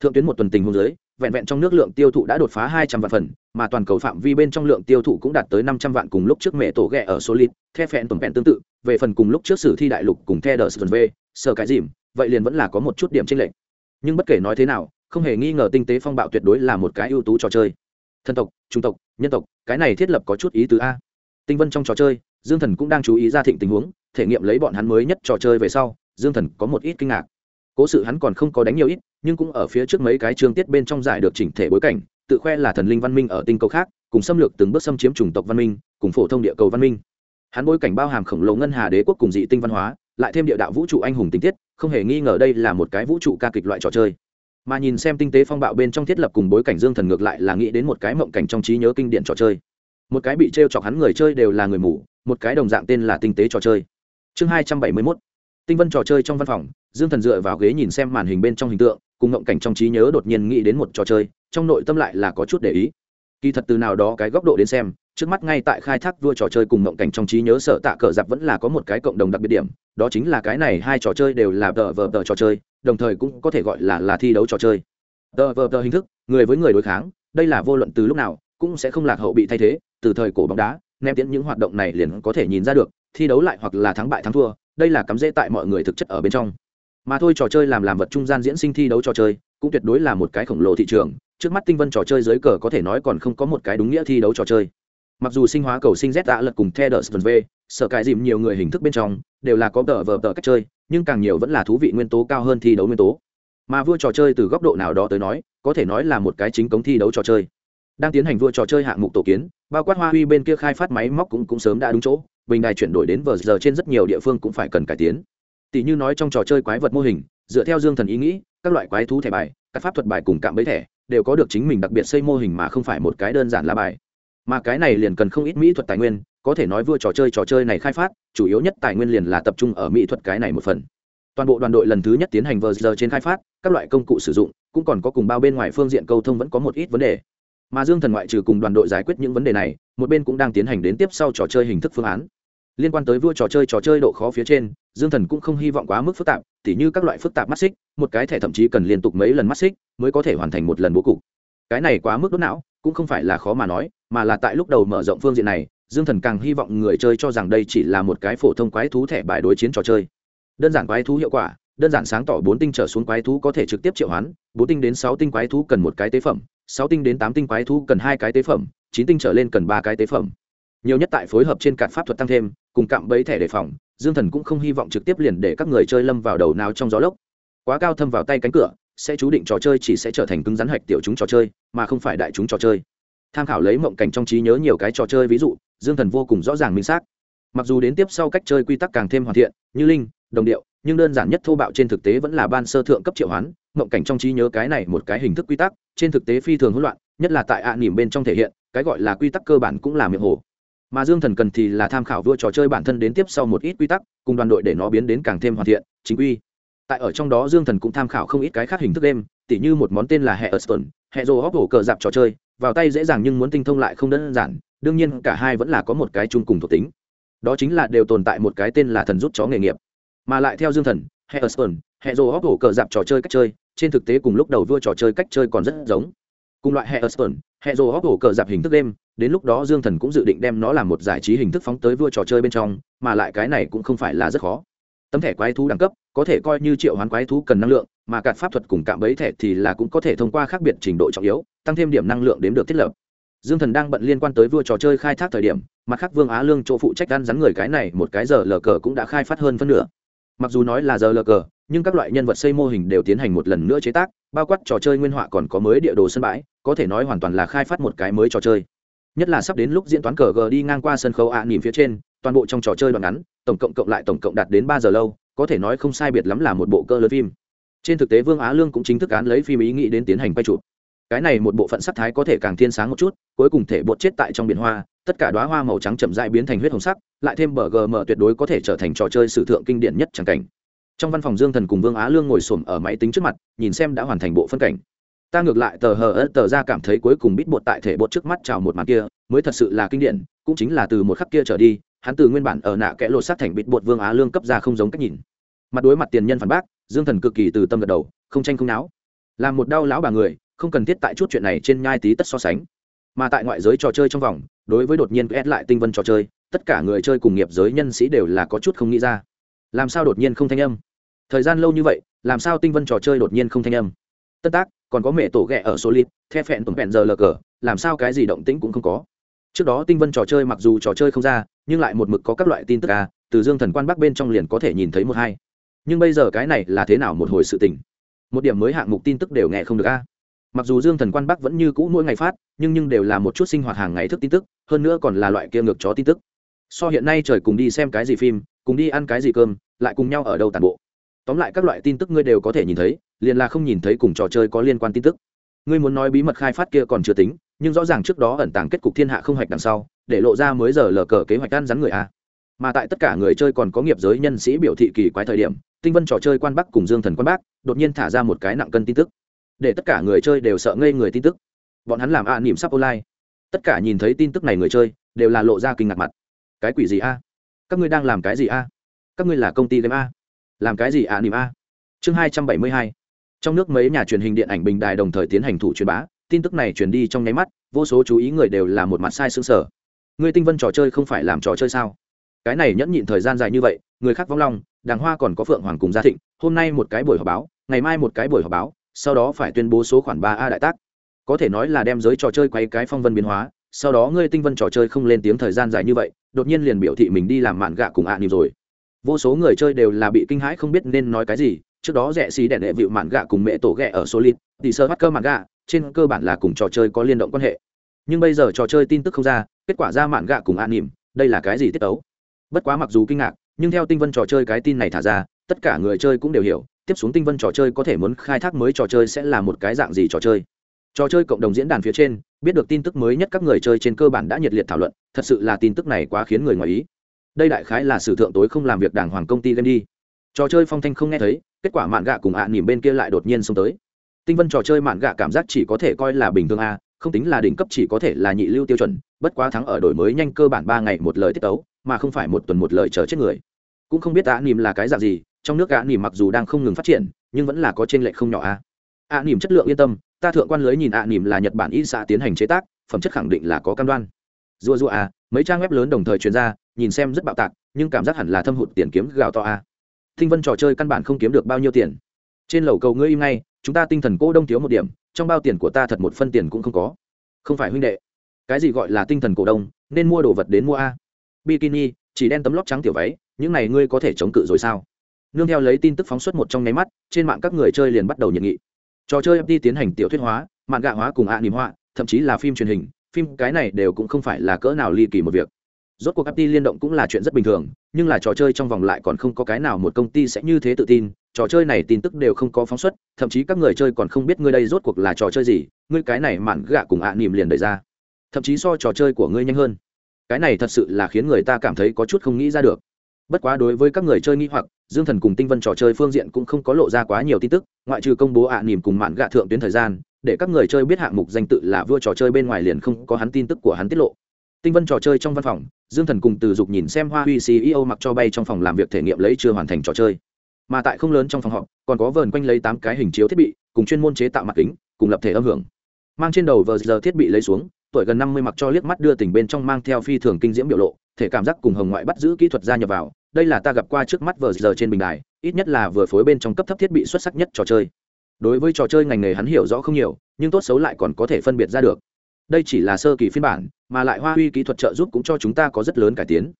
Speaker 1: Thượng tuyến một tuần tình hôn giới vẹn vẹn trong nước lượng tiêu thụ đã đột phá hai trăm vạn phần, mà toàn cầu phạm vi bên trong lượng tiêu thụ cũng đạt tới năm trăm vạn cùng lúc trước mẹ tổ ghẻ ở solid, the phẹn tuần vẹn tương tự, về phần cùng lúc trước sử thi đại lục cùng the đờ v, sở cái dìm, vậy liền vẫn là có một chút điểm chênh lệch. Nhưng bất kể nói thế nào, không hề nghi ngờ tinh tế phong bạo tuyệt đối là một cái ưu tú trò chơi. Thân tộc trung tộc, nhân tộc, cái này thiết lập có chút ý tứ a. Tinh vân trong trò chơi, dương thần cũng đang chú ý ra thịnh tình huống, thể nghiệm lấy bọn hắn mới nhất trò chơi về sau, dương thần có một ít kinh ngạc. Cố sự hắn còn không có đánh nhiều ít nhưng cũng ở phía trước mấy cái chương tiết bên trong giải được chỉnh thể bối cảnh, tự khoe là thần linh văn minh ở tinh cầu khác, cùng xâm lược từng bước xâm chiếm chủng tộc văn minh, cùng phổ thông địa cầu văn minh. Hắn bối cảnh bao hàm khổng lồ ngân hà đế quốc cùng dị tinh văn hóa, lại thêm địa đạo vũ trụ anh hùng tình tiết, không hề nghi ngờ đây là một cái vũ trụ ca kịch loại trò chơi. Mà nhìn xem tinh tế phong bạo bên trong thiết lập cùng bối cảnh dương thần ngược lại là nghĩ đến một cái mộng cảnh trong trí nhớ kinh điển trò chơi. Một cái bị t r e o chọc hắn người chơi đều là người mù, một cái đồng dạng tên là tinh tế trò chơi. Chương hai trăm bảy mươi mốt. Tinh vân trò chơi trong văn phòng, dương thần dựa vào ghế nhìn xem màn hình bên trong hình tượng cùng ngộng cảnh trong trí nhớ đột nhiên nghĩ đến một trò chơi, trong nội tâm lại là có chút để ý. Kỳ thật từ nào đó cái góc độ đến xem, trước mắt ngay tại khai thác vua trò chơi cùng ngộng cảnh trong trí nhớ sở tạ cờ giặc vẫn là có một cái cộng đồng đặc biệt điểm, đó chính là cái này hai trò chơi đều là tờ vờ tờ trò chơi, đồng thời cũng có thể gọi là là thi đấu trò chơi. Tờ vờ tờ hình thức, người với người đối kháng, đây là vô luận từ lúc nào, cũng sẽ không lạc hậu bị thay thế, từ thời cổ bóng đá, ném tiễn những hoạt động này liền có thể nhìn ra được, thi đấu lại hoặc là thắng bại thắng thua, đây là cắm rễ tại mọi người thực chất ở bên trong mà thôi trò chơi làm làm vật trung gian diễn sinh thi đấu trò chơi cũng tuyệt đối là một cái khổng lồ thị trường. Trước mắt tinh vân trò chơi dưới cờ có thể nói còn không có một cái đúng nghĩa thi đấu trò chơi. Mặc dù sinh hóa cầu sinh z đã lật cùng the đờ v, sở cải dìm nhiều người hình thức bên trong đều là có tờ vờ tờ cách chơi, nhưng càng nhiều vẫn là thú vị nguyên tố cao hơn thi đấu nguyên tố. Mà vua trò chơi từ góc độ nào đó tới nói, có thể nói là một cái chính cống thi đấu trò chơi. Đang tiến hành vua trò chơi hạng mục tổ kiến, bao quát hoa huy bên kia khai phát máy móc cũng cũng sớm đã đúng chỗ, bình đài chuyển đổi đến vờ giờ trên rất nhiều địa phương cũng phải cần cải tiến tỷ như nói trong trò chơi quái vật mô hình, dựa theo dương thần ý nghĩ, các loại quái thú thẻ bài, các pháp thuật bài cùng cạm bẫy thẻ, đều có được chính mình đặc biệt xây mô hình mà không phải một cái đơn giản lá bài. Mà cái này liền cần không ít mỹ thuật tài nguyên, có thể nói vua trò chơi trò chơi này khai phát, chủ yếu nhất tài nguyên liền là tập trung ở mỹ thuật cái này một phần. Toàn bộ đoàn đội lần thứ nhất tiến hành vờ giờ trên khai phát, các loại công cụ sử dụng, cũng còn có cùng bao bên ngoài phương diện câu thông vẫn có một ít vấn đề. Mà dương thần ngoại trừ cùng đoàn đội giải quyết những vấn đề này, một bên cũng đang tiến hành đến tiếp sau trò chơi hình thức phương án liên quan tới vua trò chơi trò chơi độ khó phía trên, dương thần cũng không hy vọng quá mức phức tạp, tỉ như các loại phức tạp mắt xích, một cái thẻ thậm chí cần liên tục mấy lần mắt xích mới có thể hoàn thành một lần bố cục. Cái này quá mức đốt não, cũng không phải là khó mà nói, mà là tại lúc đầu mở rộng phương diện này, dương thần càng hy vọng người chơi cho rằng đây chỉ là một cái phổ thông quái thú thẻ bài đối chiến trò chơi. Đơn giản quái thú hiệu quả, đơn giản sáng tỏ bốn tinh trở xuống quái thú có thể trực tiếp triệu hoán, bốn tinh đến sáu tinh quái thú cần một cái tế phẩm, sáu tinh đến tám tinh quái thú cần hai cái tế phẩm, chín tinh trở lên cần ba cái tế phẩm nhiều nhất tại phối hợp trên cạn pháp thuật tăng thêm, cùng cạm bẫy thẻ đề phòng, dương thần cũng không hy vọng trực tiếp liền để các người chơi lâm vào đầu nào trong gió lốc. Quá cao thâm vào tay cánh cửa, sẽ chú định trò chơi chỉ sẽ trở thành cứng rắn hạch tiểu chúng trò chơi, mà không phải đại chúng trò chơi. Tham khảo lấy mộng cảnh trong trí nhớ nhiều cái trò chơi ví dụ, dương thần vô cùng rõ ràng minh xác. Mặc dù đến tiếp sau cách chơi quy tắc càng thêm hoàn thiện, như linh, đồng điệu, nhưng đơn giản nhất thô bạo trên thực tế vẫn là ban sơ thượng cấp triệu hoán, mộng cảnh trong trí nhớ cái này một cái hình thức quy tắc, trên thực tế phi thường hỗn loạn, nhất là tại ạ à nỉm bên trong thể hiện, cái gọi là quy tắc cơ bản cũng là miệng hồ mà dương thần cần thì là tham khảo vua trò chơi bản thân đến tiếp sau một ít quy tắc, cùng đoàn đội để nó biến đến càng thêm hoàn thiện, chính quy. Tại ở trong đó dương thần cũng tham khảo không ít cái khác hình thức đêm tỉ như một món tên là hệ ở stone hệ rồ hóc hổ cờ dạp trò chơi, vào tay dễ dàng nhưng muốn tinh thông lại không đơn giản, đương nhiên cả hai vẫn là có một cái chung cùng thuộc tính. Đó chính là đều tồn tại một cái tên là thần rút chó nghề nghiệp. Mà lại theo dương thần hệ ở stone hệ rồ hóc hổ cờ dạp trò chơi cách chơi, trên thực tế cùng lúc đầu vua trò chơi cách chơi còn rất giống. Cùng loại hệ ở stone hệ rồ hóc hổ cờ dạp hình thức đêm đến lúc đó dương thần cũng dự định đem nó làm một giải trí hình thức phóng tới vua trò chơi bên trong, mà lại cái này cũng không phải là rất khó. Tấm thẻ quái thú đẳng cấp, có thể coi như triệu hoán quái thú cần năng lượng, mà cạn pháp thuật cùng cạm bẫy thẻ thì là cũng có thể thông qua khác biệt trình độ trọng yếu, tăng thêm điểm năng lượng đến được thiết lập. Dương thần đang bận liên quan tới vua trò chơi khai thác thời điểm mặt khác vương á lương chỗ phụ trách ăn rắn người cái này một cái giờ lờ cờ cũng đã khai phát hơn phân nửa. Mặc dù nói là giờ lờ cờ nhưng các loại nhân vật xây mô hình đều tiến hành một lần nữa chế tác bao quát trò chơi nguyên họa còn có mới địa đồ sân bãi có thể nói hoàn toàn là khai phát một cái mới trò chơi. Nhất là sắp đến lúc diễn toán cờ g đi ngang qua sân khấu ạ à, nhìn phía trên toàn bộ trong trò chơi đoạn ngắn tổng cộng cộng lại tổng cộng đạt đến ba giờ lâu có thể nói không sai biệt lắm là một bộ cơ lớn phim. Trên thực tế vương á lương cũng chính thức án lấy phim ý nghĩ đến tiến hành quay chụp. Cái này một bộ phận sắc thái có thể càng thiên sáng một chút cuối cùng thể bột chết tại trong biển hoa tất cả đoá hoa màu trắng chậm dại biến thành huyết hồng sắc lại thêm bờ gm tuyệt đối có thể trở thành trò chơi sử thượng kinh điển nhất chẳng cảnh trong văn phòng dương thần cùng vương á lương ngồi xổm ở máy tính trước mặt, nhìn xem đã hoàn thành bộ phân cảnh. Ta ngược lại tờ hờ ớt tờ ra cảm thấy cuối cùng bít bột tại thể bột trước mắt chào một màn kia, mới thật sự là kinh điển, cũng chính là từ một khắc kia trở đi, hắn từ nguyên bản ở nạ kẽ lột sát thành bít bột vương á lương cấp ra không giống cách nhìn. Mặt đối mặt tiền nhân phản bác, dương thần cực kỳ từ tâm gật đầu, không tranh không náo. Làm một đau lão bà người, không cần thiết tại chút chuyện này trên nhai tí tất so sánh. Mà tại ngoại giới trò chơi trong vòng, đối với đột nhiên ép lại tinh vân trò chơi, tất cả người chơi cùng nghiệp giới nhân sĩ đều là có chút không nghĩ ra. Làm sao đột nhiên không thanh âm? Thời gian lâu như vậy, làm sao tinh vân trò chơi đột nhiên không thanh âm? Tất tác, còn có mẹ tổ ghẹ ở số lít the phẹn tổn phẹn giờ lờ cờ, làm sao cái gì động tĩnh cũng không có. Trước đó tinh vân trò chơi mặc dù trò chơi không ra, nhưng lại một mực có các loại tin tức à từ dương thần quan bắc bên trong liền có thể nhìn thấy một hai. Nhưng bây giờ cái này là thế nào một hồi sự tình? Một điểm mới hạng mục tin tức đều nghe không được a mặc dù dương thần quan bắc vẫn như cũ mỗi ngày phát, nhưng nhưng đều là một chút sinh hoạt hàng ngày thức tin tức, hơn nữa còn là loại kia ngược chó tin tức. So hiện nay trời cùng đi xem cái gì phim, cùng đi ăn cái gì cơm, lại cùng nhau ở đâu tàn bộ tóm lại các loại tin tức ngươi đều có thể nhìn thấy, liền là không nhìn thấy cùng trò chơi có liên quan tin tức. Ngươi muốn nói bí mật khai phát kia còn chưa tính, nhưng rõ ràng trước đó ẩn tàng kết cục thiên hạ không hoạch đằng sau, để lộ ra mới giờ lờ cờ kế hoạch ăn rắn người a. Mà tại tất cả người chơi còn có nghiệp giới nhân sĩ biểu thị kỳ quái thời điểm, tinh vân trò chơi quan bắc cùng dương thần quan bắc đột nhiên thả ra một cái nặng cân tin tức. Để tất cả người chơi đều sợ ngây người tin tức. Bọn hắn làm a à nỉm sắp online. Tất cả nhìn thấy tin tức này người chơi, đều là lộ ra kinh ngạc mặt. Cái quỷ gì a? Các ngươi đang làm cái gì a? Các ngươi là công ty game a? Làm cái gì a nỉm a? Chương hai trăm bảy mươi hai. Trong nước mấy nhà truyền hình điện ảnh bình đài đồng thời tiến hành thủ truyền bá, tin tức này truyền đi trong nháy mắt, vô số chú ý người đều là một mặt sai xương sở người tinh vân trò chơi không phải làm trò chơi sao? Cái này nhẫn nhịn thời gian dài như vậy, người khác vong long, đàng hoa còn có phượng hoàng cùng gia thịnh, hôm nay một cái buổi họp báo, ngày mai một cái buổi họp báo, sau đó phải tuyên bố số khoản ba a đại tác. Có thể nói là đem giới trò chơi quay cái phong vân biến hóa, sau đó ngươi tinh vân trò chơi không lên tiếng thời gian dài như vậy, đột nhiên liền biểu thị mình đi làm mạn gạ cùng ạ à nịp rồi vô số người chơi đều là bị kinh hãi không biết nên nói cái gì. Trước đó rẻ xì đèn đệ vịu mạn gạ cùng mẹ tổ ghẹ ở solid, thì sơ bắt cơ mạn gạ, trên cơ bản là cùng trò chơi có liên động quan hệ. Nhưng bây giờ trò chơi tin tức không ra, kết quả ra mạn gạ cùng an nỉm, đây là cái gì tiết tấu? Bất quá mặc dù kinh ngạc, nhưng theo tinh vân trò chơi cái tin này thả ra, tất cả người chơi cũng đều hiểu, tiếp xuống tinh vân trò chơi có thể muốn khai thác mới trò chơi sẽ là một cái dạng gì trò chơi. Trò chơi cộng đồng diễn đàn phía trên, biết được tin tức mới nhất các người chơi trên cơ bản đã nhiệt liệt thảo luận, thật sự là tin tức này quá khiến người ngoài ý đây đại khái là sử thượng tối không làm việc đảng hoàng công ty game đi. Trò chơi phong thanh không nghe thấy, kết quả mạn gạ cùng ạ à nỉm bên kia lại đột nhiên xông tới. Tinh vân trò chơi mạn gạ cảm giác chỉ có thể coi là bình thường a, không tính là đỉnh cấp chỉ có thể là nhị lưu tiêu chuẩn, bất quá thắng ở đổi mới nhanh cơ bản ba ngày một lời tiết tấu, mà không phải một tuần một lời chờ chết người. Cũng không biết ạ nỉm là cái dạng gì, trong nước ạ nỉm mặc dù đang không ngừng phát triển, nhưng vẫn là có trên lệ không nhỏ a. Ạ nỉm chất lượng yên tâm, ta thượng quan lưới nhìn ạ nỉm là nhật bản in xã tiến hành chế tác, phẩm chất khẳng định là có cam đoan. Rua rua à mấy trang web lớn đồng thời truyền ra nhìn xem rất bạo tạc, nhưng cảm giác hẳn là thâm hụt tiền kiếm gạo to a. Thinh vân trò chơi căn bản không kiếm được bao nhiêu tiền. Trên lầu cầu ngươi im ngay, chúng ta tinh thần cô đông thiếu một điểm, trong bao tiền của ta thật một phân tiền cũng không có. Không phải huynh đệ. Cái gì gọi là tinh thần cổ đông, nên mua đồ vật đến mua a. Bikini, chỉ đen tấm lót trắng tiểu váy, những này ngươi có thể chống cự rồi sao? Nương theo lấy tin tức phóng xuất một trong nháy mắt, trên mạng các người chơi liền bắt đầu nhiệt nghị. Trò chơi fd tiến hành tiểu thuyết hóa, mạng gạ hóa cùng ạ niềm họa, thậm chí là phim truyền hình, phim cái này đều cũng không phải là cỡ nào ly kỳ một việc rốt cuộc apti liên động cũng là chuyện rất bình thường, nhưng là trò chơi trong vòng lại còn không có cái nào một công ty sẽ như thế tự tin. Trò chơi này tin tức đều không có phóng xuất, thậm chí các người chơi còn không biết ngươi đây rốt cuộc là trò chơi gì, ngươi cái này mạn gạ cùng ạ nỉm liền đẩy ra. Thậm chí so trò chơi của ngươi nhanh hơn. Cái này thật sự là khiến người ta cảm thấy có chút không nghĩ ra được. Bất quá đối với các người chơi nghi hoặc, dương thần cùng tinh vân trò chơi phương diện cũng không có lộ ra quá nhiều tin tức, ngoại trừ công bố ạ à nỉm cùng mạn gạ thượng tuyến thời gian, để các người chơi biết hạng mục danh tự là vua trò chơi bên ngoài liền không có hắn tin tức của hắn tiết lộ. Tinh vân trò chơi trong văn phòng dương thần cùng từ dục nhìn xem hoa huy ceo mặc cho bay trong phòng làm việc thể nghiệm lấy chưa hoàn thành trò chơi. Mà tại không lớn trong phòng họp, còn có vờn quanh lấy tám cái hình chiếu thiết bị, cùng chuyên môn chế tạo mặt kính, cùng lập thể âm hưởng. Mang trên đầu vờ giờ thiết bị lấy xuống, tuổi gần năm mươi mặc cho liếc mắt đưa tỉnh bên trong mang theo phi thường kinh diễm biểu lộ, thể cảm giác cùng hồng ngoại bắt giữ kỹ thuật gia nhập vào, đây là ta gặp qua trước mắt vờ giờ trên bình đài, ít nhất là vừa phối bên trong cấp thấp thiết bị xuất sắc nhất trò chơi. Đối với trò chơi ngành nghề hắn hiểu rõ không nhiều, nhưng tốt xấu lại còn có thể phân biệt ra được. Đây chỉ là sơ kỳ phiên bản mà lại hoa huy kỹ thuật trợ giúp cũng cho chúng ta có rất lớn cải tiến.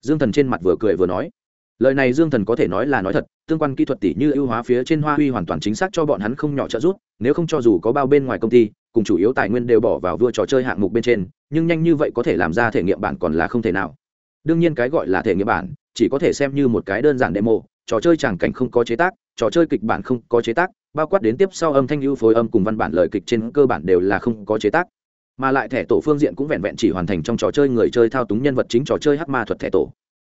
Speaker 1: Dương thần trên mặt vừa cười vừa nói. Lời này dương thần có thể nói là nói thật, tương quan kỹ thuật tỷ như ưu hóa phía trên hoa huy hoàn toàn chính xác cho bọn hắn không nhỏ trợ giúp, nếu không cho dù có bao bên ngoài công ty, cùng chủ yếu tài nguyên đều bỏ vào vua trò chơi hạng mục bên trên, nhưng nhanh như vậy có thể làm ra thể nghiệm bản còn là không thể nào. Đương nhiên cái gọi là thể nghiệm bản, chỉ có thể xem như một cái đơn giản demo, trò chơi tràng cảnh không có chế tác, trò chơi kịch bản không có chế tác, bao quát đến tiếp sau âm thanh ưu phối âm cùng văn bản lời kịch trên cơ bản đều là không có chế tác mà lại thẻ tổ phương diện cũng vẹn vẹn chỉ hoàn thành trong trò chơi người chơi thao túng nhân vật chính trò chơi hắc ma thuật thẻ tổ.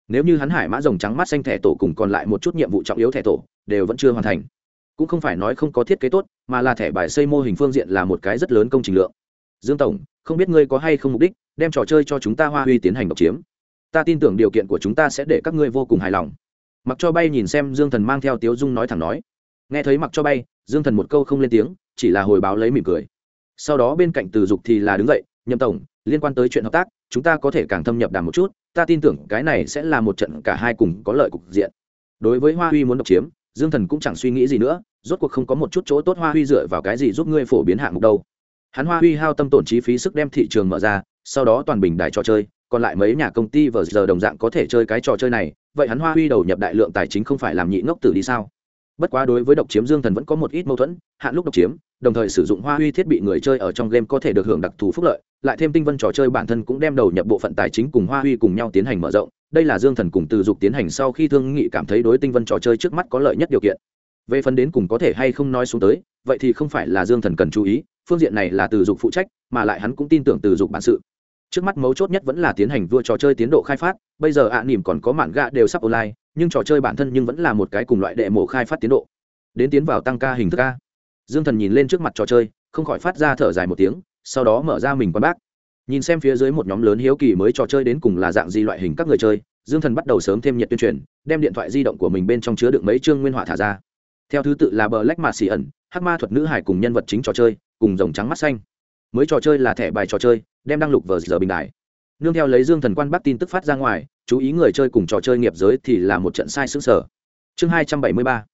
Speaker 1: Nếu như hắn hải mã rồng trắng mắt xanh thẻ tổ cùng còn lại một chút nhiệm vụ trọng yếu thẻ tổ, đều vẫn chưa hoàn thành. Cũng không phải nói không có thiết kế tốt, mà là thẻ bài xây mô hình phương diện là một cái rất lớn công trình lượng. Dương tổng, không biết ngươi có hay không mục đích đem trò chơi cho chúng ta hoa huy tiến hành độc chiếm? Ta tin tưởng điều kiện của chúng ta sẽ để các ngươi vô cùng hài lòng. Mặc cho bay nhìn xem dương thần mang theo tiếu dung nói thẳng nói. Nghe thấy mặc cho bay, dương thần một câu không lên tiếng, chỉ là hồi báo lấy mỉm cười sau đó bên cạnh từ dục thì là đứng dậy, nhậm tổng, liên quan tới chuyện hợp tác, chúng ta có thể càng thâm nhập đàm một chút, ta tin tưởng cái này sẽ là một trận cả hai cùng có lợi cục diện. Đối với hoa huy muốn độc chiếm, dương thần cũng chẳng suy nghĩ gì nữa, rốt cuộc không có một chút chỗ tốt hoa huy dựa vào cái gì giúp ngươi phổ biến hạng mục đâu. Hắn hoa huy hao tâm tổn chi phí sức đem thị trường mở ra, sau đó toàn bình đài trò chơi, còn lại mấy nhà công ty vờ giờ đồng dạng có thể chơi cái trò chơi này, vậy hắn hoa huy đầu nhập đại lượng tài chính không phải làm nhị ngốc tử đi sao? Bất quá đối với độc chiếm dương thần vẫn có một ít mâu thuẫn, hạn lúc độc chiếm, đồng thời sử dụng hoa huy thiết bị người chơi ở trong game có thể được hưởng đặc thù phúc lợi, lại thêm tinh vân trò chơi bản thân cũng đem đầu nhập bộ phận tài chính cùng hoa huy cùng nhau tiến hành mở rộng, đây là dương thần cùng từ dục tiến hành sau khi thương nghị cảm thấy đối tinh vân trò chơi trước mắt có lợi nhất điều kiện. Về phần đến cùng có thể hay không nói xuống tới, vậy thì không phải là dương thần cần chú ý, phương diện này là từ dục phụ trách, mà lại hắn cũng tin tưởng từ dục bản sự trước mắt mấu chốt nhất vẫn là tiến hành vua trò chơi tiến độ khai phát bây giờ ạ à, nỉm còn có mạn gạ đều sắp online nhưng trò chơi bản thân nhưng vẫn là một cái cùng loại đệ mổ khai phát tiến độ. Đến tiến vào tăng ca hình thức ca dương thần nhìn lên trước mặt trò chơi không khỏi phát ra thở dài một tiếng sau đó mở ra mình quan bác. Nhìn xem phía dưới một nhóm lớn hiếu kỳ mới trò chơi đến cùng là dạng gì loại hình các người chơi dương thần bắt đầu sớm thêm nhiệt tuyên truyền đem điện thoại di động của mình bên trong chứa đựng mấy chương nguyên họa thả ra. Theo thứ tự là bờ lách mạt xì ẩn hắc ma thuật nữ hải cùng nhân vật chính trò chơi cùng dòng trắng mắt xanh mới trò chơi là thẻ bài trò chơi, đem đăng lục vờ giờ bình đại nương theo lấy dương thần quan bắt tin tức phát ra ngoài, chú ý người chơi cùng trò chơi nghiệp giới thì là một trận sai xứng sở chương hai trăm bảy mươi ba,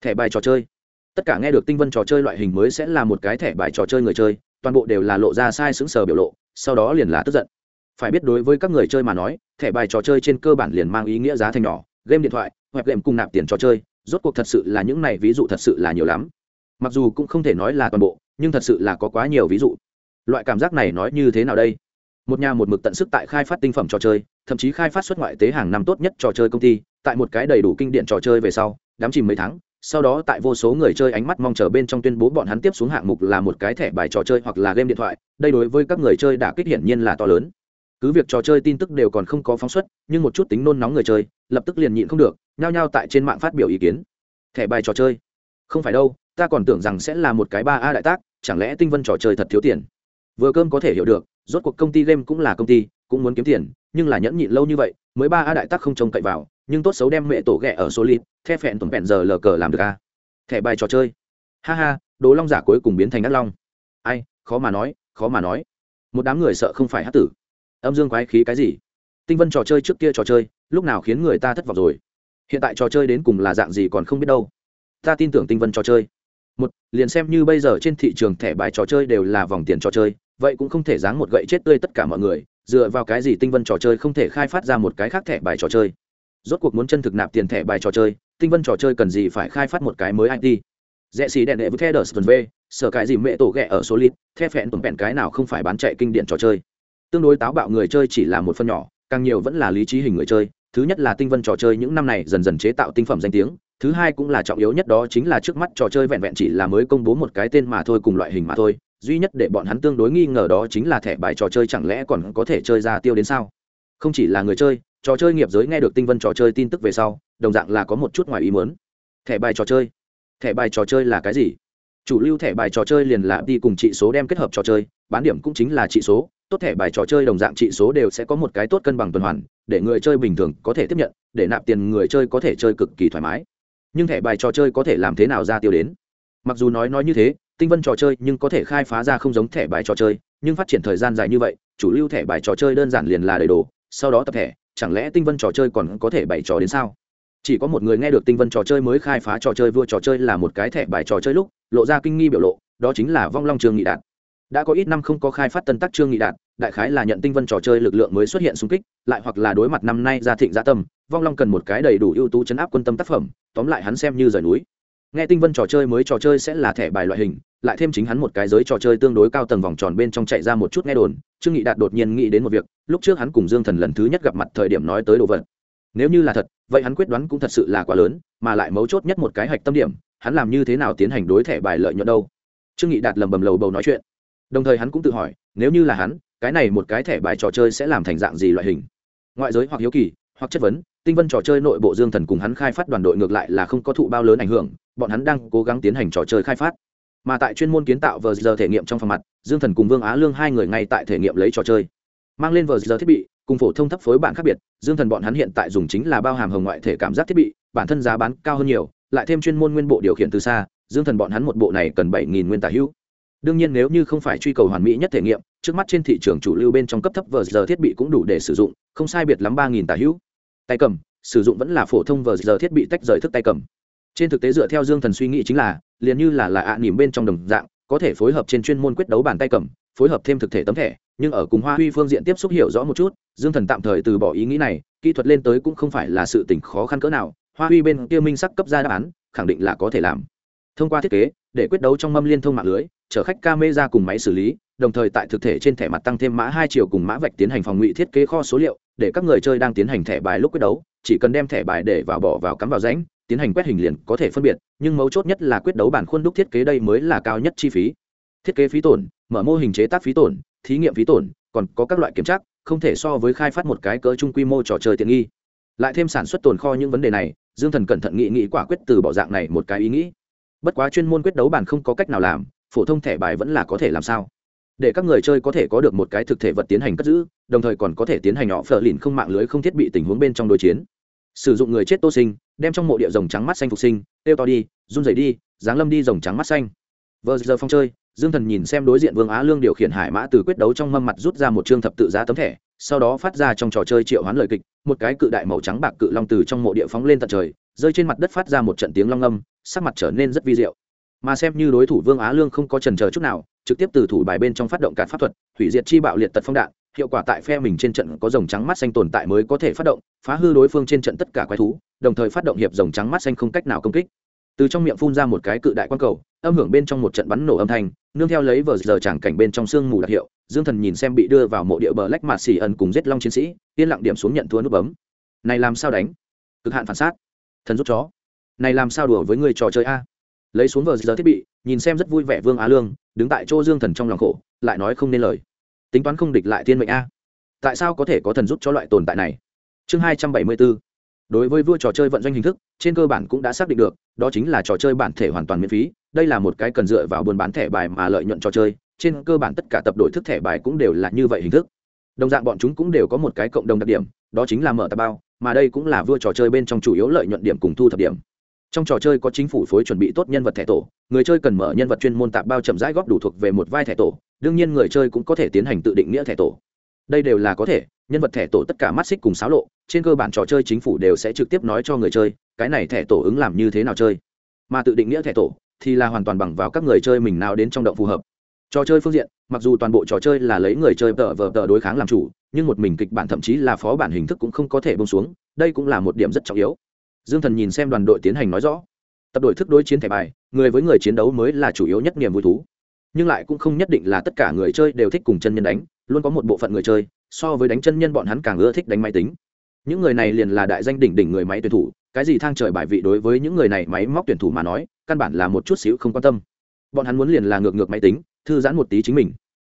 Speaker 1: thẻ bài trò chơi. Tất cả nghe được tinh vân trò chơi loại hình mới sẽ là một cái thẻ bài trò chơi người chơi, toàn bộ đều là lộ ra sai xứng sở biểu lộ, sau đó liền là tức giận. Phải biết đối với các người chơi mà nói, thẻ bài trò chơi trên cơ bản liền mang ý nghĩa giá thành nhỏ, game điện thoại, hoặc game cùng nạp tiền trò chơi, rốt cuộc thật sự là những này ví dụ thật sự là nhiều lắm. Mặc dù cũng không thể nói là toàn bộ, nhưng thật sự là có quá nhiều ví dụ loại cảm giác này nói như thế nào đây? Một nhà một mực tận sức tại khai phát tinh phẩm trò chơi, thậm chí khai phát xuất ngoại tế hàng năm tốt nhất trò chơi công ty, tại một cái đầy đủ kinh điện trò chơi về sau, đám chìm mấy tháng, sau đó tại vô số người chơi ánh mắt mong chờ bên trong tuyên bố bọn hắn tiếp xuống hạng mục là một cái thẻ bài trò chơi hoặc là game điện thoại, đây đối với các người chơi đã kích hiển nhiên là to lớn. Cứ việc trò chơi tin tức đều còn không có phóng xuất, nhưng một chút tính nôn nóng người chơi, lập tức liền nhịn không được, nhao nhao tại trên mạng phát biểu ý kiến. Thẻ bài trò chơi? Không phải đâu, ta còn tưởng rằng sẽ là một cái ba a đại tác, chẳng lẽ tinh vân trò chơi thật thiếu tiền? Vừa cơm có thể hiểu được, rốt cuộc công ty game cũng là công ty, cũng muốn kiếm tiền, nhưng là nhẫn nhịn lâu như vậy, mới ba a đại tác không trông cậy vào, nhưng tốt xấu đem mẹ tổ ghẹ ở số lít the phẹn tuần phẹn giờ lờ cờ làm được a. Thẻ bài trò chơi. Ha ha, đồ long giả cuối cùng biến thành ác long. Ai, khó mà nói, khó mà nói. Một đám người sợ không phải hát tử. Âm dương quái khí cái gì? Tinh vân trò chơi trước kia trò chơi, lúc nào khiến người ta thất vọng rồi? Hiện tại trò chơi đến cùng là dạng gì còn không biết đâu. Ta tin tưởng tinh vân trò chơi. Một, liền xem như bây giờ trên thị trường thẻ bài trò chơi đều là vòng tiền trò chơi vậy cũng không thể dáng một gậy chết tươi tất cả mọi người, dựa vào cái gì tinh vân trò chơi không thể khai phát ra một cái khác thẻ bài trò chơi? Rốt cuộc muốn chân thực nạp tiền thẻ bài trò chơi, tinh vân trò chơi cần gì phải khai phát một cái mới it rẽ xì đèn đệ với the đờ v sở cái gì mẹ tổ ghẹ ở số lít, the phẹn tuần bẹn cái nào không phải bán chạy kinh điển trò chơi? Tương đối táo bạo người chơi chỉ là một phần nhỏ, càng nhiều vẫn là lý trí hình người chơi. Thứ nhất là tinh vân trò chơi những năm này dần dần chế tạo tinh phẩm danh tiếng, thứ hai cũng là trọng yếu nhất đó chính là trước mắt trò chơi vẹn vẹn chỉ là mới công bố một cái tên mà thôi cùng loại hình mà thôi duy nhất để bọn hắn tương đối nghi ngờ đó chính là thẻ bài trò chơi chẳng lẽ còn có thể chơi ra tiêu đến sao? Không chỉ là người chơi, trò chơi nghiệp giới nghe được tinh vân trò chơi tin tức về sau, đồng dạng là có một chút ngoài ý muốn. Thẻ bài trò chơi? Thẻ bài trò chơi là cái gì? Chủ lưu thẻ bài trò chơi liền là đi cùng trị số đem kết hợp trò chơi, bán điểm cũng chính là trị số, tốt thẻ bài trò chơi đồng dạng trị số đều sẽ có một cái tốt cân bằng tuần hoàn, để người chơi bình thường có thể tiếp nhận, để nạp tiền người chơi có thể chơi cực kỳ thoải mái. Nhưng thẻ bài trò chơi có thể làm thế nào ra tiêu đến? Mặc dù nói nói như thế tinh vân trò chơi nhưng có thể khai phá ra không giống thẻ bài trò chơi nhưng phát triển thời gian dài như vậy chủ lưu thẻ bài trò chơi đơn giản liền là đầy đủ sau đó tập thẻ chẳng lẽ tinh vân trò chơi còn có thể bày trò đến sao chỉ có một người nghe được tinh vân trò chơi mới khai phá trò chơi vua trò chơi là một cái thẻ bài trò chơi lúc lộ ra kinh nghi biểu lộ đó chính là vong long trương nghị đạt đã có ít năm không có khai phát tân tác trương nghị đạt đại khái là nhận tinh vân trò chơi lực lượng mới xuất hiện xung kích lại hoặc là đối mặt năm nay gia thịnh gia tâm vong long cần một cái đầy đủ ưu tú chấn áp quân tâm tác phẩm tóm lại hắn xem như rời núi nghe tinh vân trò chơi mới trò chơi sẽ là thẻ bài loại hình lại thêm chính hắn một cái giới trò chơi tương đối cao tầng vòng tròn bên trong chạy ra một chút nghe đồn, trương nghị đạt đột nhiên nghĩ đến một việc, lúc trước hắn cùng dương thần lần thứ nhất gặp mặt thời điểm nói tới đồ vật. Nếu như là thật, vậy hắn quyết đoán cũng thật sự là quá lớn, mà lại mấu chốt nhất một cái hạch tâm điểm, hắn làm như thế nào tiến hành đối thẻ bài lợi nhuận đâu? Trương nghị đạt lầm bầm lầu bầu nói chuyện. Đồng thời hắn cũng tự hỏi, nếu như là hắn, cái này một cái thẻ bài trò chơi sẽ làm thành dạng gì loại hình? Ngoại giới hoặc hiếu kỳ, hoặc chất vấn, tinh vân trò chơi nội bộ dương thần cùng hắn khai phát đoàn đội ngược lại là không có thụ bao lớn ảnh hưởng, bọn hắn đang cố gắng tiến hành trò chơi khai phát mà tại chuyên môn kiến tạo vờ giờ thể nghiệm trong phòng mặt, dương thần cùng vương á lương hai người ngay tại thể nghiệm lấy trò chơi. Mang lên vờ giờ thiết bị, cùng phổ thông thấp phối bản khác biệt, dương thần bọn hắn hiện tại dùng chính là bao hàm hồng ngoại thể cảm giác thiết bị, bản thân giá bán cao hơn nhiều, lại thêm chuyên môn nguyên bộ điều khiển từ xa, dương thần bọn hắn một bộ này cần bảy nghìn nguyên tả hữu. Đương nhiên nếu như không phải truy cầu hoàn mỹ nhất thể nghiệm, trước mắt trên thị trường chủ lưu bên trong cấp thấp vờ giờ thiết bị cũng đủ để sử dụng, không sai biệt lắm ba nghìn tả hữu. Tay cầm, sử dụng vẫn là phổ thông vờ giờ thiết bị tách rời thức tay cầm trên thực tế dựa theo dương thần suy nghĩ chính là, liền như là là ạ à nỉm bên trong đồng dạng, có thể phối hợp trên chuyên môn quyết đấu bàn tay cầm, phối hợp thêm thực thể tấm thẻ, nhưng ở cùng hoa huy phương diện tiếp xúc hiểu rõ một chút, dương thần tạm thời từ bỏ ý nghĩ này, kỹ thuật lên tới cũng không phải là sự tỉnh khó khăn cỡ nào, hoa huy bên kia minh sắc cấp ra đáp án, khẳng định là có thể làm. Thông qua thiết kế, để quyết đấu trong mâm liên thông mạng lưới, chở khách camera cùng máy xử lý, đồng thời tại thực thể trên thẻ mặt tăng thêm mã hai chiều cùng mã vạch tiến hành phòng ngụy thiết kế kho số liệu, để các người chơi đang tiến hành thẻ bài lúc quyết đấu, chỉ cần đem thẻ bài để vào bỏ vào cắm vào rãnh tiến hành quét hình liền có thể phân biệt, nhưng mấu chốt nhất là quyết đấu bản khuôn đúc thiết kế đây mới là cao nhất chi phí. Thiết kế phí tổn, mở mô hình chế tác phí tổn, thí nghiệm phí tổn, còn có các loại kiểm tra, không thể so với khai phát một cái cỡ chung quy mô trò chơi tiện nghi. Lại thêm sản xuất tồn kho những vấn đề này, dương thần cẩn thận nghị nghị quả quyết từ bỏ dạng này một cái ý nghĩ. Bất quá chuyên môn quyết đấu bản không có cách nào làm, phổ thông thẻ bài vẫn là có thể làm sao? Để các người chơi có thể có được một cái thực thể vật tiến hành cất giữ, đồng thời còn có thể tiến hành họ phờ lìn không mạng lưới không thiết bị tình huống bên trong đối chiến sử dụng người chết tô sinh, đem trong mộ địa rồng trắng mắt xanh phục sinh têu to đi, run rẩy đi, giáng lâm đi rồng trắng mắt xanh. Vờ giờ phong chơi, dương thần nhìn xem đối diện vương á lương điều khiển hải mã từ quyết đấu trong mâm mặt rút ra một chương thập tự giá tấm thẻ, sau đó phát ra trong trò chơi triệu hoán lời kịch, một cái cự đại màu trắng bạc cự long từ trong mộ địa phóng lên tận trời, rơi trên mặt đất phát ra một trận tiếng long âm, sắc mặt trở nên rất vi diệu. Mà xem như đối thủ vương á lương không có trần chờ chút nào, trực tiếp từ thủ bài bên trong phát động cản pháp thuật, hủy diệt chi bạo liệt tật phong đạn hiệu quả tại phe mình trên trận có rồng trắng mắt xanh tồn tại mới có thể phát động, phá hư đối phương trên trận tất cả quái thú, đồng thời phát động hiệp rồng trắng mắt xanh không cách nào công kích. Từ trong miệng phun ra một cái cự đại quan cầu, âm hưởng bên trong một trận bắn nổ âm thanh, nương theo lấy vờ giờ tràng cảnh bên trong sương mù đặc hiệu, dương thần nhìn xem bị đưa vào mộ địa bờ lách mạt xì ẩn cùng giết long chiến sĩ, yên lặng điểm xuống nhận thua nút bấm. Này làm sao đánh? Cực hạn phản sát. Thần rút chó. Này làm sao đùa với người trò chơi a? Lấy xuống vờ giờ thiết bị, nhìn xem rất vui vẻ vương á lương, đứng tại chỗ dương thần trong lòng khổ, lại nói không nên lời tính toán không địch lại thiên mệnh a. Tại sao có thể có thần rút cho loại tồn tại này? Chương hai trăm bảy mươi bốn. Đối với vua trò chơi vận doanh hình thức, trên cơ bản cũng đã xác định được, đó chính là trò chơi bản thể hoàn toàn miễn phí, đây là một cái cần dựa vào buôn bán thẻ bài mà lợi nhuận trò chơi, trên cơ bản tất cả tập đội thức thẻ bài cũng đều là như vậy hình thức. Đồng dạng bọn chúng cũng đều có một cái cộng đồng đặc điểm, đó chính là mở tạp bao, mà đây cũng là vua trò chơi bên trong chủ yếu lợi nhuận điểm cùng thu thập điểm trong trò chơi có chính phủ phối chuẩn bị tốt nhân vật thẻ tổ, người chơi cần mở nhân vật chuyên môn tạp bao chậm rãi góp đủ thuộc về một vai thẻ tổ, đương nhiên người chơi cũng có thể tiến hành tự định nghĩa thẻ tổ. Đây đều là có thể, nhân vật thẻ tổ tất cả mắt xích cùng xáo lộ, trên cơ bản trò chơi chính phủ đều sẽ trực tiếp nói cho người chơi, cái này thẻ tổ ứng làm như thế nào chơi. Mà tự định nghĩa thẻ tổ thì là hoàn toàn bằng vào các người chơi mình nào đến trong động phù hợp. Trò chơi phương diện, mặc dù toàn bộ trò chơi là lấy người chơi tờ vờ tờ đối kháng làm chủ, nhưng một mình kịch bản thậm chí là phó bản hình thức cũng không có thể bông xuống, đây cũng là một điểm rất trọng yếu dương thần nhìn xem đoàn đội tiến hành nói rõ. Tập đội thức đối chiến thẻ bài, người với người chiến đấu mới là chủ yếu nhất niềm vui thú. Nhưng lại cũng không nhất định là tất cả người chơi đều thích cùng chân nhân đánh, luôn có một bộ phận người chơi, so với đánh chân nhân bọn hắn càng ưa thích đánh máy tính. Những người này liền là đại danh đỉnh đỉnh người máy tuyển thủ, cái gì thang trời bài vị đối với những người này máy móc tuyển thủ mà nói, căn bản là một chút xíu không quan tâm. Bọn hắn muốn liền là ngược ngược máy tính, thư giãn một tí chính mình.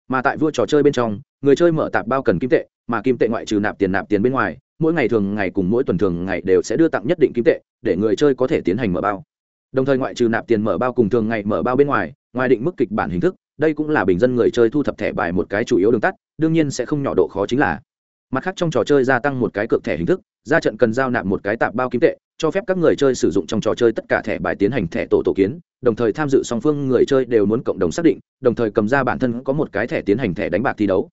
Speaker 1: Mà tại vua trò chơi bên trong, người chơi mở tạp bao cần kim tệ, mà kim tệ ngoại trừ nạp tiền nạp tiền bên ngoài mỗi ngày thường ngày cùng mỗi tuần thường ngày đều sẽ đưa tặng nhất định kim tệ, để người chơi có thể tiến hành mở bao. Đồng thời ngoại trừ nạp tiền mở bao cùng thường ngày mở bao bên ngoài ngoài định mức kịch bản hình thức, đây cũng là bình dân người chơi thu thập thẻ bài một cái chủ yếu đường tắt, đương nhiên sẽ không nhỏ độ khó chính là. Mặt khác trong trò chơi gia tăng một cái cược thẻ hình thức, ra trận cần giao nạp một cái tạp bao kim tệ, cho phép các người chơi sử dụng trong trò chơi tất cả thẻ bài tiến hành thẻ tổ tổ kiến, đồng thời tham dự song phương người chơi đều muốn cộng đồng xác định, đồng thời cầm ra bản thân có một cái thẻ tiến hành thẻ đánh bạc thi đấu.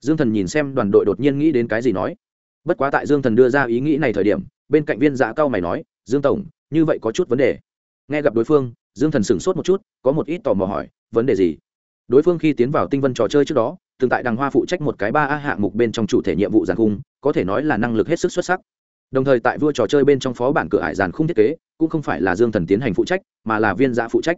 Speaker 1: Dương thần nhìn xem đoàn đội đột nhiên nghĩ đến cái gì nói bất quá tại dương thần đưa ra ý nghĩ này thời điểm, bên cạnh viên giã cao mày nói, dương tổng, như vậy có chút vấn đề. Nghe gặp đối phương, dương thần sửng sốt một chút, có một ít tò mò hỏi, vấn đề gì? Đối phương khi tiến vào tinh vân trò chơi trước đó, từng tại đằng hoa phụ trách một cái ba a hạng mục bên trong chủ thể nhiệm vụ giàn khung, có thể nói là năng lực hết sức xuất sắc. Đồng thời tại vua trò chơi bên trong phó bản cửa ải giàn khung thiết kế, cũng không phải là dương thần tiến hành phụ trách, mà là viên giã phụ trách.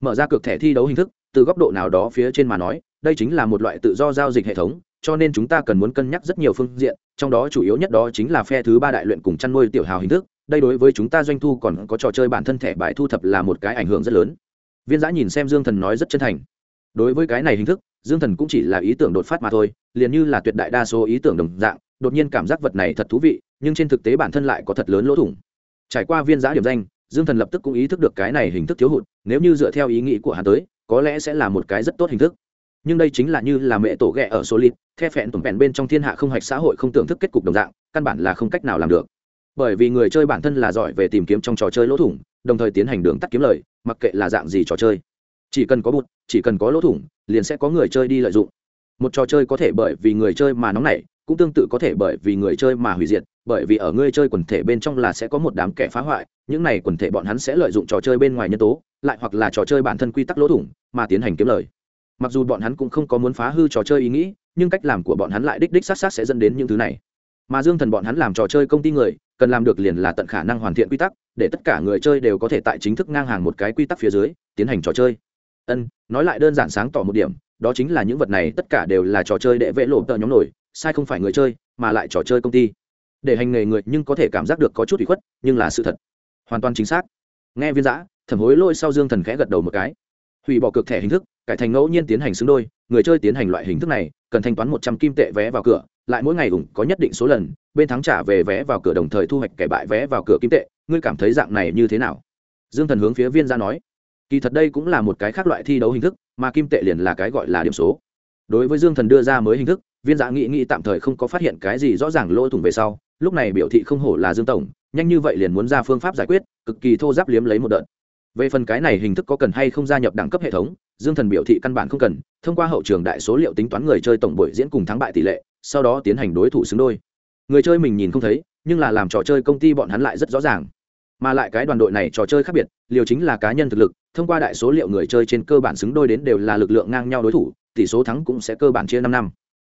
Speaker 1: Mở ra cược thẻ thi đấu hình thức, từ góc độ nào đó phía trên mà nói, đây chính là một loại tự do giao dịch hệ thống cho nên chúng ta cần muốn cân nhắc rất nhiều phương diện, trong đó chủ yếu nhất đó chính là phe thứ ba đại luyện cùng chăn nuôi tiểu hào hình thức, đây đối với chúng ta doanh thu còn có trò chơi bản thân thẻ bài thu thập là một cái ảnh hưởng rất lớn. Viên giã nhìn xem dương thần nói rất chân thành. Đối với cái này hình thức, dương thần cũng chỉ là ý tưởng đột phát mà thôi, liền như là tuyệt đại đa số ý tưởng đồng dạng, đột nhiên cảm giác vật này thật thú vị, nhưng trên thực tế bản thân lại có thật lớn lỗ thủng. Trải qua viên giã điểm danh, dương thần lập tức cũng ý thức được cái này hình thức thiếu hụt, nếu như dựa theo ý nghĩ của hắn tới, có lẽ sẽ là một cái rất tốt hình thức nhưng đây chính là như là mẹ tổ ghẹ ở số lít the phẹn tổn bèn bên trong thiên hạ không hạch xã hội không tưởng thức kết cục đồng dạng, căn bản là không cách nào làm được. Bởi vì người chơi bản thân là giỏi về tìm kiếm trong trò chơi lỗ thủng, đồng thời tiến hành đường tắt kiếm lời, mặc kệ là dạng gì trò chơi. Chỉ cần có bụt chỉ cần có lỗ thủng, liền sẽ có người chơi đi lợi dụng. Một trò chơi có thể bởi vì người chơi mà nóng nảy, cũng tương tự có thể bởi vì người chơi mà hủy diệt, bởi vì ở người chơi quần thể bên trong là sẽ có một đám kẻ phá hoại, những này quần thể bọn hắn sẽ lợi dụng trò chơi bên ngoài nhân tố, lại hoặc là trò chơi bản thân quy tắc lỗ thủng, mà tiến hành kiếm lời mặc dù bọn hắn cũng không có muốn phá hư trò chơi ý nghĩ, nhưng cách làm của bọn hắn lại đích đích s á t s á t sẽ dẫn đến những thứ này. Mà dương thần bọn hắn làm trò chơi công ty người, cần làm được liền là tận khả năng hoàn thiện quy tắc, để tất cả người chơi đều có thể tại chính thức ngang hàng một cái quy tắc phía dưới, tiến hành trò chơi. Ân, nói lại đơn giản sáng tỏ một điểm, đó chính là những vật này tất cả đều là trò chơi để vẽ lộ tợ nhóm nổi, sai không phải người chơi, mà lại trò chơi công ty. Để hành nghề người nhưng có thể cảm giác được có chút bị khuất, nhưng là sự thật. Hoàn toàn chính xác. Nghe viên giã, thẩm hối lôi sau dương thần khẽ gật đầu một cái. Hủy bỏ cực thẻ hình thức cải thành ngẫu nhiên tiến hành xứng đôi, người chơi tiến hành loại hình thức này, cần thanh toán một trăm kim tệ vé vào cửa, lại mỗi ngày ủng có nhất định số lần, bên thắng trả về vé vào cửa đồng thời thu hoạch kẻ bại vé vào cửa kim tệ, ngươi cảm thấy dạng này như thế nào? Dương thần hướng phía viên ra nói. Kỳ thật đây cũng là một cái khác loại thi đấu hình thức, mà kim tệ liền là cái gọi là điểm số. Đối với dương thần đưa ra mới hình thức, viên dạ nghị nghĩ tạm thời không có phát hiện cái gì rõ ràng lỗ thủng về sau, lúc này biểu thị không hổ là dương tổng, nhanh như vậy liền muốn ra phương pháp giải quyết, cực kỳ thô giáp liếm lấy một đợt về phần cái này hình thức có cần hay không gia nhập đẳng cấp hệ thống, dương thần biểu thị căn bản không cần, thông qua hậu trường đại số liệu tính toán người chơi tổng buổi diễn cùng thắng bại tỷ lệ, sau đó tiến hành đối thủ xứng đôi. Người chơi mình nhìn không thấy, nhưng là làm trò chơi công ty bọn hắn lại rất rõ ràng. Mà lại cái đoàn đội này trò chơi khác biệt, liều chính là cá nhân thực lực, thông qua đại số liệu người chơi trên cơ bản xứng đôi đến đều là lực lượng ngang nhau đối thủ, tỷ số thắng cũng sẽ cơ bản chia năm năm.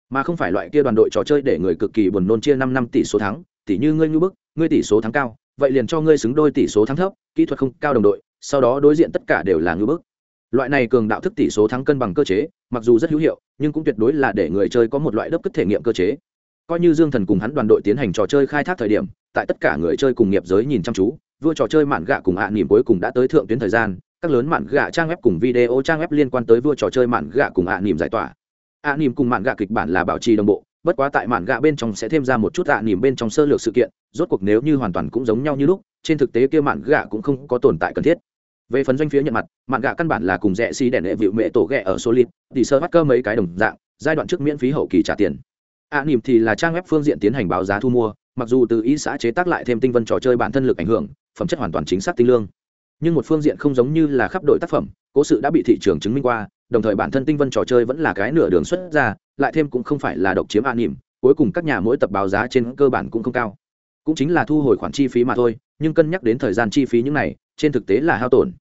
Speaker 1: Mà không phải loại kia đoàn đội trò chơi để người cực kỳ buồn nôn chia năm năm tỷ số thắng tỷ như ngươi ngư bức, ngươi tỷ số thắng cao, vậy liền cho ngươi xứng đôi tỷ số thắng thấp, kỹ thuật không cao đồng đội sau đó đối diện tất cả đều là ngư bức. Loại này cường đạo thức tỷ số thắng cân bằng cơ chế, mặc dù rất hữu hiệu, nhưng cũng tuyệt đối là để người chơi có một loại lớp cất thể nghiệm cơ chế. Coi như dương thần cùng hắn đoàn đội tiến hành trò chơi khai thác thời điểm, tại tất cả người chơi cùng nghiệp giới nhìn chăm chú, vua trò chơi mạn gạ cùng ạ à nỉm cuối cùng đã tới thượng tuyến thời gian, các lớn mạn gạ trang web cùng video trang web liên quan tới vua trò chơi mạn gạ cùng ạ à nỉm giải tỏa. Ạ à nỉm cùng mạn gạ kịch bản là bảo trì đồng bộ, bất quá tại mạn gạ bên trong sẽ thêm ra một chút ạ nỉm bên trong sơ lược sự kiện, rốt cuộc nếu như hoàn toàn cũng giống nhau như lúc, trên thực tế kia mạn gạ cũng không có tồn tại cần thiết về phần doanh phía nhận mặt, mạn gạ căn bản là cùng rẻ xi đèn hệ vịu mẹ tổ ghẹ ở solid, thì sơ bắt cơ mấy cái đồng dạng, giai đoạn trước miễn phí hậu kỳ trả tiền. Ạ nỉm thì là trang web phương diện tiến hành báo giá thu mua, mặc dù từ ý xã chế tác lại thêm tinh vân trò chơi bản thân lực ảnh hưởng, phẩm chất hoàn toàn chính xác tinh lương. Nhưng một phương diện không giống như là khắp đội tác phẩm, cố sự đã bị thị trường chứng minh qua, đồng thời bản thân tinh vân trò chơi vẫn là cái nửa đường xuất ra, lại thêm cũng không phải là độc chiếm an nỉm, cuối cùng các nhà mỗi tập báo giá trên cơ bản cũng không cao. Cũng chính là thu hồi khoản chi phí mà thôi, nhưng cân nhắc đến thời gian chi phí những này, trên thực tế là hao tổn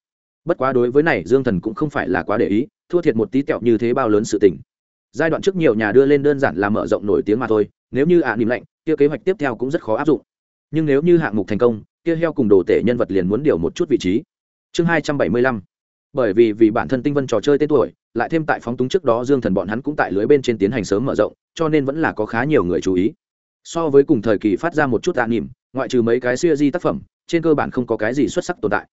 Speaker 1: bất quá đối với này, dương thần cũng không phải là quá để ý, thua thiệt một tí kẹo như thế bao lớn sự tình. Giai đoạn trước nhiều nhà đưa lên đơn giản là mở rộng nổi tiếng mà thôi, nếu như ạ à nỉm lạnh kia kế hoạch tiếp theo cũng rất khó áp dụng. Nhưng nếu như hạng mục thành công, kia heo cùng đồ tể nhân vật liền muốn điều một chút vị trí. Chương hai trăm bảy mươi lăm. Bởi vì vì bản thân tinh vân trò chơi tên tuổi, lại thêm tại phóng túng trước đó dương thần bọn hắn cũng tại lưới bên trên tiến hành sớm mở rộng, cho nên vẫn là có khá nhiều người chú ý. So với cùng thời kỳ phát ra một chút tạ nỉm ngoại trừ mấy cái siêu di tác phẩm, trên cơ bản không có cái gì xuất sắc tồn tại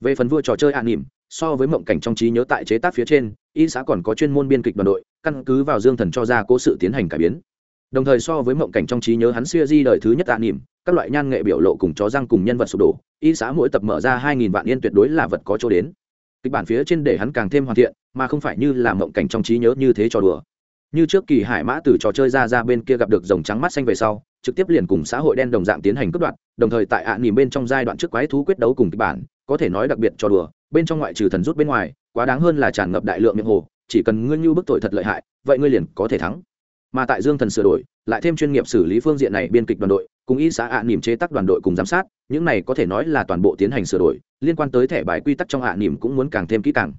Speaker 1: về phần vua trò chơi an nỉm, so với mộng cảnh trong trí nhớ tại chế tác phía trên, y xã còn có chuyên môn biên kịch đoàn đội, căn cứ vào dương thần cho ra cố sự tiến hành cải biến. Đồng thời so với mộng cảnh trong trí nhớ hắn xưa di đời thứ nhất tạ nỉm, các loại nhan nghệ biểu lộ cùng chó răng cùng nhân vật sụp đổ, y xã mỗi tập mở ra hai nghìn vạn yên tuyệt đối là vật có chỗ đến. Kịch bản phía trên để hắn càng thêm hoàn thiện, mà không phải như là mộng cảnh trong trí nhớ như thế trò đùa. Như trước kỳ hải mã từ trò chơi ra ra bên kia gặp được dòng trắng mắt xanh về sau, trực tiếp liền cùng xã hội đen đồng dạng tiến hành cướp đoạt, đồng thời tại ạ à nỉm bên trong giai đoạn trước quái thú quyết đấu cùng kịch bản có thể nói đặc biệt cho đùa, bên trong ngoại trừ thần rút bên ngoài, quá đáng hơn là tràn ngập đại lượng miệng hồ, chỉ cần ngươi như bức tội thật lợi hại, vậy ngươi liền có thể thắng. Mà tại dương thần sửa đổi, lại thêm chuyên nghiệp xử lý phương diện này biên kịch đoàn đội, cùng y xã ạ nỉm chế tác đoàn đội cùng giám sát, những này có thể nói là toàn bộ tiến hành sửa đổi, liên quan tới thẻ bài quy tắc trong ạ nỉm cũng muốn càng thêm kỹ càng.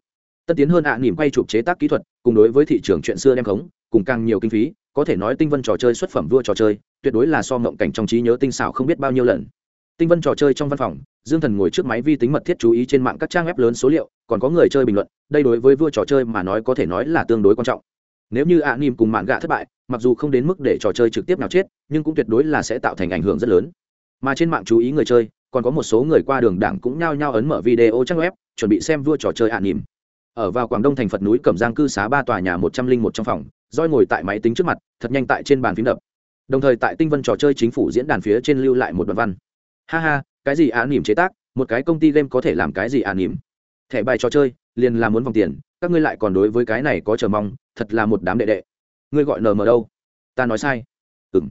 Speaker 1: Tân tiến hơn ạ nỉm quay chụp chế tác kỹ thuật, cùng đối với thị trường chuyện xưa đem khống, cùng càng nhiều kinh phí, có thể nói tinh vân trò chơi xuất phẩm vua trò chơi, tuyệt đối là so ngộng cảnh trong trí nhớ tinh xảo không biết bao nhiêu lần. Tinh vân trò chơi trong văn phòng dương thần ngồi trước máy vi tính mật thiết chú ý trên mạng các trang web lớn số liệu, còn có người chơi bình luận, đây đối với vua trò chơi mà nói có thể nói là tương đối quan trọng. Nếu như ạ nỉm cùng mạng gạ thất bại, mặc dù không đến mức để trò chơi trực tiếp nào chết, nhưng cũng tuyệt đối là sẽ tạo thành ảnh hưởng rất lớn. Mà trên mạng chú ý người chơi, còn có một số người qua đường đảng cũng nhao nhao ấn mở video trang web, chuẩn bị xem vua trò chơi ạ nỉm ở vào quảng đông thành phật núi cẩm giang cư xá ba tòa nhà một trăm linh một trong phòng roi ngồi tại máy tính trước mặt, thật nhanh tại trên bàn phím đập. Đồng thời tại tinh vân trò chơi chính phủ diễn đàn phía trên lưu lại một đoạn văn. Ha ha cái gì án nỉm chế tác, một cái công ty game có thể làm cái gì án nỉm thẻ bài trò chơi, liền là muốn vòng tiền, các ngươi lại còn đối với cái này có chờ mong, thật là một đám đệ đệ. Ngươi gọi nờ mờ đâu? Ta nói sai. Ừng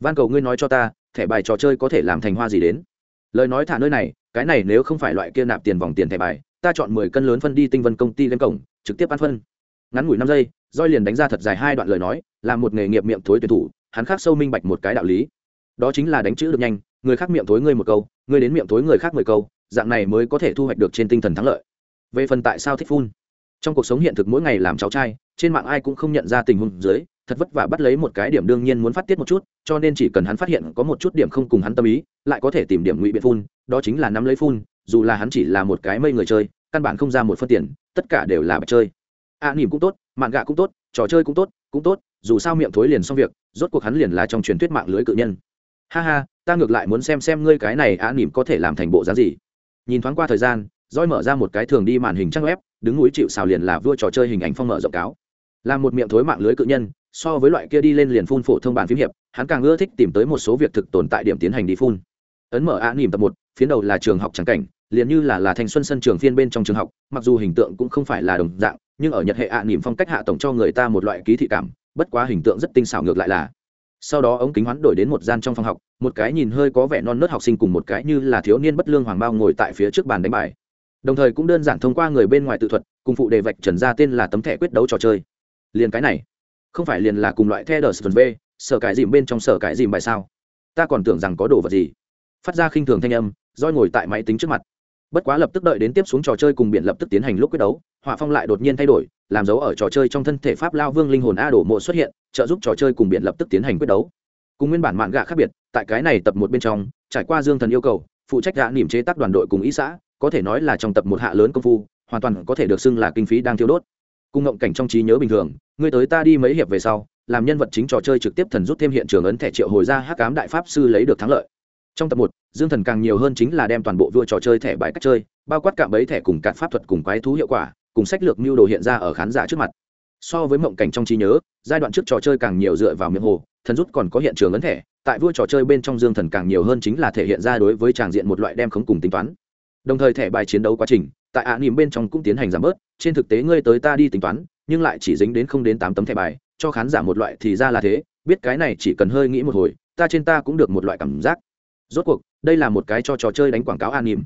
Speaker 1: van cầu ngươi nói cho ta, thẻ bài trò chơi có thể làm thành hoa gì đến? Lời nói thả nơi này, cái này nếu không phải loại kia nạp tiền vòng tiền thẻ bài, ta chọn mười cân lớn phân đi tinh vân công ty lên cổng, trực tiếp ăn phân. Ngắn ngủi năm giây roi liền đánh ra thật dài hai đoạn lời nói, là một nghề nghiệp miệng thối tuyển thủ, hắn khác sâu minh bạch một cái đạo lý. Đó chính là đánh chữ được nhanh người khác miệng thối ngươi một câu ngươi đến miệng thối người khác mười câu dạng này mới có thể thu hoạch được trên tinh thần thắng lợi. Về phần tại sao thích phun? Trong cuộc sống hiện thực mỗi ngày làm cháu trai trên mạng ai cũng không nhận ra tình huống dưới thật vất vả bắt lấy một cái điểm đương nhiên muốn phát tiết một chút cho nên chỉ cần hắn phát hiện có một chút điểm không cùng hắn tâm ý lại có thể tìm điểm ngụy biện phun đó chính là nắm lấy phun dù là hắn chỉ là một cái mây người chơi căn bản không ra một phân tiền tất cả đều là bạch chơi. A à, nỉm cũng tốt mạng gạ cũng tốt trò chơi cũng tốt cũng tốt dù sao miệng thối liền xong việc rốt cuộc hắn liền là trong truyền thuyết mạng lưới cự nhân ha ha, ta ngược lại muốn xem xem ngươi cái này á nỉm có thể làm thành bộ dáng gì. Nhìn thoáng qua thời gian roi mở ra một cái thường đi màn hình trang web, đứng núi chịu xào liền là vua trò chơi hình ảnh phong mở rộng cáo. Làm một miệng thối mạng lưới cự nhân, so với loại kia đi lên liền phun phổ thông bản phím hiệp, hắn càng ưa thích tìm tới một số việc thực tồn tại điểm tiến hành đi phun. Ấn mở á nỉm tập một, phiến đầu là trường học trắng cảnh, liền như là là thanh xuân sân trường phiên bên trong trường học, mặc dù hình tượng cũng không phải là đồng dạng, nhưng ở nhật hệ ạ nỉm phong cách hạ tổng cho người ta một loại ký thị cảm, bất quá hình tượng rất tinh xảo ngược lại là sau đó ống kính hoán đổi đến một gian trong phòng học, một cái nhìn hơi có vẻ non nớt học sinh cùng một cái như là thiếu niên bất lương hoàng bao ngồi tại phía trước bàn đánh bài. Đồng thời cũng đơn giản thông qua người bên ngoài tự thuật, cùng phụ đề vạch trần ra tên là tấm thẻ quyết đấu trò chơi. Liền cái này, không phải liền là cùng loại the đờ v, sở cải dìm bên trong sở cải dìm bài sao? Ta còn tưởng rằng có đồ vật gì. Phát ra khinh thường thanh âm roi ngồi tại máy tính trước mặt. Bất quá lập tức đợi đến tiếp xuống trò chơi cùng biển lập tức tiến hành lúc quyết đấu, họa phong lại đột nhiên thay đổi làm dấu ở trò chơi trong thân thể pháp lao vương linh hồn a đổ mộ xuất hiện, trợ giúp trò chơi cùng biển lập tức tiến hành quyết đấu. Cùng nguyên bản mạng gạ khác biệt, tại cái này tập một bên trong, trải qua dương thần yêu cầu, phụ trách gạ niềm chế tác đoàn đội cùng ý xã, có thể nói là trong tập một hạ lớn công phu, hoàn toàn có thể được xưng là kinh phí đang thiêu đốt. Cùng ngộng cảnh trong trí nhớ bình thường người tới ta đi mấy hiệp về sau, làm nhân vật chính trò chơi trực tiếp thần rút thêm hiện trường ấn thẻ triệu hồi ra hắc cám đại pháp sư lấy được thắng lợi. Trong tập một, dương thần càng nhiều hơn chính là đem toàn bộ vua trò chơi thẻ bài cách chơi, bao quát cạm bấy thẻ cùng cạn pháp thuật cùng quái thú hiệu quả cùng sách lược mưu đồ hiện ra ở khán giả trước mặt. So với mộng cảnh trong trí nhớ, giai đoạn trước trò chơi càng nhiều dựa vào miệng hồ, thần rút còn có hiện trường ấn thẻ, tại vua trò chơi bên trong dương thần càng nhiều hơn chính là thể hiện ra đối với tràng diện một loại đem khống cùng tính toán. Đồng thời thẻ bài chiến đấu quá trình, tại ạ à nỉm bên trong cũng tiến hành giảm bớt, trên thực tế ngươi tới ta đi tính toán, nhưng lại chỉ dính đến không đến tám tấm thẻ bài, cho khán giả một loại thì ra là thế, biết cái này chỉ cần hơi nghĩ một hồi, ta trên ta cũng được một loại cảm giác. Rốt cuộc, đây là một cái cho trò chơi đánh quảng cáo an nỉm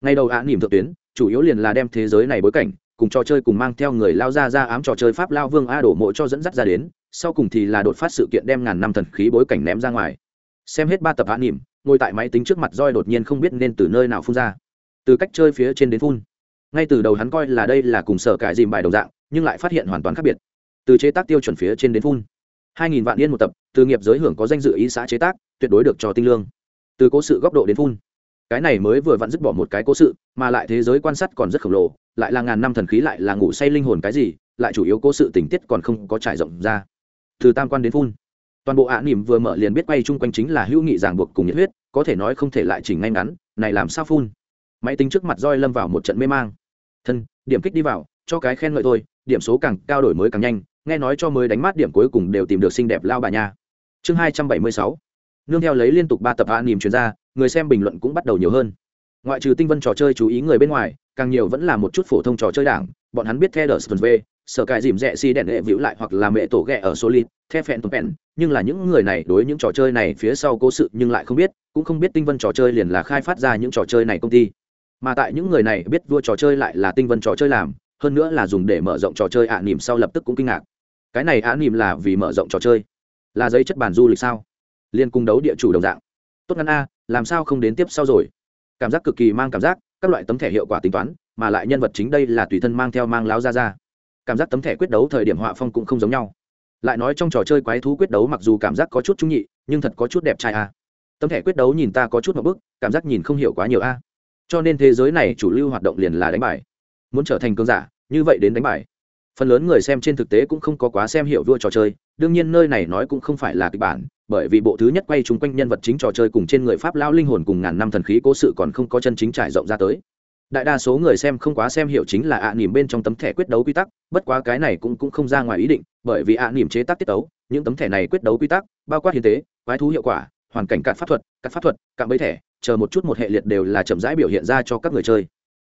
Speaker 1: ngày đầu an nỉm thượng tuyến, chủ yếu liền là đem thế giới này bối cảnh cùng trò chơi cùng mang theo người lao ra ra ám trò chơi pháp lao vương a đổ mộ cho dẫn dắt ra đến, sau cùng thì là đột phát sự kiện đem ngàn năm thần khí bối cảnh ném ra ngoài. Xem hết ba tập hạ nỉm ngồi tại máy tính trước mặt roi đột nhiên không biết nên từ nơi nào phun ra. Từ cách chơi phía trên đến phun. Ngay từ đầu hắn coi là đây là cùng sở cải dìm bài đồng dạng, nhưng lại phát hiện hoàn toàn khác biệt. Từ chế tác tiêu chuẩn phía trên đến phun. Hai nghìn vạn yên một tập, từ nghiệp giới hưởng có danh dự ý xã chế tác, tuyệt đối được cho tinh lương. Từ cố sự góc độ đến phun. Cái này mới vừa vặn dứt bỏ một cái cố sự, mà lại thế giới quan sát còn rất khổng lồ lại là ngàn năm thần khí lại là ngủ say linh hồn cái gì, lại chủ yếu cố sự tình tiết còn không có trải rộng ra. Từ tam quan đến phun, toàn bộ ạ nỉm vừa mở liền biết quay chung quanh chính là hữu nghị giảng buộc cùng nhiệt huyết, có thể nói không thể lại chỉnh ngay ngắn, này làm sao phun? Máy tính trước mặt roi lâm vào một trận mê mang. Thân, điểm kích đi vào, cho cái khen ngợi thôi, điểm số càng cao đổi mới càng nhanh, nghe nói cho mới đánh mát điểm cuối cùng đều tìm được xinh đẹp lao bà nha. Chương hai trăm bảy mươi sáu, nương theo lấy liên tục ba tập a nỉm chuyên gia người xem bình luận cũng bắt đầu nhiều hơn ngoại trừ tinh vân trò chơi chú ý người bên ngoài, càng nhiều vẫn là một chút phổ thông trò chơi đảng. Bọn hắn biết theo đờ v, sở cài dìm rẽ si đèn hệ vĩu lại hoặc là mẹ tổ ghẹ ở solid, the phen tôm pen. Nhưng là những người này đối những trò chơi này phía sau cố sự nhưng lại không biết, cũng không biết tinh vân trò chơi liền là khai phát ra những trò chơi này công ty. Mà tại những người này biết vua trò chơi lại là tinh vân trò chơi làm, hơn nữa là dùng để mở rộng trò chơi ạ à nỉm sau lập tức cũng kinh ngạc. Cái này ạ à nỉm là vì mở rộng trò chơi? Là giấy chất bản du lịch sao? Liên cung đấu địa chủ đồng dạng. Tốt ngắn a, làm sao không đến tiếp sau rồi? Cảm giác cực kỳ mang cảm giác, các loại tấm thẻ hiệu quả tính toán, mà lại nhân vật chính đây là tùy thân mang theo mang láo ra ra. Cảm giác tấm thẻ quyết đấu thời điểm họa phong cũng không giống nhau. Lại nói trong trò chơi quái thú quyết đấu mặc dù cảm giác có chút trung nhị, nhưng thật có chút đẹp trai a. Tấm thẻ quyết đấu nhìn ta có chút một bức, cảm giác nhìn không hiểu quá nhiều a. Cho nên thế giới này chủ lưu hoạt động liền là đánh bài. Muốn trở thành cơn giả, như vậy đến đánh bài phần lớn người xem trên thực tế cũng không có quá xem hiểu vua trò chơi, đương nhiên nơi này nói cũng không phải là kịch bản, bởi vì bộ thứ nhất quay chung quanh nhân vật chính trò chơi cùng trên người pháp lao linh hồn cùng ngàn năm thần khí cố sự còn không có chân chính trải rộng ra tới. Đại đa số người xem không quá xem hiểu chính là ạ à nỉm bên trong tấm thẻ quyết đấu quy tắc, bất quá cái này cũng cũng không ra ngoài ý định, bởi vì ạ à nỉm chế tác tiết tấu, những tấm thẻ này quyết đấu quy tắc, bao quát hiến tế, quái thú hiệu quả, hoàn cảnh cạn pháp thuật, cạn pháp thuật, cạn bấy thẻ, chờ một chút một hệ liệt đều là chậm rãi biểu hiện ra cho các người chơi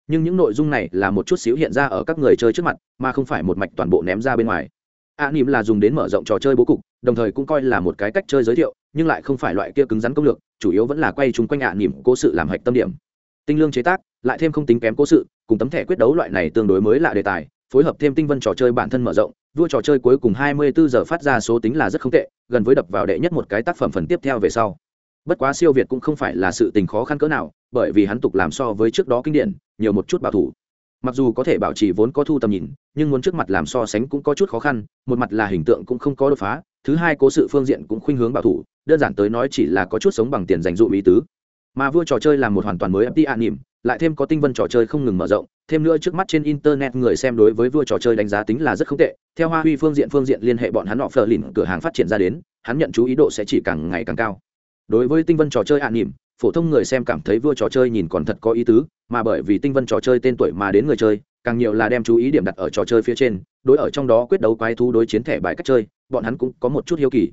Speaker 1: nhưng những nội dung này là một chút xíu hiện ra ở các người chơi trước mặt, mà không phải một mạch toàn bộ ném ra bên ngoài. A nỉm là dùng đến mở rộng trò chơi bố cục, đồng thời cũng coi là một cái cách chơi giới thiệu, nhưng lại không phải loại kia cứng rắn công lược, chủ yếu vẫn là quay chung quanh ạ nỉm cố sự làm hạch tâm điểm. Tinh lương chế tác, lại thêm không tính kém cố sự, cùng tấm thẻ quyết đấu loại này tương đối mới lạ đề tài, phối hợp thêm tinh vân trò chơi bản thân mở rộng, vua trò chơi cuối cùng 24 giờ phát ra số tính là rất không tệ, gần với đập vào đệ nhất một cái tác phẩm phần tiếp theo về sau bất quá siêu việt cũng không phải là sự tình khó khăn cỡ nào, bởi vì hắn tục làm so với trước đó kinh điển, nhiều một chút bảo thủ. Mặc dù có thể bảo trì vốn có thu tầm nhìn, nhưng muốn trước mặt làm so sánh cũng có chút khó khăn, một mặt là hình tượng cũng không có đột phá, thứ hai cố sự phương diện cũng khuynh hướng bảo thủ, đơn giản tới nói chỉ là có chút sống bằng tiền dành dụ ý tứ. Mà vua trò chơi là một hoàn toàn mới FT an à nỉm, lại thêm có tinh vân trò chơi không ngừng mở rộng, thêm nữa trước mắt trên internet người xem đối với vua trò chơi đánh giá tính là rất không tệ, theo hoa huy phương diện phương diện liên hệ bọn hắn họ phờ lìn cửa hàng phát triển ra đến, hắn nhận chú ý độ sẽ chỉ càng ngày càng cao đối với tinh vân trò chơi an nỉm, phổ thông người xem cảm thấy vua trò chơi nhìn còn thật có ý tứ, mà bởi vì tinh vân trò chơi tên tuổi mà đến người chơi, càng nhiều là đem chú ý điểm đặt ở trò chơi phía trên, đối ở trong đó quyết đấu quái thú đối chiến thẻ bài cách chơi, bọn hắn cũng có một chút hiếu kỳ.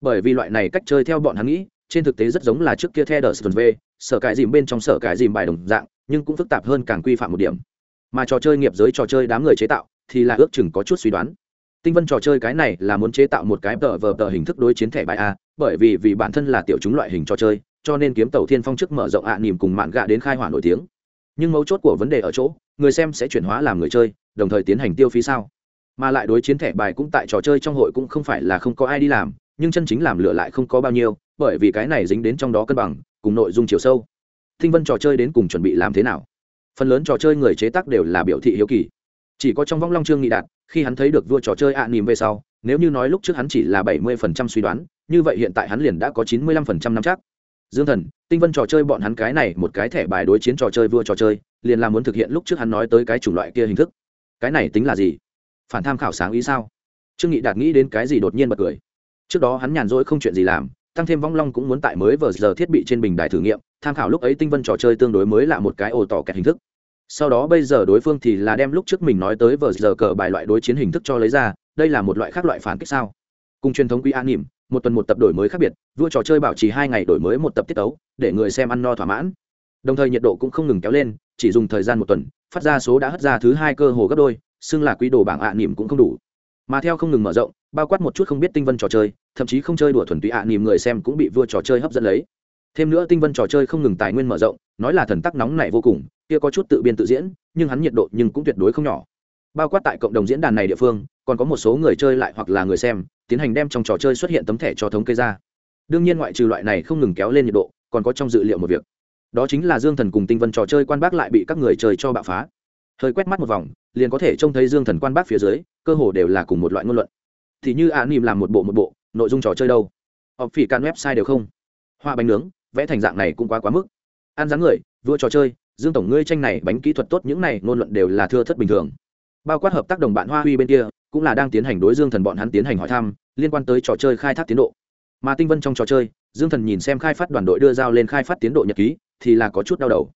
Speaker 1: Bởi vì loại này cách chơi theo bọn hắn nghĩ, trên thực tế rất giống là trước kia theo đờ sơn v, sở cải dìm bên trong sở cải dìm bài đồng dạng, nhưng cũng phức tạp hơn càng quy phạm một điểm. Mà trò chơi nghiệp giới trò chơi đám người chế tạo thì là ước chừng có chút suy đoán. Tinh vân trò chơi cái này là muốn chế tạo một cái tờ vờ tờ hình thức đối chiến thẻ bài a bởi vì vì bản thân là tiểu chúng loại hình trò chơi cho nên kiếm tàu thiên phong trước mở rộng ạ à, nỉm cùng mạn gạ đến khai hỏa nổi tiếng. Nhưng mấu chốt của vấn đề ở chỗ người xem sẽ chuyển hóa làm người chơi đồng thời tiến hành tiêu phí sao. Mà lại đối chiến thẻ bài cũng tại trò chơi trong hội cũng không phải là không có ai đi làm nhưng chân chính làm lựa lại không có bao nhiêu bởi vì cái này dính đến trong đó cân bằng cùng nội dung chiều sâu. Thinh vân trò chơi đến cùng chuẩn bị làm thế nào? Phần lớn trò chơi người chế tác đều là biểu thị hiếu kỳ. Chỉ có trong vong long trương nghị đạt khi hắn thấy được vua trò chơi ạ à nỉm về sau nếu như nói lúc trước hắn chỉ là bảy mươi phần trăm suy đoán như vậy hiện tại hắn liền đã có chín mươi lăm phần trăm năm chắc. Dương thần, tinh vân trò chơi bọn hắn cái này một cái thẻ bài đối chiến trò chơi vua trò chơi, liền là muốn thực hiện lúc trước hắn nói tới cái chủng loại kia hình thức. Cái này tính là gì? Phản tham khảo sáng ý sao? Trương nghị đạt nghĩ đến cái gì đột nhiên bật cười. Trước đó hắn nhàn rỗi không chuyện gì làm, tăng thêm vong long cũng muốn tại mới vừa giờ thiết bị trên bình đài thử nghiệm, tham khảo lúc ấy tinh vân trò chơi tương đối mới là một cái ồ tỏ kẹt hình thức. Sau đó bây giờ đối phương thì là đem lúc trước mình nói tới vừa giờ cờ bài loại đối chiến hình thức cho lấy ra, đây là một loại khác loại phản kích sao? Cùng truyền thống quý an nỉm một tuần một tập đổi mới khác biệt, vua trò chơi bảo trì hai ngày đổi mới một tập tiết tấu, để người xem ăn no thỏa mãn. Đồng thời nhiệt độ cũng không ngừng kéo lên, chỉ dùng thời gian một tuần, phát ra số đã hất ra thứ hai cơ hồ gấp đôi, xưng là quý đồ bảng ạ nỉm cũng không đủ. Mà theo không ngừng mở rộng, bao quát một chút không biết tinh vân trò chơi, thậm chí không chơi đùa thuần túy ạ nỉm người xem cũng bị vua trò chơi hấp dẫn lấy. Thêm nữa tinh vân trò chơi không ngừng tài nguyên mở rộng, nói là thần tắc nóng này vô cùng, kia có chút tự biên tự diễn, nhưng hắn nhiệt độ nhưng cũng tuyệt đối không nhỏ. Bao quát tại cộng đồng diễn đàn này địa phương, còn có một số người chơi lại hoặc là người xem tiến hành đem trong trò chơi xuất hiện tấm thẻ cho thống kê ra. Đương nhiên ngoại trừ loại này không ngừng kéo lên nhiệt độ, còn có trong dự liệu một việc. Đó chính là dương thần cùng tinh vân trò chơi quan bác lại bị các người chơi cho bạo phá. Hơi quét mắt một vòng, liền có thể trông thấy dương thần quan bác phía dưới, cơ hồ đều là cùng một loại ngôn luận. Thì như ạ nỉm làm một bộ một bộ, nội dung trò chơi đâu? Họp phỉ can website đều không. Hoa bánh nướng, vẽ thành dạng này cũng quá quá mức. Ăn dáng người, vua trò chơi, dương tổng ngươi tranh này bánh kỹ thuật tốt, những này ngôn luận đều là thưa thất bình thường. Bao quát hợp tác đồng bạn hoa huy bên kia cũng là đang tiến hành đối dương thần bọn hắn tiến hành hỏi thăm, liên quan tới trò chơi khai thác tiến độ. Mà tinh vân trong trò chơi, dương thần nhìn xem khai phát đoàn đội đưa giao lên khai phát tiến độ nhật ký, thì là có chút đau đầu.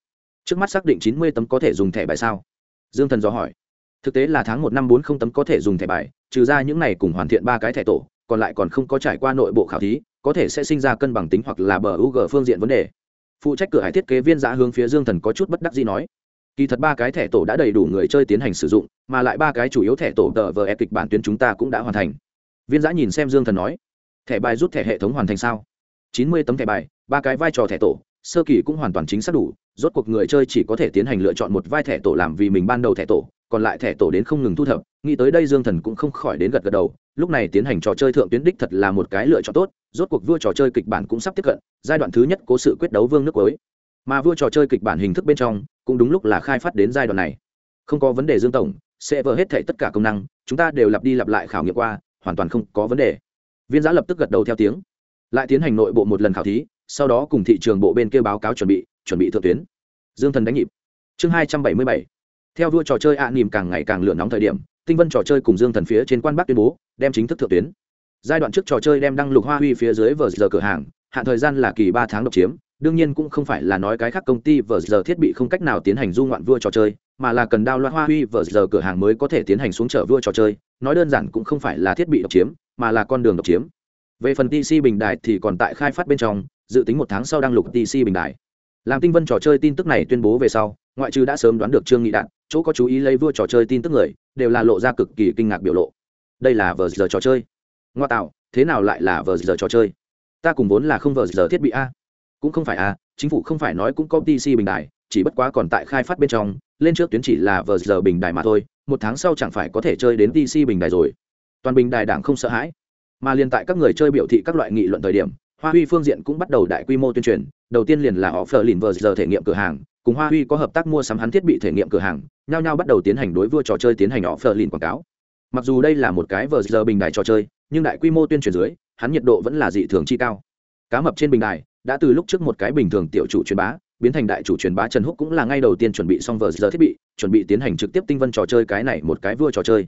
Speaker 1: Trước mắt xác định chín mươi tấm có thể dùng thẻ bài sao? Dương thần dò hỏi. Thực tế là tháng một năm bốn không tấm có thể dùng thẻ bài, trừ ra những này cùng hoàn thiện ba cái thẻ tổ, còn lại còn không có trải qua nội bộ khảo thí, có thể sẽ sinh ra cân bằng tính hoặc là bờ u g phương diện vấn đề. Phụ trách cửa hải thiết kế viên giã hướng phía dương thần có chút bất đắc gì nói kỳ thật ba cái thẻ tổ đã đầy đủ người chơi tiến hành sử dụng, mà lại ba cái chủ yếu thẻ tổ tờ vờ e kịch bản tuyến chúng ta cũng đã hoàn thành. Viên giã nhìn xem dương thần nói, thẻ bài rút thẻ hệ thống hoàn thành sao? Chín mươi tấm thẻ bài, ba cái vai trò thẻ tổ, sơ kỳ cũng hoàn toàn chính xác đủ, rốt cuộc người chơi chỉ có thể tiến hành lựa chọn một vai thẻ tổ làm vì mình ban đầu thẻ tổ, còn lại thẻ tổ đến không ngừng thu thập. Nghĩ tới đây dương thần cũng không khỏi đến gật gật đầu, lúc này tiến hành trò chơi thượng tuyến đích thật là một cái lựa chọn tốt, rốt cuộc vua trò chơi kịch bản cũng sắp tiếp cận, giai đoạn thứ nhất cố sự quyết đấu vương nước cuối mà vua trò chơi kịch bản hình thức bên trong cũng đúng lúc là khai phát đến giai đoạn này. Không có vấn đề dương tổng sẽ vỡ hết thảy tất cả công năng chúng ta đều lặp đi lặp lại khảo nghiệm qua hoàn toàn không có vấn đề. Viên giã lập tức gật đầu theo tiếng. Lại tiến hành nội bộ một lần khảo thí sau đó cùng thị trường bộ bên kêu báo cáo chuẩn bị chuẩn bị thượng tuyến. Dương thần đánh nhịp. Chương hai trăm bảy mươi bảy. Theo vua trò chơi ạ à, nỉm càng ngày càng lửa nóng thời điểm tinh vân trò chơi cùng dương thần phía trên quan bắc tuyên bố đem chính thức thượng tuyến. Giai đoạn trước trò chơi đem đăng lục hoa huy phía dưới vờ giờ cửa hàng hạn thời gian là kỳ ba tháng độc chiếm đương nhiên cũng không phải là nói cái khác công ty vờ giờ thiết bị không cách nào tiến hành du ngoạn vua trò chơi, mà là cần đao loa hoa huy vờ giờ cửa hàng mới có thể tiến hành xuống chở vua trò chơi, nói đơn giản cũng không phải là thiết bị độc chiếm, mà là con đường độc chiếm. Về phần tc bình Đại thì còn tại khai phát bên trong, dự tính một tháng sau đăng lục tc bình Đại làm tinh vân trò chơi tin tức này tuyên bố về sau, ngoại trừ đã sớm đoán được trương nghị đạn chỗ có chú ý lấy vua trò chơi tin tức người, đều là lộ ra cực kỳ kinh ngạc biểu lộ. Đây là vờ giờ trò chơi. Ngoa tạo, thế nào lại là vờ giờ trò chơi? Ta cùng vốn là không vờ giờ thiết bị a cũng không phải a chính phủ không phải nói cũng có tc bình đài, chỉ bất quá còn tại khai phát bên trong, lên trước tuyến chỉ là vờ giờ bình đài mà thôi, một tháng sau chẳng phải có thể chơi đến tc bình đài rồi. Toàn bình đài đảng không sợ hãi. Mà liên tại các người chơi biểu thị các loại nghị luận thời điểm, hoa huy phương diện cũng bắt đầu đại quy mô tuyên truyền, đầu tiên liền là họ phờ lìn vờ giờ thể nghiệm cửa hàng, cùng hoa huy có hợp tác mua sắm hắn thiết bị thể nghiệm cửa hàng, nhao nhao bắt đầu tiến hành đối vua trò chơi tiến hành họ phờ lìn quảng cáo. Mặc dù đây là một cái vờ giờ bình đài trò chơi, nhưng đại quy mô tuyên truyền dưới, hắn nhiệt độ vẫn là dị thường chi cao. Cá mập trên bình đài đã từ lúc trước một cái bình thường tiểu chủ truyền bá, biến thành đại chủ truyền bá trần húc cũng là ngay đầu tiên chuẩn bị xong vờ giờ thiết bị, chuẩn bị tiến hành trực tiếp tinh vân trò chơi cái này một cái vua trò chơi.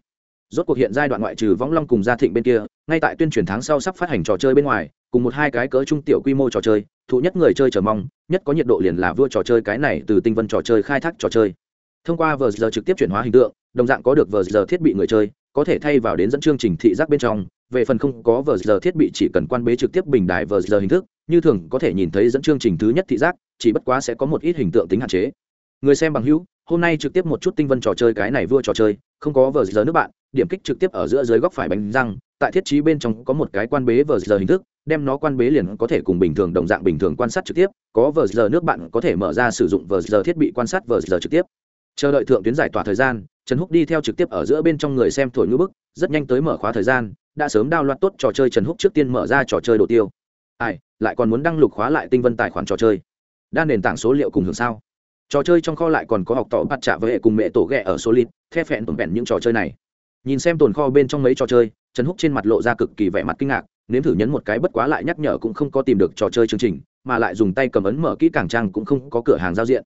Speaker 1: Rốt cuộc hiện giai đoạn ngoại trừ võng long cùng gia thịnh bên kia, ngay tại tuyên truyền tháng sau sắp phát hành trò chơi bên ngoài, cùng một hai cái cỡ trung tiểu quy mô trò chơi, thụ nhất người chơi chờ mong, nhất có nhiệt độ liền là vua trò chơi cái này từ tinh vân trò chơi khai thác trò chơi thông qua vờ giờ trực tiếp chuyển hóa hình tượng, đồng dạng có được vờ giờ thiết bị người chơi, có thể thay vào đến dẫn chương trình thị giác bên trong. Về phần không có vờ giờ thiết bị chỉ cần quan bế trực tiếp bình đài vờ giờ hình thức, như thường có thể nhìn thấy dẫn chương trình thứ nhất thị giác, chỉ bất quá sẽ có một ít hình tượng tính hạn chế. Người xem bằng hữu, hôm nay trực tiếp một chút tinh vân trò chơi cái này vua trò chơi, không có vờ giờ nước bạn, điểm kích trực tiếp ở giữa dưới góc phải bánh răng, tại thiết trí bên trong có một cái quan bế vờ giờ hình thức, đem nó quan bế liền có thể cùng bình thường đồng dạng bình thường quan sát trực tiếp, có vờ giờ nước bạn có thể mở ra sử dụng vờ giờ thiết bị quan sát vờ giờ trực tiếp chờ đợi thượng tuyến giải tỏa thời gian, trần húc đi theo trực tiếp ở giữa bên trong người xem thổi ngữ bức, rất nhanh tới mở khóa thời gian, đã sớm đao loạt tốt trò chơi trần húc trước tiên mở ra trò chơi đồ tiêu. Ai, lại còn muốn đăng lục khóa lại tinh vân tài khoản trò chơi. Đa nền tảng số liệu cùng hưởng sao. Trò chơi trong kho lại còn có học tỏ bắt trả với hệ cùng mẹ tổ ghẹ ở số lít the phẹn tổn vẹn những trò chơi này. Nhìn xem tồn kho bên trong mấy trò chơi, trần húc trên mặt lộ ra cực kỳ vẻ mặt kinh ngạc, nếm thử nhấn một cái bất quá lại nhắc nhở cũng không có tìm được trò chơi chương trình, mà lại dùng tay cầm ấn mở kỹ càng trang cũng không có cửa hàng giao diện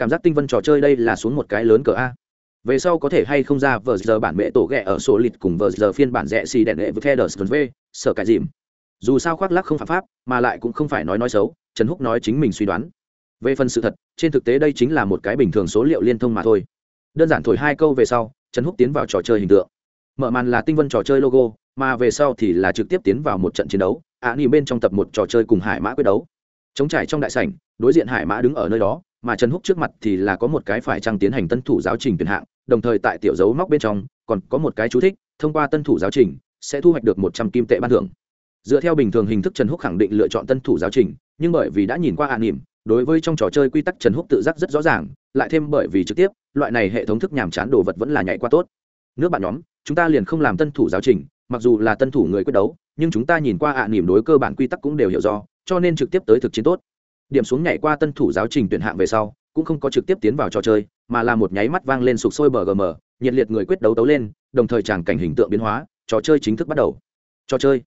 Speaker 1: cảm giác tinh vân trò chơi đây là xuống một cái lớn cỡ a về sau có thể hay không ra vờ giờ bản mẹ tổ ghẹ ở số lịt cùng vờ giờ phiên bản rẻ xì đèn đệ với feders V, sở cải dìm. Dù sao khoác lắc không phạm pháp, mà lại cũng không phải nói nói xấu, Trần Húc nói chính mình suy đoán. Về phần sự thật, trên thực tế đây chính là một cái bình thường số liệu liên thông mà thôi. Đơn giản thổi hai câu về sau, Trần Húc tiến vào trò chơi hình tượng. Mở màn là tinh vân trò chơi logo, mà về sau thì là trực tiếp tiến vào một trận chiến đấu, ạ à, bên trong tập một trò chơi cùng Hải Mã quyết đấu. Chống trải trong đại sảnh, đối diện Hải Mã đứng ở nơi đó, mà trần húc trước mặt thì là có một cái phải trăng tiến hành tân thủ giáo trình tuyển hạng, đồng thời tại tiểu dấu móc bên trong, còn có một cái chú thích, thông qua tân thủ giáo trình, sẽ thu hoạch được một trăm kim tệ ban thưởng. Dựa theo bình thường hình thức trần húc khẳng định lựa chọn tân thủ giáo trình, nhưng bởi vì đã nhìn qua an nỉm, đối với trong trò chơi quy tắc trần húc tự giác rất rõ ràng, lại thêm bởi vì trực tiếp, loại này hệ thống thức nhàm chán đồ vật vẫn là nhạy qua tốt. Nước bạn nhóm, chúng ta liền không làm tân thủ giáo trình, mặc dù là tân thủ người quyết đấu, nhưng chúng ta nhìn qua ạ nỉm đối cơ bản quy tắc cũng đều hiểu do, cho nên trực tiếp tới thực chiến tốt điểm xuống nhảy qua tân thủ giáo trình tuyển hạng về sau, cũng không có trực tiếp tiến vào trò chơi, mà là một nháy mắt vang lên sục sôi bờ gm nhiệt liệt người quyết đấu tấu lên, đồng thời tràng cảnh hình tượng biến hóa, trò chơi chính thức bắt đầu. Trò chơi.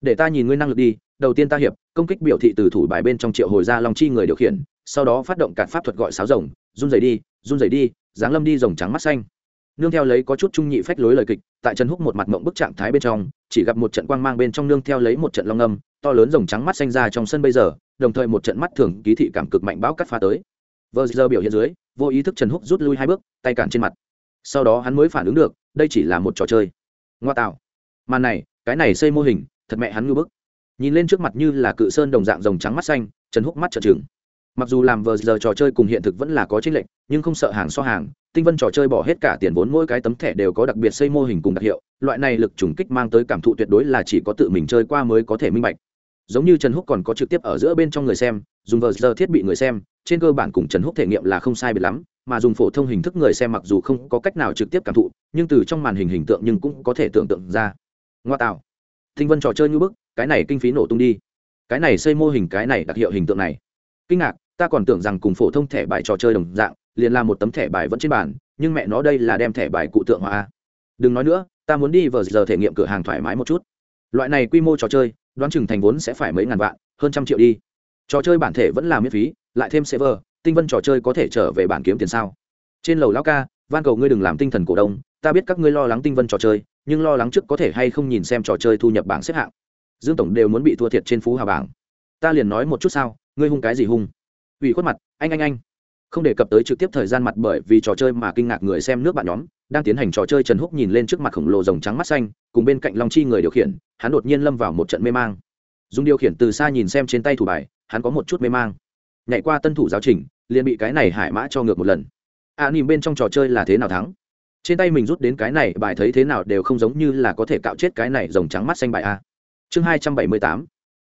Speaker 1: Để ta nhìn nguyên năng lực đi, đầu tiên ta hiệp, công kích biểu thị từ thủ bài bên trong triệu hồi ra long chi người điều khiển, sau đó phát động cản pháp thuật gọi sáo rồng, run rẩy đi, run rẩy đi dáng lâm đi rồng trắng mắt xanh. Nương theo lấy có chút trung nhị phách lối lời kịch, tại trần húc một mặt mộng bức trạng thái bên trong chỉ gặp một trận quang mang bên trong nương theo lấy một trận long âm, to lớn rồng trắng mắt xanh ra trong sân bây giờ, đồng thời một trận mắt thường ký thị cảm cực mạnh bão cắt phá tới. Vờ giờ biểu hiện dưới, vô ý thức trần húc rút lui hai bước, tay cản trên mặt. Sau đó hắn mới phản ứng được, đây chỉ là một trò chơi. Ngoa tạo. Màn này, cái này xây mô hình, thật mẹ hắn ngư bức. Nhìn lên trước mặt như là cự sơn đồng dạng rồng trắng mắt xanh, trần húc mắt trợn trừng. Mặc dù làm vờ giờ trò chơi cùng hiện thực vẫn là có chênh lệch, nhưng không sợ hàng so hàng tinh vân trò chơi bỏ hết cả tiền vốn mỗi cái tấm thẻ đều có đặc biệt xây mô hình cùng đặc hiệu, loại này lực trùng kích mang tới cảm thụ tuyệt đối là chỉ có tự mình chơi qua mới có thể minh bạch. Giống như trần húc còn có trực tiếp ở giữa bên trong người xem, dùng vờ giờ thiết bị người xem, trên cơ bản cùng trần húc thể nghiệm là không sai biệt lắm, mà dùng phổ thông hình thức người xem mặc dù không có cách nào trực tiếp cảm thụ, nhưng từ trong màn hình hình tượng nhưng cũng có thể tưởng tượng ra. Ngoa tạo. Tinh vân trò chơi như bức, cái này kinh phí nổ tung đi. Cái này xây mô hình, cái này đặc hiệu hình tượng này. Kinh ngạc, ta còn tưởng rằng cùng phổ thông thẻ bài trò chơi đồng dạng liền là một tấm thẻ bài vẫn trên bàn, nhưng mẹ nó đây là đem thẻ bài cụ tượng hóa đừng nói nữa, ta muốn đi vờ giờ thể nghiệm cửa hàng thoải mái một chút. Loại này quy mô trò chơi, đoán chừng thành vốn sẽ phải mấy ngàn vạn, hơn trăm triệu đi. Trò chơi bản thể vẫn là miễn phí, lại thêm server, tinh vân trò chơi có thể trở về bản kiếm tiền sao? Trên lầu lao ca van cầu ngươi đừng làm tinh thần cổ đông, ta biết các ngươi lo lắng tinh vân trò chơi, nhưng lo lắng trước có thể hay không nhìn xem trò chơi thu nhập bảng xếp hạng. Dương tổng đều muốn bị thua thiệt trên phú hà bảng. Ta liền nói một chút sao, ngươi hung cái gì hung? Ủy khuất mặt, anh anh anh không đề cập tới trực tiếp thời gian mặt bởi vì trò chơi mà kinh ngạc người xem nước bạn nhóm đang tiến hành trò chơi trần húc nhìn lên trước mặt khổng lồ rồng trắng mắt xanh cùng bên cạnh long chi người điều khiển hắn đột nhiên lâm vào một trận mê mang. Dùng điều khiển từ xa nhìn xem trên tay thủ bài hắn có một chút mê mang. Nhảy qua tân thủ giáo trình liền bị cái này hải mã cho ngược một lần. A à, nhìn bên trong trò chơi là thế nào thắng? Trên tay mình rút đến cái này bài thấy thế nào đều không giống như là có thể cạo chết cái này rồng trắng mắt xanh bài a. Chương hai trăm bảy mươi tám.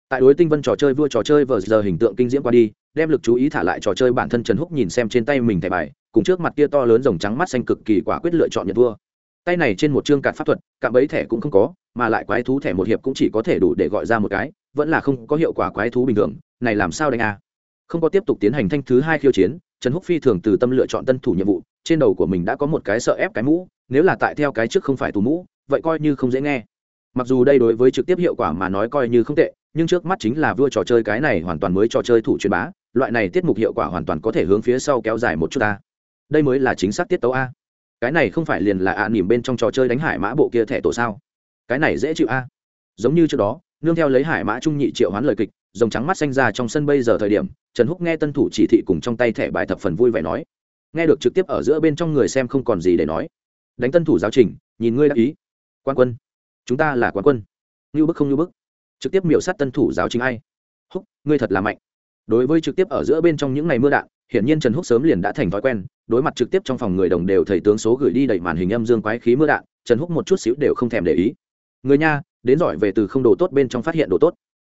Speaker 1: Tại đối tinh vân trò chơi vua trò chơi vờ giờ hình tượng kinh diễm qua đi đem lực chú ý thả lại trò chơi bản thân trần húc nhìn xem trên tay mình thẻ bài, cùng trước mặt kia to lớn rồng trắng mắt xanh cực kỳ quả quyết lựa chọn nhận vua tay này trên một chương cạn pháp thuật, cạm bấy thẻ cũng không có, mà lại quái thú thẻ một hiệp cũng chỉ có thể đủ để gọi ra một cái, vẫn là không có hiệu quả quái thú bình thường, này làm sao đánh a? Không có tiếp tục tiến hành thanh thứ hai khiêu chiến, trần húc phi thường từ tâm lựa chọn tân thủ nhiệm vụ, trên đầu của mình đã có một cái sợ ép cái mũ, nếu là tại theo cái trước không phải tù mũ, vậy coi như không dễ nghe. Mặc dù đây đối với trực tiếp hiệu quả mà nói coi như không tệ, nhưng trước mắt chính là vua trò chơi cái này hoàn toàn mới trò chơi thủ truyền bá loại này tiết mục hiệu quả hoàn toàn có thể hướng phía sau kéo dài một chút ta. Đây mới là chính xác tiết tấu a. Cái này không phải liền là ạ à nỉm bên trong trò chơi đánh hải mã bộ kia thẻ tổ sao? Cái này dễ chịu a. Giống như trước đó, nương theo lấy hải mã trung nhị triệu hoán lời kịch dòng trắng mắt xanh ra trong sân bây giờ thời điểm, trần húc nghe tân thủ chỉ thị cùng trong tay thẻ bài thập phần vui vẻ nói. Nghe được trực tiếp ở giữa bên trong người xem không còn gì để nói. Đánh tân thủ giáo trình, nhìn ngươi đã ý. Quan quân. Chúng ta là quan quân. Như bức không như bức. Trực tiếp miểu sát tân thủ giáo trình ai? Húc, ngươi thật là mạnh đối với trực tiếp ở giữa bên trong những ngày mưa đạn, hiển nhiên trần húc sớm liền đã thành thói quen, đối mặt trực tiếp trong phòng người đồng đều thầy tướng số gửi đi đẩy màn hình âm dương quái khí mưa đạn, trần húc một chút xíu đều không thèm để ý. Người nha, đến giỏi về từ không đồ tốt bên trong phát hiện đồ tốt.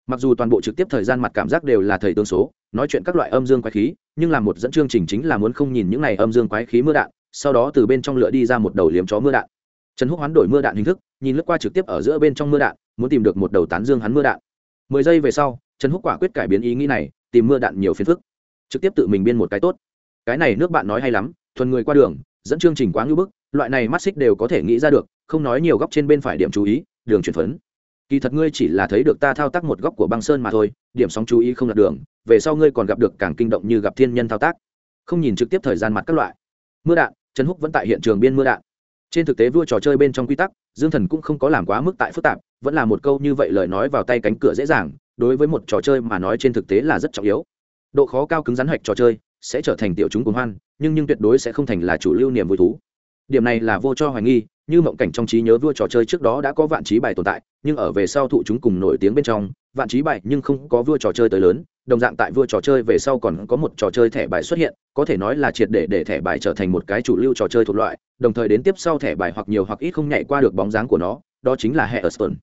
Speaker 1: Mặc dù toàn bộ trực tiếp thời gian mặt cảm giác đều là thầy tướng số, nói chuyện các loại âm dương quái khí, nhưng là một dẫn chương trình chính là muốn không nhìn những này âm dương quái khí mưa đạn, sau đó từ bên trong lửa đi ra một đầu liếm chó mưa đạn. Trần húc hoán đổi mưa đạn hình thức, nhìn lướt qua trực tiếp ở giữa bên trong mưa đạn, muốn tìm được một đầu tán dương hắn mưa đạn. Mười giây về sau, trần húc quả quyết cải biến ý nghĩ này tìm mưa đạn nhiều phiền phức. Trực tiếp tự mình biên một cái tốt. Cái này nước bạn nói hay lắm, thuần người qua đường, dẫn chương trình quá ngưỡng bức, loại này mắt xích đều có thể nghĩ ra được, không nói nhiều góc trên bên phải điểm chú ý, đường chuyển phấn. Kỳ thật ngươi chỉ là thấy được ta thao tác một góc của băng sơn mà thôi, điểm sóng chú ý không đặt đường, về sau ngươi còn gặp được càng kinh động như gặp thiên nhân thao tác. Không nhìn trực tiếp thời gian mặt các loại. Mưa đạn, trần húc vẫn tại hiện trường biên mưa đạn. Trên thực tế vua trò chơi bên trong quy tắc, dương thần cũng không có làm quá mức tại phức tạp, vẫn là một câu như vậy lời nói vào tay cánh cửa dễ dàng đối với một trò chơi mà nói trên thực tế là rất trọng yếu. Độ khó cao cứng rắn hạch trò chơi sẽ trở thành tiểu chúng cuồng hoan, nhưng nhưng tuyệt đối sẽ không thành là chủ lưu niềm vui thú. Điểm này là vô cho hoài nghi, như mộng cảnh trong trí nhớ vua trò chơi trước đó đã có vạn trí bài tồn tại, nhưng ở về sau thụ chúng cùng nổi tiếng bên trong, vạn trí bài nhưng không có vua trò chơi tới lớn, đồng dạng tại vua trò chơi về sau còn có một trò chơi thẻ bài xuất hiện, có thể nói là triệt để để thẻ bài trở thành một cái chủ lưu trò chơi thuộc loại, đồng thời đến tiếp sau thẻ bài hoặc nhiều hoặc ít không nhảy qua được bóng dáng của nó, đó chính là hệ ở stone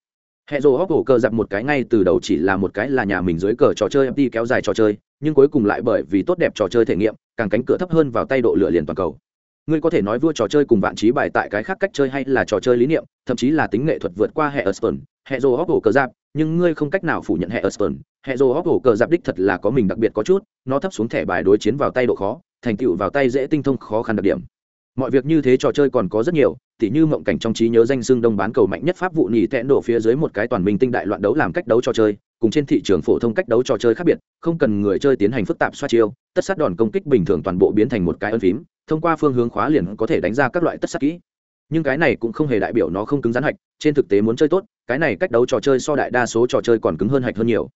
Speaker 1: hệ rồ hóc hổ cờ giặc một cái ngay từ đầu chỉ là một cái là nhà mình dưới cờ trò chơi mt kéo dài trò chơi nhưng cuối cùng lại bởi vì tốt đẹp trò chơi thể nghiệm càng cánh cửa thấp hơn vào tay độ lửa liền toàn cầu ngươi có thể nói vua trò chơi cùng vạn trí bài tại cái khác cách chơi hay là trò chơi lý niệm thậm chí là tính nghệ thuật vượt qua hệ Aston, hệ rồ hóc hổ cờ giặc nhưng ngươi không cách nào phủ nhận hệ Aston, hệ rồ hóc hổ cờ giặc đích thật là có mình đặc biệt có chút, nó thấp xuống thẻ bài đối chiến vào tay độ khó, thành tựu vào tay dễ tinh thông khó khăn đặc điểm. Mọi việc như thế trò chơi còn có rất nhiều, tỉ như mộng cảnh trong trí nhớ danh xưng đông bán cầu mạnh nhất pháp vụ nhì tẹn đổ phía dưới một cái toàn minh tinh đại loạn đấu làm cách đấu trò chơi, cùng trên thị trường phổ thông cách đấu trò chơi khác biệt, không cần người chơi tiến hành phức tạp xoa chiêu, tất sát đòn công kích bình thường toàn bộ biến thành một cái ấn phím, thông qua phương hướng khóa liền có thể đánh ra các loại tất sát kỹ. Nhưng cái này cũng không hề đại biểu nó không cứng rắn hạch trên thực tế muốn chơi tốt cái này cách đấu trò chơi so đại đa số trò chơi còn cứng hơn hạch hơn nhiều.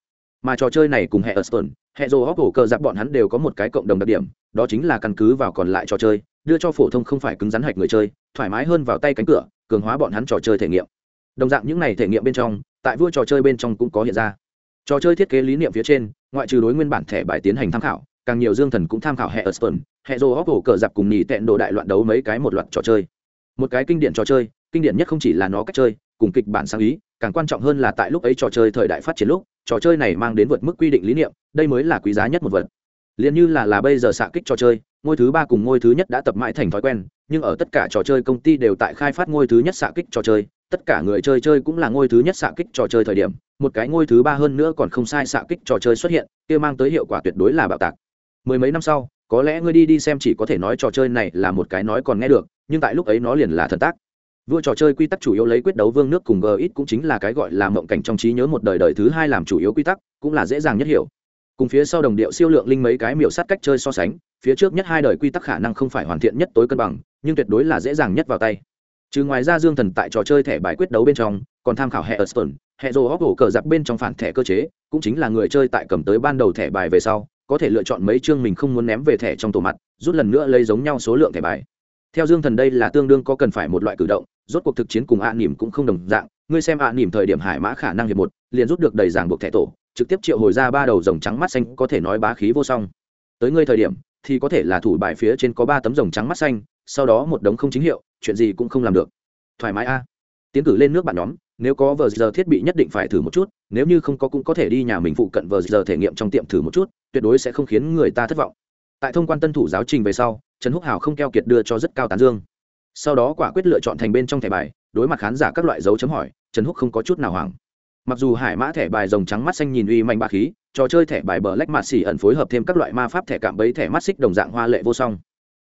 Speaker 1: Mà trò chơi này cùng hệ Aston, hệ Joe Hop cờ giáp bọn hắn đều có một cái cộng đồng đặc điểm, đó chính là căn cứ vào còn lại trò chơi, đưa cho phổ thông không phải cứng rắn hạch người chơi, thoải mái hơn vào tay cánh cửa, cường hóa bọn hắn trò chơi thể nghiệm. Đồng dạng những này thể nghiệm bên trong, tại vua trò chơi bên trong cũng có hiện ra. Trò chơi thiết kế lý niệm phía trên, ngoại trừ đối nguyên bản thẻ bài tiến hành tham khảo, càng nhiều dương thần cũng tham khảo hệ Aston, hệ dô hóc hổ cờ dạp cùng nhì tẹn đồ đại loạn đấu mấy cái một loạt trò chơi một cái kinh điển trò chơi kinh điển nhất không chỉ là nó cách chơi cùng kịch bản sáng ý càng quan trọng hơn là tại lúc ấy trò chơi thời đại phát triển lúc trò chơi này mang đến vượt mức quy định lý niệm đây mới là quý giá nhất một vật liền như là là bây giờ xạ kích trò chơi ngôi thứ ba cùng ngôi thứ nhất đã tập mãi thành thói quen, nhưng ở tất cả trò chơi công ty đều tại khai phát ngôi thứ nhất xạ kích trò chơi. Tất cả người chơi chơi cũng là ngôi thứ nhất xạ kích trò chơi thời điểm, một cái ngôi thứ ba hơn nữa còn không sai xạ kích trò chơi xuất hiện, kia mang tới hiệu quả tuyệt đối là bạo tạc. Mười mấy năm sau, có lẽ ngươi đi đi xem chỉ có thể nói trò chơi này là một cái nói còn nghe được, nhưng tại lúc ấy nó liền là thần tác. Vua trò chơi quy tắc chủ yếu lấy quyết đấu vương nước cùng g ít cũng chính là cái gọi là mộng cảnh trong trí nhớ một đời đời thứ hai làm chủ yếu quy tắc, cũng là dễ dàng nhất hiểu cùng phía sau đồng điệu siêu lượng linh mấy cái miểu sát cách chơi so sánh phía trước nhất hai đời quy tắc khả năng không phải hoàn thiện nhất tối cân bằng nhưng tuyệt đối là dễ dàng nhất vào tay. Trừ ngoài ra dương thần tại trò chơi thẻ bài quyết đấu bên trong còn tham khảo hệ Aston, hệ rồ hóc hổ cờ giặc bên trong phản thẻ cơ chế cũng chính là người chơi tại cầm tới ban đầu thẻ bài về sau có thể lựa chọn mấy chương mình không muốn ném về thẻ trong tổ mặt rút lần nữa lấy giống nhau số lượng thẻ bài. Theo dương thần đây là tương đương có cần phải một loại cử động rốt cuộc thực chiến cùng ạ à nỉm cũng không đồng dạng ngươi xem ạ à nỉm thời điểm hải mã khả năng hiệp một liền rút được đầy giảng buộc thẻ tổ trực tiếp triệu hồi ra ba đầu rồng trắng mắt xanh có thể nói bá khí vô song. Tới ngươi thời điểm, thì có thể là thủ bài phía trên có ba tấm rồng trắng mắt xanh, sau đó một đống không chính hiệu, chuyện gì cũng không làm được. Thoải mái a. Tiến cử lên nước bạn nhóm, nếu có vờ giờ thiết bị nhất định phải thử một chút, nếu như không có cũng có thể đi nhà mình phụ cận vờ giờ thể nghiệm trong tiệm thử một chút, tuyệt đối sẽ không khiến người ta thất vọng. Tại thông quan tân thủ giáo trình về sau, trần húc hào không keo kiệt đưa cho rất cao tán dương. Sau đó quả quyết lựa chọn thành bên trong thẻ bài, đối mặt khán giả các loại dấu chấm hỏi, trần húc không có chút nào hoảng mặc dù hải mã thẻ bài rồng trắng mắt xanh nhìn uy mạnh bạc khí, trò chơi thẻ bài bờ lách mạt xỉ ẩn phối hợp thêm các loại ma pháp thẻ cảm bấy thẻ mắt xích đồng dạng hoa lệ vô song.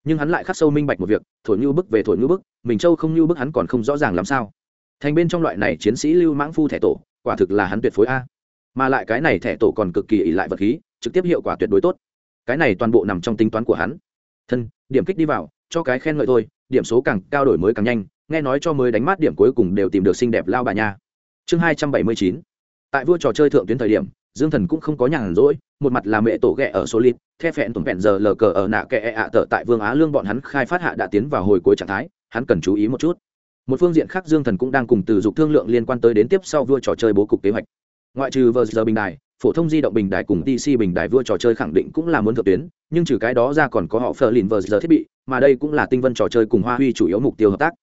Speaker 1: Nhưng hắn lại khắc sâu minh bạch một việc, thổi như bức về thổi như bức, mình châu không như bức hắn còn không rõ ràng làm sao. Thành bên trong loại này chiến sĩ lưu mãng phu thẻ tổ, quả thực là hắn tuyệt phối a. Mà lại cái này thẻ tổ còn cực kỳ ỉ lại vật khí, trực tiếp hiệu quả tuyệt đối tốt. Cái này toàn bộ nằm trong tính toán của hắn. Thân, điểm kích đi vào, cho cái khen ngợi thôi, điểm số càng cao đổi mới càng nhanh, nghe nói cho mới đánh mát điểm cuối cùng đều tìm được xinh đẹp lao bà nha chương hai trăm bảy mươi chín. Tại vua trò chơi thượng tuyến thời điểm, dương thần cũng không có nhàn rỗi, một mặt là mẹ tổ ghẹ ở solid, the phẹn tổn vẹn giờ lờ cờ ở nạ kẹ ạ e tờ tại vương á lương bọn hắn khai phát hạ đã tiến vào hồi cuối trạng thái, hắn cần chú ý một chút. Một phương diện khác dương thần cũng đang cùng từ dục thương lượng liên quan tới đến tiếp sau vua trò chơi bố cục kế hoạch. Ngoại trừ vờ giờ bình đài, phổ thông di động bình đài cùng dc bình đài vua trò chơi khẳng định cũng là muốn thượng tuyến, nhưng trừ cái đó ra còn có họ phờ lìn vờ giờ thiết bị, mà đây cũng là tinh vân trò chơi cùng hoa huy chủ yếu mục tiêu hợp tác.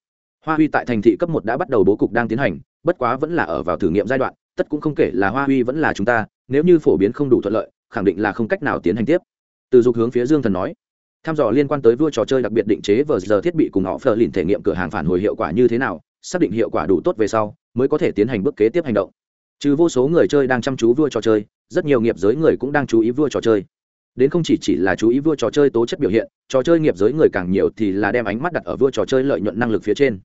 Speaker 1: Hoa huy tại thành thị cấp một đã bắt đầu bố cục đang tiến hành bất quá vẫn là ở vào thử nghiệm giai đoạn, tất cũng không kể là hoa huy vẫn là chúng ta, nếu như phổ biến không đủ thuận lợi, khẳng định là không cách nào tiến hành tiếp. Từ dục hướng phía dương thần nói. Tham dò liên quan tới vua trò chơi đặc biệt định chế vờ giờ thiết bị cùng họ phờ lìn thể nghiệm cửa hàng phản hồi hiệu quả như thế nào, xác định hiệu quả đủ tốt về sau, mới có thể tiến hành bước kế tiếp hành động. Trừ vô số người chơi đang chăm chú vua trò chơi, rất nhiều nghiệp giới người cũng đang chú ý vua trò chơi. Đến không chỉ chỉ là chú ý vua trò chơi tố chất biểu hiện, trò chơi nghiệp giới người càng nhiều thì là đem ánh mắt đặt ở vua trò chơi lợi nhuận năng lực phía trên.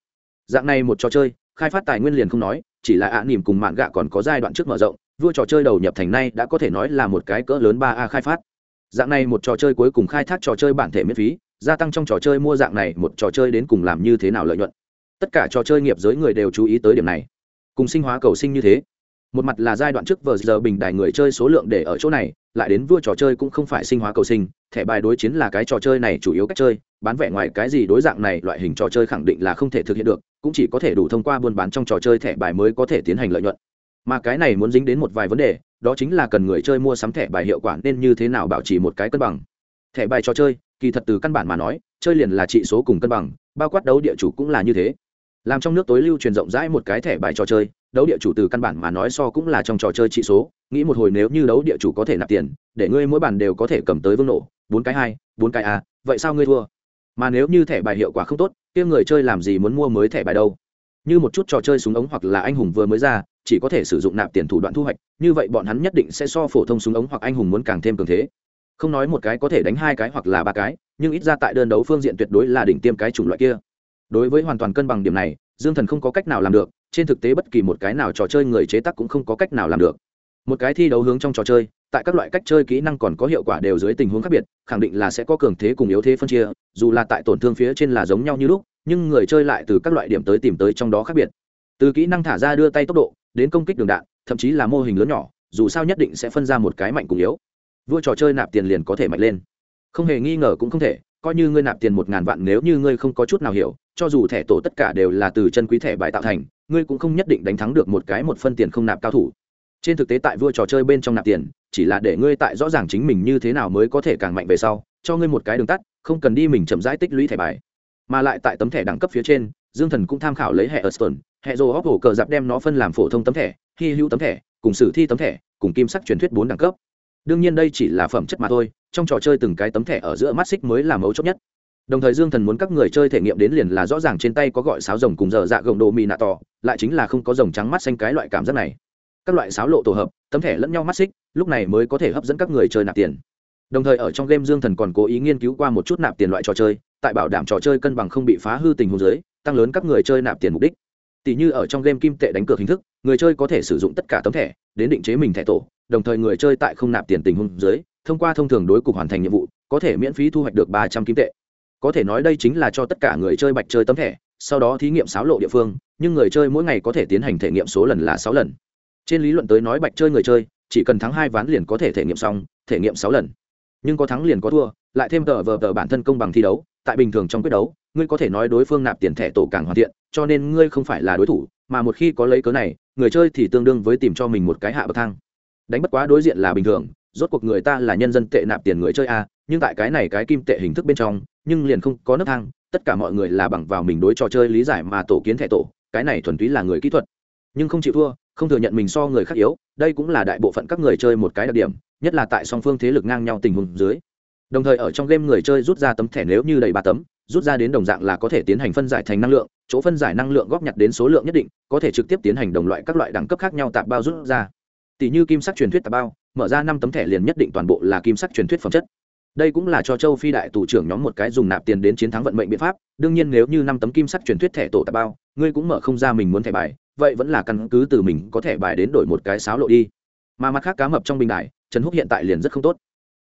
Speaker 1: Dạng này một trò chơi khai phát tài nguyên liền không nói, chỉ là ạ à nỉm cùng mạng gạ còn có giai đoạn trước mở rộng, vua trò chơi đầu nhập thành nay đã có thể nói là một cái cỡ lớn ba a khai phát. Dạng này một trò chơi cuối cùng khai thác trò chơi bản thể miễn phí, gia tăng trong trò chơi mua dạng này một trò chơi đến cùng làm như thế nào lợi nhuận. Tất cả trò chơi nghiệp giới người đều chú ý tới điểm này. Cùng sinh hóa cầu sinh như thế một mặt là giai đoạn trước vờ giờ bình đài người chơi số lượng để ở chỗ này, lại đến vua trò chơi cũng không phải sinh hóa cầu sinh, thẻ bài đối chiến là cái trò chơi này chủ yếu cách chơi, bán vẻ ngoài cái gì đối dạng này loại hình trò chơi khẳng định là không thể thực hiện được, cũng chỉ có thể đủ thông qua buôn bán trong trò chơi thẻ bài mới có thể tiến hành lợi nhuận. Mà cái này muốn dính đến một vài vấn đề, đó chính là cần người chơi mua sắm thẻ bài hiệu quả nên như thế nào bảo trì một cái cân bằng. Thẻ bài trò chơi, kỳ thật từ căn bản mà nói, chơi liền là trị số cùng cân bằng, bao quát đấu địa chủ cũng là như thế. Làm trong nước tối lưu truyền rộng rãi một cái thẻ bài trò chơi đấu địa chủ từ căn bản mà nói so cũng là trong trò chơi trị số, nghĩ một hồi nếu như đấu địa chủ có thể nạp tiền, để ngươi mỗi bàn đều có thể cầm tới vương nổ, bốn cái hai, bốn cái a, vậy sao ngươi thua? Mà nếu như thẻ bài hiệu quả không tốt, kia người chơi làm gì muốn mua mới thẻ bài đâu? Như một chút trò chơi súng ống hoặc là anh hùng vừa mới ra, chỉ có thể sử dụng nạp tiền thủ đoạn thu hoạch, như vậy bọn hắn nhất định sẽ so phổ thông súng ống hoặc anh hùng muốn càng thêm cường thế. Không nói một cái có thể đánh hai cái hoặc là ba cái, nhưng ít ra tại đơn đấu phương diện tuyệt đối là đỉnh tiêm cái chủng loại kia. Đối với hoàn toàn cân bằng điểm này, dương thần không có cách nào làm được trên thực tế bất kỳ một cái nào trò chơi người chế tác cũng không có cách nào làm được. Một cái thi đấu hướng trong trò chơi, tại các loại cách chơi kỹ năng còn có hiệu quả đều dưới tình huống khác biệt, khẳng định là sẽ có cường thế cùng yếu thế phân chia, dù là tại tổn thương phía trên là giống nhau như lúc, nhưng người chơi lại từ các loại điểm tới tìm tới trong đó khác biệt. Từ kỹ năng thả ra đưa tay tốc độ, đến công kích đường đạn, thậm chí là mô hình lớn nhỏ, dù sao nhất định sẽ phân ra một cái mạnh cùng yếu. Vua trò chơi nạp tiền liền có thể mạnh lên. Không hề nghi ngờ cũng không thể, coi như ngươi nạp tiền một ngàn vạn nếu như ngươi không có chút nào hiểu cho dù thẻ tổ tất cả đều là từ chân quý thẻ bài tạo thành ngươi cũng không nhất định đánh thắng được một cái một phân tiền không nạp cao thủ. Trên thực tế tại vua trò chơi bên trong nạp tiền chỉ là để ngươi tại rõ ràng chính mình như thế nào mới có thể càng mạnh về sau cho ngươi một cái đường tắt không cần đi mình chậm rãi tích lũy thẻ bài. Mà lại tại tấm thẻ đẳng cấp phía trên dương thần cũng tham khảo lấy hệ Erston, hệ dồ hóc hổ cờ giáp đem nó phân làm phổ thông tấm thẻ hy hữu tấm thẻ cùng sử thi tấm thẻ cùng kim sắc truyền thuyết bốn đẳng cấp. Đương nhiên đây chỉ là phẩm chất mà thôi trong trò chơi từng cái tấm thẻ ở giữa mắt xích mới là mấu chốt nhất đồng thời dương thần muốn các người chơi thể nghiệm đến liền là rõ ràng trên tay có gọi sáo rồng cùng giờ dạ gồng đồ mì nạ tỏ, lại chính là không có rồng trắng mắt xanh cái loại cảm giác này. Các loại sáo lộ tổ hợp, tấm thẻ lẫn nhau mắt xích, lúc này mới có thể hấp dẫn các người chơi nạp tiền. Đồng thời ở trong game dương thần còn cố ý nghiên cứu qua một chút nạp tiền loại trò chơi, tại bảo đảm trò chơi cân bằng không bị phá hư tình huống dưới, tăng lớn các người chơi nạp tiền mục đích. Tỷ như ở trong game kim tệ đánh cược hình thức, người chơi có thể sử dụng tất cả tấm thẻ, đến định chế mình thẻ tổ, đồng thời người chơi tại không nạp tiền tình huống dưới, thông qua thông thường đối cục hoàn thành nhiệm vụ, có thể miễn phí thu hoạch được ba trăm kim tệ có thể nói đây chính là cho tất cả người chơi bạch chơi tấm thẻ, sau đó thí nghiệm xáo lộ địa phương, nhưng người chơi mỗi ngày có thể tiến hành thể nghiệm số lần là sáu lần. Trên lý luận tới nói bạch chơi người chơi, chỉ cần thắng hai ván liền có thể thể nghiệm xong, thể nghiệm sáu lần. Nhưng có thắng liền có thua, lại thêm tờ vờ tờ bản thân công bằng thi đấu, tại bình thường trong quyết đấu, ngươi có thể nói đối phương nạp tiền thẻ tổ càng hoàn thiện, cho nên ngươi không phải là đối thủ, mà một khi có lấy cớ này, người chơi thì tương đương với tìm cho mình một cái hạ bậc thang. Đánh bất quá đối diện là bình thường rốt cuộc người ta là nhân dân tệ nạp tiền người chơi a, nhưng tại cái này cái kim tệ hình thức bên trong, nhưng liền không có nấc thang, tất cả mọi người là bằng vào mình đối trò chơi lý giải mà tổ kiến thẻ tổ, cái này thuần túy là người kỹ thuật. Nhưng không chịu thua, không thừa nhận mình so người khác yếu, đây cũng là đại bộ phận các người chơi một cái đặc điểm, nhất là tại song phương thế lực ngang nhau tình huống dưới. Đồng thời ở trong game người chơi rút ra tấm thẻ nếu như đầy ba tấm, rút ra đến đồng dạng là có thể tiến hành phân giải thành năng lượng, chỗ phân giải năng lượng góp nhặt đến số lượng nhất định, có thể trực tiếp tiến hành đồng loại các loại đẳng cấp khác nhau tạp bao rút ra. Tỷ như kim sắc truyền thuyết tạp bao mở ra năm tấm thẻ liền nhất định toàn bộ là kim sắc truyền thuyết phẩm chất. Đây cũng là cho châu phi đại tù trưởng nhóm một cái dùng nạp tiền đến chiến thắng vận mệnh biện pháp. Đương nhiên nếu như năm tấm kim sắc truyền thuyết thẻ tổ tạp bao, ngươi cũng mở không ra mình muốn thẻ bài, vậy vẫn là căn cứ từ mình có thẻ bài đến đổi một cái sáo lộ đi. Mà mặt khác cá mập trong bình đại trần húc hiện tại liền rất không tốt.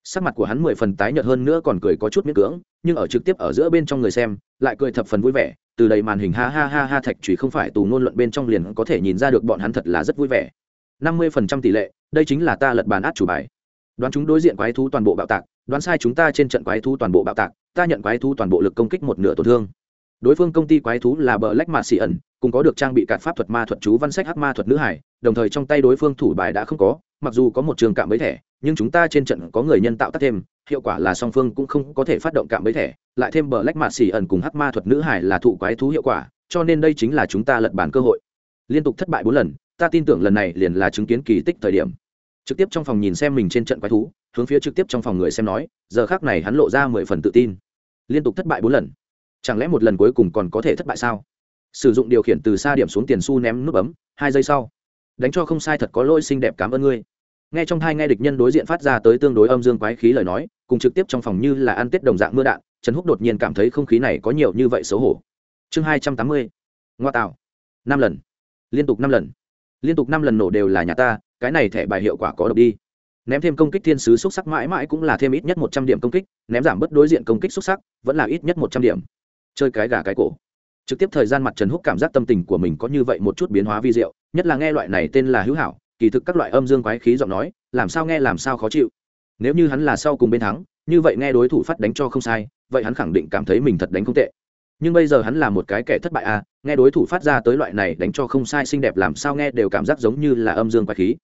Speaker 1: Sắc mặt của hắn mười phần tái nhợt hơn nữa còn cười có chút miễn cưỡng, nhưng ở trực tiếp ở giữa bên trong người xem, lại cười thập phần vui vẻ, từ đầy màn hình ha ha ha ha thạch trùy không phải tù ngôn luận bên trong liền có thể nhìn ra được bọn hắn thật là rất vui vẻ. Năm mươi phần trăm tỷ lệ đây chính là ta lật bàn át chủ bài. Đoán chúng đối diện quái thú toàn bộ bạo tạc, đoán sai chúng ta trên trận quái thú toàn bộ bạo tạc, ta nhận quái thú toàn bộ lực công kích một nửa tổn thương. Đối phương công ty quái thú là bờ lách mạt xì ẩn, cùng có được trang bị cạn pháp thuật ma thuật chú văn sách hắc ma thuật nữ hải, đồng thời trong tay đối phương thủ bài đã không có, mặc dù có một trường cạm bấy thẻ, nhưng chúng ta trên trận có người nhân tạo tác thêm, hiệu quả là song phương cũng không có thể phát động cạm bấy thẻ, lại thêm bờ lách mạt xì ẩn cùng hắc ma thuật nữ hải là thụ quái thú hiệu quả, cho nên đây chính là chúng ta lật bản cơ hội. Liên tục thất bại bốn lần ta tin tưởng lần này liền là chứng kiến kỳ tích thời điểm. Trực tiếp trong phòng nhìn xem mình trên trận quái thú, hướng phía trực tiếp trong phòng người xem nói, giờ khác này hắn lộ ra mười phần tự tin. Liên tục thất bại bốn lần. Chẳng lẽ một lần cuối cùng còn có thể thất bại sao? Sử dụng điều khiển từ xa điểm xuống tiền su ném nút bấm, hai giây sau. Đánh cho không sai thật có lỗi xinh đẹp cảm ơn ngươi. Nghe trong thai nghe địch nhân đối diện phát ra tới tương đối âm dương quái khí lời nói, cùng trực tiếp trong phòng như là ăn tết đồng dạng mưa đạn, trần húc đột nhiên cảm thấy không khí này có nhiều như vậy xấu hổ. Chương hai trăm tám mươi. Ngoa tạo. Năm lần. Liên tục năm lần liên tục năm lần nổ đều là nhà ta, cái này thẻ bài hiệu quả có độc đi. Ném thêm công kích thiên sứ xúc sắc mãi mãi cũng là thêm ít nhất một trăm điểm công kích, ném giảm bớt đối diện công kích xúc sắc, vẫn là ít nhất một trăm điểm. Chơi cái gà cái cổ. Trực tiếp thời gian mặt trần húc cảm giác tâm tình của mình có như vậy một chút biến hóa vi diệu, nhất là nghe loại này tên là hữu hảo, kỳ thực các loại âm dương quái khí giọng nói, làm sao nghe làm sao khó chịu. Nếu như hắn là sau cùng bên thắng, như vậy nghe đối thủ phát đánh cho không sai, vậy hắn khẳng định cảm thấy mình thật đánh không tệ nhưng bây giờ hắn là một cái kẻ thất bại à nghe đối thủ phát ra tới loại này đánh cho không sai xinh đẹp làm sao nghe đều cảm giác giống như là âm dương quái khí.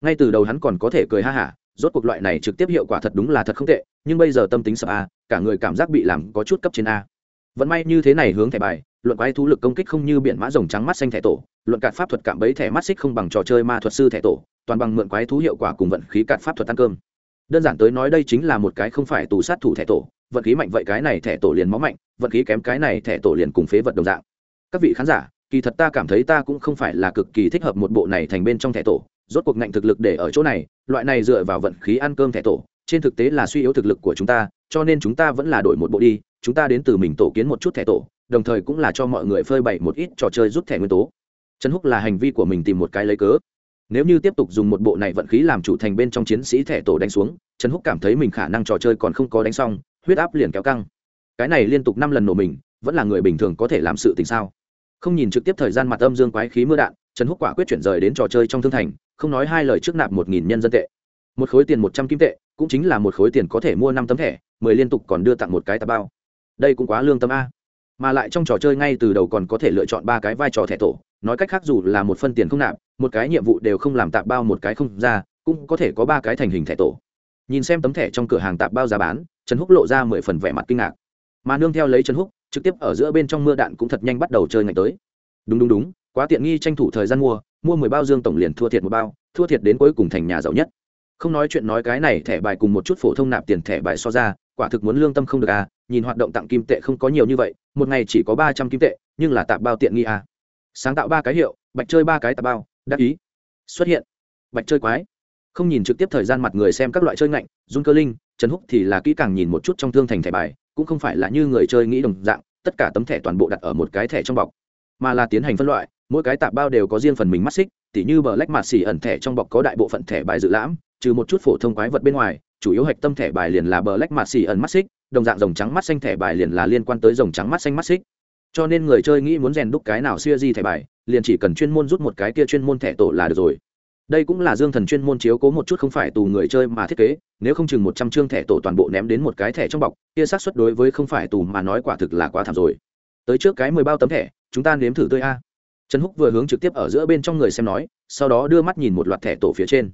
Speaker 1: Ngay từ đầu hắn còn có thể cười ha hả, rốt cuộc loại này trực tiếp hiệu quả thật đúng là thật không tệ, nhưng bây giờ tâm tính sợ a cả người cảm giác bị làm có chút cấp trên a. Vẫn may như thế này hướng thẻ bài, luận quái thú lực công kích không như biển mã rồng trắng mắt xanh thẻ tổ, luận cạn pháp thuật cạm bấy thẻ mắt xích không bằng trò chơi ma thuật sư thẻ tổ, toàn bằng mượn quái thú hiệu quả cùng vận khí cạn pháp thuật ăn cơm. Đơn giản tới nói đây chính là một cái không phải tù sát thủ thẻ tổ vận khí mạnh vậy cái này thẻ tổ liền máu mạnh, vận khí kém cái này thẻ tổ liền cùng phế vật đồng dạng. Các vị khán giả, kỳ thật ta cảm thấy ta cũng không phải là cực kỳ thích hợp một bộ này thành bên trong thẻ tổ, rốt cuộc ngạnh thực lực để ở chỗ này, loại này dựa vào vận khí ăn cơm thẻ tổ, trên thực tế là suy yếu thực lực của chúng ta, cho nên chúng ta vẫn là đổi một bộ đi, chúng ta đến từ mình tổ kiến một chút thẻ tổ, đồng thời cũng là cho mọi người phơi bày một ít trò chơi rút thẻ nguyên tố. Trần húc là hành vi của mình tìm một cái lấy cớ. Nếu như tiếp tục dùng một bộ này vận khí làm chủ thành bên trong chiến sĩ thẻ tổ đánh xuống, trần húc cảm thấy mình khả năng trò chơi còn không có đánh xong huyết áp liền kéo căng. Cái này liên tục năm lần nổ mình, vẫn là người bình thường có thể làm sự tình sao? Không nhìn trực tiếp thời gian mặt âm dương quái khí mưa đạn, trần húc quả quyết chuyển rời đến trò chơi trong thương thành, không nói hai lời trước nạp một nghìn nhân dân tệ. Một khối tiền một trăm kim tệ, cũng chính là một khối tiền có thể mua năm tấm thẻ, mười liên tục còn đưa tặng một cái tà bao. Đây cũng quá lương tâm a. Mà lại trong trò chơi ngay từ đầu còn có thể lựa chọn ba cái vai trò thẻ tổ, nói cách khác dù là một phân tiền không nạp, một cái nhiệm vụ đều không làm tạp bao một cái không ra, cũng có thể có ba cái thành hình thẻ tổ nhìn xem tấm thẻ trong cửa hàng tạp bao giá bán, trần húc lộ ra mười phần vẻ mặt kinh ngạc. Mà nương theo lấy trần húc, trực tiếp ở giữa bên trong mưa đạn cũng thật nhanh bắt đầu chơi ngày tới. Đúng đúng đúng, quá tiện nghi tranh thủ thời gian mua mua mười bao dương tổng liền thua thiệt một bao, thua thiệt đến cuối cùng thành nhà giàu nhất. Không nói chuyện nói cái này thẻ bài cùng một chút phổ thông nạp tiền thẻ bài so ra, quả thực muốn lương tâm không được à nhìn hoạt động tặng kim tệ không có nhiều như vậy, một ngày chỉ có ba trăm kim tệ, nhưng là tạp bao tiện nghi à. Sáng tạo ba cái hiệu, bạch chơi ba cái tạp bao, đắc ý. Xuất hiện. Bạch chơi quái không nhìn trực tiếp thời gian mặt người xem các loại chơi ngạnh run cơ linh, trần húc thì là kỹ càng nhìn một chút trong thương thành thẻ bài, cũng không phải là như người chơi nghĩ đồng dạng, tất cả tấm thẻ toàn bộ đặt ở một cái thẻ trong bọc. Mà là tiến hành phân loại, mỗi cái tạp bao đều có riêng phần mình mắt xích, tỉ như bờ lách mạt xỉ ẩn thẻ trong bọc có đại bộ phận thẻ bài dự lãm, trừ một chút phổ thông quái vật bên ngoài, chủ yếu hạch tâm thẻ bài liền là bờ lách mạt xỉ ẩn mắt xích, đồng dạng dòng trắng mắt xanh thẻ bài liền là liên quan tới dòng trắng mắt xanh mắt xích. Cho nên người chơi nghĩ muốn rèn đúc cái nào siêu di thẻ bài, liền chỉ cần chuyên môn rút một cái kia chuyên môn thẻ tổ là được rồi đây cũng là dương thần chuyên môn chiếu cố một chút không phải tù người chơi mà thiết kế, nếu không chừng một trăm chương thẻ tổ toàn bộ ném đến một cái thẻ trong bọc, kia xác suất đối với không phải tù mà nói quả thực là quá thảm rồi. Tới trước cái mười bao tấm thẻ, chúng ta nếm thử tươi a. Trần húc vừa hướng trực tiếp ở giữa bên trong người xem nói, sau đó đưa mắt nhìn một loạt thẻ tổ phía trên.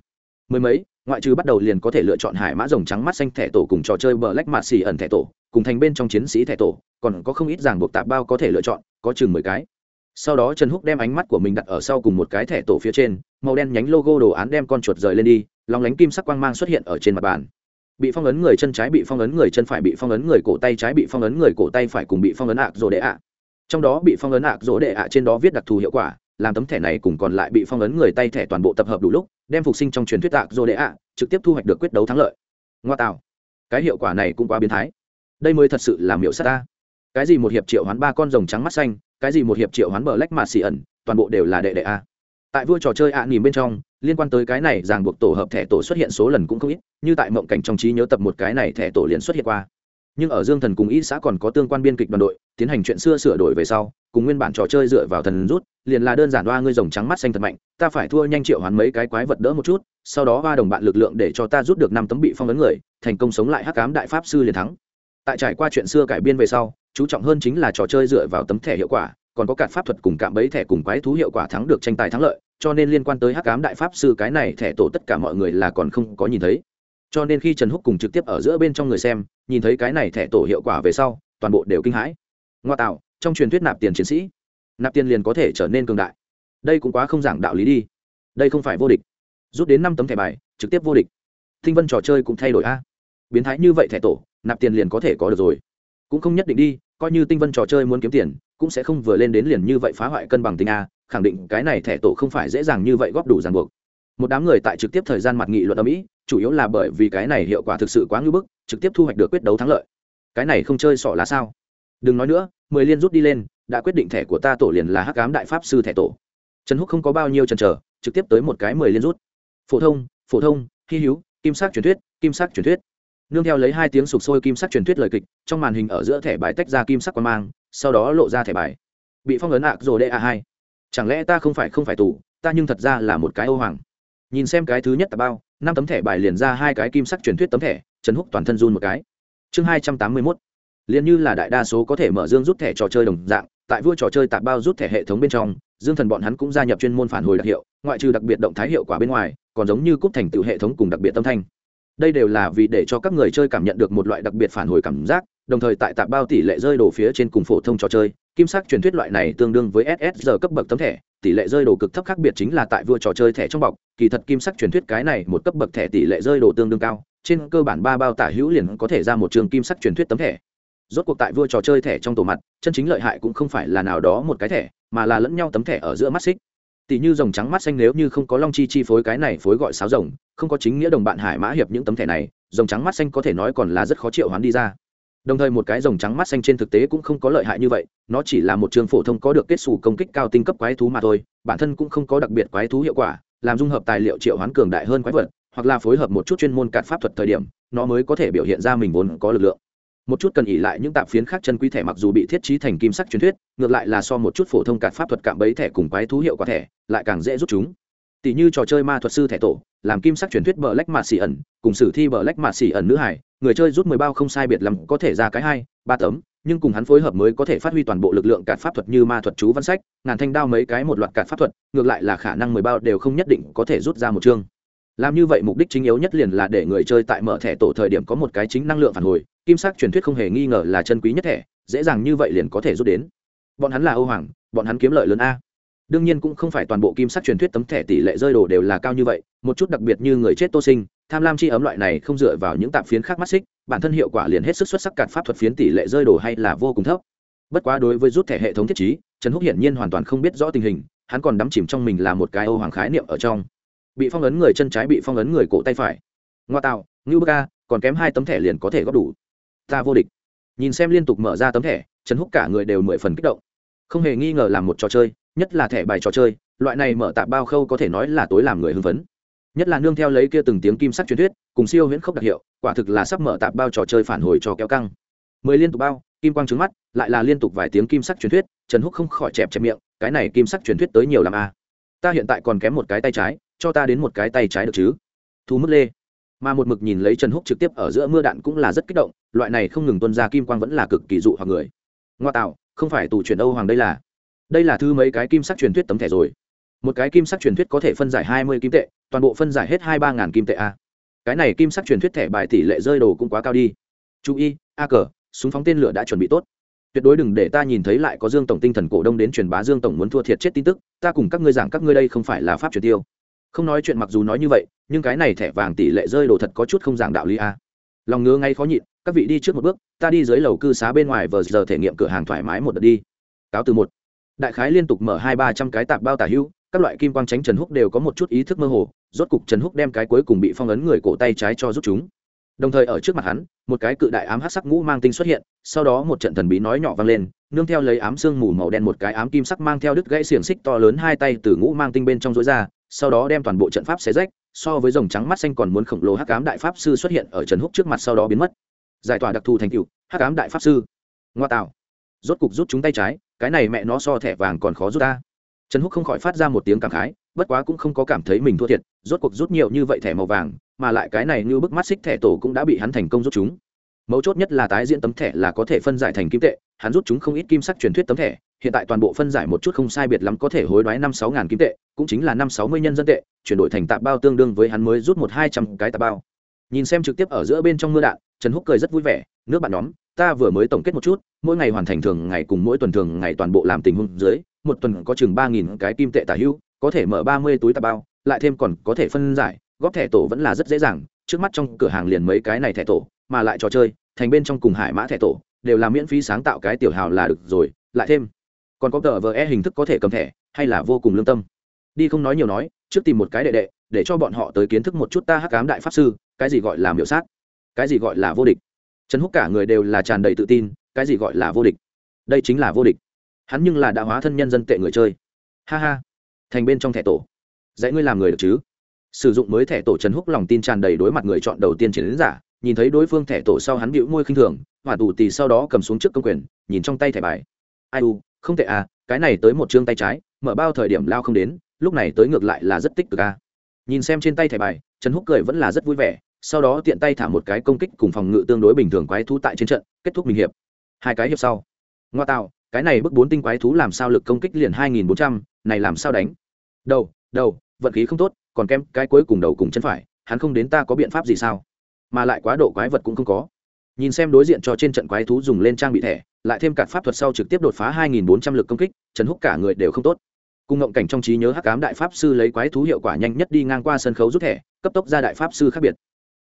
Speaker 1: Mười mấy, ngoại trừ bắt đầu liền có thể lựa chọn hải mã rồng trắng mắt xanh thẻ tổ cùng trò chơi bờ lách mạt xì ẩn thẻ tổ, cùng thành bên trong chiến sĩ thẻ tổ, còn có không ít ràng buộc tạp bao có thể lựa chọn, có chừng mười cái sau đó trần húc đem ánh mắt của mình đặt ở sau cùng một cái thẻ tổ phía trên, màu đen nhánh logo đồ án đem con chuột rời lên đi lòng lánh kim sắc quang mang xuất hiện ở trên mặt bàn. Bị phong ấn người chân trái, bị phong ấn người chân phải, bị phong ấn người cổ tay trái, bị phong ấn người cổ tay phải cùng bị phong ấn ạc rồ đệ ạ. Trong đó bị phong ấn ạc rỗ đệ ạ trên đó viết đặc thù hiệu quả, làm tấm thẻ này cùng còn lại bị phong ấn người tay thẻ toàn bộ tập hợp đủ lúc, đem phục sinh trong truyền thuyết ạc dô đệ ạ, trực tiếp thu hoạch được quyết đấu thắng lợi. Ngoa tạo. Cái hiệu quả này cũng quá biến thái. Đây mới thật sự làm hiệu sát ta. Cái gì một hiệp triệu hoán ba con rồng trắng mắt xanh cái gì một hiệp triệu hoán bờ lách mà xì ẩn, toàn bộ đều là đệ đệ a. Tại vua trò chơi ạ à nỉm bên trong, liên quan tới cái này ràng buộc tổ hợp thẻ tổ xuất hiện số lần cũng không ít, như tại mộng cảnh trong trí nhớ tập một cái này thẻ tổ liền xuất hiện qua. Nhưng ở dương thần cùng y xã còn có tương quan biên kịch đoàn đội, tiến hành chuyện xưa sửa đổi về sau, cùng nguyên bản trò chơi dựa vào thần rút, liền là đơn giản đoa ngươi rồng trắng mắt xanh thật mạnh, ta phải thua nhanh triệu hoán mấy cái quái vật đỡ một chút, sau đó ba đồng bạn lực lượng để cho ta rút được năm tấm bị phong ấn người, thành công sống lại hắc cám đại pháp sư liền thắng. Tại trải qua chuyện xưa cải biên về sau chú trọng hơn chính là trò chơi dựa vào tấm thẻ hiệu quả, còn có cả pháp thuật cùng cạm bẫy thẻ cùng quái thú hiệu quả thắng được tranh tài thắng lợi, cho nên liên quan tới hắc cám đại pháp sư cái này thẻ tổ tất cả mọi người là còn không có nhìn thấy. Cho nên khi trần húc cùng trực tiếp ở giữa bên trong người xem, nhìn thấy cái này thẻ tổ hiệu quả về sau, toàn bộ đều kinh hãi. Ngoa tạo, trong truyền thuyết nạp tiền chiến sĩ, nạp tiền liền có thể trở nên cường đại. Đây cũng quá không giảng đạo lý đi. Đây không phải vô địch. Rút đến năm tấm thẻ bài, trực tiếp vô địch. Thinh vân trò chơi cũng thay đổi a. Biến thái như vậy thẻ tổ, nạp tiền liền có thể có được rồi cũng không nhất định đi, coi như tinh vân trò chơi muốn kiếm tiền, cũng sẽ không vừa lên đến liền như vậy phá hoại cân bằng tinh a, khẳng định cái này thẻ tổ không phải dễ dàng như vậy góp đủ ràng buộc. Một đám người tại trực tiếp thời gian mặt nghị luận ở mỹ chủ yếu là bởi vì cái này hiệu quả thực sự quá ngưỡng bức, trực tiếp thu hoạch được quyết đấu thắng lợi. Cái này không chơi sọ là sao? Đừng nói nữa, mười liên rút đi lên, đã quyết định thẻ của ta tổ liền là hắc ám đại pháp sư thẻ tổ. Trần húc không có bao nhiêu chần chờ, trực tiếp tới một cái mười liên rút. Phổ thông phổ thông hy hữu, kim sắc truyền thuyết, kim sắc truyền thuyết nương theo lấy hai tiếng sụp sôi kim sắc truyền thuyết lời kịch, trong màn hình ở giữa thẻ bài tách ra kim sắc quan mang, sau đó lộ ra thẻ bài. Bị phong ấn ạc rồi đệ a hai. Chẳng lẽ ta không phải không phải tù, ta nhưng thật ra là một cái ô hoàng. Nhìn xem cái thứ nhất tà bao, năm tấm thẻ bài liền ra hai cái kim sắc truyền thuyết tấm thẻ, trần húc toàn thân run một cái. Chương hai trăm tám mươi mốt. Liền như là đại đa số có thể mở dương rút thẻ trò chơi đồng dạng, tại vua trò chơi tạp bao rút thẻ hệ thống bên trong, dương thần bọn hắn cũng gia nhập chuyên môn phản hồi đặc hiệu, ngoại trừ đặc biệt động thái hiệu quả bên ngoài, còn giống như cúp thành tựu hệ thống cùng đặc biệt tâm thanh đây đều là vì để cho các người chơi cảm nhận được một loại đặc biệt phản hồi cảm giác, đồng thời tại tạp bao tỷ lệ rơi đồ phía trên cùng phổ thông trò chơi, kim sắc truyền thuyết loại này tương đương với ssr cấp bậc tấm thẻ, tỷ lệ rơi đồ cực thấp khác biệt chính là tại vua trò chơi thẻ trong bọc, kỳ thật kim sắc truyền thuyết cái này một cấp bậc thẻ tỷ lệ rơi đồ tương đương cao, trên cơ bản ba bao tả hữu liền có thể ra một trường kim sắc truyền thuyết tấm thẻ. Rốt cuộc tại vua trò chơi thẻ trong tổ mặt, chân chính lợi hại cũng không phải là nào đó một cái thẻ, mà là lẫn nhau tấm thẻ ở giữa mắt xích tỷ như rồng trắng mắt xanh nếu như không có long chi chi phối cái này phối gọi sáo rồng, không có chính nghĩa đồng bạn hải mã hiệp những tấm thẻ này, rồng trắng mắt xanh có thể nói còn là rất khó triệu hoán đi ra. Đồng thời một cái rồng trắng mắt xanh trên thực tế cũng không có lợi hại như vậy, nó chỉ là một trường phổ thông có được kết xù công kích cao tinh cấp quái thú mà thôi, bản thân cũng không có đặc biệt quái thú hiệu quả, làm dung hợp tài liệu triệu hoán cường đại hơn quái vật, hoặc là phối hợp một chút chuyên môn cạn pháp thuật thời điểm, nó mới có thể biểu hiện ra mình vốn có lực lượng một chút cần ỉ lại những tạp phiến khác chân quý thẻ mặc dù bị thiết trí thành kim sắc truyền thuyết, ngược lại là so một chút phổ thông cạt pháp thuật cạm bẫy thẻ cùng quái thú hiệu quả thẻ lại càng dễ rút chúng. Tỷ như trò chơi ma thuật sư thẻ tổ, làm kim sắc truyền thuyết bờ lách mạt xỉ ẩn, cùng sử thi bờ lách mạt xỉ ẩn nữ hải người chơi rút mười bao không sai biệt lắm có thể ra cái hai, ba tấm, nhưng cùng hắn phối hợp mới có thể phát huy toàn bộ lực lượng cạt pháp thuật như ma thuật chú văn sách, ngàn thanh đao mấy cái một loạt cạt pháp thuật, ngược lại là khả năng mười bao đều không nhất định có thể rút ra một chương làm như vậy mục đích chính yếu nhất liền là để người chơi tại mở thẻ tổ thời điểm có một cái chính năng lượng phản hồi, kim sắc truyền thuyết không hề nghi ngờ là chân quý nhất thẻ, dễ dàng như vậy liền có thể rút đến. Bọn hắn là âu hoàng, bọn hắn kiếm lợi lớn a. Đương nhiên cũng không phải toàn bộ kim sắc truyền thuyết tấm thẻ tỷ lệ rơi đồ đều là cao như vậy, một chút đặc biệt như người chết tô sinh, tham lam chi ấm loại này không dựa vào những tạp phiến khác mắt xích, bản thân hiệu quả liền hết sức xuất sắc cạt pháp thuật phiến tỷ lệ rơi đồ hay là vô cùng thấp. Bất quá đối với rút thẻ hệ thống thiết trí, trần húc hiển nhiên hoàn toàn không biết rõ tình hình, hắn còn đắm chìm trong mình là một cái âu hoàng khái niệm ở trong bị phong ấn người chân trái bị phong ấn người cổ tay phải. Ngoa tạo, ngưu bơ còn kém hai tấm thẻ liền có thể góp đủ. Ta vô địch. Nhìn xem liên tục mở ra tấm thẻ, trần húc cả người đều mười phần kích động. Không hề nghi ngờ làm một trò chơi, nhất là thẻ bài trò chơi, loại này mở tạp bao khâu có thể nói là tối làm người hưng phấn. Nhất là nương theo lấy kia từng tiếng kim sắc truyền thuyết, cùng siêu huyễn khốc đặc hiệu, quả thực là sắp mở tạp bao trò chơi phản hồi cho kéo căng. Mười liên tục bao, kim quang trứng mắt, lại là liên tục vài tiếng kim sắc truyền thuyết, trần húc không khỏi chẹp chẹp miệng, cái này kim sắc truyền thuyết tới nhiều làm a à. ta hiện tại còn kém một cái tay trái cho ta đến một cái tay trái được chứ? Thu mức lê. Mà một mực nhìn lấy trần húc trực tiếp ở giữa mưa đạn cũng là rất kích động, loại này không ngừng tuân ra kim quang vẫn là cực kỳ dụ hoặc người. Ngoa tạo, không phải tù truyền âu hoàng đây là. Đây là thư mấy cái kim sắc truyền thuyết tấm thẻ rồi. Một cái kim sắc truyền thuyết có thể phân giải hai mươi kim tệ, toàn bộ phân giải hết hai ba ngàn kim tệ a. Cái này kim sắc truyền thuyết thẻ bài tỷ lệ rơi đồ cũng quá cao đi. Chú ý, a cờ, súng phóng tên lửa đã chuẩn bị tốt. Tuyệt đối đừng để ta nhìn thấy lại có dương tổng tinh thần cổ đông đến truyền bá dương tổng muốn thua thiệt chết tin tức, ta cùng các ngươi giảng các ngươi đây không phải là pháp truyền tiêu không nói chuyện mặc dù nói như vậy, nhưng cái này thẻ vàng tỷ lệ rơi đồ thật có chút không giảng đạo lý a. Lòng ngứa ngay khó nhịn, các vị đi trước một bước, ta đi dưới lầu cư xá bên ngoài vờ giờ thể nghiệm cửa hàng thoải mái một đợt đi. Cáo từ một. Đại khái liên tục mở hai ba trăm cái tạp bao tả hữu, các loại kim quang tránh trần húc đều có một chút ý thức mơ hồ, rốt cục trần húc đem cái cuối cùng bị phong ấn người cổ tay trái cho rút chúng. Đồng thời ở trước mặt hắn, một cái cự đại ám hát sắc ngũ mang tinh xuất hiện, sau đó một trận thần bí nói nhỏ vang lên nương theo lấy ám sương mù màu đen một cái ám kim sắc mang theo đứt gãy xiềng xích to lớn hai tay từ ngũ mang tinh bên trong rối ra, sau đó đem toàn bộ trận pháp xé rách, so với dòng trắng mắt xanh còn muốn khổng lồ hắc ám đại pháp sư xuất hiện ở trần húc trước mặt sau đó biến mất. Giải tỏa đặc thù thành cựu hắc ám đại pháp sư. Ngoa tạo. Rốt cục rút chúng tay trái, cái này mẹ nó so thẻ vàng còn khó rút ta. Trần húc không khỏi phát ra một tiếng cảm khái, bất quá cũng không có cảm thấy mình thua thiệt, rốt cuộc rút nhiều như vậy thẻ màu vàng, mà lại cái này như bức mắt xích thẻ tổ cũng đã bị hắn thành công rút chúng. Mấu chốt nhất là tái diễn tấm thẻ là có thể phân giải thành kim tệ hắn rút chúng không ít kim sắc truyền thuyết tấm thẻ, hiện tại toàn bộ phân giải một chút không sai biệt lắm có thể hối đoái năm sáu ngàn kim tệ, cũng chính là năm sáu mươi nhân dân tệ, chuyển đổi thành tạp bao tương đương với hắn mới rút một hai trăm cái tạp bao. Nhìn xem trực tiếp ở giữa bên trong mưa đạn, trần húc cười rất vui vẻ, nước bạn nhóm, ta vừa mới tổng kết một chút, mỗi ngày hoàn thành thường ngày cùng mỗi tuần thường ngày toàn bộ làm tình huống dưới, một tuần có chừng ba nghìn cái kim tệ tả hữu có thể mở ba mươi túi tạp bao, lại thêm còn có thể phân giải, góp thẻ tổ vẫn là rất dễ dàng, trước mắt trong cửa hàng liền mấy cái này thẻ tổ, mà lại trò chơi, thành bên trong cùng hải mã thẻ tổ đều là miễn phí sáng tạo cái tiểu hào là được rồi, lại thêm, còn có tờ vờ e hình thức có thể cầm thẻ, hay là vô cùng lương tâm. Đi không nói nhiều nói, trước tìm một cái đệ đệ, để cho bọn họ tới kiến thức một chút ta hắc cám đại pháp sư, cái gì gọi là miểu sát, cái gì gọi là vô địch. Trần húc cả người đều là tràn đầy tự tin, cái gì gọi là vô địch. Đây chính là vô địch. Hắn nhưng là đã hóa thân nhân dân tệ người chơi. Ha ha. Thành bên trong thẻ tổ. Dạy ngươi làm người được chứ? Sử dụng mới thẻ tổ trần húc lòng tin tràn đầy đối mặt người chọn đầu tiên chiến đến giả, nhìn thấy đối phương thẻ tổ sau hắn bịu môi khinh thường hỏa tù tì sau đó cầm xuống trước công quyền, nhìn trong tay thẻ bài. Ai u, không tệ à cái này tới một chương tay trái, mở bao thời điểm lao không đến, lúc này tới ngược lại là rất tích cực à. nhìn xem trên tay thẻ bài, trần húc cười vẫn là rất vui vẻ, sau đó tiện tay thả một cái công kích cùng phòng ngự tương đối bình thường quái thú tại trên trận, kết thúc mình hiệp. Hai cái hiệp sau. Ngoa tạo, cái này bức bốn tinh quái thú làm sao lực công kích liền hai nghìn bốn trăm, này làm sao đánh? Đầu đầu, vận khí không tốt, còn kem cái cuối cùng đầu cùng chân phải, hắn không đến ta có biện pháp gì sao? Mà lại quá độ quái vật cũng không có nhìn xem đối diện cho trên trận quái thú dùng lên trang bị thẻ, lại thêm cả pháp thuật sau trực tiếp đột phá 2.400 lực công kích, trần húc cả người đều không tốt. Cùng ngộng cảnh trong trí nhớ hắc cám đại pháp sư lấy quái thú hiệu quả nhanh nhất đi ngang qua sân khấu rút thẻ, cấp tốc ra đại pháp sư khác biệt.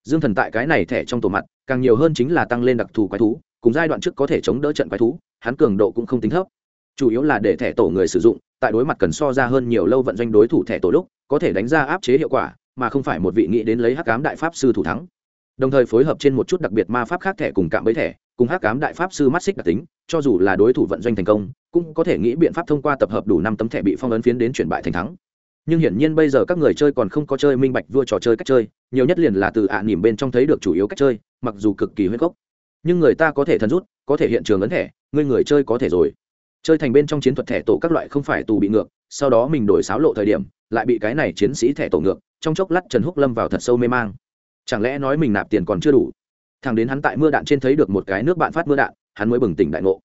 Speaker 1: Dương thần tại cái này thẻ trong tổ mặt, càng nhiều hơn chính là tăng lên đặc thù quái thú, cùng giai đoạn trước có thể chống đỡ trận quái thú, hắn cường độ cũng không tính thấp. Chủ yếu là để thẻ tổ người sử dụng, tại đối mặt cần so ra hơn nhiều lâu vận doanh đối thủ thẻ tổ lúc, có thể đánh ra áp chế hiệu quả, mà không phải một vị nghĩ đến lấy hắc cám đại pháp sư thủ thắng đồng thời phối hợp trên một chút đặc biệt ma pháp khác thẻ cùng cạm bẫy thẻ, cùng hắc cám đại pháp sư mắt xích đặc tính, cho dù là đối thủ vận doanh thành công, cũng có thể nghĩ biện pháp thông qua tập hợp đủ năm tấm thẻ bị phong ấn phiến đến chuyển bại thành thắng. Nhưng hiển nhiên bây giờ các người chơi còn không có chơi minh bạch vua trò chơi cách chơi, nhiều nhất liền là từ ạ à nỉm bên trong thấy được chủ yếu cách chơi, mặc dù cực kỳ huyết gốc nhưng người ta có thể thần rút, có thể hiện trường ấn thẻ, người người chơi có thể rồi. Chơi thành bên trong chiến thuật thẻ tổ các loại không phải tù bị ngược, sau đó mình đổi sáo lộ thời điểm, lại bị cái này chiến sĩ thẻ tổ ngược, trong chốc lát trần húc lâm vào thật sâu mê mang chẳng lẽ nói mình nạp tiền còn chưa đủ? Thằng đến hắn tại mưa đạn trên thấy được một cái nước bạn phát mưa đạn, hắn mới bừng tỉnh đại ngộ.